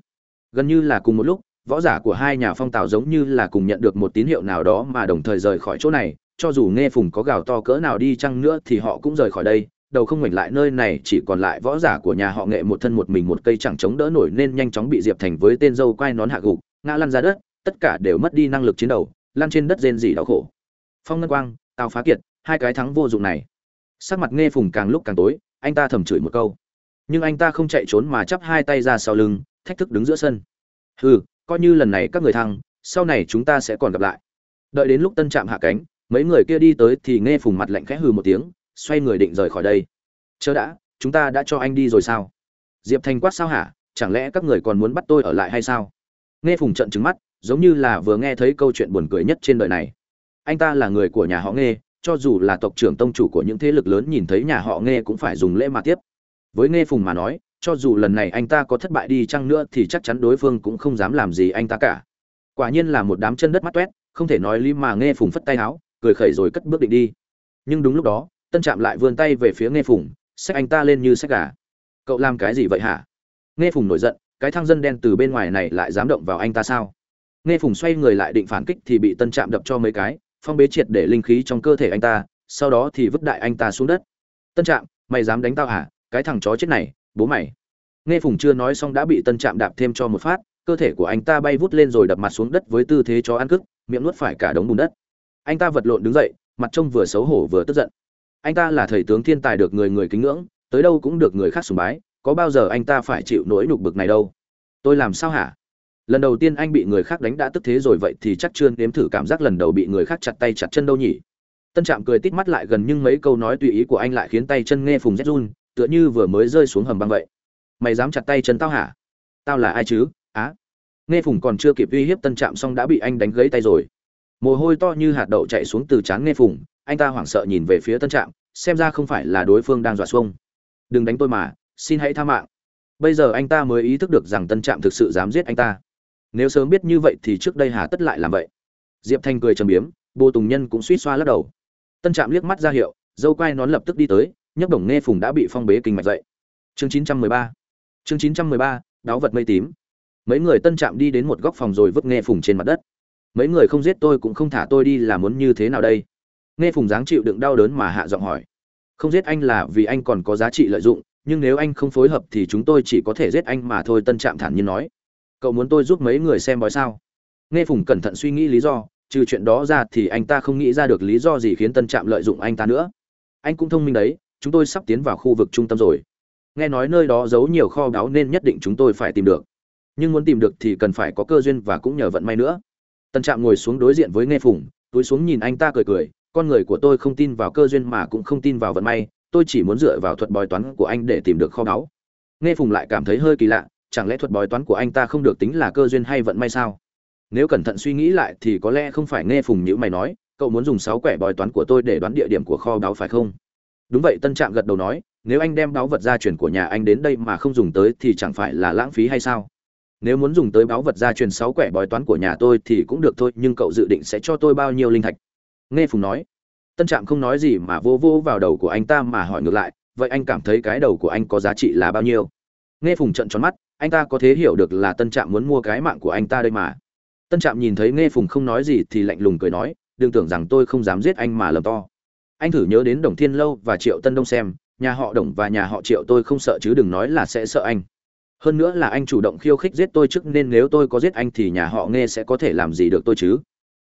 Gần như là cùng một lúc, võ giả của hai nhà phong tào giống như là cùng nhận được một tín hiệu nào đó mà đồng thời rời khỏi chỗ này. Cho dù nghe phùng có gào to cỡ nào đi chăng nữa thì họ cũng rời khỏi đây đầu không ngoảnh lại nơi này chỉ còn lại võ giả của nhà họ nghệ một thân một mình một cây chẳng chống đỡ nổi nên nhanh chóng bị diệp thành với tên dâu quai nón hạ gục, ngã lăn ra đất, tất cả đều mất đi năng lực chiến đấu, lăn trên đất rên rỉ đau khổ. Phong ngân quang, tào phá kiệt, hai cái thắng vô dụng này. Sắc mặt nghe phùng càng lúc càng tối, anh ta thầm chửi một câu. Nhưng anh ta không chạy trốn mà chắp hai tay ra sau lưng, thách thức đứng giữa sân. Hừ, coi như lần này các người thăng sau này chúng ta sẽ còn gặp lại. Đợi đến lúc tân trạm hạ cánh, mấy người kia đi tới thì nghe phùng mặt lạnh khẽ hừ một tiếng xoay người định rời khỏi đây. Chớ đã, chúng ta đã cho anh đi rồi sao? Diệp thành quát sao hả? Chẳng lẽ các người còn muốn bắt tôi ở lại hay sao? Nghe phùng trận trứng mắt, giống như là vừa nghe thấy câu chuyện buồn cười nhất trên đời này. Anh ta là người của nhà họ nghe cho dù là tộc trưởng tông chủ của những thế lực lớn nhìn thấy nhà họ nghe cũng phải dùng lễ mà tiếp. Với nghe phùng mà nói, cho dù lần này anh ta có thất bại đi chăng nữa thì chắc chắn đối phương cũng không dám làm gì anh ta cả. Quả nhiên là một đám chân đất mắt toét, không thể nói lý mà nghe phùng phất tay áo cười khẩy rồi cất bước định đi. Nhưng đúng lúc đó tân trạm lại vươn tay về phía nghe phùng xách anh ta lên như xách gà. Cậu làm cái gì vậy hả? Nghe phùng nổi giận, cái thang dân đen từ bên ngoài này lại dám động vào anh ta sao? Nghe phùng xoay người lại định phản kích thì bị tân trạm đập cho mấy cái, phong bế triệt để linh khí trong cơ thể anh ta, sau đó thì vứt đại anh ta xuống đất. Tân trạm, mày dám đánh tao hả? Cái thằng chó chết này, bố mày. Nghe phùng chưa nói xong đã bị tân trạm đạp thêm cho một phát, cơ thể của anh ta bay vút lên rồi đập mặt xuống đất với tư thế chó ăn cức miệng nuốt phải cả đống bùn đất. Anh ta vật lộn đứng dậy, mặt trông vừa xấu hổ vừa tức giận anh ta là thầy tướng thiên tài được người người kính ngưỡng, tới đâu cũng được người khác sùng bái, có bao giờ anh ta phải chịu nỗi nhục bực này đâu. Tôi làm sao hả? Lần đầu tiên anh bị người khác đánh đã tức thế rồi vậy thì chắc chưa nếm thử cảm giác lần đầu bị người khác chặt tay chặt chân đâu nhỉ? Tân trạm cười tít mắt lại gần nhưng mấy câu nói tùy ý của anh lại khiến tay chân nghe phùng rét run, tựa như vừa mới rơi xuống hầm băng vậy. Mày dám chặt tay chân tao hả? Tao là ai chứ? Á? Nghe phùng còn chưa kịp uy hiếp tân trạm xong đã bị anh đánh gãy tay rồi. Mồ hôi to như hạt đậu chạy xuống từ trán nghe phùng anh ta hoảng sợ nhìn về phía tân trạm, xem ra không phải là đối phương đang dọa xuông. Đừng đánh tôi mà, xin hãy tha mạng. Bây giờ anh ta mới ý thức được rằng tân trạm thực sự dám giết anh ta. Nếu sớm biết như vậy thì trước đây hà tất lại làm vậy. Diệp thanh cười trầm biếm, bồ tùng nhân cũng suýt xoa lắc đầu. Tân trạm liếc mắt ra hiệu, dâu quai nón lập tức đi tới, nhấc đồng nghe phùng đã bị phong bế kinh mạch dậy. Chương 913 chương 913 đáo vật mây tím. Mấy người tân trạm đi đến một góc phòng rồi vứt nghe phùng trên mặt đất. Mấy người không giết tôi cũng không thả tôi đi là muốn như thế nào đây? Nghe phùng dáng chịu đựng đau đớn mà hạ giọng hỏi. Không giết anh là vì anh còn có giá trị lợi dụng, nhưng nếu anh không phối hợp thì chúng tôi chỉ có thể giết anh mà thôi, tân trạm thản nhiên nói. Cậu muốn tôi giúp mấy người xem bói sao? Nghe phùng cẩn thận suy nghĩ lý do, trừ chuyện đó ra thì anh ta không nghĩ ra được lý do gì khiến tân trạm lợi dụng anh ta nữa. Anh cũng thông minh đấy, chúng tôi sắp tiến vào khu vực trung tâm rồi. Nghe nói nơi đó giấu nhiều kho báu nên nhất định chúng tôi phải tìm được. Nhưng muốn tìm được thì cần phải có cơ duyên và cũng nhờ vận may nữa. Tân trạm ngồi xuống đối diện với nghe phùng, túi xuống nhìn anh ta cười cười con người của tôi không tin vào cơ duyên mà cũng không tin vào vận may, tôi chỉ muốn dựa vào thuật bói toán của anh để tìm được kho báu. Nghe phùng lại cảm thấy hơi kỳ lạ, chẳng lẽ thuật bói toán của anh ta không được tính là cơ duyên hay vận may sao? Nếu cẩn thận suy nghĩ lại thì có lẽ không phải nghe phùng nhữ mày nói, cậu muốn dùng sáu quẻ bói toán của tôi để đoán địa điểm của kho báu phải không? Đúng vậy, tân trạm gật đầu nói, nếu anh đem báu vật gia truyền của nhà anh đến đây mà không dùng tới thì chẳng phải là lãng phí hay sao? Nếu muốn dùng tới báu vật gia truyền sáu quẻ bói toán của nhà tôi thì cũng được thôi, nhưng cậu dự định sẽ cho tôi bao nhiêu linh thạch? Nghe phùng nói, tân trạm không nói gì mà vô vô vào đầu của anh ta mà hỏi ngược lại, vậy anh cảm thấy cái đầu của anh có giá trị là bao nhiêu? Nghe phùng trận tròn mắt, anh ta có thể hiểu được là tân trạm muốn mua cái mạng của anh ta đây mà. Tân trạm nhìn thấy nghe phùng không nói gì thì lạnh lùng cười nói, đừng tưởng rằng tôi không dám giết anh mà lầm to. Anh thử nhớ đến đồng thiên lâu và triệu tân đông xem, nhà họ đồng và nhà họ triệu tôi không sợ chứ đừng nói là sẽ sợ anh. Hơn nữa là anh chủ động khiêu khích giết tôi trước nên nếu tôi có giết anh thì nhà họ nghe sẽ có thể làm gì được tôi chứ?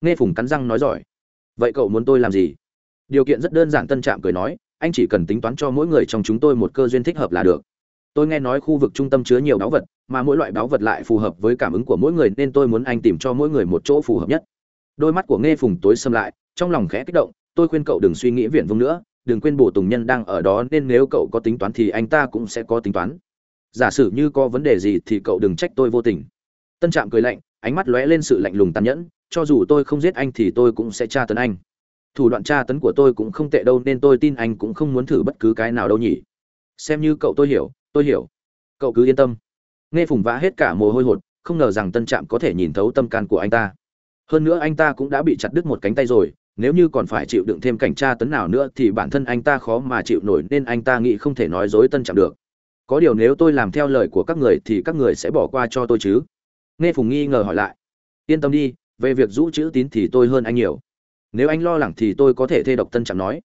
Nghe phùng cắn răng nói giỏi vậy cậu muốn tôi làm gì? Điều kiện rất đơn giản, tân trạm cười nói, anh chỉ cần tính toán cho mỗi người trong chúng tôi một cơ duyên thích hợp là được. Tôi nghe nói khu vực trung tâm chứa nhiều báu vật, mà mỗi loại báu vật lại phù hợp với cảm ứng của mỗi người, nên tôi muốn anh tìm cho mỗi người một chỗ phù hợp nhất. Đôi mắt của nghe phùng tối xâm lại, trong lòng khẽ kích động, tôi khuyên cậu đừng suy nghĩ viển vông nữa, đừng quên bổ tùng nhân đang ở đó, nên nếu cậu có tính toán thì anh ta cũng sẽ có tính toán. Giả sử như có vấn đề gì thì cậu đừng trách tôi vô tình. Tân trạm cười lạnh, ánh mắt lóe lên sự lạnh lùng tàn nhẫn cho dù tôi không giết anh thì tôi cũng sẽ tra tấn anh. Thủ đoạn tra tấn của tôi cũng không tệ đâu nên tôi tin anh cũng không muốn thử bất cứ cái nào đâu nhỉ. Xem như cậu tôi hiểu tôi hiểu. Cậu cứ yên tâm. Nghe phùng vã hết cả mồ hôi hột, không ngờ rằng tân trạm có thể nhìn thấu tâm can của anh ta. Hơn nữa anh ta cũng đã bị chặt đứt một cánh tay rồi, nếu như còn phải chịu đựng thêm cảnh tra tấn nào nữa thì bản thân anh ta khó mà chịu nổi nên anh ta nghĩ không thể nói dối tân trạm được. Có điều nếu tôi làm theo lời của các người thì các người sẽ bỏ qua cho tôi chứ. Nghe phùng nghi ngờ hỏi lại. Yên tâm đi về việc giữ chữ tín thì tôi hơn anh nhiều. Nếu anh lo lắng thì tôi có thể thê độc tân trạm nói.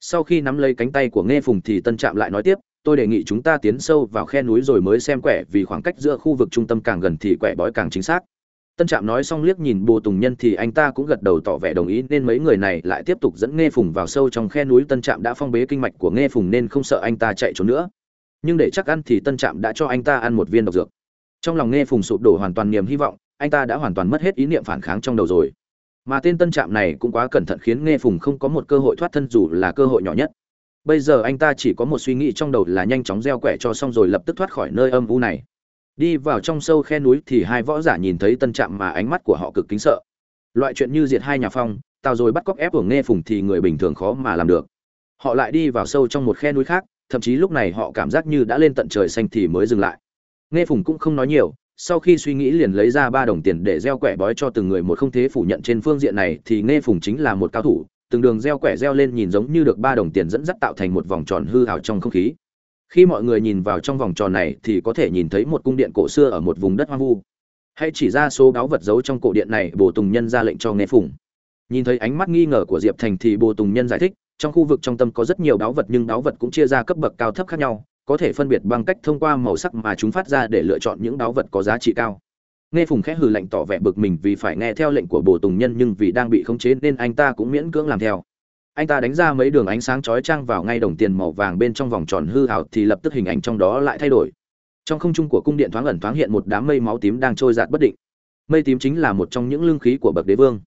Sau khi nắm lấy cánh tay của nghe phùng thì tân trạm lại nói tiếp, tôi đề nghị chúng ta tiến sâu vào khe núi rồi mới xem quẻ vì khoảng cách giữa khu vực trung tâm càng gần thì quẻ bói càng chính xác. Tân trạm nói xong liếc nhìn bồ tùng nhân thì anh ta cũng gật đầu tỏ vẻ đồng ý, nên mấy người này lại tiếp tục dẫn nghe phùng vào sâu trong khe núi. Tân trạm đã phong bế kinh mạch của nghe phùng nên không sợ anh ta chạy trốn nữa. Nhưng để chắc ăn thì tân trạm đã cho anh ta ăn một viên độc dược. Trong lòng nghe phùng sụp đổ hoàn toàn niềm hy vọng anh ta đã hoàn toàn mất hết ý niệm phản kháng trong đầu rồi. Mà tên tân trạm này cũng quá cẩn thận khiến nghe phùng không có một cơ hội thoát thân dù là cơ hội nhỏ nhất. Bây giờ anh ta chỉ có một suy nghĩ trong đầu là nhanh chóng gieo quẻ cho xong rồi lập tức thoát khỏi nơi âm u này. Đi vào trong sâu khe núi thì hai võ giả nhìn thấy tân trạm mà ánh mắt của họ cực kính sợ. Loại chuyện như diệt hai nhà phong tào rồi bắt cóc ép của nghe phùng thì người bình thường khó mà làm được. Họ lại đi vào sâu trong một khe núi khác, thậm chí lúc này họ cảm giác như đã lên tận trời xanh thì mới dừng lại. Nghe phùng cũng không nói nhiều sau khi suy nghĩ liền lấy ra ba đồng tiền để gieo quẻ bói cho từng người một không thế phủ nhận trên phương diện này thì nghe phùng chính là một cao thủ, từng đường gieo quẻ gieo lên nhìn giống như được ba đồng tiền dẫn dắt tạo thành một vòng tròn hư hào trong không khí. Khi mọi người nhìn vào trong vòng tròn này thì có thể nhìn thấy một cung điện cổ xưa ở một vùng đất hoang vu. Hãy chỉ ra số báu vật giấu trong cổ điện này, bồ tùng nhân ra lệnh cho nghe phùng. Nhìn thấy ánh mắt nghi ngờ của diệp thành thì bồ tùng nhân giải thích, trong khu vực trong tâm có rất nhiều báu vật nhưng báu vật cũng chia ra cấp bậc cao thấp khác nhau có thể phân biệt bằng cách thông qua màu sắc mà chúng phát ra để lựa chọn những báu vật có giá trị cao. Nghe phùng khẽ hừ lạnh tỏ vẻ bực mình vì phải nghe theo lệnh của bồ tùng nhân nhưng vì đang bị khống chế nên anh ta cũng miễn cưỡng làm theo. Anh ta đánh ra mấy đường ánh sáng chói chang vào ngay đồng tiền màu vàng bên trong vòng tròn hư hào thì lập tức hình ảnh trong đó lại thay đổi. Trong không trung của cung điện thoáng ẩn thoáng hiện một đám mây máu tím đang trôi giạt bất định. Mây tím chính là một trong những lương khí của bậc đế vương.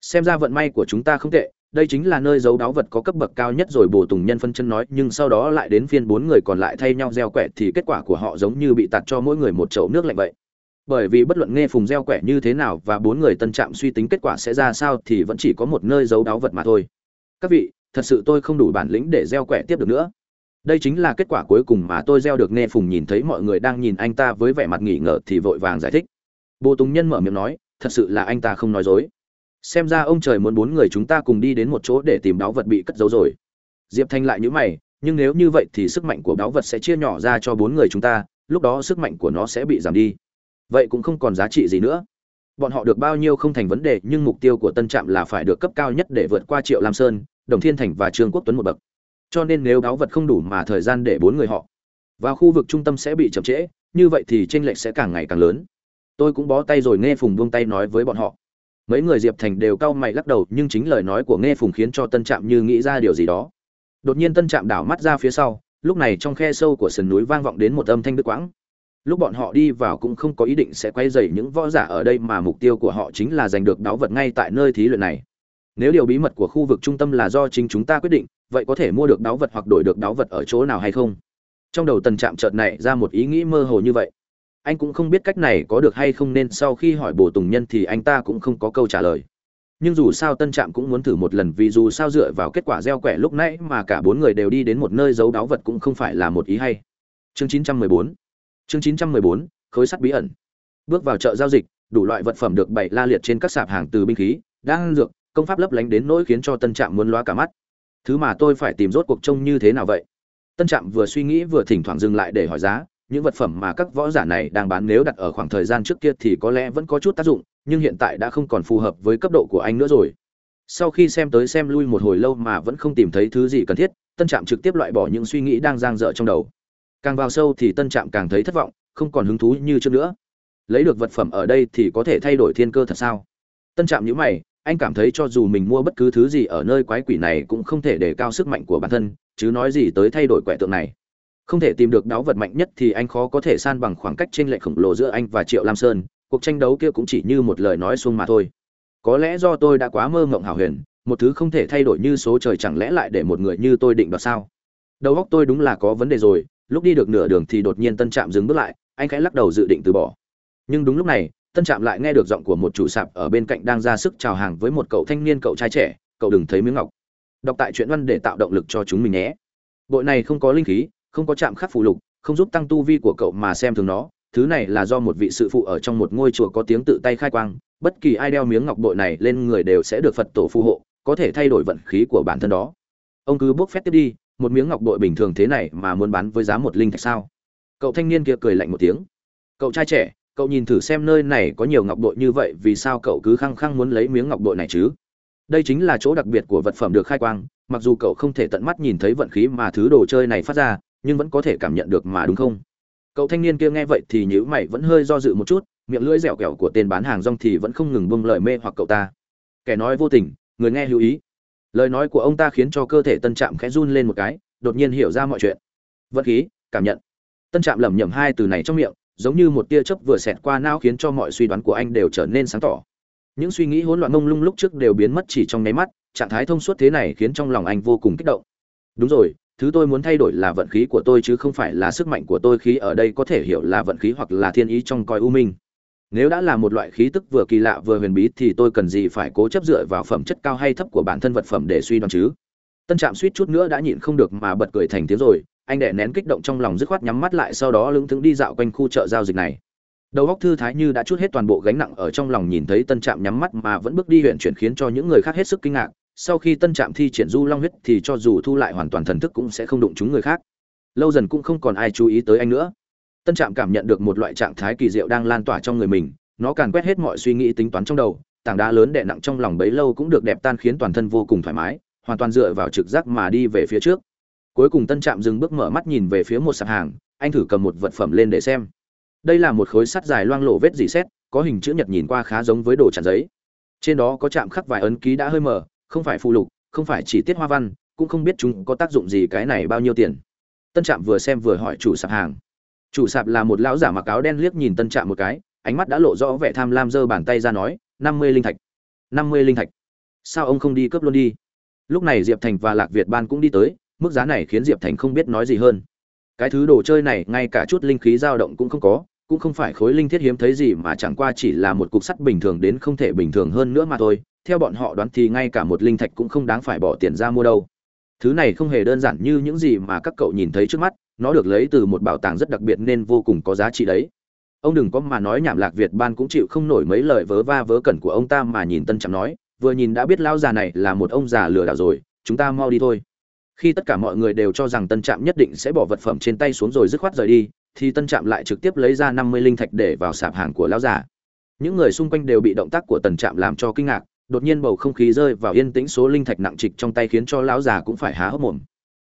Xem ra vận may của chúng ta không tệ đây chính là nơi giấu đáo vật có cấp bậc cao nhất rồi bồ tùng nhân phân chân nói, nhưng sau đó lại đến phiên bốn người còn lại thay nhau gieo quẹt thì kết quả của họ giống như bị tạt cho mỗi người một chậu nước lạnh vậy. Bởi vì bất luận nghe phùng gieo quẻ như thế nào và bốn người tân trạm suy tính kết quả sẽ ra sao thì vẫn chỉ có một nơi giấu đáo vật mà thôi. Các vị, thật sự tôi không đủ bản lĩnh để gieo quẻ tiếp được nữa. Đây chính là kết quả cuối cùng mà tôi gieo được, nghe phùng nhìn thấy mọi người đang nhìn anh ta với vẻ mặt nghỉ ngờ thì vội vàng giải thích. Bồ tùng nhân mở miệng nói, thật sự là anh ta không nói dối xem ra ông trời muốn bốn người chúng ta cùng đi đến một chỗ để tìm đáo vật bị cất giấu rồi. Diệp thanh lại nhữ mày, nhưng nếu như vậy thì sức mạnh của đáo vật sẽ chia nhỏ ra cho bốn người chúng ta, lúc đó sức mạnh của nó sẽ bị giảm đi. Vậy cũng không còn giá trị gì nữa. Bọn họ được bao nhiêu không thành vấn đề, nhưng mục tiêu của tân trạm là phải được cấp cao nhất để vượt qua triệu lam sơn, đồng thiên thành và trương quốc tuấn một bậc. Cho nên nếu đáo vật không đủ mà thời gian để bốn người họ vào khu vực trung tâm sẽ bị chậm trễ, như vậy thì tranh lệch sẽ càng ngày càng lớn. Tôi cũng bó tay rồi nghe phùng buông tay nói với bọn họ mấy người diệp thành đều cau mày lắc đầu, nhưng chính lời nói của nghe phùng khiến cho tân trạm như nghĩ ra điều gì đó. Đột nhiên tân trạm đảo mắt ra phía sau, lúc này trong khe sâu của sườn núi vang vọng đến một âm thanh đứt quãng. Lúc bọn họ đi vào cũng không có ý định sẽ quay dày những võ giả ở đây mà mục tiêu của họ chính là giành được đáo vật ngay tại nơi thí luyện này. Nếu điều bí mật của khu vực trung tâm là do chính chúng ta quyết định, vậy có thể mua được đáo vật hoặc đổi được đáo vật ở chỗ nào hay không? Trong đầu tần trạm chợt này ra một ý nghĩ mơ hồ như vậy anh cũng không biết cách này có được hay không nên sau khi hỏi bồ tùng nhân thì anh ta cũng không có câu trả lời. Nhưng dù sao tân trạm cũng muốn thử một lần vì dù sao dựa vào kết quả gieo quẻ lúc nãy mà cả bốn người đều đi đến một nơi giấu đáo vật cũng không phải là một ý hay. Chương 914 chương 914, khối sắt bí ẩn. Bước vào chợ giao dịch đủ loại vật phẩm được bày la liệt trên các sạp hàng từ binh khí đang dược công pháp lấp lánh đến nỗi khiến cho tân trạm muốn loa cả mắt. Thứ mà tôi phải tìm rốt cuộc trông như thế nào vậy? Tân trạm vừa suy nghĩ vừa thỉnh thoảng dừng lại để hỏi giá những vật phẩm mà các võ giả này đang bán nếu đặt ở khoảng thời gian trước kia thì có lẽ vẫn có chút tác dụng, nhưng hiện tại đã không còn phù hợp với cấp độ của anh nữa rồi. Sau khi xem tới xem lui một hồi lâu mà vẫn không tìm thấy thứ gì cần thiết, tân trạm trực tiếp loại bỏ những suy nghĩ đang giang dở trong đầu. Càng vào sâu thì tân trạm càng thấy thất vọng, không còn hứng thú như trước nữa. Lấy được vật phẩm ở đây thì có thể thay đổi thiên cơ thật sao? Tân trạm nhữ mày, anh cảm thấy cho dù mình mua bất cứ thứ gì ở nơi quái quỷ này cũng không thể để cao sức mạnh của bản thân, chứ nói gì tới thay đổi quẻ tượng này không thể tìm được đáo vật mạnh nhất thì anh khó có thể san bằng khoảng cách trên lệch khổng lồ giữa anh và triệu lam sơn, cuộc tranh đấu kia cũng chỉ như một lời nói xuông mà thôi. Có lẽ do tôi đã quá mơ mộng hào huyền, một thứ không thể thay đổi như số trời chẳng lẽ lại để một người như tôi định đoạt sao? Đầu óc tôi đúng là có vấn đề rồi, lúc đi được nửa đường thì đột nhiên tân trạm dừng bước lại, anh khẽ lắc đầu dự định từ bỏ. Nhưng đúng lúc này, tân trạm lại nghe được giọng của một chủ sạp ở bên cạnh đang ra sức chào hàng với một cậu thanh niên cậu trai trẻ, cậu đừng thấy miếng ngọc. Đọc tại truyện văn để tạo động lực cho chúng mình nhé. Bội này không có linh khí không có chạm khắc phụ lục, không giúp tăng tu vi của cậu mà xem thường nó, thứ này là do một vị sư phụ ở trong một ngôi chùa có tiếng tự tay khai quang, bất kỳ ai đeo miếng ngọc bội này lên người đều sẽ được phật tổ phù hộ, có thể thay đổi vận khí của bản thân đó. Ông cứ bốc phép tiếp đi, một miếng ngọc bội bình thường thế này mà muốn bán với giá một linh thạch sao? Cậu thanh niên kia cười lạnh một tiếng. Cậu trai trẻ, cậu nhìn thử xem nơi này có nhiều ngọc bội như vậy, vì sao cậu cứ khăng khăng muốn lấy miếng ngọc bội này chứ? Đây chính là chỗ đặc biệt của vật phẩm được khai quang, mặc dù cậu không thể tận mắt nhìn thấy vận khí mà thứ đồ chơi này phát ra nhưng vẫn có thể cảm nhận được mà đúng không? Cậu thanh niên kia nghe vậy thì nhữ mày vẫn hơi do dự một chút, miệng lưỡi dẻo kẹo của tên bán hàng rong thì vẫn không ngừng bông lời mê hoặc cậu ta. Kẻ nói vô tình, người nghe lưu ý. Lời nói của ông ta khiến cho cơ thể tân trạm khẽ run lên một cái, đột nhiên hiểu ra mọi chuyện. Vật khí, cảm nhận. Tân trạm lẩm nhẩm hai từ này trong miệng, giống như một tia chớp vừa xẹt qua não khiến cho mọi suy đoán của anh đều trở nên sáng tỏ. Những suy nghĩ hỗn loạn mông lung lúc trước đều biến mất chỉ trong nháy mắt, trạng thái thông suốt thế này khiến trong lòng anh vô cùng kích động. Đúng rồi thứ tôi muốn thay đổi là vận khí của tôi chứ không phải là sức mạnh của tôi khí ở đây có thể hiểu là vận khí hoặc là thiên ý trong coi u minh. Nếu đã là một loại khí tức vừa kỳ lạ vừa huyền bí thì tôi cần gì phải cố chấp dựa vào phẩm chất cao hay thấp của bản thân vật phẩm để suy đoán chứ? Tân trạm suýt chút nữa đã nhịn không được mà bật cười thành tiếng rồi, anh đẻ nén kích động trong lòng dứt khoát nhắm mắt lại sau đó lững thững đi dạo quanh khu chợ giao dịch này. Đầu góc thư thái như đã chút hết toàn bộ gánh nặng ở trong lòng nhìn thấy tân trạm nhắm mắt mà vẫn bước đi huyện chuyển khiến cho những người khác hết sức kinh ngạc sau khi tân trạm thi triển du long huyết thì cho dù thu lại hoàn toàn thần thức cũng sẽ không đụng chúng người khác. Lâu dần cũng không còn ai chú ý tới anh nữa. Tân trạm cảm nhận được một loại trạng thái kỳ diệu đang lan tỏa trong người mình, nó càn quét hết mọi suy nghĩ tính toán trong đầu, tảng đá lớn đè nặng trong lòng bấy lâu cũng được đẹp tan khiến toàn thân vô cùng thoải mái, hoàn toàn dựa vào trực giác mà đi về phía trước. Cuối cùng tân trạm dừng bước mở mắt nhìn về phía một sạp hàng, anh thử cầm một vật phẩm lên để xem. Đây là một khối sắt dài loang lộ vết dỉ xét, có hình chữ nhật nhìn qua khá giống với đồ chặt giấy. Trên đó có chạm khắc vài ấn ký đã hơi mờ không phải phụ lục, không phải chỉ tiết hoa văn, cũng không biết chúng có tác dụng gì cái này bao nhiêu tiền. Tân trạm vừa xem vừa hỏi chủ sạp hàng. Chủ sạp là một lão giả mặc áo đen liếc nhìn tân trạm một cái, ánh mắt đã lộ rõ vẻ tham lam giơ bàn tay ra nói, năm mươi linh thạch, năm mươi linh thạch. Sao ông không đi cướp luôn đi? Lúc này diệp thành và lạc việt ban cũng đi tới, mức giá này khiến diệp thành không biết nói gì hơn. Cái thứ đồ chơi này, ngay cả chút linh khí dao động cũng không có, cũng không phải khối linh thiết hiếm thấy gì mà chẳng qua chỉ là một cục sắt bình thường đến không thể bình thường hơn nữa mà thôi theo bọn họ đoán thì ngay cả một linh thạch cũng không đáng phải bỏ tiền ra mua đâu. Thứ này không hề đơn giản như những gì mà các cậu nhìn thấy trước mắt, nó được lấy từ một bảo tàng rất đặc biệt nên vô cùng có giá trị đấy. Ông đừng có mà nói nhảm lạc việt ban cũng chịu không nổi mấy lời vớ va vớ cẩn của ông ta mà nhìn tân trạm nói, vừa nhìn đã biết lão già này là một ông già lừa đảo rồi, chúng ta mau đi thôi. Khi tất cả mọi người đều cho rằng tân trạm nhất định sẽ bỏ vật phẩm trên tay xuống rồi dứt khoát rời đi, thì tân trạm lại trực tiếp lấy ra năm mươi linh thạch để vào sạp hàng của lão già. Những người xung quanh đều bị động tác của tần trạm làm cho kinh ngạc đột nhiên bầu không khí rơi vào yên tĩnh số linh thạch nặng trịch trong tay khiến cho lão già cũng phải há hốc mồm.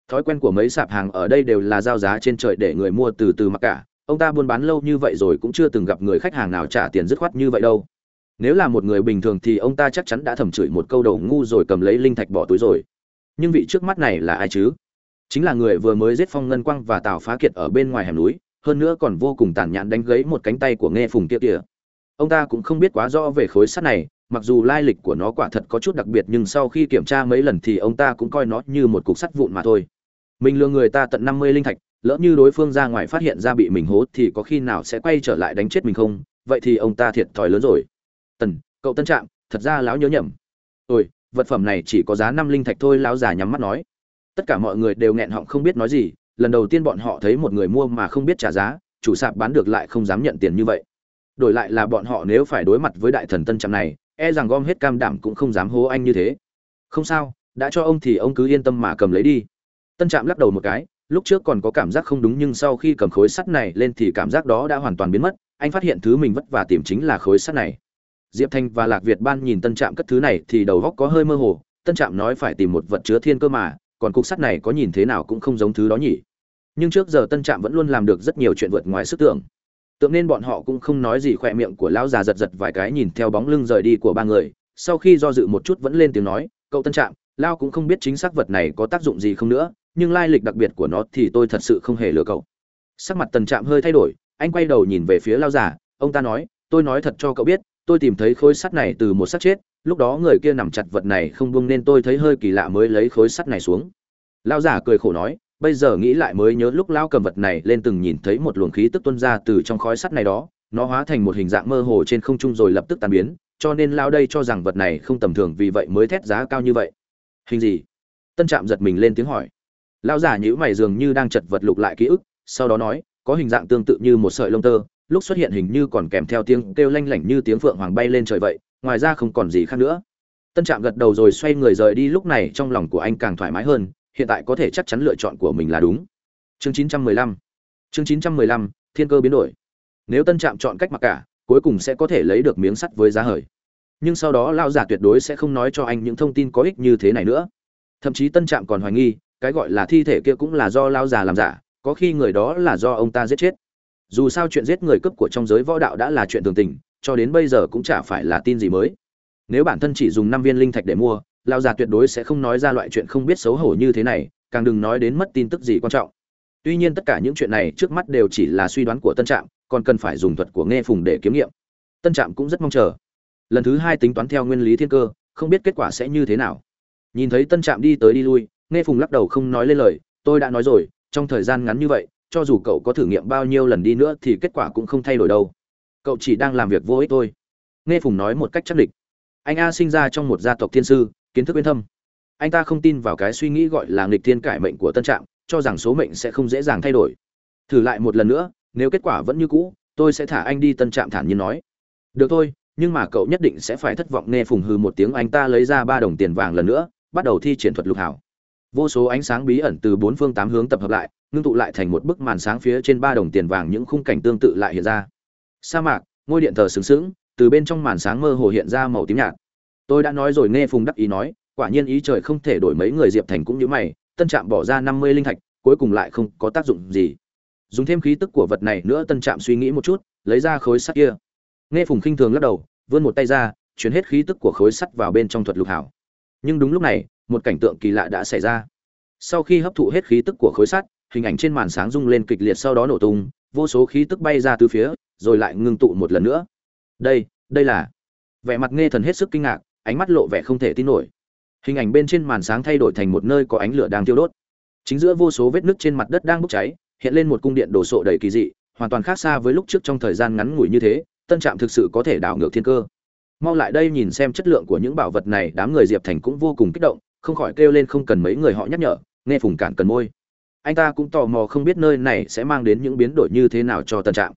Thói quen của mấy sạp hàng ở đây đều là giao giá trên trời để người mua từ từ mặc cả. Ông ta buôn bán lâu như vậy rồi cũng chưa từng gặp người khách hàng nào trả tiền dứt khoát như vậy đâu. Nếu là một người bình thường thì ông ta chắc chắn đã thầm chửi một câu đầu ngu rồi cầm lấy linh thạch bỏ túi rồi. Nhưng vị trước mắt này là ai chứ? Chính là người vừa mới giết phong ngân quang và tào phá kiệt ở bên ngoài hẻm núi, hơn nữa còn vô cùng tàn nhẫn đánh gãy một cánh tay của nghe phùng kia kìa. Ông ta cũng không biết quá rõ về khối sắt này mặc dù lai lịch của nó quả thật có chút đặc biệt nhưng sau khi kiểm tra mấy lần thì ông ta cũng coi nó như một cục sắt vụn mà thôi. Mình lừa người ta tận năm mươi linh thạch, lỡ như đối phương ra ngoài phát hiện ra bị mình hố thì có khi nào sẽ quay trở lại đánh chết mình không? Vậy thì ông ta thiệt thòi lớn rồi. Tần, cậu tân trạm, thật ra lão nhớ nhầm. Ôi, vật phẩm này chỉ có giá năm linh thạch thôi, lão già nhắm mắt nói. Tất cả mọi người đều nghẹn họng không biết nói gì, lần đầu tiên bọn họ thấy một người mua mà không biết trả giá, chủ sạp bán được lại không dám nhận tiền như vậy. Đổi lại là bọn họ nếu phải đối mặt với đại thần tân trạm này e rằng gom hết cam đảm cũng không dám hố anh như thế. Không sao, đã cho ông thì ông cứ yên tâm mà cầm lấy đi. Tân trạm lắc đầu một cái, lúc trước còn có cảm giác không đúng nhưng sau khi cầm khối sắt này lên thì cảm giác đó đã hoàn toàn biến mất, anh phát hiện thứ mình vất vả tìm chính là khối sắt này. Diệp thanh và lạc việt ban nhìn tân trạm cất thứ này thì đầu góc có hơi mơ hồ, tân trạm nói phải tìm một vật chứa thiên cơ mà, còn cục sắt này có nhìn thế nào cũng không giống thứ đó nhỉ. Nhưng trước giờ tân trạm vẫn luôn làm được rất nhiều chuyện vượt ngoài sức tưởng tượng nên bọn họ cũng không nói gì, khỏe miệng của lão già giật giật vài cái nhìn theo bóng lưng rời đi của ba người. Sau khi do dự một chút vẫn lên tiếng nói, cậu tân trạm lao cũng không biết chính xác vật này có tác dụng gì không nữa, nhưng lai lịch đặc biệt của nó thì tôi thật sự không hề lừa cậu. Sắc mặt tần trạm hơi thay đổi, anh quay đầu nhìn về phía lao giả ông ta nói, tôi nói thật cho cậu biết, tôi tìm thấy khối sắt này từ một xác chết, lúc đó người kia nằm chặt vật này không buông nên tôi thấy hơi kỳ lạ mới lấy khối sắt này xuống. Lao giả cười khổ nói bây giờ nghĩ lại mới nhớ lúc lao cầm vật này lên từng nhìn thấy một luồng khí tức tuôn ra từ trong khói sắt này đó, nó hóa thành một hình dạng mơ hồ trên không trung rồi lập tức tan biến, cho nên lao đây cho rằng vật này không tầm thường vì vậy mới thét giá cao như vậy. Hình gì? Tân trạm giật mình lên tiếng hỏi. Lao giả nhữ mày dường như đang chật vật lục lại ký ức, sau đó nói, có hình dạng tương tự như một sợi lông tơ, lúc xuất hiện hình như còn kèm theo tiếng kêu lanh lảnh như tiếng phượng hoàng bay lên trời vậy, ngoài ra không còn gì khác nữa. Tân trạm gật đầu rồi xoay người rời đi, lúc này trong lòng của anh càng thoải mái hơn hiện tại có thể chắc chắn lựa chọn của mình là đúng. Chương 915 chương 915, thiên cơ biến đổi. Nếu tân trạm chọn cách mặc cả cuối cùng sẽ có thể lấy được miếng sắt với giá hời. Nhưng sau đó lão giả tuyệt đối sẽ không nói cho anh những thông tin có ích như thế này nữa. Thậm chí tân trạm còn hoài nghi cái gọi là thi thể kia cũng là do lão già làm giả có khi người đó là do ông ta giết chết. Dù sao chuyện giết người cấp của trong giới võ đạo đã là chuyện thường tình cho đến bây giờ cũng chả phải là tin gì mới. Nếu bản thân chỉ dùng năm viên linh thạch để mua lao già tuyệt đối sẽ không nói ra loại chuyện không biết xấu hổ như thế này, càng đừng nói đến mất tin tức gì quan trọng. Tuy nhiên tất cả những chuyện này trước mắt đều chỉ là suy đoán của tân trạm, còn cần phải dùng thuật của nghe phùng để kiếm nghiệm. Tân trạm cũng rất mong chờ. Lần thứ hai tính toán theo nguyên lý thiên cơ, không biết kết quả sẽ như thế nào. Nhìn thấy tân trạm đi tới đi lui, nghe phùng lắc đầu không nói lên lời, tôi đã nói rồi, trong thời gian ngắn như vậy, cho dù cậu có thử nghiệm bao nhiêu lần đi nữa thì kết quả cũng không thay đổi đâu. Cậu chỉ đang làm việc vô ích thôi. Nghe phùng nói một cách chắc địch. Anh a sinh ra trong một gia tộc thiên sư kiến thức bên thâm. Anh ta không tin vào cái suy nghĩ gọi là nghịch thiên cải mệnh của tân trạm cho rằng số mệnh sẽ không dễ dàng thay đổi. Thử lại một lần nữa nếu kết quả vẫn như cũ tôi sẽ thả anh đi tân trạm thản nhiên nói. Được thôi nhưng mà cậu nhất định sẽ phải thất vọng nghe phùng hư một tiếng anh ta lấy ra ba đồng tiền vàng lần nữa bắt đầu thi triển thuật lục hảo. Vô số ánh sáng bí ẩn từ bốn phương tám hướng tập hợp lại ngưng tụ lại thành một bức màn sáng phía trên ba đồng tiền vàng những khung cảnh tương tự lại hiện ra. Sa mạc ngôi điện thờ sừng sững, từ bên trong màn sáng mơ hồ hiện ra màu tím nhạt tôi đã nói rồi, nghe phùng đắc ý nói, quả nhiên ý trời không thể đổi mấy người diệp thành cũng như mày, tân trạm bỏ ra năm mươi linh thạch, cuối cùng lại không có tác dụng gì. Dùng thêm khí tức của vật này nữa, tân trạm suy nghĩ một chút, lấy ra khối sắt kia. Nghe phùng khinh thường lắc đầu, vươn một tay ra, chuyển hết khí tức của khối sắt vào bên trong thuật lục hảo. Nhưng đúng lúc này, một cảnh tượng kỳ lạ đã xảy ra. Sau khi hấp thụ hết khí tức của khối sắt, hình ảnh trên màn sáng rung lên kịch liệt, sau đó nổ tung, vô số khí tức bay ra từ phía, rồi lại ngưng tụ một lần nữa. Đây đây là vẻ mặt nghe thần hết sức kinh ngạc ánh mắt lộ vẻ không thể tin nổi. Hình ảnh bên trên màn sáng thay đổi thành một nơi có ánh lửa đang thiêu đốt. Chính giữa vô số vết nứt trên mặt đất đang bốc cháy, hiện lên một cung điện đồ sộ đầy kỳ dị, hoàn toàn khác xa với lúc trước trong thời gian ngắn ngủi như thế, tân trạm thực sự có thể đảo ngược thiên cơ. Mau lại đây nhìn xem chất lượng của những bảo vật này, đám người diệp thành cũng vô cùng kích động, không khỏi kêu lên không cần mấy người họ nhắc nhở, nghe phùng cản cần môi. Anh ta cũng tò mò không biết nơi này sẽ mang đến những biến đổi như thế nào cho tân trạm.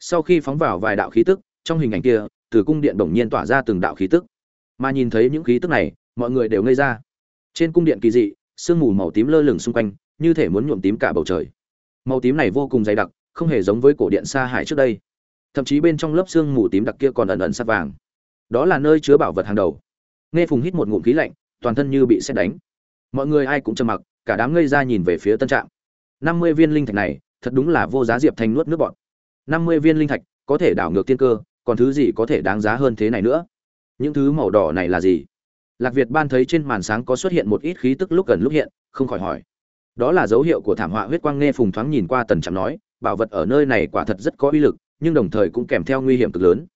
Sau khi phóng vào vài đạo khí tức, trong hình ảnh kia, từ cung điện bỗng nhiên tỏa ra từng đạo khí tức mà nhìn thấy những khí tức này, mọi người đều ngây ra. Trên cung điện kỳ dị, sương mù màu tím lơ lửng xung quanh, như thể muốn nhuộm tím cả bầu trời. Màu tím này vô cùng dày đặc, không hề giống với cổ điện xa hải trước đây. Thậm chí bên trong lớp sương mù tím đặc kia còn ẩn ẩn sắt vàng. Đó là nơi chứa bảo vật hàng đầu. Nghe phùng hít một ngụm khí lạnh, toàn thân như bị xét đánh. Mọi người ai cũng trầm mặc, cả đám ngây ra nhìn về phía tân trạm. Năm mươi viên linh thạch này, thật đúng là vô giá diệp thành nuốt nước bọn năm mươi viên linh thạch, có thể đảo ngược tiên cơ, còn thứ gì có thể đáng giá hơn thế này nữa? Những thứ màu đỏ này là gì? Lạc việt ban thấy trên màn sáng có xuất hiện một ít khí tức lúc gần lúc hiện, không khỏi hỏi. Đó là dấu hiệu của thảm họa huyết quang nghe phùng thoáng nhìn qua tần trạm nói, bảo vật ở nơi này quả thật rất có uy lực, nhưng đồng thời cũng kèm theo nguy hiểm cực lớn.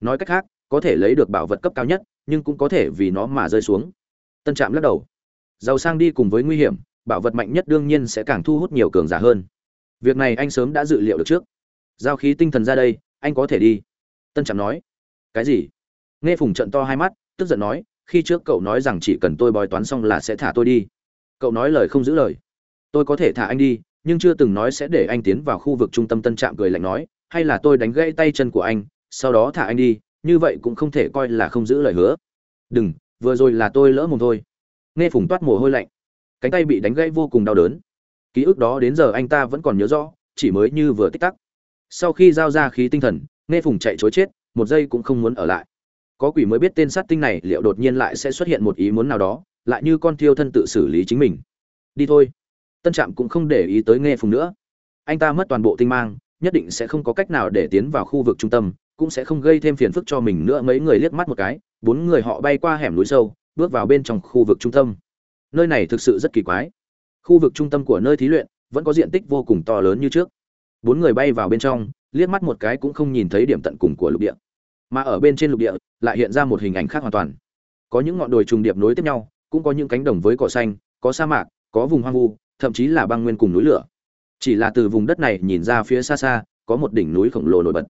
Nói cách khác, có thể lấy được bảo vật cấp cao nhất, nhưng cũng có thể vì nó mà rơi xuống. Tân trạm lắc đầu. Giàu sang đi cùng với nguy hiểm, bảo vật mạnh nhất đương nhiên sẽ càng thu hút nhiều cường giả hơn. Việc này anh sớm đã dự liệu được trước. Giao khí tinh thần ra đây, anh có thể đi. Tân trạm nói. Cái gì? Nghe phùng trận to hai mắt, tức giận nói, khi trước cậu nói rằng chỉ cần tôi bói toán xong là sẽ thả tôi đi. Cậu nói lời không giữ lời. Tôi có thể thả anh đi, nhưng chưa từng nói sẽ để anh tiến vào khu vực trung tâm tân trạm, cười lạnh nói, hay là tôi đánh gãy tay chân của anh, sau đó thả anh đi, như vậy cũng không thể coi là không giữ lời hứa. Đừng, vừa rồi là tôi lỡ mồm thôi. Nghe phùng toát mồ hôi lạnh, cánh tay bị đánh gãy vô cùng đau đớn. Ký ức đó đến giờ anh ta vẫn còn nhớ rõ, chỉ mới như vừa tích tắc. Sau khi giao ra khí tinh thần, nghe phùng chạy chối chết, một giây cũng không muốn ở lại có quỷ mới biết tên sát tinh này liệu đột nhiên lại sẽ xuất hiện một ý muốn nào đó, lại như con thiêu thân tự xử lý chính mình. Đi thôi. Tân trạm cũng không để ý tới nghe phùng nữa. Anh ta mất toàn bộ tinh mang, nhất định sẽ không có cách nào để tiến vào khu vực trung tâm, cũng sẽ không gây thêm phiền phức cho mình nữa. Mấy người liếc mắt một cái, bốn người họ bay qua hẻm núi sâu, bước vào bên trong khu vực trung tâm. Nơi này thực sự rất kỳ quái. Khu vực trung tâm của nơi thí luyện vẫn có diện tích vô cùng to lớn như trước. Bốn người bay vào bên trong, liếc mắt một cái cũng không nhìn thấy điểm tận cùng của lục địa mà ở bên trên lục địa lại hiện ra một hình ảnh khác hoàn toàn. Có những ngọn đồi trùng điệp nối tiếp nhau, cũng có những cánh đồng với cỏ xanh, có sa mạc, có vùng hoang vu, thậm chí là băng nguyên cùng núi lửa. Chỉ là từ vùng đất này nhìn ra phía xa xa, có một đỉnh núi khổng lồ nổi bật.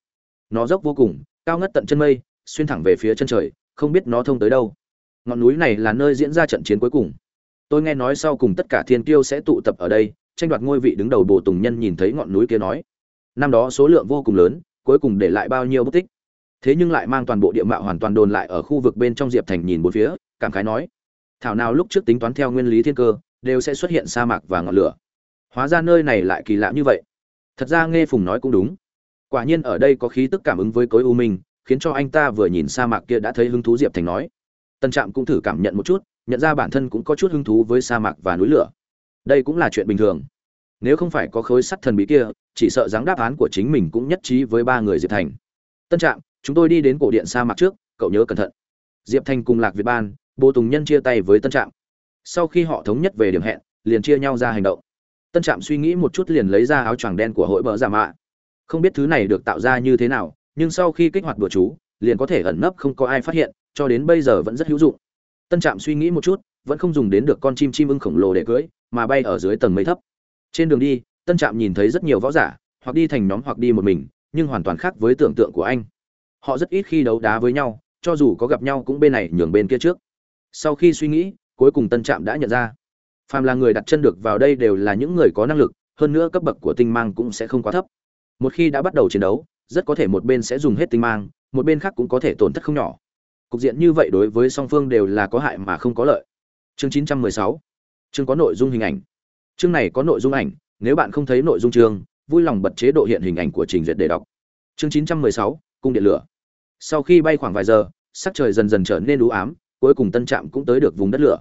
Nó dốc vô cùng, cao ngất tận chân mây, xuyên thẳng về phía chân trời, không biết nó thông tới đâu. Ngọn núi này là nơi diễn ra trận chiến cuối cùng. Tôi nghe nói sau cùng tất cả thiên tiêu sẽ tụ tập ở đây, tranh đoạt ngôi vị đứng đầu bồ tùng nhân nhìn thấy ngọn núi kia nói, năm đó số lượng vô cùng lớn, cuối cùng để lại bao nhiêu bất tích? Thế nhưng lại mang toàn bộ địa mạo hoàn toàn đồn lại ở khu vực bên trong diệp thành nhìn bốn phía, cảm khái nói, thảo nào lúc trước tính toán theo nguyên lý thiên cơ, đều sẽ xuất hiện sa mạc và ngọn lửa. Hóa ra nơi này lại kỳ lạ như vậy. Thật ra nghe phùng nói cũng đúng. Quả nhiên ở đây có khí tức cảm ứng với cối u minh, khiến cho anh ta vừa nhìn sa mạc kia đã thấy hứng thú diệp thành nói. Tân trạm cũng thử cảm nhận một chút, nhận ra bản thân cũng có chút hứng thú với sa mạc và núi lửa. Đây cũng là chuyện bình thường. Nếu không phải có khối sắt thần bí kia, chỉ sợ rằng đáp án của chính mình cũng nhất trí với ba người diệp thành. Tân trạm chúng tôi đi đến cổ điện sa mạc trước, cậu nhớ cẩn thận. Diệp thành cùng lạc việt ban bồ tùng nhân chia tay với tân trạm. Sau khi họ thống nhất về điểm hẹn, liền chia nhau ra hành động. Tân trạm suy nghĩ một chút liền lấy ra áo choàng đen của hội bờ giả mạ. Không biết thứ này được tạo ra như thế nào, nhưng sau khi kích hoạt bừa chú, liền có thể ẩn nấp không có ai phát hiện, cho đến bây giờ vẫn rất hữu dụng. Tân trạm suy nghĩ một chút, vẫn không dùng đến được con chim chim ưng khổng lồ để cưỡi, mà bay ở dưới tầng mây thấp. Trên đường đi, tân trạm nhìn thấy rất nhiều võ giả, hoặc đi thành nhóm hoặc đi một mình, nhưng hoàn toàn khác với tưởng tượng của anh họ rất ít khi đấu đá với nhau, cho dù có gặp nhau cũng bên này nhường bên kia trước. Sau khi suy nghĩ, cuối cùng tân trạm đã nhận ra. Phàm là người đặt chân được vào đây đều là những người có năng lực, hơn nữa cấp bậc của tinh mang cũng sẽ không quá thấp. Một khi đã bắt đầu chiến đấu, rất có thể một bên sẽ dùng hết tinh mang, một bên khác cũng có thể tổn thất không nhỏ. Cục diện như vậy đối với song phương đều là có hại mà không có lợi. Chương 916 chương có nội dung hình ảnh. Chương này có nội dung ảnh, nếu bạn không thấy nội dung chương, vui lòng bật chế độ hiện hình ảnh của trình duyệt để đọc. Chương 916 cung điện lửa. Sau khi bay khoảng vài giờ, sắc trời dần dần trở nên u ám, cuối cùng tân trạm cũng tới được vùng đất lửa.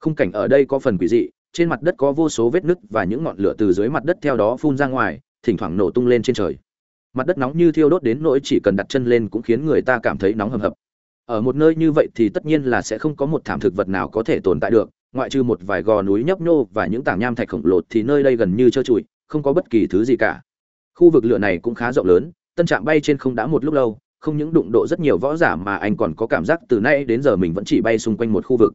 Khung cảnh ở đây có phần quỷ dị, trên mặt đất có vô số vết nứt và những ngọn lửa từ dưới mặt đất theo đó phun ra ngoài, thỉnh thoảng nổ tung lên trên trời. Mặt đất nóng như thiêu đốt đến nỗi chỉ cần đặt chân lên cũng khiến người ta cảm thấy nóng hầm hập. Ở một nơi như vậy thì tất nhiên là sẽ không có một thảm thực vật nào có thể tồn tại được, ngoại trừ một vài gò núi nhấp nhô và những tảng nham thạch khổng lồ thì nơi đây gần như trơ trụi, không có bất kỳ thứ gì cả. Khu vực lửa này cũng khá rộng lớn tân trạm bay trên không đã một lúc lâu, không những đụng độ rất nhiều võ giả mà anh còn có cảm giác từ nay đến giờ mình vẫn chỉ bay xung quanh một khu vực.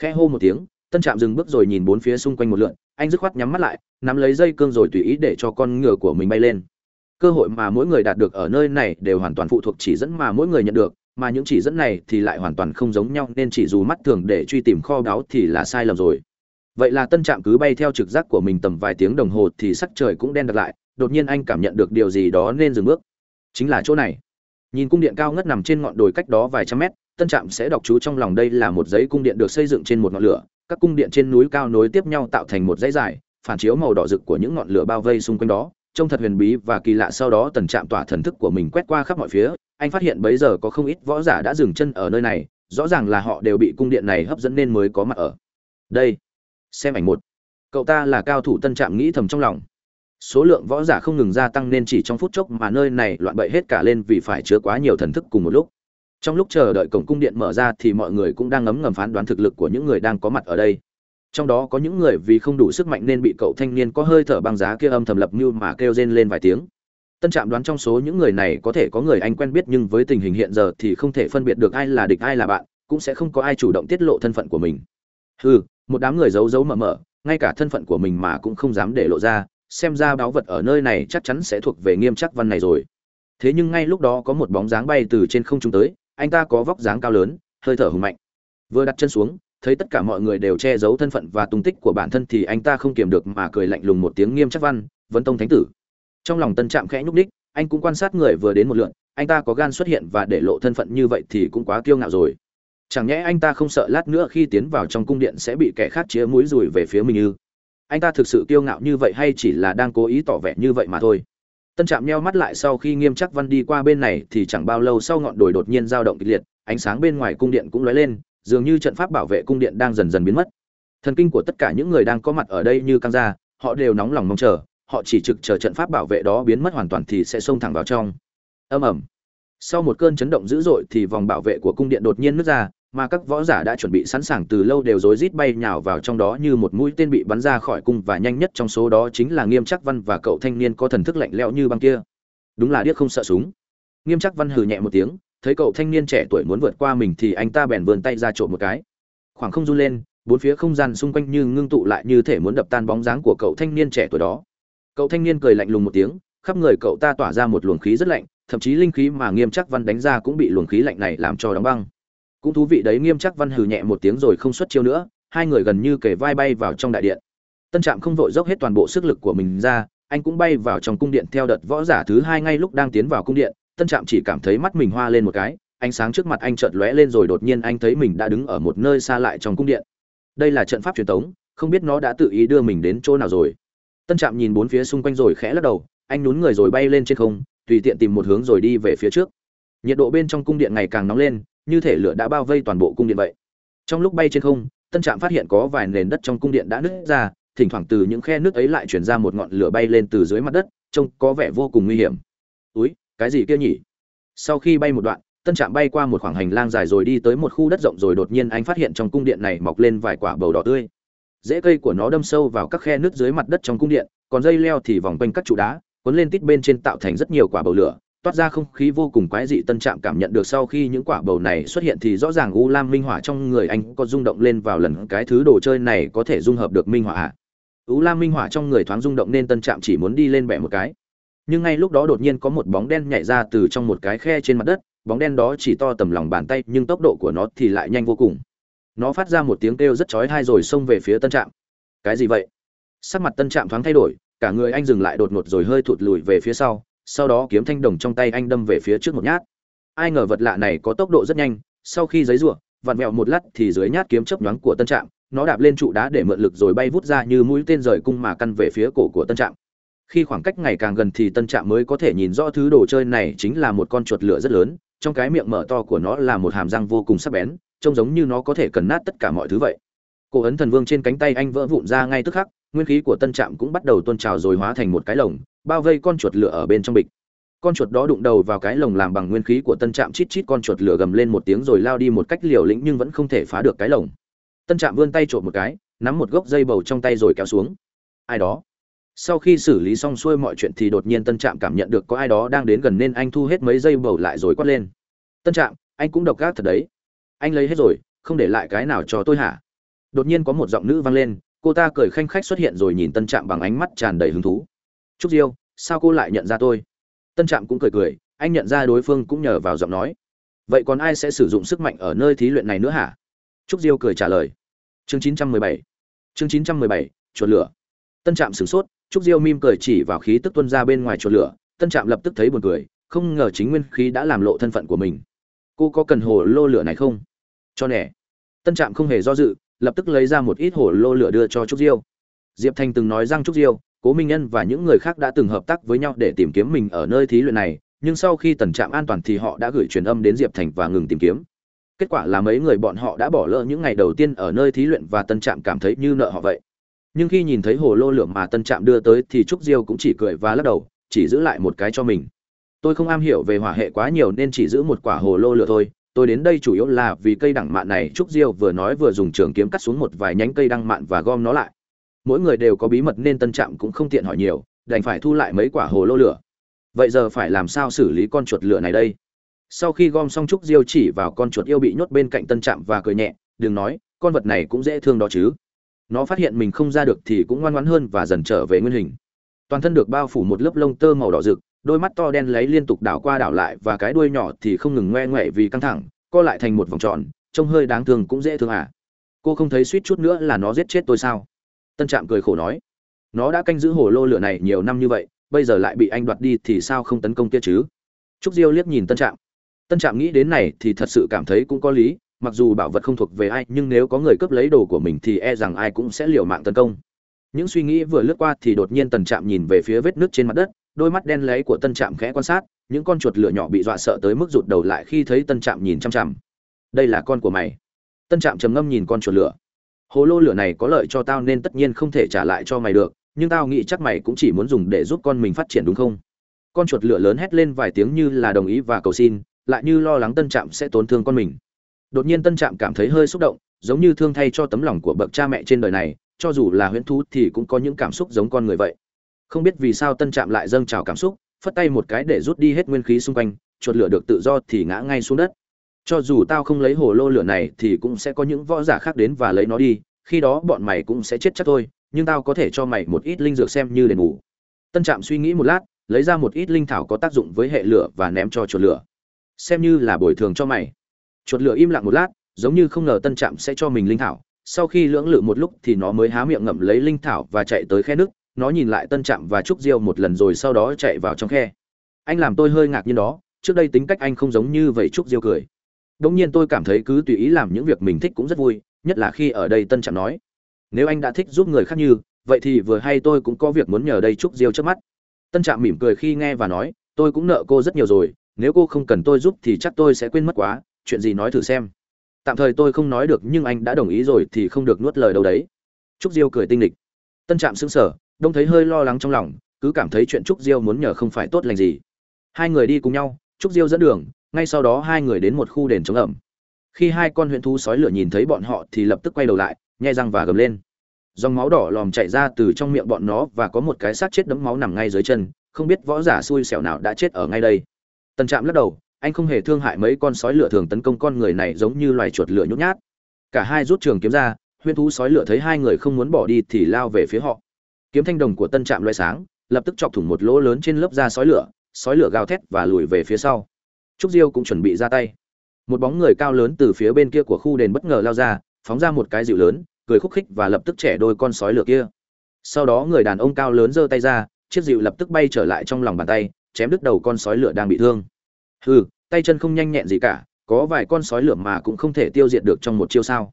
Khe hô một tiếng, tân trạm dừng bước rồi nhìn bốn phía xung quanh một lượn, anh dứt khoát nhắm mắt lại, nắm lấy dây cương rồi tùy ý để cho con ngựa của mình bay lên. Cơ hội mà mỗi người đạt được ở nơi này đều hoàn toàn phụ thuộc chỉ dẫn mà mỗi người nhận được, mà những chỉ dẫn này thì lại hoàn toàn không giống nhau, nên chỉ dù mắt thường để truy tìm kho báu thì là sai lầm rồi. Vậy là tân trạm cứ bay theo trực giác của mình tầm vài tiếng đồng hồ thì sắc trời cũng đen đặt lại, đột nhiên anh cảm nhận được điều gì đó nên dừng bước chính là chỗ này. Nhìn cung điện cao ngất nằm trên ngọn đồi cách đó vài trăm mét, tân trạm sẽ đọc chú trong lòng đây là một giấy cung điện được xây dựng trên một ngọn lửa. Các cung điện trên núi cao nối tiếp nhau tạo thành một dãy dài, phản chiếu màu đỏ rực của những ngọn lửa bao vây xung quanh đó. Trông thật huyền bí và kỳ lạ sau đó tần trạm tỏa thần thức của mình quét qua khắp mọi phía. Anh phát hiện bấy giờ có không ít võ giả đã dừng chân ở nơi này, rõ ràng là họ đều bị cung điện này hấp dẫn nên mới có mặt ở. Đây, xem ảnh một. Cậu ta là cao thủ tân trạm nghĩ thầm trong lòng số lượng võ giả không ngừng gia tăng nên chỉ trong phút chốc mà nơi này loạn bậy hết cả lên vì phải chứa quá nhiều thần thức cùng một lúc. Trong lúc chờ đợi cổng cung điện mở ra thì mọi người cũng đang ngấm ngầm phán đoán thực lực của những người đang có mặt ở đây. Trong đó có những người vì không đủ sức mạnh nên bị cậu thanh niên có hơi thở băng giá kia âm thầm lập như mà kêu rên lên vài tiếng. Tân trạm đoán trong số những người này có thể có người anh quen biết nhưng với tình hình hiện giờ thì không thể phân biệt được ai là địch ai là bạn, cũng sẽ không có ai chủ động tiết lộ thân phận của mình. Hừ, một đám người giấu giấu mờ mờ, ngay cả thân phận của mình mà cũng không dám để lộ ra xem ra báo vật ở nơi này chắc chắn sẽ thuộc về nghiêm chắc văn này rồi. Thế nhưng ngay lúc đó có một bóng dáng bay từ trên không trung tới, anh ta có vóc dáng cao lớn, hơi thở hùng mạnh. Vừa đặt chân xuống, thấy tất cả mọi người đều che giấu thân phận và tung tích của bản thân thì anh ta không kiềm được mà cười lạnh lùng một tiếng nghiêm chắc văn vấn tông thánh tử. Trong lòng tân trạm khẽ nhúc đích anh cũng quan sát người vừa đến một lượn, anh ta có gan xuất hiện và để lộ thân phận như vậy thì cũng quá kiêu ngạo rồi. Chẳng nhẽ anh ta không sợ lát nữa khi tiến vào trong cung điện sẽ bị kẻ khác chĩa mũi rùi về phía mình ư? Anh ta thực sự kiêu ngạo như vậy hay chỉ là đang cố ý tỏ vẻ như vậy mà thôi? Tân trạm nheo mắt lại sau khi nghiêm chắc văn đi qua bên này thì chẳng bao lâu sau ngọn đồi đột nhiên dao động kịch liệt, ánh sáng bên ngoài cung điện cũng lóe lên, dường như trận pháp bảo vệ cung điện đang dần dần biến mất. Thần kinh của tất cả những người đang có mặt ở đây như căng ra họ đều nóng lòng mong chờ, họ chỉ trực chờ trận pháp bảo vệ đó biến mất hoàn toàn thì sẽ xông thẳng vào trong. Âm ẩm sau một cơn chấn động dữ dội thì vòng bảo vệ của cung điện đột nhiên nứt ra mà các võ giả đã chuẩn bị sẵn sàng từ lâu đều rối rít bay nhào vào trong đó như một mũi tên bị bắn ra khỏi cung và nhanh nhất trong số đó chính là nghiêm trắc văn và cậu thanh niên có thần thức lạnh lẽo như băng kia. Đúng là điếc không sợ súng. Nghiêm trắc văn hừ nhẹ một tiếng, thấy cậu thanh niên trẻ tuổi muốn vượt qua mình thì anh ta bèn vươn tay ra trộm một cái. Khoảng không run lên, bốn phía không gian xung quanh như ngưng tụ lại như thể muốn đập tan bóng dáng của cậu thanh niên trẻ tuổi đó. Cậu thanh niên cười lạnh lùng một tiếng, khắp người cậu ta tỏa ra một luồng khí rất lạnh, thậm chí linh khí mà nghiêm trắc văn đánh ra cũng bị luồng khí lạnh này làm cho đóng băng cũng thú vị đấy, nghiêm chắc văn hừ nhẹ một tiếng rồi không xuất chiêu nữa, hai người gần như kề vai bay vào trong đại điện. Tân trạm không vội dốc hết toàn bộ sức lực của mình ra, anh cũng bay vào trong cung điện theo đợt võ giả thứ hai ngay lúc đang tiến vào cung điện. Tân trạm chỉ cảm thấy mắt mình hoa lên một cái, ánh sáng trước mặt anh chợt lóe lên rồi đột nhiên anh thấy mình đã đứng ở một nơi xa lại trong cung điện. Đây là trận pháp truyền thống không biết nó đã tự ý đưa mình đến chỗ nào rồi. Tân trạm nhìn bốn phía xung quanh rồi khẽ lắc đầu, anh nhún người rồi bay lên trên không, tùy tiện tìm một hướng rồi đi về phía trước. Nhiệt độ bên trong cung điện ngày càng nóng lên như thể lửa đã bao vây toàn bộ cung điện vậy. Trong lúc bay trên không, tân trạm phát hiện có vài nền đất trong cung điện đã nứt ra, thỉnh thoảng từ những khe nước ấy lại chuyển ra một ngọn lửa bay lên từ dưới mặt đất, trông có vẻ vô cùng nguy hiểm. Úi, cái gì kia nhỉ? Sau khi bay một đoạn, tân trạm bay qua một khoảng hành lang dài rồi đi tới một khu đất rộng rồi đột nhiên anh phát hiện trong cung điện này mọc lên vài quả bầu đỏ tươi. Rễ cây của nó đâm sâu vào các khe nước dưới mặt đất trong cung điện, còn dây leo thì vòng quanh các trụ đá, cuốn lên tít bên trên tạo thành rất nhiều quả bầu lửa toát ra không khí vô cùng quái dị, tân trạm cảm nhận được sau khi những quả bầu này xuất hiện thì rõ ràng u lam minh hỏa trong người anh có rung động lên vào lần cái thứ đồ chơi này có thể dung hợp được minh hỏa ạ u lam minh hỏa trong người thoáng rung động nên tân trạm chỉ muốn đi lên bẻ một cái. Nhưng ngay lúc đó đột nhiên có một bóng đen nhảy ra từ trong một cái khe trên mặt đất, bóng đen đó chỉ to tầm lòng bàn tay nhưng tốc độ của nó thì lại nhanh vô cùng. Nó phát ra một tiếng kêu rất chói tai rồi xông về phía tân trạm. Cái gì vậy? Sắc mặt tân trạm thoáng thay đổi, cả người anh dừng lại đột ngột rồi hơi thụt lùi về phía sau sau đó kiếm thanh đồng trong tay anh đâm về phía trước một nhát. Ai ngờ vật lạ này có tốc độ rất nhanh, sau khi giấy rủa, vặn vẹo một lát thì dưới nhát kiếm chớp nhoáng của tân trạm, nó đạp lên trụ đá để mượn lực rồi bay vút ra như mũi tên rời cung mà căn về phía cổ của tân trạm. Khi khoảng cách ngày càng gần thì tân trạm mới có thể nhìn rõ thứ đồ chơi này chính là một con chuột lửa rất lớn, trong cái miệng mở to của nó là một hàm răng vô cùng sắc bén, trông giống như nó có thể cần nát tất cả mọi thứ vậy. Cổ ấn thần vương trên cánh tay anh vỡ vụn ra ngay tức khắc, nguyên khí của tân trạm cũng bắt đầu tuôn trào rồi hóa thành một cái lồng bao vây con chuột lửa ở bên trong bịch. Con chuột đó đụng đầu vào cái lồng làm bằng nguyên khí của tân trạm chít chít con chuột lửa gầm lên một tiếng rồi lao đi một cách liều lĩnh nhưng vẫn không thể phá được cái lồng. Tân trạm vươn tay trộm một cái, nắm một gốc dây bầu trong tay rồi kéo xuống. Ai đó? Sau khi xử lý xong xuôi mọi chuyện thì đột nhiên tân trạm cảm nhận được có ai đó đang đến gần nên anh thu hết mấy dây bầu lại rồi quát lên. Tân trạm, anh cũng độc gác thật đấy. Anh lấy hết rồi, không để lại cái nào cho tôi hả? Đột nhiên có một giọng nữ vang lên, cô ta cười khanh khách xuất hiện rồi nhìn tân trạm bằng ánh mắt tràn đầy hứng thú trúc diêu sao cô lại nhận ra tôi? Tân trạm cũng cười cười anh nhận ra đối phương cũng nhờ vào giọng nói. Vậy còn ai sẽ sử dụng sức mạnh ở nơi thí luyện này nữa hả? Trúc diêu cười trả lời. Chương 917 chương 917, chuột lửa. Tân trạm sửng sốt trúc diêu mim cười chỉ vào khí tức tuân ra bên ngoài chuột lửa. Tân trạm lập tức thấy buồn cười không ngờ chính nguyên khí đã làm lộ thân phận của mình. Cô có cần hồ lô lửa này không? Cho nè. tân trạm không hề do dự lập tức lấy ra một ít hồ lô lửa đưa cho trúc diêu. Diệp thành từng nói rằng trúc diêu cố minh nhân và những người khác đã từng hợp tác với nhau để tìm kiếm mình ở nơi thí luyện này, nhưng sau khi tần trạm an toàn thì họ đã gửi truyền âm đến diệp thành và ngừng tìm kiếm. Kết quả là mấy người bọn họ đã bỏ lỡ những ngày đầu tiên ở nơi thí luyện và tân trạm cảm thấy như nợ họ vậy. Nhưng khi nhìn thấy hồ lô lửa mà tân trạm đưa tới thì trúc diêu cũng chỉ cười và lắc đầu, chỉ giữ lại một cái cho mình. Tôi không am hiểu về hỏa hệ quá nhiều nên chỉ giữ một quả hồ lô lửa thôi. Tôi đến đây chủ yếu là vì cây đẳng mạn này, trúc diêu vừa nói vừa dùng trường kiếm cắt xuống một vài nhánh cây đăng mạn và gom nó lại mỗi người đều có bí mật nên tân trạm cũng không tiện hỏi nhiều, đành phải thu lại mấy quả hồ lô lửa. Vậy giờ phải làm sao xử lý con chuột lửa này đây? Sau khi gom xong trúc diêu chỉ vào con chuột yêu bị nhốt bên cạnh tân trạm và cười nhẹ, đừng nói, con vật này cũng dễ thương đó chứ. Nó phát hiện mình không ra được thì cũng ngoan ngoãn hơn và dần trở về nguyên hình. Toàn thân được bao phủ một lớp lông tơ màu đỏ rực, đôi mắt to đen lấy liên tục đảo qua đảo lại và cái đuôi nhỏ thì không ngừng ngoe ngoẹ vì căng thẳng, co lại thành một vòng tròn, trông hơi đáng thương cũng dễ thương à. Cô không thấy suýt chút nữa là nó giết chết tôi sao? Tân trạm cười khổ nói, nó đã canh giữ hồ lô lửa này nhiều năm như vậy, bây giờ lại bị anh đoạt đi thì sao không tấn công kia chứ? Trúc diêu liếc nhìn tân trạm. Tân trạm nghĩ đến này thì thật sự cảm thấy cũng có lý, mặc dù bảo vật không thuộc về ai, nhưng nếu có người cướp lấy đồ của mình thì e rằng ai cũng sẽ liều mạng tấn công. Những suy nghĩ vừa lướt qua thì đột nhiên tần trạm nhìn về phía vết nước trên mặt đất, đôi mắt đen lấy của tân trạm khẽ quan sát, những con chuột lửa nhỏ bị dọa sợ tới mức rụt đầu lại khi thấy tân trạm nhìn chăm chằm đây là con của mày. Tân trạm trầm ngâm nhìn con chuột lửa hồ lô lửa này có lợi cho tao nên tất nhiên không thể trả lại cho mày được, nhưng tao nghĩ chắc mày cũng chỉ muốn dùng để giúp con mình phát triển đúng không? Con chuột lửa lớn hét lên vài tiếng như là đồng ý và cầu xin, lại như lo lắng tân trạm sẽ tổn thương con mình. Đột nhiên tân trạm cảm thấy hơi xúc động, giống như thương thay cho tấm lòng của bậc cha mẹ trên đời này, cho dù là huyễn thú thì cũng có những cảm xúc giống con người vậy. Không biết vì sao tân trạm lại dâng trào cảm xúc, phất tay một cái để rút đi hết nguyên khí xung quanh, chuột lửa được tự do thì ngã ngay xuống đất cho dù tao không lấy hồ lô lửa này thì cũng sẽ có những võ giả khác đến và lấy nó đi, khi đó bọn mày cũng sẽ chết chắc thôi, nhưng tao có thể cho mày một ít linh dược xem như đền bù. Tân trạm suy nghĩ một lát, lấy ra một ít linh thảo có tác dụng với hệ lửa và ném cho chuột lửa. Xem như là bồi thường cho mày. Chuột lửa im lặng một lát, giống như không ngờ tân trạm sẽ cho mình linh thảo. Sau khi lưỡng lự một lúc thì nó mới há miệng ngậm lấy linh thảo và chạy tới khe nước. Nó nhìn lại tân trạm và trúc diêu một lần rồi sau đó chạy vào trong khe. Anh làm tôi hơi ngạc nhiên đó, trước đây tính cách anh không giống như vậy, trúc diêu cười đông nhiên tôi cảm thấy cứ tùy ý làm những việc mình thích cũng rất vui, nhất là khi ở đây tân trạm nói, nếu anh đã thích giúp người khác như, vậy thì vừa hay tôi cũng có việc muốn nhờ đây chúc diêu trước mắt. Tân trạm mỉm cười khi nghe và nói, tôi cũng nợ cô rất nhiều rồi, nếu cô không cần tôi giúp thì chắc tôi sẽ quên mất quá, chuyện gì nói thử xem. Tạm thời tôi không nói được nhưng anh đã đồng ý rồi thì không được nuốt lời đâu đấy. Trúc diêu cười tinh lịch tân trạm sững sờ, đông thấy hơi lo lắng trong lòng, cứ cảm thấy chuyện trúc diêu muốn nhờ không phải tốt lành gì. Hai người đi cùng nhau trúc diêu dẫn đường ngay sau đó hai người đến một khu đền chống ẩm. Khi hai con huyễn thú sói lửa nhìn thấy bọn họ thì lập tức quay đầu lại, nhai răng và gầm lên. Dòng máu đỏ lòm chạy ra từ trong miệng bọn nó và có một cái xác chết đẫm máu nằm ngay dưới chân, không biết võ giả xui xẻo nào đã chết ở ngay đây. Tần trạm lắc đầu, anh không hề thương hại mấy con sói lửa thường tấn công con người này giống như loài chuột lửa nhút nhát. Cả hai rút trường kiếm ra, huyễn thú sói lửa thấy hai người không muốn bỏ đi thì lao về phía họ. Kiếm thanh đồng của tân trạm loay sáng, lập tức chọc thủng một lỗ lớn trên lớp da sói lửa sói lửa gào thét và lùi về phía sau trúc diêu cũng chuẩn bị ra tay. Một bóng người cao lớn từ phía bên kia của khu đền bất ngờ lao ra, phóng ra một cái dịu lớn, cười khúc khích và lập tức trẻ đôi con sói lửa kia. Sau đó người đàn ông cao lớn giơ tay ra, chiếc dịu lập tức bay trở lại trong lòng bàn tay, chém đứt đầu con sói lửa đang bị thương. Hừ, tay chân không nhanh nhẹn gì cả, có vài con sói lửa mà cũng không thể tiêu diệt được trong một chiêu sao.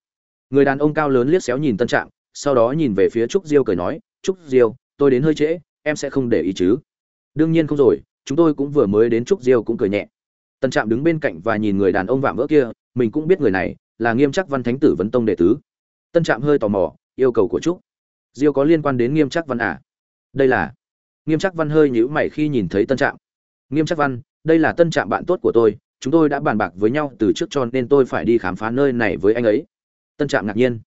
Người đàn ông cao lớn liếc xéo nhìn tân trạng, sau đó nhìn về phía trúc diêu cười nói, trúc diêu, tôi đến hơi trễ, em sẽ không để ý chứ. Đương nhiên không rồi, chúng tôi cũng vừa mới đến trúc diêu cũng cười nhẹ tân trạm đứng bên cạnh và nhìn người đàn ông vạm vỡ kia, mình cũng biết người này là nghiêm chắc văn thánh tử vấn tông đệ tứ. Tân trạm hơi tò mò, yêu cầu của trúc. Diêu có liên quan đến nghiêm chắc văn à? Đây là? Nghiêm chắc văn hơi nhíu mày khi nhìn thấy tân trạm. Nghiêm chắc văn, đây là tân trạm bạn tốt của tôi, chúng tôi đã bàn bạc với nhau từ trước cho nên tôi phải đi khám phá nơi này với anh ấy. Tân trạm ngạc nhiên.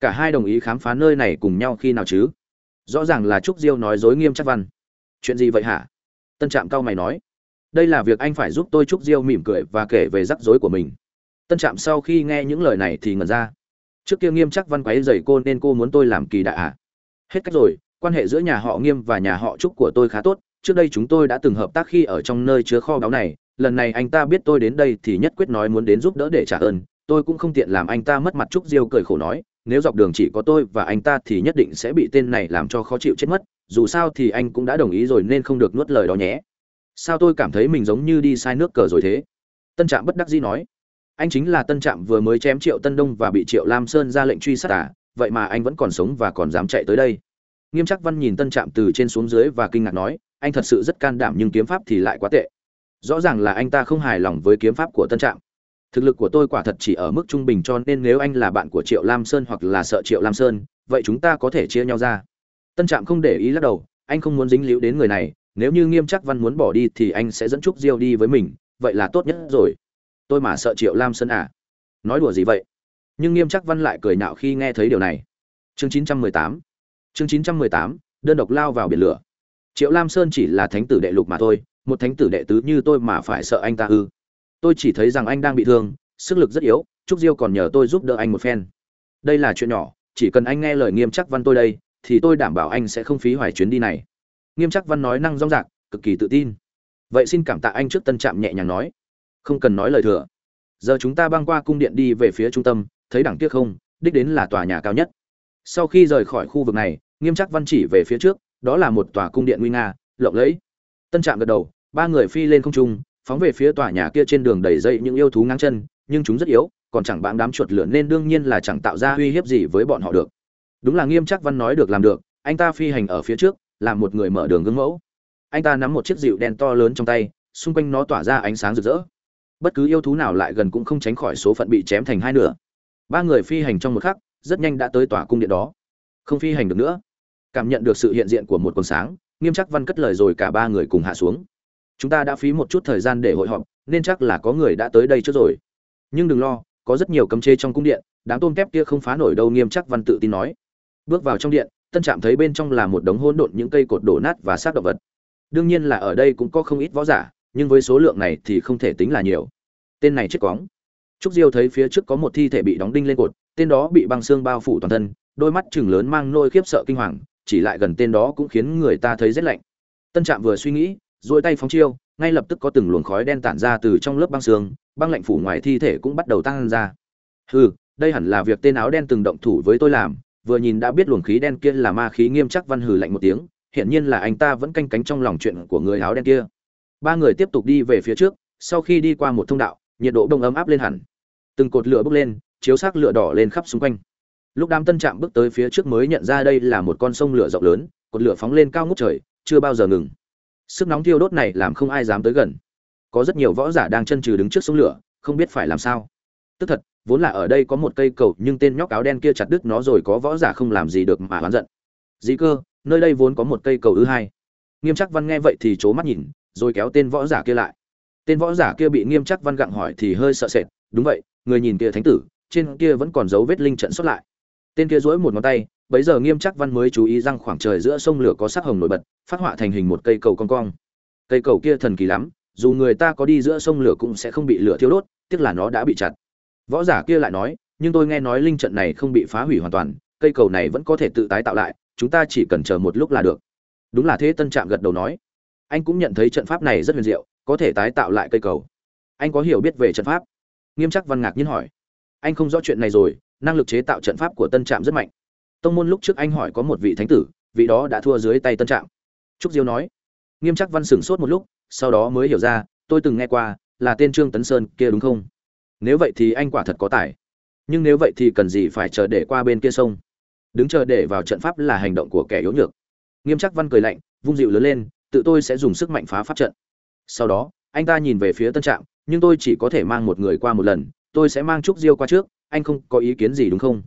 Cả hai đồng ý khám phá nơi này cùng nhau khi nào chứ? Rõ ràng là trúc diêu nói dối nghiêm chắc văn. Chuyện gì vậy hả? Tân trạm cao mày nói đây là việc anh phải giúp tôi trúc diêu mỉm cười và kể về rắc rối của mình. Tân trạm sau khi nghe những lời này thì ngẩn ra. Trước kia nghiêm chắc văn quáy dày cô nên cô muốn tôi làm kỳ đạ à? Hết cách rồi, quan hệ giữa nhà họ nghiêm và nhà họ trúc của tôi khá tốt. Trước đây chúng tôi đã từng hợp tác khi ở trong nơi chứa kho báu này. Lần này anh ta biết tôi đến đây thì nhất quyết nói muốn đến giúp đỡ để trả ơn. Tôi cũng không tiện làm anh ta mất mặt trúc diêu cười khổ nói, nếu dọc đường chỉ có tôi và anh ta thì nhất định sẽ bị tên này làm cho khó chịu chết mất. Dù sao thì anh cũng đã đồng ý rồi nên không được nuốt lời đó nhé sao tôi cảm thấy mình giống như đi sai nước cờ rồi thế? Tân trạm bất đắc dĩ nói. Anh chính là tân trạm vừa mới chém triệu tân đông và bị triệu lam sơn ra lệnh truy sát à? Vậy mà anh vẫn còn sống và còn dám chạy tới đây. Nghiêm trắc văn nhìn tân trạm từ trên xuống dưới và kinh ngạc nói, anh thật sự rất can đảm nhưng kiếm pháp thì lại quá tệ. Rõ ràng là anh ta không hài lòng với kiếm pháp của tân trạm. Thực lực của tôi quả thật chỉ ở mức trung bình cho nên nếu anh là bạn của triệu lam sơn hoặc là sợ triệu lam sơn, vậy chúng ta có thể chia nhau ra. Tân trạm không để ý lắc đầu, anh không muốn dính líu đến người này nếu như nghiêm chắc văn muốn bỏ đi thì anh sẽ dẫn trúc diêu đi với mình, vậy là tốt nhất rồi. Tôi mà sợ triệu lam sơn à? Nói đùa gì vậy? Nhưng nghiêm chắc văn lại cười nạo khi nghe thấy điều này. Chương 918 chương 918 đơn độc lao vào biển lửa. Triệu lam sơn chỉ là thánh tử đệ lục mà thôi, một thánh tử đệ tứ như tôi mà phải sợ anh ta ư? Tôi chỉ thấy rằng anh đang bị thương, sức lực rất yếu, trúc diêu còn nhờ tôi giúp đỡ anh một phen. Đây là chuyện nhỏ, chỉ cần anh nghe lời nghiêm chắc văn tôi đây, thì tôi đảm bảo anh sẽ không phí hoài chuyến đi này nghiêm chắc văn nói năng rong rạc, cực kỳ tự tin. Vậy xin cảm tạ anh trước tân trạm nhẹ nhàng nói. Không cần nói lời thừa. Giờ chúng ta băng qua cung điện đi về phía trung tâm, thấy đẳng tiếc không, đích đến là tòa nhà cao nhất. Sau khi rời khỏi khu vực này, nghiêm chắc văn chỉ về phía trước, đó là một tòa cung điện nguy nga, lộng lẫy. Tân trạm gật đầu, ba người phi lên không trung, phóng về phía tòa nhà kia trên đường đầy dây những yêu thú ngang chân, nhưng chúng rất yếu, còn chẳng bạn đám chuột lửa nên đương nhiên là chẳng tạo ra uy hiếp gì với bọn họ được. Đúng là nghiêm chắc văn nói được làm được, anh ta phi hành ở phía trước làm một người mở đường gương mẫu. Anh ta nắm một chiếc dịu đen to lớn trong tay, xung quanh nó tỏa ra ánh sáng rực rỡ. Bất cứ yêu thú nào lại gần cũng không tránh khỏi số phận bị chém thành hai nửa. Ba người phi hành trong một khắc, rất nhanh đã tới tòa cung điện đó. Không phi hành được nữa. Cảm nhận được sự hiện diện của một quần sáng, nghiêm chắc văn cất lời rồi cả ba người cùng hạ xuống. Chúng ta đã phí một chút thời gian để hội họp, nên chắc là có người đã tới đây trước rồi. Nhưng đừng lo, có rất nhiều cấm chế trong cung điện, đám tôm tép kia không phá nổi đâu, nghiêm chắc văn tự tin nói. Bước vào trong điện tân trạm thấy bên trong là một đống hỗn độn những cây cột đổ nát và xác động vật. Đương nhiên là ở đây cũng có không ít võ giả, nhưng với số lượng này thì không thể tính là nhiều. Tên này chết cóng trúc diêu thấy phía trước có một thi thể bị đóng đinh lên cột, tên đó bị băng xương bao phủ toàn thân, đôi mắt chừng lớn mang nôi khiếp sợ kinh hoàng, chỉ lại gần tên đó cũng khiến người ta thấy rét lạnh. Tân trạm vừa suy nghĩ dội tay phóng chiêu, ngay lập tức có từng luồng khói đen tản ra từ trong lớp băng xương, băng lạnh phủ ngoài thi thể cũng bắt đầu tăng ra. Hừ, đây hẳn là việc tên áo đen từng động thủ với tôi làm vừa nhìn đã biết luồng khí đen kia là ma khí nghiêm chắc văn hừ lạnh một tiếng hiện nhiên là anh ta vẫn canh cánh trong lòng chuyện của người áo đen kia. Ba người tiếp tục đi về phía trước, sau khi đi qua một thông đạo, nhiệt độ đông ấm áp lên hẳn. Từng cột lửa bốc lên, chiếu xác lửa đỏ lên khắp xung quanh. Lúc đám tân trạm bước tới phía trước mới nhận ra đây là một con sông lửa rộng lớn, cột lửa phóng lên cao ngút trời, chưa bao giờ ngừng. Sức nóng thiêu đốt này làm không ai dám tới gần. Có rất nhiều võ giả đang chân trừ đứng trước sông lửa, không biết phải làm sao. Tức thật vốn là ở đây có một cây cầu nhưng tên nhóc áo đen kia chặt đứt nó rồi có võ giả không làm gì được mà oán giận. Dĩ cơ, nơi đây vốn có một cây cầu thứ hai. Nghiêm chắc văn nghe vậy thì c mắt nhìn, rồi kéo tên võ giả kia lại. Tên võ giả kia bị nghiêm chắc văn gặng hỏi thì hơi sợ sệt, đúng vậy, người nhìn kia thánh tử, trên kia vẫn còn dấu vết linh trận xuất lại. Tên kia duỗi một ngón tay, bấy giờ nghiêm chắc văn mới chú ý rằng khoảng trời giữa sông lửa có sắc hồng nổi bật, phát họa thành hình một cây cầu cong cong. Cây cầu kia thần kỳ lắm, dù người ta có đi giữa sông lửa cũng sẽ không bị lửa thiêu đốt, tiếc là nó đã bị chặt võ giả kia lại nói, nhưng tôi nghe nói linh trận này không bị phá hủy hoàn toàn, cây cầu này vẫn có thể tự tái tạo lại, chúng ta chỉ cần chờ một lúc là được. Đúng là thế, tân trạm gật đầu nói. Anh cũng nhận thấy trận pháp này rất huyền diệu, có thể tái tạo lại cây cầu. Anh có hiểu biết về trận pháp? Nghiêm Trác văn ngạc nhiên hỏi. Anh không rõ chuyện này rồi, năng lực chế tạo trận pháp của tân trạm rất mạnh. Tông môn lúc trước anh hỏi có một vị thánh tử, vị đó đã thua dưới tay tân trạm. Trúc diêu nói. Nghiêm Trác văn sửng sốt một lúc, sau đó mới hiểu ra, tôi từng nghe qua, là tên trương tấn sơn kia đúng không? Nếu vậy thì anh quả thật có tài. Nhưng nếu vậy thì cần gì phải chờ để qua bên kia sông? Đứng chờ để vào trận pháp là hành động của kẻ yếu nhược. Nghiêm chắc văn cười lạnh, vung dịu lớn lên, tự tôi sẽ dùng sức mạnh phá pháp trận. Sau đó, anh ta nhìn về phía tân trạm, nhưng tôi chỉ có thể mang một người qua một lần, tôi sẽ mang trúc diêu qua trước, anh không có ý kiến gì đúng không?